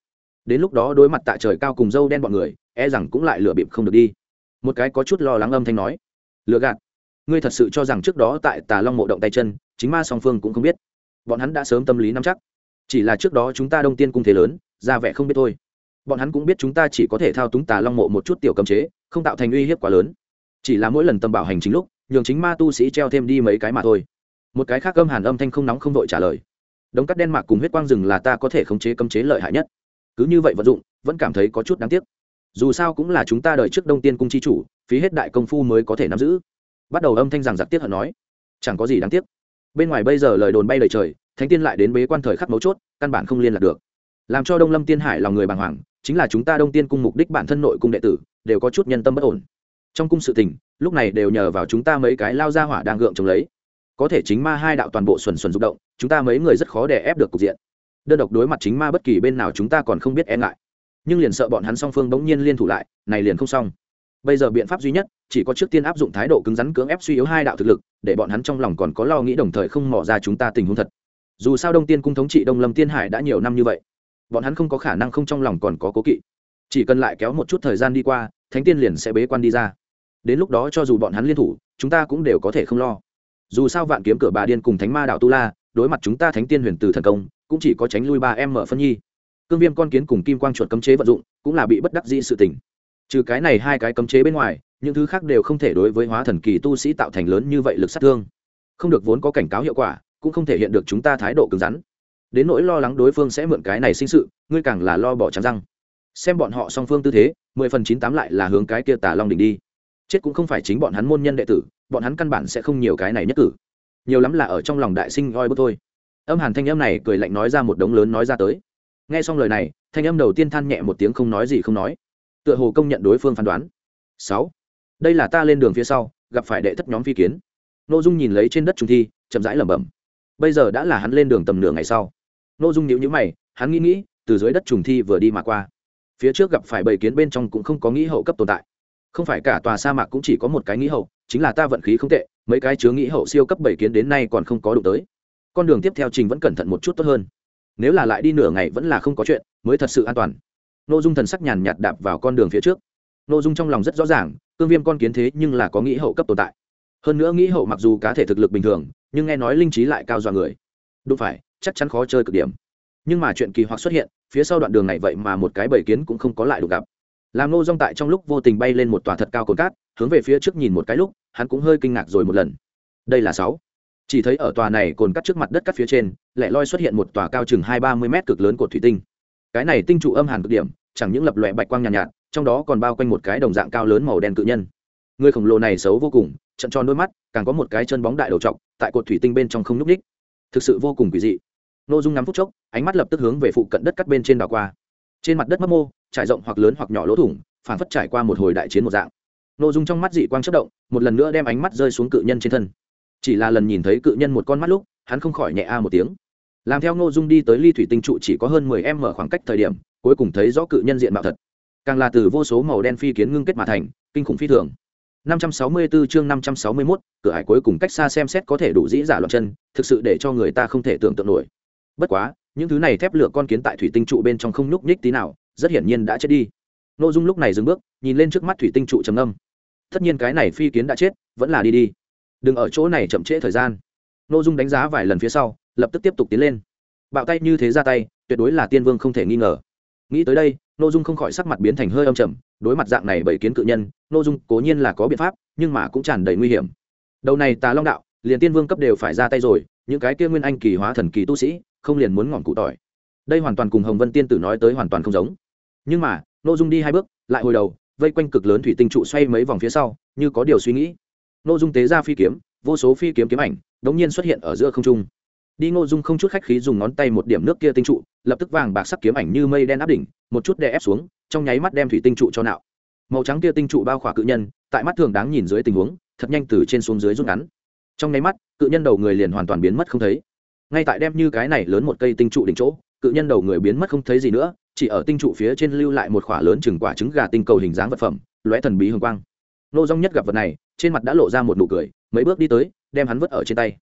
đến lúc đó đối mặt tại trời cao cùng dâu đen bọn người e rằng cũng lại lựa bịp không được đi. Một cái có chút lo lắng âm thanh nói, lựa gạt, ngươi thật sự cho rằng trước đó tại tà long mộ động tay chân, chính ma song phương cũng không biết. Bọn hắn đã sớm tâm lý nắm chắc. Chỉ là trước đó chúng ta đông tiên cung thế lớn, ra vẻ không biết thôi. Bọn hắn cũng biết chúng ta chỉ có thể thao túng tà long mộ một chút tiểu cấm chế, không tạo thành uy hiếp quá lớn. Chỉ là mỗi lần tâm bảo hành chính lúc, nhường chính ma tu sĩ treo thêm đi mấy cái mà thôi. Một cái khác âm hàn âm thanh không nóng không vội trả lời, đống cắt đen mạc cùng huyết quang rừng là ta có thể khống chế cấm chế lợi hại nhất cứ như vậy vận dụng, vẫn cảm thấy có chút đáng tiếc. Dù sao cũng là chúng ta đợi trước đông tiên cung chi chủ, phí hết đại công phu mới có thể nắm giữ. Bắt đầu âm thanh rằng giặc tiết hận nói, chẳng có gì đáng tiếc. Bên ngoài bây giờ lời đồn bay lời trời, thánh tiên lại đến bế quan thời khắc mấu chốt, căn bản không liên lạc được. Làm cho đông lâm tiên hải lòng người bàng hoàng, chính là chúng ta đông tiên cung mục đích bản thân nội cung đệ tử, đều có chút nhân tâm bất ổn. Trong cung sự tình, lúc này đều nhờ vào chúng ta mấy cái lao ra hỏa đang gượng chống lấy. Có thể chính ma hai đạo toàn bộ xuẩn xuẩn rụng động, chúng ta mấy người rất khó để ép được cục diện đơn độc đối mặt chính ma bất kỳ bên nào chúng ta còn không biết e ngại. Nhưng liền sợ bọn hắn song phương bỗng nhiên liên thủ lại, này liền không xong. Bây giờ biện pháp duy nhất, chỉ có trước tiên áp dụng thái độ cứng rắn cưỡng ép suy yếu hai đạo thực lực, để bọn hắn trong lòng còn có lo nghĩ đồng thời không mỏ ra chúng ta tình huống thật. Dù sao đông tiên cung thống trị đông lâm tiên hải đã nhiều năm như vậy, bọn hắn không có khả năng không trong lòng còn có cố kỵ. Chỉ cần lại kéo một chút thời gian đi qua, thánh tiên liền sẽ bế quan đi ra. Đến lúc đó cho dù bọn hắn liên thủ, chúng ta cũng đều có thể không lo. Dù sao vạn kiếm cửa bà điên cùng thánh ma đạo tu la, đối mặt chúng ta thánh tiên huyền từ thần công cũng chỉ có tránh lui ba em mở phân nhi. Cương viêm con kiến cùng kim quang chuột cấm chế vận dụng cũng là bị bất đắc dĩ sự tình. Trừ cái này hai cái cấm chế bên ngoài, những thứ khác đều không thể đối với hóa thần kỳ tu sĩ tạo thành lớn như vậy lực sát thương. Không được vốn có cảnh cáo hiệu quả, cũng không thể hiện được chúng ta thái độ cứng rắn. Đến nỗi lo lắng đối phương sẽ mượn cái này sinh sự, ngươi càng là lo bỏ trắng răng. Xem bọn họ song phương tư thế, mười phần chín tám lại là hướng cái kia tà long đỉnh đi. Chết cũng không phải chính bọn hắn môn nhân đệ tử, bọn hắn căn bản sẽ không nhiều cái này nhất cử. Nhiều lắm là ở trong lòng đại sinh oi bức thôi âm hàn thanh âm này cười lạnh nói ra một đống lớn nói ra tới. Nghe xong lời này, thanh âm đầu tiên than nhẹ một tiếng không nói gì không nói. Tựa hồ công nhận đối phương phán đoán. Sáu. Đây là ta lên đường phía sau, gặp phải đệ thất nhóm phi kiến. Nội dung nhìn lấy trên đất trung thi, chậm rãi lẩm bẩm. Bây giờ đã là hắn lên đường tầm nửa ngày sau. Nội dung nhíu nhíu mày, hắn nghĩ nghĩ, từ dưới đất trùng thi vừa đi mà qua. Phía trước gặp phải bầy kiến bên trong cũng không có nghĩ hậu cấp tồn tại. Không phải cả tòa sa mạc cũng chỉ có một cái nghĩ hậu, chính là ta vận khí không tệ, mấy cái chứa nghĩ hậu siêu cấp bảy kiến đến nay còn không có đụng tới con đường tiếp theo trình vẫn cẩn thận một chút tốt hơn. Nếu là lại đi nửa ngày vẫn là không có chuyện, mới thật sự an toàn. Nội dung thần sắc nhàn nhạt đạp vào con đường phía trước. Nội dung trong lòng rất rõ ràng, cương viêm con kiến thế nhưng là có nghĩ hậu cấp tồn tại. Hơn nữa nghĩ hậu mặc dù cá thể thực lực bình thường, nhưng nghe nói linh trí lại cao dọa người. Đúng phải, chắc chắn khó chơi cực điểm. Nhưng mà chuyện kỳ hoặc xuất hiện, phía sau đoạn đường này vậy mà một cái bầy kiến cũng không có lại được gặp. Làm nô dong tại trong lúc vô tình bay lên một tòa thật cao cồn cát, hướng về phía trước nhìn một cái lúc, hắn cũng hơi kinh ngạc rồi một lần. Đây là sáu chỉ thấy ở tòa này cồn cắt trước mặt đất cắt phía trên lại loi xuất hiện một tòa cao chừng hai ba mươi mét cực lớn của thủy tinh. Cái này tinh trụ âm hàn cực điểm chẳng những lập lòe bạch quang nhàn nhạt, nhạt trong đó còn bao quanh một cái đồng dạng cao lớn màu đen cự nhân. Người khổng lồ này xấu vô cùng trận tròn đôi mắt càng có một cái chân bóng đại đầu trọc tại cột thủy tinh bên trong không n ú c ních thực sự vô cùng quỷ dị. N ô dung ngắm phút chốc ánh mắt lập tức hướng về phụ cận đất cắt bên trên đảo qua. Trên mặt đất mấp mô trải rộng hoặc lớn hoặc nhỏ lỗ thủng phản phất trải qua một hồi đại chiến một dạng. N ô dung trong mắt dị quang chất động một lần nữa đem ánh mắt rơi xuống cự nhân trên thân chỉ là lần nhìn thấy cự nhân một con mắt lúc hắn không khỏi nhẹ a một tiếng làm theo Ngô dung đi tới ly thủy tinh trụ chỉ có hơn mười em mở khoảng cách thời điểm cuối cùng thấy rõ cự nhân diện mạo thật càng là từ vô số màu đen phi kiến ngưng kết mà thành kinh khủng phi thường 564 chương 561, cửa hải cuối cùng cách xa xem xét có thể đủ dĩ giả loạn chân, thực sự để cho người ta không thể tưởng tượng nổi. Bất quá, những thứ này thép lửa con kiến tại thủy tinh trụ bên trong không nhúc nhích tí nào, rất hiển nhiên đã chết đi. Nội Dung lúc này dừng bước, nhìn lên trước mắt thủy tinh trụ trầm ngâm. Tất nhiên cái này phi kiến đã chết, vẫn là đi đi. Đừng ở chỗ này chậm trễ thời gian. Nội Dung đánh giá vài lần phía sau, lập tức tiếp tục tiến lên. Bạo tay như thế ra tay, tuyệt đối là tiên vương không thể nghi ngờ. Nghĩ tới đây, Nội Dung không khỏi sắc mặt biến thành hơi âm trầm, đối mặt dạng này bảy kiến cự nhân nội dung cố nhiên là có biện pháp nhưng mà cũng tràn đầy nguy hiểm đầu này tà long đạo liền tiên vương cấp đều phải ra tay rồi những cái kia nguyên anh kỳ hóa thần kỳ tu sĩ không liền muốn ngọn cụ tỏi đây hoàn toàn cùng hồng vân tiên tử nói tới hoàn toàn không giống nhưng mà nội dung đi hai bước lại hồi đầu vây quanh cực lớn thủy tinh trụ xoay mấy vòng phía sau như có điều suy nghĩ ngô dung tế ra phi kiếm, vô số phi kiếm kiếm ảnh, đống nhiên xuất hiện ở giữa không trung. Đi ngô dung không chút khách khí dùng ngón tay một điểm nước kia tinh trụ, lập tức vàng bạc sắc kiếm ảnh như mây đen áp đỉnh, một chút đè ép xuống, trong nháy mắt đem thủy tinh trụ cho nạo. Màu trắng kia tinh trụ bao khỏa cự nhân, tại mắt thường đáng nhìn dưới tình huống, thật nhanh từ trên xuống dưới rút ngắn. Trong nháy mắt, cự nhân đầu người liền hoàn toàn biến mất không thấy. Ngay tại đem như cái này lớn một cây tinh trụ đỉnh chỗ, cự nhân đầu người biến mất không thấy gì nữa, chỉ ở tinh trụ phía trên lưu lại một khỏa lớn chừng quả trứng gà tinh cầu hình dáng vật phẩm, lóe thần bí hồng quang. Nô dung nhất gặp vật này trên mặt đã lộ ra một nụ cười, mấy bước đi tới, đem hắn vứt ở trên tay.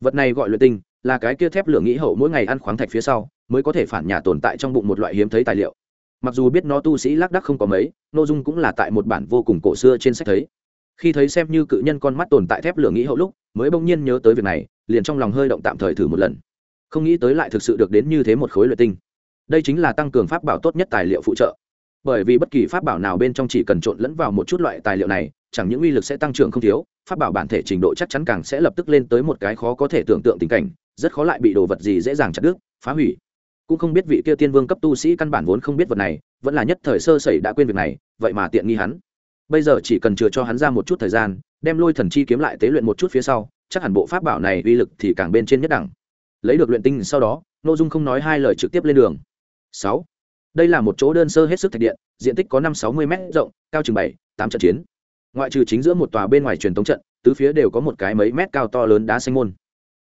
Vật này gọi luyện tinh, là cái kia thép lửa nghĩ hậu mỗi ngày ăn khoáng thạch phía sau, mới có thể phản nhà tồn tại trong bụng một loại hiếm thấy tài liệu. Mặc dù biết nó tu sĩ lác đắc không có mấy nội dung cũng là tại một bản vô cùng cổ xưa trên sách thấy. Khi thấy xem như cự nhân con mắt tồn tại thép lửa nghĩ hậu lúc, mới bỗng nhiên nhớ tới việc này, liền trong lòng hơi động tạm thời thử một lần. Không nghĩ tới lại thực sự được đến như thế một khối luyện tinh. Đây chính là tăng cường pháp bảo tốt nhất tài liệu phụ trợ bởi vì bất kỳ pháp bảo nào bên trong chỉ cần trộn lẫn vào một chút loại tài liệu này, chẳng những uy lực sẽ tăng trưởng không thiếu, pháp bảo bản thể trình độ chắc chắn càng sẽ lập tức lên tới một cái khó có thể tưởng tượng tình cảnh, rất khó lại bị đồ vật gì dễ dàng chặt đứt, phá hủy. Cũng không biết vị kia tiên vương cấp tu sĩ căn bản vốn không biết vật này, vẫn là nhất thời sơ sẩy đã quên việc này, vậy mà tiện nghi hắn. Bây giờ chỉ cần chừa cho hắn ra một chút thời gian, đem lôi thần chi kiếm lại tế luyện một chút phía sau, chắc hẳn bộ pháp bảo này uy lực thì càng bên trên nhất đẳng. Lấy được luyện tinh sau đó nội dung không nói hai lời trực tiếp lên đường. Sáu đây là một chỗ đơn sơ hết sức thạch điện, diện tích có năm sáu mươi m rộng, cao chừng bảy, tám trận chiến. Ngoại trừ chính giữa một tòa bên ngoài truyền thống trận, tứ phía đều có một cái mấy mét cao to lớn đá xanh môn.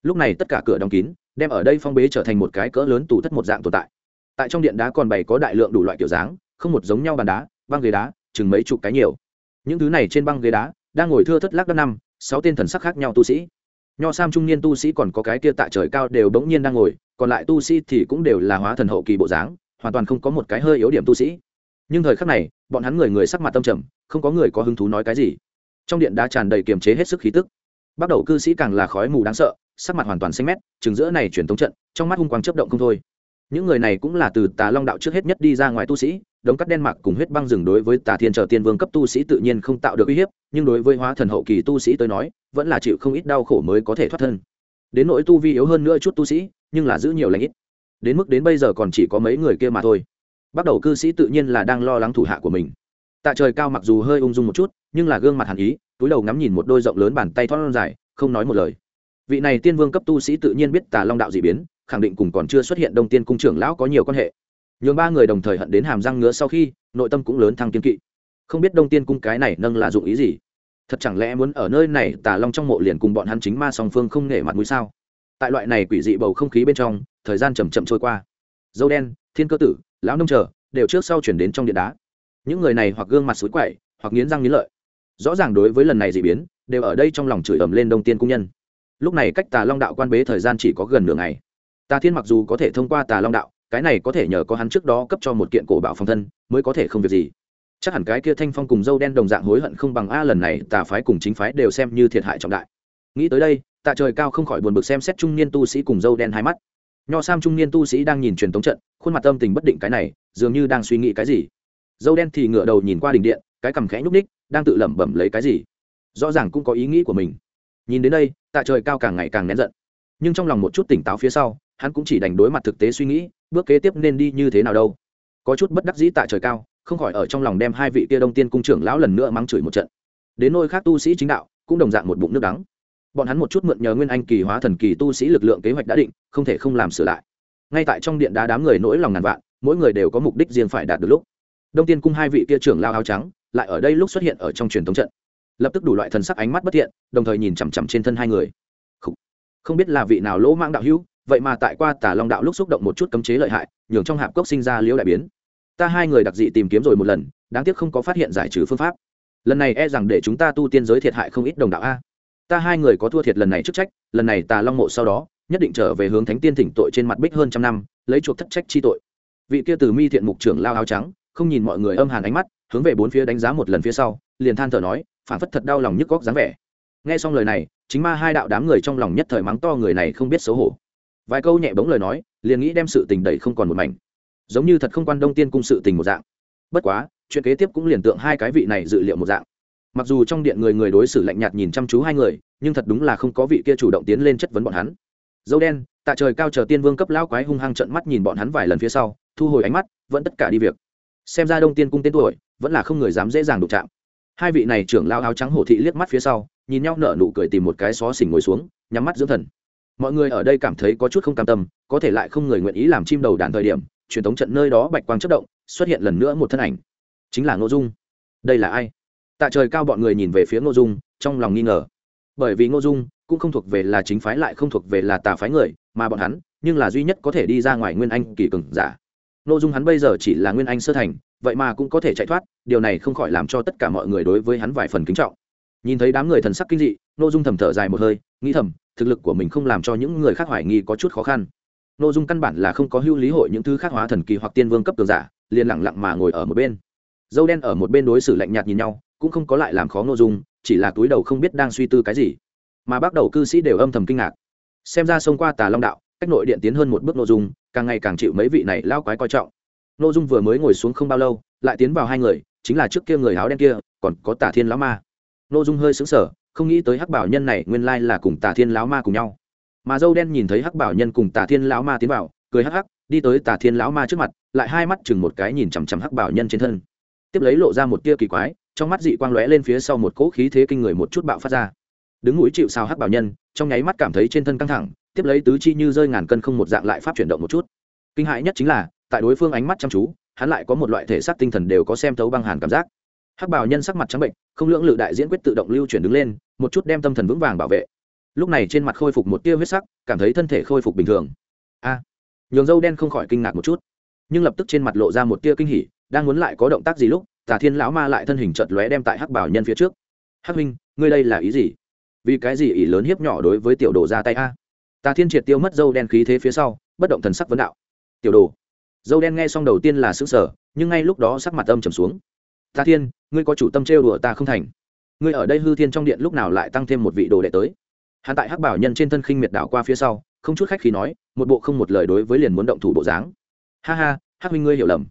Lúc này tất cả cửa đóng kín, đem ở đây phong bế trở thành một cái cỡ lớn tủ thất một dạng tồn tại. Tại trong điện đá còn bày có đại lượng đủ loại kiểu dáng, không một giống nhau bàn đá, băng ghế đá, chừng mấy chục cái nhiều. Những thứ này trên băng ghế đá, đang ngồi thưa thất lác đất năm, sáu tên thần sắc khác nhau tu sĩ. Nho sam trung niên tu sĩ còn có cái kia tại trời cao đều bỗng nhiên đang ngồi, còn lại tu sĩ thì cũng đều là hóa thần hậu kỳ bộ dáng hoàn toàn không có một cái hơi yếu điểm tu sĩ. Nhưng thời khắc này, bọn hắn người người sắc mặt tâm trầm, không có người có hứng thú nói cái gì. Trong điện đã tràn đầy kiềm chế hết sức khí tức. Bắt đầu cư sĩ càng là khói mù đáng sợ, sắc mặt hoàn toàn xanh mét, chừng giữa này chuyển thống trận, trong mắt hung quang chấp động không thôi. Những người này cũng là từ tà long đạo trước hết nhất đi ra ngoài tu sĩ, đống cắt đen mạc cùng huyết băng rừng đối với tà thiên trở tiên vương cấp tu sĩ tự nhiên không tạo được uy hiếp, nhưng đối với hóa thần hậu kỳ tu sĩ tới nói, vẫn là chịu không ít đau khổ mới có thể thoát thân. Đến nỗi tu vi yếu hơn nữa chút tu sĩ, nhưng là giữ nhiều lãnh ít đến mức đến bây giờ còn chỉ có mấy người kia mà thôi. Bắt đầu cư sĩ tự nhiên là đang lo lắng thủ hạ của mình. Tạ trời cao mặc dù hơi ung dung một chút, nhưng là gương mặt hàn ý, túi đầu ngắm nhìn một đôi rộng lớn bàn tay thoát dài, không nói một lời. Vị này tiên vương cấp tu sĩ tự nhiên biết tà long đạo d ị biến, khẳng định cùng còn chưa xuất hiện đông tiên cung trưởng lão có nhiều quan hệ. Nhường ba người đồng thời hận đến hàm răng ngứa sau khi, nội tâm cũng lớn thăng kiên kỵ. Không biết đông tiên cung cái này nâng là dụng ý gì? Thật chẳng lẽ muốn ở nơi này tà long trong mộ liền cùng bọn hắn chính ma song phương không nể mặt mũi sao? Tại loại này quỷ dị bầu không khí bên trong, thời gian chầm chậm trôi qua. Dâu đen, thiên cơ tử, lão nông chờ, đều trước sau chuyển đến trong điện đá. Những người này hoặc gương mặt xối quậy, hoặc nghiến răng nghiến lợi. Rõ ràng đối với lần này dị biến, đều ở đây trong lòng chửi ầm lên đông tiên cung nhân. Lúc này cách tà long đạo quan bế thời gian chỉ có gần nửa ngày. Tà thiên mặc dù có thể thông qua tà long đạo, cái này có thể nhờ có hắn trước đó cấp cho một kiện cổ bảo phòng thân, mới có thể không việc gì. Chắc hẳn cái kia thanh phong cùng dâu đen đồng dạng hối hận không bằng a, lần này tà phái cùng chính phái đều xem như thiệt hại trọng đại. Nghĩ tới đây tạ trời cao không khỏi buồn bực xem xét trung niên tu sĩ cùng dâu đen hai mắt. Nho sam trung niên tu sĩ đang nhìn truyền tống trận, khuôn mặt tâm tình bất định cái này, dường như đang suy nghĩ cái gì. Dâu đen thì ngựa đầu nhìn qua đỉnh điện, cái cằm khẽ nhúc ních đang tự lẩm bẩm lấy cái gì. Rõ ràng cũng có ý nghĩ của mình. Nhìn đến đây, tạ trời cao càng ngày càng nén giận. Nhưng trong lòng một chút tỉnh táo phía sau, hắn cũng chỉ đành đối mặt thực tế suy nghĩ, bước kế tiếp nên đi như thế nào đâu. Có chút bất đắc dĩ tạ trời cao, không khỏi ở trong lòng đem hai vị kia đông tiên cung trưởng lão lần nữa mắng chửi một trận. Đến nôi khác tu sĩ chính đạo, cũng đồng dạng một bụng nước đắng bọn hắn một chút mượn nhờ nguyên anh kỳ hóa thần kỳ tu sĩ lực lượng kế hoạch đã định không thể không làm sửa lại. Ngay tại trong điện đá đám người nỗi lòng ngàn vạn mỗi người đều có mục đích riêng phải đạt được lúc. Đông tiên cung hai vị kia trưởng lao áo trắng lại ở đây lúc xuất hiện ở trong truyền thống trận. Lập tức đủ loại thần sắc ánh mắt bất thiện đồng thời nhìn chằm chằm trên thân hai người. Không, không biết là vị nào lỗ mang đạo hữu vậy mà tại qua tà long đạo lúc xúc động một chút cấm chế lợi hại nhường trong hạp cốc sinh ra liễu đại biến. Ta hai người đặc dị tìm kiếm rồi một lần đáng tiếc không có phát hiện giải trừ phương pháp. Lần này e rằng để chúng ta tu tiên giới thiệt hại không ít đồng đạo a ta hai người có thua thiệt lần này chức trách, lần này tà long mộ sau đó, nhất định trở về hướng thánh tiên thỉnh tội trên mặt bích hơn trăm năm, lấy chuộc thất trách chi tội. Vị kia từ mi thiện mục trưởng lao áo trắng, không nhìn mọi người âm hàn ánh mắt, hướng về bốn phía đánh giá một lần phía sau, liền than thở nói, phản phất thật đau lòng nhức góc dáng vẻ. Nghe xong lời này, chính ma hai đạo đám người trong lòng nhất thời mắng to người này không biết xấu hổ. Vài câu nhẹ bóng lời nói, liền nghĩ đem sự tình đẩy không còn một mảnh. Giống như thật không quan đông tiên cung sự tình một dạng. Bất quá, chuyện kế tiếp cũng liền tượng hai cái vị này dự liệu một dạng mặc dù trong điện người người đối xử lạnh nhạt nhìn chăm chú hai người, nhưng thật đúng là không có vị kia chủ động tiến lên chất vấn bọn hắn. Dâu đen, tạ trời cao chờ tiên vương cấp lão quái hung hăng trận mắt nhìn bọn hắn vài lần phía sau, thu hồi ánh mắt, vẫn tất cả đi việc. Xem ra đông tiên cung tên tuổi, vẫn là không người dám dễ dàng đụng chạm. Hai vị này trưởng lao áo trắng hổ thị liếc mắt phía sau, nhìn nhau nở nụ cười tìm một cái xó xỉnh ngồi xuống, nhắm mắt dưỡng thần. Mọi người ở đây cảm thấy có chút không cam tâm, có thể lại không người nguyện ý làm chim đầu đàn thời điểm, truyền thống trận nơi đó bạch quang chất động, xuất hiện lần nữa một thân ảnh. Chính là ngô dung. Đây là ai? Tạ trời cao bọn người nhìn về phía ngô dung, trong lòng nghi ngờ. Bởi vì ngô dung cũng không thuộc về là chính phái lại không thuộc về là tà phái người, mà bọn hắn, nhưng là duy nhất có thể đi ra ngoài nguyên anh kỳ cường giả. Ngô dung hắn bây giờ chỉ là nguyên anh sơ thành, vậy mà cũng có thể chạy thoát, điều này không khỏi làm cho tất cả mọi người đối với hắn vài phần kính trọng. Nhìn thấy đám người thần sắc kinh dị, ngô dung thầm thở dài một hơi, nghĩ thầm, thực lực của mình không làm cho những người khác hoài nghi có chút khó khăn. Ngô dung căn bản là không có hưu lý hội những thứ khác hóa thần kỳ hoặc tiên vương cấp cường giả, liền lẳng lặng mà ngồi ở một bên. Dâu đen ở một bên đối xử lạnh nhạt nhìn nhau cũng không có lại làm khó ngô dung, chỉ là túi đầu không biết đang suy tư cái gì. Mà bắt đầu cư sĩ đều âm thầm kinh ngạc. Xem ra xông qua tà long đạo, cách nội điện tiến hơn một bước nội dung, càng ngày càng chịu mấy vị này lao quái coi trọng. Nội dung vừa mới ngồi xuống không bao lâu, lại tiến vào hai người, chính là trước kia người áo đen kia, còn có tả thiên lão ma. Nội dung hơi xứng sở không nghĩ tới hắc bảo nhân này nguyên lai là cùng tả thiên lão ma cùng nhau. Mà dâu đen nhìn thấy hắc bảo nhân cùng tả thiên lão ma tiến vào, cười hắc hắc, đi tới tả thiên lão ma trước mặt, lại hai mắt chừng một cái nhìn chằm chằm hắc bảo nhân trên thân. Tiếp lấy lộ ra một tia kỳ quái trong mắt dị quang lóe lên phía sau một cỗ khí thế kinh người một chút bạo phát ra. Đứng núi chịu sao hắc bảo nhân, trong nháy mắt cảm thấy trên thân căng thẳng, tiếp lấy tứ chi như rơi ngàn cân không một dạng lại pháp chuyển động một chút. Kinh hãi nhất chính là, tại đối phương ánh mắt chăm chú, hắn lại có một loại thể xác tinh thần đều có xem thấu băng hàn cảm giác. Hắc bảo nhân sắc mặt trắng bệnh, không lưỡng lự đại diễn quyết tự động lưu chuyển đứng lên, một chút đem tâm thần vững vàng bảo vệ. Lúc này trên mặt khôi phục một tia huyết sắc, cảm thấy thân thể khôi phục bình thường. A! Nhường dâu đen không khỏi kinh ngạc một chút, nhưng lập tức trên mặt lộ ra một tia kinh hỉ, đang muốn lại có động tác gì lúc tà thiên lão ma lại thân hình chợt lóe đem tại hắc bảo nhân phía trước. Hắc minh ngươi đây là ý gì? Vì cái gì ỷ lớn hiếp nhỏ đối với tiểu đồ ra tay a? Tà thiên triệt tiêu mất dâu đen khí thế phía sau, bất động thần sắc vấn đạo. Tiểu đồ, dâu đen nghe xong đầu tiên là xứng sở nhưng ngay lúc đó sắc mặt âm trầm xuống. Tà thiên, ngươi có chủ tâm trêu đùa ta không thành? Ngươi ở đây hư thiên trong điện lúc nào lại tăng thêm một vị đồ đệ tới? Hắn tại hắc bảo nhân trên thân khinh miệt đảo qua phía sau, không chút khách khi nói, một bộ không một lời đối với liền muốn động thủ bộ dáng. Ha ha, hắc minh ngươi hiểu lầm.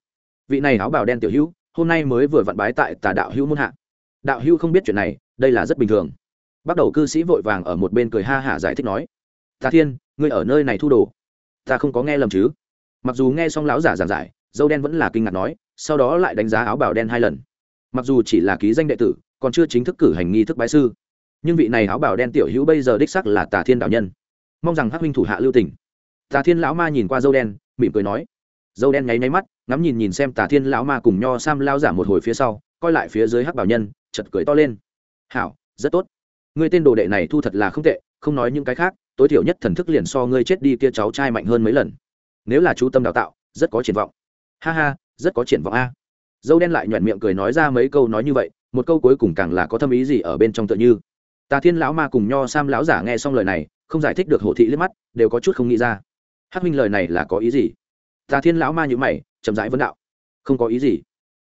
Vị này áo bảo đen tiểu hữu hôm nay mới vừa vặn bái tại tà đạo hữu môn hạ. Đạo hữu không biết chuyện này, đây là rất bình thường. Bắt đầu cư sĩ vội vàng ở một bên cười ha hả giải thích nói, tà thiên, ngươi ở nơi này thu đồ. Ta không có nghe lầm chứ? Mặc dù nghe xong lão giả giảng giải, dâu đen vẫn là kinh ngạc nói, sau đó lại đánh giá áo bảo đen hai lần. Mặc dù chỉ là ký danh đệ tử, còn chưa chính thức cử hành nghi thức bái sư. Nhưng vị này áo bảo đen tiểu hữu bây giờ đích sắc là tà thiên đạo nhân. Mong rằng hắc huynh thủ hạ lưu tỉnh tà thiên lão ma nhìn qua dâu đen, mỉm cười nói. Dâu đen nháy nháy mắt ngắm nhìn nhìn xem tà thiên lão ma cùng nho sam lao giả một hồi phía sau, coi lại phía dưới hắc bảo nhân, chật cười to lên. Hảo, rất tốt. Ngươi tên đồ đệ này thu thật là không tệ, không nói những cái khác, tối thiểu nhất thần thức liền so ngươi chết đi kia cháu trai mạnh hơn mấy lần. Nếu là chú tâm đào tạo, rất có triển vọng. Ha ha, rất có triển vọng a. Dâu đen lại nhoẹn miệng cười nói ra mấy câu nói như vậy, một câu cuối cùng càng là có thâm ý gì ở bên trong tựa như. Tà thiên lão ma cùng nho sam lão giả nghe xong lời này, không giải thích được hồ thị liếc mắt, đều có chút không nghĩ ra. Hắc huynh lời này là có ý gì? Tà thiên lão ma nhữ mày chậm rãi vấn đạo. Không có ý gì.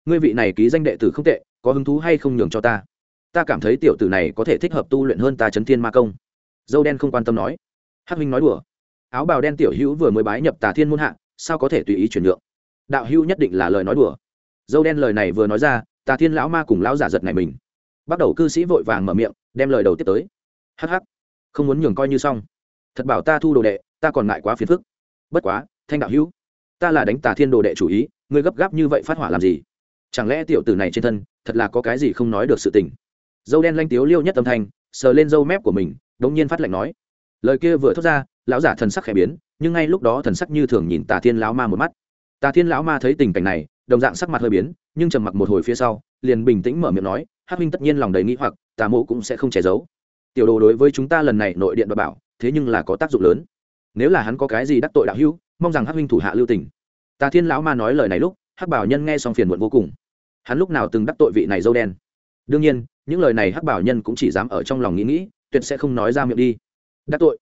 Ngươi vị này ký danh đệ tử không tệ có hứng thú hay không nhường cho ta? Ta cảm thấy tiểu tử này có thể thích hợp tu luyện hơn ta chấn thiên ma công. Dâu đen không quan tâm nói. Hắc huynh nói đùa. Áo bào đen tiểu hữu vừa mới bái nhập tà thiên muôn hạ sao có thể tùy ý chuyển nhượng? Đạo hữu nhất định là lời nói đùa. Dâu đen lời này vừa nói ra tà thiên lão ma cùng lão giả giật này mình. Bắt đầu cư sĩ vội vàng mở miệng đem lời đầu tiếp tới. Hắc hắc, không muốn nhường coi như xong. Thật bảo ta thu đồ đệ ta còn ngại quá phiền phức. Bất quá thanh đạo hữu ta là đánh tà thiên đồ đệ chủ ý, ngươi gấp gáp như vậy phát hỏa làm gì? Chẳng lẽ tiểu tử này trên thân, thật là có cái gì không nói được sự tình? Dâu đen lanh tiếu liêu nhất âm thanh, sờ lên dâu mép của mình, đống nhiên phát lệnh nói. Lời kia vừa thốt ra, lão giả thần sắc khẽ biến, nhưng ngay lúc đó thần sắc như thường nhìn tà thiên lão ma một mắt. Tà thiên lão ma thấy tình cảnh này, đồng dạng sắc mặt hơi biến, nhưng trầm mặc một hồi phía sau, liền bình tĩnh mở miệng nói, hắc minh tất nhiên lòng đầy nghĩ hoặc, tà mộ cũng sẽ không che giấu. Tiểu đồ đối với chúng ta lần này nội điện và bảo, thế nhưng là có tác dụng lớn. Nếu là hắn có cái gì đắc tội đạo hữu mong rằng hắc minh thủ hạ lưu tình. Tà thiên lão ma nói lời này lúc, hắc bảo nhân nghe xong phiền muộn vô cùng. Hắn lúc nào từng đắc tội vị này dâu đen? Đương nhiên, những lời này hắc bảo nhân cũng chỉ dám ở trong lòng nghĩ nghĩ, tuyệt sẽ không nói ra miệng đi. Đắc tội?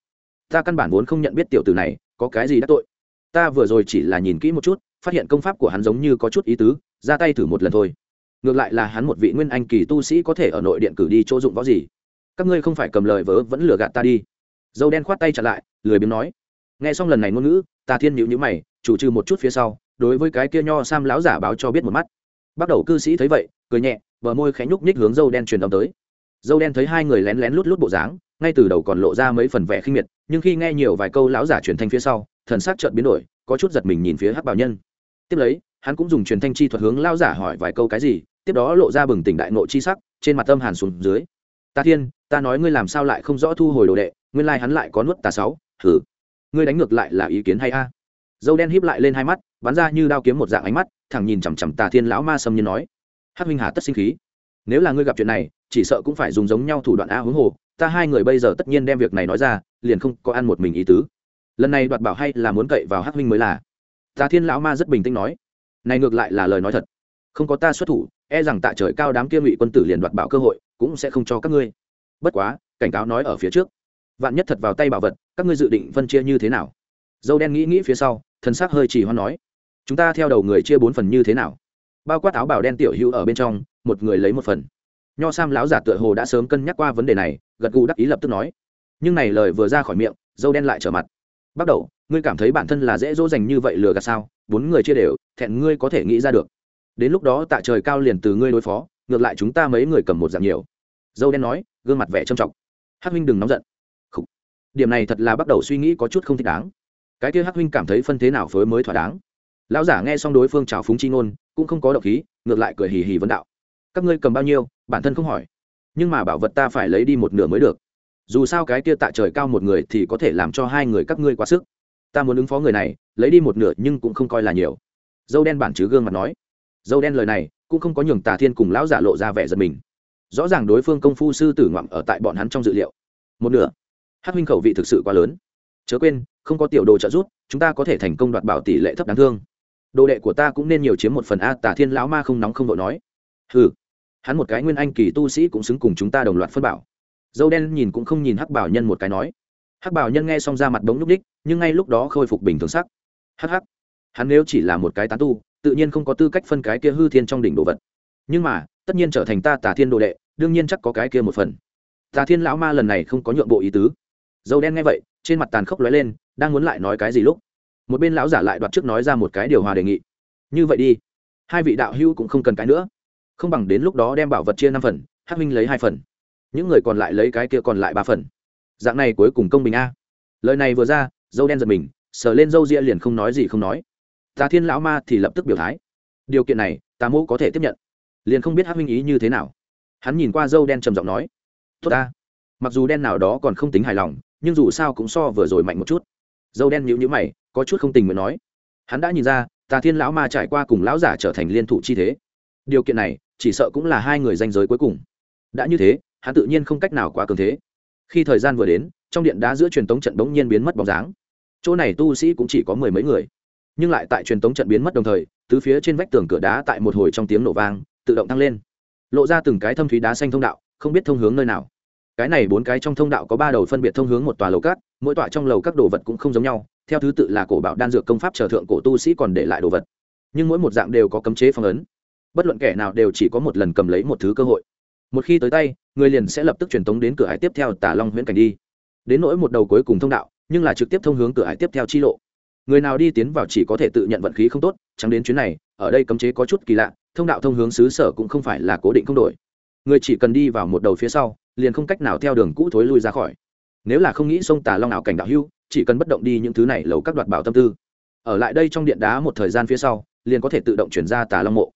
Ta căn bản vốn không nhận biết tiểu tử này, có cái gì đắc tội? Ta vừa rồi chỉ là nhìn kỹ một chút, phát hiện công pháp của hắn giống như có chút ý tứ, ra tay thử một lần thôi. Ngược lại là hắn một vị nguyên anh kỳ tu sĩ có thể ở nội điện cử đi chỗ dụng võ gì? Các ngươi không phải cầm lời vớ vẫn lừa gạt ta đi. Dâu đen khoát tay chặt lại, lười biếng nói nghe xong lần này ngôn ngữ ta thiên nhịu nhữ mày, chủ trừ một chút phía sau, đối với cái kia nho sam láo giả báo cho biết một mắt. Bắt đầu cư sĩ thấy vậy, cười nhẹ, bờ môi khẽ nhúc nhích hướng dâu đen truyền âm tới. Dâu đen thấy hai người lén lén lút lút bộ dáng, ngay từ đầu còn lộ ra mấy phần vẻ khinh miệt, nhưng khi nghe nhiều vài câu lão giả truyền thanh phía sau, thần sắc chợt biến đổi, có chút giật mình nhìn phía hắc bảo nhân. Tiếp lấy, hắn cũng dùng truyền thanh chi thuật hướng lão giả hỏi vài câu cái gì, tiếp đó lộ ra bừng tỉnh đại nộ chi sắc, trên mặt tâm hàn xuống dưới. Ta thiên, ta nói ngươi làm sao lại không rõ thu hồi đồ đệ, nguyên lai hắn lại có nuốt tà sáu thử ngươi đánh ngược lại là ý kiến hay a? Dâu đen híp lại lên hai mắt, bắn ra như đao kiếm một dạng ánh mắt, thẳng nhìn chằm chằm tà thiên lão ma sâm như nói, hắc huynh hà tất sinh khí. Nếu là ngươi gặp chuyện này, chỉ sợ cũng phải dùng giống nhau thủ đoạn a huống hồ, ta hai người bây giờ tất nhiên đem việc này nói ra, liền không có ăn một mình ý tứ. Lần này đoạt bảo hay là muốn cậy vào hắc huynh mới là. Tà thiên lão ma rất bình tĩnh nói, này ngược lại là lời nói thật. Không có ta xuất thủ e rằng tạ trời cao đám kia ngụy quân tử liền đoạt bảo cơ hội, cũng sẽ không cho các ngươi. Bất quá, cảnh cáo nói ở phía trước vạn nhất thật vào tay bảo vật, các ngươi dự định phân chia như thế nào? Dâu đen nghĩ nghĩ phía sau, thần sắc hơi chỉ hoan nói, chúng ta theo đầu người chia bốn phần như thế nào? Bao quát áo bảo đen tiểu hữu ở bên trong, một người lấy một phần. Nho sam lão giả tựa hồ đã sớm cân nhắc qua vấn đề này, gật gù đắc ý lập tức nói. Nhưng này lời vừa ra khỏi miệng, dâu đen lại trở mặt. Bắt đầu, ngươi cảm thấy bản thân là dễ dỗ dành như vậy lừa gạt sao? Bốn người chia đều, thẹn ngươi có thể nghĩ ra được. Đến lúc đó tạ trời cao liền từ ngươi đối phó, ngược lại chúng ta mấy người cầm một dạng nhiều. Dâu đen nói, gương mặt vẻ trầm trọng. Hắc huynh đừng nóng giận điểm này thật là bắt đầu suy nghĩ có chút không thích đáng. Cái kia hắc huynh cảm thấy phân thế nào phối mới thỏa đáng. Lão giả nghe xong đối phương trào phúng chi ngôn, cũng không có động khí, ngược lại cười hì hì vấn đạo. Các ngươi cầm bao nhiêu, bản thân không hỏi. Nhưng mà bảo vật ta phải lấy đi một nửa mới được. Dù sao cái kia tạ trời cao một người thì có thể làm cho hai người các ngươi quá sức. Ta muốn ứng phó người này, lấy đi một nửa nhưng cũng không coi là nhiều. Dâu đen bản chứ gương mặt nói. Dâu đen lời này, cũng không có nhường tà thiên cùng lão giả lộ ra vẻ giật mình. Rõ ràng đối phương công phu sư tử ngoạm ở tại bọn hắn trong dự liệu. Một nửa hắc huynh khẩu vị thực sự quá lớn. Chớ quên không có tiểu đồ trợ giúp chúng ta có thể thành công đoạt bảo tỷ lệ thấp đáng thương. Đồ đệ của ta cũng nên nhiều chiếm một phần a tả thiên lão ma không nóng không vội nói. Hừ, hắn một cái nguyên anh kỳ tu sĩ cũng xứng cùng chúng ta đồng loạt phân bảo. Dâu đen nhìn cũng không nhìn hắc bảo nhân một cái nói. Hắc bảo nhân nghe xong ra mặt đống nhúc đích nhưng ngay lúc đó khôi phục bình thường sắc. Hắc hắc. Hắn nếu chỉ là một cái tán tu tự nhiên không có tư cách phân cái kia hư thiên trong đỉnh đồ vật. Nhưng mà tất nhiên trở thành ta tả thiên đồ đệ đương nhiên chắc có cái kia một phần. Tà thiên lão ma lần này không có nhượng bộ ý tứ dâu đen nghe vậy, trên mặt tàn khốc lóe lên, đang muốn lại nói cái gì lúc, một bên lão giả lại đoạt trước nói ra một cái điều hòa đề nghị. Như vậy đi, hai vị đạo hữu cũng không cần cái nữa. Không bằng đến lúc đó đem bảo vật chia năm phần, hắc minh lấy hai phần. Những người còn lại lấy cái kia còn lại ba phần. Dạng này cuối cùng công bình a. Lời này vừa ra, dâu đen giật mình, sờ lên dâu ria liền không nói gì không nói. Tà thiên lão ma thì lập tức biểu thái. Điều kiện này, tà mô có thể tiếp nhận. Liền không biết hắc minh ý như thế nào. Hắn nhìn qua dâu đen trầm giọng nói. Tốt ta. Mặc dù đen nào đó còn không tính hài lòng nhưng dù sao cũng so vừa rồi mạnh một chút. Dâu đen nhữ nhữ mày, có chút không tình nguyện nói. Hắn đã nhìn ra, tà thiên lão ma trải qua cùng lão giả trở thành liên thủ chi thế. Điều kiện này, chỉ sợ cũng là hai người danh giới cuối cùng. Đã như thế, hắn tự nhiên không cách nào quá cường thế. Khi thời gian vừa đến, trong điện đá giữa truyền tống trận bỗng nhiên biến mất bóng dáng. Chỗ này tu sĩ cũng chỉ có mười mấy người. Nhưng lại tại truyền tống trận biến mất đồng thời, tứ phía trên vách tường cửa đá tại một hồi trong tiếng nổ vang, tự động tăng lên. Lộ ra từng cái thâm thúy đá xanh thông đạo, không biết thông hướng nơi nào cái này bốn cái trong thông đạo có ba đầu phân biệt thông hướng một tòa lầu cát, mỗi tòa trong lầu các đồ vật cũng không giống nhau, theo thứ tự là cổ bảo đan dược công pháp trở thượng cổ tu sĩ còn để lại đồ vật. Nhưng mỗi một dạng đều có cấm chế phong ấn. Bất luận kẻ nào đều chỉ có một lần cầm lấy một thứ cơ hội. Một khi tới tay, người liền sẽ lập tức truyền tống đến cửa hải tiếp theo tả long huyễn cảnh đi. Đến nỗi một đầu cuối cùng thông đạo, nhưng là trực tiếp thông hướng cửa hải tiếp theo chi lộ. Người nào đi tiến vào chỉ có thể tự nhận vận khí không tốt, chẳng đến chuyến này, ở đây cấm chế có chút kỳ lạ, thông đạo thông hướng xứ sở cũng không phải là cố định không đổi người chỉ cần đi vào một đầu phía sau, liền không cách nào theo đường cũ thối lui ra khỏi. Nếu là không nghĩ sông tà long ảo cảnh đạo hưu chỉ cần bất động đi những thứ này lầu các đoạt bảo tâm tư. Ở lại đây trong điện đá một thời gian phía sau, liền có thể tự động chuyển ra tà long mộ.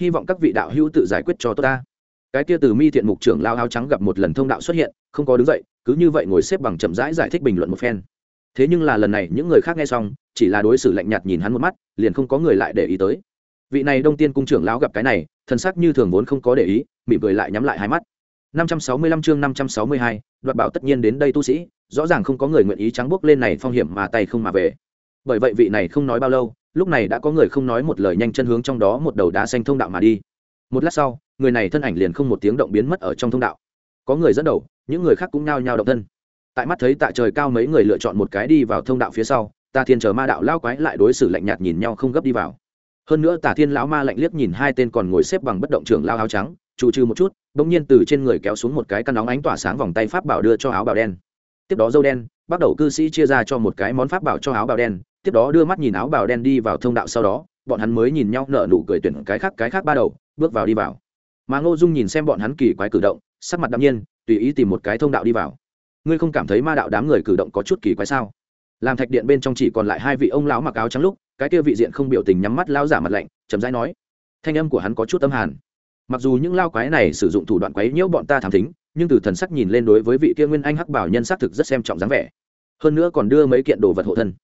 Hy vọng các vị đạo hưu tự giải quyết cho tốt ta. Cái kia từ mi thiện mục trưởng lao áo trắng gặp một lần thông đạo xuất hiện, không có đứng dậy, cứ như vậy ngồi xếp bằng chậm rãi giải thích bình luận một phen. Thế nhưng là lần này những người khác nghe xong, chỉ là đối xử lạnh nhạt nhìn hắn một mắt, liền không có người lại để ý tới vị này đông tiên cung trưởng lão gặp cái này thần sắc như thường vốn không có để ý mỉm cười lại nhắm lại hai mắt. 565 chương 562, đoạt bảo tất nhiên đến đây tu sĩ rõ ràng không có người nguyện ý trắng bước lên này phong hiểm mà tay không mà về. Bởi vậy vị này không nói bao lâu lúc này đã có người không nói một lời nhanh chân hướng trong đó một đầu đá xanh thông đạo mà đi. Một lát sau người này thân ảnh liền không một tiếng động biến mất ở trong thông đạo. Có người dẫn đầu những người khác cũng nhao nhao động thân. Tại mắt thấy tạ trời cao mấy người lựa chọn một cái đi vào thông đạo phía sau ta thiên chờ ma đạo lao quái lại đối xử lạnh nhạt nhìn nhau không gấp đi vào hơn nữa tả thiên lão ma lạnh liếc nhìn hai tên còn ngồi xếp bằng bất động trưởng lao áo trắng trụ trừ một chút, bỗng nhiên từ trên người kéo xuống một cái căn nóng ánh tỏa sáng vòng tay pháp bảo đưa cho áo bào đen. Tiếp đó dâu đen, bắt đầu cư sĩ chia ra cho một cái món pháp bảo cho áo bào đen, tiếp đó đưa mắt nhìn áo bào đen đi vào thông đạo sau đó, bọn hắn mới nhìn nhau nở nụ cười tuyển cái khác cái khác ba đầu, bước vào đi vào. Mà ngô dung nhìn xem bọn hắn kỳ quái cử động, sắc mặt đ nhiên, tùy ý tìm một cái thông đạo đi vào. Ngươi không cảm thấy ma đạo đám người cử động có chút kỳ quái sao? Làm thạch điện bên trong chỉ còn lại hai vị ông lão mặc áo trắng lúc cái kia vị diện không biểu tình nhắm mắt lao giả mặt lạnh, chậm rãi nói. Thanh âm của hắn có chút âm hàn. Mặc dù những lao quái này sử dụng thủ đoạn quấy nhiễu bọn ta thảm thính, nhưng từ thần sắc nhìn lên đối với vị kia nguyên anh hắc bảo nhân xác thực rất xem trọng dáng vẻ. Hơn nữa còn đưa mấy kiện đồ vật hộ thân.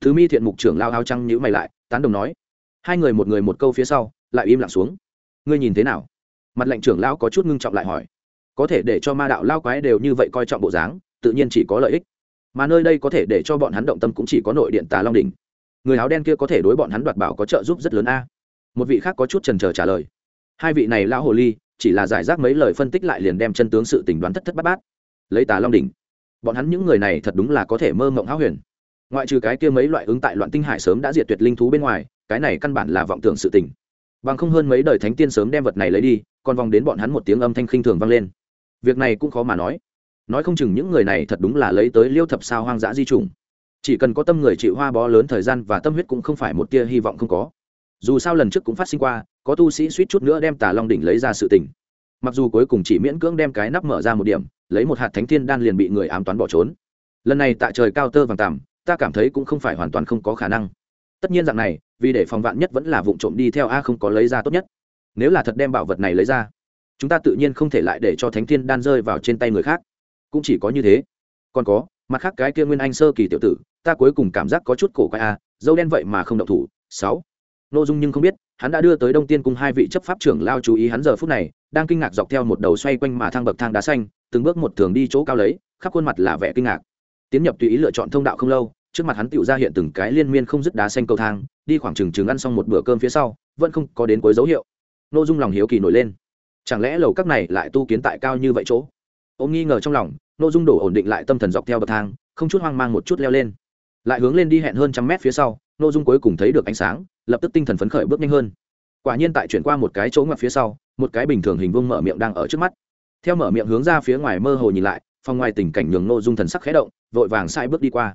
Thứ mi thiện mục trưởng lao áo trăng nhữ mày lại, tán đồng nói. Hai người một người một câu phía sau, lại im lặng xuống. Ngươi nhìn thế nào? Mặt lệnh trưởng lão có chút ngưng trọng lại hỏi. Có thể để cho ma đạo lao quái đều như vậy coi trọng bộ dáng, tự nhiên chỉ có lợi ích. Mà nơi đây có thể để cho bọn hắn động tâm cũng chỉ có nội điện tà long đình người áo đen kia có thể đối bọn hắn đoạt bảo có trợ giúp rất lớn a. Một vị khác có chút trần trờ trả lời. Hai vị này lão hồ ly, chỉ là giải rác mấy lời phân tích lại liền đem chân tướng sự tình đoán thất thất bát bát. Lấy tà long đỉnh. Bọn hắn những người này thật đúng là có thể mơ mộng háo huyền. Ngoại trừ cái kia mấy loại ứng tại loạn tinh hải sớm đã diệt tuyệt linh thú bên ngoài, cái này căn bản là vọng tưởng sự tình. Bằng không hơn mấy đời thánh tiên sớm đem vật này lấy đi, còn vòng đến bọn hắn một tiếng âm thanh khinh thường vang lên. Việc này cũng khó mà nói. Nói không chừng những người này thật đúng là lấy tới liêu thập sao hoang dã di trùng chỉ cần có tâm người chịu hoa bó lớn thời gian và tâm huyết cũng không phải một tia hy vọng không có. Dù sao lần trước cũng phát sinh qua, có tu sĩ suýt chút nữa đem tà long đỉnh lấy ra sự tình. Mặc dù cuối cùng chỉ miễn cưỡng đem cái nắp mở ra một điểm, lấy một hạt thánh thiên đan liền bị người ám toán bỏ trốn. Lần này tại trời cao tơ vàng tằm, ta cảm thấy cũng không phải hoàn toàn không có khả năng. Tất nhiên dạng này, vì để phòng vạn nhất vẫn là vụ trộm đi theo a không có lấy ra tốt nhất. Nếu là thật đem bảo vật này lấy ra, chúng ta tự nhiên không thể lại để cho thánh thiên đan rơi vào trên tay người khác. Cũng chỉ có như thế. Còn có, mặt khác cái kia nguyên anh sơ kỳ tiểu tử ta cuối cùng cảm giác có chút cổ quái a dâu đen vậy mà không động thủ. Sáu. Nô dung nhưng không biết, hắn đã đưa tới đông tiên cùng hai vị chấp pháp trưởng lao chú ý hắn giờ phút này, đang kinh ngạc dọc theo một đầu xoay quanh mà thang bậc thang đá xanh, từng bước một thường đi chỗ cao lấy, khắp khuôn mặt là vẻ kinh ngạc. Tiến nhập tùy ý lựa chọn thông đạo không lâu, trước mặt hắn tựu ra hiện từng cái liên miên không dứt đá xanh cầu thang, đi khoảng chừng chừng ăn xong một bữa cơm phía sau, vẫn không có đến cuối dấu hiệu. Nô dung lòng hiếu kỳ nổi lên. Chẳng lẽ lầu các này lại tu kiến tại cao như vậy chỗ? Ông nghi ngờ trong lòng, nô dung đổ ổn định lại tâm thần dọc theo bậc thang, không chút hoang mang một chút leo lên lại hướng lên đi hẹn hơn trăm mét phía sau nội dung cuối cùng thấy được ánh sáng, lập tức tinh thần phấn khởi bước nhanh hơn. Quả nhiên tại chuyển qua một cái chỗ ngoặt phía sau, một cái bình thường hình vuông mở miệng đang ở trước mắt. Theo mở miệng hướng ra phía ngoài mơ hồ nhìn lại, phòng ngoài tình cảnh nhường nội dung thần sắc khẽ động, vội vàng sai bước đi qua.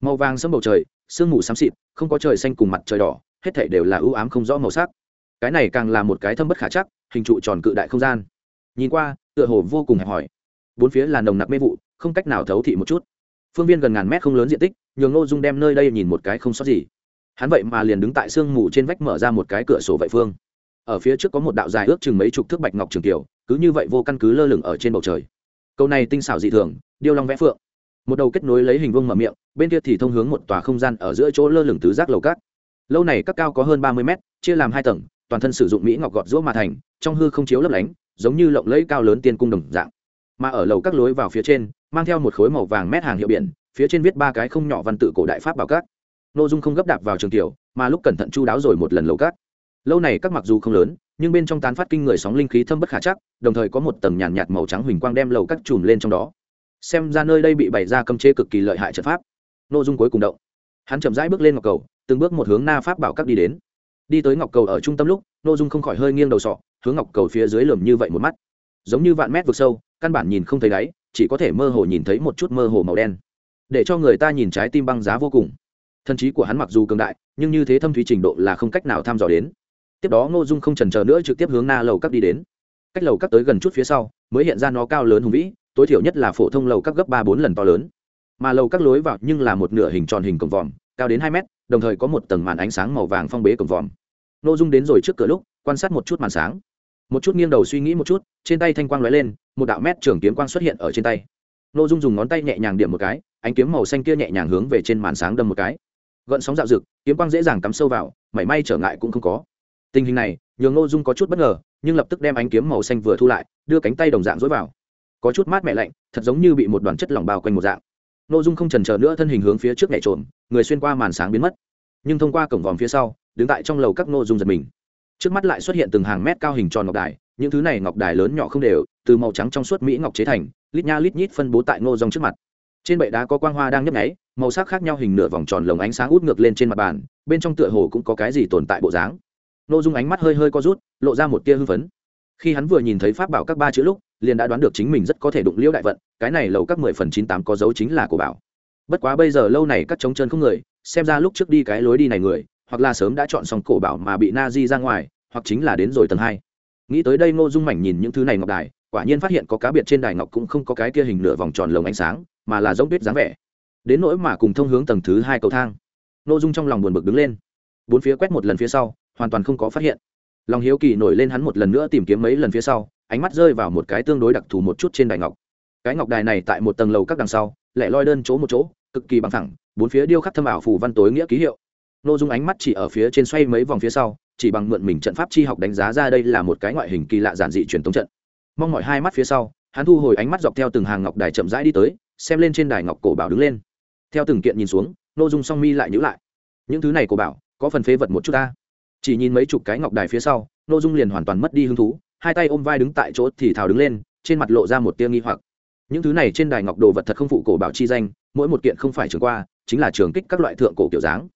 Màu vàng sẫm bầu trời, sương mù xám xịt, không có trời xanh cùng mặt trời đỏ, hết thảy đều là ưu ám không rõ màu sắc. Cái này càng là một cái thâm bất khả chắc, hình trụ tròn cự đại không gian. Nhìn qua, tựa hồ vô cùng hẹp hòi. Bốn phía là nồng nặc mê vụ, không cách nào thấu thị một chút phương viên gần ngàn mét không lớn diện tích, nhường ngô dung đem nơi đây nhìn một cái không sót gì. Hắn vậy mà liền đứng tại sương mù trên vách mở ra một cái cửa sổ vậy phương. Ở phía trước có một đạo dài ước chừng mấy chục thước bạch ngọc trường kiều cứ như vậy vô căn cứ lơ lửng ở trên bầu trời. Câu này tinh xảo dị thường, điêu long vẽ phượng. Một đầu kết nối lấy hình vương mở miệng, bên kia thì thông hướng một tòa không gian ở giữa chỗ lơ lửng tứ giác lầu cát. Lâu này các cao có hơn ba mươi mét, chia làm hai tầng, toàn thân sử dụng mỹ ngọc gọt rũa mà thành, trong hư không chiếu lấp lánh, giống như lộng lẫy cao lớn tiên cung đồng dạng. Mà ở lầu các lối vào phía trên mang theo một khối màu vàng mét hàng hiệu biển, phía trên viết ba cái không nhỏ văn tự cổ đại pháp bảo cát nội dung không gấp đạp vào trường tiểu, mà lúc cẩn thận chu đáo rồi một lần lầu cát lâu này các mặc dù không lớn, nhưng bên trong tán phát kinh người sóng linh khí thâm bất khả chắc, đồng thời có một tầng nhàn nhạt màu trắng huỳnh quang đem lầu các chùm lên trong đó. Xem ra nơi đây bị bày ra cấm chế cực kỳ lợi hại trận pháp. Nội dung cuối cùng động. Hắn chậm rãi bước lên ngọc cầu, từng bước một hướng na pháp bảo các đi đến. Đi tới ngọc cầu ở trung tâm lúc nội dung không khỏi hơi nghiêng đầu sọ, hướng ngọc cầu phía dưới lườm như vậy một mắt. Giống như vạn mét vực sâu, căn bản nhìn không thấy đáy chỉ có thể mơ hồ nhìn thấy một chút mơ hồ màu đen, để cho người ta nhìn trái tim băng giá vô cùng. Thân trí của hắn mặc dù cường đại, nhưng như thế thâm thúy trình độ là không cách nào thăm dò đến. Tiếp đó ngô dung không trần chờ nữa trực tiếp hướng na lầu các đi đến. Cách lầu các tới gần chút phía sau, mới hiện ra nó cao lớn hùng vĩ, tối thiểu nhất là phổ thông lầu các gấp ba bốn lần to lớn. Mà lầu các lối vào nhưng là một nửa hình tròn hình cổng vòm, cao đến hai mét, đồng thời có một tầng màn ánh sáng màu vàng phong bế cổng vòm. N ô dung đến rồi trước cửa lúc, quan sát một chút màn sáng. Một chút nghiêng đầu suy nghĩ một chút, trên tay thanh quang lóe lên một đạo mét trường kiếm quang xuất hiện ở trên tay. Nội dung dùng ngón tay nhẹ nhàng điểm một cái, ánh kiếm màu xanh kia nhẹ nhàng hướng về trên màn sáng đâm một cái. Gợn sóng dạo rực kiếm quang dễ dàng cắm sâu vào, mảy may trở ngại cũng không có. Tình hình này, nhường nội dung có chút bất ngờ, nhưng lập tức đem ánh kiếm màu xanh vừa thu lại, đưa cánh tay đồng dạng dối vào. Có chút mát mẻ lạnh, thật giống như bị một đoàn chất lỏng bao quanh một dạng. Nội dung không trần chờ nữa thân hình hướng phía trước nhảy trộm người xuyên qua màn sáng biến mất. Nhưng thông qua cổng vòm phía sau, đứng tại trong lầu các nội dung giật mình. Trước mắt lại xuất hiện từng hàng mét cao hình tròn ngọc đài những thứ này ngọc đài lớn nhỏ không đều, từ màu trắng trong suốt mỹ ngọc chế thành, lít nha lít nhít phân bố tại ngô dòng trước mặt. Trên bệ đá có quang hoa đang nhấp nháy, màu sắc khác nhau hình nửa vòng tròn lồng ánh sáng út ngược lên trên mặt bàn, bên trong tựa hồ cũng có cái gì tồn tại bộ dáng. Ngô dung ánh mắt hơi hơi co rút, lộ ra một tia hưng phấn. Khi hắn vừa nhìn thấy pháp bảo các ba chữ lúc, liền đã đoán được chính mình rất có thể đụng liễu đại vận, cái này lầu các mười phần chín tám có dấu chính là của bảo. Bất quá bây giờ lâu này các trống chân không người, xem ra lúc trước đi cái lối đi này người, hoặc là sớm đã chọn xong cổ bảo mà bị na di ra ngoài, hoặc chính là đến rồi tầng hai nghĩ tới đây ngô dung mảnh nhìn những thứ này ngọc đài, quả nhiên phát hiện có cá biệt trên đài ngọc cũng không có cái kia hình nửa vòng tròn lồng ánh sáng, mà là giống tuyết dáng vẻ. Đến nỗi mà cùng thông hướng tầng thứ hai cầu thang, ngô dung trong lòng buồn bực đứng lên. Bốn phía quét một lần phía sau, hoàn toàn không có phát hiện. Lòng hiếu kỳ nổi lên hắn một lần nữa tìm kiếm mấy lần phía sau, ánh mắt rơi vào một cái tương đối đặc thù một chút trên đài ngọc. Cái ngọc đài này tại một tầng lầu các đằng sau lại loi đơn chỗ một chỗ, cực kỳ bằng thẳng, bốn phía điêu khắc thâm ảo phù văn tối nghĩa ký hiệu nội dung ánh mắt chỉ ở phía trên xoay mấy vòng phía sau, chỉ bằng mượn mình trận pháp chi học đánh giá ra đây là một cái ngoại hình kỳ lạ giản dị truyền thống trận. Mong mọi hai mắt phía sau, hắn thu hồi ánh mắt dọc theo từng hàng ngọc đài chậm rãi đi tới, xem lên trên đài ngọc cổ bảo đứng lên. Theo từng kiện nhìn xuống nội dung song mi lại nhữ lại. Những thứ này cổ bảo, có phần phế vật một chút ta. Chỉ nhìn mấy chục cái ngọc đài phía sau nội dung liền hoàn toàn mất đi hứng thú, hai tay ôm vai đứng tại chỗ thì thào đứng lên, trên mặt lộ ra một tia nghi hoặc. Những thứ này trên đài ngọc đồ vật thật không phụ cổ bảo chi danh, mỗi một kiện không phải trường qua, chính là trường kích các loại thượng cổ kiểu dáng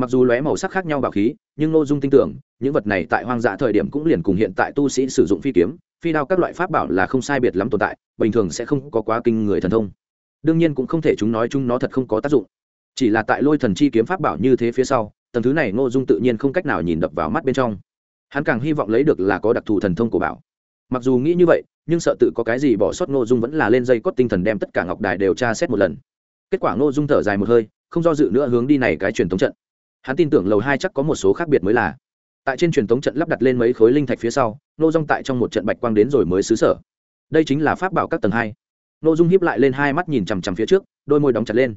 mặc dù lóe màu sắc khác nhau bảo khí, nhưng nội dung tin tưởng, những vật này tại hoang dã thời điểm cũng liền cùng hiện tại tu sĩ sử dụng phi kiếm, phi đao các loại pháp bảo là không sai biệt lắm tồn tại, bình thường sẽ không có quá kinh người thần thông. Đương nhiên cũng không thể chúng nói chúng nó thật không có tác dụng. Chỉ là tại lôi thần chi kiếm pháp bảo như thế phía sau, tầng thứ này ngô dung tự nhiên không cách nào nhìn đập vào mắt bên trong. Hắn càng hy vọng lấy được là có đặc thù thần thông của bảo. Mặc dù nghĩ như vậy, nhưng sợ tự có cái gì bỏ sót ngô dung vẫn là lên dây cót tinh thần đem tất cả ngọc đài đều tra xét một lần. Kết quả ngô dung thở dài một hơi, không do dự nữa hướng đi này cái truyền thống trận hắn tin tưởng lầu hai chắc có một số khác biệt mới là. Tại trên truyền thống trận lắp đặt lên mấy khối linh thạch phía sau nô dung tại trong một trận bạch quang đến rồi mới xứ sở. Đây chính là pháp bảo các tầng hai. Nô dung hiếp lại lên hai mắt nhìn chằm chằm phía trước, đôi môi đóng chặt lên.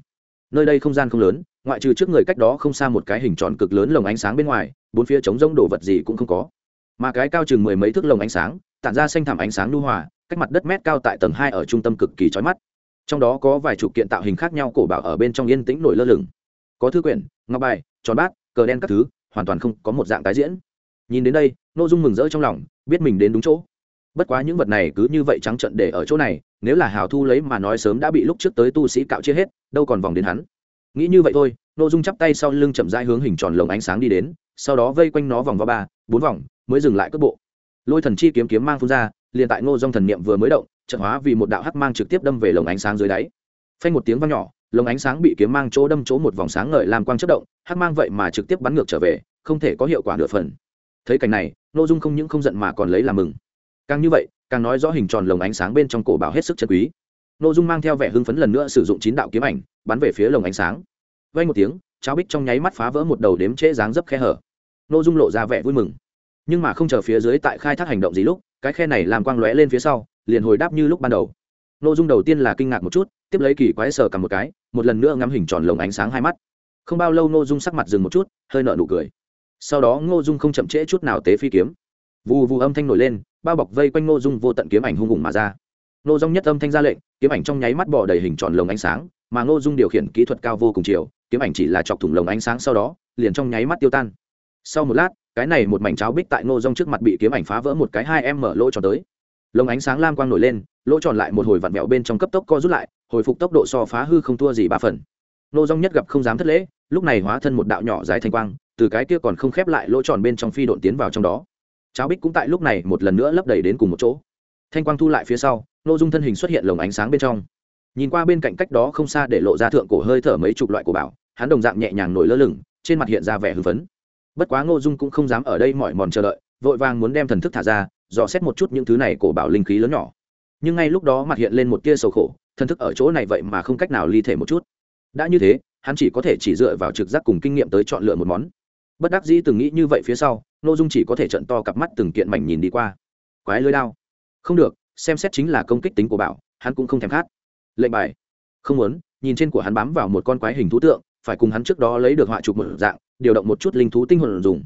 Nơi đây không gian không lớn, ngoại trừ trước người cách đó không xa một cái hình tròn cực lớn lồng ánh sáng bên ngoài, bốn phía trống rông đồ vật gì cũng không có. Mà cái cao chừng mười mấy thước lồng ánh sáng, tản ra xanh thảm ánh sáng lưu hòa, cách mặt đất mét cao tại tầng hai ở trung tâm cực kỳ chói mắt. Trong đó có vài chục kiện tạo hình khác nhau cổ bảo ở bên trong yên tĩnh nổi lơ lửng. Có thư quyển, ngọc bài tròn bát, cờ đen các thứ, hoàn toàn không có một dạng tái diễn. Nhìn đến đây nội dung mừng rỡ trong lòng, biết mình đến đúng chỗ. Bất quá những vật này cứ như vậy trắng trận để ở chỗ này, nếu là hào thu lấy mà nói sớm đã bị lúc trước tới tu sĩ cạo chia hết, đâu còn vòng đến hắn. Nghĩ như vậy thôi nội dung chắp tay sau lưng chậm rãi hướng hình tròn lồng ánh sáng đi đến, sau đó vây quanh nó vòng vào ba, bốn vòng, mới dừng lại cước bộ. Lôi thần chi kiếm kiếm mang phun ra, liền tại ngô Dung thần niệm vừa mới động trận hóa vì một đạo hắc mang trực tiếp đâm về lồng ánh sáng dưới đáy. Phanh một tiếng vang nhỏ lồng ánh sáng bị kiếm mang chỗ đâm chỗ một vòng sáng ngời làm quang chất động, hắc mang vậy mà trực tiếp bắn ngược trở về, không thể có hiệu quả nửa phần. Thấy cảnh này nội dung không những không giận mà còn lấy làm mừng. Càng như vậy, càng nói rõ hình tròn lồng ánh sáng bên trong cổ bảo hết sức chân quý. Nội dung mang theo vẻ hưng phấn lần nữa sử dụng chín đạo kiếm ảnh, bắn về phía lồng ánh sáng. Vay một tiếng, cháo bích trong nháy mắt phá vỡ một đầu đếm trễ dáng dấp khe hở. Nội dung lộ ra vẻ vui mừng. Nhưng mà không chờ phía dưới tại khai thác hành động gì lúc, cái khe này làm quang lóe lên phía sau, liền hồi đáp như lúc ban đầu nội dung đầu tiên là kinh ngạc một chút, tiếp lấy kỳ quái sờ cầm một cái, một lần nữa ngắm hình tròn lồng ánh sáng hai mắt. Không bao lâu nội dung sắc mặt dừng một chút, hơi nợ nụ cười. Sau đó ngô dung không chậm trễ chút nào tế phi kiếm. Vù vù âm thanh nổi lên, bao bọc vây quanh ngô dung vô tận kiếm ảnh hung hùng mà ra. Ngô dung nhất âm thanh ra lệnh, kiếm ảnh trong nháy mắt bỏ đầy hình tròn lồng ánh sáng, mà ngô dung điều khiển kỹ thuật cao vô cùng chiều, kiếm ảnh chỉ là chọc thủng lồng ánh sáng sau đó, liền trong nháy mắt tiêu tan. Sau một lát, cái này một mảnh cháo bích tại ngô dung trước mặt bị kiếm ảnh phá vỡ một cái hai em mở lỗ tròn tới. Lồng ánh sáng lam quang nổi lên lỗ tròn lại một hồi vặn mẹo bên trong cấp tốc co rút lại, hồi phục tốc độ so phá hư không thua gì ba phần. Ngô dung nhất gặp không dám thất lễ, lúc này hóa thân một đạo nhỏ dài thanh quang, từ cái kia còn không khép lại lỗ tròn bên trong phi độn tiến vào trong đó. Cháo bích cũng tại lúc này một lần nữa lấp đầy đến cùng một chỗ. Thanh quang thu lại phía sau, nô dung thân hình xuất hiện lồng ánh sáng bên trong. Nhìn qua bên cạnh cách đó không xa để lộ ra thượng cổ hơi thở mấy chục loại của bảo, hắn đồng dạng nhẹ nhàng nổi lơ lửng, trên mặt hiện ra vẻ hưng phấn. Bất quá ngô dung cũng không dám ở đây mỏi mòn chờ đợi, vội vàng muốn đem thần thức thả ra, dò xét một chút những thứ này cổ bảo linh khí lớn nhỏ nhưng ngay lúc đó mặt hiện lên một tia sầu khổ, thân thức ở chỗ này vậy mà không cách nào ly thể một chút. Đã như thế, hắn chỉ có thể chỉ dựa vào trực giác cùng kinh nghiệm tới chọn lựa một món. Bất đắc dĩ từng nghĩ như vậy phía sau n ô dung chỉ có thể trận to cặp mắt từng kiện mảnh nhìn đi qua. Quái lưới đao. Không được, xem xét chính là công kích tính của bảo, hắn cũng không thèm khát. Lệnh bài. Không muốn, nhìn trên của hắn bám vào một con quái hình thú tượng, phải cùng hắn trước đó lấy được họa chụp một dạng, điều động một chút linh thú tinh hồn dùng.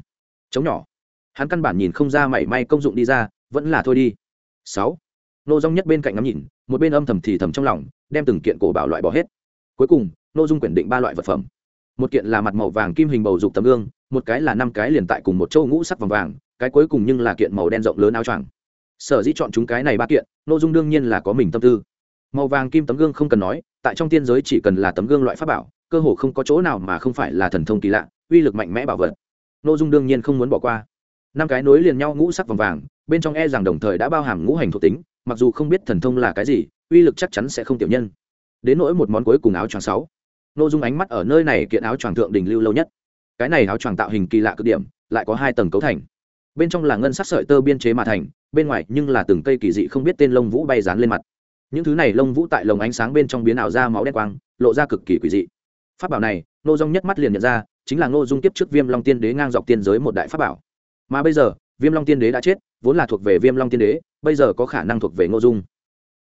Chống nhỏ. Hắn căn bản nhìn không ra mảy may công dụng đi ra, vẫn là thôi đi. Sáu nô dung nhất bên cạnh ngắm nhìn, một bên âm thầm thì thầm trong lòng, đem từng kiện cổ bảo loại bỏ hết. Cuối cùng, nô dung quyển định ba loại vật phẩm. Một kiện là mặt màu vàng kim hình bầu dục tấm gương, một cái là năm cái liền tại cùng một châu ngũ sắc vàng vàng, cái cuối cùng nhưng là kiện màu đen rộng lớn áo choàng. Sở dĩ chọn chúng cái này ba kiện nội dung đương nhiên là có mình tâm tư. Màu vàng kim tấm gương không cần nói, tại trong tiên giới chỉ cần là tấm gương loại pháp bảo, cơ hồ không có chỗ nào mà không phải là thần thông kỳ lạ, uy lực mạnh mẽ bảo vật. Nội dung đương nhiên không muốn bỏ qua. Năm cái nối liền nhau ngũ sắc vàng vàng, bên trong e rằng đồng thời đã bao hàm ngũ hành thuộc tính mặc dù không biết thần thông là cái gì, uy lực chắc chắn sẽ không tiểu nhân. Đến nỗi một món cuối cùng áo choàng sáu nội dung ánh mắt ở nơi này kiện áo choàng thượng đình lưu lâu nhất. Cái này áo choàng tạo hình kỳ lạ cực điểm, lại có hai tầng cấu thành. Bên trong là ngân sắc sợi tơ biên chế mà thành, bên ngoài nhưng là từng cây kỳ dị không biết tên lông vũ bay dán lên mặt. Những thứ này lông vũ tại lồng ánh sáng bên trong biến ảo ra máu đen quang, lộ ra cực kỳ quỷ dị. Pháp bảo này nô dung nhất mắt liền nhận ra, chính là ngô dung tiếp trước viêm long tiên đế ngang dọc tiên giới một đại pháp bảo. Mà bây giờ, viêm long tiên đế đã chết vốn là thuộc về viêm long tiên đế, bây giờ có khả năng thuộc về ngô dung.